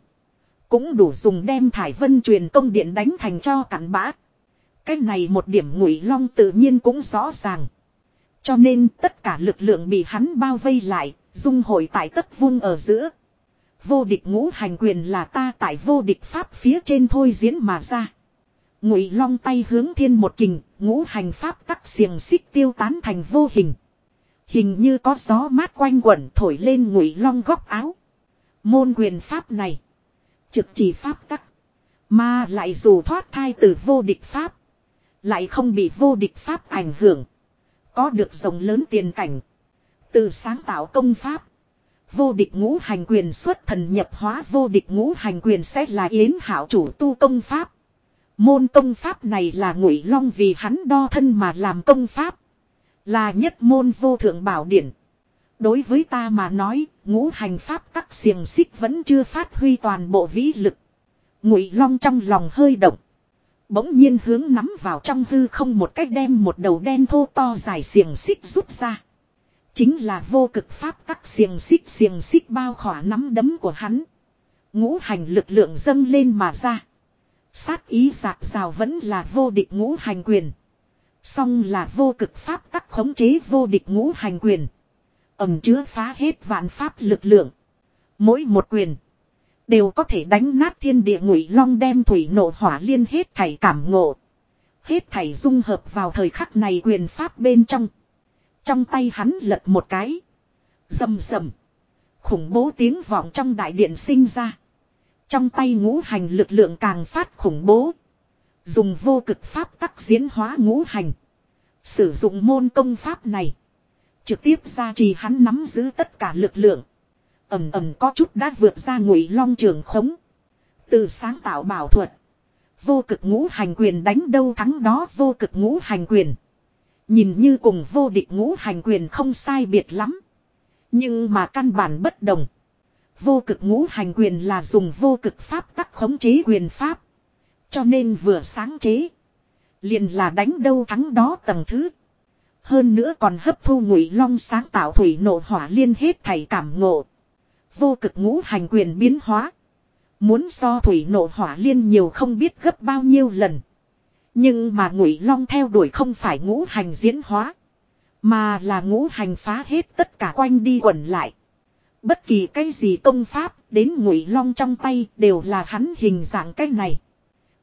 cũng đủ dùng đem Thải Vân truyền công điện đánh thành cho cặn bã. Cái này một điểm Ngụy Long tự nhiên cũng rõ ràng. Cho nên tất cả lực lượng bị hắn bao vây lại, dung hội tại tất vung ở giữa. Vô địch ngũ hành quyền là ta tại vô địch pháp phía trên thôi diễn mà ra. Ngụy long tay hướng thiên một kình, ngũ hành pháp tắc xiềng xích tiêu tán thành vô hình. Hình như có gió mát quanh quẩn thổi lên ngụy long góc áo. Môn quyền pháp này. Trực chỉ pháp tắc. Mà lại dù thoát thai từ vô địch pháp. Lại không bị vô địch pháp ảnh hưởng. Có được rộng lớn tiền cảnh. Từ sáng tạo công pháp. Vô địch ngũ hành quyền xuất thần nhập hóa vô địch ngũ hành quyền sẽ là yến hảo chủ tu công pháp. Môn công pháp này là ngụy long vì hắn đo thân mà làm công pháp. Là nhất môn vô thượng bảo điển. Đối với ta mà nói, ngũ hành pháp tắc xiềng xích vẫn chưa phát huy toàn bộ vĩ lực. Ngụy long trong lòng hơi động. Bỗng nhiên hướng nắm vào trong hư không một cách đem một đầu đen thô to dài xiềng xích rút ra. Chính là vô cực pháp tắc xiềng xích xiềng xích bao khỏa nắm đấm của hắn. Ngũ hành lực lượng dâng lên mà ra. Sát ý giạc rào vẫn là vô địch ngũ hành quyền. Song là vô cực pháp tắc khống chế vô địch ngũ hành quyền. Ẩm chứa phá hết vạn pháp lực lượng. Mỗi một quyền. Đều có thể đánh nát thiên địa ngụy long đem thủy nộ hỏa liên hết thảy cảm ngộ. Hết thảy dung hợp vào thời khắc này quyền pháp bên trong. Trong tay hắn lật một cái. Rầm rầm. Khủng bố tiếng vọng trong đại điện sinh ra. Trong tay ngũ hành lực lượng càng phát khủng bố. Dùng vô cực pháp tắc diễn hóa ngũ hành. Sử dụng môn công pháp này. Trực tiếp ra trì hắn nắm giữ tất cả lực lượng. ầm ầm có chút đã vượt ra ngụy long trường khống. Từ sáng tạo bảo thuật. Vô cực ngũ hành quyền đánh đâu thắng đó vô cực ngũ hành quyền. Nhìn như cùng vô địch ngũ hành quyền không sai biệt lắm. Nhưng mà căn bản bất đồng. Vô cực ngũ hành quyền là dùng vô cực pháp tắc khống chế quyền pháp. Cho nên vừa sáng chế. Liền là đánh đâu thắng đó tầng thứ. Hơn nữa còn hấp thu ngụy long sáng tạo thủy nộ hỏa liên hết thảy cảm ngộ. Vô cực ngũ hành quyền biến hóa. Muốn so thủy nộ hỏa liên nhiều không biết gấp bao nhiêu lần. Nhưng mà ngụy long theo đuổi không phải ngũ hành diễn hóa. Mà là ngũ hành phá hết tất cả quanh đi quẩn lại. Bất kỳ cái gì công pháp đến ngụy long trong tay đều là hắn hình dạng cái này.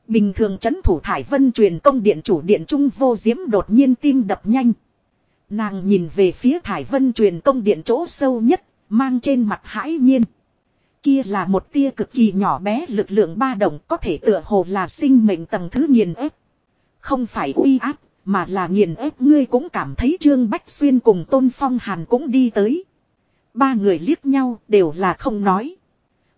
Bình thường chấn thủ Thải Vân truyền công điện chủ điện trung vô diễm đột nhiên tim đập nhanh. Nàng nhìn về phía Thải Vân truyền công điện chỗ sâu nhất, mang trên mặt hãi nhiên. Kia là một tia cực kỳ nhỏ bé lực lượng ba động có thể tựa hồ là sinh mệnh tầng thứ nghiền ép. Không phải uy áp, mà là nghiền ép ngươi cũng cảm thấy Trương Bách Xuyên cùng Tôn Phong Hàn cũng đi tới. Ba người liếc nhau đều là không nói.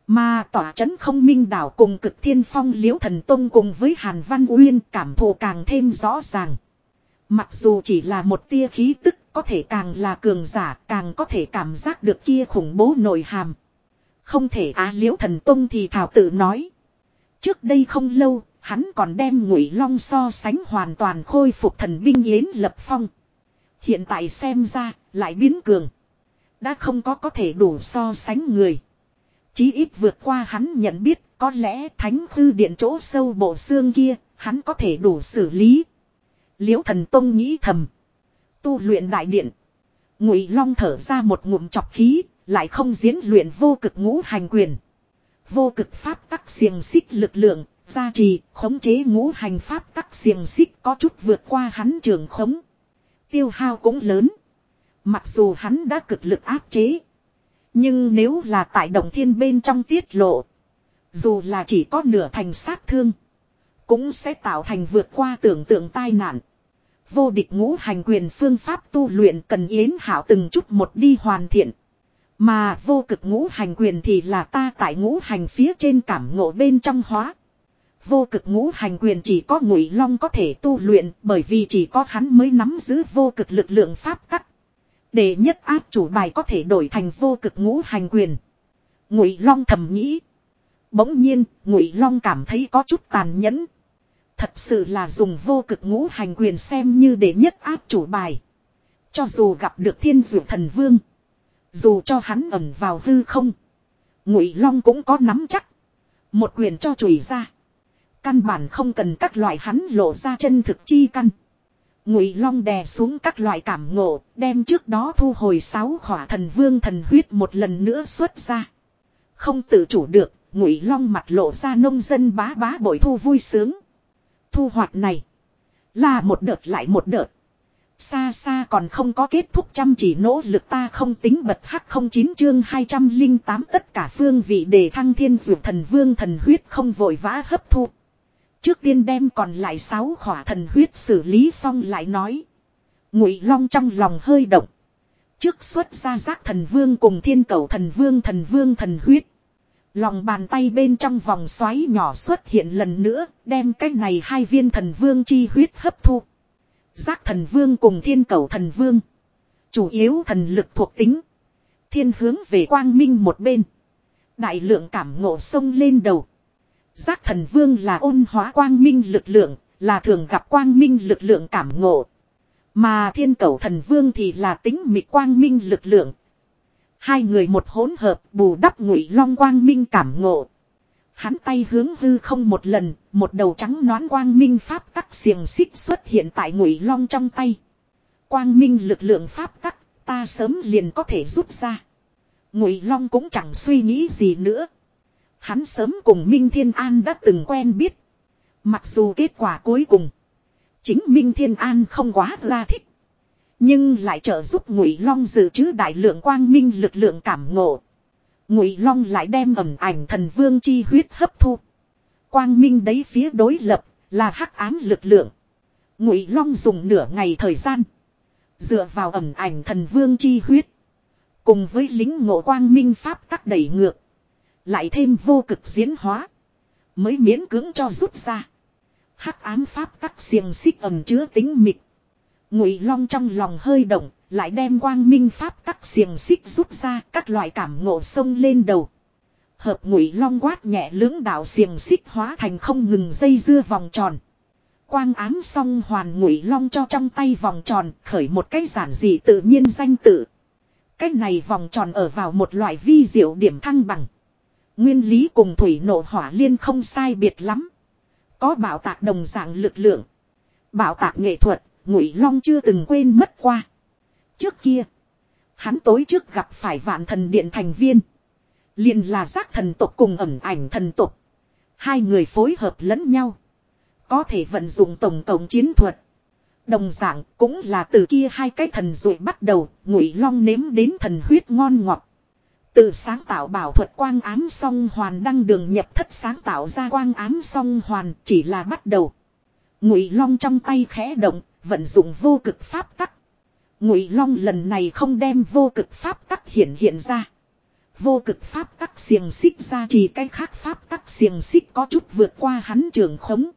Mà tỏa chấn không minh đảo cùng cực thiên phong liễu thần tông cùng với Hàn Văn Uyên cảm thụ càng thêm rõ ràng. Mặc dù chỉ là một tia khí tức có thể càng là cường giả càng có thể cảm giác được kia khủng bố nội hàm. Không thể á liễu thần tông thì thảo tự nói. Trước đây không lâu, hắn còn đem ngụy long so sánh hoàn toàn khôi phục thần binh yến lập phong. Hiện tại xem ra, lại biến cường. Đã không có có thể đủ so sánh người. Chí ít vượt qua hắn nhận biết, có lẽ thánh hư điện chỗ sâu bộ xương kia, hắn có thể đủ xử lý. Liễu thần tông nghĩ thầm. Tu luyện đại điện. Ngụy long thở ra một ngụm chọc khí, lại không diễn luyện vô cực ngũ hành quyền. Vô cực pháp tắc xiềng xích lực lượng, gia trì, khống chế ngũ hành pháp tắc xiềng xích có chút vượt qua hắn trường khống. Tiêu hao cũng lớn. Mặc dù hắn đã cực lực áp chế. Nhưng nếu là tại động thiên bên trong tiết lộ. Dù là chỉ có nửa thành sát thương. Cũng sẽ tạo thành vượt qua tưởng tượng tai nạn. Vô địch ngũ hành quyền phương pháp tu luyện cần yến hảo từng chút một đi hoàn thiện. Mà vô cực ngũ hành quyền thì là ta tại ngũ hành phía trên cảm ngộ bên trong hóa. Vô cực ngũ hành quyền chỉ có ngụy long có thể tu luyện bởi vì chỉ có hắn mới nắm giữ vô cực lực lượng pháp tắc. Để nhất áp chủ bài có thể đổi thành vô cực ngũ hành quyền. Ngụy long thầm nghĩ. Bỗng nhiên, Ngụy Long cảm thấy có chút tàn nhẫn. Thật sự là dùng vô cực ngũ hành quyền xem như để nhất áp chủ bài. Cho dù gặp được thiên dụ thần vương. Dù cho hắn ẩn vào hư không. Ngụy Long cũng có nắm chắc. Một quyền cho chùi ra. Căn bản không cần các loại hắn lộ ra chân thực chi căn. Ngụy Long đè xuống các loại cảm ngộ, đem trước đó thu hồi sáu khỏa thần vương thần huyết một lần nữa xuất ra. Không tự chủ được, Ngụy Long mặt lộ ra nông dân bá bá bội thu vui sướng. Thu hoạch này là một đợt lại một đợt. Xa xa còn không có kết thúc chăm chỉ nỗ lực ta không tính bật hắc không chín chương 208 tất cả phương vị để thăng thiên dược thần vương thần huyết không vội vã hấp thu. Trước tiên đem còn lại sáu khỏa thần huyết xử lý xong lại nói. Ngụy Long trong lòng hơi động. Trước xuất ra giác thần vương cùng thiên cầu thần vương thần vương thần huyết. Lòng bàn tay bên trong vòng xoáy nhỏ xuất hiện lần nữa, đem cái này hai viên thần vương chi huyết hấp thu. Giác thần vương cùng thiên cầu thần vương. Chủ yếu thần lực thuộc tính. Thiên hướng về quang minh một bên. Đại lượng cảm ngộ sông lên đầu. Giác thần vương là ôn hóa quang minh lực lượng, là thường gặp quang minh lực lượng cảm ngộ. Mà thiên cầu thần vương thì là tính mịt quang minh lực lượng. Hai người một hỗn hợp bù đắp ngụy long quang minh cảm ngộ. Hắn tay hướng hư không một lần, một đầu trắng nón quang minh pháp tắc xiềng xích xuất hiện tại ngụy long trong tay. Quang minh lực lượng pháp tắc, ta sớm liền có thể rút ra. Ngụy long cũng chẳng suy nghĩ gì nữa. Hắn sớm cùng Minh Thiên An đã từng quen biết. Mặc dù kết quả cuối cùng. Chính Minh Thiên An không quá ra thích. Nhưng lại trợ giúp Ngụy Long dự trữ đại lượng quang minh lực lượng cảm ngộ. Ngụy Long lại đem ẩm ảnh thần vương chi huyết hấp thu. Quang minh đấy phía đối lập là hắc ám lực lượng. Ngụy Long dùng nửa ngày thời gian, dựa vào ẩm ảnh thần vương chi huyết, cùng với lính ngộ quang minh pháp tắc đẩy ngược, lại thêm vô cực diễn hóa, mới miễn cưỡng cho rút ra. Hắc ám pháp tắc xiềng xích ẩm chứa tính mịch. Ngụy Long trong lòng hơi động, lại đem quang minh pháp tắc xiềng xích rút ra các loại cảm ngộ sông lên đầu. Hợp ngụy long quát nhẹ lưỡng đạo xiềng xích hóa thành không ngừng dây dưa vòng tròn. Quang ám xong hoàn ngụy long cho trong tay vòng tròn khởi một cái giản dị tự nhiên danh tự. Cái này vòng tròn ở vào một loại vi diệu điểm thăng bằng. Nguyên lý cùng thủy nộ hỏa liên không sai biệt lắm. Có bảo tạc đồng dạng lực lượng. Bảo tạc nghệ thuật, ngụy long chưa từng quên mất qua. Trước kia, hắn tối trước gặp phải vạn thần điện thành viên. liền là giác thần tộc cùng ẩm ảnh thần tộc. Hai người phối hợp lẫn nhau. Có thể vận dụng tổng cộng chiến thuật. Đồng dạng cũng là từ kia hai cái thần rồi bắt đầu, ngụy long nếm đến thần huyết ngon ngọt. Từ sáng tạo bảo thuật quang ám song hoàn đăng đường nhập thất sáng tạo ra quang ám song hoàn chỉ là bắt đầu. Ngụy long trong tay khẽ động, vận dụng vô cực pháp tắc. Ngụy Long lần này không đem vô cực pháp tắc hiện hiện ra. Vô cực pháp tắc xiềng xích ra chỉ cái khác pháp tắc xiềng xích có chút vượt qua hắn trường khống.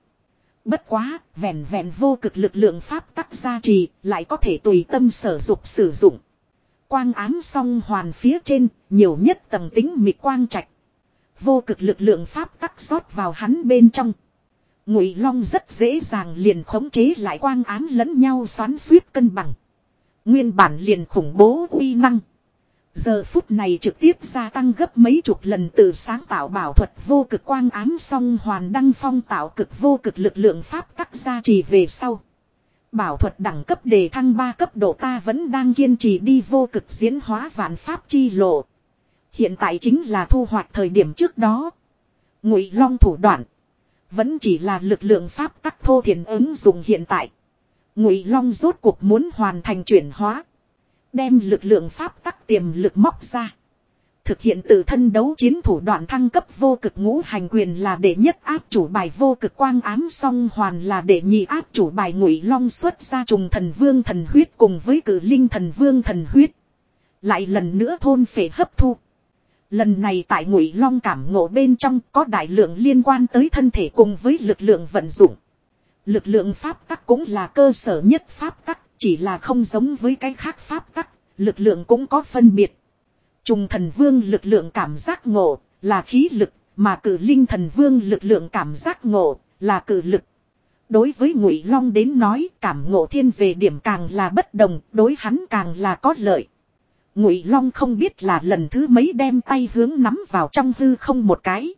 Bất quá, vẹn vẹn vô cực lực lượng pháp tắc gia trì, lại có thể tùy tâm sở dục sử dụng. Quang ám song hoàn phía trên, nhiều nhất tầng tính mịt quang trạch. Vô cực lực lượng pháp tắc rót vào hắn bên trong. Ngụy Long rất dễ dàng liền khống chế lại quang ám lẫn nhau xoắn suýt cân bằng. Nguyên bản liền khủng bố uy năng. Giờ phút này trực tiếp gia tăng gấp mấy chục lần từ sáng tạo bảo thuật vô cực quang ám song hoàn đăng phong tạo cực vô cực lực lượng pháp tắc gia trì về sau. Bảo thuật đẳng cấp đề thăng 3 cấp độ ta vẫn đang kiên trì đi vô cực diễn hóa vạn pháp chi lộ. Hiện tại chính là thu hoạch thời điểm trước đó. Ngụy Long thủ đoạn. Vẫn chỉ là lực lượng pháp tắc thô thiền ứng dụng hiện tại. Ngụy Long rốt cuộc muốn hoàn thành chuyển hóa, đem lực lượng pháp tắc tiềm lực móc ra, thực hiện tự thân đấu chiến thủ đoạn thăng cấp vô cực ngũ hành quyền là đệ nhất áp chủ bài vô cực quang ám song hoàn là đệ nhị áp chủ bài Ngụy Long xuất ra trùng thần vương thần huyết cùng với cử linh thần vương thần huyết, lại lần nữa thôn phệ hấp thu. Lần này tại Ngụy Long cảm ngộ bên trong có đại lượng liên quan tới thân thể cùng với lực lượng vận dụng. Lực lượng pháp tắc cũng là cơ sở nhất pháp tắc, chỉ là không giống với cái khác pháp tắc, lực lượng cũng có phân biệt. Trùng thần vương lực lượng cảm giác ngộ, là khí lực, Mà cử linh thần vương lực lượng cảm giác ngộ là cử lực. Đối với Ngụy Long đến nói cảm ngộ thiên về điểm càng là bất đồng, đối hắn càng là có lợi. Ngụy Long không biết là lần thứ mấy đem tay hướng nắm vào trong hư không một cái.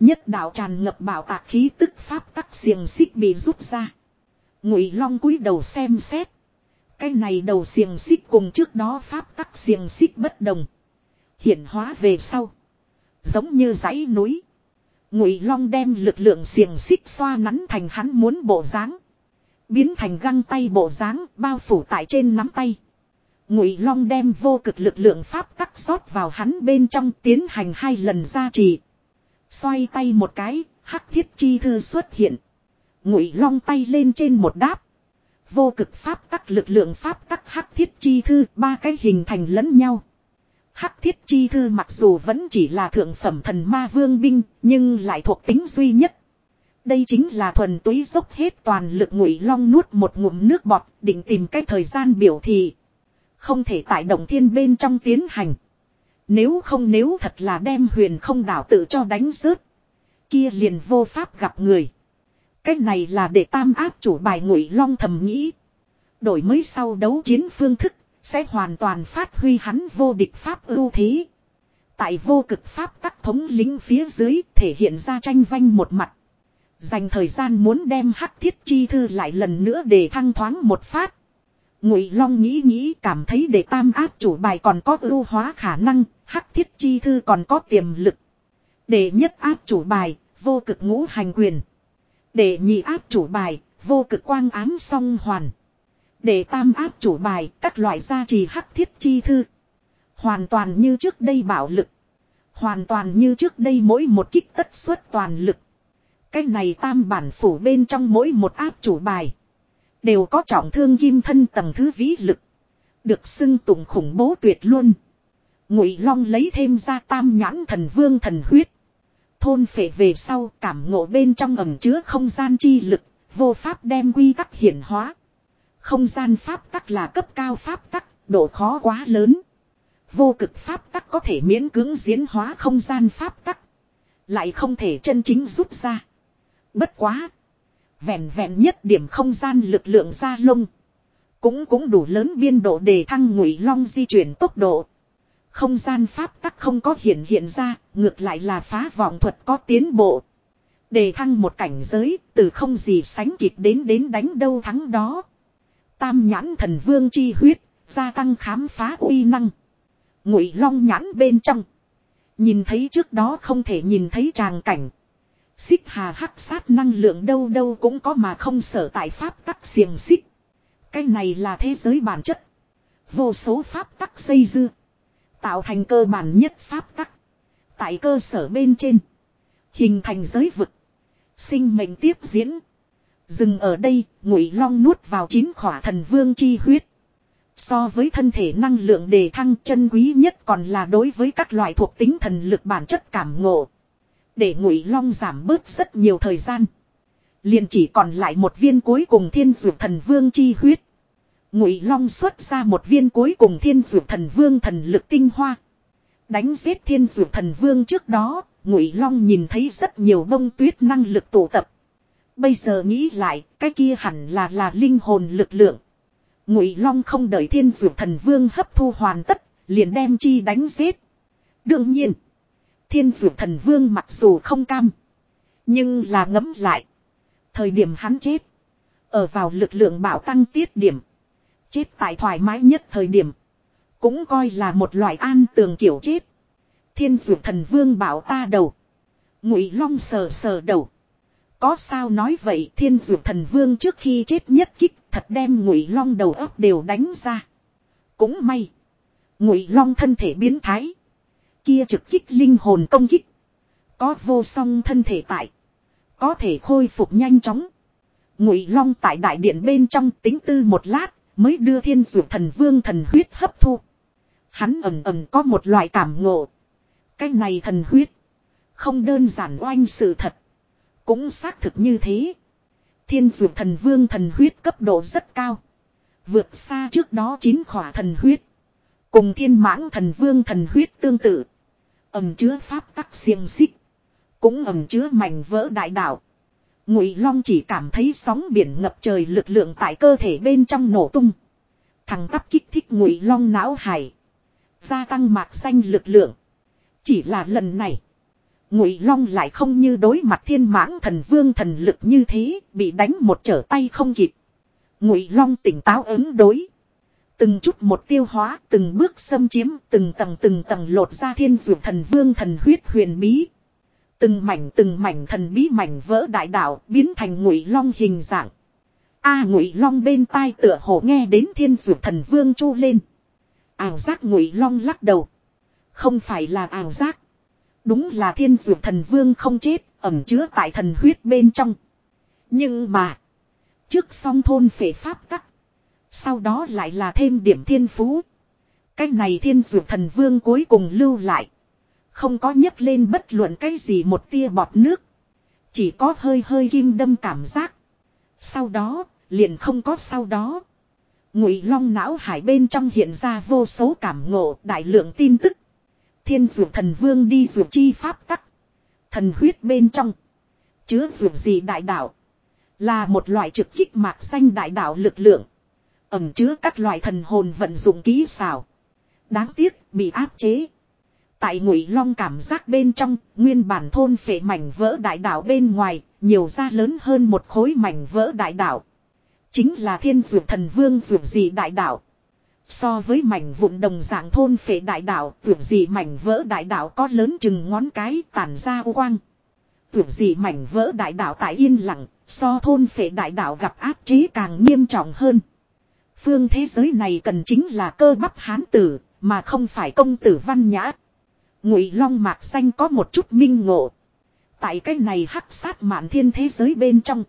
Nhất đạo tràn ngập bảo tạc khí tức pháp tắc xiềng xích bị rút ra. Ngụy Long cúi đầu xem xét. Cái này đầu xiềng xích cùng trước đó pháp tắc xiềng xích bất đồng. Hiển hóa về sau. Giống như dãy núi. Ngụy Long đem lực lượng xiềng xích xoa nắn thành hắn muốn bộ dáng, biến thành găng tay bộ dáng bao phủ tại trên nắm tay. Ngụy Long đem vô cực lực lượng pháp tắc xót vào hắn bên trong tiến hành hai lần gia trì. Xoay tay một cái, hắc thiết chi thư xuất hiện. Ngụy Long tay lên trên một đáp. Vô cực pháp tắc lực lượng pháp tắc hắc thiết chi thư ba cái hình thành lẫn nhau. Hắc thiết chi thư mặc dù vẫn chỉ là thượng phẩm thần ma vương binh, nhưng lại thuộc tính duy nhất. Đây chính là thuần túy dốc hết toàn lực ngụy long nuốt một ngụm nước bọt, định tìm cái thời gian biểu thị. Không thể tại động thiên bên trong tiến hành. Nếu không nếu thật là đem huyền không đảo tự cho đánh rớt. Kia liền vô pháp gặp người. Cách này là để tam áp chủ bài ngụy long thầm nghĩ. Đổi mới sau đấu chiến phương thức, sẽ hoàn toàn phát huy hắn vô địch pháp ưu thế. Tại vô cực pháp tắc thống lính phía dưới thể hiện ra tranh vanh một mặt. Dành thời gian muốn đem hắc thiết chi thư lại lần nữa để thăng thoáng một phát. Ngụy Long nghĩ nghĩ cảm thấy để tam áp chủ bài còn có ưu hóa khả năng, hắc thiết chi thư còn có tiềm lực. Để nhất áp chủ bài, vô cực ngũ hành quyền. Để nhị áp chủ bài, vô cực quang ám song hoàn. Để tam áp chủ bài các loại gia trì hắc thiết chi thư. Hoàn toàn như trước đây bạo lực. Hoàn toàn như trước đây mỗi một kích tất suất toàn lực. Cái này tam bản phủ bên trong mỗi một áp chủ bài. Đều có trọng thương kim thân tầng thứ vĩ lực. Được xưng tụng khủng bố tuyệt luôn. Ngụy Long lấy thêm ra tam nhãn thần vương thần huyết. Thôn phệ về sau cảm ngộ bên trong ẩm chứa không gian chi lực, vô pháp đem quy tắc hiển hóa. Không gian pháp tắc là cấp cao pháp tắc, độ khó quá lớn. Vô cực pháp tắc có thể miễn cưỡng diễn hóa không gian pháp tắc. Lại không thể chân chính rút ra. Bất quá. Vẹn vẹn nhất điểm không gian lực lượng ra lông. Cũng cũng đủ lớn biên độ để thăng ngụy long di chuyển tốc độ. Không gian pháp tắc không có hiện hiện ra, ngược lại là phá vọng thuật có tiến bộ. Để thăng một cảnh giới, từ không gì sánh kịp đến đến đánh đâu thắng đó. Tam nhãn thần vương chi huyết, gia tăng khám phá uy năng. Ngụy long nhãn bên trong. Nhìn thấy trước đó không thể nhìn thấy tràng cảnh. Xích hà hắc sát năng lượng đâu đâu cũng có mà không sở tại pháp tắc xiềng xích. Cái này là thế giới bản chất. Vô số pháp tắc xây dư. Tạo thành cơ bản nhất pháp tắc. Tại cơ sở bên trên. Hình thành giới vực. Sinh mệnh tiếp diễn. Dừng ở đây, ngụy long nuốt vào chín khỏa thần vương chi huyết. So với thân thể năng lượng đề thăng chân quý nhất còn là đối với các loại thuộc tính thần lực bản chất cảm ngộ. Để ngụy long giảm bớt rất nhiều thời gian. liền chỉ còn lại một viên cuối cùng thiên dược thần vương chi huyết. Ngụy long xuất ra một viên cuối cùng thiên dược thần vương thần lực tinh hoa. Đánh giết thiên dược thần vương trước đó, ngụy long nhìn thấy rất nhiều bông tuyết năng lực tụ tập. Bây giờ nghĩ lại, cái kia hẳn là là linh hồn lực lượng. Ngụy Long không đợi Thiên Dược Thần Vương hấp thu hoàn tất, liền đem chi đánh giết. Đương nhiên, Thiên dụ Thần Vương mặc dù không cam, nhưng là ngấm lại. Thời điểm hắn chết, ở vào lực lượng bảo tăng tiết điểm, chết tại thoải mái nhất thời điểm, cũng coi là một loại an tường kiểu chết. Thiên dụ Thần Vương bảo ta đầu, Ngụy Long sờ sờ đầu. Có sao nói vậy thiên dụ thần vương trước khi chết nhất kích thật đem ngụy long đầu óc đều đánh ra. Cũng may. Ngụy long thân thể biến thái. Kia trực kích linh hồn công kích. Có vô song thân thể tại. Có thể khôi phục nhanh chóng. Ngụy long tại đại điện bên trong tính tư một lát, mới đưa thiên dược thần vương thần huyết hấp thu. Hắn ầm ầm có một loại cảm ngộ. Cái này thần huyết. Không đơn giản oanh sự thật. Cũng xác thực như thế. Thiên dược thần vương thần huyết cấp độ rất cao. Vượt xa trước đó chín khỏa thần huyết. Cùng thiên mãng thần vương thần huyết tương tự. Ẩm chứa pháp tắc xiềng xích. cũng ẩm chứa mảnh vỡ đại đạo. Ngụy Long chỉ cảm thấy sóng biển ngập trời lực lượng tại cơ thể bên trong nổ tung. Thằng tắp kích thích Ngụy Long não hải, gia tăng mạc xanh lực lượng. Chỉ là lần này, Ngụy Long lại không như đối mặt Thiên Mãng Thần Vương thần lực như thế, bị đánh một trở tay không kịp. Ngụy Long tỉnh táo ứng đối, từng chút một tiêu hóa, từng bước xâm chiếm, từng tầng từng tầng lột ra Thiên Dược Thần Vương thần huyết huyền bí. Từng mảnh từng mảnh thần bí mảnh vỡ đại đạo biến thành ngụy long hình dạng. A ngụy long bên tai tựa hồ nghe đến thiên dược thần vương chu lên. Ảo giác ngụy long lắc đầu. Không phải là ảo giác. Đúng là thiên dược thần vương không chết, ẩm chứa tại thần huyết bên trong. Nhưng mà. Trước song thôn phệ pháp tắc. Sau đó lại là thêm điểm thiên phú. Cách này thiên dụ thần vương cuối cùng lưu lại. Không có nhấc lên bất luận cái gì một tia bọt nước. Chỉ có hơi hơi kim đâm cảm giác. Sau đó, liền không có sau đó. Ngụy long não hải bên trong hiện ra vô số cảm ngộ đại lượng tin tức. Thiên dụ thần vương đi dụ chi pháp tắc. Thần huyết bên trong. Chứa dụ gì đại đạo. Là một loại trực kích mạc xanh đại đạo lực lượng. Ẩm chứa các loại thần hồn vận dụng kỹ xảo. Đáng tiếc bị áp chế. Tại ngụy long cảm giác bên trong, nguyên bản thôn phệ mảnh vỡ đại đạo bên ngoài, nhiều ra lớn hơn một khối mảnh vỡ đại đạo. Chính là thiên dược thần vương dược gì đại đạo. So với mảnh vụn đồng dạng thôn phệ đại đạo, dược gì mảnh vỡ đại đạo có lớn chừng ngón cái tản ra u quang. Dược gì mảnh vỡ đại đạo tại yên lặng, so thôn phệ đại đạo gặp áp chế càng nghiêm trọng hơn. Phương thế giới này cần chính là cơ bắp hán tử, mà không phải công tử văn nhã. Ngụy Long mạc xanh có một chút minh ngộ. Tại cái này hắc sát mạn thiên thế giới bên trong.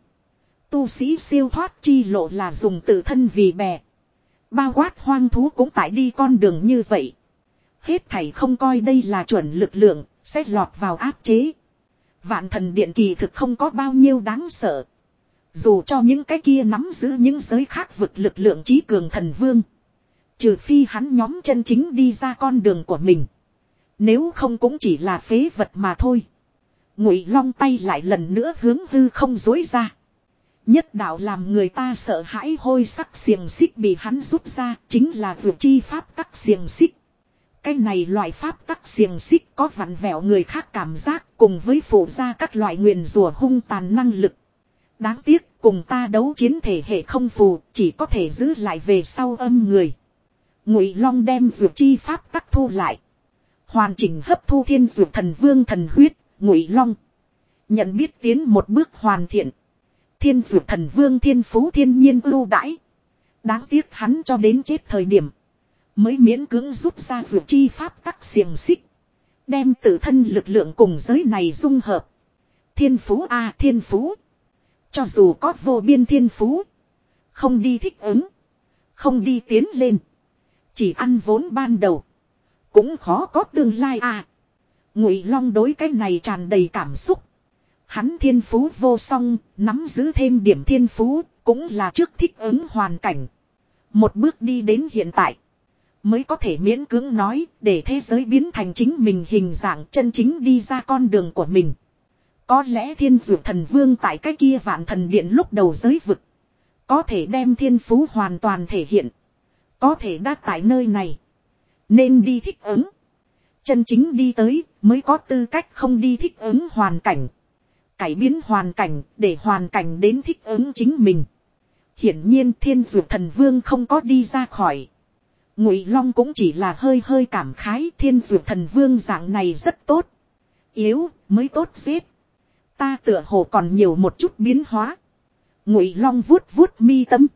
Tu sĩ siêu thoát chi lộ là dùng tự thân vì bè. Bao quát hoang thú cũng tại đi con đường như vậy. Hết thảy không coi đây là chuẩn lực lượng, sẽ lọt vào áp chế. Vạn thần điện kỳ thực không có bao nhiêu đáng sợ. Dù cho những cái kia nắm giữ những giới khác vực lực lượng trí cường thần vương. Trừ phi hắn nhóm chân chính đi ra con đường của mình. Nếu không cũng chỉ là phế vật mà thôi. Ngụy long tay lại lần nữa hướng hư không dối ra. Nhất đạo làm người ta sợ hãi hôi sắc xiềng xích bị hắn rút ra chính là vượt chi pháp tắc xiềng xích. Cái này loại pháp tắc xiềng xích có vặn vẹo người khác cảm giác cùng với phụ ra các loại nguyền rùa hung tàn năng lực. Đáng tiếc cùng ta đấu chiến thể hệ không phù chỉ có thể giữ lại về sau âm người. Ngụy Long đem dược chi pháp tắc thu lại. Hoàn chỉnh hấp thu thiên dược thần vương thần huyết, ngụy long. Nhận biết tiến một bước hoàn thiện. Thiên dược thần vương thiên phú thiên nhiên ưu đãi. Đáng tiếc hắn cho đến chết thời điểm. Mới miễn cưỡng rút ra dược chi pháp tắc xiềng xích. Đem tự thân lực lượng cùng giới này dung hợp. Thiên phú a thiên phú. Cho dù có vô biên thiên phú. Không đi thích ứng. Không đi tiến lên. Chỉ ăn vốn ban đầu. Cũng khó có tương lai à. Ngụy Long đối cái này tràn đầy cảm xúc. Hắn thiên phú vô song, nắm giữ thêm điểm thiên phú, cũng là trước thích ứng hoàn cảnh. Một bước đi đến hiện tại. Mới có thể miễn cưỡng nói, để thế giới biến thành chính mình hình dạng chân chính đi ra con đường của mình. Có lẽ thiên dược thần vương tại cái kia vạn thần điện lúc đầu giới vực. Có thể đem thiên phú hoàn toàn thể hiện. Có thể đã tại nơi này. Nên đi thích ứng. Chân chính đi tới mới có tư cách không đi thích ứng hoàn cảnh. Cải biến hoàn cảnh để hoàn cảnh đến thích ứng chính mình. Hiển nhiên thiên dược thần vương không có đi ra khỏi. Ngụy Long cũng chỉ là hơi hơi cảm khái thiên dược thần vương dạng này rất tốt. Yếu, mới tốt giết. Ta tựa hồ còn nhiều một chút biến hóa. Ngụy Long vuốt vuốt mi tâm.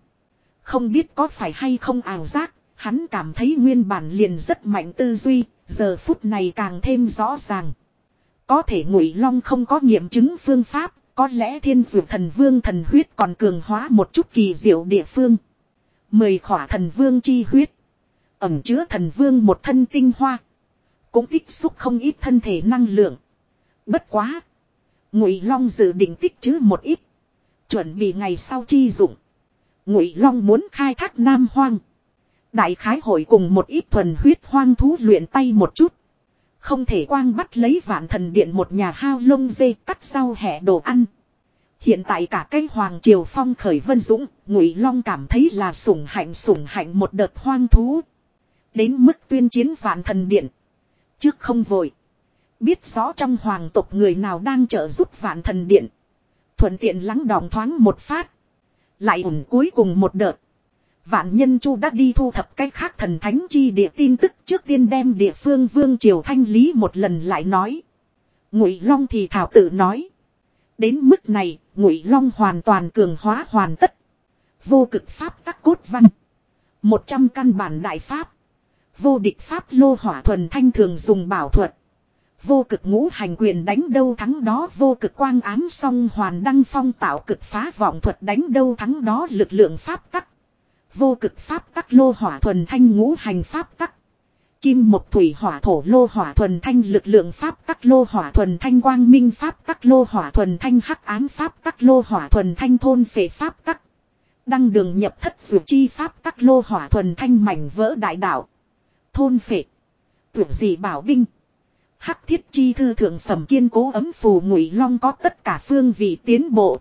Không biết có phải hay không ảo giác, Hắn cảm thấy nguyên bản liền rất mạnh tư duy, giờ phút này càng thêm rõ ràng. Có thể ngụy long không có nghiệm chứng phương pháp, có lẽ thiên dược thần vương thần huyết còn cường hóa một chút kỳ diệu địa phương. Mười khỏa thần vương chi huyết. Ẩm chứa thần vương một thân tinh hoa. Cũng tích xúc không ít thân thể năng lượng. Bất quá. Ngụy long dự định tích trữ một ít. Chuẩn bị ngày sau chi dụng. Ngụy long muốn khai thác nam hoang. Đại khái hội cùng một ít thuần huyết hoang thú luyện tay một chút. Không thể quang bắt lấy vạn thần điện một nhà hao lông dê cắt rau hẻ đồ ăn. Hiện tại cả cái hoàng triều phong khởi vân dũng, ngụy long cảm thấy là sủng hạnh sủng hạnh một đợt hoang thú. Đến mức tuyên chiến vạn thần điện. Trước không vội. Biết rõ trong hoàng tộc người nào đang trợ giúp vạn thần điện. Thuận tiện lắng đòn thoáng một phát. Lại ủng cuối cùng một đợt. Vạn nhân chu đã đi thu thập cách khác thần thánh chi địa tin tức trước tiên đem địa phương vương triều thanh lý một lần lại nói. Ngụy Long thì thảo tự nói. Đến mức này, Ngụy Long hoàn toàn cường hóa hoàn tất. Vô cực pháp tắc cốt văn. một trăm căn bản đại pháp. Vô địch pháp lô hỏa thuần thanh thường dùng bảo thuật. Vô cực ngũ hành quyền đánh đâu thắng đó, vô cực quang ám song hoàn đăng phong tạo cực phá vọng thuật đánh đâu thắng đó, lực lượng pháp tắc. Vô cực pháp tắc lô hỏa thuần thanh ngũ hành pháp tắc. Kim một thủy hỏa thổ lô hỏa thuần thanh lực lượng pháp tắc lô hỏa thuần thanh quang minh pháp tắc lô hỏa thuần thanh hắc ám pháp tắc lô hỏa thuần thanh thôn phệ pháp tắc. Đăng đường nhập thất dụ chi pháp tắc lô hỏa thuần thanh mảnh vỡ đại đạo. Thôn phệ. Tuyệt dị bảo binh. Hắc thiết chi thư thượng phẩm kiên cố ấm phù ngụy long có tất cả phương vị tiến bộ.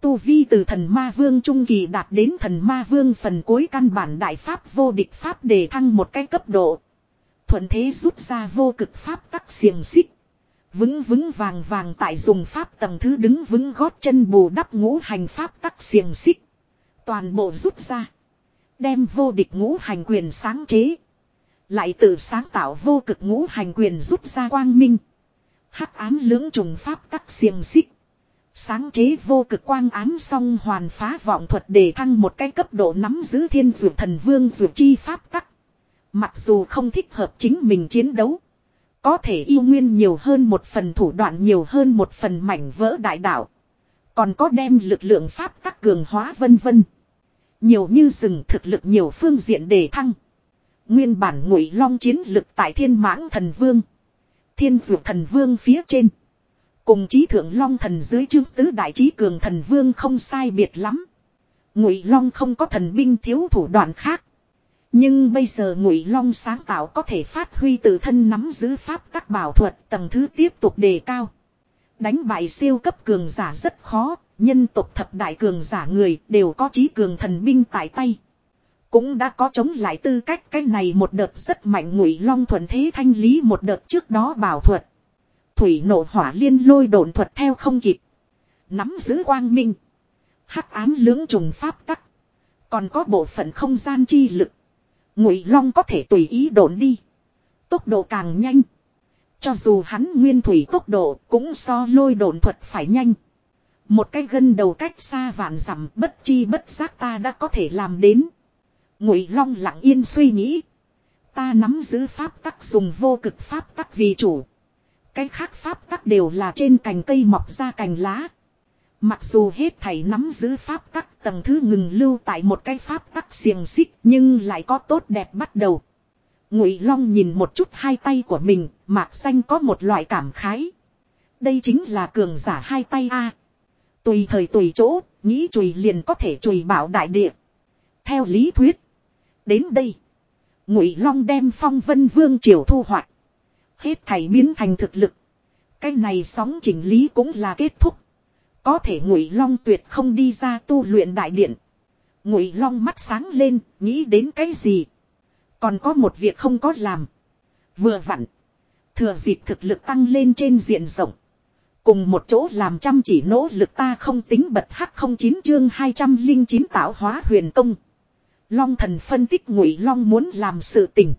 Tu vi từ thần ma vương trung kỳ đạt đến thần ma vương phần cuối căn bản đại pháp vô địch pháp để thăng một cái cấp độ. Thuận thế rút ra vô cực pháp tắc xiềng xích. Vững vững vàng vàng tại dùng pháp tầng thứ đứng vững gót chân bù đắp ngũ hành pháp tắc xiềng xích. Toàn bộ rút ra. Đem vô địch ngũ hành quyền sáng chế. Lại tự sáng tạo vô cực ngũ hành quyền rút ra quang minh. hắc ám lưỡng trùng pháp tắc xiềng xích. Sáng chế vô cực quang ám song hoàn phá vọng thuật để thăng một cái cấp độ nắm giữ thiên dược thần vương dược chi pháp tắc. Mặc dù không thích hợp chính mình chiến đấu. Có thể yêu nguyên nhiều hơn một phần, thủ đoạn nhiều hơn một phần mảnh vỡ đại đạo. Còn có đem lực lượng pháp tắc cường hóa vân vân. Nhiều như rừng thực lực nhiều phương diện để thăng. Nguyên bản ngụy long chiến lực tại thiên mãng thần vương. Thiên dược thần vương phía trên. Cùng trí thượng long thần dưới chương tứ đại trí cường thần vương không sai biệt lắm. Ngụy long không có thần binh thiếu thủ đoạn khác. Nhưng bây giờ Ngụy Long sáng tạo có thể phát huy tự thân nắm giữ pháp các bảo thuật tầng thứ tiếp tục đề cao. Đánh bại siêu cấp cường giả rất khó, nhân tộc thập đại cường giả người đều có trí cường thần binh tại tay. Cũng đã có chống lại tư cách cái này một đợt rất mạnh Ngụy Long thuần thế thanh lý một đợt trước đó bảo thuật. Thủy nổ hỏa liên lôi đồn thuật theo không kịp. Nắm giữ quang minh. hắc ám lưỡng trùng pháp tắc. Còn có bộ phận không gian chi lực. Ngụy Long có thể tùy ý đồn đi. Tốc độ càng nhanh. Cho dù hắn nguyên thủy tốc độ cũng so lôi đồn thuật phải nhanh. Một cái gân đầu cách xa vạn dặm bất chi bất giác ta đã có thể làm đến. Ngụy Long lặng yên suy nghĩ. Ta nắm giữ pháp tắc dùng vô cực pháp tắc vì chủ. Cái khác pháp tắc đều là trên cành cây mọc ra cành lá. Mặc dù hết thảy nắm giữ pháp tắc tầng thứ ngừng lưu tại một cái pháp tắc xiềng xích nhưng lại có tốt đẹp bắt đầu. Ngụy Long nhìn một chút hai tay của mình, mạc xanh có một loại cảm khái. Đây chính là cường giả hai tay a. Tùy thời tùy chỗ, nghĩ chùi liền có thể chùi bảo đại địa. Theo lý thuyết, đến đây, Ngụy Long đem Phong Vân Vương triều thu hoạch, hết thảy biến thành thực lực. Cái này sóng chỉnh lý cũng là kết thúc. Có thể ngụy long tuyệt không đi ra tu luyện đại điện. Ngụy long mắt sáng lên, nghĩ đến cái gì. Còn có một việc không có làm. Vừa vặn. Thừa dịp thực lực tăng lên trên diện rộng. Cùng một chỗ làm chăm chỉ nỗ lực ta không tính bật h không chín chương 209 tạo hóa huyền công. Long thần phân tích ngụy long muốn làm sự tình.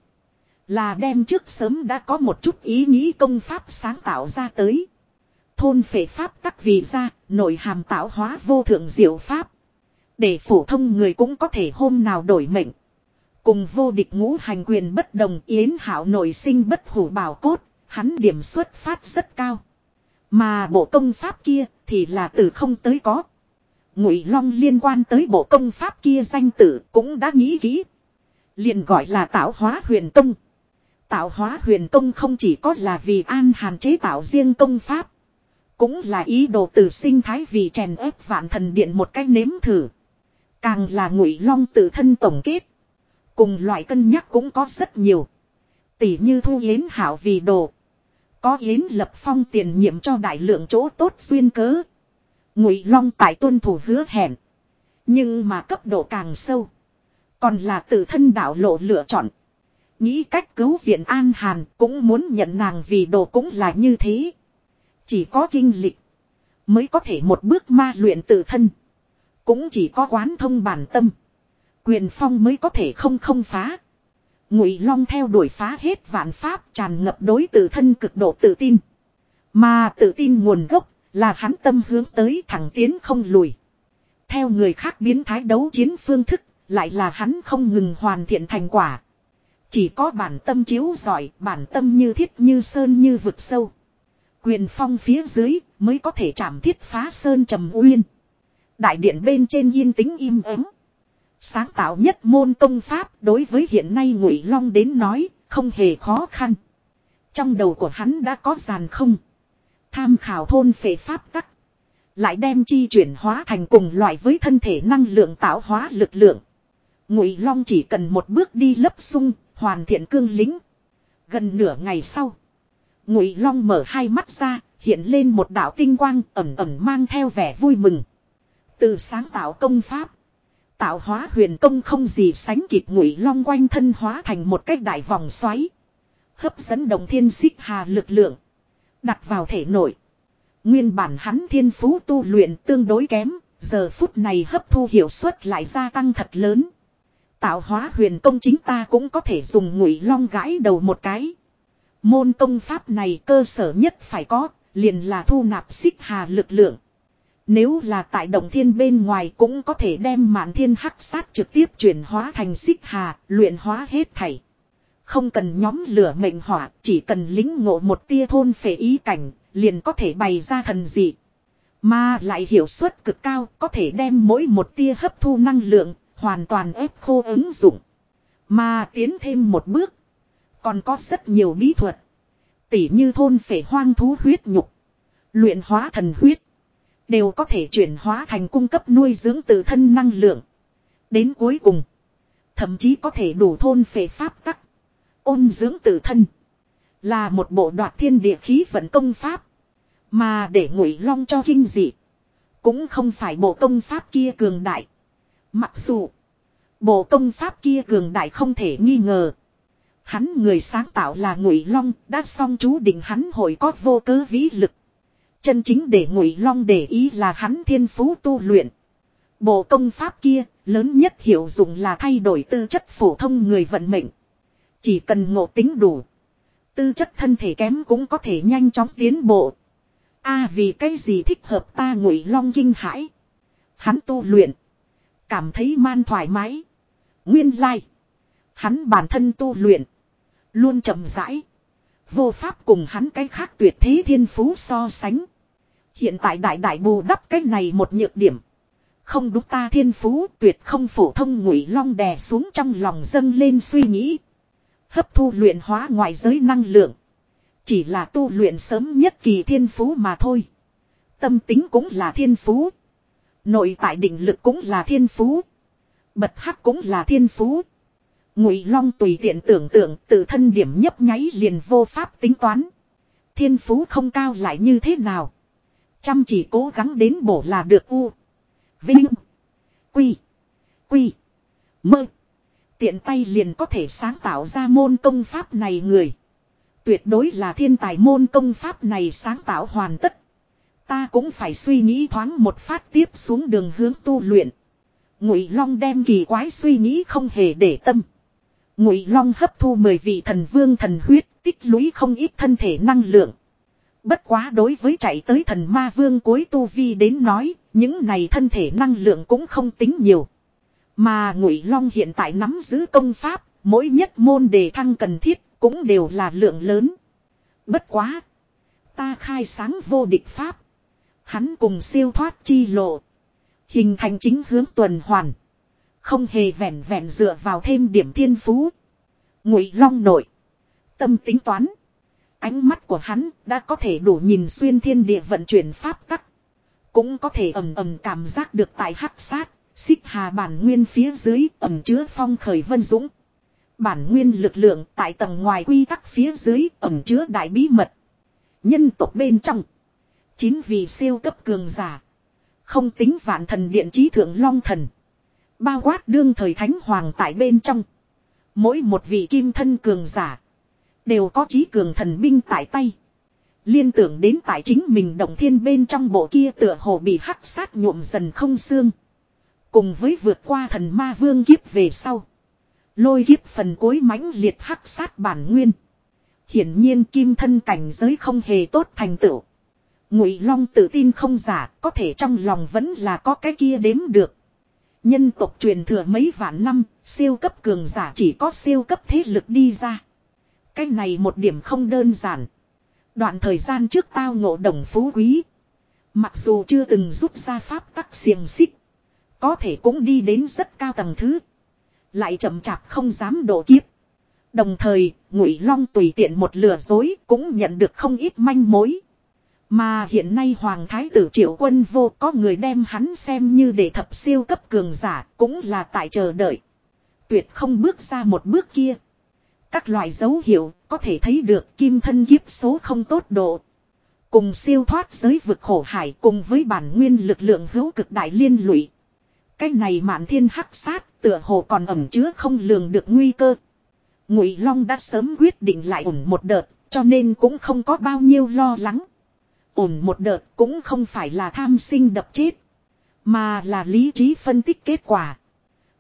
Là đem trước sớm đã có một chút ý nghĩ công pháp sáng tạo ra tới thôn phệ pháp tắc vì ra, nội hàm tạo hóa vô thượng diệu pháp. Để phổ thông người cũng có thể hôm nào đổi mệnh. Cùng vô địch ngũ hành quyền bất đồng yến hảo nội sinh bất hủ bảo cốt, hắn điểm xuất phát rất cao. Mà bộ công pháp kia thì là từ không tới có. Ngụy Long liên quan tới bộ công pháp kia danh tử cũng đã nghĩ kỹ. liền gọi là tạo hóa huyền công. Tạo hóa huyền công không chỉ có là vì an hàn chế tạo riêng công pháp. Cũng là ý đồ từ sinh thái vì chèn ép vạn thần điện một cách nếm thử. Càng là ngụy long tự thân tổng kết. Cùng loại cân nhắc cũng có rất nhiều. Tỷ như thu yến hảo vì đồ. Có Yến Lập Phong tiền nhiệm cho đại lượng chỗ tốt duyên cớ. Ngụy Long tại tuân thủ hứa hẹn. Nhưng mà cấp độ càng sâu. Còn là tự thân đạo lộ lựa chọn. Nghĩ cách cứu viện An Hàn cũng muốn nhận nàng vì đồ cũng là như thế. Chỉ có kinh lịch. Mới có thể một bước ma luyện tự thân. Cũng chỉ có quán thông bản tâm. Quyền phong mới có thể không không phá. Ngụy Long theo đuổi phá hết vạn pháp tràn ngập đối tự thân cực độ tự tin. Mà tự tin nguồn gốc là hắn tâm hướng tới thẳng tiến không lùi. Theo người khác biến thái đấu chiến phương thức, lại là hắn không ngừng hoàn thiện thành quả. Chỉ có bản tâm chiếu giỏi, bản tâm như thiết như sơn như vực sâu. Quyền phong phía dưới mới có thể chạm thiết phá sơn trầm uyên. Đại điện bên trên yên tĩnh im ắng. Sáng tạo nhất môn công pháp đối với hiện nay Ngụy Long đến nói không hề khó khăn. Trong đầu của hắn đã có giàn không. Tham khảo thôn phệ pháp tắc. Lại đem chi chuyển hóa thành cùng loại với thân thể năng lượng tạo hóa lực lượng. Ngụy Long chỉ cần một bước đi lấp sung, hoàn thiện cương lính. Gần nửa ngày sau, Ngụy Long mở hai mắt ra, hiện lên một đạo tinh quang ẩn ẩn mang theo vẻ vui mừng. Từ sáng tạo công pháp, tạo hóa huyền công không gì sánh kịp Ngụy Long quanh thân hóa thành một cái đại vòng xoáy, hấp dẫn đồng thiên xích hà lực lượng, đặt vào thể nội. Nguyên bản hắn thiên phú tu luyện tương đối kém, giờ phút này hấp thu hiệu suất lại gia tăng thật lớn. Tạo hóa huyền công chính ta cũng có thể dùng ngụy long gãi đầu một cái. Môn công pháp này cơ sở nhất phải có, liền là thu nạp xích hà lực lượng. Nếu là tại động thiên bên ngoài cũng có thể đem mạn thiên hắc sát trực tiếp chuyển hóa thành xích hà, luyện hóa hết thảy. Không cần nhóm lửa mệnh hỏa, chỉ cần lính ngộ một tia thôn phệ ý cảnh, liền có thể bày ra thần dị. Mà lại hiệu suất cực cao, có thể đem mỗi một tia hấp thu năng lượng, hoàn toàn ép khô ứng dụng. Mà tiến thêm một bước, còn có rất nhiều bí thuật. Tỉ như thôn phệ hoang thú huyết nhục, luyện hóa thần huyết, đều có thể chuyển hóa thành cung cấp nuôi dưỡng tự thân năng lượng. Đến cuối cùng, thậm chí có thể đủ thôn phệ pháp tắc, ôn dưỡng tự thân. Là một bộ đoạt thiên địa khí vận công pháp. Mà để ngụy long cho kinh dị. Cũng không phải bộ công pháp kia cường đại. Mặc dù. Bộ công pháp kia cường đại không thể nghi ngờ. Hắn người sáng tạo là ngụy long, đã xong chú định hắn hội có vô cớ vĩ lực. Chân chính để ngụy long để ý là hắn thiên phú tu luyện. Bộ công pháp kia, lớn nhất hiệu dụng là thay đổi tư chất phổ thông người vận mệnh. Chỉ cần ngộ tính đủ. Tư chất thân thể kém cũng có thể nhanh chóng tiến bộ. a vì cái gì thích hợp ta ngụy long kinh hãi. Hắn tu luyện. Cảm thấy man thoải mái. Nguyên lai. Hắn bản thân tu luyện. Luôn chậm rãi. Vô pháp cùng hắn cái khác tuyệt thế thiên phú so sánh. Hiện tại đại đại bù đắp cái này một nhược điểm. Không đúng ta thiên phú tuyệt không phổ thông ngụy long đè xuống trong lòng dâng lên suy nghĩ. Hấp thu luyện hóa ngoại giới năng lượng. Chỉ là tu luyện sớm nhất kỳ thiên phú mà thôi. Tâm tính cũng là thiên phú. Nội tại định lực cũng là thiên phú. Bật hắc cũng là thiên phú. Ngụy Long tùy tiện tưởng tượng tự thân điểm nhấp nháy liền vô pháp tính toán. Thiên phú không cao lại như thế nào. Chăm chỉ cố gắng đến bổ là được u. Vinh. Quy. Quy. Mơ. Tiện tay liền có thể sáng tạo ra môn công pháp này người. Tuyệt đối là thiên tài môn công pháp này sáng tạo hoàn tất. Ta cũng phải suy nghĩ thoáng một phát tiếp xuống đường hướng tu luyện. Ngụy Long đem kỳ quái suy nghĩ không hề để tâm. Ngụy Long hấp thu mười vị thần vương thần huyết, tích lũy không ít thân thể năng lượng. Bất quá đối với chạy tới thần ma vương cuối tu vi đến nói, những này thân thể năng lượng cũng không tính nhiều. Mà Ngụy Long hiện tại nắm giữ công pháp, mỗi nhất môn đề thăng cần thiết cũng đều là lượng lớn. Bất quá, ta khai sáng vô địch pháp, hắn cùng siêu thoát chi lộ, hình thành chính hướng tuần hoàn, không hề vẹn vẹn dựa vào thêm điểm thiên phú. Ngụy Long nội, tâm tính toán, ánh mắt của hắn đã có thể đủ nhìn xuyên thiên địa vận chuyển pháp tắc, cũng có thể ầm ầm cảm giác được tại hắc sát. Xích hà bản nguyên phía dưới ẩm chứa phong khởi vân dũng. Bản nguyên lực lượng tại tầng ngoài quy tắc phía dưới ẩm chứa đại bí mật. Nhân tộc bên trong. Chín vị siêu cấp cường giả. Không tính vạn thần điện trí thượng long thần. Bao quát đương thời thánh hoàng tại bên trong. Mỗi một vị kim thân cường giả. Đều có trí cường thần binh tại tay. Liên tưởng đến tại chính mình động thiên bên trong bộ kia tựa hồ bị hắc sát nhuộm dần không xương. Cùng với vượt qua thần ma vương kiếp về sau. Lôi kiếp phần cối mãnh liệt hắc sát bản nguyên. Hiển nhiên kim thân cảnh giới không hề tốt thành tựu. Ngụy Long tự tin không giả, có thể trong lòng vẫn là có cái kia đếm được. Nhân tộc truyền thừa mấy vạn năm, siêu cấp cường giả chỉ có siêu cấp thế lực đi ra. Cái này một điểm không đơn giản. Đoạn thời gian trước tao ngộ đồng phú quý. Mặc dù chưa từng rút ra pháp tắc xiềng xích. Có thể cũng đi đến rất cao tầng thứ. Lại chậm chạp không dám độ kiếp. Đồng thời, Ngụy Long tùy tiện một lừa dối cũng nhận được không ít manh mối. Mà hiện nay Hoàng Thái tử Triệu Quân vô có người đem hắn xem như để thập siêu cấp cường giả cũng là tại chờ đợi. Tuyệt không bước ra một bước kia. Các loại dấu hiệu có thể thấy được kim thân kiếp số không tốt độ. Cùng siêu thoát giới vực khổ hải cùng với bản nguyên lực lượng hữu cực đại liên lụy. Cái này mạn thiên hắc sát tựa hồ còn ẩm chứa không lường được nguy cơ. Ngụy Long đã sớm quyết định lại ổn một đợt, cho nên cũng không có bao nhiêu lo lắng. Ổn một đợt cũng không phải là tham sinh đập chết, mà là lý trí phân tích kết quả.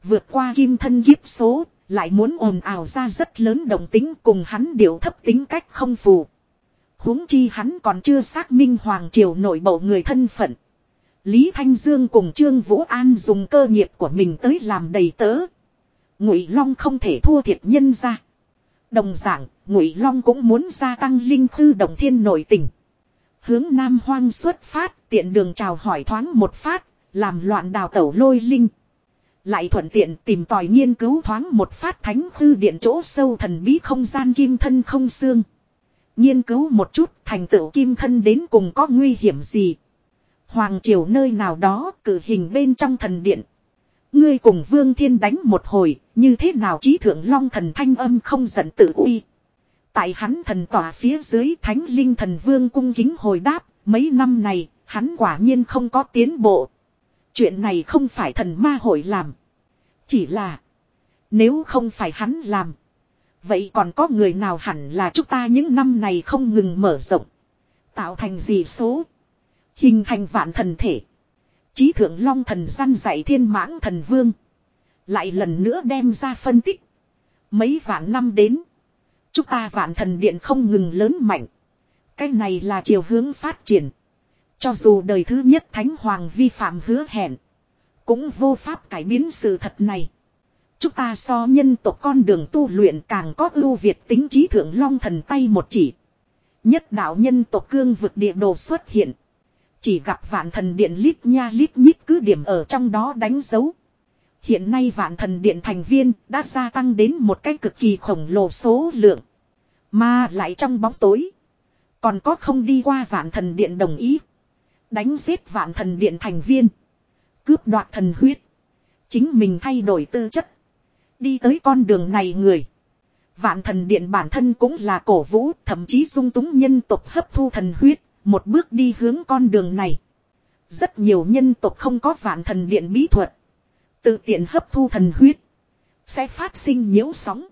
Vượt qua kim thân kiếp số, lại muốn ồn ào ra rất lớn đồng tính cùng hắn điều thấp tính cách không phù. huống chi hắn còn chưa xác minh Hoàng Triều nội bộ người thân phận. Lý Thanh Dương cùng Trương Vũ An dùng cơ nghiệp của mình tới làm đầy tớ. Ngụy Long không thể thua thiệt nhân ra. Đồng dạng, Ngụy Long cũng muốn gia tăng linh thư đồng thiên nội tình. Hướng Nam Hoang xuất phát, tiện đường chào hỏi thoáng một phát, làm loạn đào tẩu lôi linh. Lại thuận tiện tìm tòi nghiên cứu thoáng một phát thánh thư điện chỗ sâu thần bí không gian kim thân không xương. Nghiên cứu một chút thành tựu kim thân đến cùng có nguy hiểm gì. Hoàng triều nơi nào đó cử hình bên trong thần điện. Ngươi cùng vương thiên đánh một hồi, như thế nào trí thượng long thần thanh âm không giận tự uy. Tại hắn thần tỏa phía dưới thánh linh thần vương cung kính hồi đáp, mấy năm này, hắn quả nhiên không có tiến bộ. Chuyện này không phải thần ma hội làm. Chỉ là, nếu không phải hắn làm, vậy còn có người nào hẳn là chúng ta những năm này không ngừng mở rộng. Tạo thành gì số. Hình thành vạn thần thể. Chí thượng long thần gian dạy thiên mãng thần vương. Lại lần nữa đem ra phân tích. Mấy vạn năm đến. Chúng ta vạn thần điện không ngừng lớn mạnh. Cái này là chiều hướng phát triển. Cho dù đời thứ nhất thánh hoàng vi phạm hứa hẹn. Cũng vô pháp cải biến sự thật này. Chúng ta so nhân tộc con đường tu luyện càng có ưu việt tính trí thượng long thần tay một chỉ. Nhất đạo nhân tộc cương vực địa đồ xuất hiện. Chỉ gặp vạn thần điện lít nha lít nhít cứ điểm ở trong đó đánh dấu. Hiện nay vạn thần điện thành viên đã gia tăng đến một cách cực kỳ khổng lồ số lượng. Mà lại trong bóng tối. Còn có không đi qua vạn thần điện đồng ý. Đánh giết vạn thần điện thành viên. Cướp đoạt thần huyết. Chính mình thay đổi tư chất. Đi tới con đường này người. Vạn thần điện bản thân cũng là cổ vũ, thậm chí dung túng nhân tộc hấp thu thần huyết, một bước đi hướng con đường này. Rất nhiều nhân tộc không có vạn thần điện bí thuật. Tự tiện hấp thu thần huyết. Sẽ phát sinh nhiễu sóng.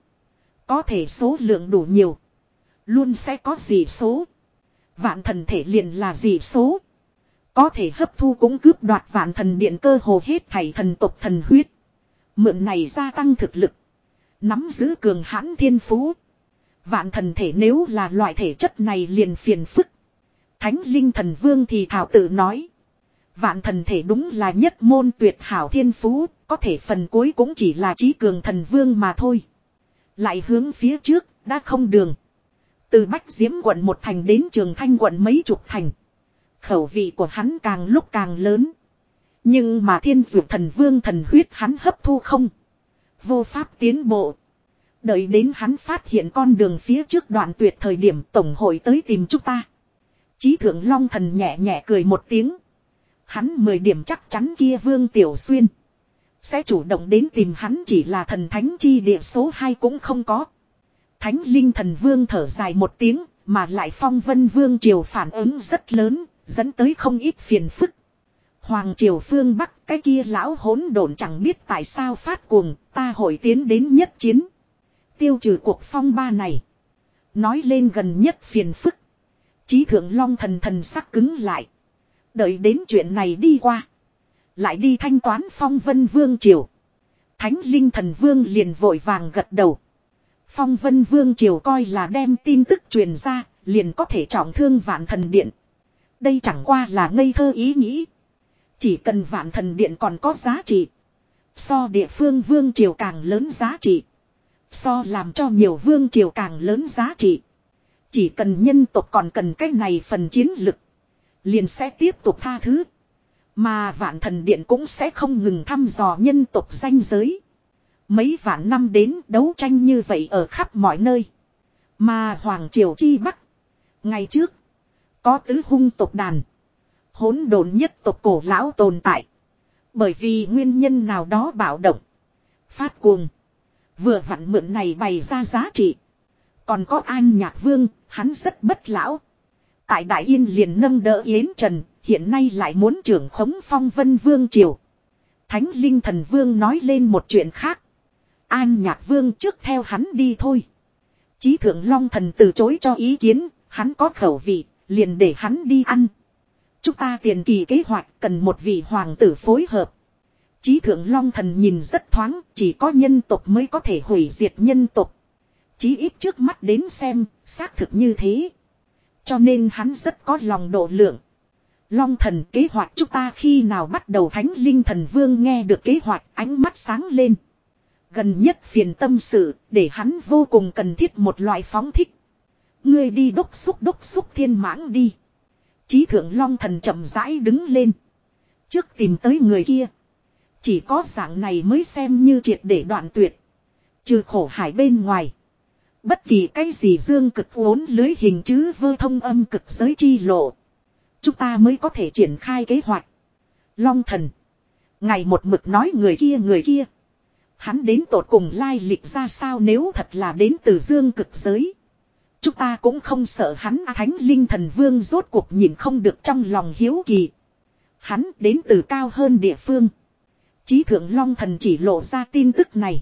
Có thể số lượng đủ nhiều. Luôn sẽ có gì số. Vạn thần thể liền là gì số. Có thể hấp thu cũng cướp đoạt vạn thần điện cơ hồ hết thảy thần tộc thần huyết. Mượn này gia tăng thực lực. Nắm giữ cường hãn thiên phú. Vạn thần thể nếu là loại thể chất này liền phiền phức. Thánh linh thần vương thì thảo tự nói. Vạn thần thể đúng là nhất môn tuyệt hảo thiên phú, có thể phần cuối cũng chỉ là trí cường thần vương mà thôi. Lại hướng phía trước, đã không đường. Từ Bách Diễm quận một thành đến Trường Thanh quận mấy chục thành. Khẩu vị của hắn càng lúc càng lớn. Nhưng mà thiên dược thần vương thần huyết hắn hấp thu không. Vô pháp tiến bộ. Đợi đến hắn phát hiện con đường phía trước đoạn tuyệt thời điểm tổng hội tới tìm chúng ta. Chí thượng long thần nhẹ nhẹ cười một tiếng. Hắn mười điểm chắc chắn kia vương tiểu xuyên. Sẽ chủ động đến tìm hắn chỉ là thần thánh chi địa số 2 cũng không có. Thánh linh thần vương thở dài một tiếng, mà lại phong vân vương triều phản ứng rất lớn, dẫn tới không ít phiền phức. Hoàng triều phương Bắc cái kia lão hỗn độn chẳng biết tại sao phát cuồng, ta hội tiến đến nhất chiến. Tiêu trừ cuộc phong ba này. Nói lên gần nhất phiền phức. Chí thượng long thần thần sắc cứng lại. Đợi đến chuyện này đi qua. Lại đi thanh toán phong vân vương triều. Thánh linh thần vương liền vội vàng gật đầu. Phong vân vương triều coi là đem tin tức truyền ra, liền có thể trọng thương vạn thần điện. Đây chẳng qua là ngây thơ ý nghĩ. Chỉ cần vạn thần điện còn có giá trị. So địa phương vương triều càng lớn giá trị. So làm cho nhiều vương triều càng lớn giá trị. Chỉ cần nhân tộc còn cần cái này phần chiến lực. Liền sẽ tiếp tục tha thứ. Mà vạn thần điện cũng sẽ không ngừng thăm dò nhân tộc danh giới. Mấy vạn năm đến đấu tranh như vậy ở khắp mọi nơi. Mà Hoàng Triều Chi Bắc. Ngày trước. Có tứ hung tộc đàn. hỗn độn nhất tộc cổ lão tồn tại. Bởi vì nguyên nhân nào đó bạo động. Phát cuồng. Vừa vặn mượn này bày ra giá trị. Còn có An Nhạc Vương, hắn rất bất lão. Tại Đại Yên liền nâng đỡ Yến Trần, hiện nay lại muốn trưởng khống phong vân vương triều. Thánh Linh Thần Vương nói lên một chuyện khác. An Nhạc Vương trước theo hắn đi thôi. Chí Thượng Long Thần từ chối cho ý kiến, hắn có khẩu vị, liền để hắn đi ăn. Chúng ta tiền kỳ kế hoạch cần một vị hoàng tử phối hợp. Chí Thượng Long Thần nhìn rất thoáng, chỉ có nhân tộc mới có thể hủy diệt nhân tộc. Chí ít trước mắt đến xem, xác thực như thế. Cho nên hắn rất có lòng độ lượng. Long thần kế hoạch chúng ta khi nào bắt đầu thánh linh thần vương nghe được kế hoạch ánh mắt sáng lên. Gần nhất phiền tâm sự để hắn vô cùng cần thiết một loại phóng thích. Ngươi đi đốc xúc đốc xúc thiên mãng đi. Chí thượng long thần chậm rãi đứng lên. Trước tìm tới người kia. Chỉ có dạng này mới xem như triệt để đoạn tuyệt. Trừ khổ hải bên ngoài. Bất kỳ cái gì dương cực vốn lưới hình chứ vơ thông âm cực giới chi lộ. Chúng ta mới có thể triển khai kế hoạch. Long thần. Ngày một mực nói người kia người kia. Hắn đến tột cùng lai lịch ra sao nếu thật là đến từ dương cực giới. Chúng ta cũng không sợ hắn, thánh linh thần vương rốt cuộc nhìn không được trong lòng hiếu kỳ. Hắn đến từ cao hơn địa phương. Chí thượng long thần chỉ lộ ra tin tức này.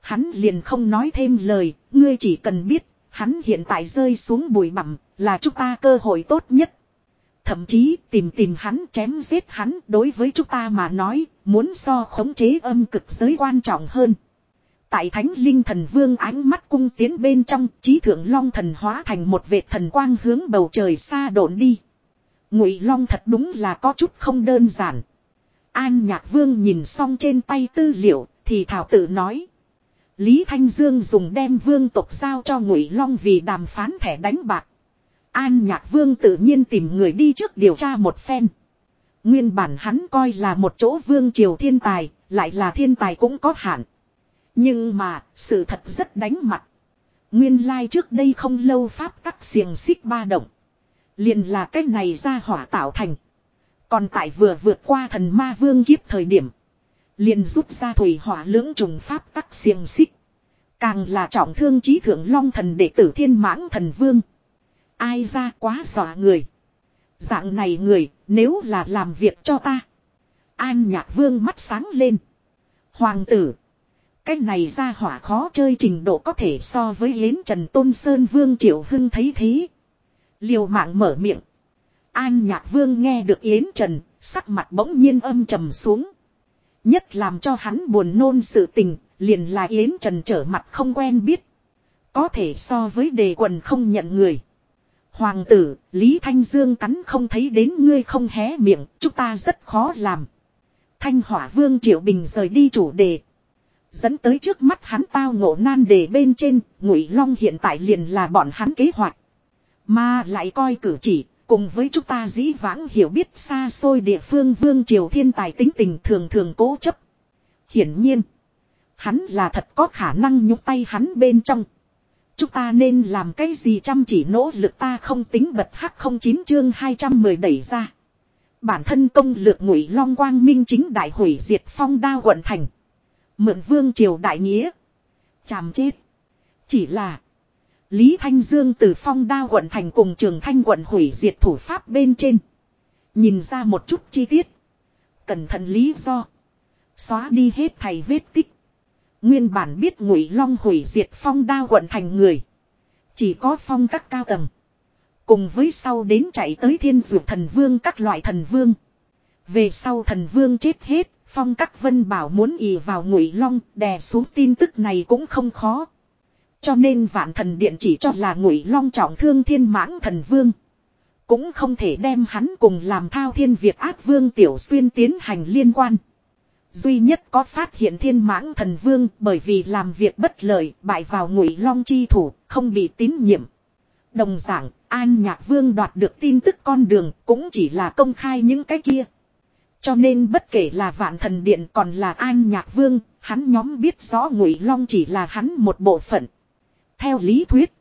Hắn liền không nói thêm lời, ngươi chỉ cần biết, hắn hiện tại rơi xuống bụi bặm là chúng ta cơ hội tốt nhất. Thậm chí tìm tìm hắn chém giết hắn đối với chúng ta mà nói, muốn so khống chế âm cực giới quan trọng hơn. Tại thánh linh thần vương ánh mắt cung tiến bên trong, trí thượng long thần hóa thành một vệt thần quang hướng bầu trời xa độn đi. Ngụy long thật đúng là có chút không đơn giản. An nhạc vương nhìn xong trên tay tư liệu, thì thảo tự nói. Lý Thanh Dương dùng đem vương tộc giao cho Ngụy Long vì đàm phán thẻ đánh bạc. An Nhạc Vương tự nhiên tìm người đi trước điều tra một phen. Nguyên bản hắn coi là một chỗ vương triều thiên tài, lại là thiên tài cũng có hạn. Nhưng mà, sự thật rất đánh mặt. Nguyên lai like trước đây không lâu pháp tắc xiềng xích ba động. Liền là cái này ra hỏa tạo thành. Còn tại vừa vượt qua thần ma vương kiếp thời điểm. Liền rút ra thủy hỏa lưỡng trùng pháp tắc xiềng xích. Càng là trọng thương trí thượng long thần đệ tử thiên mãng thần vương. Ai ra quá dọa người. Dạng này người nếu là làm việc cho ta. An nhạc vương mắt sáng lên. Hoàng tử. Cái này ra hỏa khó chơi trình độ có thể so với Yến Trần Tôn Sơn Vương Triệu Hưng thấy thế. Liều mạng mở miệng. An nhạc vương nghe được Yến Trần, sắc mặt bỗng nhiên âm trầm xuống. Nhất làm cho hắn buồn nôn sự tình, liền là Yến Trần trở mặt không quen biết. Có thể so với đề quần không nhận người. Hoàng tử, Lý Thanh Dương cắn không thấy đến ngươi không hé miệng, chúng ta rất khó làm. Thanh hỏa vương Triệu Bình rời đi chủ đề. Dẫn tới trước mắt hắn tao ngộ nan đề bên trên, ngụy long hiện tại liền là bọn hắn kế hoạch. Mà lại coi cử chỉ, cùng với chúng ta dĩ vãng hiểu biết xa xôi địa phương vương triều thiên tài tính tình thường thường cố chấp. Hiển nhiên, hắn là thật có khả năng nhúc tay hắn bên trong. Chúng ta nên làm cái gì chăm chỉ nỗ lực ta không tính bật hắc không chín chương 210 đẩy ra. Bản thân công lược ngụy long quang minh chính đại hủy diệt phong đa quận thành. Mượn vương triều đại nghĩa. Chàm chết. Chỉ là. Lý Thanh Dương từ phong đao quận thành cùng trường thanh quận hủy diệt thủ pháp bên trên. Nhìn ra một chút chi tiết. Cẩn thận lý do. Xóa đi hết thầy vết tích. Nguyên bản biết ngụy long hủy diệt phong đao quận thành người. Chỉ có phong các cao tầng. Cùng với sau đến chạy tới thiên dược thần vương các loại thần vương. Về sau thần vương chết hết, phong các vân bảo muốn ì vào ngụy long, đè xuống tin tức này cũng không khó. Cho nên vạn thần điện chỉ cho là ngụy long trọng thương thiên mãng thần vương. Cũng không thể đem hắn cùng làm thao thiên Việt ác vương tiểu xuyên tiến hành liên quan. Duy nhất có phát hiện thiên mãng thần vương bởi vì làm việc bất lợi bại vào ngụy long chi thủ, không bị tín nhiệm. Đồng giảng, An Nhạc Vương đoạt được tin tức con đường cũng chỉ là công khai những cái kia. Cho nên bất kể là vạn thần điện còn là An Nhạc Vương, hắn nhóm biết rõ Ngụy Long chỉ là hắn một bộ phận. Theo lý thuyết,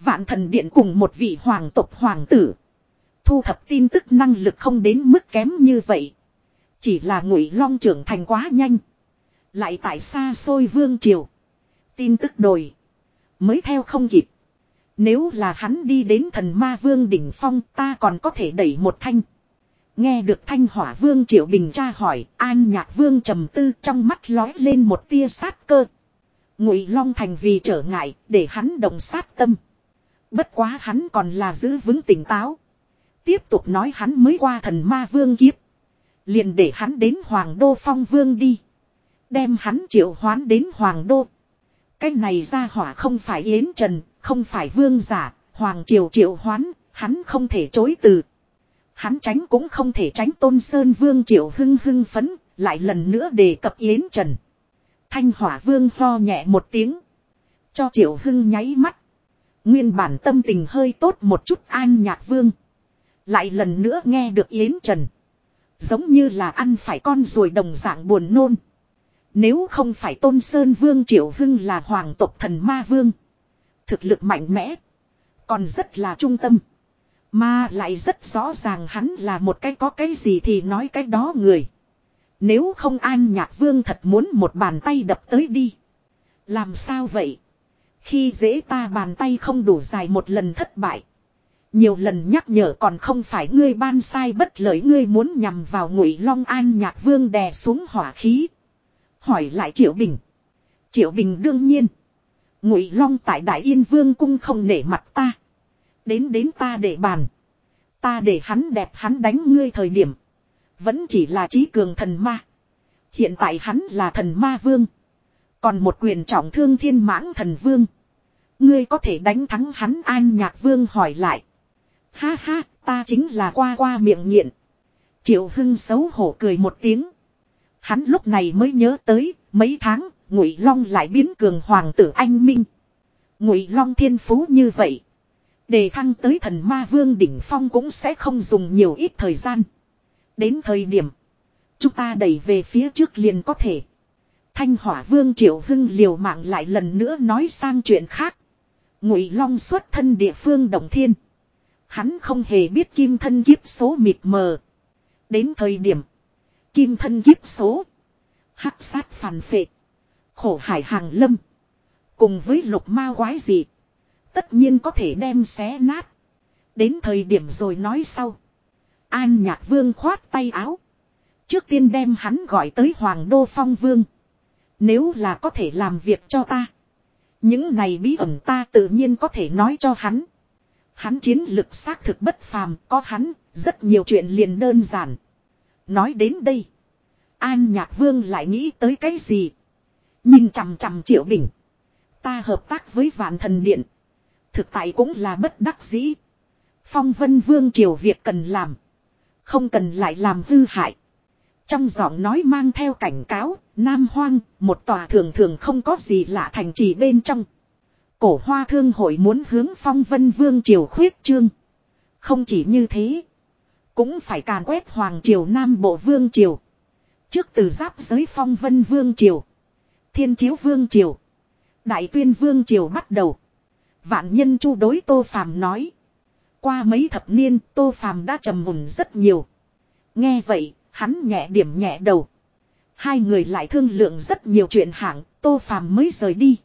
vạn thần điện cùng một vị hoàng tộc hoàng tử. Thu thập tin tức năng lực không đến mức kém như vậy. Chỉ là Ngụy Long trưởng thành quá nhanh. Lại tại xa xôi vương triều. Tin tức đổi. Mới theo không kịp. Nếu là hắn đi đến thần ma vương đỉnh phong ta còn có thể đẩy một thanh. Nghe được thanh hỏa vương triệu bình tra hỏi an nhạc vương trầm tư trong mắt lói lên một tia sát cơ. Ngụy Long thành vì trở ngại để hắn đồng sát tâm. Bất quá hắn còn là giữ vững tỉnh táo. Tiếp tục nói hắn mới qua thần ma vương kiếp. Liền để hắn đến hoàng đô phong vương đi. Đem hắn triệu hoán đến hoàng đô. Cái này ra hỏa không phải Yến Trần, không phải vương giả, hoàng triều triệu hoán, hắn không thể chối từ. Hắn tránh cũng không thể tránh tôn sơn vương triệu hưng hưng phấn, lại lần nữa đề cập Yến Trần. Thanh hỏa vương ho nhẹ một tiếng. Cho triệu hưng nháy mắt. Nguyên bản tâm tình hơi tốt một chút an nhạc vương. Lại lần nữa nghe được Yến Trần. Giống như là ăn phải con ruồi đồng dạng buồn nôn. Nếu không phải Tôn Sơn Vương, Triệu Hưng là hoàng tộc thần ma vương. Thực lực mạnh mẽ. Còn rất là trung tâm. Mà lại rất rõ ràng hắn là một cái có cái gì thì nói cái đó người. Nếu không an nhạc vương thật muốn một bàn tay đập tới đi. Làm sao vậy? Khi dễ ta bàn tay không đủ dài một lần thất bại. Nhiều lần nhắc nhở còn không phải ngươi ban sai bất lợi ngươi muốn nhằm vào ngụy long an nhạc vương đè xuống hỏa khí. Hỏi lại Triệu Bình. Triệu Bình đương nhiên. Ngụy Long tại Đại Yên Vương cung không nể mặt ta. Đến đến ta để bàn. Ta để hắn đẹp hắn đánh ngươi thời điểm. Vẫn chỉ là trí cường thần ma. Hiện tại hắn là thần ma vương. Còn một quyền trọng thương thiên mãng thần vương. Ngươi có thể đánh thắng hắn an nhạc vương hỏi lại. Ha ha, ta chính là qua qua miệng nghiện. Triệu Hưng xấu hổ cười một tiếng. Hắn lúc này mới nhớ tới, mấy tháng, Ngụy Long lại biến cường hoàng tử anh minh. Ngụy Long thiên phú như vậy, đề thăng tới thần ma vương đỉnh phong cũng sẽ không dùng nhiều ít thời gian. Đến thời điểm, chúng ta đẩy về phía trước liền có thể. Thanh Hỏa Vương Triệu Hưng liều mạng lại lần nữa nói sang chuyện khác. Ngụy Long xuất thân địa phương Đồng Thiên. Hắn không hề biết kim thân kiếp số mịt mờ. Đến thời điểm Kim thân kiếp số. Hắc sát phản phệ. Khổ hải hàng lâm. Cùng với lục ma quái gì. Tất nhiên có thể đem xé nát. Đến thời điểm rồi nói sau. An nhạc vương khoát tay áo. Trước tiên đem hắn gọi tới Hoàng Đô Phong Vương. Nếu là có thể làm việc cho ta. Những này bí ẩn ta tự nhiên có thể nói cho hắn. Hắn chiến lực xác thực bất phàm, có hắn, rất nhiều chuyện liền đơn giản. Nói đến đây. An Nhạc Vương lại nghĩ tới cái gì? Nhìn chằm chằm Triệu Bình. Ta hợp tác với Vạn Thần Điện. Thực tại cũng là bất đắc dĩ. Phong Vân Vương Triều việc cần làm. Không cần lại làm hư hại. Trong giọng nói mang theo cảnh cáo, Nam Hoang, một tòa thường thường không có gì lạ thành trì bên trong. Cổ hoa thương hội muốn hướng phong vân vương triều khuyết trương. Không chỉ như thế. Cũng phải càn quét Hoàng Triều Nam Bộ Vương Triều. Trước từ giáp giới phong vân Vương Triều. Thiên Chiếu Vương Triều. Đại Tuyên Vương Triều bắt đầu. Vạn nhân chu đối Tô Phàm nói. Qua mấy thập niên Tô Phàm đã trầm mùn rất nhiều. Nghe vậy, hắn nhẹ điểm nhẹ đầu. Hai người lại thương lượng rất nhiều chuyện hạng, Tô Phàm mới rời đi.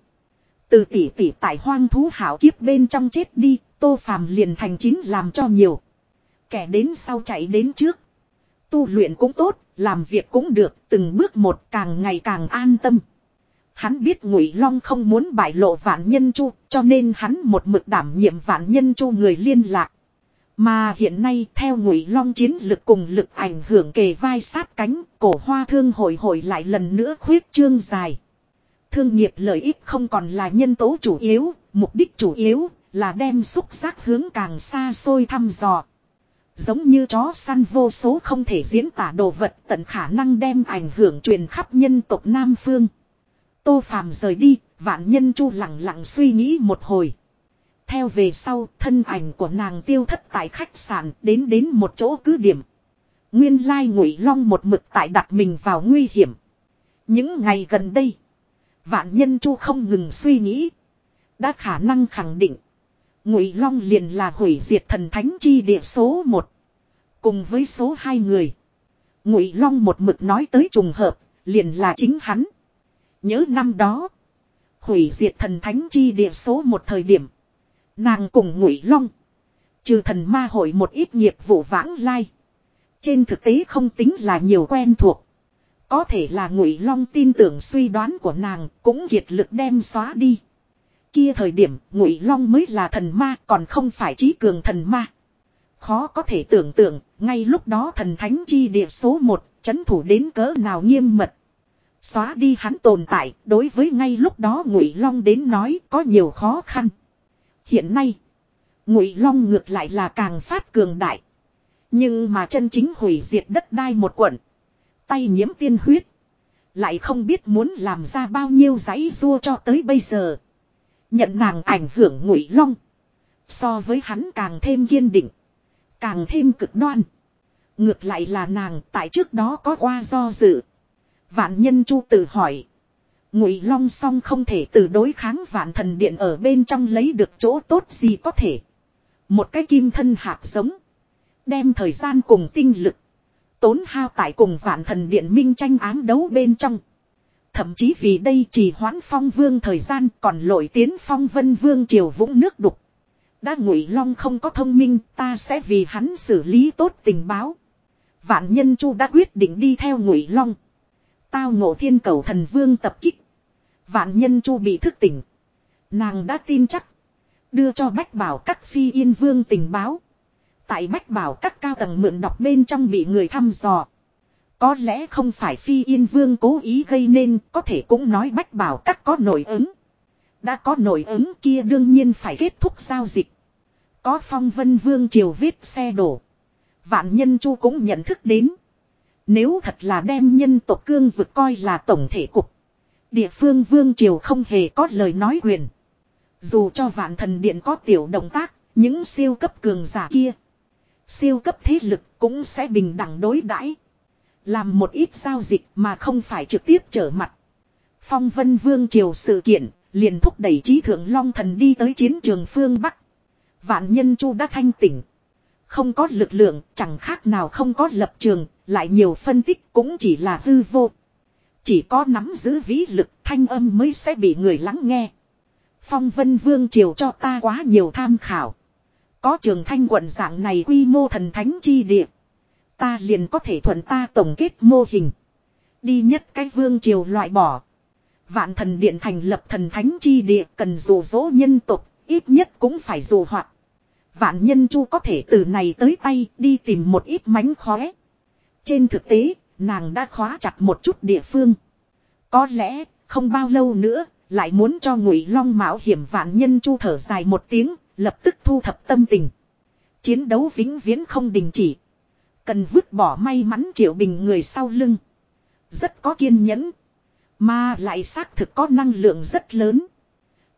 Từ tỷ tỷ tại hoang thú hảo kiếp bên trong chết đi, tô phàm liền thành chín làm cho nhiều. Kẻ đến sau chạy đến trước. Tu luyện cũng tốt, làm việc cũng được, từng bước một càng ngày càng an tâm. Hắn biết Ngụy Long không muốn bại lộ vạn nhân chu, cho nên hắn một mực đảm nhiệm vạn nhân chu người liên lạc. Mà hiện nay theo Ngụy Long chiến lực cùng lực ảnh hưởng kề vai sát cánh, cổ hoa thương hội hội lại lần nữa khuyết trương dài. Thương nghiệp lợi ích không còn là nhân tố chủ yếu, mục đích chủ yếu là đem xúc giác hướng càng xa xôi thăm dò. Giống như chó săn vô số không thể diễn tả đồ vật tận khả năng đem ảnh hưởng truyền khắp nhân tộc Nam Phương. Tô Phàm rời đi, vạn nhân chu lặng lặng suy nghĩ một hồi. Theo về sau, thân ảnh của nàng tiêu thất tại khách sạn đến đến một chỗ cứ điểm. Nguyên lai ngụy long một mực tại đặt mình vào nguy hiểm. Những ngày gần đây, vạn nhân chu không ngừng suy nghĩ. Đã khả năng khẳng định, ngụy long liền là hủy diệt thần thánh chi địa số một cùng với số hai người ngụy long một mực nói tới trùng hợp liền là chính hắn nhớ năm đó. Hủy diệt thần thánh chi địa số một thời điểm. Nàng cùng ngụy long. Trừ thần ma hội một ít nghiệp vụ vãng lai. Trên thực tế không tính là nhiều quen thuộc. Có thể là ngụy long tin tưởng suy đoán của nàng cũng kiệt lực đem xóa đi. Kia thời điểm, ngụy long mới là thần ma, còn không phải trí cường thần ma. Khó có thể tưởng tượng, ngay lúc đó thần thánh chi địa số một, chấn thủ đến cỡ nào nghiêm mật xóa đi hắn tồn tại, đối với ngay lúc đó ngụy long đến nói có nhiều khó khăn hiện nay, ngụy long ngược lại là càng phát cường đại nhưng mà chân chính hủy diệt đất đai một quận, tay nhiễm tiên huyết, lại không biết muốn làm ra bao nhiêu giấy rua cho tới bây giờ Nhận nàng ảnh hưởng ngụy long. So với hắn càng thêm kiên định. Càng thêm cực đoan. Ngược lại là nàng tại trước đó có qua do dự. Vạn nhân chu tự hỏi. Ngụy long song không thể từ đối kháng vạn thần điện ở bên trong lấy được chỗ tốt gì có thể. Một cái kim thân hạt giống. Đem thời gian cùng tinh lực. Tốn hao tại cùng vạn thần điện minh tranh án đấu bên trong. Thậm chí vì đây trì hoãn phong vương thời gian còn lội tiến phong vân vương triều vũng nước đục. Đã ngụy long không có thông minh, ta sẽ vì hắn xử lý tốt tình báo. Vạn nhân chu đã quyết định đi theo ngụy long. Tao ngộ thiên cầu thần vương tập kích. Vạn nhân chu bị thức tỉnh. Nàng đã tin chắc. Đưa cho bách bảo các phi yên vương tình báo. Tại bách bảo các cao tầng mượn đọc bên trong bị người thăm dò. Có lẽ không phải phi yên vương cố ý gây nên, có thể cũng nói bách bảo các có nội ứng. Đã có nội ứng kia đương nhiên phải kết thúc giao dịch. Có phong vân vương triều viết xe đổ. Vạn nhân chu cũng nhận thức đến. Nếu thật là đem nhân tộc cương vực coi là tổng thể cục. Địa phương vương triều không hề có lời nói quyền. Dù cho vạn thần điện có tiểu động tác, những siêu cấp cường giả kia. Siêu cấp thế lực cũng sẽ bình đẳng đối đãi làm một ít giao dịch mà không phải trực tiếp trở mặt. Phong vân vương triều sự kiện, liền thúc đẩy trí thượng long thần đi tới chiến trường phương Bắc. Vạn nhân chu đã thanh tỉnh. Không có lực lượng, chẳng khác nào không có lập trường, lại nhiều phân tích cũng chỉ là hư vô. Chỉ có nắm giữ vĩ lực thanh âm mới sẽ bị người lắng nghe. Phong vân vương triều cho ta quá nhiều tham khảo. Có trường thanh quận dạng này quy mô thần thánh chi địa. Ta liền có thể thuận ta tổng kết mô hình. Đi nhất cái vương triều loại bỏ. Vạn thần điện thành lập thần thánh chi địa cần dụ dỗ nhân tục, ít nhất cũng phải dụ hoạt. Vạn nhân chu có thể từ này tới tay đi tìm một ít mánh khóe. Trên thực tế, nàng đã khóa chặt một chút địa phương. Có lẽ, không bao lâu nữa, lại muốn cho ngụy long mạo hiểm vạn nhân chu thở dài một tiếng, lập tức thu thập tâm tình. Chiến đấu vĩnh viễn không đình chỉ. Cần vứt bỏ may mắn triệu bình người sau lưng. Rất có kiên nhẫn. Mà lại xác thực có năng lượng rất lớn.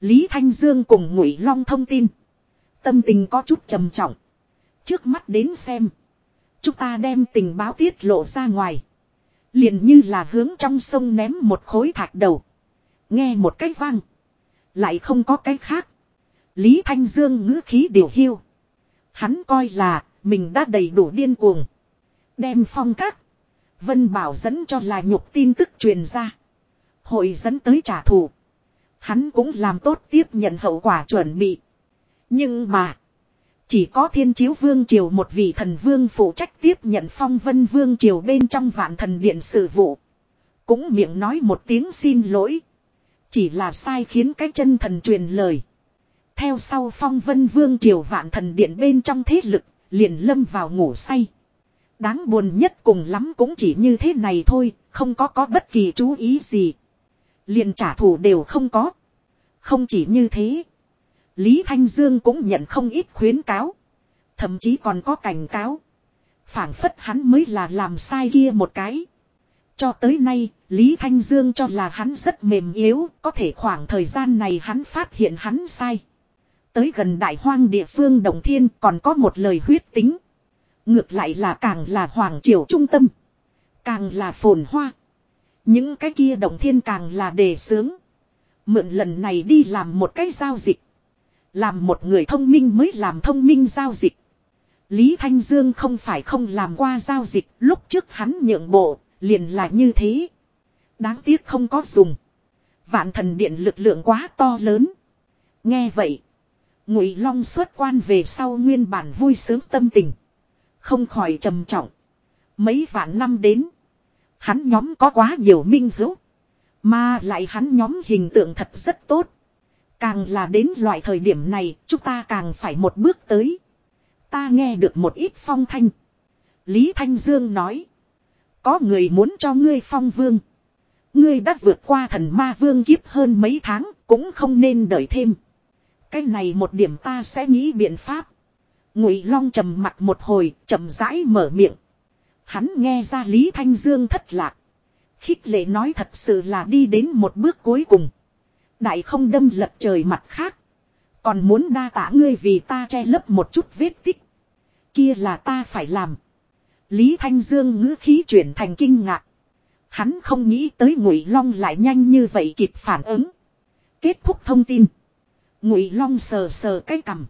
Lý Thanh Dương cùng Ngụy Long thông tin. Tâm tình có chút trầm trọng. Trước mắt đến xem. Chúng ta đem tình báo tiết lộ ra ngoài. Liền như là hướng trong sông ném một khối thạch đầu. Nghe một cái vang. Lại không có cái khác. Lý Thanh Dương ngữ khí điều hiu. Hắn coi là mình đã đầy đủ điên cuồng. Đem phong các. Vân Bảo dẫn cho là nhục tin tức truyền ra. Hội dẫn tới trả thù. Hắn cũng làm tốt tiếp nhận hậu quả chuẩn bị. Nhưng mà. Chỉ có thiên chiếu vương triều một vị thần vương phụ trách tiếp nhận phong vân vương triều bên trong vạn thần điện sự vụ. Cũng miệng nói một tiếng xin lỗi. Chỉ là sai khiến cái chân thần truyền lời. Theo sau phong vân vương triều vạn thần điện bên trong thế lực, liền lâm vào ngủ say. Đáng buồn nhất cùng lắm cũng chỉ như thế này thôi, không có có bất kỳ chú ý gì. Liền trả thù đều không có. Không chỉ như thế. Lý Thanh Dương cũng nhận không ít khuyến cáo. Thậm chí còn có cảnh cáo. phảng phất hắn mới là làm sai kia một cái. Cho tới nay, Lý Thanh Dương cho là hắn rất mềm yếu, có thể khoảng thời gian này hắn phát hiện hắn sai. Tới gần đại hoang địa phương Đồng Thiên còn có một lời huyết tính. Ngược lại là càng là hoàng triều trung tâm. Càng là phồn hoa. Những cái kia Đồng Thiên càng là đề sướng. Mượn lần này đi làm một cái giao dịch. Làm một người thông minh mới làm thông minh giao dịch. Lý Thanh Dương không phải không làm qua giao dịch, lúc trước hắn nhượng bộ, liền là như thế. Đáng tiếc không có dùng. Vạn thần điện lực lượng quá to lớn. Nghe vậy. Ngụy Long xuất quan về sau nguyên bản vui sướng tâm tình. Không khỏi trầm trọng. Mấy vạn năm đến. Hắn nhóm có quá nhiều minh hữu. Mà lại hắn nhóm hình tượng thật rất tốt. Càng là đến loại thời điểm này, chúng ta càng phải một bước tới. Ta nghe được một ít phong thanh. Lý Thanh Dương nói. Có người muốn cho ngươi phong vương. Ngươi đã vượt qua thần ma vương kiếp hơn mấy tháng, cũng không nên đợi thêm. Cái này một điểm ta sẽ nghĩ biện pháp. Ngụy Long trầm mặt một hồi, chậm rãi mở miệng. Hắn nghe ra Lý Thanh Dương thất lạc. Khích lệ nói thật sự là đi đến một bước cuối cùng. Đại không đâm lật trời mặt khác. Còn muốn đa tả ngươi vì ta che lấp một chút vết tích. Kia là ta phải làm. Lý Thanh Dương ngữ khí chuyển thành kinh ngạc. Hắn không nghĩ tới Ngụy Long lại nhanh như vậy kịp phản ứng. Kết thúc thông tin. Ngụy Long sờ sờ cái cằm.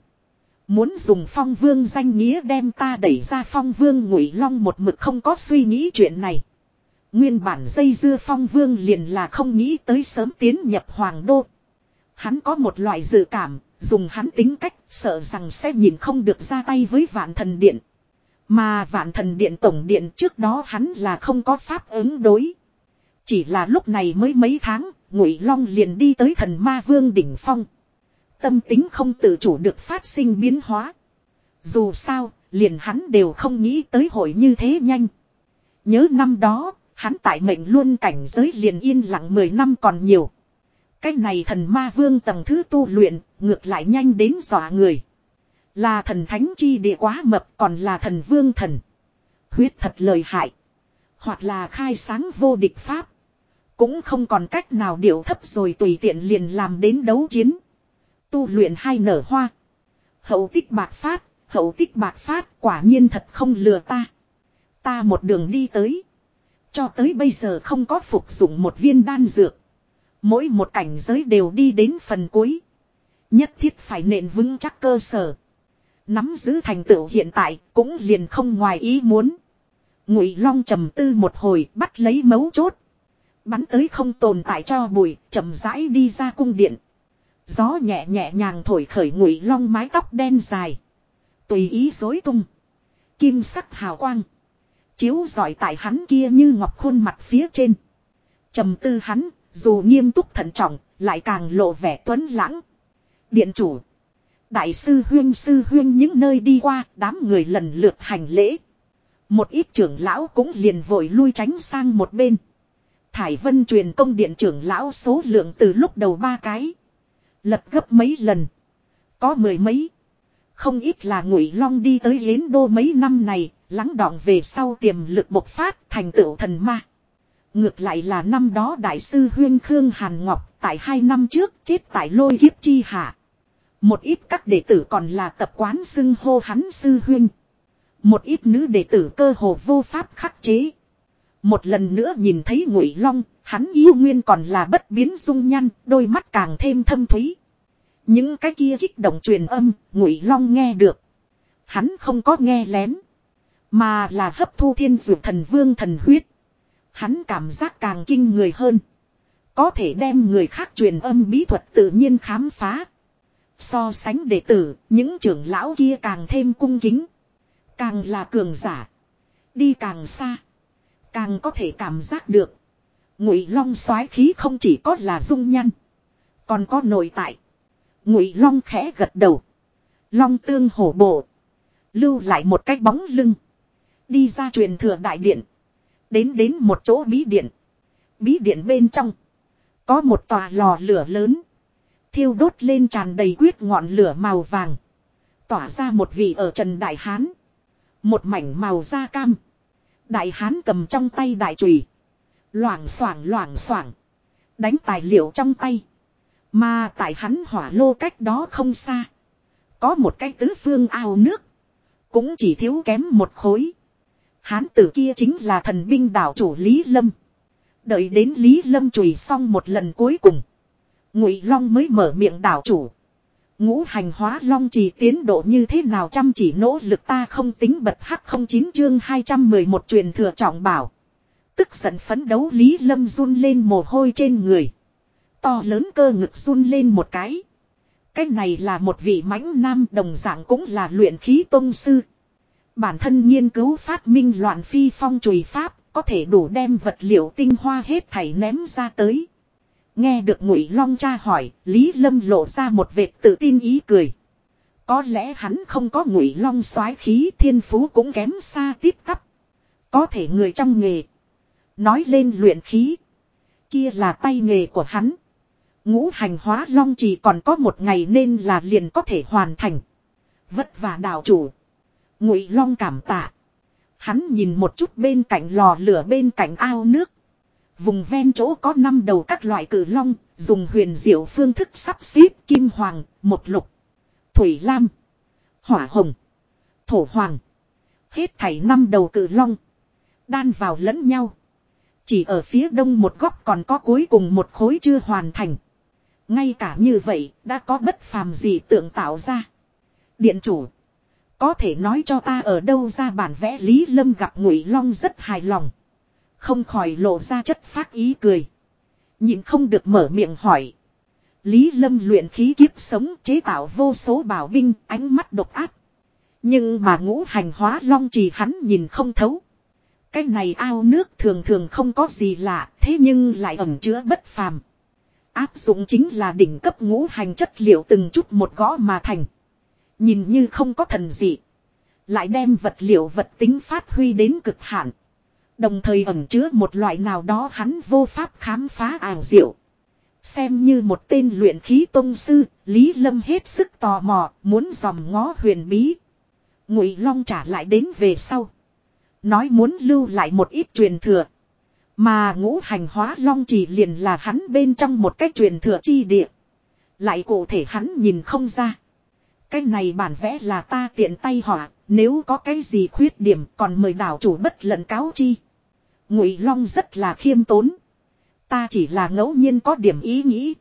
Muốn dùng phong vương danh nghĩa đem ta đẩy ra phong vương Ngụy Long một mực không có suy nghĩ chuyện này. Nguyên bản dây dưa phong vương liền là không nghĩ tới sớm tiến nhập hoàng đô. Hắn có một loại dự cảm, dùng hắn tính cách, sợ rằng sẽ nhìn không được ra tay với vạn thần điện. Mà vạn thần điện tổng điện trước đó hắn là không có pháp ứng đối. Chỉ là lúc này mới mấy tháng, ngụy long liền đi tới thần ma vương đỉnh phong. Tâm tính không tự chủ được phát sinh biến hóa. Dù sao, liền hắn đều không nghĩ tới hội như thế nhanh. Nhớ năm đó, hắn tại mệnh luôn cảnh giới liền yên lặng 10 năm còn nhiều. Cái này thần ma vương tầng thứ tu luyện, ngược lại nhanh đến dọa người. Là thần thánh chi địa quá mập còn là thần vương thần. Huyết thật lời hại. Hoặc là khai sáng vô địch pháp. Cũng không còn cách nào điệu thấp rồi tùy tiện liền làm đến đấu chiến. Tu luyện hai nở hoa. Hậu tích bạc phát, hậu tích bạc phát quả nhiên thật không lừa ta. Ta một đường đi tới. Cho tới bây giờ không có phục dụng một viên đan dược. Mỗi một cảnh giới đều đi đến phần cuối. Nhất thiết phải nện vững chắc cơ sở. Nắm giữ thành tựu hiện tại cũng liền không ngoài ý muốn. Ngụy Long trầm tư một hồi bắt lấy mấu chốt. Bắn tới không tồn tại cho bụi, chậm rãi đi ra cung điện. Gió nhẹ nhẹ nhàng thổi khởi Ngụy Long mái tóc đen dài. Tùy ý rối tung. Kim sắc hào quang. Chiếu giỏi tại hắn kia như ngọc khuôn mặt phía trên. trầm tư hắn, dù nghiêm túc thận trọng, lại càng lộ vẻ tuấn lãng. Điện chủ. Đại sư huyên sư huyên những nơi đi qua, đám người lần lượt hành lễ. Một ít trưởng lão cũng liền vội lui tránh sang một bên. Thải Vân truyền công điện trưởng lão số lượng từ lúc đầu ba cái. Lật gấp mấy lần. Có mười mấy. Không ít là ngụy long đi tới Yến Đô mấy năm này, lắng đọng về sau tiềm lực bộc phát thành tựu thần ma. Ngược lại là năm đó đại sư Huyên Khương Hàn Ngọc tại hai năm trước chết tại lôi kiếp chi hạ. Một ít các đệ tử còn là tập quán xưng hô hắn sư Huyên. Một ít nữ đệ tử cơ hồ vô pháp khắc chế. Một lần nữa nhìn thấy ngụy long, hắn yêu nguyên còn là bất biến dung nhăn, đôi mắt càng thêm thâm thúy. Những cái kia kích động truyền âm, ngụy long nghe được. Hắn không có nghe lén. Mà là hấp thu thiên dược thần vương thần huyết. Hắn cảm giác càng kinh người hơn. Có thể đem người khác truyền âm bí thuật tự nhiên khám phá. So sánh đệ tử, những trưởng lão kia càng thêm cung kính. Càng là cường giả. Đi càng xa. Càng có thể cảm giác được. Ngụy long soái khí không chỉ có là dung nhăn. Còn có nội tại. Ngụy long khẽ gật đầu. Long tương hổ bộ. Lưu lại một cái bóng lưng. Đi ra truyền thừa đại điện. Đến đến một chỗ bí điện. Bí điện bên trong. Có một tòa lò lửa lớn. Thiêu đốt lên tràn đầy quyết ngọn lửa màu vàng. Tỏa ra một vị ở Trần Đại Hán. Một mảnh màu da cam. Đại Hán cầm trong tay đại chùy Loảng xoảng loảng xoảng. Đánh tài liệu trong tay. Mà tại hắn hỏa lô cách đó không xa. Có một cái tứ phương ao nước. Cũng chỉ thiếu kém một khối. Hán tử kia chính là thần binh đảo chủ Lý Lâm. Đợi đến Lý Lâm chùi xong một lần cuối cùng. Ngụy Long mới mở miệng đảo chủ. Ngũ hành hóa long trì tiến độ như thế nào chăm chỉ nỗ lực ta không tính bật hắc không chín chương 211 truyền thừa trọng bảo. Tức giận phấn đấu Lý Lâm run lên mồ hôi trên người. To lớn cơ ngực run lên một cái. Cái này là một vị mãnh nam đồng dạng cũng là luyện khí tôn sư. Bản thân nghiên cứu phát minh loạn phi phong chùy pháp có thể đủ đem vật liệu tinh hoa hết thảy ném ra tới. Nghe được ngụy long cha hỏi, Lý Lâm lộ ra một vệt tự tin ý cười. Có lẽ hắn không có ngụy long soái khí thiên phú cũng kém xa tiếp cấp Có thể người trong nghề. Nói lên luyện khí. Kia là tay nghề của hắn. Ngũ hành hóa long chỉ còn có một ngày nên là liền có thể hoàn thành. Vất vả đạo chủ. Ngụy long cảm tạ. Hắn nhìn một chút bên cạnh lò lửa bên cạnh ao nước. Vùng ven chỗ có năm đầu các loại cử long, dùng huyền diệu phương thức sắp xếp kim hoàng, một lục, thủy lam, hỏa hồng, thổ hoàng. Hết thảy năm đầu cử long. Đan vào lẫn nhau. Chỉ ở phía đông một góc còn có cuối cùng một khối chưa hoàn thành. Ngay cả như vậy đã có bất phàm gì tượng tạo ra. Điện chủ. Có thể nói cho ta ở đâu ra bản vẽ Lý Lâm gặp Ngụy Long rất hài lòng. Không khỏi lộ ra chất phát ý cười. Nhìn không được mở miệng hỏi. Lý Lâm luyện khí kiếp sống chế tạo vô số bảo binh, ánh mắt độc ác. Nhưng mà ngũ hành hóa long chỉ hắn nhìn không thấu. Cái này ao nước thường thường không có gì lạ, thế nhưng lại ẩn chứa bất phàm. Áp dụng chính là đỉnh cấp ngũ hành chất liệu từng chút một gõ mà thành. Nhìn như không có thần gì. Lại đem vật liệu vật tính phát huy đến cực hạn. Đồng thời ẩn chứa một loại nào đó hắn vô pháp khám phá ảo diệu. Xem như một tên luyện khí tông sư, Lý Lâm hết sức tò mò, muốn dòm ngó huyền bí. Ngụy Long trả lại đến về sau. Nói muốn lưu lại một ít truyền thừa. Mà ngũ hành hóa long chỉ liền là hắn bên trong một cái truyền thừa chi địa. Lại cụ thể hắn nhìn không ra. Cái này bản vẽ là ta tiện tay họa, nếu có cái gì khuyết điểm còn mời đảo chủ bất lận cáo chi. Ngụy Long rất là khiêm tốn. Ta chỉ là ngẫu nhiên có điểm ý nghĩ.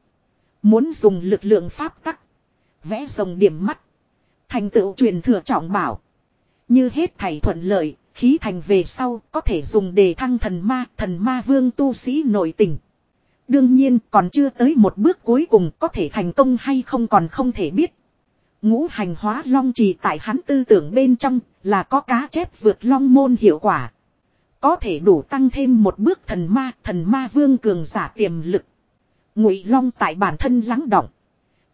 Muốn dùng lực lượng pháp tắc. Vẽ rồng điểm mắt. Thành tựu truyền thừa trọng bảo. Như hết thảy thuận lợi, khí thành về sau có thể dùng để thăng thần ma, thần ma vương tu sĩ nội tình. Đương nhiên còn chưa tới một bước cuối cùng có thể thành công hay không còn không thể biết. Ngũ hành hóa long trì tại hắn tư tưởng bên trong là có cá chép vượt long môn hiệu quả. Có thể đủ tăng thêm một bước thần ma, thần ma vương cường giả tiềm lực. Ngụy long tại bản thân lắng động.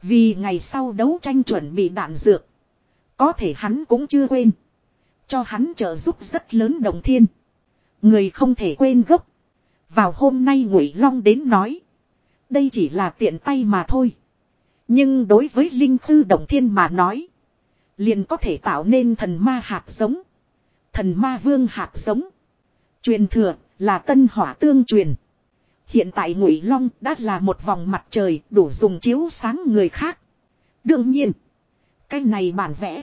Vì ngày sau đấu tranh chuẩn bị đạn dược. Có thể hắn cũng chưa quên. Cho hắn trợ giúp rất lớn đồng thiên. Người không thể quên gốc. Vào hôm nay Ngụy Long đến nói. Đây chỉ là tiện tay mà thôi. Nhưng đối với Linh Thư Động Thiên mà nói. Liền có thể tạo nên thần ma hạt giống. Thần ma vương hạt giống. Truyền thừa là tân hỏa tương truyền. Hiện tại Ngụy Long đã là một vòng mặt trời đủ dùng chiếu sáng người khác. Đương nhiên. Cái này bản vẽ.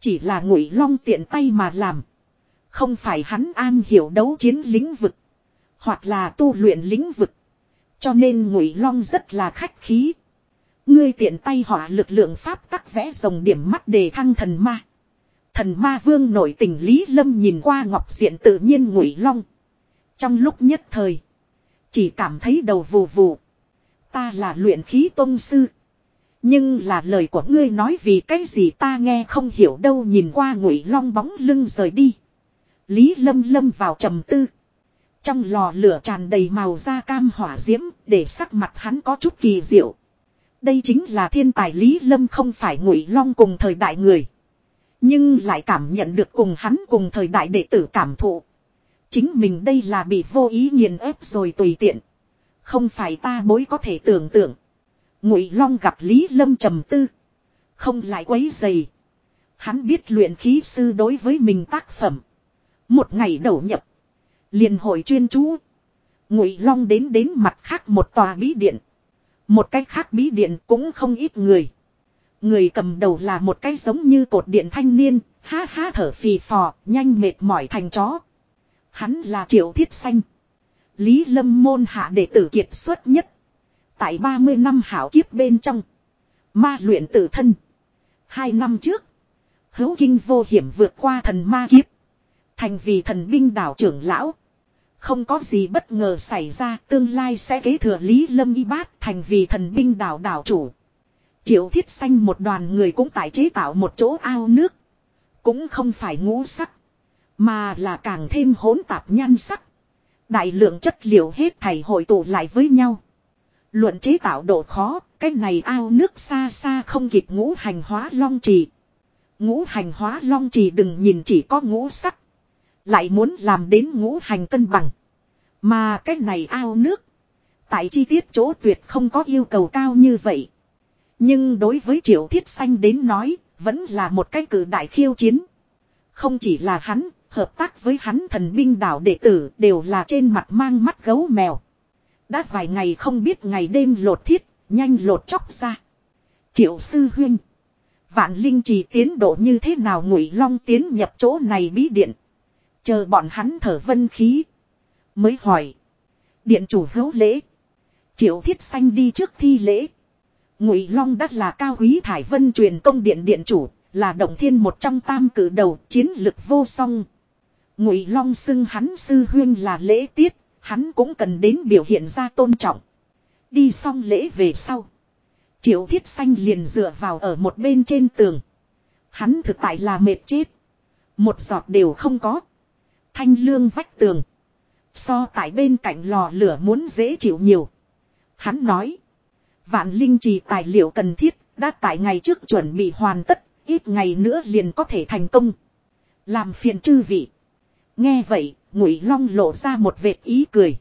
Chỉ là Ngụy Long tiện tay mà làm. Không phải hắn an hiểu đấu chiến lĩnh vực. Hoặc là tu luyện lĩnh vực. Cho nên Ngụy Long rất là khách khí. Ngươi tiện tay hỏa lực lượng pháp tắc vẽ rồng điểm mắt đề thăng thần ma. Thần ma vương nổi tình Lý Lâm nhìn qua ngọc diện tự nhiên ngụy long. Trong lúc nhất thời. Chỉ cảm thấy đầu vù vù. Ta là luyện khí tôn sư. Nhưng là lời của ngươi nói vì cái gì ta nghe không hiểu đâu nhìn qua ngụy long bóng lưng rời đi. Lý lâm lâm vào trầm tư. Trong lò lửa tràn đầy màu da cam hỏa diễm, để sắc mặt hắn có chút kỳ diệu. Đây chính là thiên tài Lý Lâm không phải ngụy long cùng thời đại người. Nhưng lại cảm nhận được cùng hắn cùng thời đại đệ tử cảm thụ. Chính mình đây là bị vô ý nghiền ép rồi tùy tiện. Không phải ta bối có thể tưởng tượng. Ngụy Long gặp Lý Lâm trầm tư. Không lại quấy dày. Hắn biết luyện khí sư đối với mình tác phẩm. Một ngày đầu nhập. liền hội chuyên chú. Ngụy Long đến đến mặt khác một tòa bí điện. Một cái khác bí điện cũng không ít người. Người cầm đầu là một cái giống như cột điện thanh niên, ha ha thở phì phò, nhanh mệt mỏi thành chó. Hắn là triệu thiết xanh. Lý lâm môn hạ đệ tử kiệt xuất nhất. Tại 30 năm hảo kiếp bên trong. Ma luyện tự thân. Hai năm trước. Hữu kinh vô hiểm vượt qua thần ma kiếp. Thành vì thần binh đảo trưởng lão. Không có gì bất ngờ xảy ra tương lai sẽ kế thừa Lý Lâm Y Bát thành vì thần binh đảo đảo chủ. Triệu thiết xanh một đoàn người cũng tại chế tạo một chỗ ao nước. Cũng không phải ngũ sắc. Mà là càng thêm hỗn tạp nhan sắc. Đại lượng chất liệu hết thảy hội tụ lại với nhau. Luận chế tạo độ khó, cái này ao nước xa xa không kịp ngũ hành hóa long trì. Ngũ hành hóa long trì đừng nhìn chỉ có ngũ sắc. Lại muốn làm đến ngũ hành cân bằng. Mà cái này ao nước. Tại chi tiết chỗ tuyệt không có yêu cầu cao như vậy. Nhưng đối với triệu thiết xanh đến nói, vẫn là một cái cử đại khiêu chiến. Không chỉ là hắn, hợp tác với hắn thần binh đảo đệ tử đều là trên mặt mang mắt gấu mèo. Đã vài ngày không biết ngày đêm lột thiết, nhanh lột chóc ra. Triệu sư huyên. Vạn linh trì tiến độ như thế nào ngụy long tiến nhập chỗ này bí điện. Chờ bọn hắn thở vân khí. Mới hỏi. Điện chủ hữu lễ. Triệu thiết xanh đi trước thi lễ. Ngụy Long đất là cao quý thải vân truyền công điện điện chủ, là động thiên một trong tam cử đầu chiến lực vô song. Ngụy Long xưng hắn sư huyên là lễ tiết, hắn cũng cần đến biểu hiện ra tôn trọng. Đi xong lễ về sau. Triệu thiết xanh liền dựa vào ở một bên trên tường. Hắn thực tại là mệt chết. Một giọt đều không có. Thanh lương vách tường. So tại bên cạnh lò lửa muốn dễ chịu nhiều. Hắn nói. Vạn linh trì tài liệu cần thiết, đã tại ngày trước chuẩn bị hoàn tất, ít ngày nữa liền có thể thành công. Làm phiền chư vị. Nghe vậy, ngụy long lộ ra một vệt ý cười.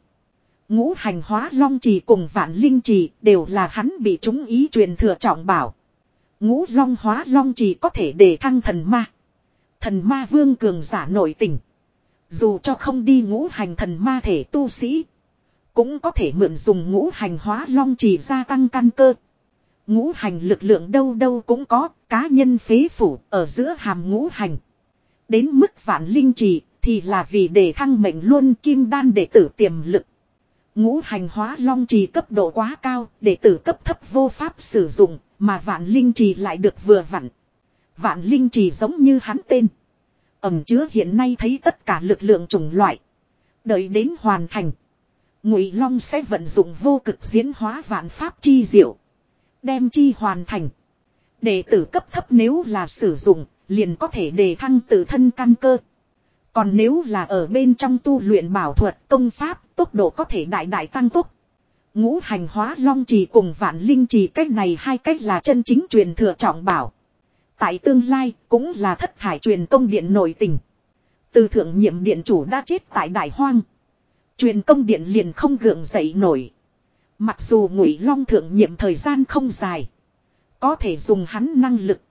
Ngũ hành hóa long trì cùng vạn linh trì đều là hắn bị chúng ý truyền thừa trọng bảo. Ngũ long hóa long trì có thể để thăng thần ma. Thần ma vương cường giả nội tình. Dù cho không đi ngũ hành thần ma thể tu sĩ. Cũng có thể mượn dùng ngũ hành hóa long trì gia tăng căn cơ. Ngũ hành lực lượng đâu đâu cũng có, cá nhân phế phủ ở giữa hàm ngũ hành. Đến mức vạn linh trì thì là vì để thăng mệnh luôn kim đan đệ tử tiềm lực. Ngũ hành hóa long trì cấp độ quá cao, đệ tử cấp thấp vô pháp sử dụng, mà vạn linh trì lại được vừa vặn. Vạn linh trì giống như hắn tên. Ẩm chứa hiện nay thấy tất cả lực lượng chủng loại. Đợi đến hoàn thành. Ngụy Long sẽ vận dụng vô cực diễn hóa vạn pháp chi diệu, đem chi hoàn thành. Đệ tử cấp thấp nếu là sử dụng, liền có thể đề thăng tự thân căn cơ. Còn nếu là ở bên trong tu luyện bảo thuật công pháp, tốc độ có thể đại đại tăng tốc. Ngũ hành hóa long trì cùng vạn linh trì cách này hai cách là chân chính truyền thừa trọng bảo. Tại tương lai cũng là thất thải truyền công điện nội tình. Từ thượng nhiệm điện chủ đã chết tại đại hoang. Truyền công điện liền không gượng dậy nổi. Mặc dù ngụy long thượng nhiệm thời gian không dài. Có thể dùng hắn năng lực.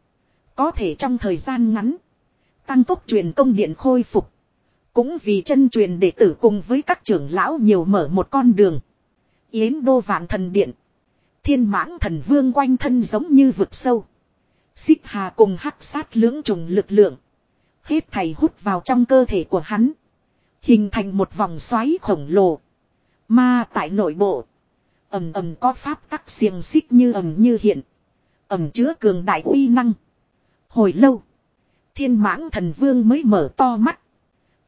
Có thể trong thời gian ngắn. Tăng tốc truyền công điện khôi phục. Cũng vì chân truyền đệ tử cùng với các trưởng lão nhiều mở một con đường. Yến đô vạn thần điện. Thiên mãng thần vương quanh thân giống như vực sâu. Xích hà cùng hắc sát lưỡng trùng lực lượng. Hết thầy hút vào trong cơ thể của hắn. Hình thành một vòng xoáy khổng lồ. Mà tại nội bộ. ầm ầm có pháp tắc xiềng xích như ầm như hiện. ầm chứa cường đại uy năng. Hồi lâu. Thiên mãng thần vương mới mở to mắt.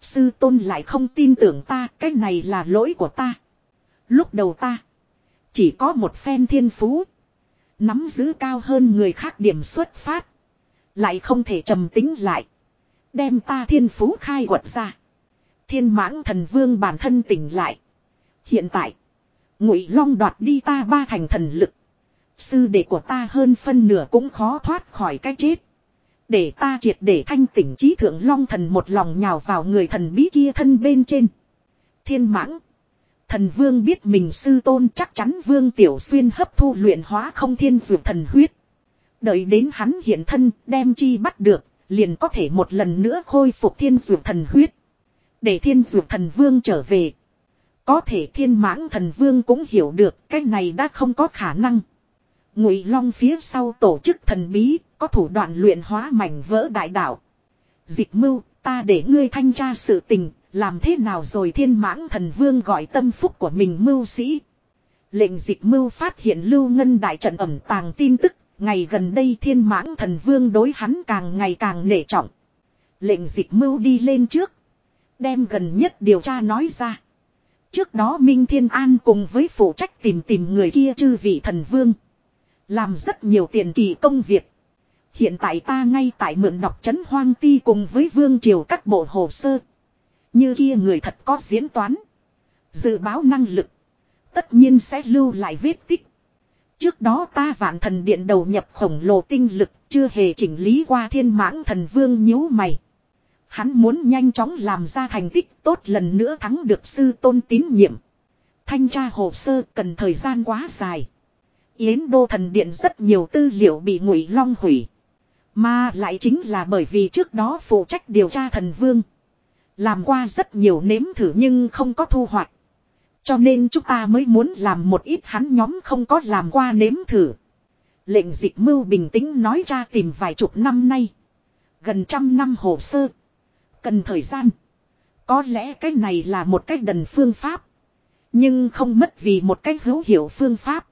Sư tôn lại không tin tưởng ta. Cái này là lỗi của ta. Lúc đầu ta. Chỉ có một phen thiên phú. Nắm giữ cao hơn người khác điểm xuất phát. Lại không thể trầm tính lại. Đem ta thiên phú khai quật ra. Thiên mãng thần vương bản thân tỉnh lại. Hiện tại. Ngụy long đoạt đi ta ba thành thần lực. Sư đệ của ta hơn phân nửa cũng khó thoát khỏi cái chết. Để ta triệt để thanh tỉnh trí thượng long thần một lòng nhào vào người thần bí kia thân bên trên. Thiên mãng. Thần vương biết mình sư tôn chắc chắn vương tiểu xuyên hấp thu luyện hóa không thiên dược thần huyết. Đợi đến hắn hiện thân đem chi bắt được, liền có thể một lần nữa khôi phục thiên dược thần huyết. Để thiên dược thần vương trở về. Có thể thiên mãng thần vương cũng hiểu được cái này đã không có khả năng. Ngụy long phía sau tổ chức thần bí, có thủ đoạn luyện hóa mảnh vỡ đại đạo. Dịch mưu, ta để ngươi thanh tra sự tình, làm thế nào rồi thiên mãng thần vương gọi tâm phúc của mình mưu sĩ. Lệnh dịch mưu phát hiện lưu ngân đại trận ẩm tàng tin tức, ngày gần đây thiên mãng thần vương đối hắn càng ngày càng nể trọng. Lệnh dịch mưu đi lên trước. Đem gần nhất điều tra nói ra. Trước đó Minh Thiên An cùng với phụ trách tìm tìm người kia chư vị thần vương. Làm rất nhiều tiền kỳ công việc. Hiện tại ta ngay tại mượn đọc trấn hoang ti cùng với vương triều các bộ hồ sơ. Như kia người thật có diễn toán. Dự báo năng lực. Tất nhiên sẽ lưu lại vết tích. Trước đó ta vạn thần điện đầu nhập khổng lồ tinh lực, chưa hề chỉnh lý qua thiên mãng thần vương nhíu mày. Hắn muốn nhanh chóng làm ra thành tích, tốt lần nữa thắng được sư tôn tín nhiệm. Thanh tra hồ sơ, cần thời gian quá dài. Yến đô thần điện rất nhiều tư liệu bị ngụy long hủy. Mà lại chính là bởi vì trước đó phụ trách điều tra thần vương. Làm qua rất nhiều nếm thử nhưng không có thu hoạch. Cho nên chúng ta mới muốn làm một ít hắn nhóm không có làm qua nếm thử. Lệnh dịch mưu bình tĩnh nói ra tìm vài chục năm nay. Gần trăm năm hồ sơ. Cần thời gian. Có lẽ cái này là một cách đần phương pháp. Nhưng không mất vì một cách hữu hiệu phương pháp.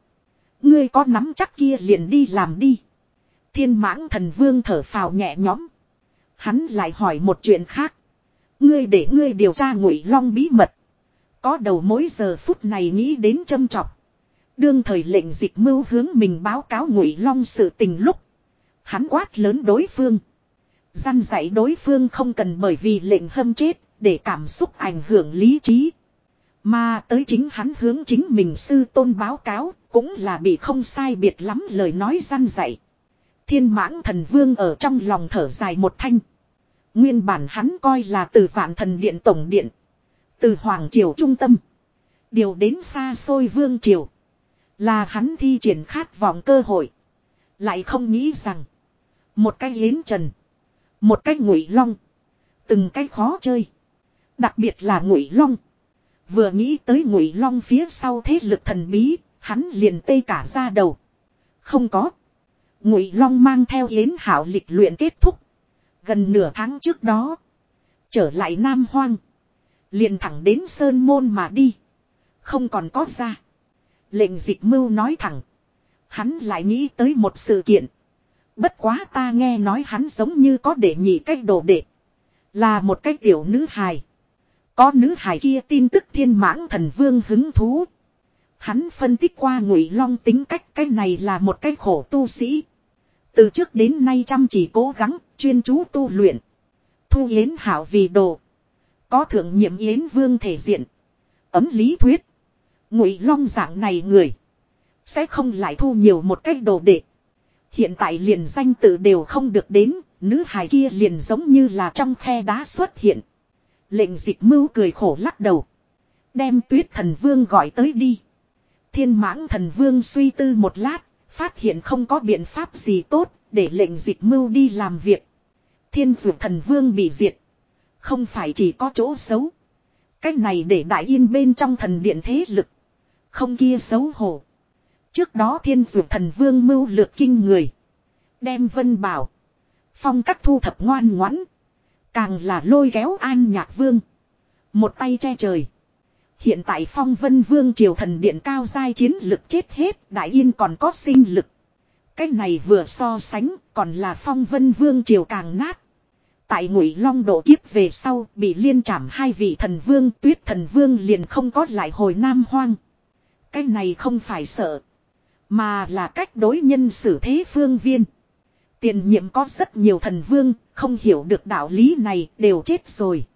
Ngươi có nắm chắc kia liền đi làm đi. Thiên mãng thần vương thở phào nhẹ nhõm. Hắn lại hỏi một chuyện khác. Ngươi để ngươi điều tra ngụy long bí mật. Có đầu mối giờ phút này nghĩ đến châm chọc. Đương thời lệnh dịch mưu hướng mình báo cáo ngụy long sự tình lúc. Hắn quát lớn đối phương. Gian dạy đối phương không cần bởi vì lệnh hâm chết để cảm xúc ảnh hưởng lý trí. Mà tới chính hắn hướng chính mình sư tôn báo cáo cũng là bị không sai biệt lắm lời nói gian dạy. Thiên mãng thần vương ở trong lòng thở dài một thanh. Nguyên bản hắn coi là từ vạn thần điện tổng điện. Từ Hoàng Triều trung tâm. Điều đến xa xôi Vương Triều. Là hắn thi triển khát vọng cơ hội. Lại không nghĩ rằng. Một cái yến trần. Một cái ngụy long. Từng cái khó chơi. Đặc biệt là ngụy long. Vừa nghĩ tới ngụy long phía sau thế lực thần bí. Hắn liền tê cả ra đầu. Không có. Ngụy long mang theo yến hảo lịch luyện kết thúc. Gần nửa tháng trước đó. Trở lại Nam Hoang. Liền thẳng đến Sơn Môn mà đi. Không còn có ra. Lệnh dịch mưu nói thẳng. Hắn lại nghĩ tới một sự kiện. Bất quá ta nghe nói hắn giống như có để nhị cách đồ đệ. Là một cái tiểu nữ hài. Có nữ hài kia tin tức thiên mãng thần vương hứng thú. Hắn phân tích qua ngụy long tính cách cái này là một cái khổ tu sĩ. Từ trước đến nay chăm chỉ cố gắng, chuyên chú tu luyện. Thu Yến Hảo vì đồ. Có thượng nhiệm Yến Vương thể diện. Ấm lý thuyết. Ngụy Long dạng này người. Sẽ không lại thu nhiều một cách đồ đệ. Hiện tại liền danh tự đều không được đến. Nữ hài kia liền giống như là trong khe đá xuất hiện. Lệnh dịch mưu cười khổ lắc đầu. Đem tuyết thần vương gọi tới đi. Thiên mãng thần vương suy tư một lát. Phát hiện không có biện pháp gì tốt. Để lệnh dịch mưu đi làm việc. Thiên dược thần vương bị diệt. Không phải chỉ có chỗ xấu. Cách này để đại yên bên trong thần điện thế lực. Không kia xấu hổ. Trước đó thiên dược thần vương mưu lược kinh người. Đem vân bảo. Phong các thu thập ngoan ngoãn. Càng là lôi kéo an nhạc vương. Một tay che trời. Hiện tại phong vân vương triều thần điện cao giai chiến lực chết hết. Đại yên còn có sinh lực. Cái này vừa so sánh, còn là phong vân vương triều càng nát. Tại ngụy long độ kiếp về sau bị liên trảm hai vị thần vương tuyết thần vương liền không có lại hồi nam hoang. Cái này không phải sợ. Mà là cách đối nhân xử thế phương viên. Tiền nhiệm có rất nhiều thần vương, không hiểu được đạo lý này đều chết rồi.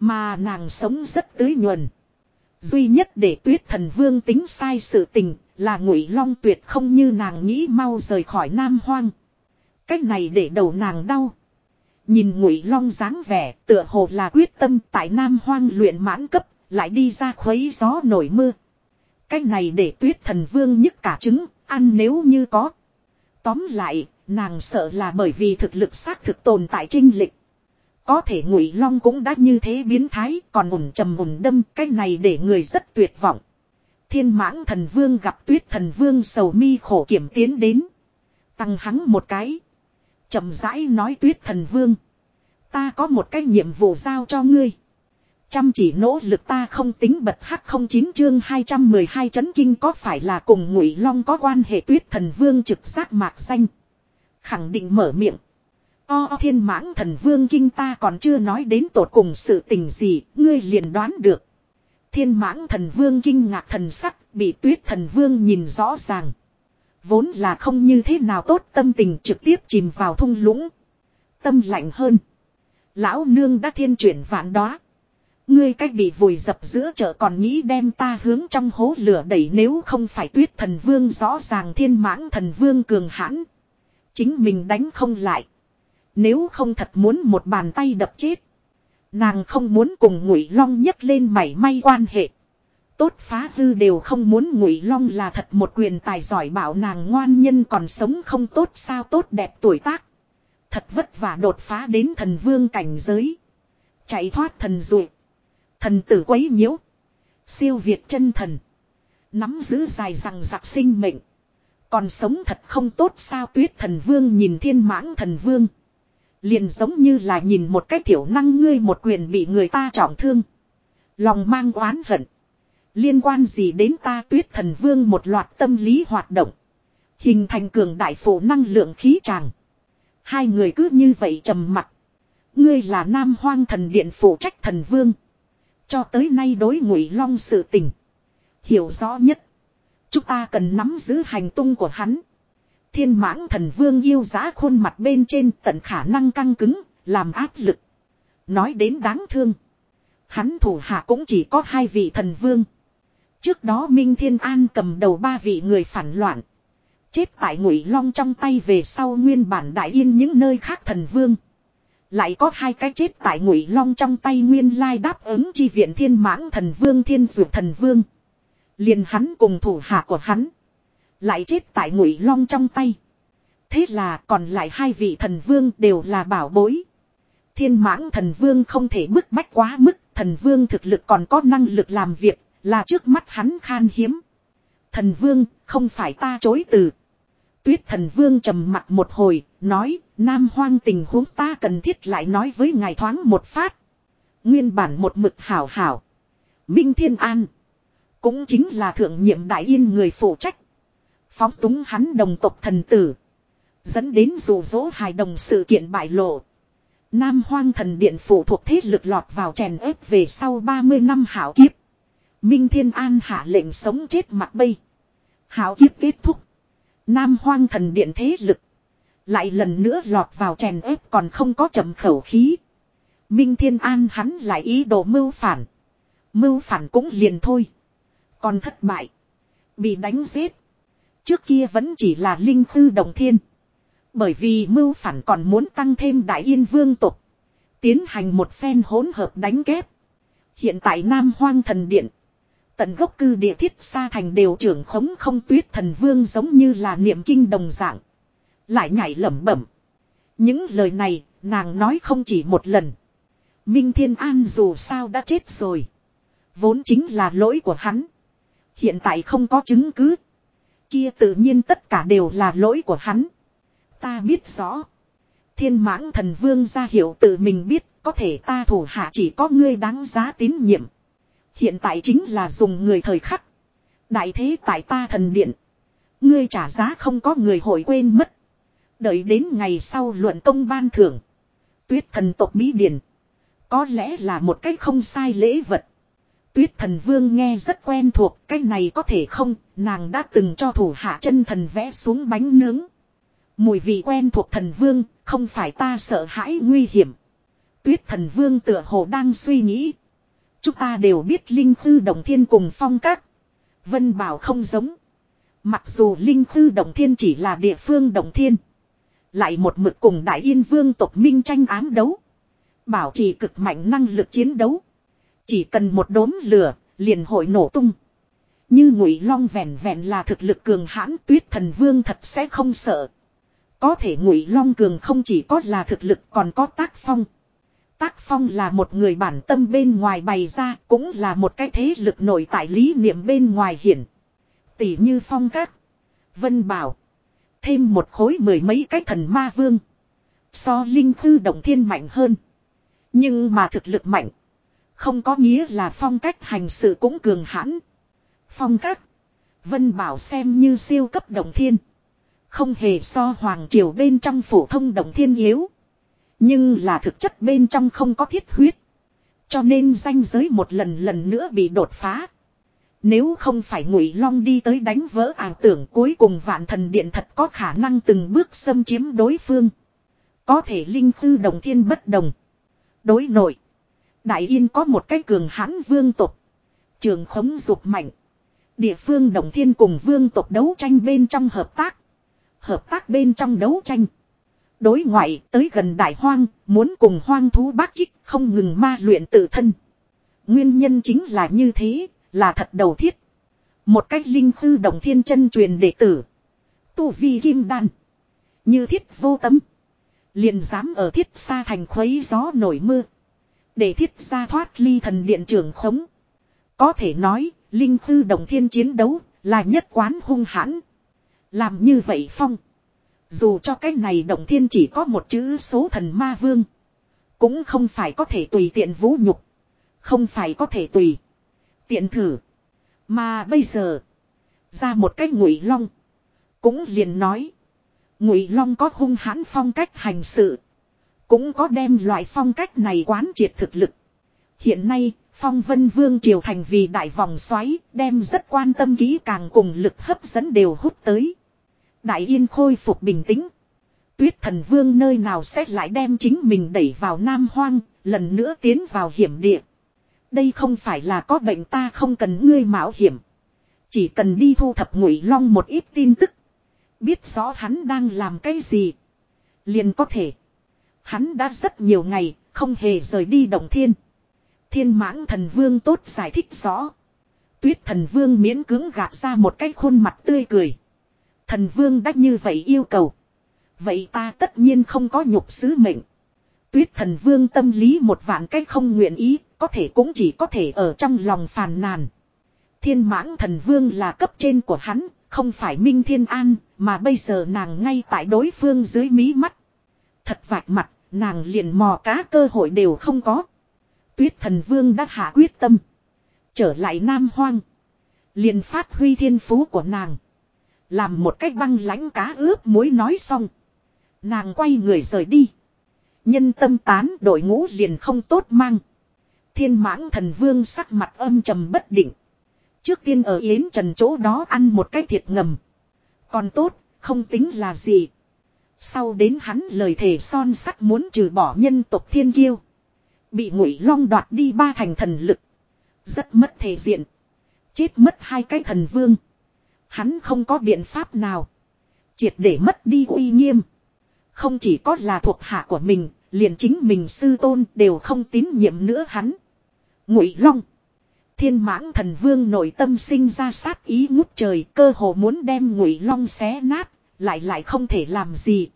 Mà nàng sống rất tưới nhuần. Duy nhất để tuyết thần vương tính sai sự tình là ngụy long tuyệt không như nàng nghĩ mau rời khỏi nam hoang. Cách này để đầu nàng đau. Nhìn ngụy long dáng vẻ, tựa hồ là quyết tâm tại nam hoang luyện mãn cấp, lại đi ra khuấy gió nổi mưa. cái này để tuyết thần vương nhức cả trứng, ăn nếu như có. Tóm lại, nàng sợ là bởi vì thực lực xác thực tồn tại trinh lịch. Có thể ngụy long cũng đã như thế biến thái, còn ủng trầm ủng đâm, cái này để người rất tuyệt vọng. Thiên mãng thần vương gặp tuyết thần vương sầu mi khổ kiểm tiến đến. Tăng hắn một cái chậm rãi nói tuyết thần vương. Ta có một cái nhiệm vụ giao cho ngươi. Chăm chỉ nỗ lực ta không tính bật hắc không chín chương 212 chấn kinh có phải là cùng ngụy long có quan hệ tuyết thần vương trực giác mạc xanh. Khẳng định mở miệng. O thiên mãng thần vương kinh ta còn chưa nói đến tột cùng sự tình gì, ngươi liền đoán được. Thiên mãng thần vương kinh ngạc thần sắc, bị tuyết thần vương nhìn rõ ràng. Vốn là không như thế nào tốt, tâm tình trực tiếp chìm vào thung lũng. Tâm lạnh hơn. Lão nương đã thiên chuyển vạn đó. Ngươi cách bị vùi dập giữa chợ còn nghĩ đem ta hướng trong hố lửa đẩy nếu không phải tuyết thần vương rõ ràng thiên mãng thần vương cường hãn. Chính mình đánh không lại. Nếu không thật muốn một bàn tay đập chết. Nàng không muốn cùng ngụy long nhấc lên mảy may quan hệ. Tốt phá hư đều không muốn ngụy long là thật một quyền tài giỏi bảo nàng ngoan nhân còn sống không tốt sao tốt đẹp tuổi tác. Thật vất vả đột phá đến thần vương cảnh giới. Chạy thoát thần dụ. Thần tử quấy nhiễu. Siêu việt chân thần. Nắm giữ dài rằng giặc sinh mệnh. Còn sống thật không tốt sao tuyết thần vương nhìn thiên mãng thần vương. Liền giống như là nhìn một cái thiểu năng ngươi một quyền bị người ta trọng thương. Lòng mang oán hận. Liên quan gì đến ta tuyết thần vương một loạt tâm lý hoạt động. Hình thành cường đại phổ năng lượng khí tràng. Hai người cứ như vậy trầm mặc. Ngươi là nam hoang thần điện phụ trách thần vương. Cho tới nay đối ngụy long sự tình. Hiểu rõ nhất. Chúng ta cần nắm giữ hành tung của hắn. Thiên mãng thần vương yêu giá khuôn mặt bên trên tận khả năng căng cứng, làm áp lực. Nói đến đáng thương. Hắn thủ hạ cũng chỉ có hai vị thần vương. Trước đó Minh Thiên An cầm đầu ba vị người phản loạn. Chết tại ngụy long trong tay về sau nguyên bản đại yên những nơi khác thần vương. Lại có hai cái chết tại ngụy long trong tay nguyên lai đáp ứng chi viện thiên mãng thần vương, thiên dược thần vương. Liền hắn cùng thủ hạ của hắn. Lại chết tại ngụy long trong tay. Thế là còn lại hai vị thần vương đều là bảo bối. Thiên mãng thần vương không thể bức bách quá mức. Thần vương thực lực còn có năng lực làm việc. Là trước mắt hắn khan hiếm. Thần vương, không phải ta chối từ. Tuyết thần vương trầm mặt một hồi. Nói, nam hoang tình huống ta cần thiết lại nói với ngài thoáng một phát. Nguyên bản một mực hảo hảo. Minh Thiên An. Cũng chính là thượng nhiệm đại yên người phụ trách. Phóng túng hắn đồng tộc thần tử. Dẫn đến rủ rỗ hài đồng sự kiện bại lộ. Nam hoang thần điện phụ thuộc thế lực lọt vào chèn ép về sau 30 năm hảo kiếp. Minh Thiên An hạ lệnh sống chết mặt bây. Hảo kiếp kết thúc. Nam hoang thần điện thế lực. Lại lần nữa lọt vào chèn ép còn không có chậm khẩu khí. Minh Thiên An hắn lại ý đồ mưu phản. Mưu phản cũng liền thôi. Còn thất bại. Bị đánh giết. Trước kia vẫn chỉ là linh tư đồng thiên. Bởi vì mưu phản còn muốn tăng thêm đại yên vương tục. Tiến hành một phen hỗn hợp đánh kép. Hiện tại Nam Hoang Thần Điện. Tận gốc cư địa thiết xa thành đều trưởng khống không tuyết thần vương giống như là niệm kinh đồng dạng. Lại nhảy lẩm bẩm. Những lời này, nàng nói không chỉ một lần. Minh Thiên An dù sao đã chết rồi. Vốn chính là lỗi của hắn. Hiện tại không có chứng cứ. Kia tự nhiên tất cả đều là lỗi của hắn. Ta biết rõ. Thiên mãng thần vương ra hiểu tự mình biết, có thể ta thủ hạ chỉ có ngươi đáng giá tín nhiệm. Hiện tại chính là dùng người thời khắc. Đại thế tại ta thần điện. Ngươi trả giá không có người hội quên mất. Đợi đến ngày sau luận công ban thưởng. Tuyết thần tộc bí điển. Có lẽ là một cách không sai lễ vật. Tuyết thần vương nghe rất quen thuộc, cái này có thể không, nàng đã từng cho thủ hạ chân thần vẽ xuống bánh nướng. Mùi vị quen thuộc thần vương, không phải ta sợ hãi nguy hiểm. Tuyết thần vương tựa hồ đang suy nghĩ. Chúng ta đều biết linh Khư đồng thiên cùng phong các. Vân bảo không giống. Mặc dù linh Khư đồng thiên chỉ là địa phương đồng thiên. Lại một mực cùng đại yên vương tộc minh tranh ám đấu. Bảo trì cực mạnh năng lực chiến đấu. Chỉ cần một đốm lửa, liền hội nổ tung. Như ngụy long vẹn vẹn là thực lực cường hãn tuyết thần vương thật sẽ không sợ. Có thể ngụy long cường không chỉ có là thực lực còn có tác phong. Tác phong là một người bản tâm bên ngoài bày ra, cũng là một cái thế lực nổi tại lý niệm bên ngoài hiển. Tỷ như phong các. Vân bảo. Thêm một khối mười mấy cái thần ma vương. So linh thư động thiên mạnh hơn. Nhưng mà thực lực mạnh. Không có nghĩa là phong cách hành sự cũng cường hãn. Phong các. Vân bảo xem như siêu cấp động thiên. Không hề so hoàng triều bên trong phổ thông động thiên yếu. Nhưng là thực chất bên trong không có thiết huyết. Cho nên danh giới một lần lần nữa bị đột phá. Nếu không phải ngụy long đi tới đánh vỡ ảo tưởng, cuối cùng vạn thần điện thật có khả năng từng bước xâm chiếm đối phương. Có thể linh tư đồng thiên bất đồng. Đối nội. Đại yên có một cái cường hãn vương tục. Trường khống dục mạnh. Địa phương đồng thiên cùng vương tục đấu tranh bên trong hợp tác. Hợp tác bên trong đấu tranh. Đối ngoại tới gần đại hoang, muốn cùng hoang thú bác kích không ngừng ma luyện tự thân. Nguyên nhân chính là như thế, là thật đầu thiết. Một cách linh thư đồng thiên chân truyền đệ tử. Tu vi kim đan. Như thiết vô tâm. Liền dám ở thiết xa thành khuấy gió nổi mưa. Để thiết ra thoát ly thần điện trưởng khống. Có thể nói, linh thư đồng thiên chiến đấu là nhất quán hung hãn. Làm như vậy phong. Dù cho cái này động thiên chỉ có một chữ số thần ma vương. Cũng không phải có thể tùy tiện vũ nhục. Không phải có thể tùy. Tiện thử. Mà bây giờ. Ra một cái ngụy long. Cũng liền nói. Ngụy long có hung hãn phong cách hành sự. Cũng có đem loại phong cách này quán triệt thực lực. Hiện nay, phong vân vương triều thành vì đại vòng xoáy, đem rất quan tâm kỹ càng cùng lực hấp dẫn đều hút tới. Đại yên khôi phục bình tĩnh. Tuyết thần vương nơi nào sẽ lại đem chính mình đẩy vào nam hoang, lần nữa tiến vào hiểm địa. Đây không phải là có bệnh ta không cần ngươi mạo hiểm. Chỉ cần đi thu thập ngụy long một ít tin tức. Biết rõ hắn đang làm cái gì. Liền có thể. Hắn đã rất nhiều ngày, không hề rời đi động thiên. Thiên mãng thần vương tốt giải thích rõ. Tuyết thần vương miễn cưỡng gạt ra một cái khuôn mặt tươi cười. Thần vương đã như vậy yêu cầu. Vậy ta tất nhiên không có nhục sứ mệnh. Tuyết thần vương tâm lý một vạn cách không nguyện ý, có thể cũng chỉ có thể ở trong lòng phàn nàn. Thiên mãng thần vương là cấp trên của hắn, không phải Minh Thiên An, mà bây giờ nàng ngay tại đối phương dưới mí mắt. Thật vạch mặt, nàng liền mò cá cơ hội đều không có. Tuyết thần vương đã hạ quyết tâm. Trở lại Nam Hoang. Liền phát huy thiên phú của nàng. Làm một cách băng lãnh cá ướp muối nói xong. Nàng quay người rời đi. Nhân tâm tán đội ngũ liền không tốt mang. Thiên mãng thần vương sắc mặt âm trầm bất định. Trước tiên ở Yến Trần chỗ đó ăn một cái thiệt ngầm. Còn tốt, không tính là gì. Sau đến hắn lời thề son sắt muốn trừ bỏ nhân tộc thiên kiêu. Bị ngụy long đoạt đi ba thành thần lực. Rất mất thể diện. Chết mất hai cái thần vương. Hắn không có biện pháp nào. Triệt để mất đi uy nghiêm. Không chỉ có là thuộc hạ của mình, liền chính mình sư tôn đều không tín nhiệm nữa hắn. Ngụy Long. Thiên mãng thần vương nội tâm sinh ra sát ý ngút trời cơ hồ muốn đem Ngụy Long xé nát, lại lại không thể làm gì.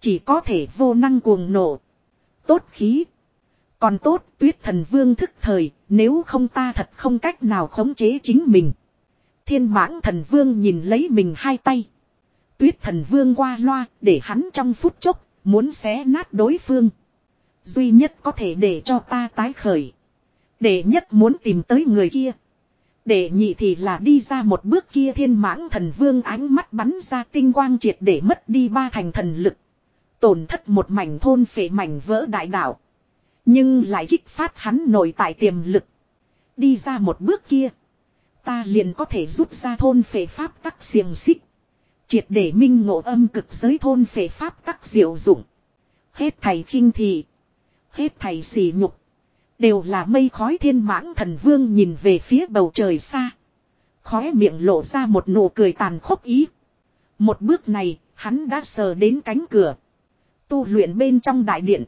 Chỉ có thể vô năng cuồng nổ. Tốt khí. Còn tốt tuyết thần vương thức thời, nếu không ta thật không cách nào khống chế chính mình. Thiên mãng thần vương nhìn lấy mình hai tay. Tuyết thần vương qua loa, để hắn trong phút chốc, muốn xé nát đối phương. Duy nhất có thể để cho ta tái khởi. Để nhất muốn tìm tới người kia. Để nhị thì là đi ra một bước kia thiên mãng thần vương ánh mắt bắn ra tinh quang triệt để mất đi ba thành thần lực. Tổn thất một mảnh thôn phệ mảnh vỡ đại đạo. Nhưng lại kích phát hắn nội tại tiềm lực. Đi ra một bước kia. Ta liền có thể rút ra thôn phệ pháp tắc xiềng xích. Triệt để minh ngộ âm cực giới thôn phệ pháp tắc diệu dụng. Hết thầy khinh thị. Hết thầy xỉ nhục. Đều là mây khói thiên mãng thần vương nhìn về phía bầu trời xa. Khóe miệng lộ ra một nụ cười tàn khốc ý. Một bước này, hắn đã sờ đến cánh cửa. Tu luyện bên trong đại điện.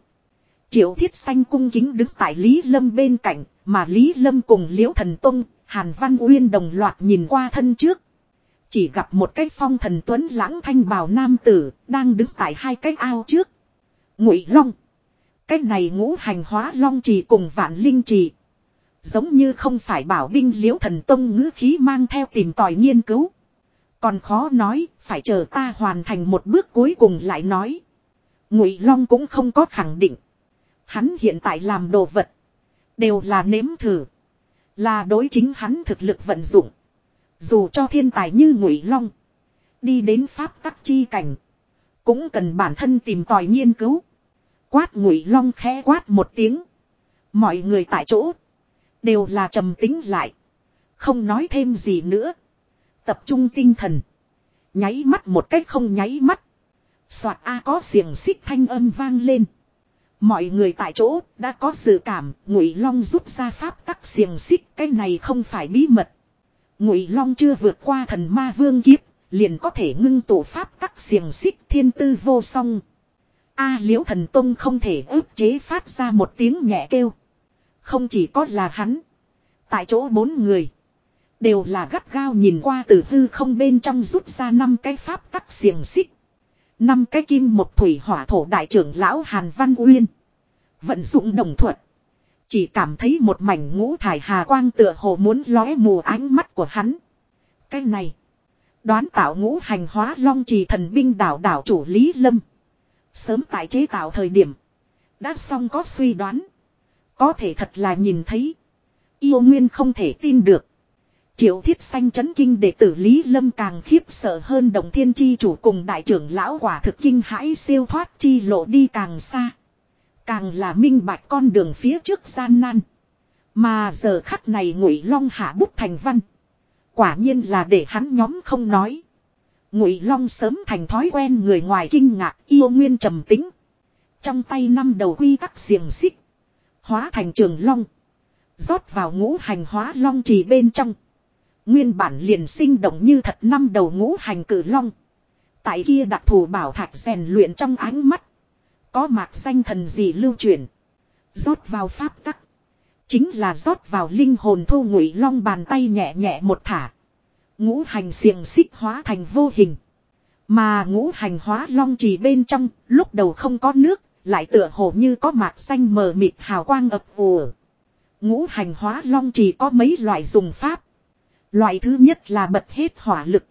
Triệu thiết xanh cung kính đứng tại Lý Lâm bên cạnh, mà Lý Lâm cùng Liễu Thần Tông, Hàn Văn Uyên đồng loạt nhìn qua thân trước. Chỉ gặp một cái phong thần tuấn lãng thanh bào nam tử, đang đứng tại hai cái ao trước. Ngụy Long. Cái này ngũ hành hóa Long trì cùng vạn linh trì. Giống như không phải bảo binh liễu thần tông ngữ khí mang theo tìm tòi nghiên cứu. Còn khó nói, phải chờ ta hoàn thành một bước cuối cùng lại nói. Ngụy Long cũng không có khẳng định. Hắn hiện tại làm đồ vật. Đều là nếm thử. Là đối chính hắn thực lực vận dụng. Dù cho thiên tài như Ngụy Long. Đi đến pháp tắc chi cảnh. Cũng cần bản thân tìm tòi nghiên cứu. Quát Ngụy Long khẽ quát một tiếng. Mọi người tại chỗ. Đều là trầm tính lại. Không nói thêm gì nữa. Tập trung tinh thần. Nháy mắt một cách không nháy mắt. Soạt A có xiềng xích thanh âm vang lên. Mọi người tại chỗ đã có dự cảm, Ngụy Long rút ra pháp tắc xiềng xích, cái này không phải bí mật. Ngụy Long chưa vượt qua thần ma vương kiếp, liền có thể ngưng tụ pháp tắc xiềng xích thiên tư vô song. A Liễu Thần Tông không thể ức chế phát ra một tiếng nhẹ kêu. Không chỉ có là hắn, tại chỗ bốn người đều là gắt gao nhìn qua từ hư không bên trong rút ra năm cái pháp tắc xiềng xích năm cái kim một thủy hỏa thổ đại trưởng lão Hàn Văn Uyên. Vận dụng đồng thuật. Chỉ cảm thấy một mảnh ngũ thải hà quang tựa hồ muốn lóe mù ánh mắt của hắn. Cái này. Đoán tạo ngũ hành hóa long trì thần binh đảo đảo chủ Lý Lâm. Sớm tại chế tạo thời điểm. Đã xong có suy đoán. Có thể thật là nhìn thấy. Yêu Nguyên không thể tin được. Triệu thiết xanh chấn kinh đệ tử Lý Lâm càng khiếp sợ hơn đồng thiên chi chủ cùng đại trưởng lão quả thực kinh hãi siêu thoát chi lộ đi càng xa. Càng là minh bạch con đường phía trước gian nan. Mà giờ khắc này ngụy long hạ bút thành văn. Quả nhiên là để hắn nhóm không nói. Ngụy long sớm thành thói quen người ngoài kinh ngạc, yêu nguyên trầm tính. Trong tay năm đầu quy tắc xiềng xích. Hóa thành trường long. rót vào ngũ hành hóa long trì bên trong. Nguyên bản liền sinh động như thật năm đầu ngũ hành cử long. Tại kia đặc thù bảo thạch rèn luyện trong ánh mắt. Có mạc danh thần gì lưu truyền. rót vào pháp tắc. Chính là rót vào linh hồn thu ngụy long bàn tay nhẹ nhẹ một thả. Ngũ hành xiềng xích hóa thành vô hình. Mà ngũ hành hóa long chỉ bên trong, lúc đầu không có nước, lại tựa hồ như có mạc xanh mờ mịt hào quang ập ùa. Ngũ hành hóa long chỉ có mấy loại dùng pháp. Loại thứ nhất là bật hết hỏa lực.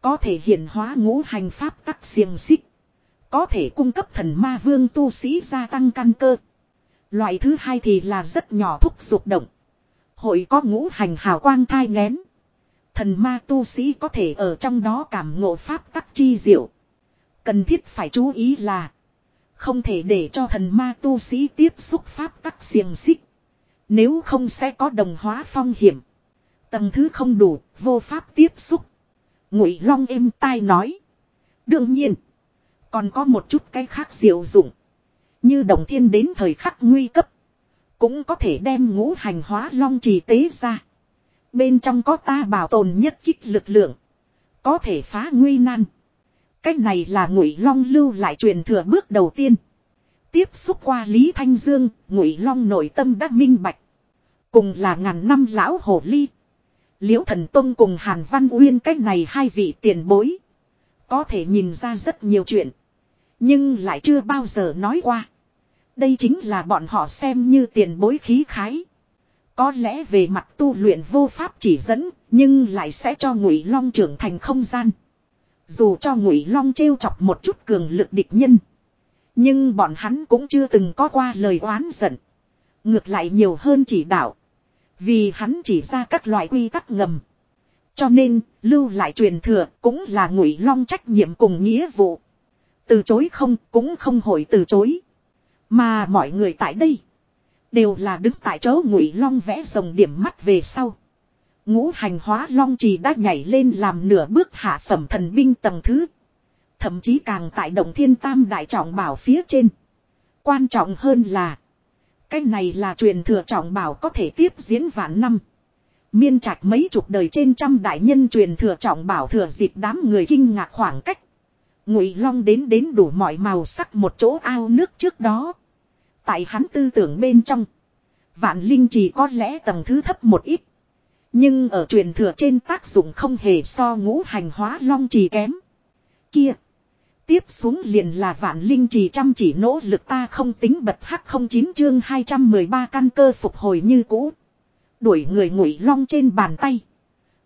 Có thể hiện hóa ngũ hành pháp tắc xiềng xích. Có thể cung cấp thần ma vương tu sĩ gia tăng căn cơ. Loại thứ hai thì là rất nhỏ thúc dục động. Hội có ngũ hành hào quang thai ngén. Thần ma tu sĩ có thể ở trong đó cảm ngộ pháp tắc chi diệu. Cần thiết phải chú ý là. Không thể để cho thần ma tu sĩ tiếp xúc pháp tắc xiềng xích. Nếu không sẽ có đồng hóa phong hiểm. Tầng thứ không đủ, vô pháp tiếp xúc. Ngụy Long êm tai nói. Đương nhiên, còn có một chút cái khác diệu dụng. Như đồng thiên đến thời khắc nguy cấp. Cũng có thể đem ngũ hành hóa long trì tế ra. Bên trong có ta bảo tồn nhất kích lực lượng. Có thể phá nguy nan. Cách này là ngụy long lưu lại truyền thừa bước đầu tiên. Tiếp xúc qua Lý Thanh Dương, ngụy long nội tâm đã minh bạch. Cùng là ngàn năm lão hồ ly. Liễu thần tông cùng Hàn Văn Uyên cách này hai vị tiền bối. Có thể nhìn ra rất nhiều chuyện. Nhưng lại chưa bao giờ nói qua. Đây chính là bọn họ xem như tiền bối khí khái. Có lẽ về mặt tu luyện vô pháp chỉ dẫn, nhưng lại sẽ cho Ngụy Long trưởng thành không gian. Dù cho Ngụy Long trêu chọc một chút cường lực địch nhân, nhưng bọn hắn cũng chưa từng có qua lời oán giận. Ngược lại nhiều hơn chỉ đạo. Vì hắn chỉ ra các loại quy tắc ngầm. Cho nên, lưu lại truyền thừa cũng là ngụy long trách nhiệm cùng nghĩa vụ. Từ chối không cũng không hồi từ chối. Mà mọi người tại đây Đều là đứng tại chỗ ngụy long vẽ rồng điểm mắt về sau. Ngũ hành hóa long trì đã nhảy lên làm nửa bước hạ phẩm thần binh tầng thứ. Thậm chí càng tại động thiên tam đại trọng bảo phía trên. Quan trọng hơn là. Cái này là truyền thừa trọng bảo có thể tiếp diễn vạn năm. Miên trạch mấy chục đời trên trăm đại nhân truyền thừa trọng bảo thừa dịp đám người kinh ngạc khoảng cách. Ngụy Long đến đến đủ mọi màu sắc một chỗ ao nước trước đó. Tại hắn tư tưởng bên trong. Vạn linh chỉ có lẽ tầng thứ thấp một ít. Nhưng ở truyền thừa trên tác dụng không hề so ngũ hành hóa long trì kém. Kia. Tiếp xuống liền là vạn linh trì chăm chỉ nỗ lực ta không tính bật hắc không chín chương 213 căn cơ phục hồi như cũ. Đuổi người ngụy long trên bàn tay.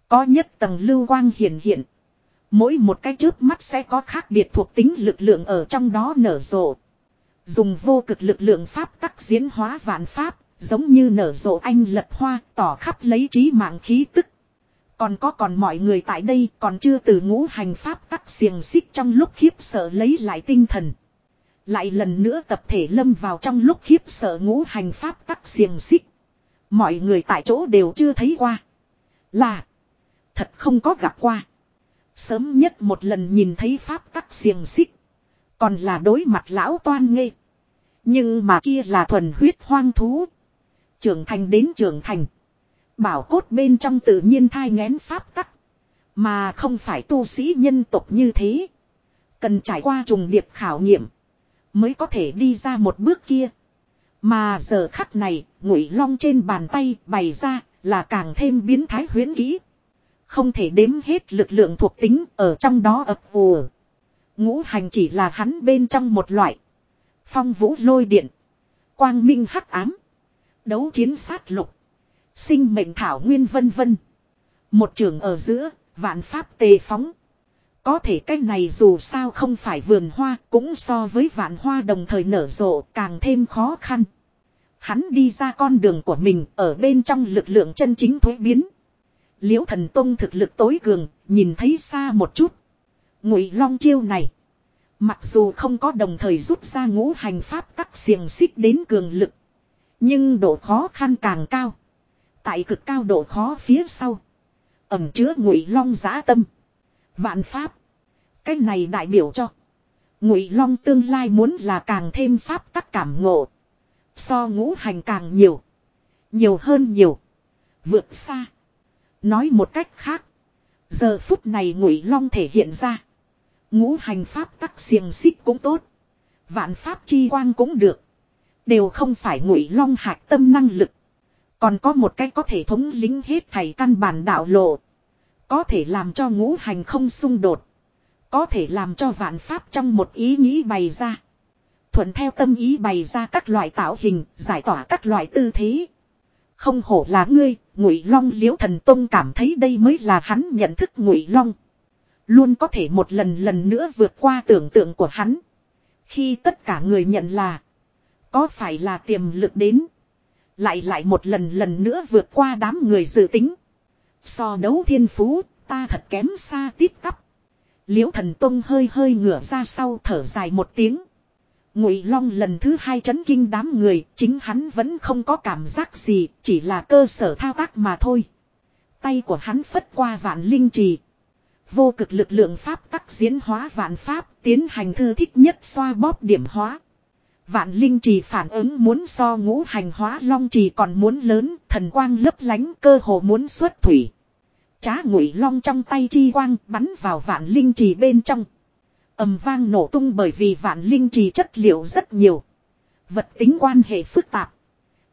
Có nhất tầng lưu quang hiện hiện. Mỗi một cái chớp mắt sẽ có khác biệt thuộc tính lực lượng ở trong đó nở rộ. Dùng vô cực lực lượng pháp tắc diễn hóa vạn pháp, giống như nở rộ anh lật hoa, tỏ khắp lấy trí mạng khí tức. Còn có còn mọi người tại đây, còn chưa từ ngũ hành pháp tắc xiềng xích trong lúc khiếp sợ lấy lại tinh thần. Lại lần nữa tập thể lâm vào trong lúc khiếp sợ ngũ hành pháp tắc xiềng xích. Mọi người tại chỗ đều chưa thấy qua. Là. Thật không có gặp qua. Sớm nhất một lần nhìn thấy pháp tắc xiềng xích. Còn là đối mặt lão toan ngây. Nhưng mà kia là thuần huyết hoang thú. Trưởng thành đến trưởng thành. Bảo cốt bên trong tự nhiên thai ngén pháp tắc. Mà không phải tu sĩ nhân tộc như thế. Cần trải qua trùng điệp khảo nghiệm. Mới có thể đi ra một bước kia. Mà giờ khắc này, ngụy long trên bàn tay bày ra là càng thêm biến thái huyến kỹ. Không thể đếm hết lực lượng thuộc tính ở trong đó ập ùa. Ngũ hành chỉ là hắn bên trong một loại. Phong vũ lôi điện. Quang minh hắc ám. Đấu chiến sát lục. Sinh mệnh thảo nguyên vân vân. Một trường ở giữa, vạn pháp tề phóng. Có thể cách này dù sao không phải vườn hoa cũng so với vạn hoa đồng thời nở rộ càng thêm khó khăn. Hắn đi ra con đường của mình ở bên trong lực lượng chân chính thuế biến. Liễu thần tông thực lực tối cường, nhìn thấy xa một chút. Ngụy long chiêu này. Mặc dù không có đồng thời rút ra ngũ hành pháp tắc xiềng xích đến cường lực. Nhưng độ khó khăn càng cao. Tại cực cao độ khó phía sau. Ẩm chứa ngụy long giá tâm. Vạn pháp. Cái này đại biểu cho. Ngụy long tương lai muốn là càng thêm pháp tắc cảm ngộ. So ngũ hành càng nhiều. Nhiều hơn nhiều. Vượt xa. Nói một cách khác. Giờ phút này ngụy long thể hiện ra. Ngũ hành pháp tắc xiềng xích cũng tốt. Vạn pháp chi quang cũng được. Đều không phải ngụy long hạc tâm năng lực. Còn có một cái có thể thống lính hết thầy căn bản đạo lộ. Có thể làm cho ngũ hành không xung đột. Có thể làm cho vạn pháp trong một ý nghĩ bày ra. Thuận theo tâm ý bày ra các loại tạo hình, giải tỏa các loại tư thế. Không hổ là ngươi, ngụy long liễu thần tông cảm thấy đây mới là hắn nhận thức ngụy long. Luôn có thể một lần lần nữa vượt qua tưởng tượng của hắn. Khi tất cả người nhận là. Có phải là tiềm lực đến. Lại lại một lần lần nữa vượt qua đám người dự tính. So đấu thiên phú, ta thật kém xa tít tắp. Liễu thần tông hơi hơi ngửa ra sau thở dài một tiếng. Ngụy Long lần thứ hai chấn kinh đám người, chính hắn vẫn không có cảm giác gì, chỉ là cơ sở thao tác mà thôi. Tay của hắn phất qua vạn linh trì. Vô cực lực lượng pháp tắc diễn hóa vạn pháp, tiến hành thư thích nhất xoa bóp điểm hóa. Vạn linh trì phản ứng muốn so ngũ hành hóa long trì còn muốn lớn, thần quang lấp lánh cơ hồ muốn xuất thủy. Trá ngụy long trong tay chi quang bắn vào vạn linh trì bên trong ầm vang nổ tung bởi vì vạn linh trì chất liệu rất nhiều. Vật tính quan hệ phức tạp.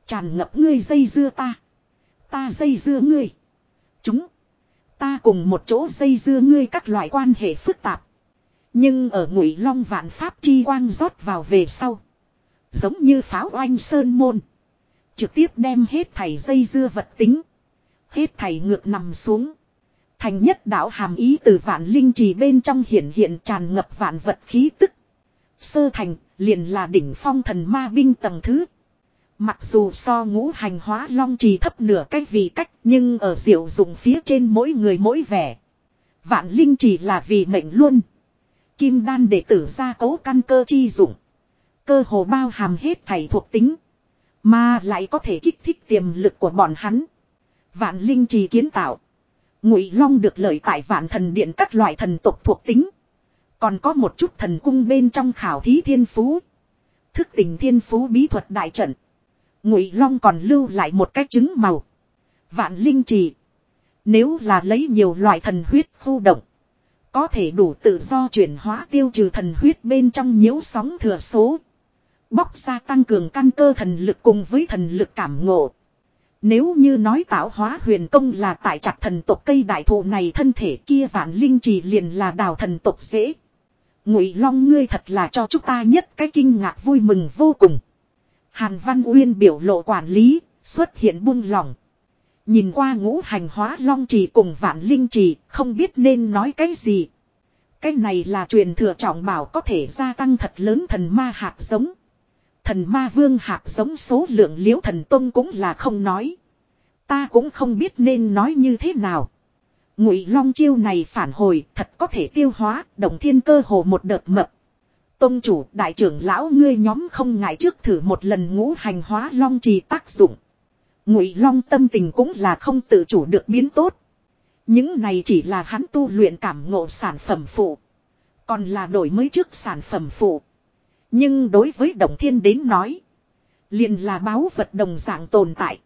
Tràn ngập ngươi dây dưa ta. Ta dây dưa ngươi. Chúng. Ta cùng một chỗ dây dưa ngươi các loại quan hệ phức tạp. Nhưng ở ngụy long vạn pháp chi quang rót vào về sau. Giống như pháo oanh sơn môn. Trực tiếp đem hết thảy dây dưa vật tính. Hết thảy ngược nằm xuống. Thành nhất đạo hàm ý từ vạn linh trì bên trong hiện hiện tràn ngập vạn vật khí tức. Sơ thành, liền là đỉnh phong thần ma binh tầng thứ. Mặc dù so ngũ hành hóa long trì thấp nửa cách vì cách nhưng ở diệu dụng phía trên mỗi người mỗi vẻ. Vạn linh trì là vì mệnh luôn. Kim đan đệ tử ra cố căn cơ chi dụng. Cơ hồ bao hàm hết thảy thuộc tính. Mà lại có thể kích thích tiềm lực của bọn hắn. Vạn linh trì kiến tạo. Ngụy Long được lợi tại vạn thần điện các loại thần tộc thuộc tính. Còn có một chút thần cung bên trong khảo thí thiên phú. Thức tình thiên phú bí thuật đại trận. Ngụy Long còn lưu lại một cái trứng màu. Vạn linh trì. Nếu là lấy nhiều loại thần huyết khu động. Có thể đủ tự do chuyển hóa tiêu trừ thần huyết bên trong nhiễu sóng thừa số. Bóc ra tăng cường căn cơ thần lực cùng với thần lực cảm ngộ. Nếu như nói tạo hóa huyền công là tại chặt thần tộc cây đại thụ này thân thể kia vạn linh trì liền là đào thần tộc dễ. Ngụy Long ngươi thật là cho chúng ta nhất cái kinh ngạc vui mừng vô cùng. Hàn Văn Uyên biểu lộ quản lý, xuất hiện buông lỏng. Nhìn qua ngũ hành hóa long trì cùng vạn linh trì, không biết nên nói cái gì. Cái này là truyền thừa trọng bảo có thể gia tăng thật lớn thần ma hạt giống. Thần ma vương hạt giống số lượng liễu thần tông cũng là không nói. Ta cũng không biết nên nói như thế nào. Ngụy long chiêu này phản hồi thật có thể tiêu hóa, động thiên cơ hồ một đợt mập. Tông chủ, đại trưởng lão ngươi nhóm không ngại trước thử một lần ngũ hành hóa long trì tác dụng. Ngụy long tâm tình cũng là không tự chủ được biến tốt. Những này chỉ là hắn tu luyện cảm ngộ sản phẩm phụ. Còn là đổi mới trước sản phẩm phụ. Nhưng đối với Đồng Thiên đến nói. liền là báo vật đồng dạng tồn tại.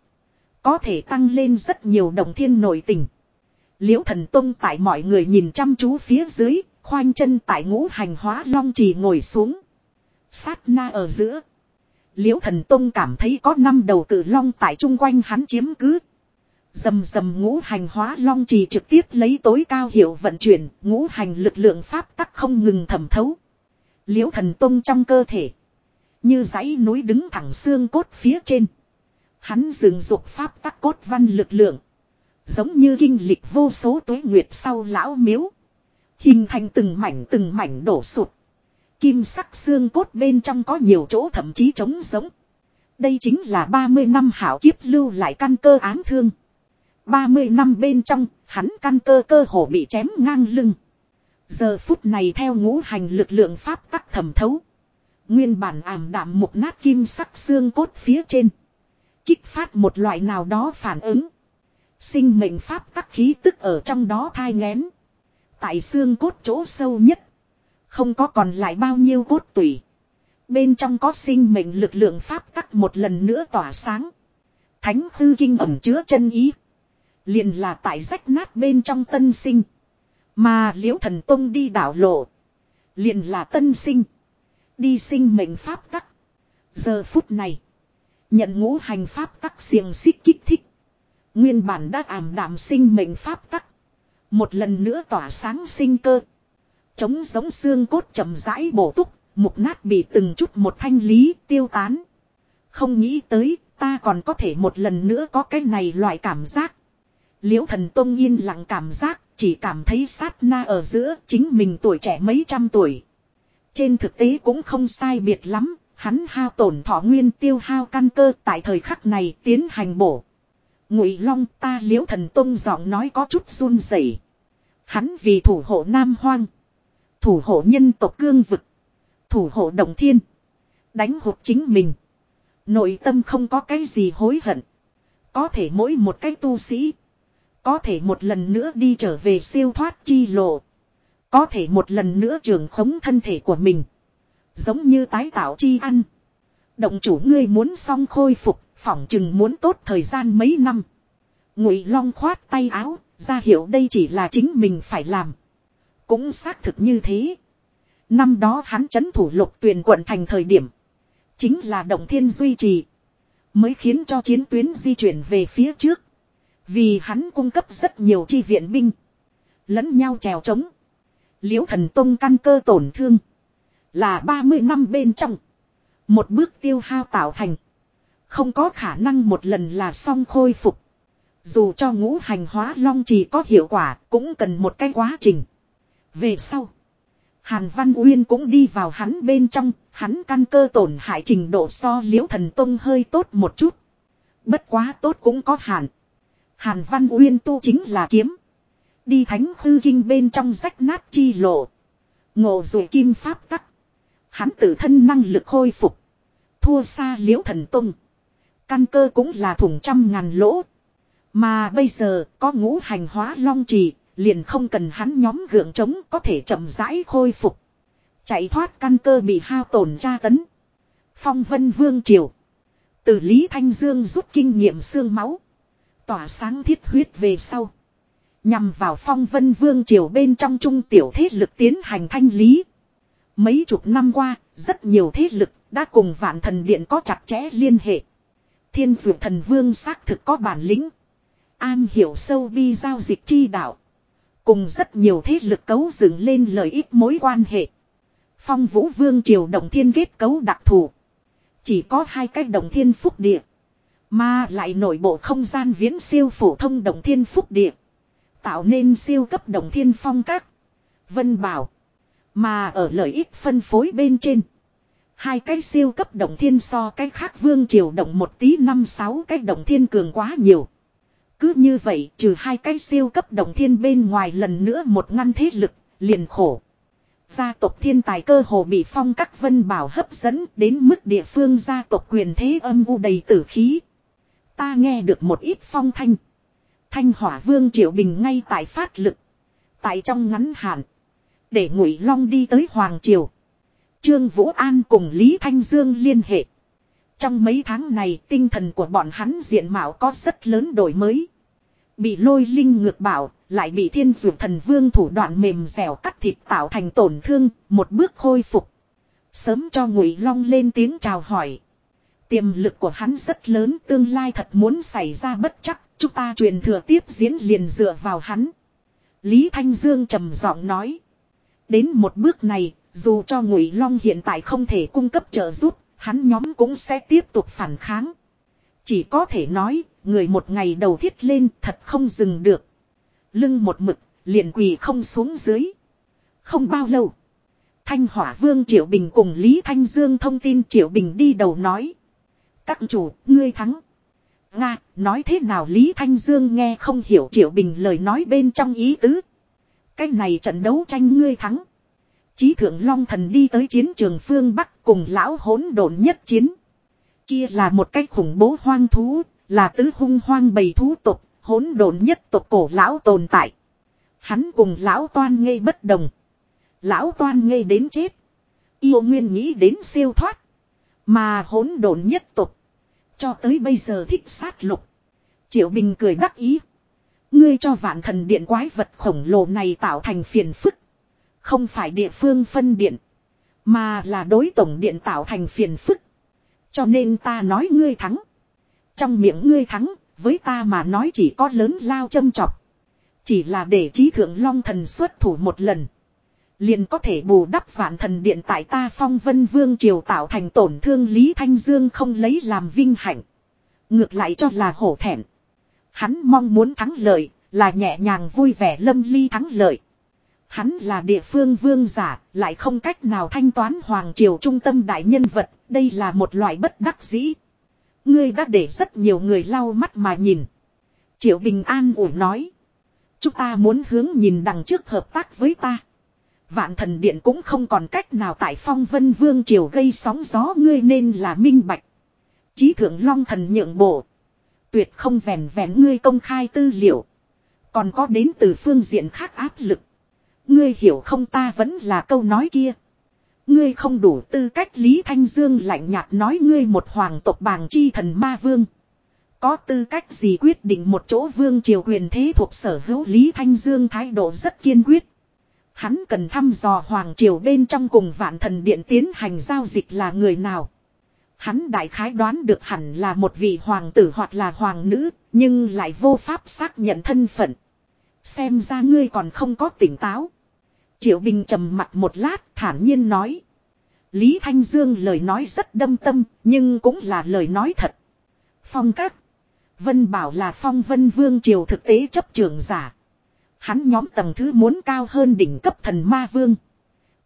Có thể tăng lên rất nhiều Đồng Thiên nội tình. Liễu thần tông tại mọi người nhìn chăm chú phía dưới. Khoanh chân tại ngũ hành hóa long trì ngồi xuống. Sát na ở giữa. Liễu thần tông cảm thấy có năm đầu cử long tại chung quanh hắn chiếm cứ. Dầm dầm ngũ hành hóa long trì trực tiếp lấy tối cao hiệu vận chuyển, ngũ hành lực lượng pháp tắc không ngừng thẩm thấu. Liễu thần tông trong cơ thể. Như dãy núi đứng thẳng xương cốt phía trên. Hắn dừng dục pháp tắc cốt văn lực lượng. Giống như kinh lịch vô số tuế nguyệt sau lão miếu. Hình thành từng mảnh từng mảnh đổ sụt. Kim sắc xương cốt bên trong có nhiều chỗ thậm chí trống giống. Đây chính là 30 năm hảo kiếp lưu lại căn cơ án thương. 30 năm bên trong, hắn căn cơ cơ hồ bị chém ngang lưng. Giờ phút này theo ngũ hành lực lượng pháp tắc thẩm thấu. Nguyên bản ảm đạm một nát kim sắc xương cốt phía trên. Kích phát một loại nào đó phản ứng. Sinh mệnh pháp tắc khí tức ở trong đó thai ngén. Tại xương cốt chỗ sâu nhất. Không có còn lại bao nhiêu cốt tủy. Bên trong có sinh mệnh lực lượng pháp tắc một lần nữa tỏa sáng. Thánh hư kinh ẩm chứa chân ý. Liền là tại rách nát bên trong tân sinh. Mà liễu thần tông đi đảo lộ. Liền là tân sinh. Đi sinh mệnh pháp tắc. Giờ phút này. Nhận ngũ hành pháp tắc xiềng xích kích thích. Nguyên bản đã ảm đạm sinh mệnh pháp tắc. Một lần nữa tỏa sáng sinh cơ. Chống giống xương cốt chậm rãi bổ túc. Mục nát bị từng chút một thanh lý tiêu tán. Không nghĩ tới ta còn có thể một lần nữa có cái này loại cảm giác. Liễu thần tông yên lặng cảm giác, chỉ cảm thấy sát na ở giữa chính mình tuổi trẻ mấy trăm tuổi. Trên thực tế cũng không sai biệt lắm, hắn hao tổn thọ nguyên tiêu hao căn cơ tại thời khắc này tiến hành bổ. Ngụy Long ta liễu thần tông giọng nói có chút run rẩy. Hắn vì thủ hộ Nam Hoang, thủ hộ nhân tộc cương vực, thủ hộ Đồng Thiên, đánh hụt chính mình. Nội tâm không có cái gì hối hận. Có thể mỗi một cái tu sĩ có thể một lần nữa đi trở về siêu thoát chi lộ. Có thể một lần nữa trường khống thân thể của mình. Giống như tái tạo chi ăn. Động chủ ngươi muốn xong khôi phục, phỏng chừng muốn tốt thời gian mấy năm. Ngụy Long khoát tay áo, ra hiệu đây chỉ là chính mình phải làm. Cũng xác thực như thế. Năm đó hắn chấn thủ lục tuyển quận thành thời điểm. Chính là động thiên duy trì. Mới khiến cho chiến tuyến di chuyển về phía trước. Vì hắn cung cấp rất nhiều chi viện binh. Lẫn nhau trèo trống. Liễu thần tông căn cơ tổn thương. Là 30 năm bên trong. Một bước tiêu hao tạo thành. Không có khả năng một lần là xong khôi phục. Dù cho ngũ hành hóa long chỉ có hiệu quả cũng cần một cái quá trình. Về sau. Hàn Văn Uyên cũng đi vào hắn bên trong, hắn căn cơ tổn hại trình độ so liễu thần tông hơi tốt một chút. Bất quá tốt cũng có hạn. Hàn Văn Uyên tu chính là kiếm. Đi thánh hư kinh bên trong rách nát chi lộ. Ngộ rồi kim pháp tắc. Hắn tự thân năng lực khôi phục. Thua xa liễu thần tung. Căn cơ cũng là thủng trăm ngàn lỗ. Mà bây giờ có ngũ hành hóa long trì, liền không cần hắn nhóm gượng trống có thể chậm rãi khôi phục. Chạy thoát căn cơ bị hao tổn tra tấn. Phong vân vương triều. Từ Lý Thanh Dương rút kinh nghiệm xương máu. Tỏa sáng thiết huyết về sau. Nhằm vào phong vân vương triều bên trong trung tiểu thế lực tiến hành thanh lý. Mấy chục năm qua, rất nhiều thế lực đã cùng vạn thần điện có chặt chẽ liên hệ. Thiên dược thần vương xác thực có bản lĩnh. An hiểu sâu bi giao dịch chi đạo. Cùng rất nhiều thế lực cấu dựng lên lợi ích mối quan hệ. Phong vũ vương triều động thiên kết cấu đặc thù. Chỉ có hai cái động thiên phúc địa. Mà lại nội bộ không gian viễn siêu phổ thông động thiên phúc địa. Tạo nên siêu cấp động thiên phong các. Vân bảo. Mà ở lợi ích phân phối bên trên. Hai cái siêu cấp động thiên so cái khác vương triều động một tí năm sáu cái động thiên cường quá nhiều. Cứ như vậy trừ hai cái siêu cấp động thiên bên ngoài lần nữa một ngăn thế lực, liền khổ. Gia tộc thiên tài cơ hồ bị phong các vân bảo hấp dẫn đến mức địa phương gia tộc quyền thế âm u đầy tử khí. Ta nghe được một ít phong thanh. Thanh hỏa vương triệu bình ngay tại phát lực. Tại trong ngắn hạn. Để ngụy long đi tới Hoàng Triều. Trương Vũ An cùng Lý Thanh Dương liên hệ. Trong mấy tháng này tinh thần của bọn hắn diện mạo có rất lớn đổi mới. Bị lôi linh ngược bảo, lại bị thiên dược thần vương thủ đoạn mềm dẻo cắt thịt tạo thành tổn thương, một bước khôi phục. Sớm cho ngụy long lên tiếng chào hỏi. Tiềm lực của hắn rất lớn tương lai thật muốn xảy ra bất chắc, chúng ta truyền thừa tiếp diễn liền dựa vào hắn. Lý Thanh Dương trầm giọng nói. Đến một bước này, dù cho Ngụy Long hiện tại không thể cung cấp trợ giúp, hắn nhóm cũng sẽ tiếp tục phản kháng. Chỉ có thể nói, người một ngày đầu thiết lên thật không dừng được. Lưng một mực, liền quỳ không xuống dưới. Không bao lâu. Thanh Hỏa Vương Triệu Bình cùng Lý Thanh Dương thông tin Triệu Bình đi đầu nói. Các chủ, ngươi thắng. Nga, nói thế nào Lý Thanh Dương nghe không hiểu Triệu Bình lời nói bên trong ý tứ. Cái này trận đấu tranh ngươi thắng. Chí thượng Long Thần đi tới chiến trường phương Bắc cùng lão hỗn độn nhất chiến. Kia là một cái khủng bố hoang thú, là tứ hung hoang bầy thú tộc, hỗn độn nhất tộc cổ lão tồn tại. Hắn cùng lão toan ngây bất đồng. Lão toan ngây đến chết. Yêu nguyên nghĩ đến siêu thoát. Mà hỗn độn nhất tộc. Cho tới bây giờ thích sát lục. Triệu Bình cười đắc ý. Ngươi cho vạn thần điện quái vật khổng lồ này tạo thành phiền phức. Không phải địa phương phân điện. Mà là đối tổng điện tạo thành phiền phức. Cho nên ta nói ngươi thắng. Trong miệng ngươi thắng, với ta mà nói chỉ có lớn lao châm chọc. Chỉ là để trí thượng long thần xuất thủ một lần. Liền có thể bù đắp vạn thần điện tại ta phong vân vương triều tạo thành tổn thương Lý Thanh Dương không lấy làm vinh hạnh. Ngược lại cho là hổ thẹn. Hắn mong muốn thắng lợi, là nhẹ nhàng vui vẻ lâm ly thắng lợi. Hắn là địa phương vương giả, lại không cách nào thanh toán hoàng triều trung tâm đại nhân vật, đây là một loại bất đắc dĩ. Ngươi đã để rất nhiều người lau mắt mà nhìn. Triệu Bình An ủi nói. Chúng ta muốn hướng nhìn đằng trước hợp tác với ta. Vạn thần điện cũng không còn cách nào tại phong vân vương triều gây sóng gió, ngươi nên là minh bạch. Chí thượng long thần nhượng bộ. Tuyệt không vẹn vẹn ngươi công khai tư liệu. Còn có đến từ phương diện khác áp lực. Ngươi hiểu không ta vẫn là câu nói kia. Ngươi không đủ tư cách Lý Thanh Dương lạnh nhạt nói ngươi một hoàng tộc bàng chi thần ma vương. Có tư cách gì quyết định một chỗ vương triều quyền thế thuộc sở hữu Lý Thanh Dương thái độ rất kiên quyết. Hắn cần thăm dò hoàng triều bên trong cùng vạn thần điện tiến hành giao dịch là người nào. Hắn đại khái đoán được hẳn là một vị hoàng tử hoặc là hoàng nữ, nhưng lại vô pháp xác nhận thân phận. Xem ra ngươi còn không có tỉnh táo. Triệu Bình trầm mặt một lát thản nhiên nói. Lý Thanh Dương lời nói rất đâm tâm, nhưng cũng là lời nói thật. Phong các. Vân bảo là phong vân vương triều thực tế chấp trường giả. Hắn nhóm tầng thứ muốn cao hơn đỉnh cấp thần ma vương.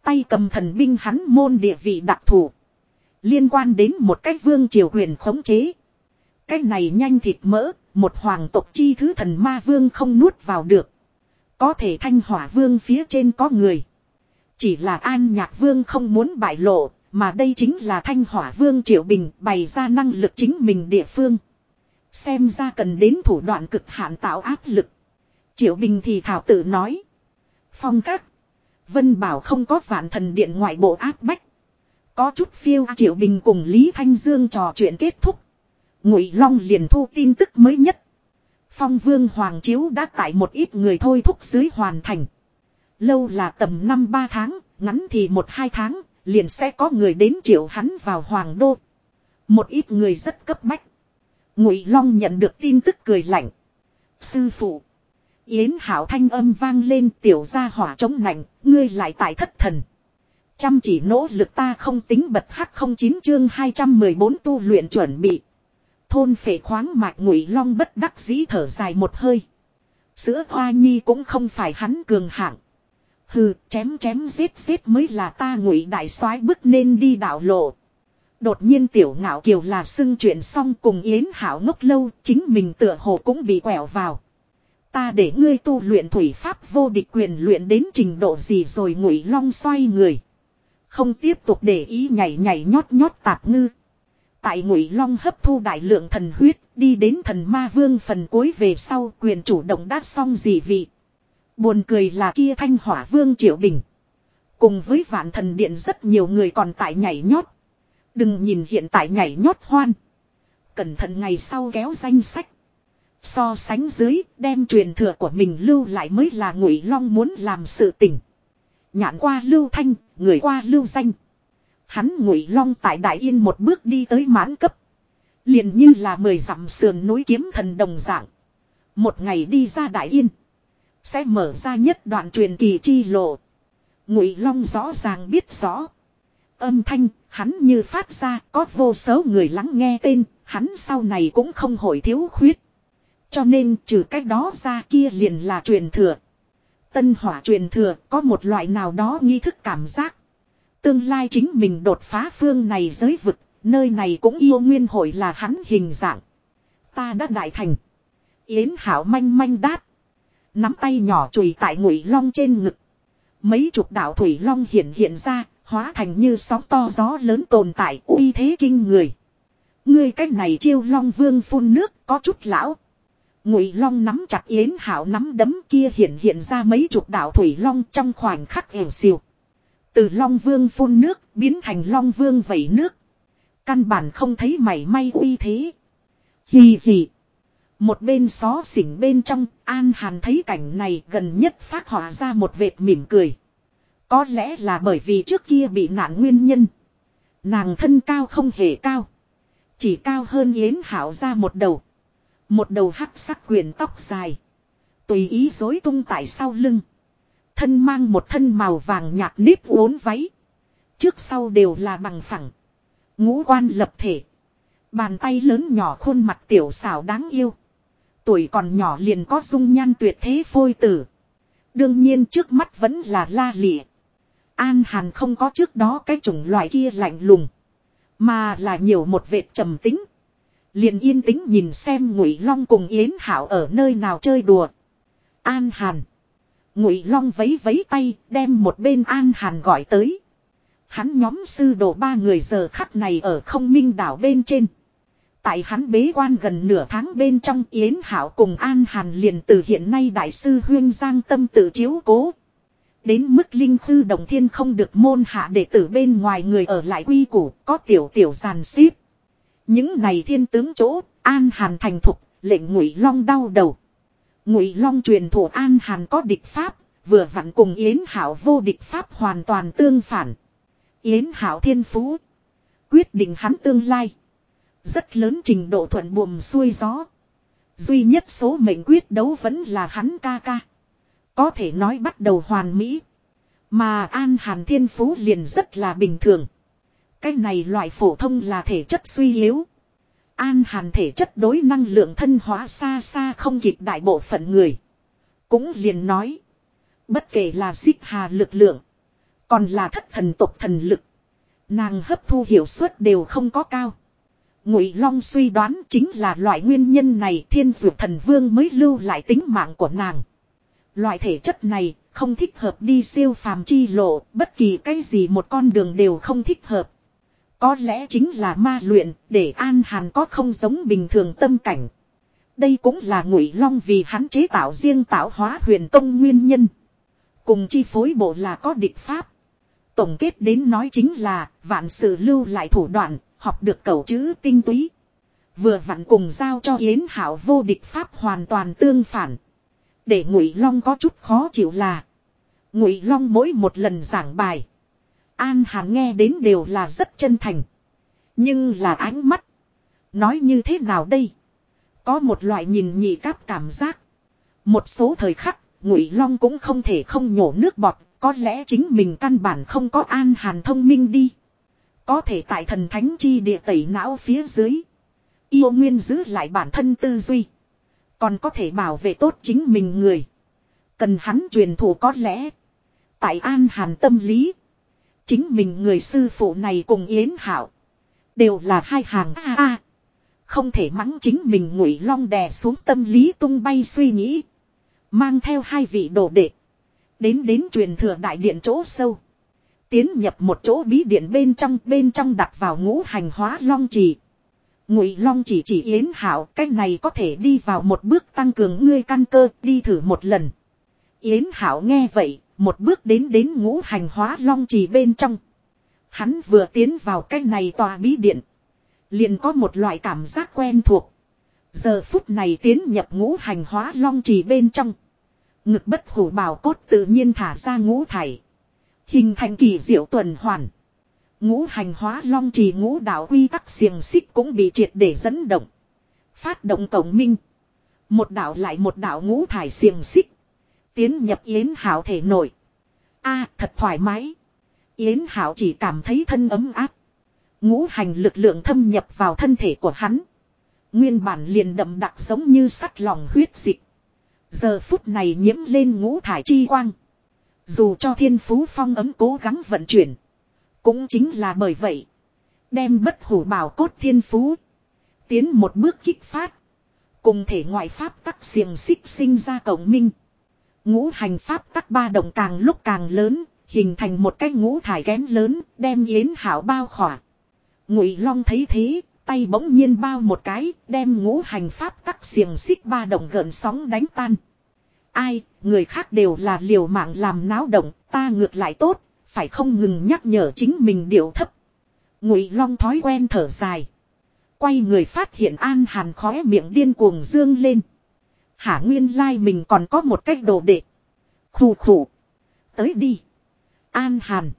Tay cầm thần binh hắn môn địa vị đặc thù. Liên quan đến một cách vương triều quyền khống chế. Cách này nhanh thịt mỡ, một hoàng tộc chi thứ thần ma vương không nuốt vào được. Có thể thanh hỏa vương phía trên có người. Chỉ là an nhạc vương không muốn bại lộ, mà đây chính là thanh hỏa vương Triệu Bình bày ra năng lực chính mình địa phương. Xem ra cần đến thủ đoạn cực hạn tạo áp lực. Triệu Bình thì thảo tự nói. Phong các. Vân Bảo không có vạn thần điện ngoại bộ áp bách. Có chút phiêu Triệu Bình cùng Lý Thanh Dương trò chuyện kết thúc. Ngụy Long liền thu tin tức mới nhất. Phong Vương Hoàng Chiếu đã tại một ít người thôi thúc dưới hoàn thành. Lâu là tầm năm ba tháng, ngắn thì một hai tháng, liền sẽ có người đến triệu hắn vào Hoàng Đô. Một ít người rất cấp bách. Ngụy Long nhận được tin tức cười lạnh. Sư phụ. Yến Hảo thanh âm vang lên tiểu gia hỏa chống nạnh, ngươi lại tại thất thần. Chăm chỉ nỗ lực ta không tính bật hắc không chín chương 214 tu luyện chuẩn bị. Thôn phệ khoáng mạch ngụy long bất đắc dĩ thở dài một hơi. Sữa hoa nhi cũng không phải hắn cường hạng. Hừ, chém chém giết giết mới là ta ngụy đại soái bước nên đi đạo lộ. Đột nhiên tiểu ngạo kiều là xưng chuyện xong cùng Yến Hảo ngốc lâu, chính mình tựa hồ cũng bị quẹo vào. Ta để ngươi tu luyện thủy pháp vô địch quyền luyện đến trình độ gì rồi ngụy long xoay người. Không tiếp tục để ý nhảy nhảy nhót nhót tạp ngư. Tại ngụy long hấp thu đại lượng thần huyết, đi đến thần ma vương phần cuối về sau quyền chủ động đát xong gì vị. Buồn cười là kia thanh hỏa vương triệu bình. Cùng với vạn thần điện rất nhiều người còn tại nhảy nhót. Đừng nhìn hiện tại nhảy nhót hoan. Cẩn thận ngày sau kéo danh sách. So sánh dưới, đem truyền thừa của mình lưu lại mới là ngụy long muốn làm sự tình. Nhãn qua lưu thanh, người qua lưu danh. Hắn ngụy long tại đại yên một bước đi tới mãn cấp. liền như là mười dặm sườn núi kiếm thần đồng dạng. Một ngày đi ra đại yên. Sẽ mở ra nhất đoạn truyền kỳ chi lộ. Ngụy long rõ ràng biết rõ. Âm thanh, hắn như phát ra, có vô số người lắng nghe tên, hắn sau này cũng không hồi thiếu khuyết. Cho nên trừ cách đó ra kia liền là truyền thừa. Tân hỏa truyền thừa có một loại nào đó nghi thức cảm giác. Tương lai chính mình đột phá phương này giới vực, nơi này cũng yêu nguyên hội là hắn hình dạng. Ta đã đại thành. Yến hảo manh manh đát. Nắm tay nhỏ chùi tại ngụy long trên ngực. Mấy chục đạo thủy long hiện hiện ra, hóa thành như sóng to gió lớn tồn tại uy thế kinh người. Ngươi cách này chiêu long vương phun nước có chút lão. Ngụy long nắm chặt yến hảo nắm đấm kia hiện hiện ra mấy chục đạo thủy long trong khoảnh khắc ẻo xìu. Từ long vương phun nước biến thành long vương vẩy nước. Căn bản không thấy mảy may uy thế. Hì hì. Một bên xó xỉnh bên trong, An Hàn thấy cảnh này gần nhất phát họa ra một vệt mỉm cười. Có lẽ là bởi vì trước kia bị nạn nguyên nhân. Nàng thân cao không hề cao. Chỉ cao hơn Yến Hảo ra một đầu. Một đầu hắc sắc quyền tóc dài. Tùy ý dối tung tại sau lưng. Thân mang một thân màu vàng nhạt nếp uốn váy. Trước sau đều là bằng phẳng. Ngũ quan lập thể. Bàn tay lớn nhỏ khuôn mặt tiểu xảo đáng yêu. Tuổi còn nhỏ liền có dung nhan tuyệt thế phôi tử. Đương nhiên trước mắt vẫn là la lịa. An Hàn không có trước đó cái chủng loại kia lạnh lùng. Mà là nhiều một vệt trầm tính. Liền yên tĩnh nhìn xem Ngụy Long cùng Yến Hảo ở nơi nào chơi đùa. An Hàn. Ngụy Long vấy vấy tay, đem một bên An Hàn gọi tới. Hắn nhóm sư đồ ba người giờ khắc này ở không minh đảo bên trên. Tại hắn bế quan gần nửa tháng bên trong Yến Hảo cùng An Hàn liền từ hiện nay đại sư Huyên Giang tâm tự chiếu cố. Đến mức linh khư đồng thiên không được môn hạ đệ tử bên ngoài người ở lại quy củ có tiểu tiểu giàn xếp. Những này thiên tướng chỗ, An Hàn thành thục, lệnh Ngụy Long đau đầu. Ngụy Long truyền thủ An Hàn có địch pháp, vừa vặn cùng Yến Hảo vô địch pháp hoàn toàn tương phản. Yến Hảo thiên phú, quyết định hắn tương lai. Rất lớn trình độ thuận buồm xuôi gió. Duy nhất số mệnh quyết đấu vẫn là hắn ca ca. Có thể nói bắt đầu hoàn mỹ. Mà An Hàn thiên phú liền rất là bình thường. Cái này loại phổ thông là thể chất suy yếu. An hàn thể chất đối năng lượng thân hóa xa xa không kịp đại bộ phận người. Cũng liền nói. Bất kể là xích hà lực lượng. Còn là thất thần tộc thần lực. Nàng hấp thu hiệu suất đều không có cao. Ngụy Long suy đoán chính là loại nguyên nhân này thiên dược thần vương mới lưu lại tính mạng của nàng. Loại thể chất này không thích hợp đi siêu phàm chi lộ, bất kỳ cái gì một con đường đều không thích hợp. Có lẽ chính là ma luyện để An Hàn có không giống bình thường tâm cảnh. Đây cũng là ngụy long vì hắn chế tạo riêng tạo hóa huyền công nguyên nhân. Cùng chi phối bộ là có địch pháp. Tổng kết đến nói chính là vạn sự lưu lại thủ đoạn, học được cầu chữ tinh túy. Vừa vặn cùng giao cho Yến Hảo vô địch pháp hoàn toàn tương phản. Để Ngụy Long có chút khó chịu là Ngụy Long mỗi một lần giảng bài, An Hàn nghe đến đều là rất chân thành. Nhưng là ánh mắt, nói như thế nào đây? Có một loại nhìn nhị cáp cảm giác. Một số thời khắc, Ngụy Long cũng không thể không nhổ nước bọt, có lẽ chính mình căn bản không có An Hàn thông minh đi. Có thể tại thần thánh chi địa tẩy não phía dưới. Yêu nguyên giữ lại bản thân tư duy. Còn có thể bảo vệ tốt chính mình người. Cần hắn truyền thụ có lẽ. Tại An Hàn tâm lý. Chính mình người sư phụ này cùng Yến Hảo. Đều là hai hàng A A. Không thể mắng chính mình ngụy long đè xuống tâm lý tung bay suy nghĩ. Mang theo hai vị đồ đệ. Đến đến truyền thừa đại điện chỗ sâu. Tiến nhập một chỗ bí điện bên trong bên trong đặt vào ngũ hành hóa long trì. Ngụy long chỉ chỉ yến hảo cái này có thể đi vào một bước tăng cường ngươi căn cơ, đi thử một lần. Yến hảo nghe vậy một bước đến đến ngũ hành hóa long trì bên trong. Hắn vừa tiến vào cái này tòa bí điện. Liền có một loại cảm giác quen thuộc. Giờ phút này tiến nhập ngũ hành hóa long trì bên trong. Ngực bất hủ bảo cốt tự nhiên thả ra ngũ thải. Hình thành kỳ diệu tuần hoàn. Ngũ hành hóa long trì ngũ đạo quy tắc xiềng xích cũng bị triệt để dẫn động. Phát động cổng minh. Một đạo lại một đạo ngũ thải xiềng xích. Tiến nhập Yến Hảo thể nổi. a, thật thoải mái. Yến Hảo chỉ cảm thấy thân ấm áp. Ngũ hành lực lượng thâm nhập vào thân thể của hắn. Nguyên bản liền đậm đặc giống như sắt lòng huyết dịch. Giờ phút này nhiễm lên ngũ thải chi quang. Dù cho thiên phú phong ấm cố gắng vận chuyển. Cũng chính là bởi vậy. Đem bất hủ bảo cốt thiên phú. Tiến một bước kích phát. Cùng thể ngoại pháp tắc xiềng xích sinh ra cổng minh. Ngũ hành pháp tắc ba động càng lúc càng lớn. Hình thành một cái ngũ thải kén lớn đem yến hảo bao khỏa. Ngụy Long thấy thế, tay bỗng nhiên bao một cái, đem ngũ hành pháp tắc xiềng xích ba động gợn sóng đánh tan. Ai, người khác đều là liều mạng làm náo động, ta ngược lại tốt, phải không ngừng nhắc nhở chính mình điệu thấp. Ngụy Long thói quen thở dài. Quay người phát hiện An Hàn khóe miệng điên cuồng dương lên. Hả nguyên lai like mình còn có một cách đồ đệ. Khủ khủ. Tới đi. An Hàn.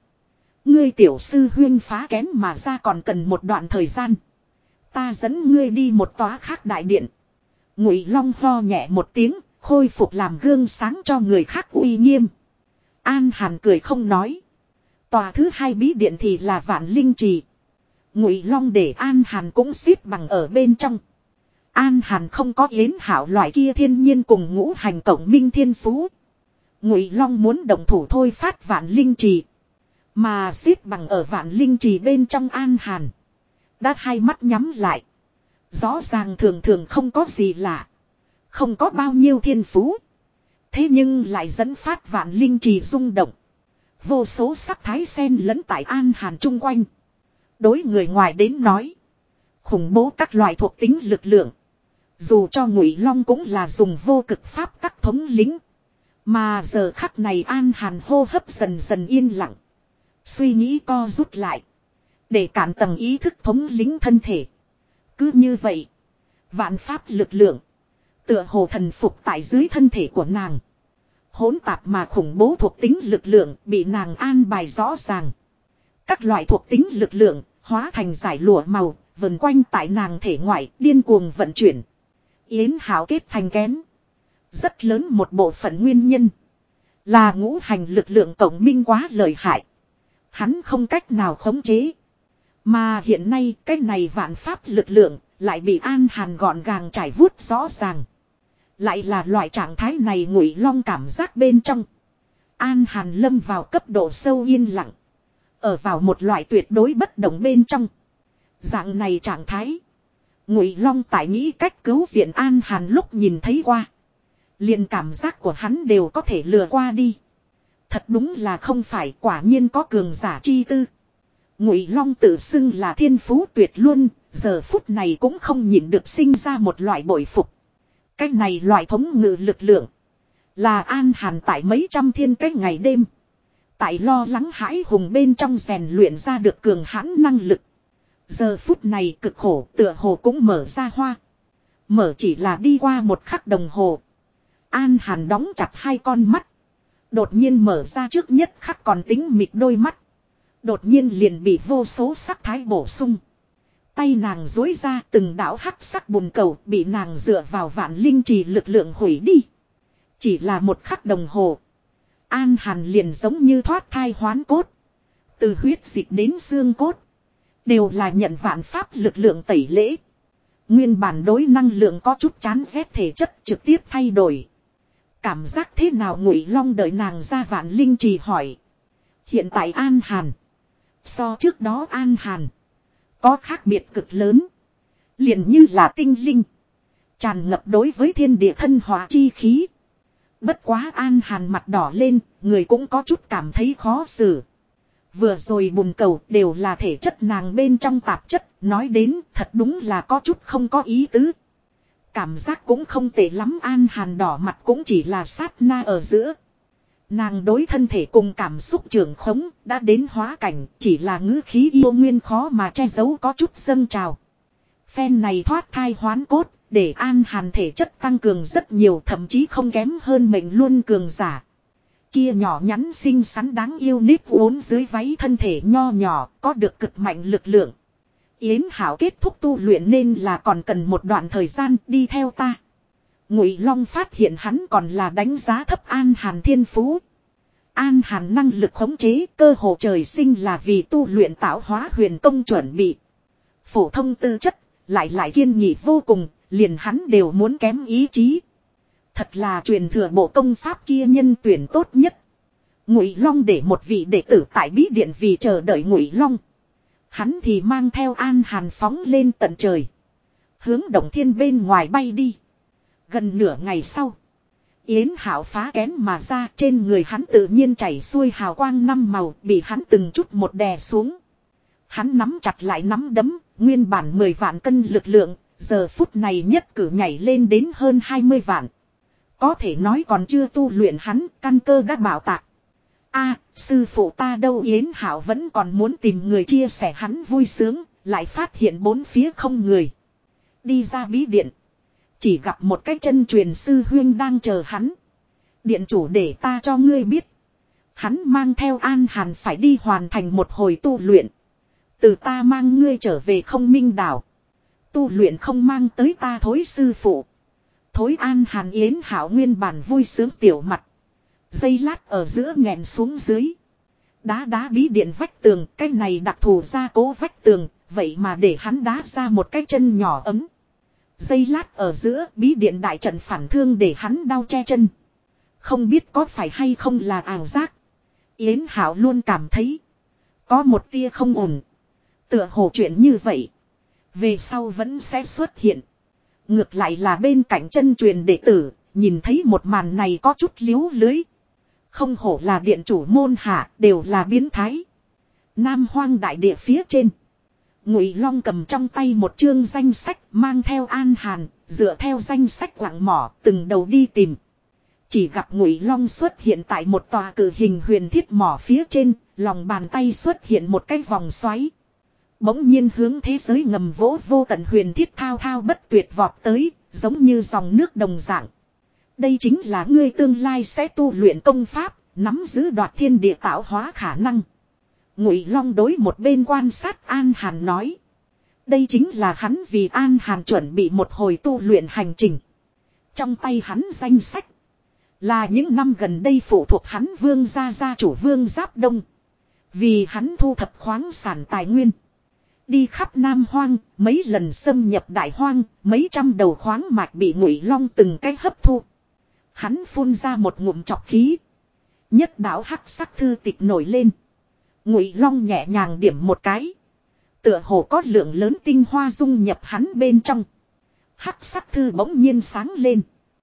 Ngươi tiểu sư huyên phá kén mà ra còn cần một đoạn thời gian. Ta dẫn ngươi đi một tóa khác đại điện. Ngụy Long ho nhẹ một tiếng, khôi phục làm gương sáng cho người khác uy nghiêm. An Hàn cười không nói. Tòa thứ hai bí điện thì là Vạn Linh Trì. Ngụy Long để An Hàn cũng xếp bằng ở bên trong. An Hàn không có yến hảo loại kia thiên nhiên cùng ngũ hành cộng minh thiên phú. Ngụy Long muốn động thủ thôi phát Vạn Linh Trì. Mà xếp bằng ở Vạn Linh Trì bên trong An Hàn. Đã hai mắt nhắm lại. Rõ ràng thường thường không có gì lạ. Không có bao nhiêu thiên phú. Thế nhưng lại dẫn phát vạn linh trì rung động. Vô số sắc thái sen lẫn tại An Hàn chung quanh. Đối người ngoài đến nói. Khủng bố các loại thuộc tính lực lượng. Dù cho ngụy long cũng là dùng vô cực pháp các thống lính. Mà giờ khắc này An Hàn hô hấp dần dần yên lặng. Suy nghĩ co rút lại. Để cản tầng ý thức thống lính thân thể. Cứ như vậy. Vạn pháp lực lượng. Tựa hồ thần phục tại dưới thân thể của nàng. Hỗn tạp mà khủng bố thuộc tính lực lượng bị nàng an bài rõ ràng. Các loại thuộc tính lực lượng hóa thành giải lụa màu, vần quanh tại nàng thể ngoại điên cuồng vận chuyển. Yến hảo kết thành kén. Rất lớn một bộ phận nguyên nhân. Là ngũ hành lực lượng tổng minh quá lợi hại. Hắn không cách nào khống chế. Mà hiện nay, cái này vạn pháp lực lượng lại bị an hàn gọn gàng trải vuốt rõ ràng. Lại là loại trạng thái này ngụy long cảm giác bên trong. An hàn lâm vào cấp độ sâu yên lặng. Ở vào một loại tuyệt đối bất động bên trong. Dạng này trạng thái. Ngụy long tại nghĩ cách cứu viện an hàn lúc nhìn thấy qua. liền cảm giác của hắn đều có thể lừa qua đi. Thật đúng là không phải quả nhiên có cường giả chi tư. Ngụy Long tự xưng là thiên phú tuyệt luôn, giờ phút này cũng không nhịn được sinh ra một loại bội phục. Cái này loại thống ngự lực lượng. Là an hàn tại mấy trăm thiên cái ngày đêm. Tại lo lắng hãi hùng bên trong rèn luyện ra được cường hãn năng lực. Giờ phút này cực khổ tựa hồ cũng mở ra hoa. Mở chỉ là đi qua một khắc đồng hồ. An hàn đóng chặt hai con mắt. Đột nhiên mở ra trước nhất khắc còn tính mịt đôi mắt. Đột nhiên liền bị vô số sắc thái bổ sung. Tay nàng dối ra từng đảo hắc sắc bùn cầu bị nàng dựa vào vạn linh trì lực lượng hủy đi. Chỉ là một khắc đồng hồ. An hàn liền giống như thoát thai hoán cốt. Từ huyết dịch đến xương cốt. Đều là nhận vạn pháp lực lượng tẩy lễ. Nguyên bản đối năng lượng có chút chán ghét thể chất trực tiếp thay đổi. Cảm giác thế nào ngụy long đợi nàng ra vạn linh trì hỏi. Hiện tại An Hàn. So trước đó An Hàn. Có khác biệt cực lớn. liền như là tinh linh. Tràn ngập đối với thiên địa thân hóa chi khí. Bất quá An Hàn mặt đỏ lên, người cũng có chút cảm thấy khó xử. Vừa rồi bùn cầu đều là thể chất nàng bên trong tạp chất, nói đến thật đúng là có chút không có ý tứ. Cảm giác cũng không tệ lắm An Hàn đỏ mặt cũng chỉ là sát na ở giữa. Nàng đối thân thể cùng cảm xúc trưởng khống đã đến hóa cảnh chỉ là ngữ khí yêu nguyên khó mà che giấu có chút dâng trào. Phen này thoát thai hoán cốt để an hàn thể chất tăng cường rất nhiều thậm chí không kém hơn mình luôn cường giả. Kia nhỏ nhắn xinh xắn đáng yêu nếp uốn dưới váy thân thể nho nhỏ có được cực mạnh lực lượng. Yến Hảo kết thúc tu luyện nên là còn cần một đoạn thời gian đi theo ta. Ngụy Long phát hiện hắn còn là đánh giá thấp An Hàn Thiên Phú. An Hàn năng lực khống chế cơ hồ trời sinh là vì tu luyện tạo hóa huyền công chuẩn bị. Phổ thông tư chất, lại lại kiên nghị vô cùng, liền hắn đều muốn kém ý chí. Thật là truyền thừa bộ công pháp kia nhân tuyển tốt nhất. Ngụy Long để một vị đệ tử tại bí điện vì chờ đợi Ngụy Long. Hắn thì mang theo An Hàn phóng lên tận trời. Hướng động thiên bên ngoài bay đi. Gần nửa ngày sau. Yến hạo phá kén mà ra trên người hắn tự nhiên chảy xuôi hào quang năm màu bị hắn từng chút một đè xuống. Hắn nắm chặt lại nắm đấm, nguyên bản 10 vạn cân lực lượng, giờ phút này nhất cử nhảy lên đến hơn 20 vạn. Có thể nói còn chưa tu luyện hắn, căn cơ đã bảo tạc. a sư phụ ta đâu Yến Hảo vẫn còn muốn tìm người chia sẻ hắn vui sướng, lại phát hiện bốn phía không người. Đi ra bí điện. Chỉ gặp một cái chân truyền sư huyên đang chờ hắn. Điện chủ để ta cho ngươi biết. Hắn mang theo an hàn phải đi hoàn thành một hồi tu luyện. Từ ta mang ngươi trở về không minh đảo. Tu luyện không mang tới ta thối sư phụ. Thối an hàn yến hảo nguyên bản vui sướng tiểu mặt. Dây lát ở giữa nghẹn xuống dưới. Đá đá bí điện vách tường, cái này đặc thù ra cố vách tường, vậy mà để hắn đá ra một cái chân nhỏ ấm. Dây lát ở giữa bí điện đại trận phản thương để hắn đau che chân. Không biết có phải hay không là ảo giác. Yến Hảo luôn cảm thấy. Có một tia không ổn. Tựa hồ chuyện như vậy. Về sau vẫn sẽ xuất hiện. Ngược lại là bên cạnh chân truyền đệ tử. Nhìn thấy một màn này có chút liếu lưới. Không hổ là điện chủ môn hạ đều là biến thái. Nam hoang đại địa phía trên. Ngụy Long cầm trong tay một chương danh sách mang theo An Hàn, dựa theo danh sách lặng mỏ từng đầu đi tìm. Chỉ gặp Ngụy Long xuất hiện tại một tòa cử hình huyền thiết mỏ phía trên, lòng bàn tay xuất hiện một cái vòng xoáy. Bỗng nhiên hướng thế giới ngầm vỗ vô tận huyền thiết thao thao bất tuyệt vọt tới, giống như dòng nước đồng dạng. Đây chính là ngươi tương lai sẽ tu luyện công pháp, nắm giữ đoạt thiên địa tạo hóa khả năng. Ngụy Long đối một bên quan sát An Hàn nói. Đây chính là hắn vì An Hàn chuẩn bị một hồi tu luyện hành trình. Trong tay hắn danh sách. Là những năm gần đây phụ thuộc hắn vương gia gia chủ vương Giáp Đông. Vì hắn thu thập khoáng sản tài nguyên. Đi khắp Nam Hoang, mấy lần xâm nhập Đại Hoang, mấy trăm đầu khoáng mạch bị Ngụy Long từng cái hấp thu. Hắn phun ra một ngụm chọc khí. Nhất đạo hắc sắc thư tịch nổi lên. Ngụy Long nhẹ nhàng điểm một cái. Tựa hồ có lượng lớn tinh hoa dung nhập hắn bên trong. Hắc sắc thư bỗng nhiên sáng lên.